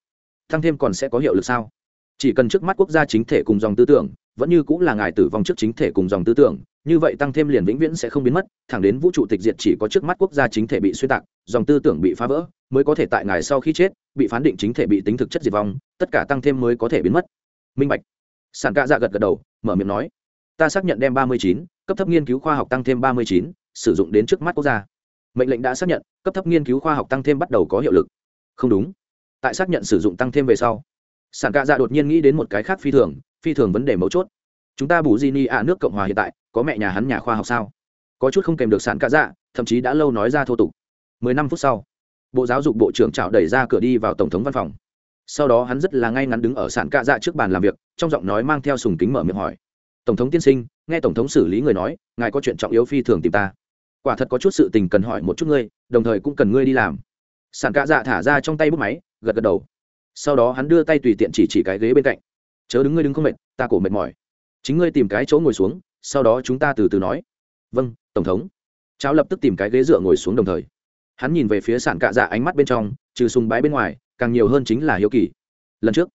S1: tăng thêm còn sẽ có hiệu lực sao? Chỉ cần trước mắt quốc gia chính thể cùng dòng tư tưởng, vẫn như cũng là ngài tử vong trước chính thể cùng dòng tư tưởng như vậy tăng thêm liền vĩnh viễn sẽ không biến mất, thẳng đến vũ trụ tịch diệt chỉ có trước mắt quốc gia chính thể bị xuyên tạc, dòng tư tưởng bị phá vỡ, mới có thể tại ngài sau khi chết, bị phán định chính thể bị tính thực chất diệt vong, tất cả tăng thêm mới có thể biến mất. Minh bạch. Sản cạ dạ gật gật đầu, mở miệng nói, ta xác nhận đem ba mươi chín, cấp thấp nghiên cứu khoa học tăng thêm ba mươi chín, sử dụng đến trước mắt quốc gia. Mệnh lệnh đã xác nhận, cấp thấp nghiên cứu khoa học tăng thêm bắt đầu có hiệu lực. Không đúng. Tại xác nhận sử dụng tăng thêm về sau. Sản cạ dạ đột nhiên nghĩ đến một cái khác phi thường phi thường vấn đề mấu chốt. Chúng ta bù di ni ạ nước cộng hòa hiện tại có mẹ nhà hắn nhà khoa học sao? Có chút không kèm được sản cạ dạ thậm chí đã lâu nói ra thô tục. Mười năm phút sau, bộ giáo dục bộ trưởng trào đẩy ra cửa đi vào tổng thống văn phòng. Sau đó hắn rất là ngay ngắn đứng ở sản cạ dạ trước bàn làm việc, trong giọng nói mang theo sùng kính mở miệng hỏi. Tổng thống tiên sinh, nghe tổng thống xử lý người nói, ngài có chuyện trọng yếu phi thường tìm ta. Quả thật có chút sự tình cần hỏi một chút ngươi, đồng thời cũng cần ngươi đi làm. Sản cạ dạ thả ra trong tay bút máy, gật gật đầu. Sau đó hắn đưa tay tùy tiện chỉ chỉ cái ghế bên cạnh. Chớ đứng ngươi đứng không mệt, ta cổ mệt mỏi. Chính ngươi tìm cái chỗ ngồi xuống sau đó chúng ta từ từ nói. Vâng tổng thống. Cháu lập tức tìm cái ghế dựa ngồi xuống đồng thời. Hắn nhìn về phía sản cạ dạ ánh mắt bên trong, trừ sùng bái bên ngoài, càng nhiều hơn chính là hiếu kỳ. Lần trước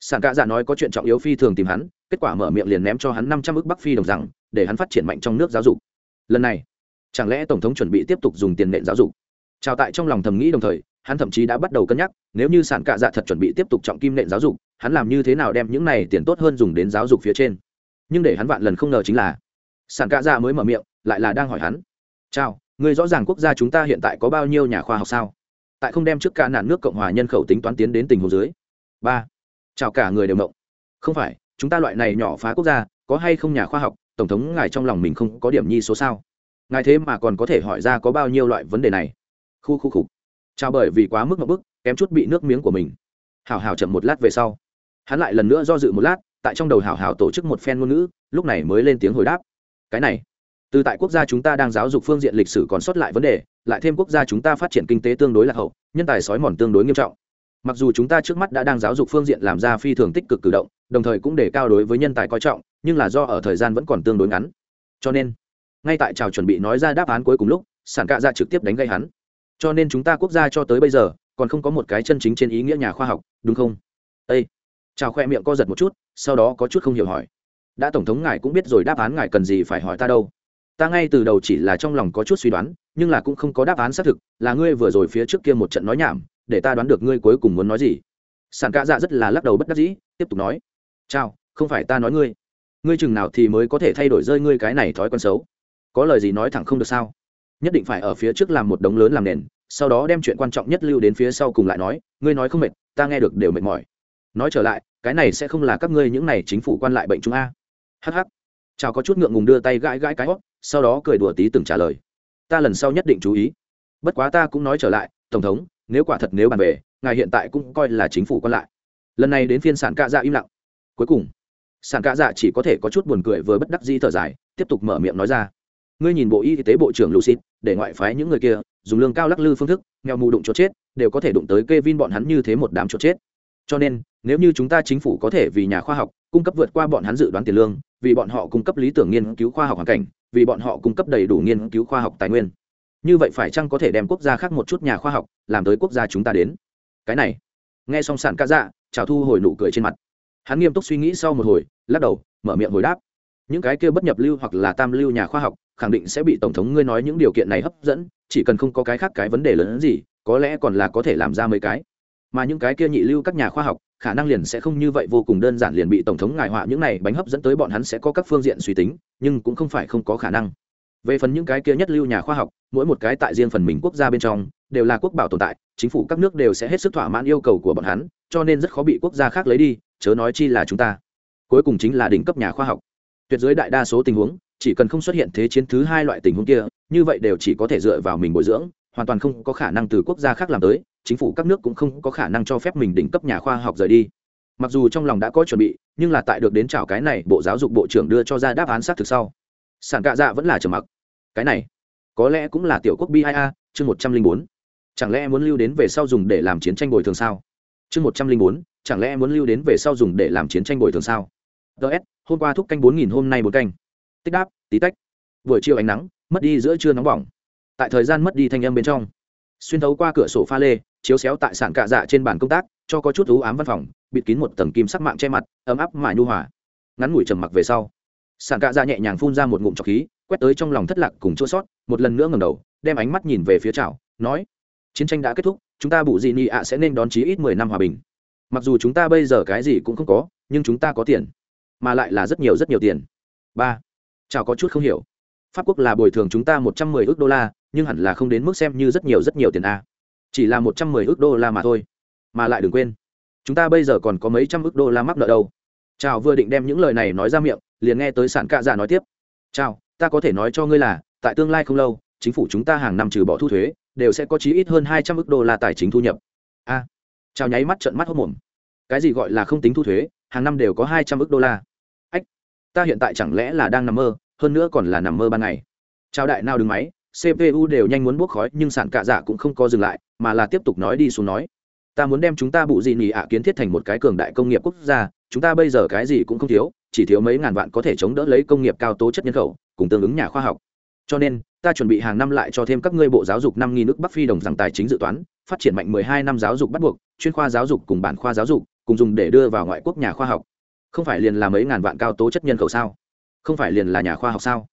S1: sản cạ dạ nói có chuyện trọng yếu phi thường tìm hắn, kết quả mở miệng liền ném cho hắn năm trăm ước bắc phi đồng rằng, để hắn phát triển mạnh trong nước giáo dục. Lần này, chẳng lẽ tổng thống chuẩn bị tiếp tục dùng tiền nện giáo dục? Trao tại trong lòng thầm nghĩ đồng thời, hắn thậm chí đã bắt đầu cân nhắc, nếu như sản cạ dạ thật chuẩn bị tiếp tục trọng kim nện giáo dục, hắn làm như thế nào đem những này tiền tốt hơn dùng đến giáo dục phía trên? Nhưng để hắn vạn lần không ngờ chính là sản cạ dạ mới mở miệng, lại là đang hỏi hắn. Chào người rõ ràng quốc gia chúng ta hiện tại có bao nhiêu nhà khoa học sao? Tại không đem trước cả nạn nước cộng hòa nhân khẩu tính toán tiến đến tình hồ dưới. Ba, chào cả người đều mộng. Không phải, chúng ta loại này nhỏ phá quốc gia, có hay không nhà khoa học, tổng thống ngài trong lòng mình không có điểm nhi số sao? Ngài thế mà còn có thể hỏi ra có bao nhiêu loại vấn đề này? Khu khu khục chào bởi vì quá mức một bức, kém chút bị nước miếng của mình. Hào hào chậm một lát về sau, hắn lại lần nữa do dự một lát tại trong đầu hảo hảo tổ chức một phen ngôn ngữ, lúc này mới lên tiếng hồi đáp. Cái này, từ tại quốc gia chúng ta đang giáo dục phương diện lịch sử còn sót lại vấn đề, lại thêm quốc gia chúng ta phát triển kinh tế tương đối lạc hậu, nhân tài sói mòn tương đối nghiêm trọng. Mặc dù chúng ta trước mắt đã đang giáo dục phương diện làm ra phi thường tích cực cử động, đồng thời cũng để cao đối với nhân tài coi trọng, nhưng là do ở thời gian vẫn còn tương đối ngắn. Cho nên, ngay tại trào chuẩn bị nói ra đáp án cuối cùng lúc, sản cạ ra trực tiếp đánh gây hắn. Cho nên chúng ta quốc gia cho tới bây giờ, còn không có một cái chân chính trên ý nghĩa nhà khoa học, đúng không? Ây chào khoe miệng co giật một chút, sau đó có chút không hiểu hỏi. Đã tổng thống ngài cũng biết rồi đáp án ngài cần gì phải hỏi ta đâu. Ta ngay từ đầu chỉ là trong lòng có chút suy đoán, nhưng là cũng không có đáp án xác thực, là ngươi vừa rồi phía trước kia một trận nói nhảm, để ta đoán được ngươi cuối cùng muốn nói gì. Sản ca dạ rất là lắc đầu bất đắc dĩ, tiếp tục nói. Chào, không phải ta nói ngươi. Ngươi chừng nào thì mới có thể thay đổi rơi ngươi cái này thói quen xấu. Có lời gì nói thẳng không được sao? Nhất định phải ở phía trước làm một đống lớn làm nền, sau đó đem chuyện quan trọng nhất lưu đến phía sau cùng lại nói, ngươi nói không mệt, ta nghe được đều mệt mỏi nói trở lại, cái này sẽ không là các ngươi những này chính phủ quan lại bệnh chúng a. Hh chào có chút ngượng ngùng đưa tay gãi gãi cái hót sau đó cười đùa tí từng trả lời. Ta lần sau nhất định chú ý. Bất quá ta cũng nói trở lại, tổng thống, nếu quả thật nếu bàn về, ngài hiện tại cũng coi là chính phủ quan lại. Lần này đến phiên sản cạ dạ im lặng. Cuối cùng, sản cạ dạ chỉ có thể có chút buồn cười với bất đắc dĩ thở dài, tiếp tục mở miệng nói ra. Ngươi nhìn bộ y tế bộ trưởng lucid, để ngoại phái những người kia, dùng lương cao lắc lư phương thức, nghèo mù đụng chỗ chết, đều có thể đụng tới kê vin bọn hắn như thế một đám chỗ chết. Cho nên nếu như chúng ta chính phủ có thể vì nhà khoa học cung cấp vượt qua bọn hắn dự đoán tiền lương, vì bọn họ cung cấp lý tưởng nghiên cứu khoa học hoàn cảnh, vì bọn họ cung cấp đầy đủ nghiên cứu khoa học tài nguyên, như vậy phải chăng có thể đem quốc gia khác một chút nhà khoa học làm tới quốc gia chúng ta đến? Cái này, nghe xong sản ca dạ chào thu hồi nụ cười trên mặt. Hắn nghiêm túc suy nghĩ sau một hồi, lắc đầu, mở miệng hồi đáp. Những cái kia bất nhập lưu hoặc là tam lưu nhà khoa học, khẳng định sẽ bị tổng thống ngươi nói những điều kiện này hấp dẫn, chỉ cần không có cái khác cái vấn đề lớn hơn gì, có lẽ còn là có thể làm ra mấy cái. Mà những cái kia nhị lưu các nhà khoa học khả năng liền sẽ không như vậy vô cùng đơn giản liền bị tổng thống ngài họa những này bánh hấp dẫn tới bọn hắn sẽ có các phương diện suy tính, nhưng cũng không phải không có khả năng. Về phần những cái kia nhất lưu nhà khoa học, mỗi một cái tại riêng phần mình quốc gia bên trong, đều là quốc bảo tồn tại, chính phủ các nước đều sẽ hết sức thỏa mãn yêu cầu của bọn hắn, cho nên rất khó bị quốc gia khác lấy đi, chớ nói chi là chúng ta. Cuối cùng chính là đỉnh cấp nhà khoa học. Tuyệt dưới đại đa số tình huống, chỉ cần không xuất hiện thế chiến thứ hai loại tình huống kia, như vậy đều chỉ có thể dựa vào mình bồi dưỡng hoàn toàn không có khả năng từ quốc gia khác làm tới, chính phủ các nước cũng không có khả năng cho phép mình đỉnh cấp nhà khoa học rời đi. Mặc dù trong lòng đã có chuẩn bị, nhưng là tại được đến chào cái này, bộ giáo dục bộ trưởng đưa cho ra đáp án xác thực sau. Sản cạ dạ vẫn là trầm mặc. Cái này, có lẽ cũng là tiểu quốc bia chương một trăm linh bốn. Chẳng lẽ muốn lưu đến về sau dùng để làm chiến tranh bồi thường sao? Chương một trăm linh bốn, chẳng lẽ muốn lưu đến về sau dùng để làm chiến tranh bồi thường sao? Ts hôm qua thúc canh bốn nghìn hôm nay bốn canh. Tích đáp, tí tách. Buổi chiều ánh nắng, mất đi giữa trưa nóng bỏng tại thời gian mất đi thanh âm bên trong. Xuyên thấu qua cửa sổ pha lê chiếu xéo tại sản cạ dạ trên bàn công tác cho có chút ú ám văn phòng bịt kín một tầng kim sắc mạng che mặt ấm áp mà nhu hòa. Ngắn ngủi trầm mặc về sau sản cạ dạ nhẹ nhàng phun ra một ngụm trọc khí quét tới trong lòng thất lạc cùng chua sót một lần nữa ngầm đầu đem ánh mắt nhìn về phía trào, nói chiến tranh đã kết thúc chúng ta bù gì nhị ạ sẽ nên đón chí ít mười năm hòa bình. Mặc dù chúng ta bây giờ cái gì cũng không có nhưng chúng ta có tiền mà lại là rất nhiều rất nhiều tiền. Ba chào có chút không hiểu. Pháp quốc là bồi thường chúng ta một trăm mười ước đô la nhưng hẳn là không đến mức xem như rất nhiều rất nhiều tiền a. Chỉ là một trăm mười ước đô la mà thôi, mà lại đừng quên, chúng ta bây giờ còn có mấy trăm ước đô la mắc nợ đâu. Chào vừa định đem những lời này nói ra miệng, liền nghe tới sản cạ dạ nói tiếp. Chào, ta có thể nói cho ngươi là, tại tương lai không lâu, chính phủ chúng ta hàng năm trừ bỏ thu thuế, đều sẽ có chí ít hơn hai trăm ước đô la tài chính thu nhập. A. Chào nháy mắt trận mắt hốt mồm. Cái gì gọi là không tính thu thuế, hàng năm đều có hai trăm ước đô la. Ách, ta hiện tại chẳng lẽ là đang nằm mơ, hơn nữa còn là nằm mơ ban ngày. Chào đại nào đứng máy cpu đều nhanh muốn bốc khói, nhưng sản cạ dạ cũng không có dừng lại, mà là tiếp tục nói đi xuống nói. Ta muốn đem chúng ta bụ gì nhỉ ạ kiến thiết thành một cái cường đại công nghiệp quốc gia, chúng ta bây giờ cái gì cũng không thiếu, chỉ thiếu mấy ngàn vạn có thể chống đỡ lấy công nghiệp cao tố chất nhân khẩu, cùng tương ứng nhà khoa học. Cho nên, ta chuẩn bị hàng năm lại cho thêm các ngươi bộ giáo dục năm nghìn nước bắc phi đồng rằng tài chính dự toán, phát triển mạnh mười hai năm giáo dục bắt buộc, chuyên khoa giáo dục cùng bản khoa giáo dục, cùng dùng để đưa vào ngoại quốc nhà khoa học. Không phải liền là mấy ngàn vạn cao tố chất nhân khẩu sao? Không phải liền là nhà khoa học sao?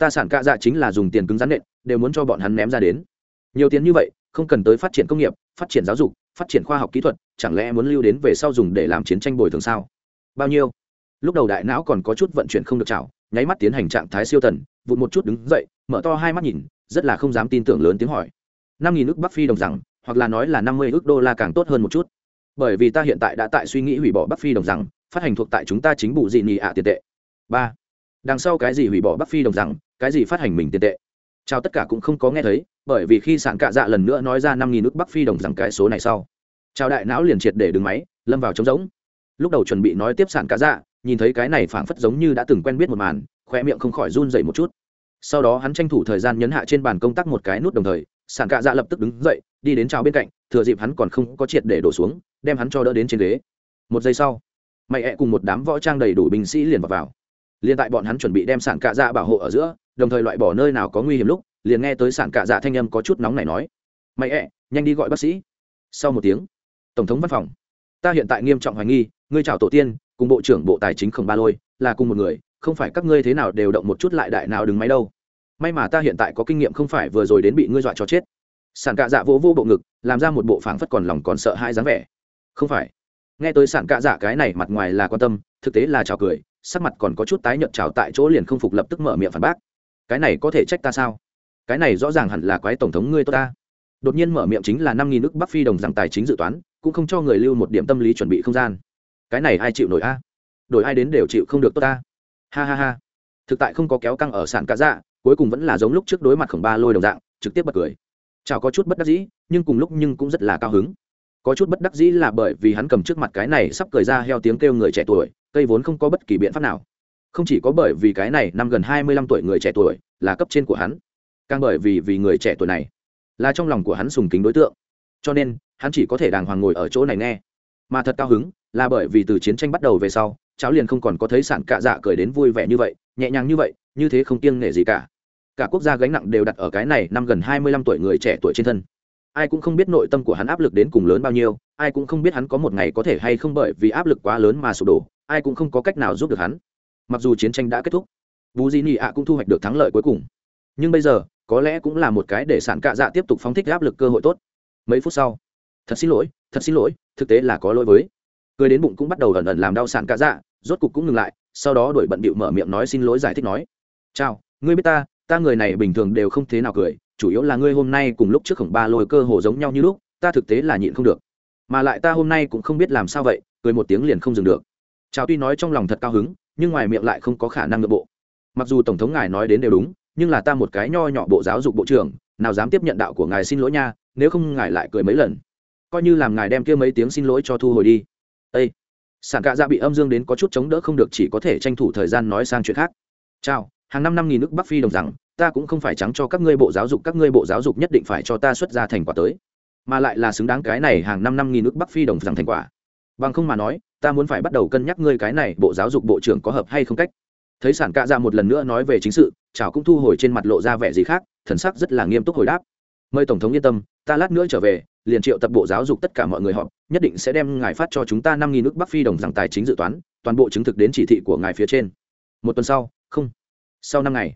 S1: Ta sản cạ dạ chính là dùng tiền cứng rắn nện, đều muốn cho bọn hắn ném ra đến. Nhiều tiền như vậy, không cần tới phát triển công nghiệp, phát triển giáo dục, phát triển khoa học kỹ thuật, chẳng lẽ muốn lưu đến về sau dùng để làm chiến tranh bồi thường sao? Bao nhiêu? Lúc đầu đại não còn có chút vận chuyển không được chảo, nháy mắt tiến hành trạng thái siêu tần, vụt một chút đứng dậy, mở to hai mắt nhìn, rất là không dám tin tưởng lớn tiếng hỏi. Năm nghìn ước bắc phi đồng rằng, hoặc là nói là năm mươi ước đô la càng tốt hơn một chút. Bởi vì ta hiện tại đã tại suy nghĩ hủy bỏ bắc phi đồng rằng, phát hành thuộc tại chúng ta chính bù dị nhị ạ tiền tệ. Ba. Đằng sau cái gì hủy bỏ bắc phi đồng rằng cái gì phát hành mình tiền tệ. Chào tất cả cũng không có nghe thấy bởi vì khi sản cạ dạ lần nữa nói ra năm nghìn nước bắc phi đồng rằng cái số này sau. Chào đại não liền triệt để đứng máy lâm vào trống rỗng. Lúc đầu chuẩn bị nói tiếp sản cạ dạ nhìn thấy cái này phảng phất giống như đã từng quen biết một màn khoe miệng không khỏi run dậy một chút. Sau đó hắn tranh thủ thời gian nhấn hạ trên bàn công tác một cái nút đồng thời sản cạ dạ lập tức đứng dậy đi đến chào bên cạnh thừa dịp hắn còn không có triệt để đổ xuống đem hắn cho đỡ đến trên ghế. Một giây sau mày ẹ cùng một đám võ trang đầy đủ binh sĩ liền vào, vào. liền tại bọn hắn chuẩn bị đem sản cạ dạ bảo hộ ở giữa đồng thời loại bỏ nơi nào có nguy hiểm lúc, liền nghe tới sản cạ dạ thanh âm có chút nóng này nói. Mày ẹ, nhanh đi gọi bác sĩ. Sau một tiếng, tổng thống văn phòng. Ta hiện tại nghiêm trọng hoài nghi, ngươi chào tổ tiên, cùng bộ trưởng bộ tài chính khổng ba lôi, là cùng một người, không phải các ngươi thế nào đều động một chút lại đại nào đứng máy đâu. May mà ta hiện tại có kinh nghiệm không phải vừa rồi đến bị ngươi dọa cho chết. Sản cạ dạ vỗ vô bộ ngực, làm ra một bộ phảng phất còn lòng còn sợ hai dáng vẻ. Không phải. Nghe tới sản cạ dạ cái này mặt ngoài là quan tâm, thực tế là chào cười, sắc mặt còn có chút tái nhợt trào tại chỗ liền không phục lập tức mở miệng phản bác cái này có thể trách ta sao? Cái này rõ ràng hẳn là quái tổng thống ngươi tôi ta. Đột nhiên mở miệng chính là năm nghìn nước bắc phi đồng rằng tài chính dự toán, cũng không cho người lưu một điểm tâm lý chuẩn bị không gian. Cái này ai chịu nổi a? À? Đổi ai đến đều chịu không được tốt ta. Ha ha ha. Thực tại không có kéo căng ở sàn cá dạ cuối cùng vẫn là giống lúc trước đối mặt khổng ba lôi đồng dạng, trực tiếp bật cười. Chào có chút bất đắc dĩ, nhưng cùng lúc nhưng cũng rất là cao hứng. Có chút bất đắc dĩ là bởi vì hắn cầm trước mặt cái này sắp cười ra heo tiếng kêu người trẻ tuổi, cây vốn không có bất kỳ biện pháp nào không chỉ có bởi vì cái này năm gần hai mươi lăm tuổi người trẻ tuổi là cấp trên của hắn, càng bởi vì vì người trẻ tuổi này là trong lòng của hắn sùng kính đối tượng. Cho nên, hắn chỉ có thể đàng hoàng ngồi ở chỗ này nghe. Mà thật cao hứng là bởi vì từ chiến tranh bắt đầu về sau, cháu liền không còn có thấy sản cạ dạ cười đến vui vẻ như vậy, nhẹ nhàng như vậy, như thế không kiêng nể gì cả. Cả quốc gia gánh nặng đều đặt ở cái này năm gần hai mươi lăm tuổi người trẻ tuổi trên thân. Ai cũng không biết nội tâm của hắn áp lực đến cùng lớn bao nhiêu, ai cũng không biết hắn có một ngày có thể hay không bởi vì áp lực quá lớn mà sụp đổ, ai cũng không có cách nào giúp được hắn mặc dù chiến tranh đã kết thúc bù di nị ạ cũng thu hoạch được thắng lợi cuối cùng. Nhưng bây giờ, có lẽ cũng là một cái để sản cạ dạ tiếp tục phóng thích áp lực cơ hội tốt. Mấy phút sau, thật xin lỗi, thật xin lỗi, thực tế là có lỗi với. Cười đến bụng cũng bắt đầu ẩn ẩn làm đau sản cạ dạ rốt cục cũng ngừng lại, sau đó đổi bận bịu mở miệng nói xin lỗi giải thích nói, chào, ngươi biết ta ta người này bình thường đều không thế nào cười, chủ yếu là ngươi hôm nay cùng lúc trước khổng ba lôi cơ hồ giống nhau như lúc, ta thực tế là nhịn không được. Mà lại ta hôm nay cũng không biết làm sao vậy, cười một tiếng liền không dừng được. Chào tuy nói trong lòng thật cao hứng nhưng ngoài miệng lại không có khả năng nội bộ. Mặc dù tổng thống ngài nói đến đều đúng, nhưng là ta một cái nho nhỏ bộ giáo dục bộ trưởng, nào dám tiếp nhận đạo của ngài xin lỗi nha, nếu không ngài lại cười mấy lần. Coi như làm ngài đem kia mấy tiếng xin lỗi cho thu hồi đi. Ây sản cạ dạ bị âm dương đến có chút chống đỡ không được chỉ có thể tranh thủ thời gian nói sang chuyện khác. Chào, hàng năm năm nghìn nước bắc phi đồng rằng, ta cũng không phải trắng cho các ngươi bộ giáo dục, các ngươi bộ giáo dục nhất định phải cho ta xuất ra thành quả tới. Mà lại là xứng đáng cái này hàng năm năm nghìn nước bắc phi đồng rằng thành quả. Bằng không mà nói ta muốn phải bắt đầu cân nhắc ngươi cái này, bộ giáo dục bộ trưởng có hợp hay không cách. Thấy sản cạ dạ một lần nữa nói về chính sự chào cũng thu hồi trên mặt lộ ra vẻ gì khác, thần sắc rất là nghiêm túc hồi đáp. Mời tổng thống yên tâm, ta lát nữa trở về, liền triệu tập bộ giáo dục tất cả mọi người họp, nhất định sẽ đem ngài phát cho chúng ta năm nghìn nước bắc phi đồng rằng tài chính dự toán, toàn bộ chứng thực đến chỉ thị của ngài phía trên. Một tuần sau, không. Sau năm ngày.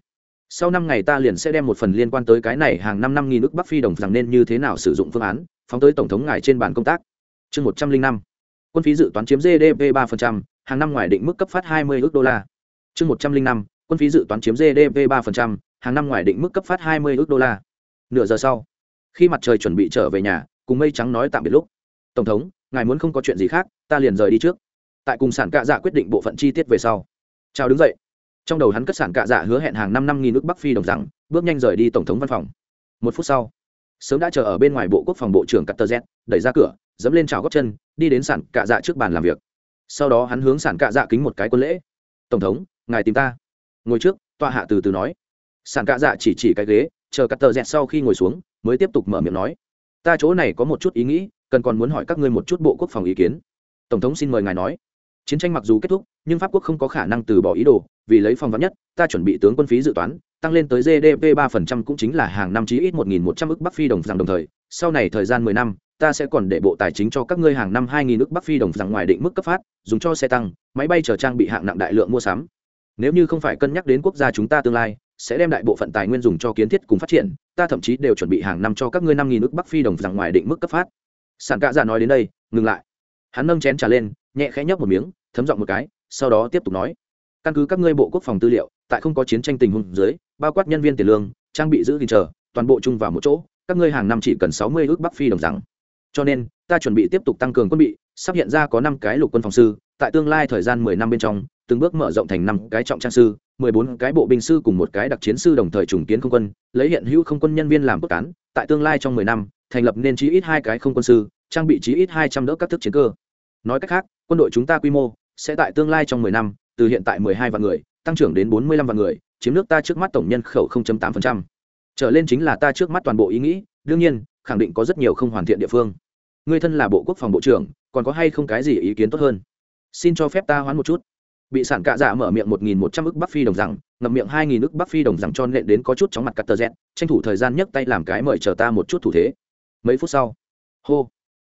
S1: Sau năm ngày ta liền sẽ đem một phần liên quan tới cái này hàng năm năm nghìn nước bắc phi đồng rằng nên như thế nào sử dụng phương án, phóng tới tổng thống ngài trên bàn công tác. Chương một trăm linh năm quân phí dự toán chiếm gdp 3%, hàng năm ngoài định mức cấp phát hai mươi ước đô la. Chương một trăm linh năm quân phí dự toán chiếm gdp 3%, hàng năm ngoài định mức cấp phát hai mươi ước đô la. Nửa giờ sau khi mặt trời chuẩn bị trở về nhà cùng mây trắng nói tạm biệt lúc tổng thống ngài muốn không có chuyện gì khác ta liền rời đi trước. Tại cùng sản cạ dạ quyết định bộ phận chi tiết về sau chào đứng dậy. Trong đầu hắn cất sản cạ dạ hứa hẹn hàng năm năm nghìn nước bắc phi đồng rằng bước nhanh rời đi tổng thống văn phòng. Một phút sau sớm đã chờ ở bên ngoài bộ quốc phòng bộ trưởng Cutter z, đẩy ra cửa, dẫm lên trào góc chân, đi đến sản cạ dạ trước bàn làm việc. Sau đó hắn hướng sản cạ dạ kính một cái quân lễ. Tổng thống, ngài tìm ta. Ngồi trước, tọa hạ từ từ nói. Sản cạ dạ chỉ chỉ cái ghế, chờ Cutter Z sau khi ngồi xuống, mới tiếp tục mở miệng nói. Ta chỗ này có một chút ý nghĩ, cần còn muốn hỏi các ngươi một chút bộ quốc phòng ý kiến. Tổng thống xin mời ngài nói. Chiến tranh mặc dù kết thúc, nhưng pháp quốc không có khả năng từ bỏ ý đồ, vì lấy phòng vắn nhất, ta chuẩn bị tướng quân phí dự toán tăng lên tới gdp ba phần trăm cũng chính là hàng năm chí ít một nghìn một trăm bắc phi đồng rằng đồng thời. Sau này thời gian mười năm, ta sẽ còn để bộ tài chính cho các ngươi hàng năm hai nghìn bắc phi đồng rằng ngoài định mức cấp phát, dùng cho xe tăng, máy bay chở trang bị hạng nặng đại lượng mua sắm. Nếu như không phải cân nhắc đến quốc gia chúng ta tương lai, sẽ đem đại bộ phận tài nguyên dùng cho kiến thiết cùng phát triển, ta thậm chí đều chuẩn bị hàng năm cho các ngươi năm nghìn bắc phi đồng rằng ngoài định mức cấp phát. Sản cạ dạ nói đến đây, ngừng lại. Hắn nâng chén trà lên, nhẹ khẽ nhấp một miếng, thấm giọng một cái, sau đó tiếp tục nói. Căn cứ các ngươi bộ quốc phòng tư liệu tại không có chiến tranh tình huống dưới, bao quát nhân viên tiền lương, trang bị giữ gìn chờ, toàn bộ chung vào một chỗ, các ngươi hàng năm chỉ cần sáu mươi ước bắc phi đồng rằng. Cho nên, ta chuẩn bị tiếp tục tăng cường quân bị, sắp hiện ra có năm cái lục quân phòng sư, tại tương lai thời gian mười năm bên trong, từng bước mở rộng thành năm cái trọng trang sư, mười bốn cái bộ binh sư cùng một cái đặc chiến sư đồng thời trùng kiến không quân, lấy hiện hữu không quân nhân viên làm cốt cán, tại tương lai trong mười năm, thành lập nên chí ít hai cái không quân sư, trang bị chí ít hai trăm đỡ các thức chiến cơ. Nói cách khác, quân đội chúng ta quy mô sẽ tại tương lai trong mười năm, từ hiện tại mười hai vạn người tăng trưởng đến bốn mươi lăm vạn người, chiếm nước ta trước mắt tổng nhân khẩu không chấm tám phần trăm. Trở lên chính là ta trước mắt toàn bộ ý nghĩ, đương nhiên, khẳng định có rất nhiều không hoàn thiện địa phương. Người thân là bộ quốc phòng bộ trưởng, còn có hay không cái gì ý kiến tốt hơn? Xin cho phép ta hoán một chút. Bị sản cạ dạ mở miệng một nghìn một trăm ức bắc phi đồng rằng, ngậm miệng hai nghìn ức bắc phi đồng rằng cho nện đến có chút chóng mặt cắt tờ rẽ tranh thủ thời gian nhấc tay làm cái mời chờ ta một chút thủ thế. Mấy phút sau, hô,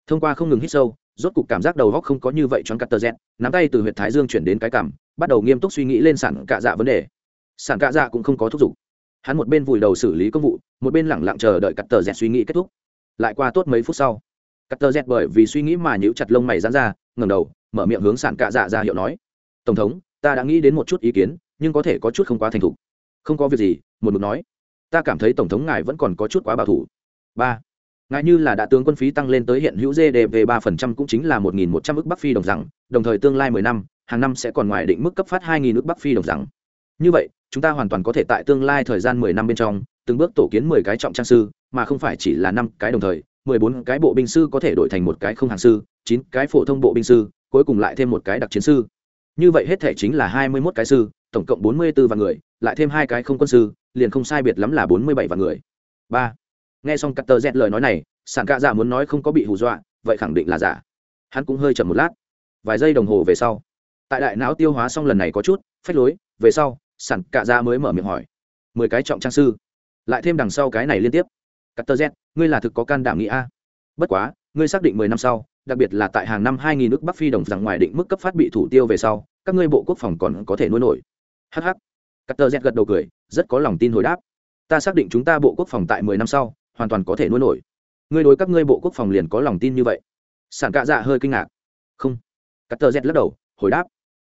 S1: thông qua không ngừng hít sâu, rốt cục cảm giác đầu góc không có như vậy choáng cắt tờ rẽ nắm tay từ huyệt thái dương chuyển đến cái cảm bắt đầu nghiêm túc suy nghĩ lên sản cạ dạ vấn đề. Sản cạ dạ cũng không có thúc giục. Hắn một bên vùi đầu xử lý công vụ, một bên lẳng lặng chờ đợi cắt tờ dẹt suy nghĩ kết thúc. Lại qua tốt mấy phút sau, cắt tờ dẹt bởi vì suy nghĩ mà nhíu chặt lông mày dán ra ngầm đầu, mở miệng hướng sản cạ dạ ra hiệu nói, tổng thống, ta đã nghĩ đến một chút ý kiến, nhưng có thể có chút không quá thành thục. Không có việc gì, một mực nói. Ta cảm thấy tổng thống ngài vẫn còn có chút quá bảo thủ. Ba, ngài như là đã tướng quân phí tăng lên tới hiện hữu gdp ba phần trăm cũng chính là một nghìn một trăm ước bắc phi đồng rằng, đồng thời tương lai mười năm hàng năm sẽ còn ngoài định mức cấp phát 2.000 nước bắc phi đồng rằng như vậy, chúng ta hoàn toàn có thể tại tương lai thời gian mười năm bên trong, từng bước tổ kiến mười cái trọng trang sư, mà không phải chỉ là năm cái đồng thời, mười bốn cái bộ binh sư có thể đổi thành một cái không hàng sư 9 cái phổ thông bộ binh sư, cuối cùng lại thêm một cái đặc chiến sư. Như vậy hết thể chính là hai mươi mốt cái sư, tổng cộng bốn mươi b ố vạn người, lại thêm hai cái không quân sư, liền không sai biệt lắm là bốn mươi bảy vạn người. Ba. Nghe xong Cutter tờ dẹt lời nói này sản cạ dạ muốn nói không có bị hù dọa, vậy khẳng định là giả. Hắn cũng hơi chậm một lát. Vài giây đồng hồ về sau tại đại não tiêu hóa xong lần này có chút phách lối, về sau sản cạ ra mới mở miệng hỏi. Mười cái trọng trang sư. Lại thêm đằng sau cái này liên tiếp. Cắt tơ z, ngươi là thực có can đảm nghĩ a. Bất quá, ngươi xác định mười năm sau, đặc biệt là tại hàng năm hai nghìn nước bắc phi đồng rằng ngoài định mức cấp phát bị thủ tiêu về sau, các ngươi bộ quốc phòng còn có thể nuôi nổi. Hh cắt tơ z gật đầu cười, rất có lòng tin hồi đáp. Ta xác định chúng ta bộ quốc phòng tại mười năm sau, hoàn toàn có thể nuôi nổi. Ngươi đối các ngươi bộ quốc phòng liền có lòng tin như vậy. Sản cạ dạ hơi kinh ngạc. Không. Cắt tơ z lắc đầu hồi đáp,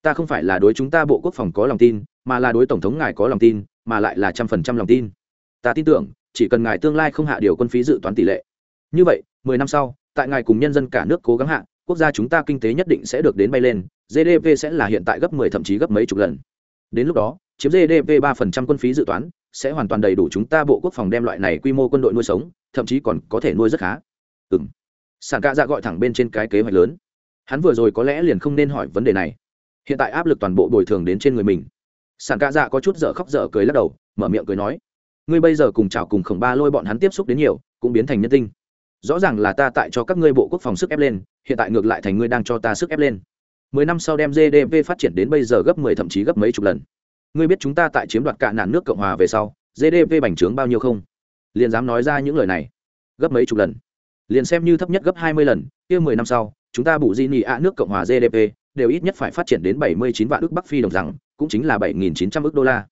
S1: ta không phải là đối chúng ta bộ quốc phòng có lòng tin, mà là đối tổng thống ngài có lòng tin, mà lại là trăm phần trăm lòng tin. Ta tin tưởng, chỉ cần ngài tương lai không hạ điều quân phí dự toán tỷ lệ. Như vậy, mười năm sau, tại ngài cùng nhân dân cả nước cố gắng hạ, quốc gia chúng ta kinh tế nhất định sẽ được đến bay lên gdp sẽ là hiện tại gấp mười thậm chí gấp mấy chục lần. Đến lúc đó, chiếm gdp ba phần trăm quân phí dự toán, sẽ hoàn toàn đầy đủ chúng ta bộ quốc phòng đem loại này quy mô quân đội nuôi sống, thậm chí còn có thể nuôi rất khá. Ừ m sản ca ra gọi thẳng bên trên cái kế hoạch lớn hắn vừa rồi có lẽ liền không nên hỏi vấn đề này. Hiện tại áp lực toàn bộ bồi thường đến trên người mình. Sản ca dạ có chút dở khóc dở cười lắc đầu, mở miệng cười nói, ngươi bây giờ cùng chào cùng khổng ba lôi bọn hắn tiếp xúc đến nhiều, cũng biến thành nhân tinh. Rõ ràng là ta tại cho các ngươi bộ quốc phòng sức ép lên, hiện tại ngược lại thành ngươi đang cho ta sức ép lên. Mười năm sau đem gdp phát triển đến bây giờ gấp mười thậm chí gấp mấy chục lần. Ngươi biết chúng ta tại chiếm đoạt cả nạn nước cộng hòa về sau gdp bành trướng bao nhiêu không? Liền dám nói ra những lời này. Gấp mấy chục lần. Liền xem như thấp nhất gấp hai mươi lần, kia mười năm sau chúng ta bù di nhị ạ nước cộng hòa gdp đều ít nhất phải phát triển đến bảy mươi chín vạn ước bắc phi đồng rằng, cũng chính là bảy nghìn chín trăm ước đô la.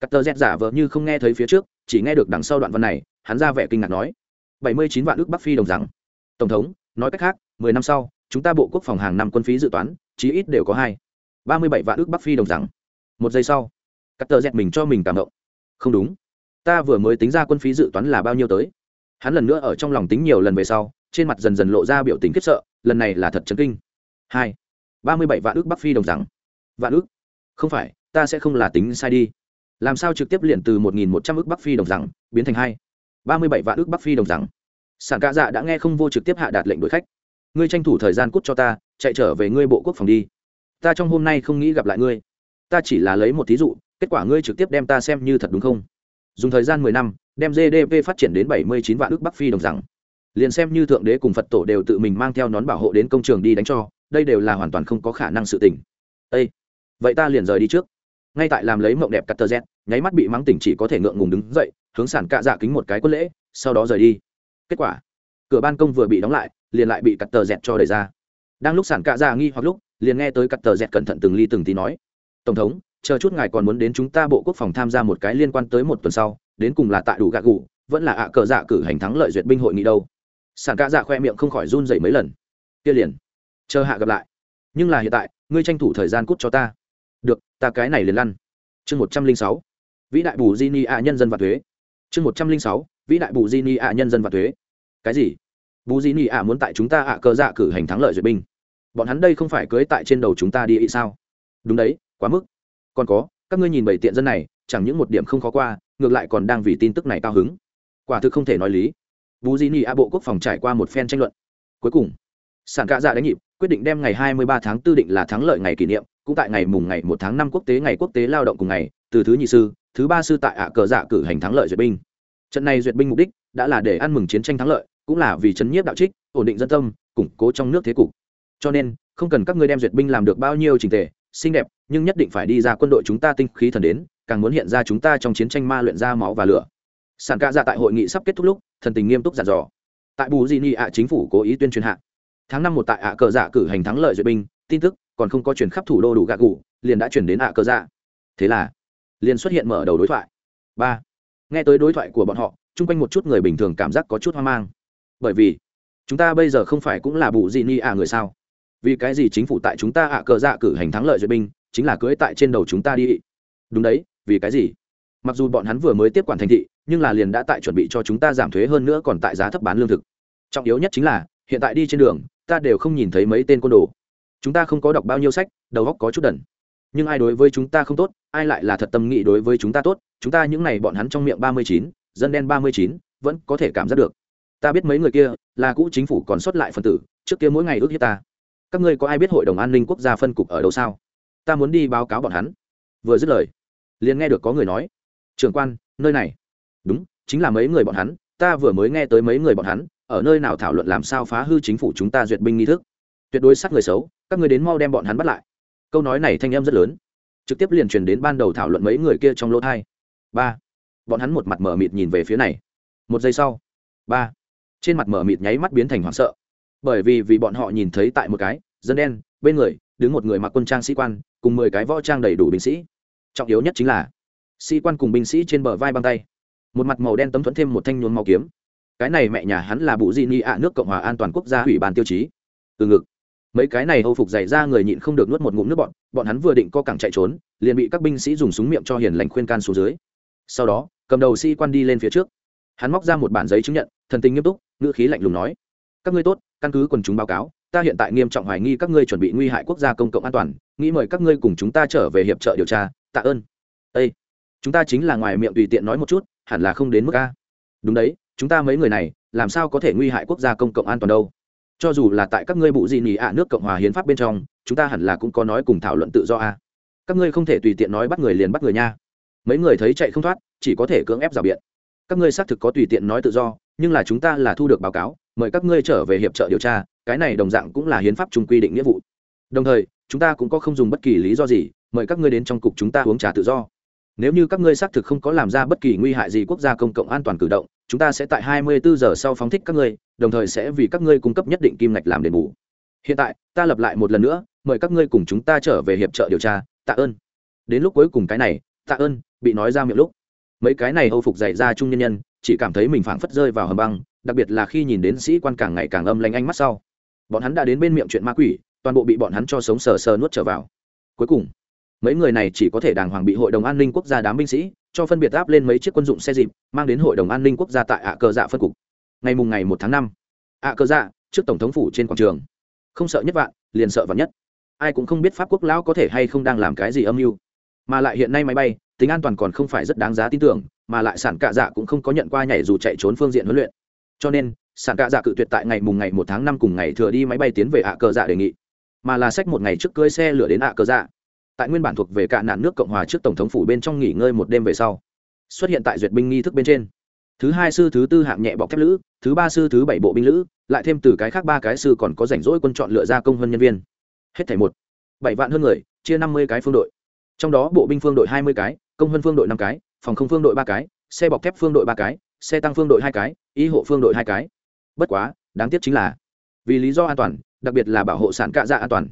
S1: Cắt tờ z giả vờ như không nghe thấy phía trước, chỉ nghe được đằng sau đoạn văn này, hắn ra vẻ kinh ngạc nói, bảy mươi chín vạn ước bắc phi đồng rằng. Tổng thống, nói cách khác, mười năm sau, chúng ta bộ quốc phòng hàng năm quân phí dự toán, chí ít đều có hai, ba mươi bảy vạn ước bắc phi đồng rằng. Một giây sau, Carter tờ dẹt mình cho mình cảm động. Không đúng. Ta vừa mới tính ra quân phí dự toán là bao nhiêu tới? Hắn lần nữa ở trong lòng tính nhiều lần về sau trên mặt dần dần lộ ra biểu tình khiếp sợ, lần này là thật chấn kinh. Hai, ba mươi bảy vạn ước bắc phi đồng rằng. Vạn ước? Không phải, ta sẽ không là tính sai đi. Làm sao trực tiếp liền từ một nghìn một trăm ước bắc phi đồng rằng, biến thành hai? ba mươi bảy vạn ước bắc phi đồng rằng. Sản ca dạ đã nghe không vô trực tiếp hạ đạt lệnh đuổi khách. Ngươi tranh thủ thời gian cút cho ta, chạy trở về ngươi bộ quốc phòng đi. Ta trong hôm nay không nghĩ gặp lại ngươi. Ta chỉ là lấy một thí dụ, kết quả ngươi trực tiếp đem ta xem như thật đúng không? Dùng thời gian mười năm, đem gdp phát triển đến bảy mươi chín vạn ước bắc phi đồng rằng liền xem như thượng đế cùng phật tổ đều tự mình mang theo nón bảo hộ đến công trường đi đánh cho, đây đều là hoàn toàn không có khả năng sự tình. Ây vậy ta liền rời đi trước. Ngay tại làm lấy mộng đẹp cắt tơ z, nháy mắt bị mắng tỉnh chỉ có thể ngượng ngùng đứng dậy, hướng sản cạ dạ kính một cái quân lễ, sau đó rời đi. Kết quả, cửa ban công vừa bị đóng lại, liền lại bị cắt tờ dẹt cho đẩy ra. Đang lúc sản cạ dạ nghi hoặc lúc, liền nghe tới cắt tờ dẹt cẩn thận từng ly từng tí nói, tổng thống, chờ chút ngài còn muốn đến chúng ta bộ quốc phòng tham gia một cái liên quan tới một tuần sau, đến cùng là tại đủ gạ gù, vẫn là ạ cờ dạ cử hành thắng lợi duyệt binh hội nghị đâu? Sản ca dạ khoe miệng không khỏi run dậy mấy lần. Kia liền, chờ hạ gặp lại. Nhưng là hiện tại, ngươi tranh thủ thời gian cút cho ta. Được, ta cái này liền lăn. Chương một trăm linh sáu, vĩ đại bù di ni a nhân dân và thuế. Chương một trăm linh sáu, vĩ đại bù di ni a nhân dân và thuế. Cái gì? Bù di ni a muốn tại chúng ta ạ cơ dạ cử hành thắng lợi duyệt binh. Bọn hắn đây không phải cưới tại trên đầu chúng ta đi ý sao? Đúng đấy, quá mức. Còn có, các ngươi nhìn bảy tiện dân này, chẳng những một điểm không khó qua, ngược lại còn đang vì tin tức này cao hứng. Quả thực không thể nói lý bù di ni a bộ quốc phòng trải qua một phen tranh luận. Cuối cùng, sản cạ dạ đánh nhịp, quyết định đem ngày 23 tháng 4 định là thắng lợi ngày kỷ niệm, cũng tại ngày mùng ngày 1 tháng 5 quốc tế ngày quốc tế lao động cùng ngày, từ thứ nhị sư, thứ ba sư tại ạ cờ dạ cử hành thắng lợi duyệt binh. Trận này duyệt binh mục đích đã là để ăn mừng chiến tranh thắng lợi, cũng là vì chấn nhiếp đạo trích, ổn định dân tâm, củng cố trong nước thế cục. Cho nên, không cần các ngươi đem duyệt binh làm được bao nhiêu trình tề, xinh đẹp, nhưng nhất định phải đi ra quân đội chúng ta tinh khí thần đến, càng muốn hiện ra chúng ta trong chiến tranh ma luyện ra máu và lửa. Sản ca dạ tại hội nghị sắp kết thúc lúc thần tình nghiêm túc dặn dò. Tại bù di ni ạ, chính phủ cố ý tuyên truyền hạ. Tháng năm một tại ạ cờ dạ cử hành thắng lợi duyệt binh, tin tức, còn không có chuyển khắp thủ đô đủ gạ cụ liền đã chuyển đến ạ cờ dạ. Thế là, liền xuất hiện mở đầu đối thoại. Ba, nghe tới đối thoại của bọn họ, chung quanh một chút người bình thường cảm giác có chút hoang mang. Bởi vì, chúng ta bây giờ không phải cũng là bù di ni ạ người sao? Vì cái gì chính phủ tại chúng ta ạ cờ dạ cử hành thắng lợi duyệt binh, chính là cưới tại trên đầu chúng ta đi? Đúng đấy, vì cái gì? Mặc dù bọn hắn vừa mới tiếp quản thành thị, nhưng là liền đã tại chuẩn bị cho chúng ta giảm thuế hơn nữa còn tại giá thấp bán lương thực. Trọng yếu nhất chính là, hiện tại đi trên đường, ta đều không nhìn thấy mấy tên côn đồ. Chúng ta không có đọc bao nhiêu sách, đầu óc có chút đần. Nhưng ai đối với chúng ta không tốt, ai lại là thật tâm nghĩ đối với chúng ta tốt, chúng ta những n à y bọn hắn trong miệng ba mươi chín, dân đen ba mươi chín, vẫn có thể cảm giác được. Ta biết mấy người kia, là cũ chính phủ còn xuất lại phần tử, trước kia mỗi ngày ước hiếp ta. Các ngươi có ai biết hội đồng an ninh quốc gia phân cục ở đâu sao? Ta muốn đi báo cáo bọn hắn. Vừa dứt lời, liền nghe được có người nói trưởng quan, nơi này. Đúng, chính là mấy người bọn hắn, ta vừa mới nghe tới mấy người bọn hắn, ở nơi nào thảo luận làm sao phá hư chính phủ chúng ta duyệt binh nghi thức. Tuyệt đối sát người xấu, các người đến mau đem bọn hắn bắt lại. Câu nói này thanh em rất lớn. Trực tiếp liền truyền đến ban đầu thảo luận mấy người kia trong lỗ thai. Ba. Bọn hắn một mặt mở mịt nhìn về phía này. Một giây sau. Ba. Trên mặt mở mịt nháy mắt biến thành hoảng sợ. Bởi vì vì bọn họ nhìn thấy tại một cái, dân đen, bên người, đứng một người mặc quân trang sĩ quan, cùng mười cái võ trang đầy đủ binh sĩ. Trọng yếu nhất chính là sĩ quan cùng binh sĩ trên bờ vai băng tay. Một mặt màu đen tấm thuẫn thêm một thanh nhuốm màu kiếm. Cái này mẹ nhà hắn là bụ di ni ạ nước cộng hòa an toàn quốc gia ủy ban tiêu chí. Từ ngực. Mấy cái này hâu phục dày ra người nhịn không được nuốt một ngụm nước bọn bọn hắn vừa định co cẳng chạy trốn liền bị các binh sĩ dùng súng miệng cho hiền lành khuyên can xuống dưới. Sau đó cầm đầu sĩ quan đi lên phía trước. Hắn móc ra một bản giấy chứng nhận thần tình nghiêm túc ngữ khí lạnh lùng nói các ngươi tốt căn cứ quần chúng báo cáo ta hiện tại nghiêm trọng hoài nghi các ngươi chuẩn bị nguy hại quốc gia công cộng an toàn nghĩ mời các ngươi cùng chúng ta trở về hiệp trợ điều tra tạ ơn. Ê, chúng ta chính là ngoài miệng tùy tiện nói một chút, hẳn là không đến mức a. Đúng đấy, chúng ta mấy người này, làm sao có thể nguy hại quốc gia công cộng an toàn đâu? Cho dù là tại các ngươi bụ gì nhì ạ nước cộng hòa hiến pháp bên trong, chúng ta hẳn là cũng có nói cùng thảo luận tự do a. Các ngươi không thể tùy tiện nói bắt người liền bắt người nha. Mấy người thấy chạy không thoát, chỉ có thể cưỡng ép rào biện. Các ngươi xác thực có tùy tiện nói tự do, nhưng là chúng ta là thu được báo cáo, mời các ngươi trở về hiệp trợ điều tra, cái này đồng dạng cũng là hiến pháp chung quy định nghĩa vụ. Đồng thời, chúng ta cũng có không dùng bất kỳ lý do gì, mời các ngươi đến trong cục chúng ta uống trà tự do nếu như các ngươi xác thực không có làm ra bất kỳ nguy hại gì quốc gia công cộng an toàn cử động, chúng ta sẽ tại 24 giờ sau phóng thích các ngươi, đồng thời sẽ vì các ngươi cung cấp nhất định kim ngạch làm đền bù. Hiện tại, ta lập lại một lần nữa, mời các ngươi cùng chúng ta trở về hiệp trợ điều tra, tạ ơn. Đến lúc cuối cùng cái này, tạ ơn, bị nói ra miệng lúc. Mấy cái này âu phục dày ra trung nhân nhân, chỉ cảm thấy mình phảng phất rơi vào hầm băng, đặc biệt là khi nhìn đến sĩ quan càng ngày càng âm lanh ánh mắt sau. Bọn hắn đã đến bên miệng chuyện ma quỷ, toàn bộ bị bọn hắn cho sống sờ sờ nuốt trở vào. Cuối cùng mấy người này chỉ có thể đàng hoàng bị hội đồng an ninh quốc gia đám binh sĩ cho phân biệt áp lên mấy chiếc quân dụng xe dịp, mang đến hội đồng an ninh quốc gia tại ạ cờ dạ phân cục. Ngày mùng ngày một tháng năm, ạ cờ dạ trước tổng thống phủ trên quảng trường. Không sợ nhất vạn, liền sợ vạn nhất. Ai cũng không biết pháp quốc lão có thể hay không đang làm cái gì âm mưu. Mà lại hiện nay máy bay, tính an toàn còn không phải rất đáng giá tin tưởng, mà lại sản cạ dạ cũng không có nhận qua nhảy dù chạy trốn phương diện huấn luyện. Cho nên, sản cạ dạ cự tuyệt tại ngày mùng ngày một tháng năm cùng ngày thừa đi máy bay tiến về ạ cờ dạ đề nghị. Mà là sách một ngày trước cưới xe lửa đến ạ cờ dạ tại nguyên bản thuộc về cả nạn nước cộng hòa trước tổng thống phủ bên trong nghỉ ngơi một đêm về sau, xuất hiện tại duyệt binh nghi thức bên trên. Thứ hai sư, thứ tư hạng nhẹ bọc thép lữ, thứ ba sư, thứ bảy bộ binh lữ, lại thêm từ cái khác ba cái sư còn có rảnh rỗi quân chọn lựa ra công hơn nhân viên. Hết thảy một, bảy vạn hơn người, chia năm mươi cái phương đội. Trong đó bộ binh phương đội hai mươi cái, công hơn phương đội năm cái, phòng không phương đội ba cái, xe bọc thép phương đội ba cái, xe tăng phương đội hai cái, y hộ phương đội hai cái. Bất quá, đáng tiếc chính là vì lý do an toàn, đặc biệt là bảo hộ sản cạ dạ an toàn.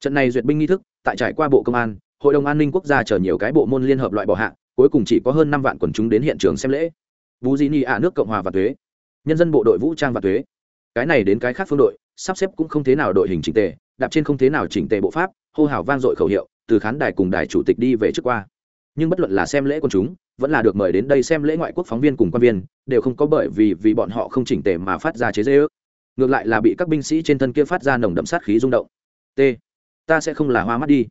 S1: Trận này duyệt binh nghi thức tại trải qua bộ công an, hội đồng an ninh quốc gia chở nhiều cái bộ môn liên hợp loại bỏ hạ, cuối cùng chỉ có hơn năm vạn quần chúng đến hiện trường xem lễ. Vũ di ni ạ, nước cộng hòa và thuế. Nhân dân bộ đội vũ trang và thuế. Cái này đến cái khác phương đội, sắp xếp cũng không thế nào đội hình chỉnh tề, đạp trên không thế nào chỉnh tề bộ pháp, hô hào vang dội khẩu hiệu, từ khán đài cùng đài chủ tịch đi về trước qua. Nhưng bất luận là xem lễ quần chúng, vẫn là được mời đến đây xem lễ ngoại quốc phóng viên cùng quan viên, đều không có bởi vì vì bọn họ không chỉnh tề mà phát ra chế dễ ước ngược lại là bị các binh sĩ trên thân kia phát ra nồng đậm sát khí rung động. T ta sẽ không là hoa mắt đi.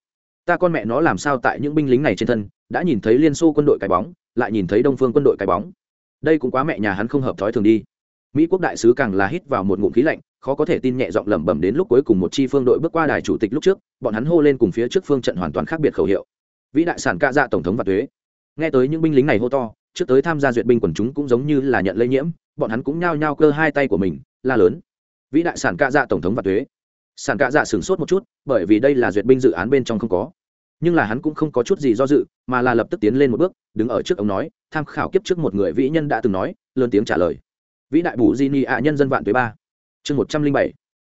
S1: Ta con mẹ nó làm sao tại những binh lính này trên thân, đã nhìn thấy liên xô quân đội cái bóng, lại nhìn thấy đông phương quân đội cái bóng. Đây cũng quá mẹ nhà hắn không hợp thói thường đi. Mỹ quốc đại sứ càng là hít vào một ngụm khí lạnh, khó có thể tin nhẹ giọng lẩm bẩm đến lúc cuối cùng một chi phương đội bước qua đài chủ tịch lúc trước, bọn hắn hô lên cùng phía trước phương trận hoàn toàn khác biệt khẩu hiệu. Vĩ đại sản ca dạ tổng thống và thuế. Nghe tới những binh lính này hô to, trước tới tham gia duyệt binh quần chúng cũng giống như là nhận lây nhiễm, bọn hắn cũng nhao nhao cơ hai tay của mình, la lớn. Vĩ đại sản ca dạ tổng thống và thuế sản cạ dạ sửng sốt một chút, bởi vì đây là duyệt binh dự án bên trong không có. Nhưng là hắn cũng không có chút gì do dự, mà là lập tức tiến lên một bước, đứng ở trước ông nói, tham khảo kiếp trước một người vĩ nhân đã từng nói, lớn tiếng trả lời. Vĩ đại bù di ni ạ nhân dân vạn tuế ba. Chương một trăm linh bảy.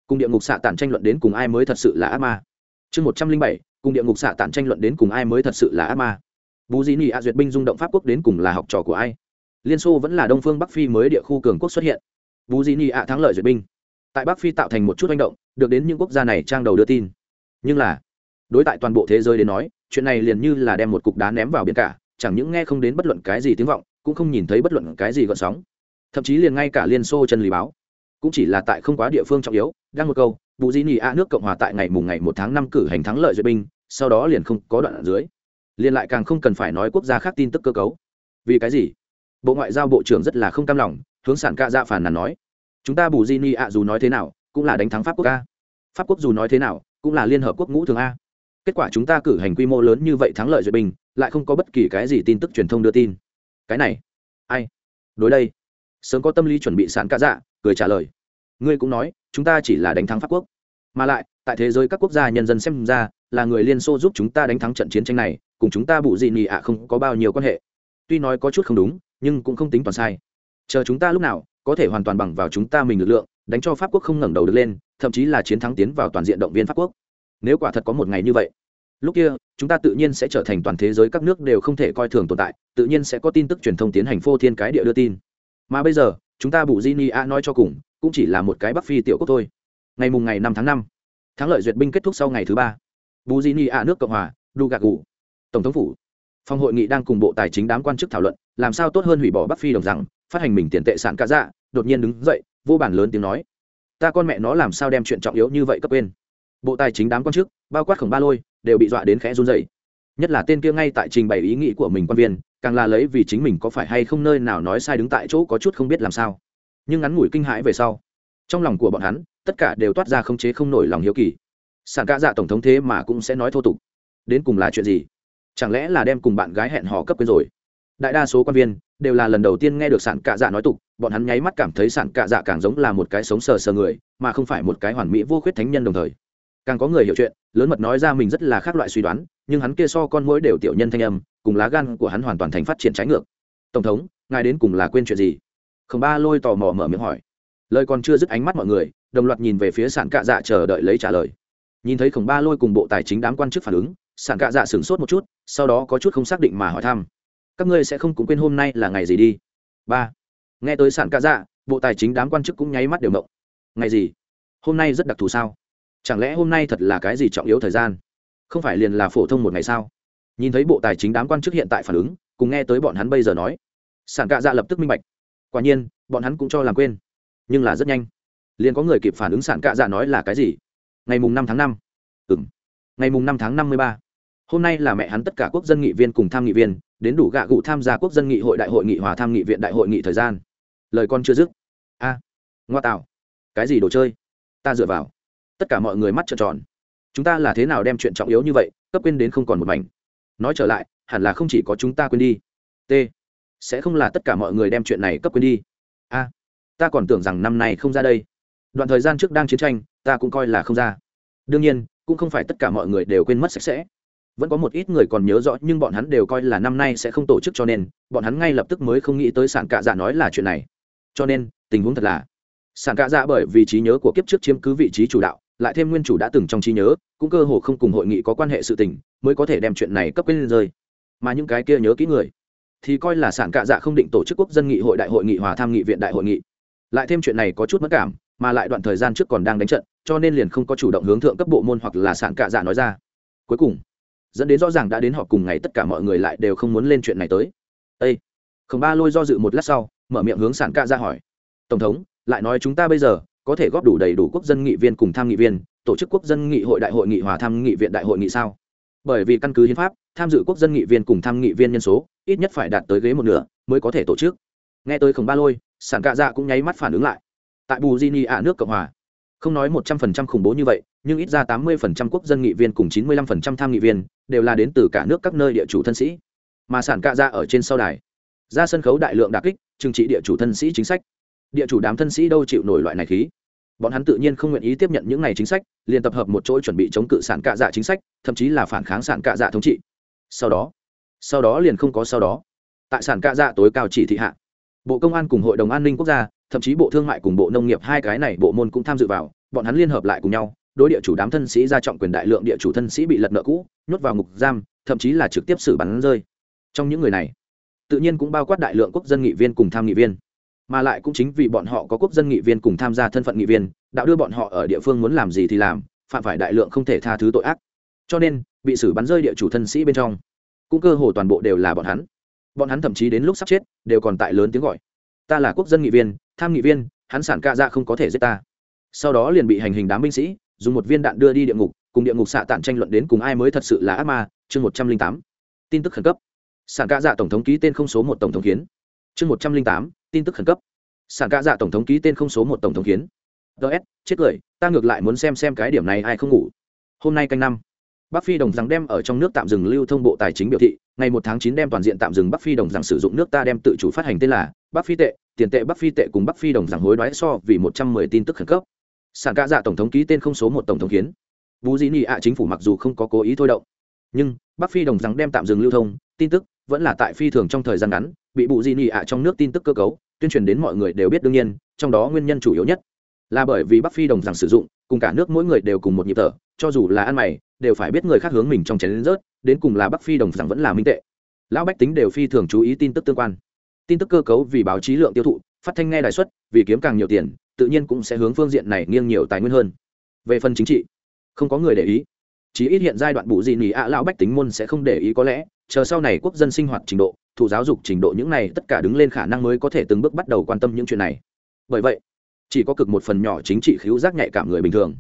S1: Cùng địa ngục xạ tản tranh luận đến cùng ai mới thật sự là ác ma? Chương một trăm linh bảy. Cùng địa ngục xạ tản tranh luận đến cùng ai mới thật sự là ác ma? Bù di ni ạ duyệt binh rung động pháp quốc đến cùng là học trò của ai? Liên xô vẫn là đông phương bắc phi mới địa khu cường quốc xuất hiện. Bù di ni ạ thắng lợi duyệt binh tại bắc phi tạo thành một chút manh động, được đến những quốc gia này trang đầu đưa tin. Nhưng là, đối tại toàn bộ thế giới đến nói, chuyện này liền như là đem một cục đá ném vào biển cả, chẳng những nghe không đến bất luận cái gì tiếng vọng, cũng không nhìn thấy bất luận cái gì gợn sóng. Thậm chí liền ngay cả liên xô chân lý báo, cũng chỉ là tại không quá địa phương trọng yếu, đang một câu vụ di nhì a nước cộng hòa tại ngày mùng ngày một tháng năm cử hành thắng lợi duyệt binh, sau đó liền không có đoạn ở dưới. Liền lại càng không cần phải nói quốc gia khác tin tức cơ cấu. Vì cái gì? Bộ ngoại giao bộ trưởng rất là không cam lòng, hướng sản ca dạ phản nàn nói chúng ta bù di ni ạ dù nói thế nào, cũng là đánh thắng pháp quốc a. Pháp quốc dù nói thế nào, cũng là liên hợp quốc ngũ thường a. Kết quả chúng ta cử hành quy mô lớn như vậy thắng lợi duyệt binh, lại không có bất kỳ cái gì tin tức truyền thông đưa tin. Cái này, ai? Đối đây. Sớm có tâm lý chuẩn bị sẵn cả dạ cười trả lời. Ngươi cũng nói, chúng ta chỉ là đánh thắng pháp quốc. Mà lại, tại thế giới các quốc gia nhân dân xem ra, là người liên xô giúp chúng ta đánh thắng trận chiến tranh này, cùng chúng ta bụ gì nhị ạ không có bao nhiêu quan hệ. Tuy nói có chút không đúng, nhưng cũng không tính toàn sai. Chờ chúng ta lúc nào có thể hoàn toàn bằng vào chúng ta mình lực lượng, đánh cho pháp quốc không ngẩng đầu được lên, thậm chí là chiến thắng tiến vào toàn diện động viên pháp quốc. Nếu quả thật có một ngày như vậy, lúc kia, chúng ta tự nhiên sẽ trở thành toàn thế giới các nước đều không thể coi thường tồn tại, tự nhiên sẽ có tin tức truyền thông tiến hành phô thiên cái địa đưa tin. Mà bây giờ, chúng ta bù di ni a nói cho cùng, cũng chỉ là một cái bắc phi tiểu quốc thôi. Ngày mùng ngày năm tháng năm, thắng lợi duyệt binh kết thúc sau ngày thứ ba, bù di ni a nước cộng hòa đu gạc gù tổng thống phủ. Phòng hội nghị đang cùng bộ tài chính đám quan chức thảo luận, làm sao tốt hơn hủy bỏ bắc phi đồng rằng phát hành mình tiền tệ sản cá dạ đột nhiên đứng dậy, vô bản lớn tiếng nói. Ta con mẹ nó làm sao đem chuyện trọng yếu như vậy cấp quên? Bộ tài chính đám quan chức bao quát khổng ba lôi, đều bị dọa đến khẽ run dậy nhất là tên kia ngay tại trình bày ý nghĩ của mình quan viên, càng là lấy vì chính mình có phải hay không nơi nào nói sai đứng tại chỗ có chút không biết làm sao. Nhưng ngắn ngủi kinh hãi về sau, trong lòng của bọn hắn, tất cả đều toát ra không chế không nổi lòng hiếu kỳ. Sản ca dạ tổng thống thế mà cũng sẽ nói thô tục. Đến cùng là chuyện gì? Chẳng lẽ là đem cùng bạn gái hẹn hò cấp quên rồi? Đại đa số quan viên đều là lần đầu tiên nghe được sản cạ dạ nói tục, bọn hắn nháy mắt cảm thấy sản cạ dạ càng giống là một cái sống sờ sờ người, mà không phải một cái hoàn mỹ vô khuyết thánh nhân đồng thời. Càng có người hiểu chuyện, lớn mật nói ra mình rất là khác loại suy đoán, nhưng hắn kia so con mỗi đều tiểu nhân thanh âm, cùng lá gan của hắn hoàn toàn thành phát triển trái ngược. Tổng thống, ngài đến cùng là quên chuyện gì? Khổng ba lôi tò mò mở miệng hỏi. Lời còn chưa dứt ánh mắt mọi người, đồng loạt nhìn về phía sản cạ dạ chờ đợi lấy trả lời. Nhìn thấy khổng ba lôi cùng bộ tài chính đám quan chức phản ứng sản cạ dạ sửng sốt một chút, sau đó có chút không xác định mà hỏi thăm các ngươi sẽ không cũng quên hôm nay là ngày gì đi. Ba. Nghe tới sản ca dạ bộ tài chính đám quan chức cũng nháy mắt đều mộng ngày gì? Hôm nay rất đặc thù sao? Chẳng lẽ hôm nay thật là cái gì trọng yếu thời gian? Không phải liền là phổ thông một ngày sao? Nhìn thấy bộ tài chính đám quan chức hiện tại phản ứng, cùng nghe tới bọn hắn bây giờ nói sản cạ dạ lập tức minh bạch. Quả nhiên, bọn hắn cũng cho làm quên. Nhưng là rất nhanh. Liền có người kịp phản ứng sản cạ dạ nói là cái gì? Ngày mùng năm tháng năm. Ừ m ngày mùng năm tháng năm mươi ba. Hôm nay là mẹ hắn tất cả quốc dân nghị viên cùng tham nghị viên đến đủ gạ gụ tham gia quốc dân nghị hội đại hội nghị hòa tham nghị viện đại hội nghị thời gian. Lời con chưa dứt. A, ngoa tạo. Cái gì đồ chơi? Ta dựa vào. Tất cả mọi người mắt trợn tròn. Chúng ta là thế nào đem chuyện trọng yếu như vậy, cấp quên đến không còn một mảnh? Nói trở lại, hẳn là không chỉ có chúng ta quên đi. T, sẽ không là tất cả mọi người đem chuyện này cấp quên đi. A, ta còn tưởng rằng năm nay không ra đây. Đoạn thời gian trước đang chiến tranh, ta cũng coi là không ra. Đương nhiên, cũng không phải tất cả mọi người đều quên mất sạch sẽ vẫn có một ít người còn nhớ rõ, nhưng bọn hắn đều coi là năm nay sẽ không tổ chức cho nên, bọn hắn ngay lập tức mới không nghĩ tới sản cạ dạ nói là chuyện này. Cho nên, tình huống thật là sản cạ dạ bởi vì trí nhớ của kiếp trước chiếm cứ vị trí chủ đạo, lại thêm nguyên chủ đã từng trong trí nhớ, cũng cơ hồ không cùng hội nghị có quan hệ sự tình, mới có thể đem chuyện này cấp lên rơi. Mà những cái kia nhớ kỹ người, thì coi là sản cạ dạ không định tổ chức quốc dân nghị hội đại hội nghị hòa tham nghị viện đại hội nghị. Lại thêm chuyện này có chút mất cảm, mà lại đoạn thời gian trước còn đang đánh trận, cho nên liền không có chủ động hướng thượng cấp bộ môn hoặc là sản cạ dạ nói ra. Cuối cùng dẫn đến rõ ràng đã đến họ cùng ngày tất cả mọi người lại đều không muốn lên chuyện này tới. Ây khổng ba lôi do dự một lát sau, mở miệng hướng sản cạ ra hỏi. Tổng thống, lại nói chúng ta bây giờ có thể góp đủ đầy đủ quốc dân nghị viên cùng tham nghị viên, tổ chức quốc dân nghị hội đại hội nghị hòa tham nghị viện đại hội nghị sao? Bởi vì căn cứ hiến pháp, tham dự quốc dân nghị viên cùng tham nghị viên nhân số ít nhất phải đạt tới ghế một nửa mới có thể tổ chức. Nghe tới khổng ba lôi sản cạ dạ cũng nháy mắt phản ứng lại. Tại bù di ni ạ nước cộng hòa, không nói một trăm phần trăm khủng bố như vậy nhưng ít ra tám mươi phần trăm quốc dân nghị viên cùng chín mươi lăm phần trăm tham nghị viên đều là đến từ cả nước các nơi địa chủ thân sĩ. Mà sản cạ ra ở trên sau đài, ra sân khấu đại lượng đà kích, trừng trị địa chủ thân sĩ chính sách. Địa chủ đám thân sĩ đâu chịu nổi loại này khí? Bọn hắn tự nhiên không nguyện ý tiếp nhận những này chính sách, liền tập hợp một chỗ chuẩn bị chống cự sản cạ dạ chính sách, thậm chí là phản kháng sản cạ dạ thống trị. Sau đó sau đó liền không có sau đó. Tại sản cạ dạ tối cao chỉ thị hạ, bộ công an cùng hội đồng an ninh quốc gia, thậm chí bộ thương mại cùng bộ nông nghiệp hai cái này bộ môn cũng tham dự vào, bọn hắn liên hợp lại cùng nhau đối địa chủ đám thân sĩ ra trọng quyền đại lượng địa chủ thân sĩ bị lật nợ cũ, nhốt vào ngục giam, thậm chí là trực tiếp xử bắn rơi. Trong những người này, tự nhiên cũng bao quát đại lượng quốc dân nghị viên cùng tham nghị viên. Mà lại cũng chính vì bọn họ có quốc dân nghị viên cùng tham gia thân phận nghị viên đã đưa bọn họ ở địa phương muốn làm gì thì làm, phạm phải đại lượng không thể tha thứ tội ác. Cho nên, bị xử bắn rơi địa chủ thân sĩ bên trong, cũng cơ hồ toàn bộ đều là bọn hắn. Bọn hắn thậm chí đến lúc sắp chết, đều còn tại lớn tiếng gọi. Ta là quốc dân nghị viên, tham nghị viên, hắn sản ca ra không có thể giết ta. Sau đó liền bị hành hình đám binh sĩ dùng một viên đạn đưa đi địa ngục, cùng địa ngục xạ tạn tranh luận đến cùng ai mới thật sự là ác ma, chương một trăm linh tám. Tin tức khẩn cấp. Sản ca dạ tổng thống ký tên không số một tổng thống kiến. Chương một trăm linh tám, tin tức khẩn cấp. Sản ca dạ tổng thống ký tên không số một tổng thống kiến. Ts chết cười, ta ngược lại muốn xem xem cái điểm này ai không ngủ. Hôm nay canh năm. Bắc phi đồng rằng đem ở trong nước tạm dừng lưu thông bộ tài chính biểu thị, ngày một tháng chín đem toàn diện tạm dừng bắc phi đồng rằng sử dụng nước ta đem tự chủ phát hành tên là bắc phi tệ, tiền tệ bắc phi tệ cùng bắc phi đồng rằng hối đoái so vì một trăm mười tin tức khẩn cấp sản ca dạ tổng thống ký tên không số một tổng thống kiến. Bú dĩ nị ạ chính phủ mặc dù không có cố ý thôi động, nhưng bắc phi đồng rằng đem tạm dừng lưu thông, tin tức vẫn là tại phi thường trong thời gian ngắn, bị Bù dĩ nị ạ trong nước tin tức cơ cấu, tuyên truyền đến mọi người đều biết đương nhiên, trong đó nguyên nhân chủ yếu nhất là bởi vì bắc phi đồng rằng sử dụng, cùng cả nước mỗi người đều cùng một nhịp thở, cho dù là ăn mày, đều phải biết người khác hướng mình trong chén đến rớt, đến cùng là bắc phi đồng rằng vẫn là minh tệ. Lão bách tính đều phi thường chú ý tin tức tương quan. Tin tức cơ cấu vì báo chí lượng tiêu thụ, phát thanh nghe đài xuất, vì kiếm càng nhiều tiền tự nhiên cũng sẽ hướng phương diện này nghiêng nhiều tài nguyên hơn. Về phần chính trị, không có người để ý. Chỉ ít hiện giai đoạn bù gì nỉ ạ lão bách tính môn sẽ không để ý có lẽ, chờ sau này quốc dân sinh hoạt trình độ thụ giáo dục trình độ những này tất cả đứng lên khả năng mới có thể từng bước bắt đầu quan tâm những chuyện này. Bởi vậy, chỉ có cực một phần nhỏ chính trị khiếu giác nhạy cảm người bình thường.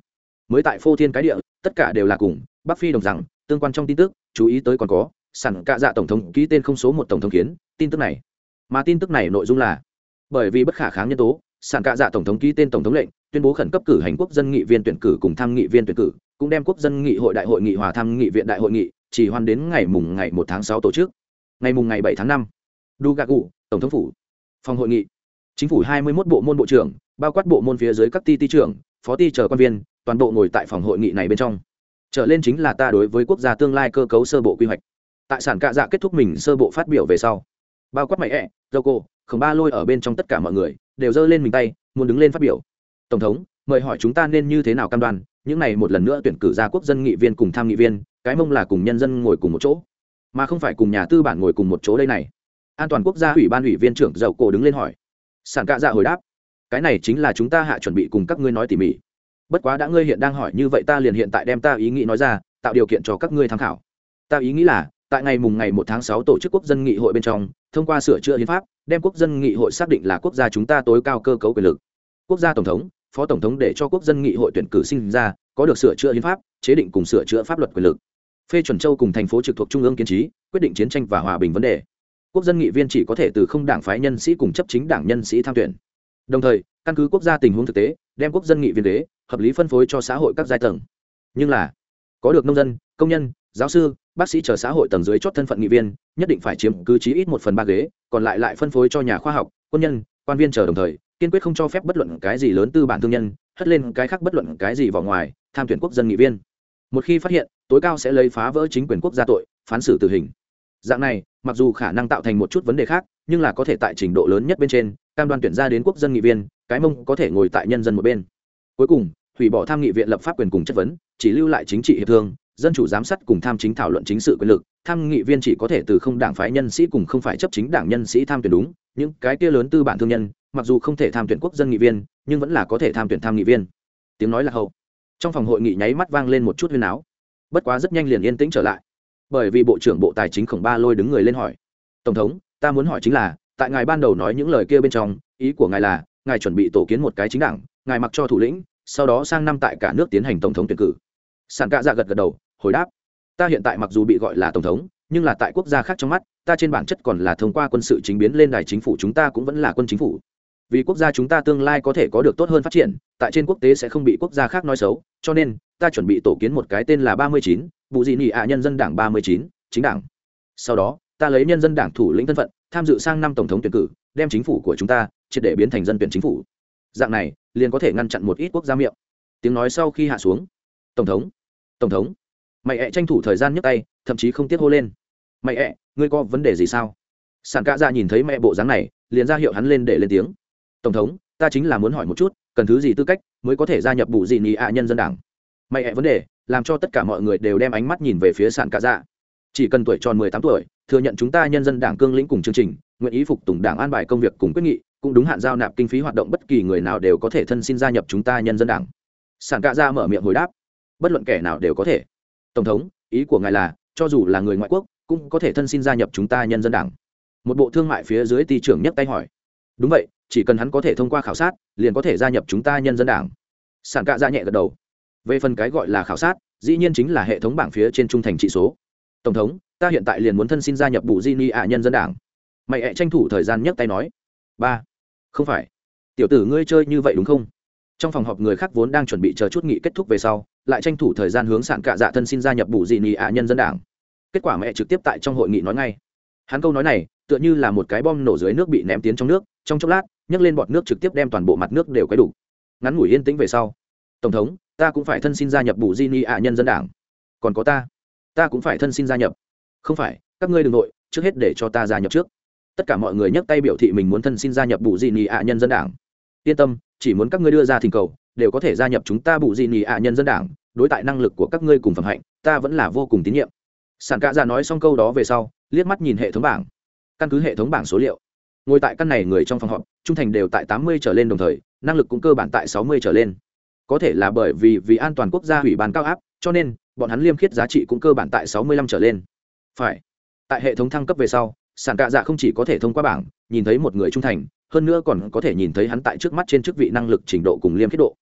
S1: Mới tại phô thiên cái địa, tất cả đều là cùng, bắc phi đồng rằng, tương quan trong tin tức, chú ý tới còn có, sẵn cạ dạ tổng thống ký tên không số một tổng thống kiến, tin tức này. Mà tin tức này nội dung là, bởi vì bất khả kháng nhân tố sàn cạ dạ tổng thống ký tên tổng thống lệnh, tuyên bố khẩn cấp cử hành quốc dân nghị viên tuyển cử cùng tham nghị viên tuyển cử, cũng đem quốc dân nghị hội đại hội nghị hòa tham nghị viện đại hội nghị, chỉ hoan đến ngày mùng ngày một tháng sáu tổ chức. Ngày mùng ngày bảy tháng năm, dugagu, tổng thống phủ. Phòng hội nghị, chính phủ hai mươi 21 bộ môn bộ trưởng, bao quát bộ môn phía dưới các ti ti trưởng, phó ti chờ quan viên, toàn bộ ngồi tại phòng hội nghị này bên trong. Trở lên chính là ta đối với quốc gia tương lai cơ cấu sơ bộ quy hoạch. Tại sản cạ dạ kết thúc mình sơ bộ phát biểu về sau, bao quát mày ẹ dâu cô khổng ba lôi ở bên trong tất cả mọi người đều giơ lên mình tay, muốn đứng lên phát biểu. Tổng thống, mời hỏi chúng ta nên như thế nào cam đoan, những này một lần nữa tuyển cử ra quốc dân nghị viên cùng tham nghị viên, cái mông là cùng nhân dân ngồi cùng một chỗ, mà không phải cùng nhà tư bản ngồi cùng một chỗ đây này. An toàn quốc gia ủy ban ủy viên trưởng dầu cổ đứng lên hỏi. Sản cạ dạ hồi đáp. Cái này chính là chúng ta hạ chuẩn bị cùng các ngươi nói tỉ mỉ. Bất quá đã ngươi hiện đang hỏi như vậy ta liền hiện tại đem ta ý nghĩ nói ra, tạo điều kiện cho các ngươi tham khảo. Ta ý nghĩ là, tại ngày mùng ngày một tháng sáu tổ chức quốc dân nghị hội bên trong thông qua sửa chữa hiến pháp, đem quốc dân nghị hội xác định là quốc gia chúng ta tối cao cơ cấu quyền lực. Quốc gia tổng thống, phó tổng thống để cho quốc dân nghị hội tuyển cử sinh ra, có được sửa chữa hiến pháp, chế định cùng sửa chữa pháp luật quyền lực. Phê chuẩn châu cùng thành phố trực thuộc trung ương kiến trí, quyết định chiến tranh và hòa bình vấn đề. Quốc dân nghị viên chỉ có thể từ không đảng phái nhân sĩ cùng chấp chính đảng nhân sĩ tham tuyển. Đồng thời, căn cứ quốc gia tình huống thực tế, đem quốc dân nghị viên đế hợp lý phân phối cho xã hội các giai tầng. Nhưng là, có được nông dân, công nhân, giáo sư bác sĩ chờ xã hội tầng dưới chót thân phận nghị viên, nhất định phải chiếm cứ chí ít một phần ba ghế, còn lại lại phân phối cho nhà khoa học, quân nhân, quan viên chờ đồng thời, kiên quyết không cho phép bất luận cái gì lớn tư bản thương nhân, hất lên cái khác bất luận cái gì vào ngoài, tham tuyển quốc dân nghị viên. Một khi phát hiện, tối cao sẽ lấy phá vỡ chính quyền quốc gia tội, phán xử tử hình. Dạng này, mặc dù khả năng tạo thành một chút vấn đề khác, nhưng là có thể tại trình độ lớn nhất bên trên, cam đoan tuyển ra đến quốc dân nghị viên, cái mông có thể ngồi tại nhân dân một bên. Cuối cùng, hủy bỏ tham nghị viện lập pháp quyền cùng chất vấn, chỉ lưu lại chính trị hiệp thương dân chủ giám sát cùng tham chính thảo luận chính sự quyền lực, tham nghị viên chỉ có thể từ không đảng phái nhân sĩ cùng không phải chấp chính đảng nhân sĩ tham tuyển đúng. Những cái kia lớn tư bản thương nhân, mặc dù không thể tham tuyển quốc dân nghị viên, nhưng vẫn là có thể tham tuyển tham nghị viên. Tiếng nói là hậu. Trong phòng hội nghị nháy mắt vang lên một chút huyên áo bất quá rất nhanh liền yên tĩnh trở lại. Bởi vì bộ trưởng bộ tài chính khổng ba lôi đứng người lên hỏi. Tổng thống, ta muốn hỏi chính là, tại ngài ban đầu nói những lời kia bên trong, ý của ngài là, ngài chuẩn bị tổ kiến một cái chính đảng, ngài mặc cho thủ lĩnh, sau đó sang năm tại cả nước tiến hành tổng thống tuyển cử. Sản cạ dạ gật gật đầu hồi đáp, ta hiện tại mặc dù bị gọi là tổng thống, nhưng là tại quốc gia khác trong mắt, ta trên bản chất còn là thông qua quân sự chính biến lên đài chính phủ chúng ta cũng vẫn là quân chính phủ. Vì quốc gia chúng ta tương lai có thể có được tốt hơn phát triển, tại trên quốc tế sẽ không bị quốc gia khác nói xấu, cho nên, ta chuẩn bị tổ kiến một cái tên là ba mươi chín vụ dị nị ạ nhân dân đảng ba mươi chín, chính đảng. Sau đó, ta lấy nhân dân đảng thủ lĩnh thân phận, tham dự sang năm tổng thống tuyển cử, đem chính phủ của chúng ta triệt để biến thành dân tuyển chính phủ. Dạng này, liền có thể ngăn chặn một ít quốc gia miệng. Tiếng nói sau khi hạ xuống, tổng thống tổng thống mày ẹ tranh thủ thời gian nhấc tay, thậm chí không tiếc hô lên. Mày ẹ, ngươi có vấn đề gì sao? Sản cạ dạ nhìn thấy mẹ bộ dáng này, liền ra hiệu hắn lên để lên tiếng. Tổng thống, ta chính là muốn hỏi một chút, cần thứ gì tư cách mới có thể gia nhập bù dị nị ạ nhân dân đảng? Mày ẹ vấn đề, làm cho tất cả mọi người đều đem ánh mắt nhìn về phía sản cạ dạ. Chỉ cần tuổi tròn mười tám tuổi, thừa nhận chúng ta nhân dân đảng cương lĩnh cùng chương trình, nguyện ý phục tùng đảng an bài công việc cùng quyết nghị, cũng đúng hạn giao nạp kinh phí hoạt động bất kỳ người nào đều có thể thân xin gia nhập chúng ta nhân dân đảng. Sản cạ ra mở miệng hồi đáp, bất luận kẻ nào đều có thể tổng thống, ý của ngài là, cho dù là người ngoại quốc, cũng có thể thân xin gia nhập chúng ta nhân dân đảng. Một bộ thương mại phía dưới ty trưởng nhấc tay hỏi. Đúng vậy, chỉ cần hắn có thể thông qua khảo sát, liền có thể gia nhập chúng ta nhân dân đảng. Sản cạ ra nhẹ gật đầu. Về phần cái gọi là khảo sát, dĩ nhiên chính là hệ thống bảng phía trên trung thành trị số. Tổng thống, ta hiện tại liền muốn thân xin gia nhập bù di ni ạ nhân dân đảng. Mày hẹ tranh thủ thời gian nhấc tay nói. Ba. Không phải. Tiểu tử ngươi chơi như vậy đúng không? Trong phòng họp người khác vốn đang chuẩn bị chờ chút nghị kết thúc về sau lại tranh thủ thời gian hướng sản cạ dạ thân xin gia nhập bù dị nị ạ nhân dân đảng. Kết quả mẹ trực tiếp tại trong hội nghị nói ngay. Hắn câu nói này, tựa như là một cái bom nổ dưới nước bị ném tiến trong nước, trong chốc lát, nhấc lên bọt nước trực tiếp đem toàn bộ mặt nước đều quấy đủ ngắn ngủi yên tĩnh về sau, tổng thống, ta cũng phải thân xin gia nhập bù di ni ạ nhân dân đảng. Còn có ta ta cũng phải thân xin gia nhập. Không phải, các ngươi đ ừ n g nội trước hết để cho ta gia nhập trước. Tất cả mọi người nhấc tay biểu thị mình muốn thân xin gia nhập bù di ni ạ nhân dân đảng. Yên tâm, chỉ muốn các ngươi đưa ra thỉnh cầu đều có thể gia nhập chúng ta bù di nhì ạ nhân dân đảng, đối tại năng lực của các ngươi cùng phẩm hạnh, ta vẫn là vô cùng tín nhiệm. Sản cạ ra nói xong câu đó về sau, liếc mắt nhìn hệ thống bảng. Căn cứ hệ thống bảng số liệu, ngồi tại căn này người trong phòng họp, trung thành đều tại tám mươi trở lên đồng thời, năng lực cũng cơ bản tại sáu mươi trở lên. Có thể là bởi vì vì an toàn quốc gia ủy ban cao áp, cho nên, bọn hắn liêm khiết giá trị cũng cơ bản tại sáu mươi lăm trở lên. Phải. Tại hệ thống thăng cấp về sau, sản cạ dạ không chỉ có thể thông qua bảng, nhìn thấy một người trung thành, hơn nữa còn có thể nhìn thấy hắn tại trước mắt trên chức vị năng lực trình độ cùng liêm khiết độ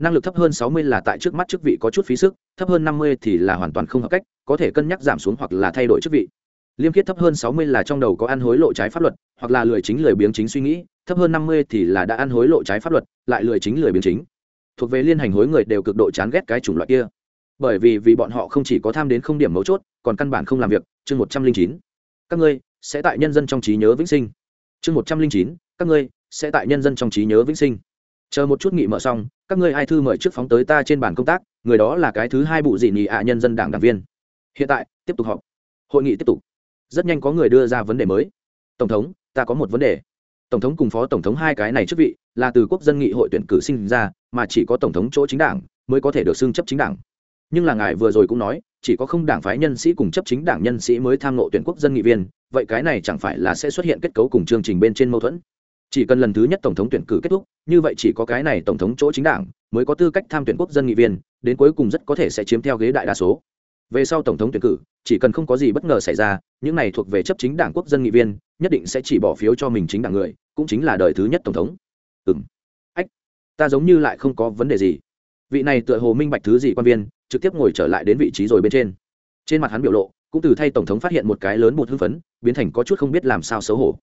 S1: năng lực thấp hơn sáu mươi là tại trước mắt chức vị có chút phí sức, thấp hơn năm mươi thì là hoàn toàn không hợp cách, có thể cân nhắc giảm xuống hoặc là thay đổi chức vị. Liêm khiết thấp hơn sáu mươi là trong đầu có ăn hối lộ trái pháp luật, hoặc là lười chính lười biếng chính suy nghĩ, thấp hơn năm mươi thì là đã ăn hối lộ trái pháp luật, lại lười chính lười biếng chính. Thuộc về liên hành hối người đều cực độ chán ghét cái chủng loại kia. Bởi vì vì bọn họ không chỉ có tham đến không điểm mấu chốt, còn căn bản không làm việc. Chương một trăm linh chín. Các ngươi sẽ tại nhân dân trong trí nhớ vĩnh sinh. Chương một trăm linh chín. Các ngươi sẽ tại nhân dân trong trí nhớ vĩnh sinh. Chờ một chút nghị mở xong các ngươi ai thư mời trước phóng tới ta trên bàn công tác, người đó là cái thứ hai bụ dị nghị ạ nhân dân đảng đảng viên. Hiện tại, tiếp tục họp. Hội nghị tiếp tục. Rất nhanh có người đưa ra vấn đề mới. Tổng thống, ta có một vấn đề. Tổng thống cùng phó tổng thống hai cái này chức vị, là từ quốc dân nghị hội tuyển cử sinh ra, mà chỉ có tổng thống chỗ chính đảng mới có thể được xưng chấp chính đảng. Nhưng là ngài vừa rồi cũng nói, chỉ có không đảng phái nhân sĩ cùng chấp chính đảng nhân sĩ mới tham nộ tuyển quốc dân nghị viên, vậy cái này chẳng phải là sẽ xuất hiện kết cấu cùng chương trình bên trên mâu thuẫn? Chỉ cần lần thứ nhất tổng thống tuyển cử kết thúc, như vậy chỉ có cái này tổng thống chỗ chính đảng mới có tư cách tham tuyển quốc dân nghị viên, đến cuối cùng rất có thể sẽ chiếm theo ghế đại đa số. Về sau tổng thống tuyển cử, chỉ cần không có gì bất ngờ xảy ra, những này thuộc về chấp chính đảng quốc dân nghị viên, nhất định sẽ chỉ bỏ phiếu cho mình chính đảng người, cũng chính là đời thứ nhất tổng thống. Ừ m ách, ta giống như lại không có vấn đề gì. Vị này tựa hồ minh bạch thứ gì quan viên, trực tiếp ngồi trở lại đến vị trí rồi bên trên. Trên mặt hắn biểu lộ, cũng từ thay tổng thống phát hiện một cái lớn một hưng phấn, biến thành có chút không biết làm sao xấu hổ.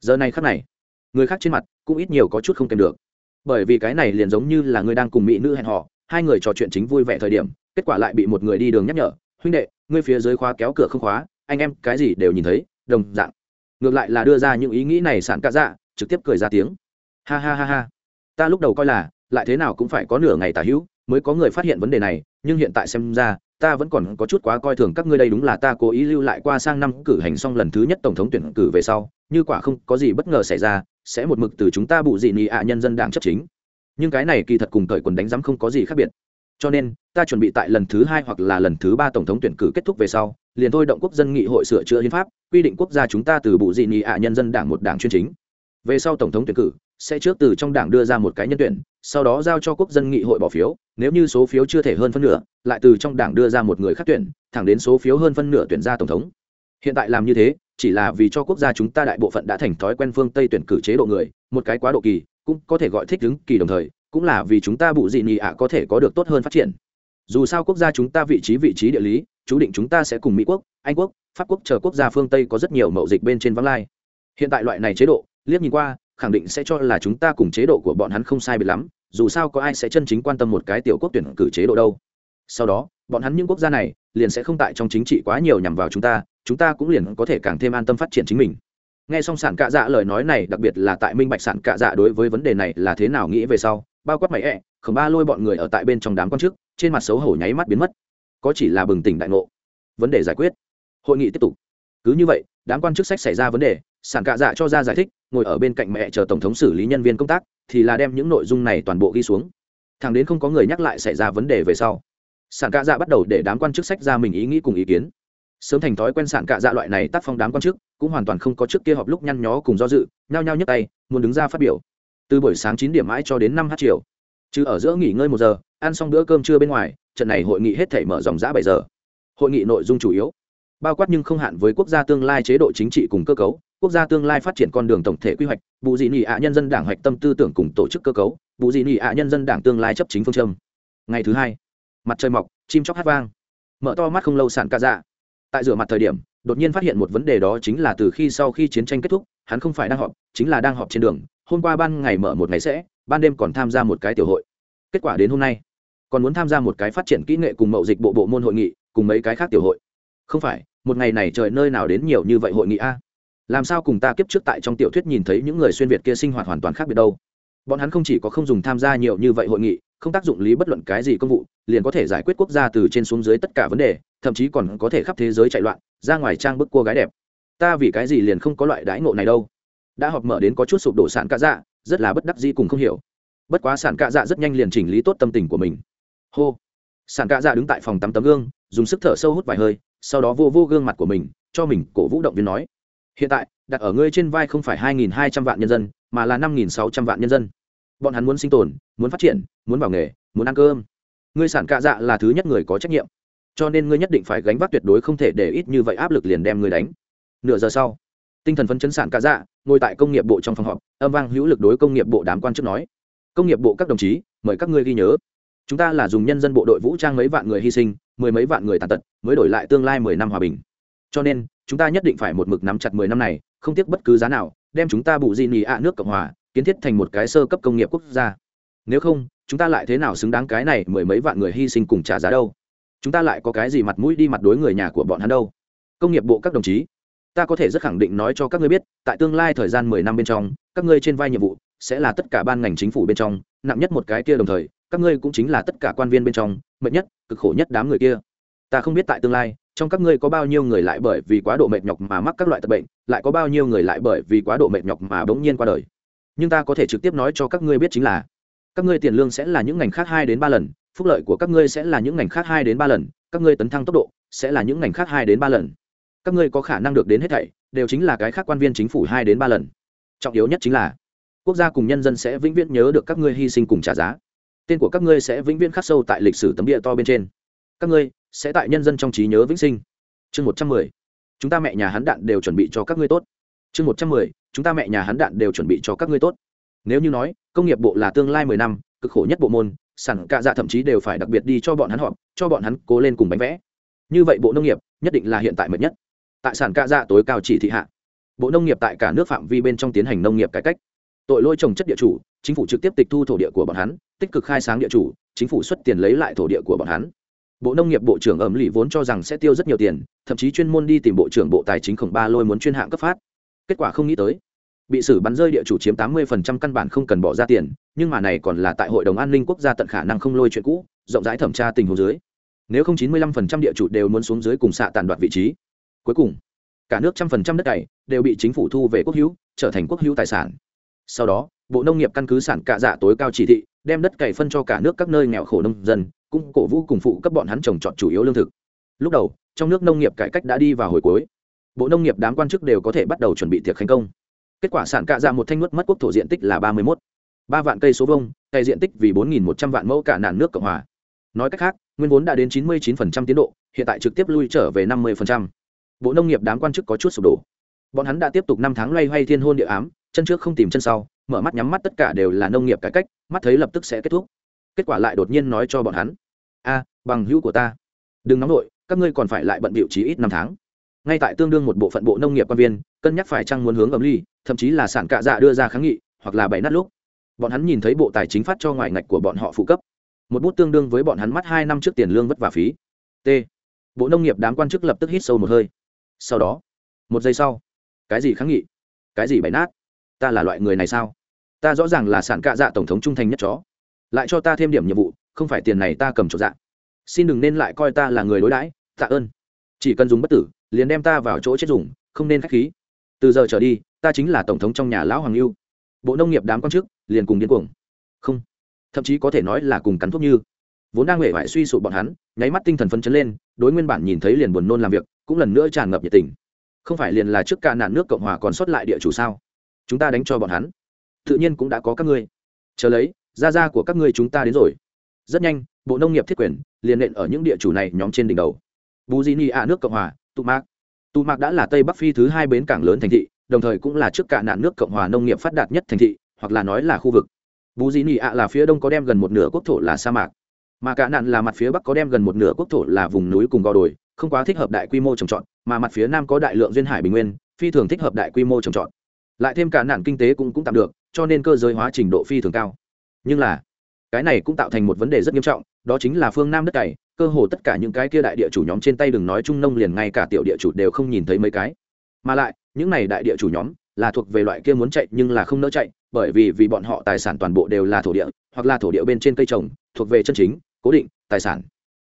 S1: Giờ này khắc này người khác trên mặt cũng ít nhiều có chút không kèm được. Bởi vì cái này liền giống như là người đang cùng mỹ nữ hẹn hò, hai người trò chuyện chính vui vẻ thời điểm, kết quả lại bị một người đi đường nhắc nhở, huynh đệ, ngươi phía dưới khóa kéo cửa không khóa, anh em cái gì đều nhìn thấy, đồng dạng. Ngược lại là đưa ra những ý nghĩ này sẵn cả dạ trực tiếp cười ra tiếng. Ha ha ha ha, ta lúc đầu coi là, lại thế nào cũng phải có nửa ngày tả hữu mới có người phát hiện vấn đề này, nhưng hiện tại xem ra, ta vẫn còn có chút quá coi thường các ngươi đây đúng là ta cố ý lưu lại qua sang năm cử hành xong lần thứ nhất tổng thống tuyển cử về sau, như quả không có gì bất ngờ xảy ra sẽ một mực từ chúng ta bụ dị nị ạ nhân dân đảng chấp chính. Nhưng cái này kỳ thật cùng cởi quần đánh giám không có gì khác biệt. Cho nên, ta chuẩn bị tại lần thứ hai hoặc là lần thứ ba tổng thống tuyển cử kết thúc về sau, liền thôi động quốc dân nghị hội sửa chữa hiến pháp, quy định quốc gia chúng ta từ bụ dị nị ạ nhân dân đảng một đảng chuyên chính. Về sau tổng thống tuyển cử sẽ trước từ trong đảng đưa ra một cái nhân tuyển, sau đó giao cho quốc dân nghị hội bỏ phiếu, nếu như số phiếu chưa thể hơn phân nửa, lại từ trong đảng đưa ra một người khác tuyển, thẳng đến số phiếu hơn phân nửa tuyển ra tổng thống. Hiện tại làm như thế chỉ là vì cho quốc gia chúng ta đại bộ phận đã thành thói quen phương tây tuyển cử chế độ người, một cái quá độ kỳ, cũng có thể gọi thích ứng kỳ đồng thời, cũng là vì chúng ta bụ dị nhị ạ có thể có được tốt hơn phát triển. Dù sao quốc gia chúng ta vị trí vị trí địa lý, chú định chúng ta sẽ cùng mỹ quốc, anh quốc, pháp quốc chờ quốc gia phương tây có rất nhiều mậu dịch bên trên vắng lai. Hiện tại loại này chế độ, liếc nhìn qua, khẳng định sẽ cho là chúng ta cùng chế độ của bọn hắn không sai biệt lắm, dù sao có ai sẽ chân chính quan tâm một cái tiểu quốc tuyển cử chế độ đâu. Sau đó, bọn hắn những quốc gia này, liền sẽ không tại trong chính trị quá nhiều nhằm vào chúng ta chúng ta cũng liền có thể càng thêm an tâm phát triển chính mình. Nghe xong sản cạ dạ lời nói này, đặc biệt là tại minh bạch sản cạ dạ đối với vấn đề này là thế nào nghĩ về sau, bao quát mày ẹ, khổng ba lôi bọn người ở tại bên trong đám quan chức trên mặt xấu hổ nháy mắt biến mất. Có chỉ là bừng tỉnh đại ngộ. Vấn đề giải quyết. Hội nghị tiếp tục. Cứ như vậy, đám quan chức sách xảy ra vấn đề, sản cạ dạ cho ra giải thích, ngồi ở bên cạnh mẹ chờ tổng thống xử lý nhân viên công tác, thì là đem những nội dung này toàn bộ ghi xuống. Thằng đến không có người nhắc lại xảy ra vấn đề về sau, sản cạ dạ bắt đầu để đám quan chức sách ra mình ý nghĩ cùng ý kiến sớm thành thói quen sạn cạ dạ loại này tác phong đám quan chức, cũng hoàn toàn không có trước kia họp lúc nhăn nhó cùng do dự, nhao nhao nhấc tay, muốn đứng ra phát biểu. Từ buổi sáng chín điểm mãi cho đến năm h chiều. Chứ ở giữa nghỉ ngơi một giờ, ăn xong bữa cơm trưa bên ngoài, trận này hội nghị hết thể mở dòng giã bảy giờ. Hội nghị nội dung chủ yếu. Bao quát nhưng không hạn với quốc gia tương lai chế độ chính trị cùng cơ cấu, quốc gia tương lai phát triển con đường tổng thể quy hoạch, bù dị nị ạ nhân dân đảng hoạch tâm tư tưởng cùng tổ chức cơ cấu, bù dị nị ạ nhân dân đảng tương lai chấp chính phương châm. Ngày thứ hai, mặt trời mọc, chim chóc hát vang. Mở to mắt không lâu sàn ca dạ tại rửa mặt thời điểm, đột nhiên phát hiện một vấn đề đó chính là từ khi sau khi chiến tranh kết thúc, hắn không phải đang họp, chính là đang họp trên đường. Hôm qua ban ngày mở một ngày sẽ, ban đêm còn tham gia một cái tiểu hội. Kết quả đến hôm nay, còn muốn tham gia một cái phát triển kỹ nghệ cùng mậu dịch bộ bộ môn hội nghị, cùng mấy cái khác tiểu hội. Không phải, một ngày này trời nơi nào đến nhiều như vậy hội nghị a? Làm sao cùng ta kiếp trước tại trong tiểu thuyết nhìn thấy những người xuyên việt kia sinh hoạt hoàn toàn khác biệt đâu? Bọn hắn không chỉ có không dùng tham gia nhiều như vậy hội nghị không tác dụng lý bất luận cái gì công vụ, liền có thể giải quyết quốc gia từ trên xuống dưới tất cả vấn đề, thậm chí còn có thể khắp thế giới chạy loạn, ra ngoài trang bức cua gái đẹp. Ta vì cái gì liền không có loại đãi ngộ này đâu. Đã họp mở đến có chút sụp đổ sản cạ dạ rất là bất đắc dĩ cùng không hiểu. Bất quá sản cạ dạ rất nhanh liền chỉnh lý tốt tâm tình của mình. Hô. Sản cạ dạ đứng tại phòng tắm tấm gương, dùng sức thở sâu hút vài hơi, sau đó vô vô gương mặt của mình, cho mình cổ vũ động viên nói. Hiện tại, đặt ở ngươi trên vai không phải hai nghìn hai trăm vạn nhân dân, mà là năm nghìn sáu trăm vạn nhân dân bọn hắn muốn sinh tồn, muốn phát triển, muốn vào nghề, muốn ăn cơm. Ngươi sản cạ dạ là thứ nhất người có trách nhiệm. Cho nên ngươi nhất định phải gánh vác tuyệt đối không thể để ít như vậy áp lực liền đem ngươi đánh. Nửa giờ sau, tinh thần phấn chấn sản cạ dạ ngồi tại công nghiệp bộ trong phòng họp, âm vang hữu lực đối công nghiệp bộ đám quan chức nói. Công nghiệp bộ các đồng chí, mời các ngươi ghi nhớ. Chúng ta là dùng nhân dân bộ đội vũ trang mấy vạn người hy sinh, mười mấy vạn người tàn tật, mới đổi lại tương lai mười năm hòa bình. Cho nên, chúng ta nhất định phải một mực nắm chặt mười năm này, không tiếc bất cứ giá nào, đem chúng ta bù di nì ạ nước cộng hòa kiến thiết thành một cái sơ cấp công nghiệp quốc gia. Nếu không, chúng ta lại thế nào xứng đáng cái này mười mấy vạn người hy sinh cùng trả giá đâu? Chúng ta lại có cái gì mặt mũi đi mặt đối người nhà của bọn hắn đâu? Công nghiệp bộ các đồng chí, ta có thể rất khẳng định nói cho các ngươi biết, tại tương lai thời gian mười năm bên trong, các ngươi trên vai nhiệm vụ sẽ là tất cả ban ngành chính phủ bên trong, nặng nhất một cái kia đồng thời, các ngươi cũng chính là tất cả quan viên bên trong, mệt nhất, cực khổ nhất đám người kia. Ta không biết tại tương lai, trong các ngươi có bao nhiêu người lại bởi vì quá độ mệt nhọc mà mắc các loại tật bệnh, lại có bao nhiêu người lại bởi vì quá độ mệt nhọc mà bỗng nhiên qua đời nhưng ta có thể trực tiếp nói cho các ngươi biết chính là, các ngươi tiền lương sẽ là những ngành khác hai đến ba lần, phúc lợi của các ngươi sẽ là những ngành khác hai đến ba lần, các ngươi tấn thăng tốc độ sẽ là những ngành khác hai đến ba lần. Các ngươi có khả năng được đến hết thảy, đều chính là cái khác quan viên chính phủ hai đến ba lần. Trọng yếu nhất chính là, quốc gia cùng nhân dân sẽ vĩnh viễn nhớ được các ngươi hy sinh cùng trả giá. Tên của các ngươi sẽ vĩnh viễn khắc sâu tại lịch sử tấm địa to bên trên. Các ngươi sẽ tại nhân dân trong trí nhớ vĩnh sinh. Chương một trăm mười, chúng ta mẹ nhà hắn đạn đều chuẩn bị cho các ngươi tốt. Chương một trăm mười chúng ta mẹ nhà hắn đạn đều chuẩn bị cho các ngươi tốt. Nếu như nói, công nghiệp bộ là tương lai mười năm, cực khổ nhất bộ môn sản cả dạ thậm chí đều phải đặc biệt đi cho bọn hắn họp, cho bọn hắn cố lên cùng bánh vẽ. Như vậy bộ nông nghiệp, nhất định là hiện tại mệt nhất. Tại sản cạ dạ tối cao chỉ thị hạ, bộ nông nghiệp tại cả nước phạm vi bên trong tiến hành nông nghiệp cải cách. Tội lỗi trồng chất địa chủ, chính phủ trực tiếp tịch thu thổ địa của bọn hắn, tích cực khai sáng địa chủ, chính phủ xuất tiền lấy lại thổ địa của bọn hắn. Bộ nông nghiệp bộ trưởng ẩm lì vốn cho rằng sẽ tiêu rất nhiều tiền, thậm chí chuyên môn đi tìm bộ trưởng bộ tài chính khổng ba lôi muốn chuyên hạng cấp phát kết quả không nghĩ tới. Bị xử bắn rơi địa chủ chiếm tám mươi căn bản không cần bỏ ra tiền, nhưng mà này còn là tại hội đồng an ninh quốc gia tận khả năng không lôi chuyện cũ, rộng rãi thẩm tra tình huống dưới. Nếu không chín mươi lăm địa chủ đều muốn xuống dưới cùng xạ tàn đoạt vị trí. Cuối cùng, cả nước trăm phần trăm đất cày đều bị chính phủ thu về quốc hữu, trở thành quốc hữu tài sản. Sau đó, bộ nông nghiệp căn cứ sản cạ dạ tối cao chỉ thị, đem đất cày phân cho cả nước các nơi nghèo khổ nông dân, cũng cổ vũ cùng phụ cấp bọn hắn trồng trọt chủ yếu lương thực. Lúc đầu, trong nước nông nghiệp cải cách đã đi vào hồi cuối bộ nông nghiệp đám quan chức đều có thể bắt đầu chuẩn bị tiệc khánh công. Kết quả sản cạ dạ một thanh nuốt mất quốc thổ diện tích là ba mươi một ba vạn cây số vông cây diện tích vì bốn một trăm vạn mẫu cả nàn nước cộng hòa. Nói cách khác, nguyên vốn đã đến chín mươi chín tiến độ, hiện tại trực tiếp lui trở về năm mươi bộ nông nghiệp đám quan chức có chút sụp đổ. Bọn hắn đã tiếp tục năm tháng loay hoay thiên hôn địa ám, chân trước không tìm chân sau, mở mắt nhắm mắt tất cả đều là nông nghiệp cải cách, mắt thấy lập tức sẽ kết thúc. Kết quả lại đột nhiên nói cho bọn hắn, a, bằng hữu của ta, đừng nóng nổi các ngươi còn phải lại bận bịu chí ít năm tháng ngay tại tương đương một bộ phận bộ nông nghiệp quan viên, cân nhắc phải chăng muốn hướng ấm ly, thậm chí là sản cạ dạ đưa ra kháng nghị, hoặc là bày nát lúc. Bọn hắn nhìn thấy bộ tài chính phát cho ngoài ngạch của bọn họ phụ cấp. Một bút tương đương với bọn hắn mắt hai năm trước tiền lương vất vả phí. T. Bộ nông nghiệp đám quan chức lập tức hít sâu một hơi. Sau đó, một giây sau, cái gì kháng nghị? Cái gì bày nát? Ta là loại người này sao? Ta rõ ràng là sản cạ dạ tổng thống trung thành nhất chó. Lại cho ta thêm điểm nhiệm vụ, không phải tiền này ta cầm chỗ dạ. Xin đừng nên lại coi ta là người đối đãi. Tạ ơn. Chỉ cần dùng bất tử liền đem ta vào chỗ chết dùng, không nên k h á c h khí. Từ giờ trở đi, ta chính là tổng thống trong nhà lão hoàng lưu bộ nông nghiệp đám quan chức, liền cùng điên cuồng. Không. Thậm chí có thể nói là cùng cắn thuốc như. Vốn đang huệ vải suy sụp bọn hắn, nháy mắt tinh thần phấn chấn lên, đối nguyên bản nhìn thấy liền buồn nôn làm việc, cũng lần nữa tràn ngập nhiệt tình. Không phải liền là trước ca nạn nước cộng hòa còn sót lại địa chủ sao? Chúng ta đánh cho bọn hắn. Tự nhiên cũng đã có các ngươi. Chờ lấy, gia gia của các ngươi chúng ta đến rồi. Rất nhanh, bộ nông nghiệp thiết quyền, liền nện ở những địa chủ này nhóm trên đỉnh đầu. Bù di ni a nước cộng hòa tụ mạc. Tụ mạc đã là tây bắc phi thứ hai bến cảng lớn thành thị, đồng thời cũng là trước cả nạn nước cộng hòa nông nghiệp phát đạt nhất thành thị, hoặc là nói là khu vực. Bù Dĩ ni ạ là phía đông có đem gần một nửa quốc thổ là sa mạc. Mà cả nạn là mặt phía bắc có đem gần một nửa quốc thổ là vùng núi cùng gò đồi, không quá thích hợp đại quy mô trồng trọt, mà mặt phía nam có đại lượng duyên hải bình nguyên, phi thường thích hợp đại quy mô trồng trọt. Lại thêm cả nạn kinh tế cũng cũng tạm được, cho nên cơ giới hóa trình độ phi thường cao. Nhưng là, cái này cũng tạo thành một vấn đề rất nghiêm trọng, đó chính là phương nam đất cày cơ hồ tất cả những cái kia đại địa chủ nhóm trên tay đừng nói trung nông liền ngay cả tiểu địa chủ đều không nhìn thấy mấy cái. Mà lại, những này đại địa chủ nhóm là thuộc về loại kia muốn chạy nhưng là không nỡ chạy, bởi vì vì bọn họ tài sản toàn bộ đều là thổ địa, hoặc là thổ địa bên trên cây trồng, thuộc về chân chính, cố định, tài sản.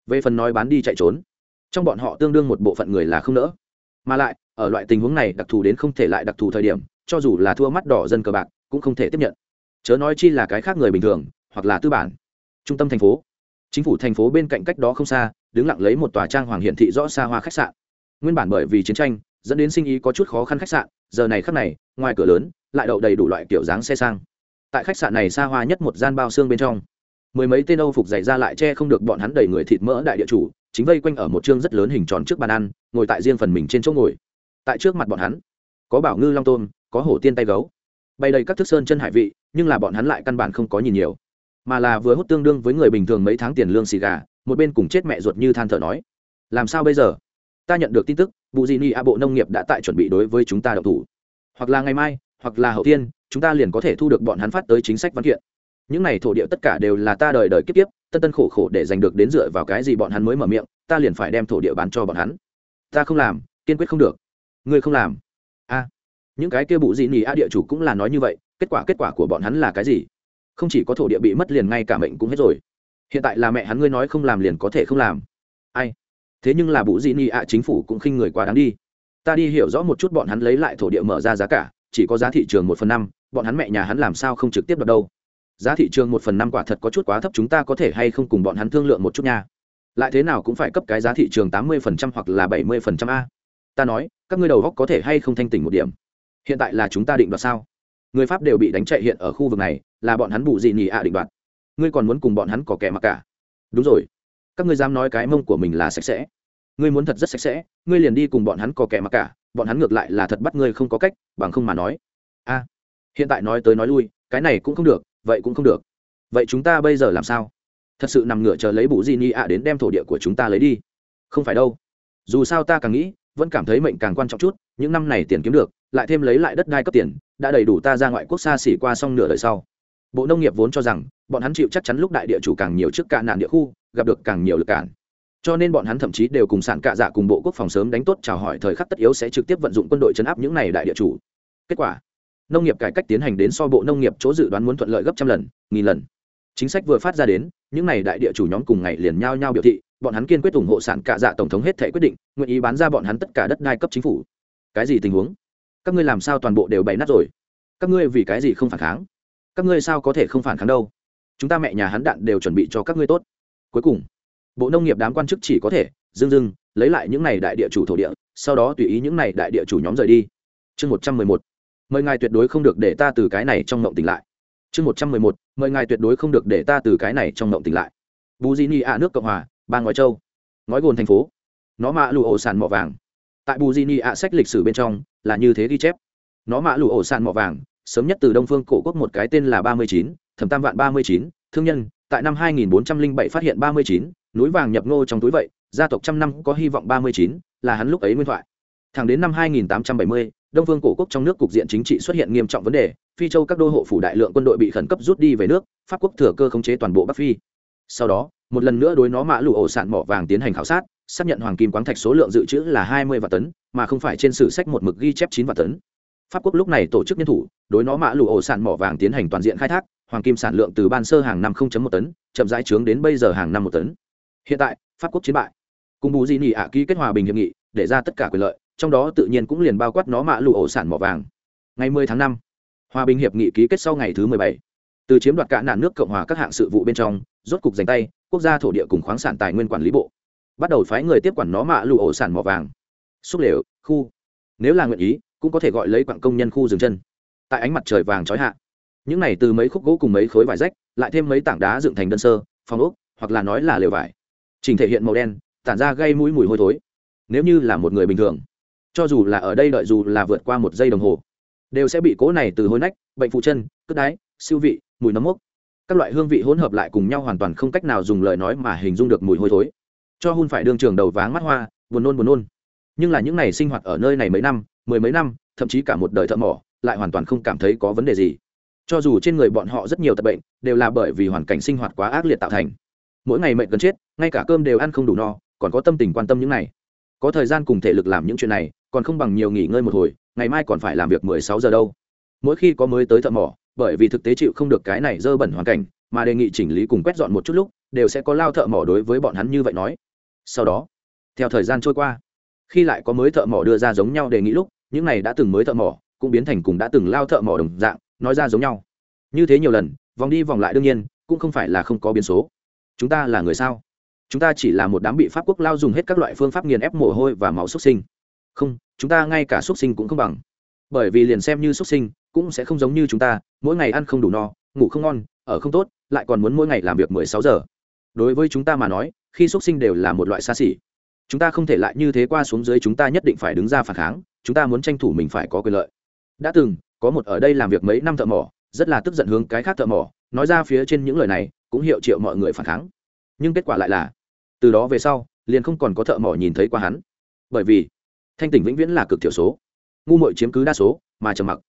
S1: Về phần nói bán đi chạy trốn, trong bọn họ tương đương một bộ phận người là không nỡ. Mà lại, ở loại tình huống này đặc thù đến không thể lại đặc thù thời điểm, cho dù là thua mắt đỏ dân cờ bạc, cũng không thể tiếp nhận. Chớ nói chi là cái khác người bình thường, hoặc là tư bản. Trung tâm thành phố chính phủ thành phố bên cạnh cách đó không xa, đứng lặng lấy một tòa trang hoàng hiển thị rõ xa hoa khách sạn. Nguyên bản bởi vì chiến tranh, dẫn đến sinh ý có chút khó khăn khách sạn, giờ này khắc này, ngoài cửa lớn, lại đậu đầy đủ loại kiểu dáng xe sang. Tại khách sạn này xa hoa nhất một gian bao xương bên trong, mười mấy tên âu phục dày ra lại che không được bọn hắn đầy người thịt mỡ đại địa chủ, chính vây quanh ở một chương rất lớn hình tròn trước bàn ăn, ngồi tại riêng phần mình trên chỗ ngồi. Tại trước mặt bọn hắn, có bảo ngư long tôm có hổ tiên tay gấu. Bay đầy các thức sơn chân hải vị, nhưng là bọn hắn lại căn bản không có nhìn nhiều mà là vừa hút tương đương với người bình thường mấy tháng tiền lương xì gà, một bên cùng chết mẹ ruột như than thở nói. Làm sao bây giờ? Ta nhận được tin tức vụ di ni a bộ nông nghiệp đã tại chuẩn bị đối với chúng ta đậu thủ. Hoặc là ngày mai, hoặc là hậu tiên, chúng ta liền có thể thu được bọn hắn phát tới chính sách văn kiện. Những này thổ địa tất cả đều là ta đời đời kiếp kiếp, tân tân khổ khổ để giành được đến dựa vào cái gì bọn hắn mới mở miệng, ta liền phải đem thổ địa bán cho bọn hắn. Ta không làm, kiên quyết không được. Ngươi không làm. A. Những cái kia bụ di nhì a địa chủ cũng là nói như vậy, kết quả kết quả của bọn hắn là cái gì? Không chỉ có thổ địa bị mất liền ngay cả mệnh cũng hết rồi. Hiện tại là mẹ hắn ngươi nói không làm liền có thể không làm. Ai? Thế nhưng là bụ dị nhì ạ, chính phủ cũng khinh người quá đáng đi. Ta đi hiểu rõ một chút bọn hắn lấy lại thổ địa mở ra giá cả, chỉ có giá thị trường một phần năm, bọn hắn mẹ nhà hắn làm sao không trực tiếp được đâu? Giá thị trường một phần năm quả thật có chút quá thấp, chúng ta có thể hay không cùng bọn hắn thương lượng một chút nha. Lại thế nào cũng phải cấp cái giá thị trường tám mươi phần trăm hoặc là bảy mươi phần trăm a. Ta nói, các ngươi đầu góc có thể hay không thanh tỉnh một điểm? Hiện tại là chúng ta định đoạt sao? Người pháp đều bị đánh chạy hiện ở khu vực này là bọn hắn bù gì nhỉ ạ định đoạt. Ngươi còn muốn cùng bọn hắn có kẻ mặc cả. Đúng rồi. Các ngươi dám nói cái mông của mình là sạch sẽ. Ngươi muốn thật rất sạch sẽ, ngươi liền đi cùng bọn hắn có kẻ mặc cả, bọn hắn ngược lại là thật bắt ngươi không có cách, bằng không mà nói. A. Hiện tại nói tới nói lui, cái này cũng không được, vậy cũng không được. Vậy chúng ta bây giờ làm sao? Thật sự nằm ngửa chờ lấy bụ di ni ạ đến đem thổ địa của chúng ta lấy đi. Không phải đâu. Dù sao ta càng nghĩ, vẫn cảm thấy mệnh càng quan trọng chút, những năm này tiền kiếm được, lại thêm lấy lại đất đai cấp tiền, đã đầy đủ ta ra ngoại quốc xa xỉ qua xong nửa đời sau bộ nông nghiệp vốn cho rằng, bọn hắn chịu chắc chắn lúc đại địa chủ càng nhiều trước cả nạn địa khu, gặp được càng nhiều lực cản. Cho nên bọn hắn thậm chí đều cùng sản cạ dạ cùng bộ quốc phòng sớm đánh tốt chào hỏi thời khắc tất yếu sẽ trực tiếp vận dụng quân đội chấn áp những này đại địa chủ. Kết quả, nông nghiệp cải cách tiến hành đến so bộ nông nghiệp chỗ dự đoán muốn thuận lợi gấp trăm lần, nghìn lần. Chính sách vừa phát ra đến, những này đại địa chủ nhóm cùng ngày liền nhao nhao biểu thị, bọn hắn kiên quyết ủng hộ sản cạ dạ tổng thống hết thể quyết định, nguyện ý bán ra bọn hắn tất cả đất đai cấp chính phủ. Cái gì tình huống? Các ngươi làm sao toàn bộ đều bày nát rồi? Các ngươi vì cái gì không phản kháng? Các ngươi sao có thể không phản kháng đâu? Chúng ta mẹ nhà hắn đạn đều chuẩn bị cho các ngươi tốt. Cuối cùng, bộ nông nghiệp đám quan chức chỉ có thể dưng dưng lấy lại những n à y đại địa chủ thổ địa, sau đó tùy ý những n à y đại địa chủ nhóm rời đi. Chương một trăm mười một, mời ngài tuyệt đối không được để ta từ cái này trong mộng tỉnh lại. Chương một trăm mười một, mời ngài tuyệt đối không được để ta từ cái này trong mộng tỉnh lại. Bù di ni a nước cộng hòa, ba ngói châu, ngói gồn thành phố. Nó mạ lụ ổ sàn mỏ vàng. Tại bù di ni a sách lịch sử bên trong là như thế ghi chép. Nó mạ lụ ổ sàn mỏ vàng sớm nhất từ đông phương cổ quốc một cái tên là ba mươi chín, thẩm tam vạn ba mươi chín, thương nhân, tại năm hai nghìn bốn trăm linh bảy phát hiện ba mươi chín, núi vàng nhập ngô trong túi vậy, gia tộc trăm năm có hy vọng ba mươi chín, là hắn lúc ấy nguyên thoại. Thẳng đến năm hai nghìn tám trăm bảy mươi, đông phương cổ quốc trong nước cục diện chính trị xuất hiện nghiêm trọng vấn đề, phi châu các đô hộ phủ đại lượng quân đội bị khẩn cấp rút đi về nước, pháp quốc thừa cơ khống chế toàn bộ bắc phi. Sau đó, một lần nữa đối nó mã lụ ổ sản mỏ vàng tiến hành khảo sát, xác nhận hoàng kim quáng thạch số lượng dự trữ là hai mươi vạn tấn, mà không phải trên sử sách một mực ghi chép chín vạn tấn pháp quốc lúc này tổ chức nhân thủ đối nó mã lụ ổ sản mỏ vàng tiến hành toàn diện khai thác hoàng kim sản lượng từ ban sơ hàng năm một tấn chậm rãi trướng đến bây giờ hàng năm một tấn. Hiện tại pháp quốc chiến bại. Cùng bù di nỉ ạ ký kết hòa bình hiệp nghị để ra tất cả quyền lợi trong đó tự nhiên cũng liền bao quát nó mạ lụ ổ sản mỏ vàng. Ngày 10 tháng 5, hòa bình hiệp nghị ký kết sau ngày thứ 17. từ chiếm đoạt cả nạn nước cộng hòa các hạng sự vụ bên trong rốt cục giành tay quốc gia thổ địa cùng khoáng sản tài nguyên quản lý bộ. Bắt đầu phái người tiếp quản nó mạ lụ ổ sản mỏ vàng. Xúc lều khu. Nếu là nguyện ý cũng có thể gọi lấy quặng công nhân khu dừng chân. Tại ánh mặt trời vàng trói hạ, những này từ mấy khúc gỗ cùng mấy khối vải rách, lại thêm mấy tảng đá dựng thành đơn sơ, phòng ốc, hoặc là nói là lều vải. Trình thể hiện màu đen, tản ra gây mũi mùi hôi thối. Nếu như là một người bình thường, cho dù là ở đây đợi dù là vượt qua một giây đồng hồ, đều sẽ bị cố này từ hôi nách, bệnh phụ chân, cất đái, siêu vị, mùi nấm mốc. Các loại hương vị hỗn hợp lại cùng nhau hoàn toàn không cách nào dùng lời nói mà hình dung được mùi hôi thối. Cho hun phải đương trường đầu váng mắt hoa, buồn nôn buồn nôn. Nhưng là những ngày sinh hoạt ở nơi này mấy năm mười mấy năm, thậm chí cả một đời thợ mỏ, lại hoàn toàn không cảm thấy có vấn đề gì. Cho dù trên người bọn họ rất nhiều tật bệnh, đều là bởi vì hoàn cảnh sinh hoạt quá ác liệt tạo thành. Mỗi ngày mệt gần chết, ngay cả cơm đều ăn không đủ no, còn có tâm tình quan tâm những này. Có thời gian cùng thể lực làm những chuyện này, còn không bằng nhiều nghỉ ngơi một hồi, ngày mai còn phải làm việc mười sáu giờ đâu. Mỗi khi có mới tới thợ mỏ, bởi vì thực tế chịu không được cái này dơ bẩn hoàn cảnh, mà đề nghị chỉnh lý cùng quét dọn một chút lúc, đều sẽ có lao thợ mỏ đối với bọn hắn như vậy nói. Sau đó, theo thời gian trôi qua khi lại có mới thợ mỏ đưa ra giống nhau đề nghị lúc, những này đã từng mới thợ mỏ, cũng biến thành cùng đã từng lao thợ mỏ đồng dạng, nói ra giống nhau. Như thế nhiều lần, vòng đi vòng lại đương nhiên, cũng không phải là không có biến số. Chúng ta là người sao? Chúng ta chỉ là một đám bị pháp quốc lao dùng hết các loại phương pháp nghiền ép mồ hôi và máu xuất sinh. Không, chúng ta ngay cả xuất sinh cũng không bằng. Bởi vì liền xem như xuất sinh, cũng sẽ không giống như chúng ta, mỗi ngày ăn không đủ no, ngủ không ngon, ở không tốt, lại còn muốn mỗi ngày làm việc mười sáu giờ. Đối với chúng ta mà nói, khi xuất sinh đều là một loại xa xỉ chúng ta không thể lại như thế qua xuống dưới chúng ta nhất định phải đứng ra phản kháng, chúng ta muốn tranh thủ mình phải có quyền lợi. Đã từng, có một ở đây làm việc mấy năm thợ mỏ, rất là tức giận hướng cái khác thợ mỏ, nói ra phía trên những lời này, cũng hiệu triệu mọi người phản kháng. Nhưng kết quả lại là, từ đó về sau, liền không còn có thợ mỏ nhìn thấy qua hắn. Bởi vì, thanh tỉnh vĩnh viễn là cực thiểu số. Ngu mội chiếm cứ đa số, mà trầm mặc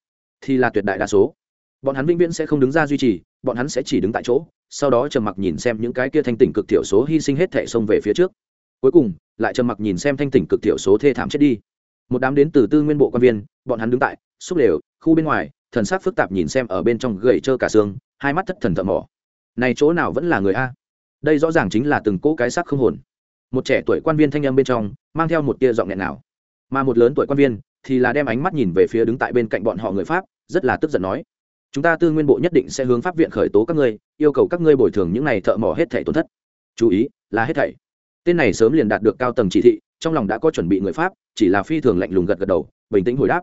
S1: thì là tuyệt đại đa số. Bọn hắn vĩnh viễn sẽ không đứng ra duy trì, bọn hắn sẽ chỉ đứng tại chỗ, sau đó trầm mặc nhìn xem những cái kia thanh tỉnh cực thiểu số hy sinh hết thẻ xông về phía trước. Cuối cùng lại trầm mặc nhìn xem thanh tỉnh cực thiểu số thê thảm chết đi. Một đám đến từ tư nguyên bộ quan viên, bọn hắn đứng tại, xúc lều, khu bên ngoài, thần sắc phức tạp nhìn xem ở bên trong gầy trơ cả xương, hai mắt thất thần thợ mỏ. Này chỗ nào vẫn là người a? Đây rõ ràng chính là từng cỗ cái sắc không hồn. Một trẻ tuổi quan viên thanh âm bên trong, mang theo một tia giọng nghẹn nào. Mà một lớn tuổi quan viên, thì là đem ánh mắt nhìn về phía đứng tại bên cạnh bọn họ người pháp, rất là tức giận nói, chúng ta tư nguyên bộ nhất định sẽ hướng pháp viện khởi tố các ngươi, yêu cầu các ngươi bồi thường những này thợ mỏ hết thảy tổn thất. Chú ý, là hết thảy tên này sớm liền đạt được cao tầng chỉ thị, trong lòng đã có chuẩn bị người pháp, chỉ là phi thường lạnh lùng gật gật đầu, bình tĩnh hồi đáp.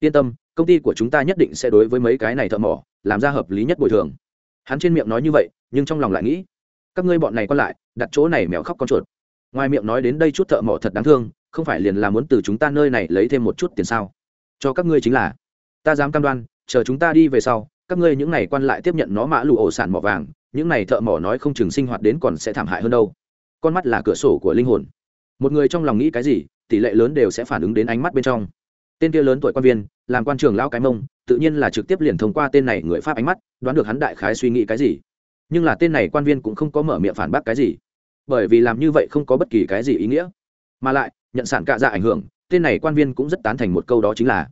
S1: Yên tâm, công ty của chúng ta nhất định sẽ đối với mấy cái này thợ mỏ, làm ra hợp lý nhất bồi thường. Hắn trên miệng nói như vậy, nhưng trong lòng lại nghĩ, các ngươi bọn này còn lại, đặt chỗ này mèo khóc con chuột. Ngoài miệng nói đến đây chút thợ mỏ thật đáng thương, không phải liền là muốn từ chúng ta nơi này lấy thêm một chút tiền sao? Cho các ngươi chính là, ta dám cam đoan, chờ chúng ta đi về sau, các ngươi những này quan lại tiếp nhận nó mã lụ ổ sản mỏ vàng, những này thợ mỏ nói không chừng sinh hoạt đến còn sẽ thảm hại hơn đâu con mắt là cửa sổ của linh hồn. Một người trong lòng nghĩ cái gì, tỷ lệ lớn đều sẽ phản ứng đến ánh mắt bên trong. Tên kia lớn tuổi quan viên, làm quan trường lao cái mông, tự nhiên là trực tiếp liền thông qua tên này người pháp ánh mắt, đoán được hắn đại khái suy nghĩ cái gì. Nhưng là tên này quan viên cũng không có mở miệng phản bác cái gì, bởi vì làm như vậy không có bất kỳ cái gì ý nghĩa. Mà lại, nhận sản cạ dạ ảnh hưởng, tên này quan viên cũng rất tán thành một câu đó chính là,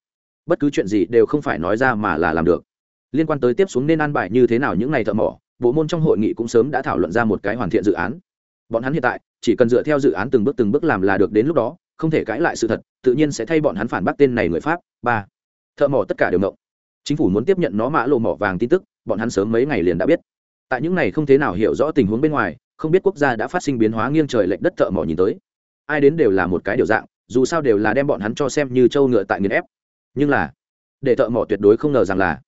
S1: bất cứ chuyện gì đều không phải nói ra mà là làm được. Liên quan tới tiếp xuống nên an bài như thế nào những ngày thợ mỏ, bộ môn trong hội nghị cũng sớm đã thảo luận ra một cái hoàn thiện dự án bọn hắn hiện tại, chỉ cần dựa theo dự án từng bước từng bước làm là được đến lúc đó, không thể cãi lại sự thật, tự nhiên sẽ thay bọn hắn phản bác tên này người pháp. Ba, thợ mỏ tất cả đều mộng chính phủ muốn tiếp nhận nó mã lộ mỏ vàng tin tức, bọn hắn sớm mấy ngày liền đã biết. Tại những này không thế nào hiểu rõ tình huống bên ngoài, không biết quốc gia đã phát sinh biến hóa nghiêng trời lệch đất thợ mỏ nhìn tới. Ai đến đều là một cái điều dạng, dù sao đều là đem bọn hắn cho xem như trâu ngựa tại nghiền ép. Nhưng là, để thợ mỏ tuyệt đối không ngờ rằng là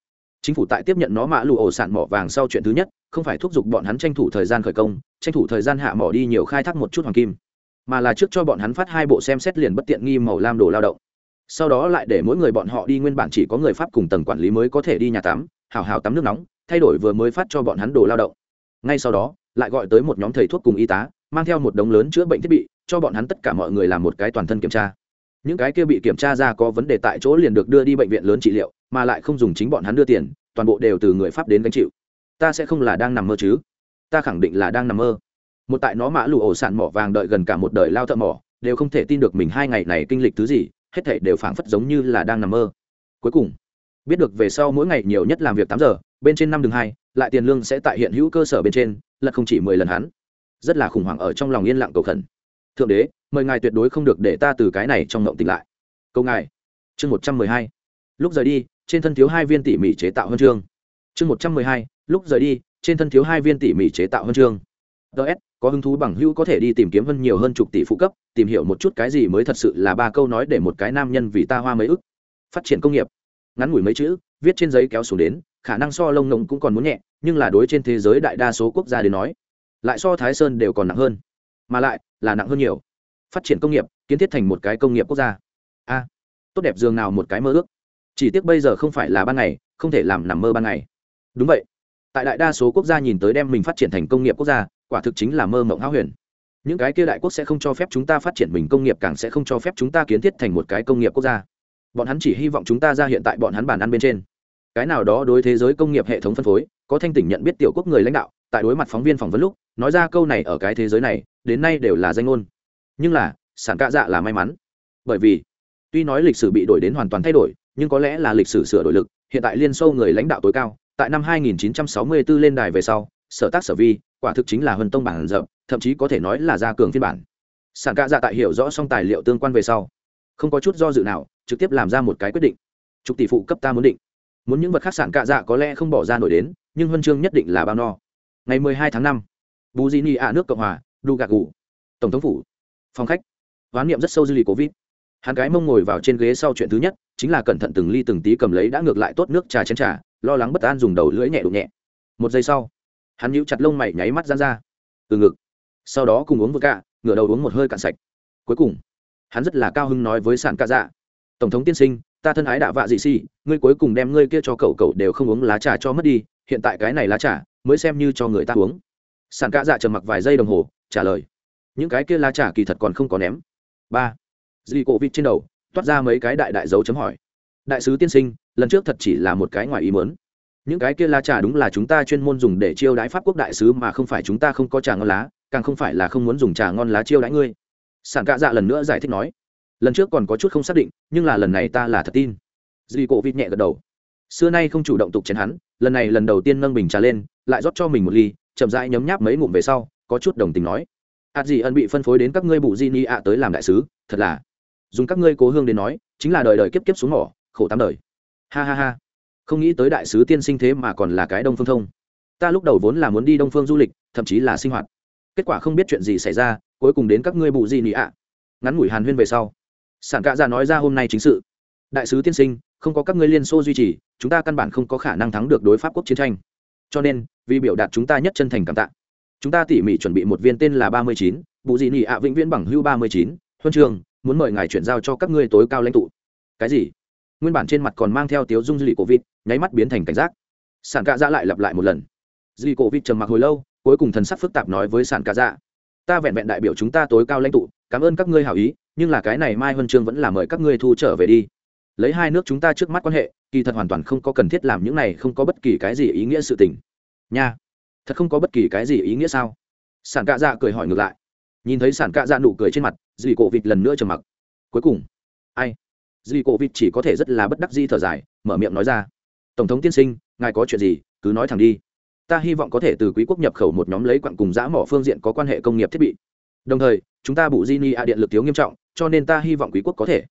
S1: chính phủ tại tiếp nhận nó mạ lụ ổ sản mỏ vàng sau chuyện thứ nhất, không phải thúc giục bọn hắn tranh thủ thời gian khởi công, tranh thủ thời gian hạ mỏ đi nhiều khai thác một chút hoàng kim, mà là trước cho bọn hắn phát hai bộ xem xét liền bất tiện nghi màu lam đồ lao động. Sau đó lại để mỗi người bọn họ đi nguyên bản chỉ có người pháp cùng tầng quản lý mới có thể đi nhà tắm, hào hào tắm nước nóng, thay đổi vừa mới phát cho bọn hắn đồ lao động. Ngay sau đó, lại gọi tới một nhóm thầy thuốc cùng y tá, mang theo một đống lớn chữa bệnh thiết bị, cho bọn hắn tất cả mọi người làm một cái toàn thân kiểm tra. Những cái kia bị kiểm tra ra có vấn đề tại chỗ liền được đưa đi bệnh viện lớn trị liệu mà lại không dùng chính bọn hắn đưa tiền, toàn bộ đều từ người pháp đến gánh chịu. Ta sẽ không là đang nằm mơ chứ. Ta khẳng định là đang nằm mơ. Một tại nó mã lụ ổ sản mỏ vàng đợi gần cả một đời lao thợ mỏ, đều không thể tin được mình hai ngày này kinh lịch thứ gì, hết thể đều phảng phất giống như là đang nằm mơ. Cuối cùng, biết được về sau mỗi ngày nhiều nhất làm việc tám giờ, bên trên năm đường hai, lại tiền lương sẽ tại hiện hữu cơ sở bên trên, lật không chỉ mười lần hắn. Rất là khủng hoảng ở trong lòng yên lặng cầu khẩn. Thượng đế, mời ngài tuyệt đối không được để ta từ cái này trong ngộng tỉnh lại. Câu ngài, chương một trăm mười hai lúc rời đi, trên thân thiếu hai viên tỉ mỉ chế tạo huân chương. Chương một trăm mười hai, lúc rời đi, trên thân thiếu hai viên tỉ mỉ chế tạo huân chương. Ts có hứng thú bằng hữu có thể đi tìm kiếm hơn nhiều hơn chục tỷ phụ cấp, tìm hiểu một chút cái gì mới thật sự là ba câu nói để một cái nam nhân vì ta hoa mấy ức. Phát triển công nghiệp. Ngắn ngủi mấy chữ, viết trên giấy kéo xuống đến, khả năng so lông nồng cũng còn muốn nhẹ, nhưng là đối trên thế giới đại đa số quốc gia đến nói, lại so thái sơn đều còn nặng hơn. Mà lại, là nặng hơn nhiều. Phát triển công nghiệp, kiến thiết thành một cái công nghiệp quốc gia. A, tốt đẹp dường nào một cái mơ ước chỉ tiếc bây giờ không phải là ban ngày, không thể làm nằm mơ ban ngày. Đúng vậy. Tại đại đa số quốc gia nhìn tới đem mình phát triển thành công nghiệp quốc gia, quả thực chính là mơ mộng háo huyền. Những cái kia đại quốc sẽ không cho phép chúng ta phát triển mình công nghiệp, càng sẽ không cho phép chúng ta kiến thiết thành một cái công nghiệp quốc gia. Bọn hắn chỉ hy vọng chúng ta ra hiện tại bọn hắn bàn ăn bên trên. Cái nào đó đối thế giới công nghiệp hệ thống phân phối, có thanh tỉnh nhận biết tiểu quốc người lãnh đạo, tại đối mặt phóng viên phỏng vấn lúc, nói ra câu này ở cái thế giới này, đến nay đều là danh ngôn. Nhưng là, sản cạ dạ là may mắn. Bởi vì, tuy nói lịch sử bị đổi đến hoàn toàn thay đổi nhưng có lẽ là lịch sử sửa đổi lực hiện tại liên xô người lãnh đạo tối cao tại năm 1964 lên đài về sau sở tác sở vi quả thực chính là huân tông bản rộng thậm chí có thể nói là gia cường phiên bản. Sản cạ dạ tại hiểu rõ xong tài liệu tương quan về sau không có chút do dự nào trực tiếp làm ra một cái quyết định. Trục tỷ phụ cấp ta muốn định. Muốn những vật khác sản cạ dạ có lẽ không bỏ ra nổi đến nhưng huân chương nhất định là bao no. Ngày 12 tháng 5, bù di ni ạ nước cộng hòa đu gạc gù. Tổng thống phủ phòng khách. Hoán niệm rất sâu dư lì covid hắn cái mông ngồi vào trên ghế sau chuyện thứ nhất, chính là cẩn thận từng ly từng tí cầm lấy đã ngược lại tốt nước trà chén trà, lo lắng bất an dùng đầu lưỡi nhẹ đụng nhẹ. Một giây sau, hắn nhíu chặt lông mày nháy mắt ra ra. Từ ngực, sau đó cùng uống vừa cạ ngửa đầu uống một hơi cạn sạch. Cuối cùng, hắn rất là cao hưng nói với sản ca dạ tổng thống tiên sinh, ta thân ái đạ vạ dị si ngươi cuối cùng đem ngươi kia cho cậu cậu đều không uống lá trà cho mất đi, hiện tại cái này lá trà mới xem như cho người ta uống. Sản ca dạ trầm mặc vài giây đồng hồ, trả lời, những cái kia lá trà kỳ thật còn không có ném. Ba dì cổ vịt trên đầu, toát ra mấy cái đại đại dấu chấm hỏi. Đại sứ tiên sinh, lần trước thật chỉ là một cái ngoài ý muốn. Những cái kia lá trà đúng là chúng ta chuyên môn dùng để chiêu đãi pháp quốc đại sứ mà không phải chúng ta không có trà ngon lá, càng không phải là không muốn dùng trà ngon lá chiêu đãi ngươi. Sản cạ dạ lần nữa giải thích nói. Lần trước còn có chút không xác định, nhưng là lần này ta là thật tin. Dì cổ vịt nhẹ gật đầu. Xưa nay không chủ động tục chén hắn, lần này lần đầu tiên nâng bình trà lên, lại rót cho mình một ly, chậm rãi nhấm nháp mấy ngụm về sau, có chút đồng tình nói. Ạt gì ân bị phân phối đến các ngươi bù di ni ạ tới làm đại sứ, thật là dùng các ngươi cố hương đến nói, chính là đời đời kiếp kiếp xuống mỏ, khổ tám đời. Ha ha ha. Không nghĩ tới đại sứ tiên sinh thế mà còn là cái đông phương thông. Ta lúc đầu vốn là muốn đi đông phương du lịch, thậm chí là sinh hoạt. Kết quả không biết chuyện gì xảy ra, cuối cùng đến các ngươi bù gì nị ạ. Ngắn ngủi hàn huyên về sau. Sản cạ ra nói ra hôm nay chính sự. Đại sứ tiên sinh, không có các ngươi liên xô duy trì, chúng ta căn bản không có khả năng thắng được đối pháp quốc chiến tranh. Cho nên, vì biểu đạt chúng ta nhất chân thành cảm tạ, chúng ta tỉ mỉ chuẩn bị một viên tên là ba mươi chín, bù dị nị ạ vĩnh viễn bằng hưu ba mươi chín, huân trường muốn mời ngài chuyển giao cho các ngươi tối cao lãnh tụ. Cái gì? Nguyên bản trên mặt còn mang theo tiếu dung dư lì cổ vịt, nháy mắt biến thành cảnh giác. Sản cạ dạ lại lặp lại một lần. Dư lì cổ vịt trầm mặc hồi lâu, cuối cùng thần sắc phức tạp nói với sản cạ dạ ta vẹn vẹn đại biểu chúng ta tối cao lãnh tụ, cảm ơn các ngươi hảo ý, nhưng là cái này mai huân chương vẫn là mời các ngươi thu trở về đi. Lấy hai nước chúng ta trước mắt quan hệ, kỳ thật hoàn toàn không có cần thiết làm những này, không có bất kỳ cái gì ý nghĩa sự tình. Nha, thật không có bất kỳ cái gì ý nghĩa sao? Sản cạ dạ cười hỏi ngược lại nhìn thấy sản cạ dạ nụ cười trên mặt dì cổ vịt lần nữa trầm mặc. Cuối cùng, ai? Dì cổ vịt chỉ có thể rất là bất đắc di thở dài, mở miệng nói ra, tổng thống tiên sinh, ngài có chuyện gì, cứ nói thẳng đi. Ta hy vọng có thể từ quý quốc nhập khẩu một nhóm lấy quặng cùng giã mỏ phương diện có quan hệ công nghiệp thiết bị. Đồng thời, chúng ta bụ di ni a điện lực thiếu nghiêm trọng, cho nên ta hy vọng quý quốc có thể.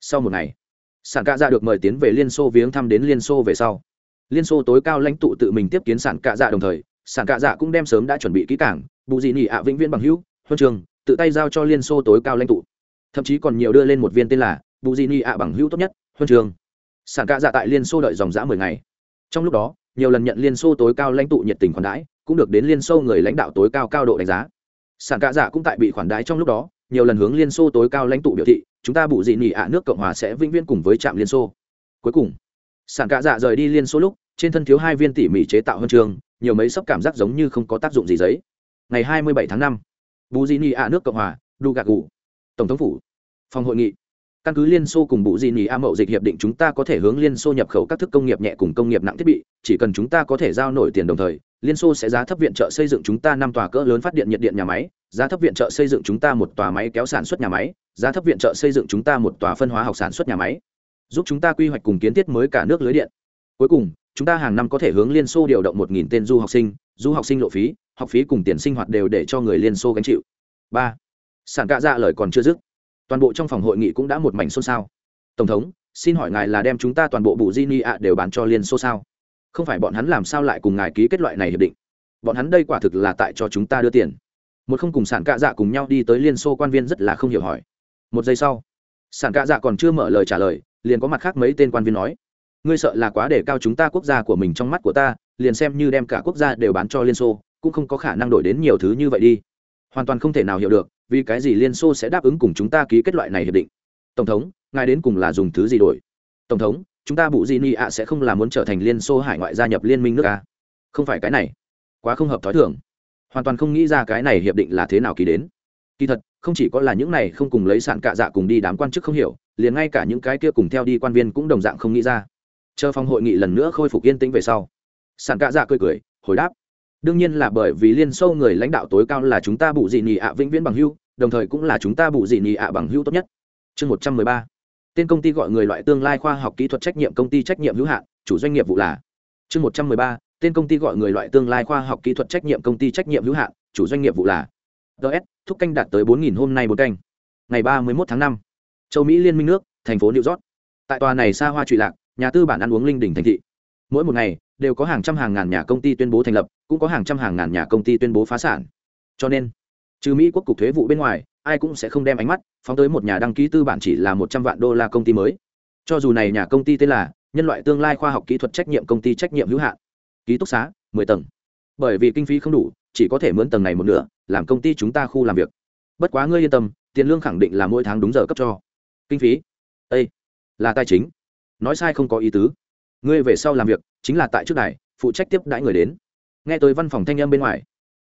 S1: Sau một ngày, sản cạ dạ được mời tiến về liên xô viếng thăm đến liên xô về sau. Liên xô tối cao lãnh tụ tự mình tiếp kiến sản cạ dạ đồng thời, sản cạ dạ cũng đem sớm đã chuẩn bị kỹ cảng bù dị nị ạ vĩnh viễn bằng hữu huân trường, tự tay giao cho liên xô tối cao lãnh tụ. Thậm chí còn nhiều đưa lên một viên tên là bù dị ni ạ bằng hữu tốt nhất, huân trường. Sản cạ dạ tại liên xô đợi dòng dã mười ngày. Trong lúc đó, nhiều lần nhận liên xô tối cao lãnh tụ nhiệt tình khoản đãi, cũng được đến liên xô người lãnh đạo tối cao cao độ đánh giá. Sản cạ dạ cũng tại bị khoản đãi trong lúc đó, nhiều lần hướng liên xô tối cao lãnh tụ biểu thị, chúng ta bù dị nị ạ nước cộng hòa sẽ vĩnh viễn cùng với trạm liên xô. Cuối cùng, sản cạ dạ rời đi liên xô lúc, trên thân thiếu hai viên tỉ mỉ chế tạo huân trường, nhiều mấy sốc cảm giác giống như không có tác dụng gì giấy. Ngày hai mươi bảy tháng năm bù di ni a nước cộng hòa, đu gạc gù. Tổng thống phủ. Phòng hội nghị. Căn cứ liên xô cùng bù di ni a mậu dịch hiệp định chúng ta có thể hướng liên xô nhập khẩu các thức công nghiệp nhẹ cùng công nghiệp nặng thiết bị, chỉ cần chúng ta có thể giao nổi tiền đồng thời, liên xô sẽ giá thấp viện trợ xây dựng chúng ta năm tòa cỡ lớn phát điện nhiệt điện nhà máy, giá thấp viện trợ xây dựng chúng ta một tòa máy kéo sản xuất nhà máy, giá thấp viện trợ xây dựng chúng ta một tòa phân hóa học sản xuất nhà máy, giúp chúng ta quy hoạch cùng kiến thiết mới cả nước lưới điện. Cuối cùng, chúng ta hàng năm có thể hướng liên xô điều động một nghìn tên du học sinh, du học sinh lộ phí học phí cùng tiền sinh hoạt đều để cho người liên xô gánh chịu. Ba, sản cạ dạ lời còn chưa dứt, toàn bộ trong phòng hội nghị cũng đã một mảnh xôn xao. Tổng thống, xin hỏi ngài là đem chúng ta toàn bộ bù di ni ạ đều bán cho liên xô sao? Không phải bọn hắn làm sao lại cùng ngài ký kết loại này hiệp định? Bọn hắn đây quả thực là tại cho chúng ta đưa tiền. Một không cùng sản cạ dạ cùng nhau đi tới liên xô quan viên rất là không hiểu hỏi. Một giây sau, sản cạ dạ còn chưa mở lời trả lời, liền có mặt khác mấy tên quan viên nói, ngươi sợ là quá để cao chúng ta quốc gia của mình trong mắt của ta, liền xem như đem cả quốc gia đều bán cho liên xô cũng không có khả năng đổi đến nhiều thứ như vậy đi. Hoàn toàn không thể nào hiểu được, vì cái gì liên xô sẽ đáp ứng cùng chúng ta ký kết loại này hiệp định. Tổng thống, ngài đến cùng là dùng thứ gì đổi? Tổng thống, chúng ta bụ di ni ạ sẽ không là muốn trở thành liên xô hải ngoại gia nhập liên minh nước a. Không phải cái này. Quá không hợp t h ó i thường. Hoàn toàn không nghĩ ra cái này hiệp định là thế nào ký đến. Kỳ thật, không chỉ có là những này không cùng lấy sạn cạ dạ cùng đi đám quan chức không hiểu, liền ngay cả những cái kia cùng theo đi quan viên cũng đồng dạng không nghĩ ra. Chờ phòng hội nghị lần nữa khôi phục yên tĩnh về sau Sàn cạ dạ cười cười, hồi đáp đương nhiên là bởi vì liên xô người lãnh đạo tối cao là chúng ta bù dị nhị ạ vĩnh viễn bằng hưu, đồng thời cũng là chúng ta bù dị nhị ạ bằng hưu tốt nhất. Chương một trăm mười ba. Tên công ty gọi người loại tương lai khoa học kỹ thuật trách nhiệm công ty trách nhiệm hữu hạn, chủ doanh nghiệp vụ là. Chương một trăm mười ba. Tên công ty gọi người loại tương lai khoa học kỹ thuật trách nhiệm công ty trách nhiệm hữu hạn, chủ doanh nghiệp vụ là. Ts thúc canh đạt tới bốn nghìn hôm nay bốn canh. Ngày ba mươi một tháng năm. Châu mỹ liên minh nước, thành phố new york. Tại tòa này xa hoa trụy lạc, nhà tư bản ăn uống linh đỉnh thành thị. Mỗi một ngày đều có hàng trăm hàng ngàn nhà công ty tuyên bố thành lập, cũng có hàng trăm hàng ngàn nhà công ty tuyên bố phá sản. Cho nên, trừ mỹ quốc cục thuế vụ bên ngoài, ai cũng sẽ không đem ánh mắt phóng tới một nhà đăng ký tư bản chỉ là một trăm vạn đô la công ty mới. Cho dù này nhà công ty tên là nhân loại tương lai khoa học kỹ thuật trách nhiệm công ty trách nhiệm hữu hạn, ký túc xá, mười tầng. Bởi vì kinh phí không đủ, chỉ có thể mướn tầng này một nửa, làm công ty chúng ta khu làm việc. Bất quá ngươi yên tâm, tiền lương khẳng định là mỗi tháng đúng giờ cấp cho. Kinh phí? Đây là tài chính. Nói sai không có ý tứ ngươi về sau làm việc, chính là tại trước đài, phụ trách tiếp đãi người đến. Nghe tới văn phòng thanh âm bên ngoài,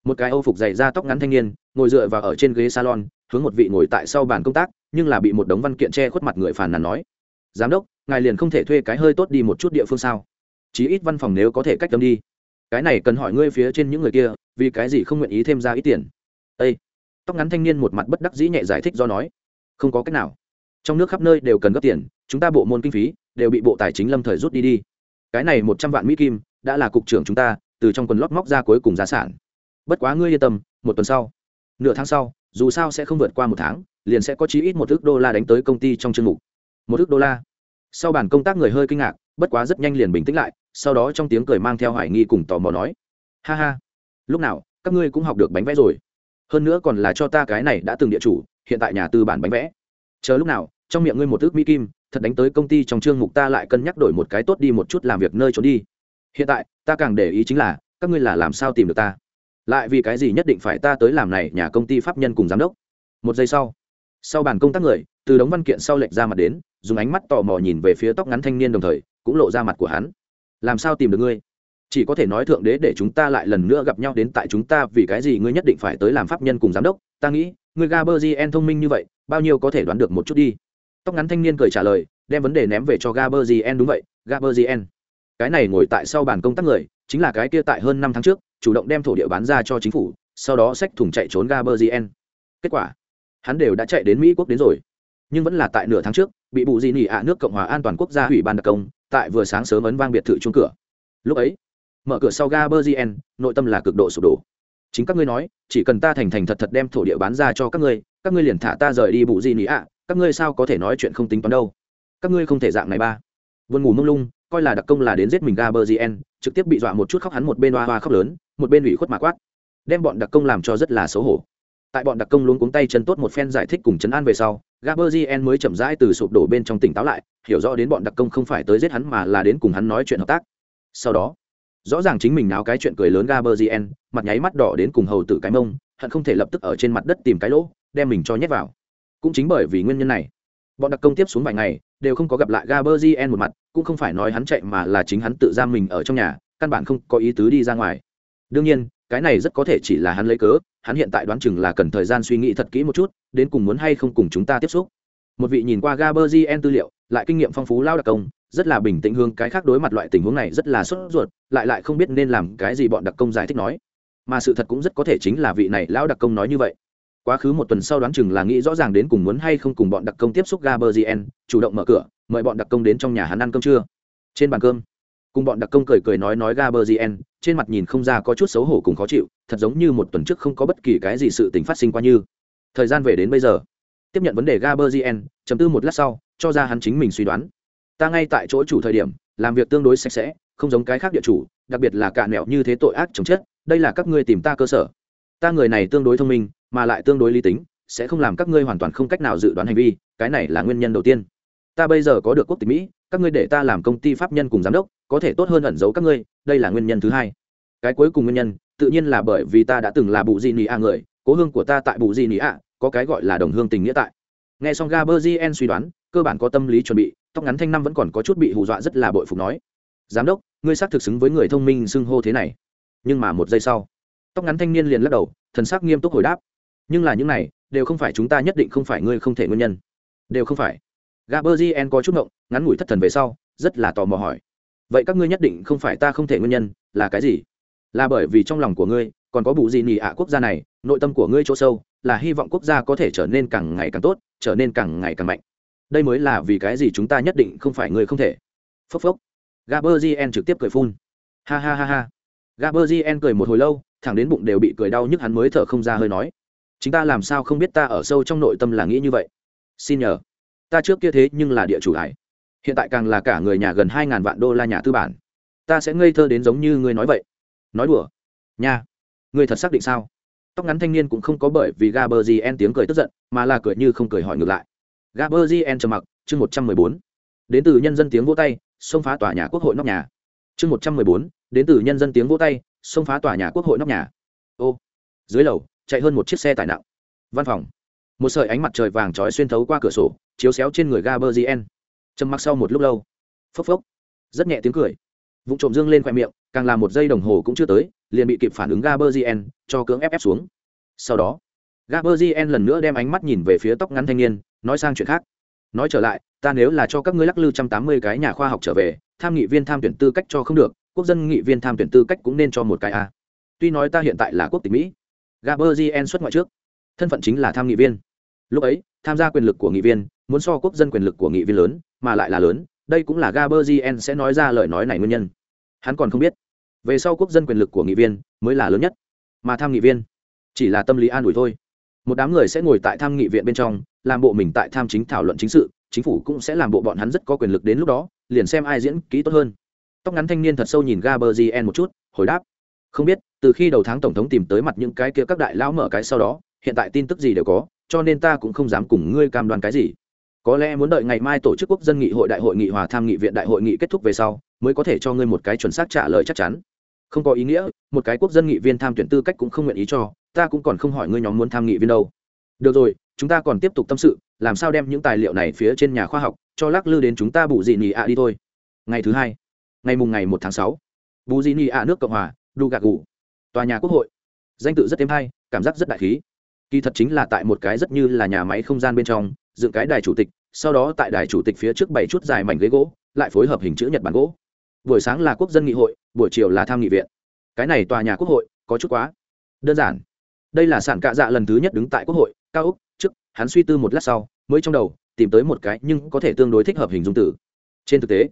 S1: một cái âu phục dày da tóc ngắn thanh niên, ngồi dựa vào ở trên ghế salon, hướng một vị ngồi tại sau bàn công tác, nhưng là bị một đống văn kiện che khuất mặt người phàn nàn nói, giám đốc, ngài liền không thể thuê cái hơi tốt đi một chút địa phương sao? Chí ít văn phòng nếu có thể cách tâm đi. Cái này cần hỏi ngươi phía trên những người kia, vì cái gì không nguyện ý thêm ra ít tiền? Ây tóc ngắn thanh niên một mặt bất đắc dĩ nhẹ giải thích do nói, không có cách nào. Trong nước khắp nơi đều cần gấp tiền, chúng ta bộ môn kinh phí đều bị bộ tài chính lâm thời rút đi đi. Cái này một trăm vạn mỹ kim đã là cục trưởng chúng ta, từ trong quần lót móc ra cuối cùng giá sản. Bất quá ngươi yên tâm, một tuần sau, nửa tháng sau, dù sao sẽ không vượt qua một tháng, liền sẽ có chí ít một ước đô la đánh tới công ty trong chương mục. Một ước đô la. Sau bản công tác người hơi kinh ngạc, bất quá rất nhanh liền bình tĩnh lại, sau đó trong tiếng cười mang theo hoài nghi cùng tò mò nói, ha ha, lúc nào, các ngươi cũng học được bánh vẽ rồi. Hơn nữa còn là cho ta cái này đã từng địa chủ, hiện tại nhà tư bản bánh vẽ. Chờ lúc nào trong miệng ngươi một ước mỹ kim, thật đánh tới công ty trong chương mục ta lại cân nhắc đổi một cái tốt đi một chút làm việc nơi trốn đi. Hiện tại, ta càng để ý chính là, các ngươi là làm sao tìm được ta? Lại vì cái gì nhất định phải ta tới làm này nhà công ty pháp nhân cùng giám đốc? Một giây sau sau bàn công tác người, từ đống văn kiện sau lệch ra mặt đến, dùng ánh mắt tò mò nhìn về phía tóc ngắn thanh niên đồng thời, cũng lộ ra mặt của hắn. Làm sao tìm được ngươi? Chỉ có thể nói thượng đế để chúng ta lại lần nữa gặp nhau đến tại chúng ta, vì cái gì ngươi nhất định phải tới làm pháp nhân cùng giám đốc? Ta nghĩ, ngươi gaberzien thông minh như vậy, bao nhiêu có thể đoán được một chút đi tóc ngắn thanh niên cười trả lời, đem vấn đề ném về cho gaberzien đúng vậy gaberzien cái này ngồi tại sau bàn công tác người, chính là cái kia tại hơn năm tháng trước, chủ động đem thổ địa bán ra cho chính phủ, sau đó xách thùng chạy trốn gaberzien kết quả, hắn đều đã chạy đến mỹ quốc đến rồi. Nhưng vẫn là tại nửa tháng trước, bị bù di nỉ ạ nước cộng hòa an toàn quốc gia hủy ban đặc công, tại vừa sáng sớm ấn vang biệt thự chung cửa. Lúc ấy, mở cửa sau gaberzien nội tâm là cực độ sụp đổ. Chính các ngươi nói, chỉ cần ta thành thành thật thật đem thổ địa bán ra cho các ngươi các ngươi liền thả ta rời đi bù di nỉ ạ các ngươi sao có thể nói chuyện không tính toán đâu? Các ngươi không thể dạng này ba. Vườn ngủ mông lung, coi là đặc công là đến giết mình gaberzien trực tiếp bị dọa một chút khóc hắn một bên hoa hoa khóc lớn, một bên ủy khuất mà quát. Đem bọn đặc công làm cho rất là xấu hổ. Tại bọn đặc công luôn cuống tay chân tốt một phen giải thích cùng chấn an về sau gaberzien mới chậm rãi từ sụp đổ bên trong tỉnh táo lại, hiểu rõ đến bọn đặc công không phải tới giết hắn mà là đến cùng hắn nói chuyện hợp tác. Sau đó, rõ ràng chính mình náo cái chuyện cười lớn gaberzien mặt nháy mắt đỏ đến cùng hầu tử cái mông, hận không thể lập tức ở trên mặt đất tìm cái lỗ, đem mình cho nhét vào cũng chính bởi vì nguyên nhân này. Bọn đặc công tiếp xuống vài ngày, đều không có gặp lại gaberzien một mặt, cũng không phải nói hắn chạy mà là chính hắn tự giam mình ở trong nhà, căn bản không có ý tứ đi ra ngoài. Đương nhiên, cái này rất có thể chỉ là hắn lấy cớ, hắn hiện tại đoán chừng là cần thời gian suy nghĩ thật kỹ một chút, đến cùng muốn hay không cùng chúng ta tiếp xúc. Một vị nhìn qua gaberzien tư liệu, lại kinh nghiệm phong phú lao đặc công, rất là bình tĩnh hướng cái khác đối mặt loại tình huống này rất là sốt ruột, lại lại không biết nên làm cái gì bọn đặc công giải thích nói. Mà sự thật cũng rất có thể chính là vị này lão đặc công nói như vậy quá khứ một tuần sau đoán chừng là nghĩ rõ ràng đến cùng muốn hay không cùng bọn đặc công tiếp xúc gaberzien chủ động mở cửa, mời bọn đặc công đến trong nhà hắn ăn cơm trưa. Trên bàn cơm, cùng bọn đặc công cười cười nói nói gaberzien trên mặt nhìn không ra có chút xấu hổ cùng khó chịu, thật giống như một tuần trước không có bất kỳ cái gì sự tình phát sinh qua như. Thời gian về đến bây giờ, tiếp nhận vấn đề gaberzien chấm tư một lát sau, cho ra hắn chính mình suy đoán. Ta ngay tại chỗ chủ thời điểm, làm việc tương đối sạch sẽ, không giống cái khác địa chủ, đặc biệt là cạn mẹo như thế tội ác chống chết, đây là các ngươi tìm ta cơ sở. Ta người này tương đối thông minh mà lại tương đối lý tính, sẽ không làm các ngươi hoàn toàn không cách nào dự đoán hành vi, cái này là nguyên nhân đầu tiên. Ta bây giờ có được quốc tịch mỹ, các ngươi để ta làm công ty pháp nhân cùng giám đốc, có thể tốt hơn ẩn giấu các ngươi, đây là nguyên nhân thứ hai. Cái cuối cùng nguyên nhân, tự nhiên là bởi vì ta đã từng là bù di nị a người, cố hương của ta tại bù di nị a có cái gọi là đồng hương tình nghĩa tại. Nghe xong gaberzien suy đoán, cơ bản có tâm lý chuẩn bị, tóc ngắn thanh năm vẫn còn có chút bị hù dọa rất là bội phục nói. Giám đốc, ngươi xác thực xứng với người thông minh xưng hô thế này. Nhưng mà một giây sau, tóc ngắn thanh niên liền lắc đầu, thần sắc nghiêm túc hồi đáp nhưng là những này, đều không phải chúng ta nhất định không phải ngươi không thể nguyên nhân. Đều không phải. Gaberzien có chút ngộng, ngắn ngủi thất thần về sau, rất là tò mò hỏi. Vậy các ngươi nhất định không phải ta không thể nguyên nhân, là cái gì? Là bởi vì trong lòng của ngươi, còn có bù gì nhì ạ quốc gia này, nội tâm của ngươi chỗ sâu, là hy vọng quốc gia có thể trở nên càng ngày càng tốt, trở nên càng ngày càng mạnh. Đây mới là vì cái gì chúng ta nhất định không phải ngươi không thể. Phốc phốc. Gaberzien trực tiếp cười phun. Ha ha ha ha. Gaberzien cười một hồi lâu, thẳng đến bụng đều bị cười đau nhức hắn mới thở không ra hơi nói chúng ta làm sao không biết ta ở sâu trong nội tâm là nghĩ như vậy? Xin nhờ. Ta trước kia thế nhưng là địa chủ hải hiện tại càng là cả người nhà gần hai ngàn vạn đô la nhà tư bản. Ta sẽ ngây thơ đến giống như ngươi nói vậy. Nói đùa. Nha. Ngươi thật xác định sao? Tóc ngắn thanh niên cũng không có bởi vì gaberzien tiếng cười tức giận, mà là cười như không cười hỏi ngược lại. Gaberzien trầm mặc, chương một trăm mười bốn. Đến từ nhân dân tiếng vỗ tay, xông phá tòa nhà quốc hội nóc nhà. Chương một trăm mười bốn, đến từ nhân dân tiếng vỗ tay, xông phá tòa nhà quốc hội nóc nhà. Ô. Dưới lầu chạy hơn một chiếc xe tải nặng. Văn phòng. Một sợi ánh mặt trời vàng trói xuyên thấu qua cửa sổ, chiếu xéo trên người gaberzien trầm mặc sau một lúc lâu. Phốc phốc. Rất nhẹ tiếng cười. Vụ trộm dương lên khoe miệng, càng là một giây đồng hồ cũng chưa tới, liền bị kịp phản ứng gaberzien cho cưỡng ép ép xuống. Sau đó gaberzien lần nữa đem ánh mắt nhìn về phía tóc ngắn thanh niên, nói sang chuyện khác. Nói trở lại, ta nếu là cho các ngươi lắc lư trăm tám mươi cái nhà khoa học trở về, tham nghị viên tham tuyển tư cách cho không được, quốc dân nghị viên tham tuyển tư cách cũng nên cho một cái a. Tuy nói ta hiện tại là quốc tịch mỹ gaberzien xuất ngoại trước. Thân phận chính là tham nghị viên. Lúc ấy, tham gia quyền lực của nghị viên, muốn so quốc dân quyền lực của nghị viên lớn, mà lại là lớn, đây cũng là gaberzien sẽ nói ra lời nói này nguyên nhân. Hắn còn không biết. Về sau quốc dân quyền lực của nghị viên mới là lớn nhất. Mà tham nghị viên chỉ là tâm lý an ủi thôi. Một đám người sẽ ngồi tại tham nghị viện bên trong, làm bộ mình tại tham chính thảo luận chính sự, chính phủ cũng sẽ làm bộ bọn hắn rất có quyền lực đến lúc đó, liền xem ai diễn kỹ tốt hơn. Tóc ngắn thanh niên thật sâu nhìn gaberzien một chút, hồi đáp không biết, từ khi đầu tháng tổng thống tìm tới mặt những cái kia các đại lão mở cái sau đó, hiện tại tin tức gì đều có, cho nên ta cũng không dám cùng ngươi cam đoan cái gì. Có lẽ muốn đợi ngày mai tổ chức quốc dân nghị hội đại hội nghị hòa tham nghị viện đại hội nghị kết thúc về sau, mới có thể cho ngươi một cái chuẩn xác trả lời chắc chắn. Không có ý nghĩa, một cái quốc dân nghị viên tham tuyển tư cách cũng không nguyện ý cho, ta cũng còn không hỏi ngươi nhóm muốn tham nghị viên đâu. Được rồi, chúng ta còn tiếp tục tâm sự, làm sao đem những tài liệu này phía trên nhà khoa học, cho lắc lư đến chúng ta bù dị nhị ạ đi thôi. Ngày thứ hai, ngày mùng ngày một tháng sáu, bù dị nhị ạ nước cộng hòa đu gạc gù. Tòa nhà quốc hội. Danh tự rất êm hay, cảm giác rất đại khí. Kỳ thật chính là tại một cái rất như là nhà máy không gian bên trong, dựng cái đài chủ tịch, sau đó tại đài chủ tịch phía trước bảy chút dài mảnh ghế gỗ, lại phối hợp hình chữ nhật bản gỗ. Buổi sáng là quốc dân nghị hội, buổi chiều là tham nghị viện. Cái này tòa nhà quốc hội, có chút quá. Đơn giản. Đây là sản cạ dạ lần thứ nhất đứng tại quốc hội, cao úc, trước, hắn suy tư một lát sau, mới trong đầu, tìm tới một cái nhưng có thể tương đối thích hợp hình dung tử trên thực tế,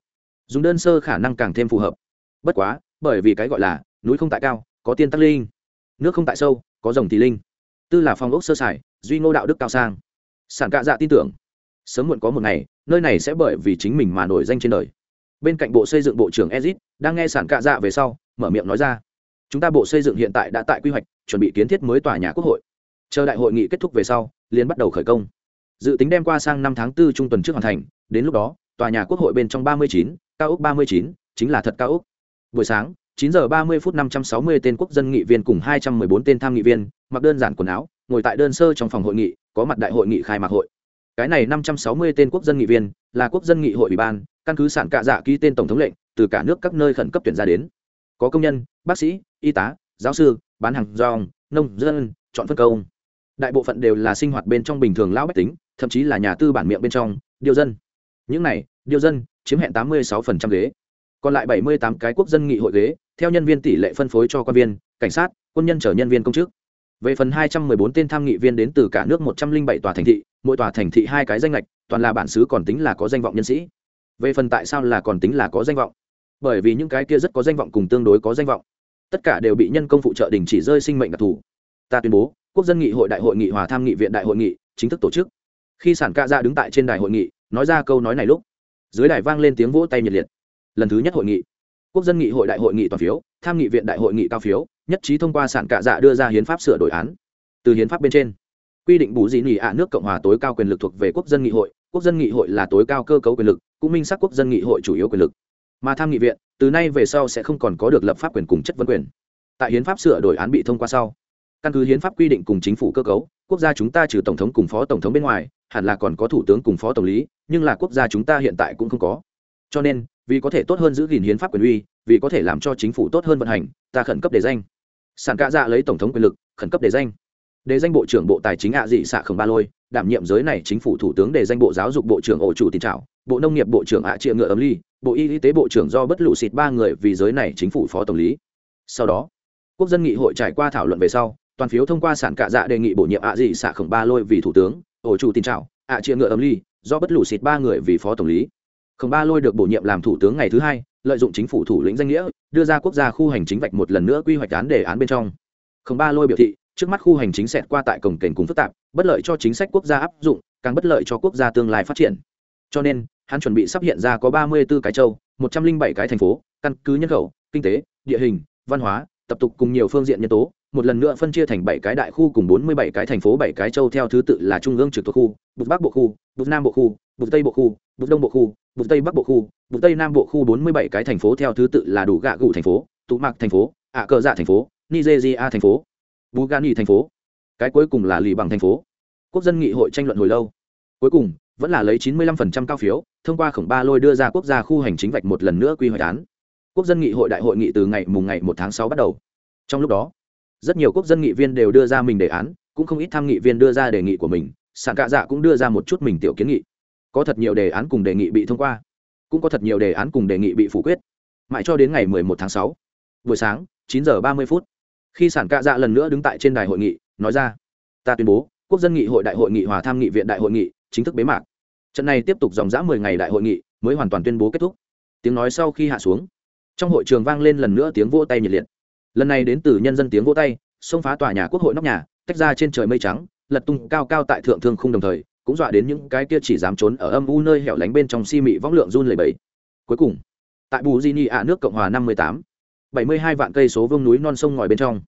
S1: dùng đơn sơ khả năng càng thêm phù hợp. Bất quá, bởi vì cái gọi là núi không tại cao có tiên tắc linh. Nước không tại sâu có rồng thì linh. Tư là phong ốc sơ sài duy ngô đạo đức cao sang. Sản cạ dạ tin tưởng sớm muộn có một ngày nơi này sẽ bởi vì chính mình mà nổi danh trên đời. Bên cạnh bộ xây dựng bộ trưởng ezit đang nghe sản cạ dạ về sau mở miệng nói ra chúng ta bộ xây dựng hiện tại đã tại quy hoạch chuẩn bị kiến thiết mới tòa nhà quốc hội. Chờ đại hội nghị kết thúc về sau liền bắt đầu khởi công. Dự tính đem qua sang năm tháng 4 trung tuần trước hoàn thành đến lúc đó tòa nhà quốc hội bên trong 39, cao ốc 39, chính là thật cao ốc. Buổi sáng 9 giờ 30 phút 560 tên quốc dân nghị viên cùng 214 tên tham nghị viên mặc đơn giản quần áo, ngồi tại đơn sơ trong phòng hội nghị, có mặt đại hội nghị khai mạc hội. Cái này 560 tên quốc dân nghị viên là quốc dân nghị hội ủy ban, căn cứ sản cạ dạ ký tên tổng thống lệnh, từ cả nước các nơi khẩn cấp tuyển ra đến. Có công nhân, bác sĩ, y tá, giáo sư, bán hàng rong, nông dân, chọn phân công. Đại bộ phận đều là sinh hoạt bên trong bình thường lão bách tính, thậm chí là nhà tư bản miệng bên trong, điêu dân. Những này, điêu dân, chiếm hẹn 86% ghế còn lại bảy mươi tám cái quốc dân nghị hội ghế, theo nhân viên tỷ lệ phân phối cho quan viên, cảnh sát, quân nhân chở nhân viên công chức. Về phần hai trăm bốn tên tham nghị viên đến từ cả nước một trăm linh bảy tòa thành thị, mỗi tòa thành thị hai cái danh lệch toàn là bản xứ còn tính là có danh vọng nhân sĩ. Về phần tại sao là còn tính là có danh vọng? Bởi vì những cái kia rất có danh vọng cùng tương đối có danh vọng. Tất cả đều bị nhân công phụ trợ đình chỉ rơi sinh mệnh đặc thù. Ta tuyên bố, quốc dân nghị hội đại hội nghị hòa tham nghị viện đại hội nghị chính thức tổ chức. Khi sản ca ra dạ đứng tại trên đài hội nghị, nói ra câu nói này lúc, dưới đài vang lên tiếng vỗ tay nhiệt liệt lần thứ nhất hội nghị. Quốc dân nghị hội đại hội nghị toàn phiếu, tham nghị viện đại hội nghị cao phiếu, nhất trí thông qua sản cạ dạ đưa ra hiến pháp sửa đổi án. Từ hiến pháp bên trên, quy định bù dị nghị ạ nước cộng hòa tối cao quyền lực thuộc về quốc dân nghị hội, quốc dân nghị hội là tối cao cơ cấu quyền lực, cũng minh xác quốc dân nghị hội chủ yếu quyền lực. Mà tham nghị viện, từ nay về sau sẽ không còn có được lập pháp quyền cùng chất vấn quyền. Tại hiến pháp sửa đổi án bị thông qua sau, căn cứ hiến pháp quy định cùng chính phủ cơ cấu, quốc gia chúng ta trừ tổng thống cùng phó tổng thống bên ngoài, hẳn là còn có thủ tướng cùng phó tổng lý, nhưng là quốc gia chúng ta hiện tại cũng không có. Cho nên vì có thể tốt hơn giữ gìn hiến pháp quyền uy, vì có thể làm cho chính phủ tốt hơn vận hành, ta khẩn cấp đề danh. Sản cạ dạ lấy tổng thống quyền lực, khẩn cấp đề danh. Đề danh bộ trưởng bộ tài chính ạ dị xạ khổng ba lôi, đảm nhiệm giới này chính phủ thủ tướng đề danh bộ giáo dục bộ trưởng ổ chủ tin trảo, bộ nông nghiệp bộ trưởng ạ à triệu ngựa ấm ly, bộ y tế bộ trưởng do bất lụ xịt ba người vì giới này chính phủ phó tổng lý. Sau đó, quốc dân nghị hội trải qua thảo luận về sau, toàn phiếu thông qua sản cạ dạ đề nghị bổ nhiệm ạ dị xạ khổng ba lôi vì thủ tướng, ổ chủ tin trảo, ạ triệu ngựa ấm ly, do bất lụ xịt ba người vì phó tổng lý khổng ba lôi được bổ nhiệm làm thủ tướng ngày thứ hai lợi dụng chính phủ thủ lĩnh danh nghĩa đưa ra quốc gia khu hành chính vạch một lần nữa quy hoạch án đề án bên trong. Khổng ba lôi biểu thị trước mắt khu hành chính xẹt qua tại cổng kềnh, cùng phức tạp bất lợi cho chính sách quốc gia áp dụng càng bất lợi cho quốc gia tương lai phát triển. Cho nên hắn chuẩn bị sắp hiện ra có ba mươi 34 cái châu một trăm linh bảy cái thành phố căn cứ nhân khẩu kinh tế địa hình văn hóa tập tục cùng nhiều phương diện nhân tố một lần nữa phân chia thành bảy cái đại khu cùng bốn mươi bảy cái thành phố, bảy cái châu theo thứ tự là trung ương trực thuộc khu bục bắc bộ khu bục nam bộ khu bục tây bộ khu bục đông bộ khu bục tây bắc bộ khu bục tây nam bộ khu bốn mươi bảy cái thành phố theo thứ tự là đủ gạ gụ thành phố, tụ mạc thành phố, ạ cờ dạ thành phố, nigeria thành phố, bugani thành phố. Cái cuối cùng là lì bằng thành phố. Quốc dân nghị hội tranh luận hồi lâu. Cuối cùng, vẫn là lấy chín mươi 95% cao phiếu, thông qua khổng ba lôi đưa ra quốc gia khu hành chính vạch một lần nữa quy hoạch án. Quốc dân nghị hội đại hội nghị từ ngày mùng ngày một tháng sáu bắt đầu. Trong lúc đó rất nhiều quốc dân nghị viên đều đưa ra mình đề án, cũng không ít tham nghị viên đưa ra đề nghị của mình sàn cạ dạ cũng đưa ra một chút mình tiểu kiến nghị. Có thật nhiều đề án cùng đề nghị bị thông qua, cũng có thật nhiều đề án cùng đề nghị bị phủ quyết. Mãi cho đến ngày 11 tháng 6. buổi sáng 9 giờ 30 phút, khi sản cạ dạ lần nữa đứng tại trên đài hội nghị, nói ra, ta tuyên bố, quốc dân nghị hội đại hội nghị hòa tham nghị viện đại hội nghị, chính thức bế mạc. Trận này tiếp tục dòng dã 10 ngày đại hội nghị, mới hoàn toàn tuyên bố kết thúc. Tiếng nói sau khi hạ xuống, trong hội trường vang lên lần nữa tiếng vỗ tay nhiệt liệt lần này đến từ nhân dân tiếng vỗ tay, xông phá tòa nhà quốc hội nóc nhà, tách ra trên trời mây trắng, lật tung cao cao tại thượng thương không đồng thời, cũng dọa đến những cái kia chỉ dám trốn ở âm u nơi hẻo lánh bên trong si mị võng lượng run lầy bẫy cuối cùng, tại bù di ni ạ nước cộng hòa năm mươi tám, bảy mươi hai vạn cây số vương núi non sông ngòi bên trong.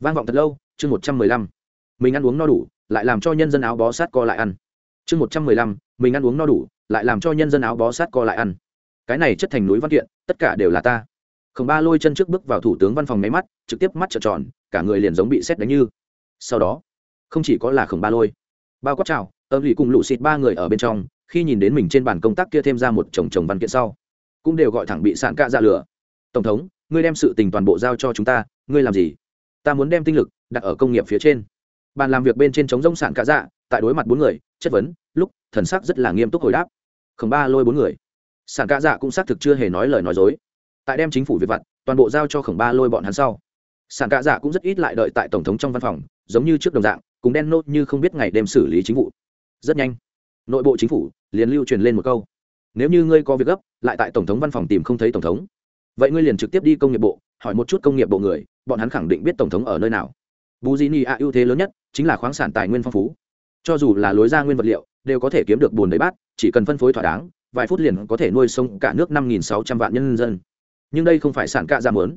S1: Vang vọng thật lâu, chương một trăm mười lăm. Mình ăn uống no đủ, lại làm cho nhân dân áo bó sát co lại ăn. Chương một trăm mười lăm, mình ăn uống no đủ, lại làm cho nhân dân áo bó sát co lại ăn. Cái này chất thành núi văn kiện, tất cả đều là ta khổng ba lôi chân trước bước vào thủ tướng văn phòng máy mắt, trực tiếp mắt trợn tròn, cả người liền giống bị xét đánh như. Sau đó, không chỉ có là khổng ba lôi, bao quát trào âm lì cùng lũ xịt ba người ở bên trong, khi nhìn đến mình trên bàn công tác kia thêm ra một chồng chồng văn kiện sau, cũng đều gọi thẳng bị sạn cạ ra lửa. Tổng thống, ngươi đem sự tình toàn bộ giao cho chúng ta, ngươi làm gì? Ta muốn đem tinh lực đặt ở công nghiệp phía trên. Bàn làm việc bên trên chống rông sạn cạ dạ tại đối mặt bốn người, chất vấn, lúc, thần sắc rất là nghiêm túc hồi đáp. Khổng ba lôi bốn người. Sạn cạ dạ cũng xác thực chưa hề nói lời nói dối tại đem chính phủ Việt vặt, toàn bộ giao cho khổng ba lôi bọn hắn sau. Sản cạ dạ cũng rất ít lại đợi tại tổng thống trong văn phòng, giống như trước đồng dạng, cùng đen nốt như không biết ngày đêm xử lý chính vụ. Rất nhanh, nội bộ chính phủ liền lưu truyền lên một câu. Nếu như ngươi có việc gấp, lại tại tổng thống văn phòng tìm không thấy tổng thống. Vậy ngươi liền trực tiếp đi công nghiệp bộ, hỏi một chút công nghiệp bộ người, bọn hắn khẳng định biết tổng thống ở nơi nào. Bù di ni a ưu thế lớn nhất chính là khoáng sản tài nguyên phong phú. Cho dù là lối ra nguyên vật liệu, đều có thể kiếm được bùn đầy bát, chỉ cần phân phối thỏa đáng, vài phút liền có thể nuôi sống cả nước năm nghìn sáu trăm vạn nhân dân nhưng đây không phải sản cạ ra mớn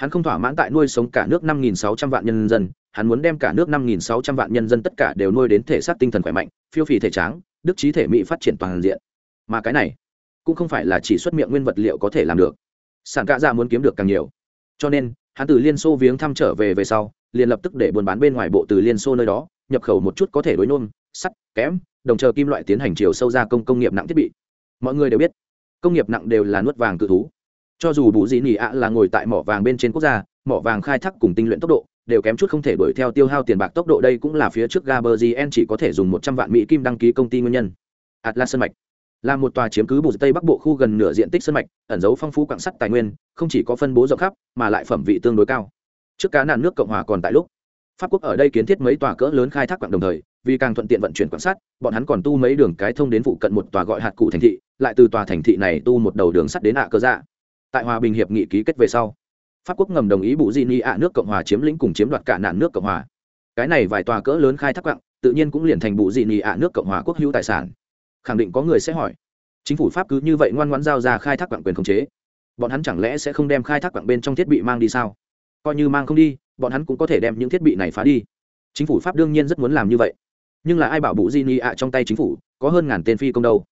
S1: hắn không thỏa mãn tại nuôi sống cả nước năm nghìn sáu trăm vạn nhân dân, hắn muốn đem cả nước năm nghìn sáu trăm vạn nhân dân tất cả đều nuôi đến thể xác tinh thần khỏe mạnh, phiêu phì thể tráng, đức trí thể mỹ phát triển toàn diện. Mà cái này cũng không phải là chỉ xuất miệng nguyên vật liệu có thể làm được. Sản cạ ra muốn kiếm được càng nhiều. Cho nên, hắn từ liên xô viếng thăm trở về về sau, liền lập tức để buôn bán bên ngoài bộ từ liên xô nơi đó, nhập khẩu một chút có thể đối nôm, sắt kém đồng chờ kim loại tiến hành chiều sâu gia công công nghiệp nặng thiết bị. Mọi người đều biết, công nghiệp nặng đều là nuốt vàng cự thú cho dù bù dị nỉ ạ là ngồi tại mỏ vàng bên trên quốc gia, mỏ vàng khai thác cùng tinh luyện tốc độ đều kém chút không thể đuổi theo tiêu hao tiền bạc tốc độ đây cũng là phía trước gaberzien chỉ có thể dùng một trăm vạn mỹ kim đăng ký công ty nguyên nhân. Atlas sơn mạch là một tòa chiếm cứ bù tây bắc bộ khu gần nửa diện tích sơn mạch, ẩn giấu phong phú quạng sắt tài nguyên, không chỉ có phân bố rộng khắp, mà lại phẩm vị tương đối cao. Trước cá nạn nước cộng hòa còn tại lúc, pháp quốc ở đây kiến thiết mấy tòa cỡ lớn khai thác quạng đồng thời, vì càng thuận tiện vận chuyển quạng sắt, bọn hắn còn tu mấy đường cái thông đến phụ cận một tòa gọi hạt cụ thành thị, lại từ tòa thành thị này tu một đầu đường sắt đến ạ cơ dạ tại hòa bình hiệp nghị ký kết về sau, pháp quốc ngầm đồng ý bù di ni ạ nước cộng hòa chiếm lĩnh cùng chiếm đoạt cả nạn nước cộng hòa. Cái này vài tòa cỡ lớn khai thác quặng, tự nhiên cũng liền thành bù di ni ạ nước cộng hòa quốc hữu tài sản. Khẳng định có người sẽ hỏi, chính phủ pháp cứ như vậy ngoan ngoãn giao ra khai thác quặng quyền khống chế, bọn hắn chẳng lẽ sẽ không đem khai thác quặng bên trong thiết bị mang đi sao? Coi như mang không đi, bọn hắn cũng có thể đem những thiết bị này phá đi. Chính phủ pháp đương nhiên rất muốn làm như vậy, nhưng là ai bảo bù di ni ạ trong tay chính phủ có hơn ngàn tên phi công đâu?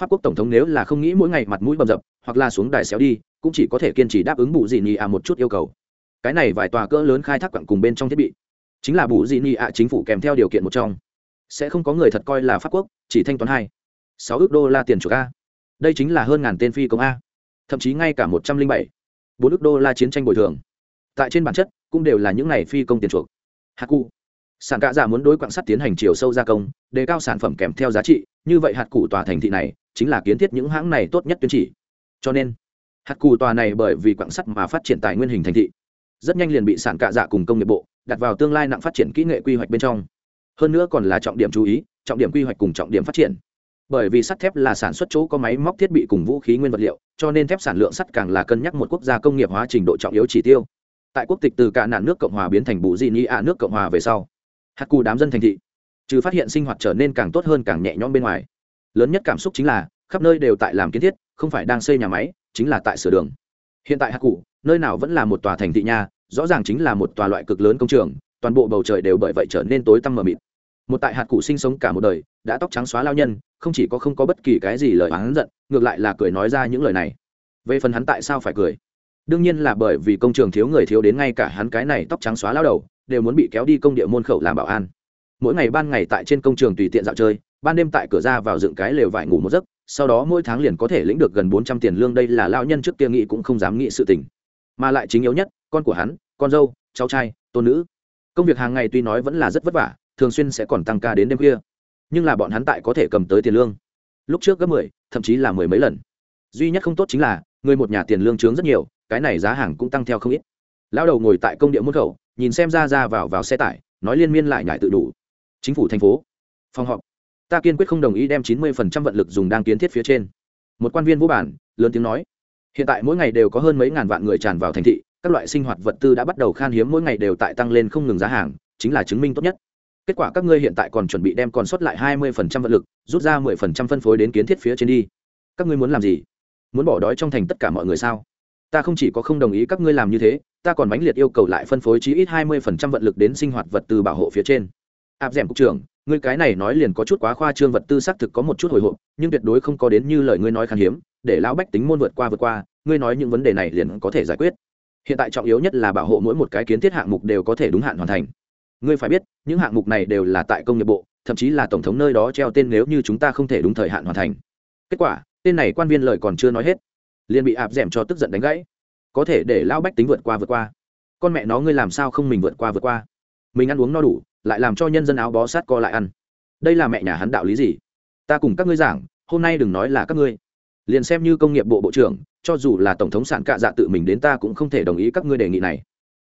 S1: Pháp quốc tổng thống nếu là không nghĩ mỗi ngày mặt mũi bầm dập, hoặc là xuống đài xéo đi cũng chỉ có thể kiên trì đáp ứng bù dị nhị ạ một chút yêu cầu. Cái này vài tòa cỡ lớn khai thác quặng cùng bên trong thiết bị. Chính là bù dị nhị ạ chính phủ kèm theo điều kiện một trong. Sẽ không có người thật coi là pháp quốc, chỉ thanh toán hai, sáu ước đô la tiền chuộc a. Đây chính là hơn ngàn tên phi công a. Thậm chí ngay cả một trăm linh bảy, bốn ước đô la chiến tranh bồi thường. Tại trên bản chất, cũng đều là những này phi công tiền chuộc. Hạ cụ sản cạ giả muốn đối quạng sắt tiến hành chiều sâu gia công, đề cao sản phẩm kèm theo giá trị, như vậy hạt cụ tòa thành thị này, chính là kiến thiết những hãng này tốt nhất tuyên chỉ. Cho nên hạt cù tòa này bởi vì quặng sắt mà phát triển tài nguyên hình thành thị, rất nhanh liền bị sản cạ dạ cùng công nghiệp bộ đặt vào tương lai nặng phát triển kỹ nghệ quy hoạch bên trong. Hơn nữa còn là trọng điểm chú ý, trọng điểm quy hoạch cùng trọng điểm phát triển. Bởi vì sắt thép là sản xuất chỗ có máy móc thiết bị cùng vũ khí nguyên vật liệu, cho nên thép sản lượng sắt càng là cân nhắc một quốc gia công nghiệp hóa trình độ trọng yếu chỉ tiêu. Tại quốc tịch từ cả nạn nước cộng hòa biến thành bù di ni ạ nước cộng hòa về sau, hạt cù đám dân thành thị, trừ phát hiện sinh hoạt trở nên càng tốt hơn càng nhẹ nhõm bên ngoài. Lớn nhất cảm xúc chính là, khắp nơi đều tại làm kiến thiết không phải đang xây nhà máy, chính là tại sửa đường. Hiện tại hạt cụ nơi nào vẫn là một tòa thành thị nha, rõ ràng chính là một tòa loại cực lớn công trường, toàn bộ bầu trời đều bởi vậy trở nên tối tăm mờ mịt. Một tại hạt cụ sinh sống cả một đời, đã tóc trắng xóa lao nhân, không chỉ có không có bất kỳ cái gì lời hắn giận, ngược lại là cười nói ra những lời này. Về phần hắn tại sao phải cười? Đương nhiên là bởi vì công trường thiếu người thiếu đến ngay cả hắn cái này tóc trắng xóa lao đầu, đều muốn bị kéo đi công địa môn khẩu làm bảo an. Mỗi ngày ban ngày tại trên công trường tùy tiện dạo chơi, ban đêm tại cửa ra vào dựng cái lều vải ngủ một giấc sau đó mỗi tháng liền có thể lĩnh được gần bốn trăm tiền lương, đây là lao nhân trước kia nghĩ cũng không dám nghĩ sự tình. Mà lại chính yếu nhất, con của hắn, con dâu, cháu trai, tôn nữ. Công việc hàng ngày tuy nói vẫn là rất vất vả, thường xuyên sẽ còn tăng ca đến đêm khuya. Nhưng là bọn hắn tại có thể cầm tới tiền lương. Lúc trước gấp mười, thậm chí là mười mấy lần. Duy nhất không tốt chính là, người một nhà tiền lương trướng rất nhiều, cái này giá hàng cũng tăng theo không ít. Lão đầu ngồi tại công địa môn khẩu, nhìn xem ra ra vào vào xe tải, nói liên miên lại nhải tự đủ. Chính phủ thành phố. Phòng họp ta kiên quyết không đồng ý đem chín mươi phần trăm vận lực dùng đang kiến thiết phía trên. Một quan viên vô bản, lớn tiếng nói. Hiện tại mỗi ngày đều có hơn mấy ngàn vạn người tràn vào thành thị, các loại sinh hoạt vật tư đã bắt đầu khan hiếm mỗi ngày đều tại tăng lên không ngừng giá hàng, chính là chứng minh tốt nhất. Kết quả các ngươi hiện tại còn chuẩn bị đem còn sót lại hai mươi phần trăm vận lực, rút ra mười phần trăm phân phối đến kiến thiết phía trên đi. Các ngươi muốn làm gì? Muốn bỏ đói trong thành tất cả mọi người sao? Ta không chỉ có không đồng ý các ngươi làm như thế, ta còn mãnh liệt yêu cầu lại phân phối chí ít hai mươi phần trăm vận lực đến sinh hoạt vật tư bảo hộ phía trên áp d cục trưởng, ngươi cái này nói liền có chút quá khoa trương vật tư xác thực có một chút hồi hộp, nhưng tuyệt đối không có đến như lời ngươi nói khan hiếm, để lão bách tính môn vượt qua vượt qua, ngươi nói những vấn đề này liền có thể giải quyết. Hiện tại trọng yếu nhất là bảo hộ mỗi một cái kiến thiết hạng mục đều có thể đúng hạn hoàn thành. Ngươi phải biết, những hạng mục này đều là tại công nghiệp bộ, thậm chí là tổng thống nơi đó treo tên nếu như chúng ta không thể đúng thời hạn hoàn thành. Kết quả, tên này quan viên lời còn chưa nói hết, liền bị áp d cho tức giận đánh gãy. Có thể để lão bách tính vượt qua vượt qua. Con mẹ nó ngươi làm sao không mình vượt qua vượt qua? Mình ăn uống no đủ lại làm cho nhân dân áo bó sát co lại ăn. Đây là mẹ nhà hắn đạo lý gì? Ta cùng các ngươi giảng, hôm nay đừng nói là các ngươi. Liền xem như công nghiệp bộ bộ trưởng, cho dù là tổng thống sản cạ dạ tự mình đến ta cũng không thể đồng ý các ngươi đề nghị này.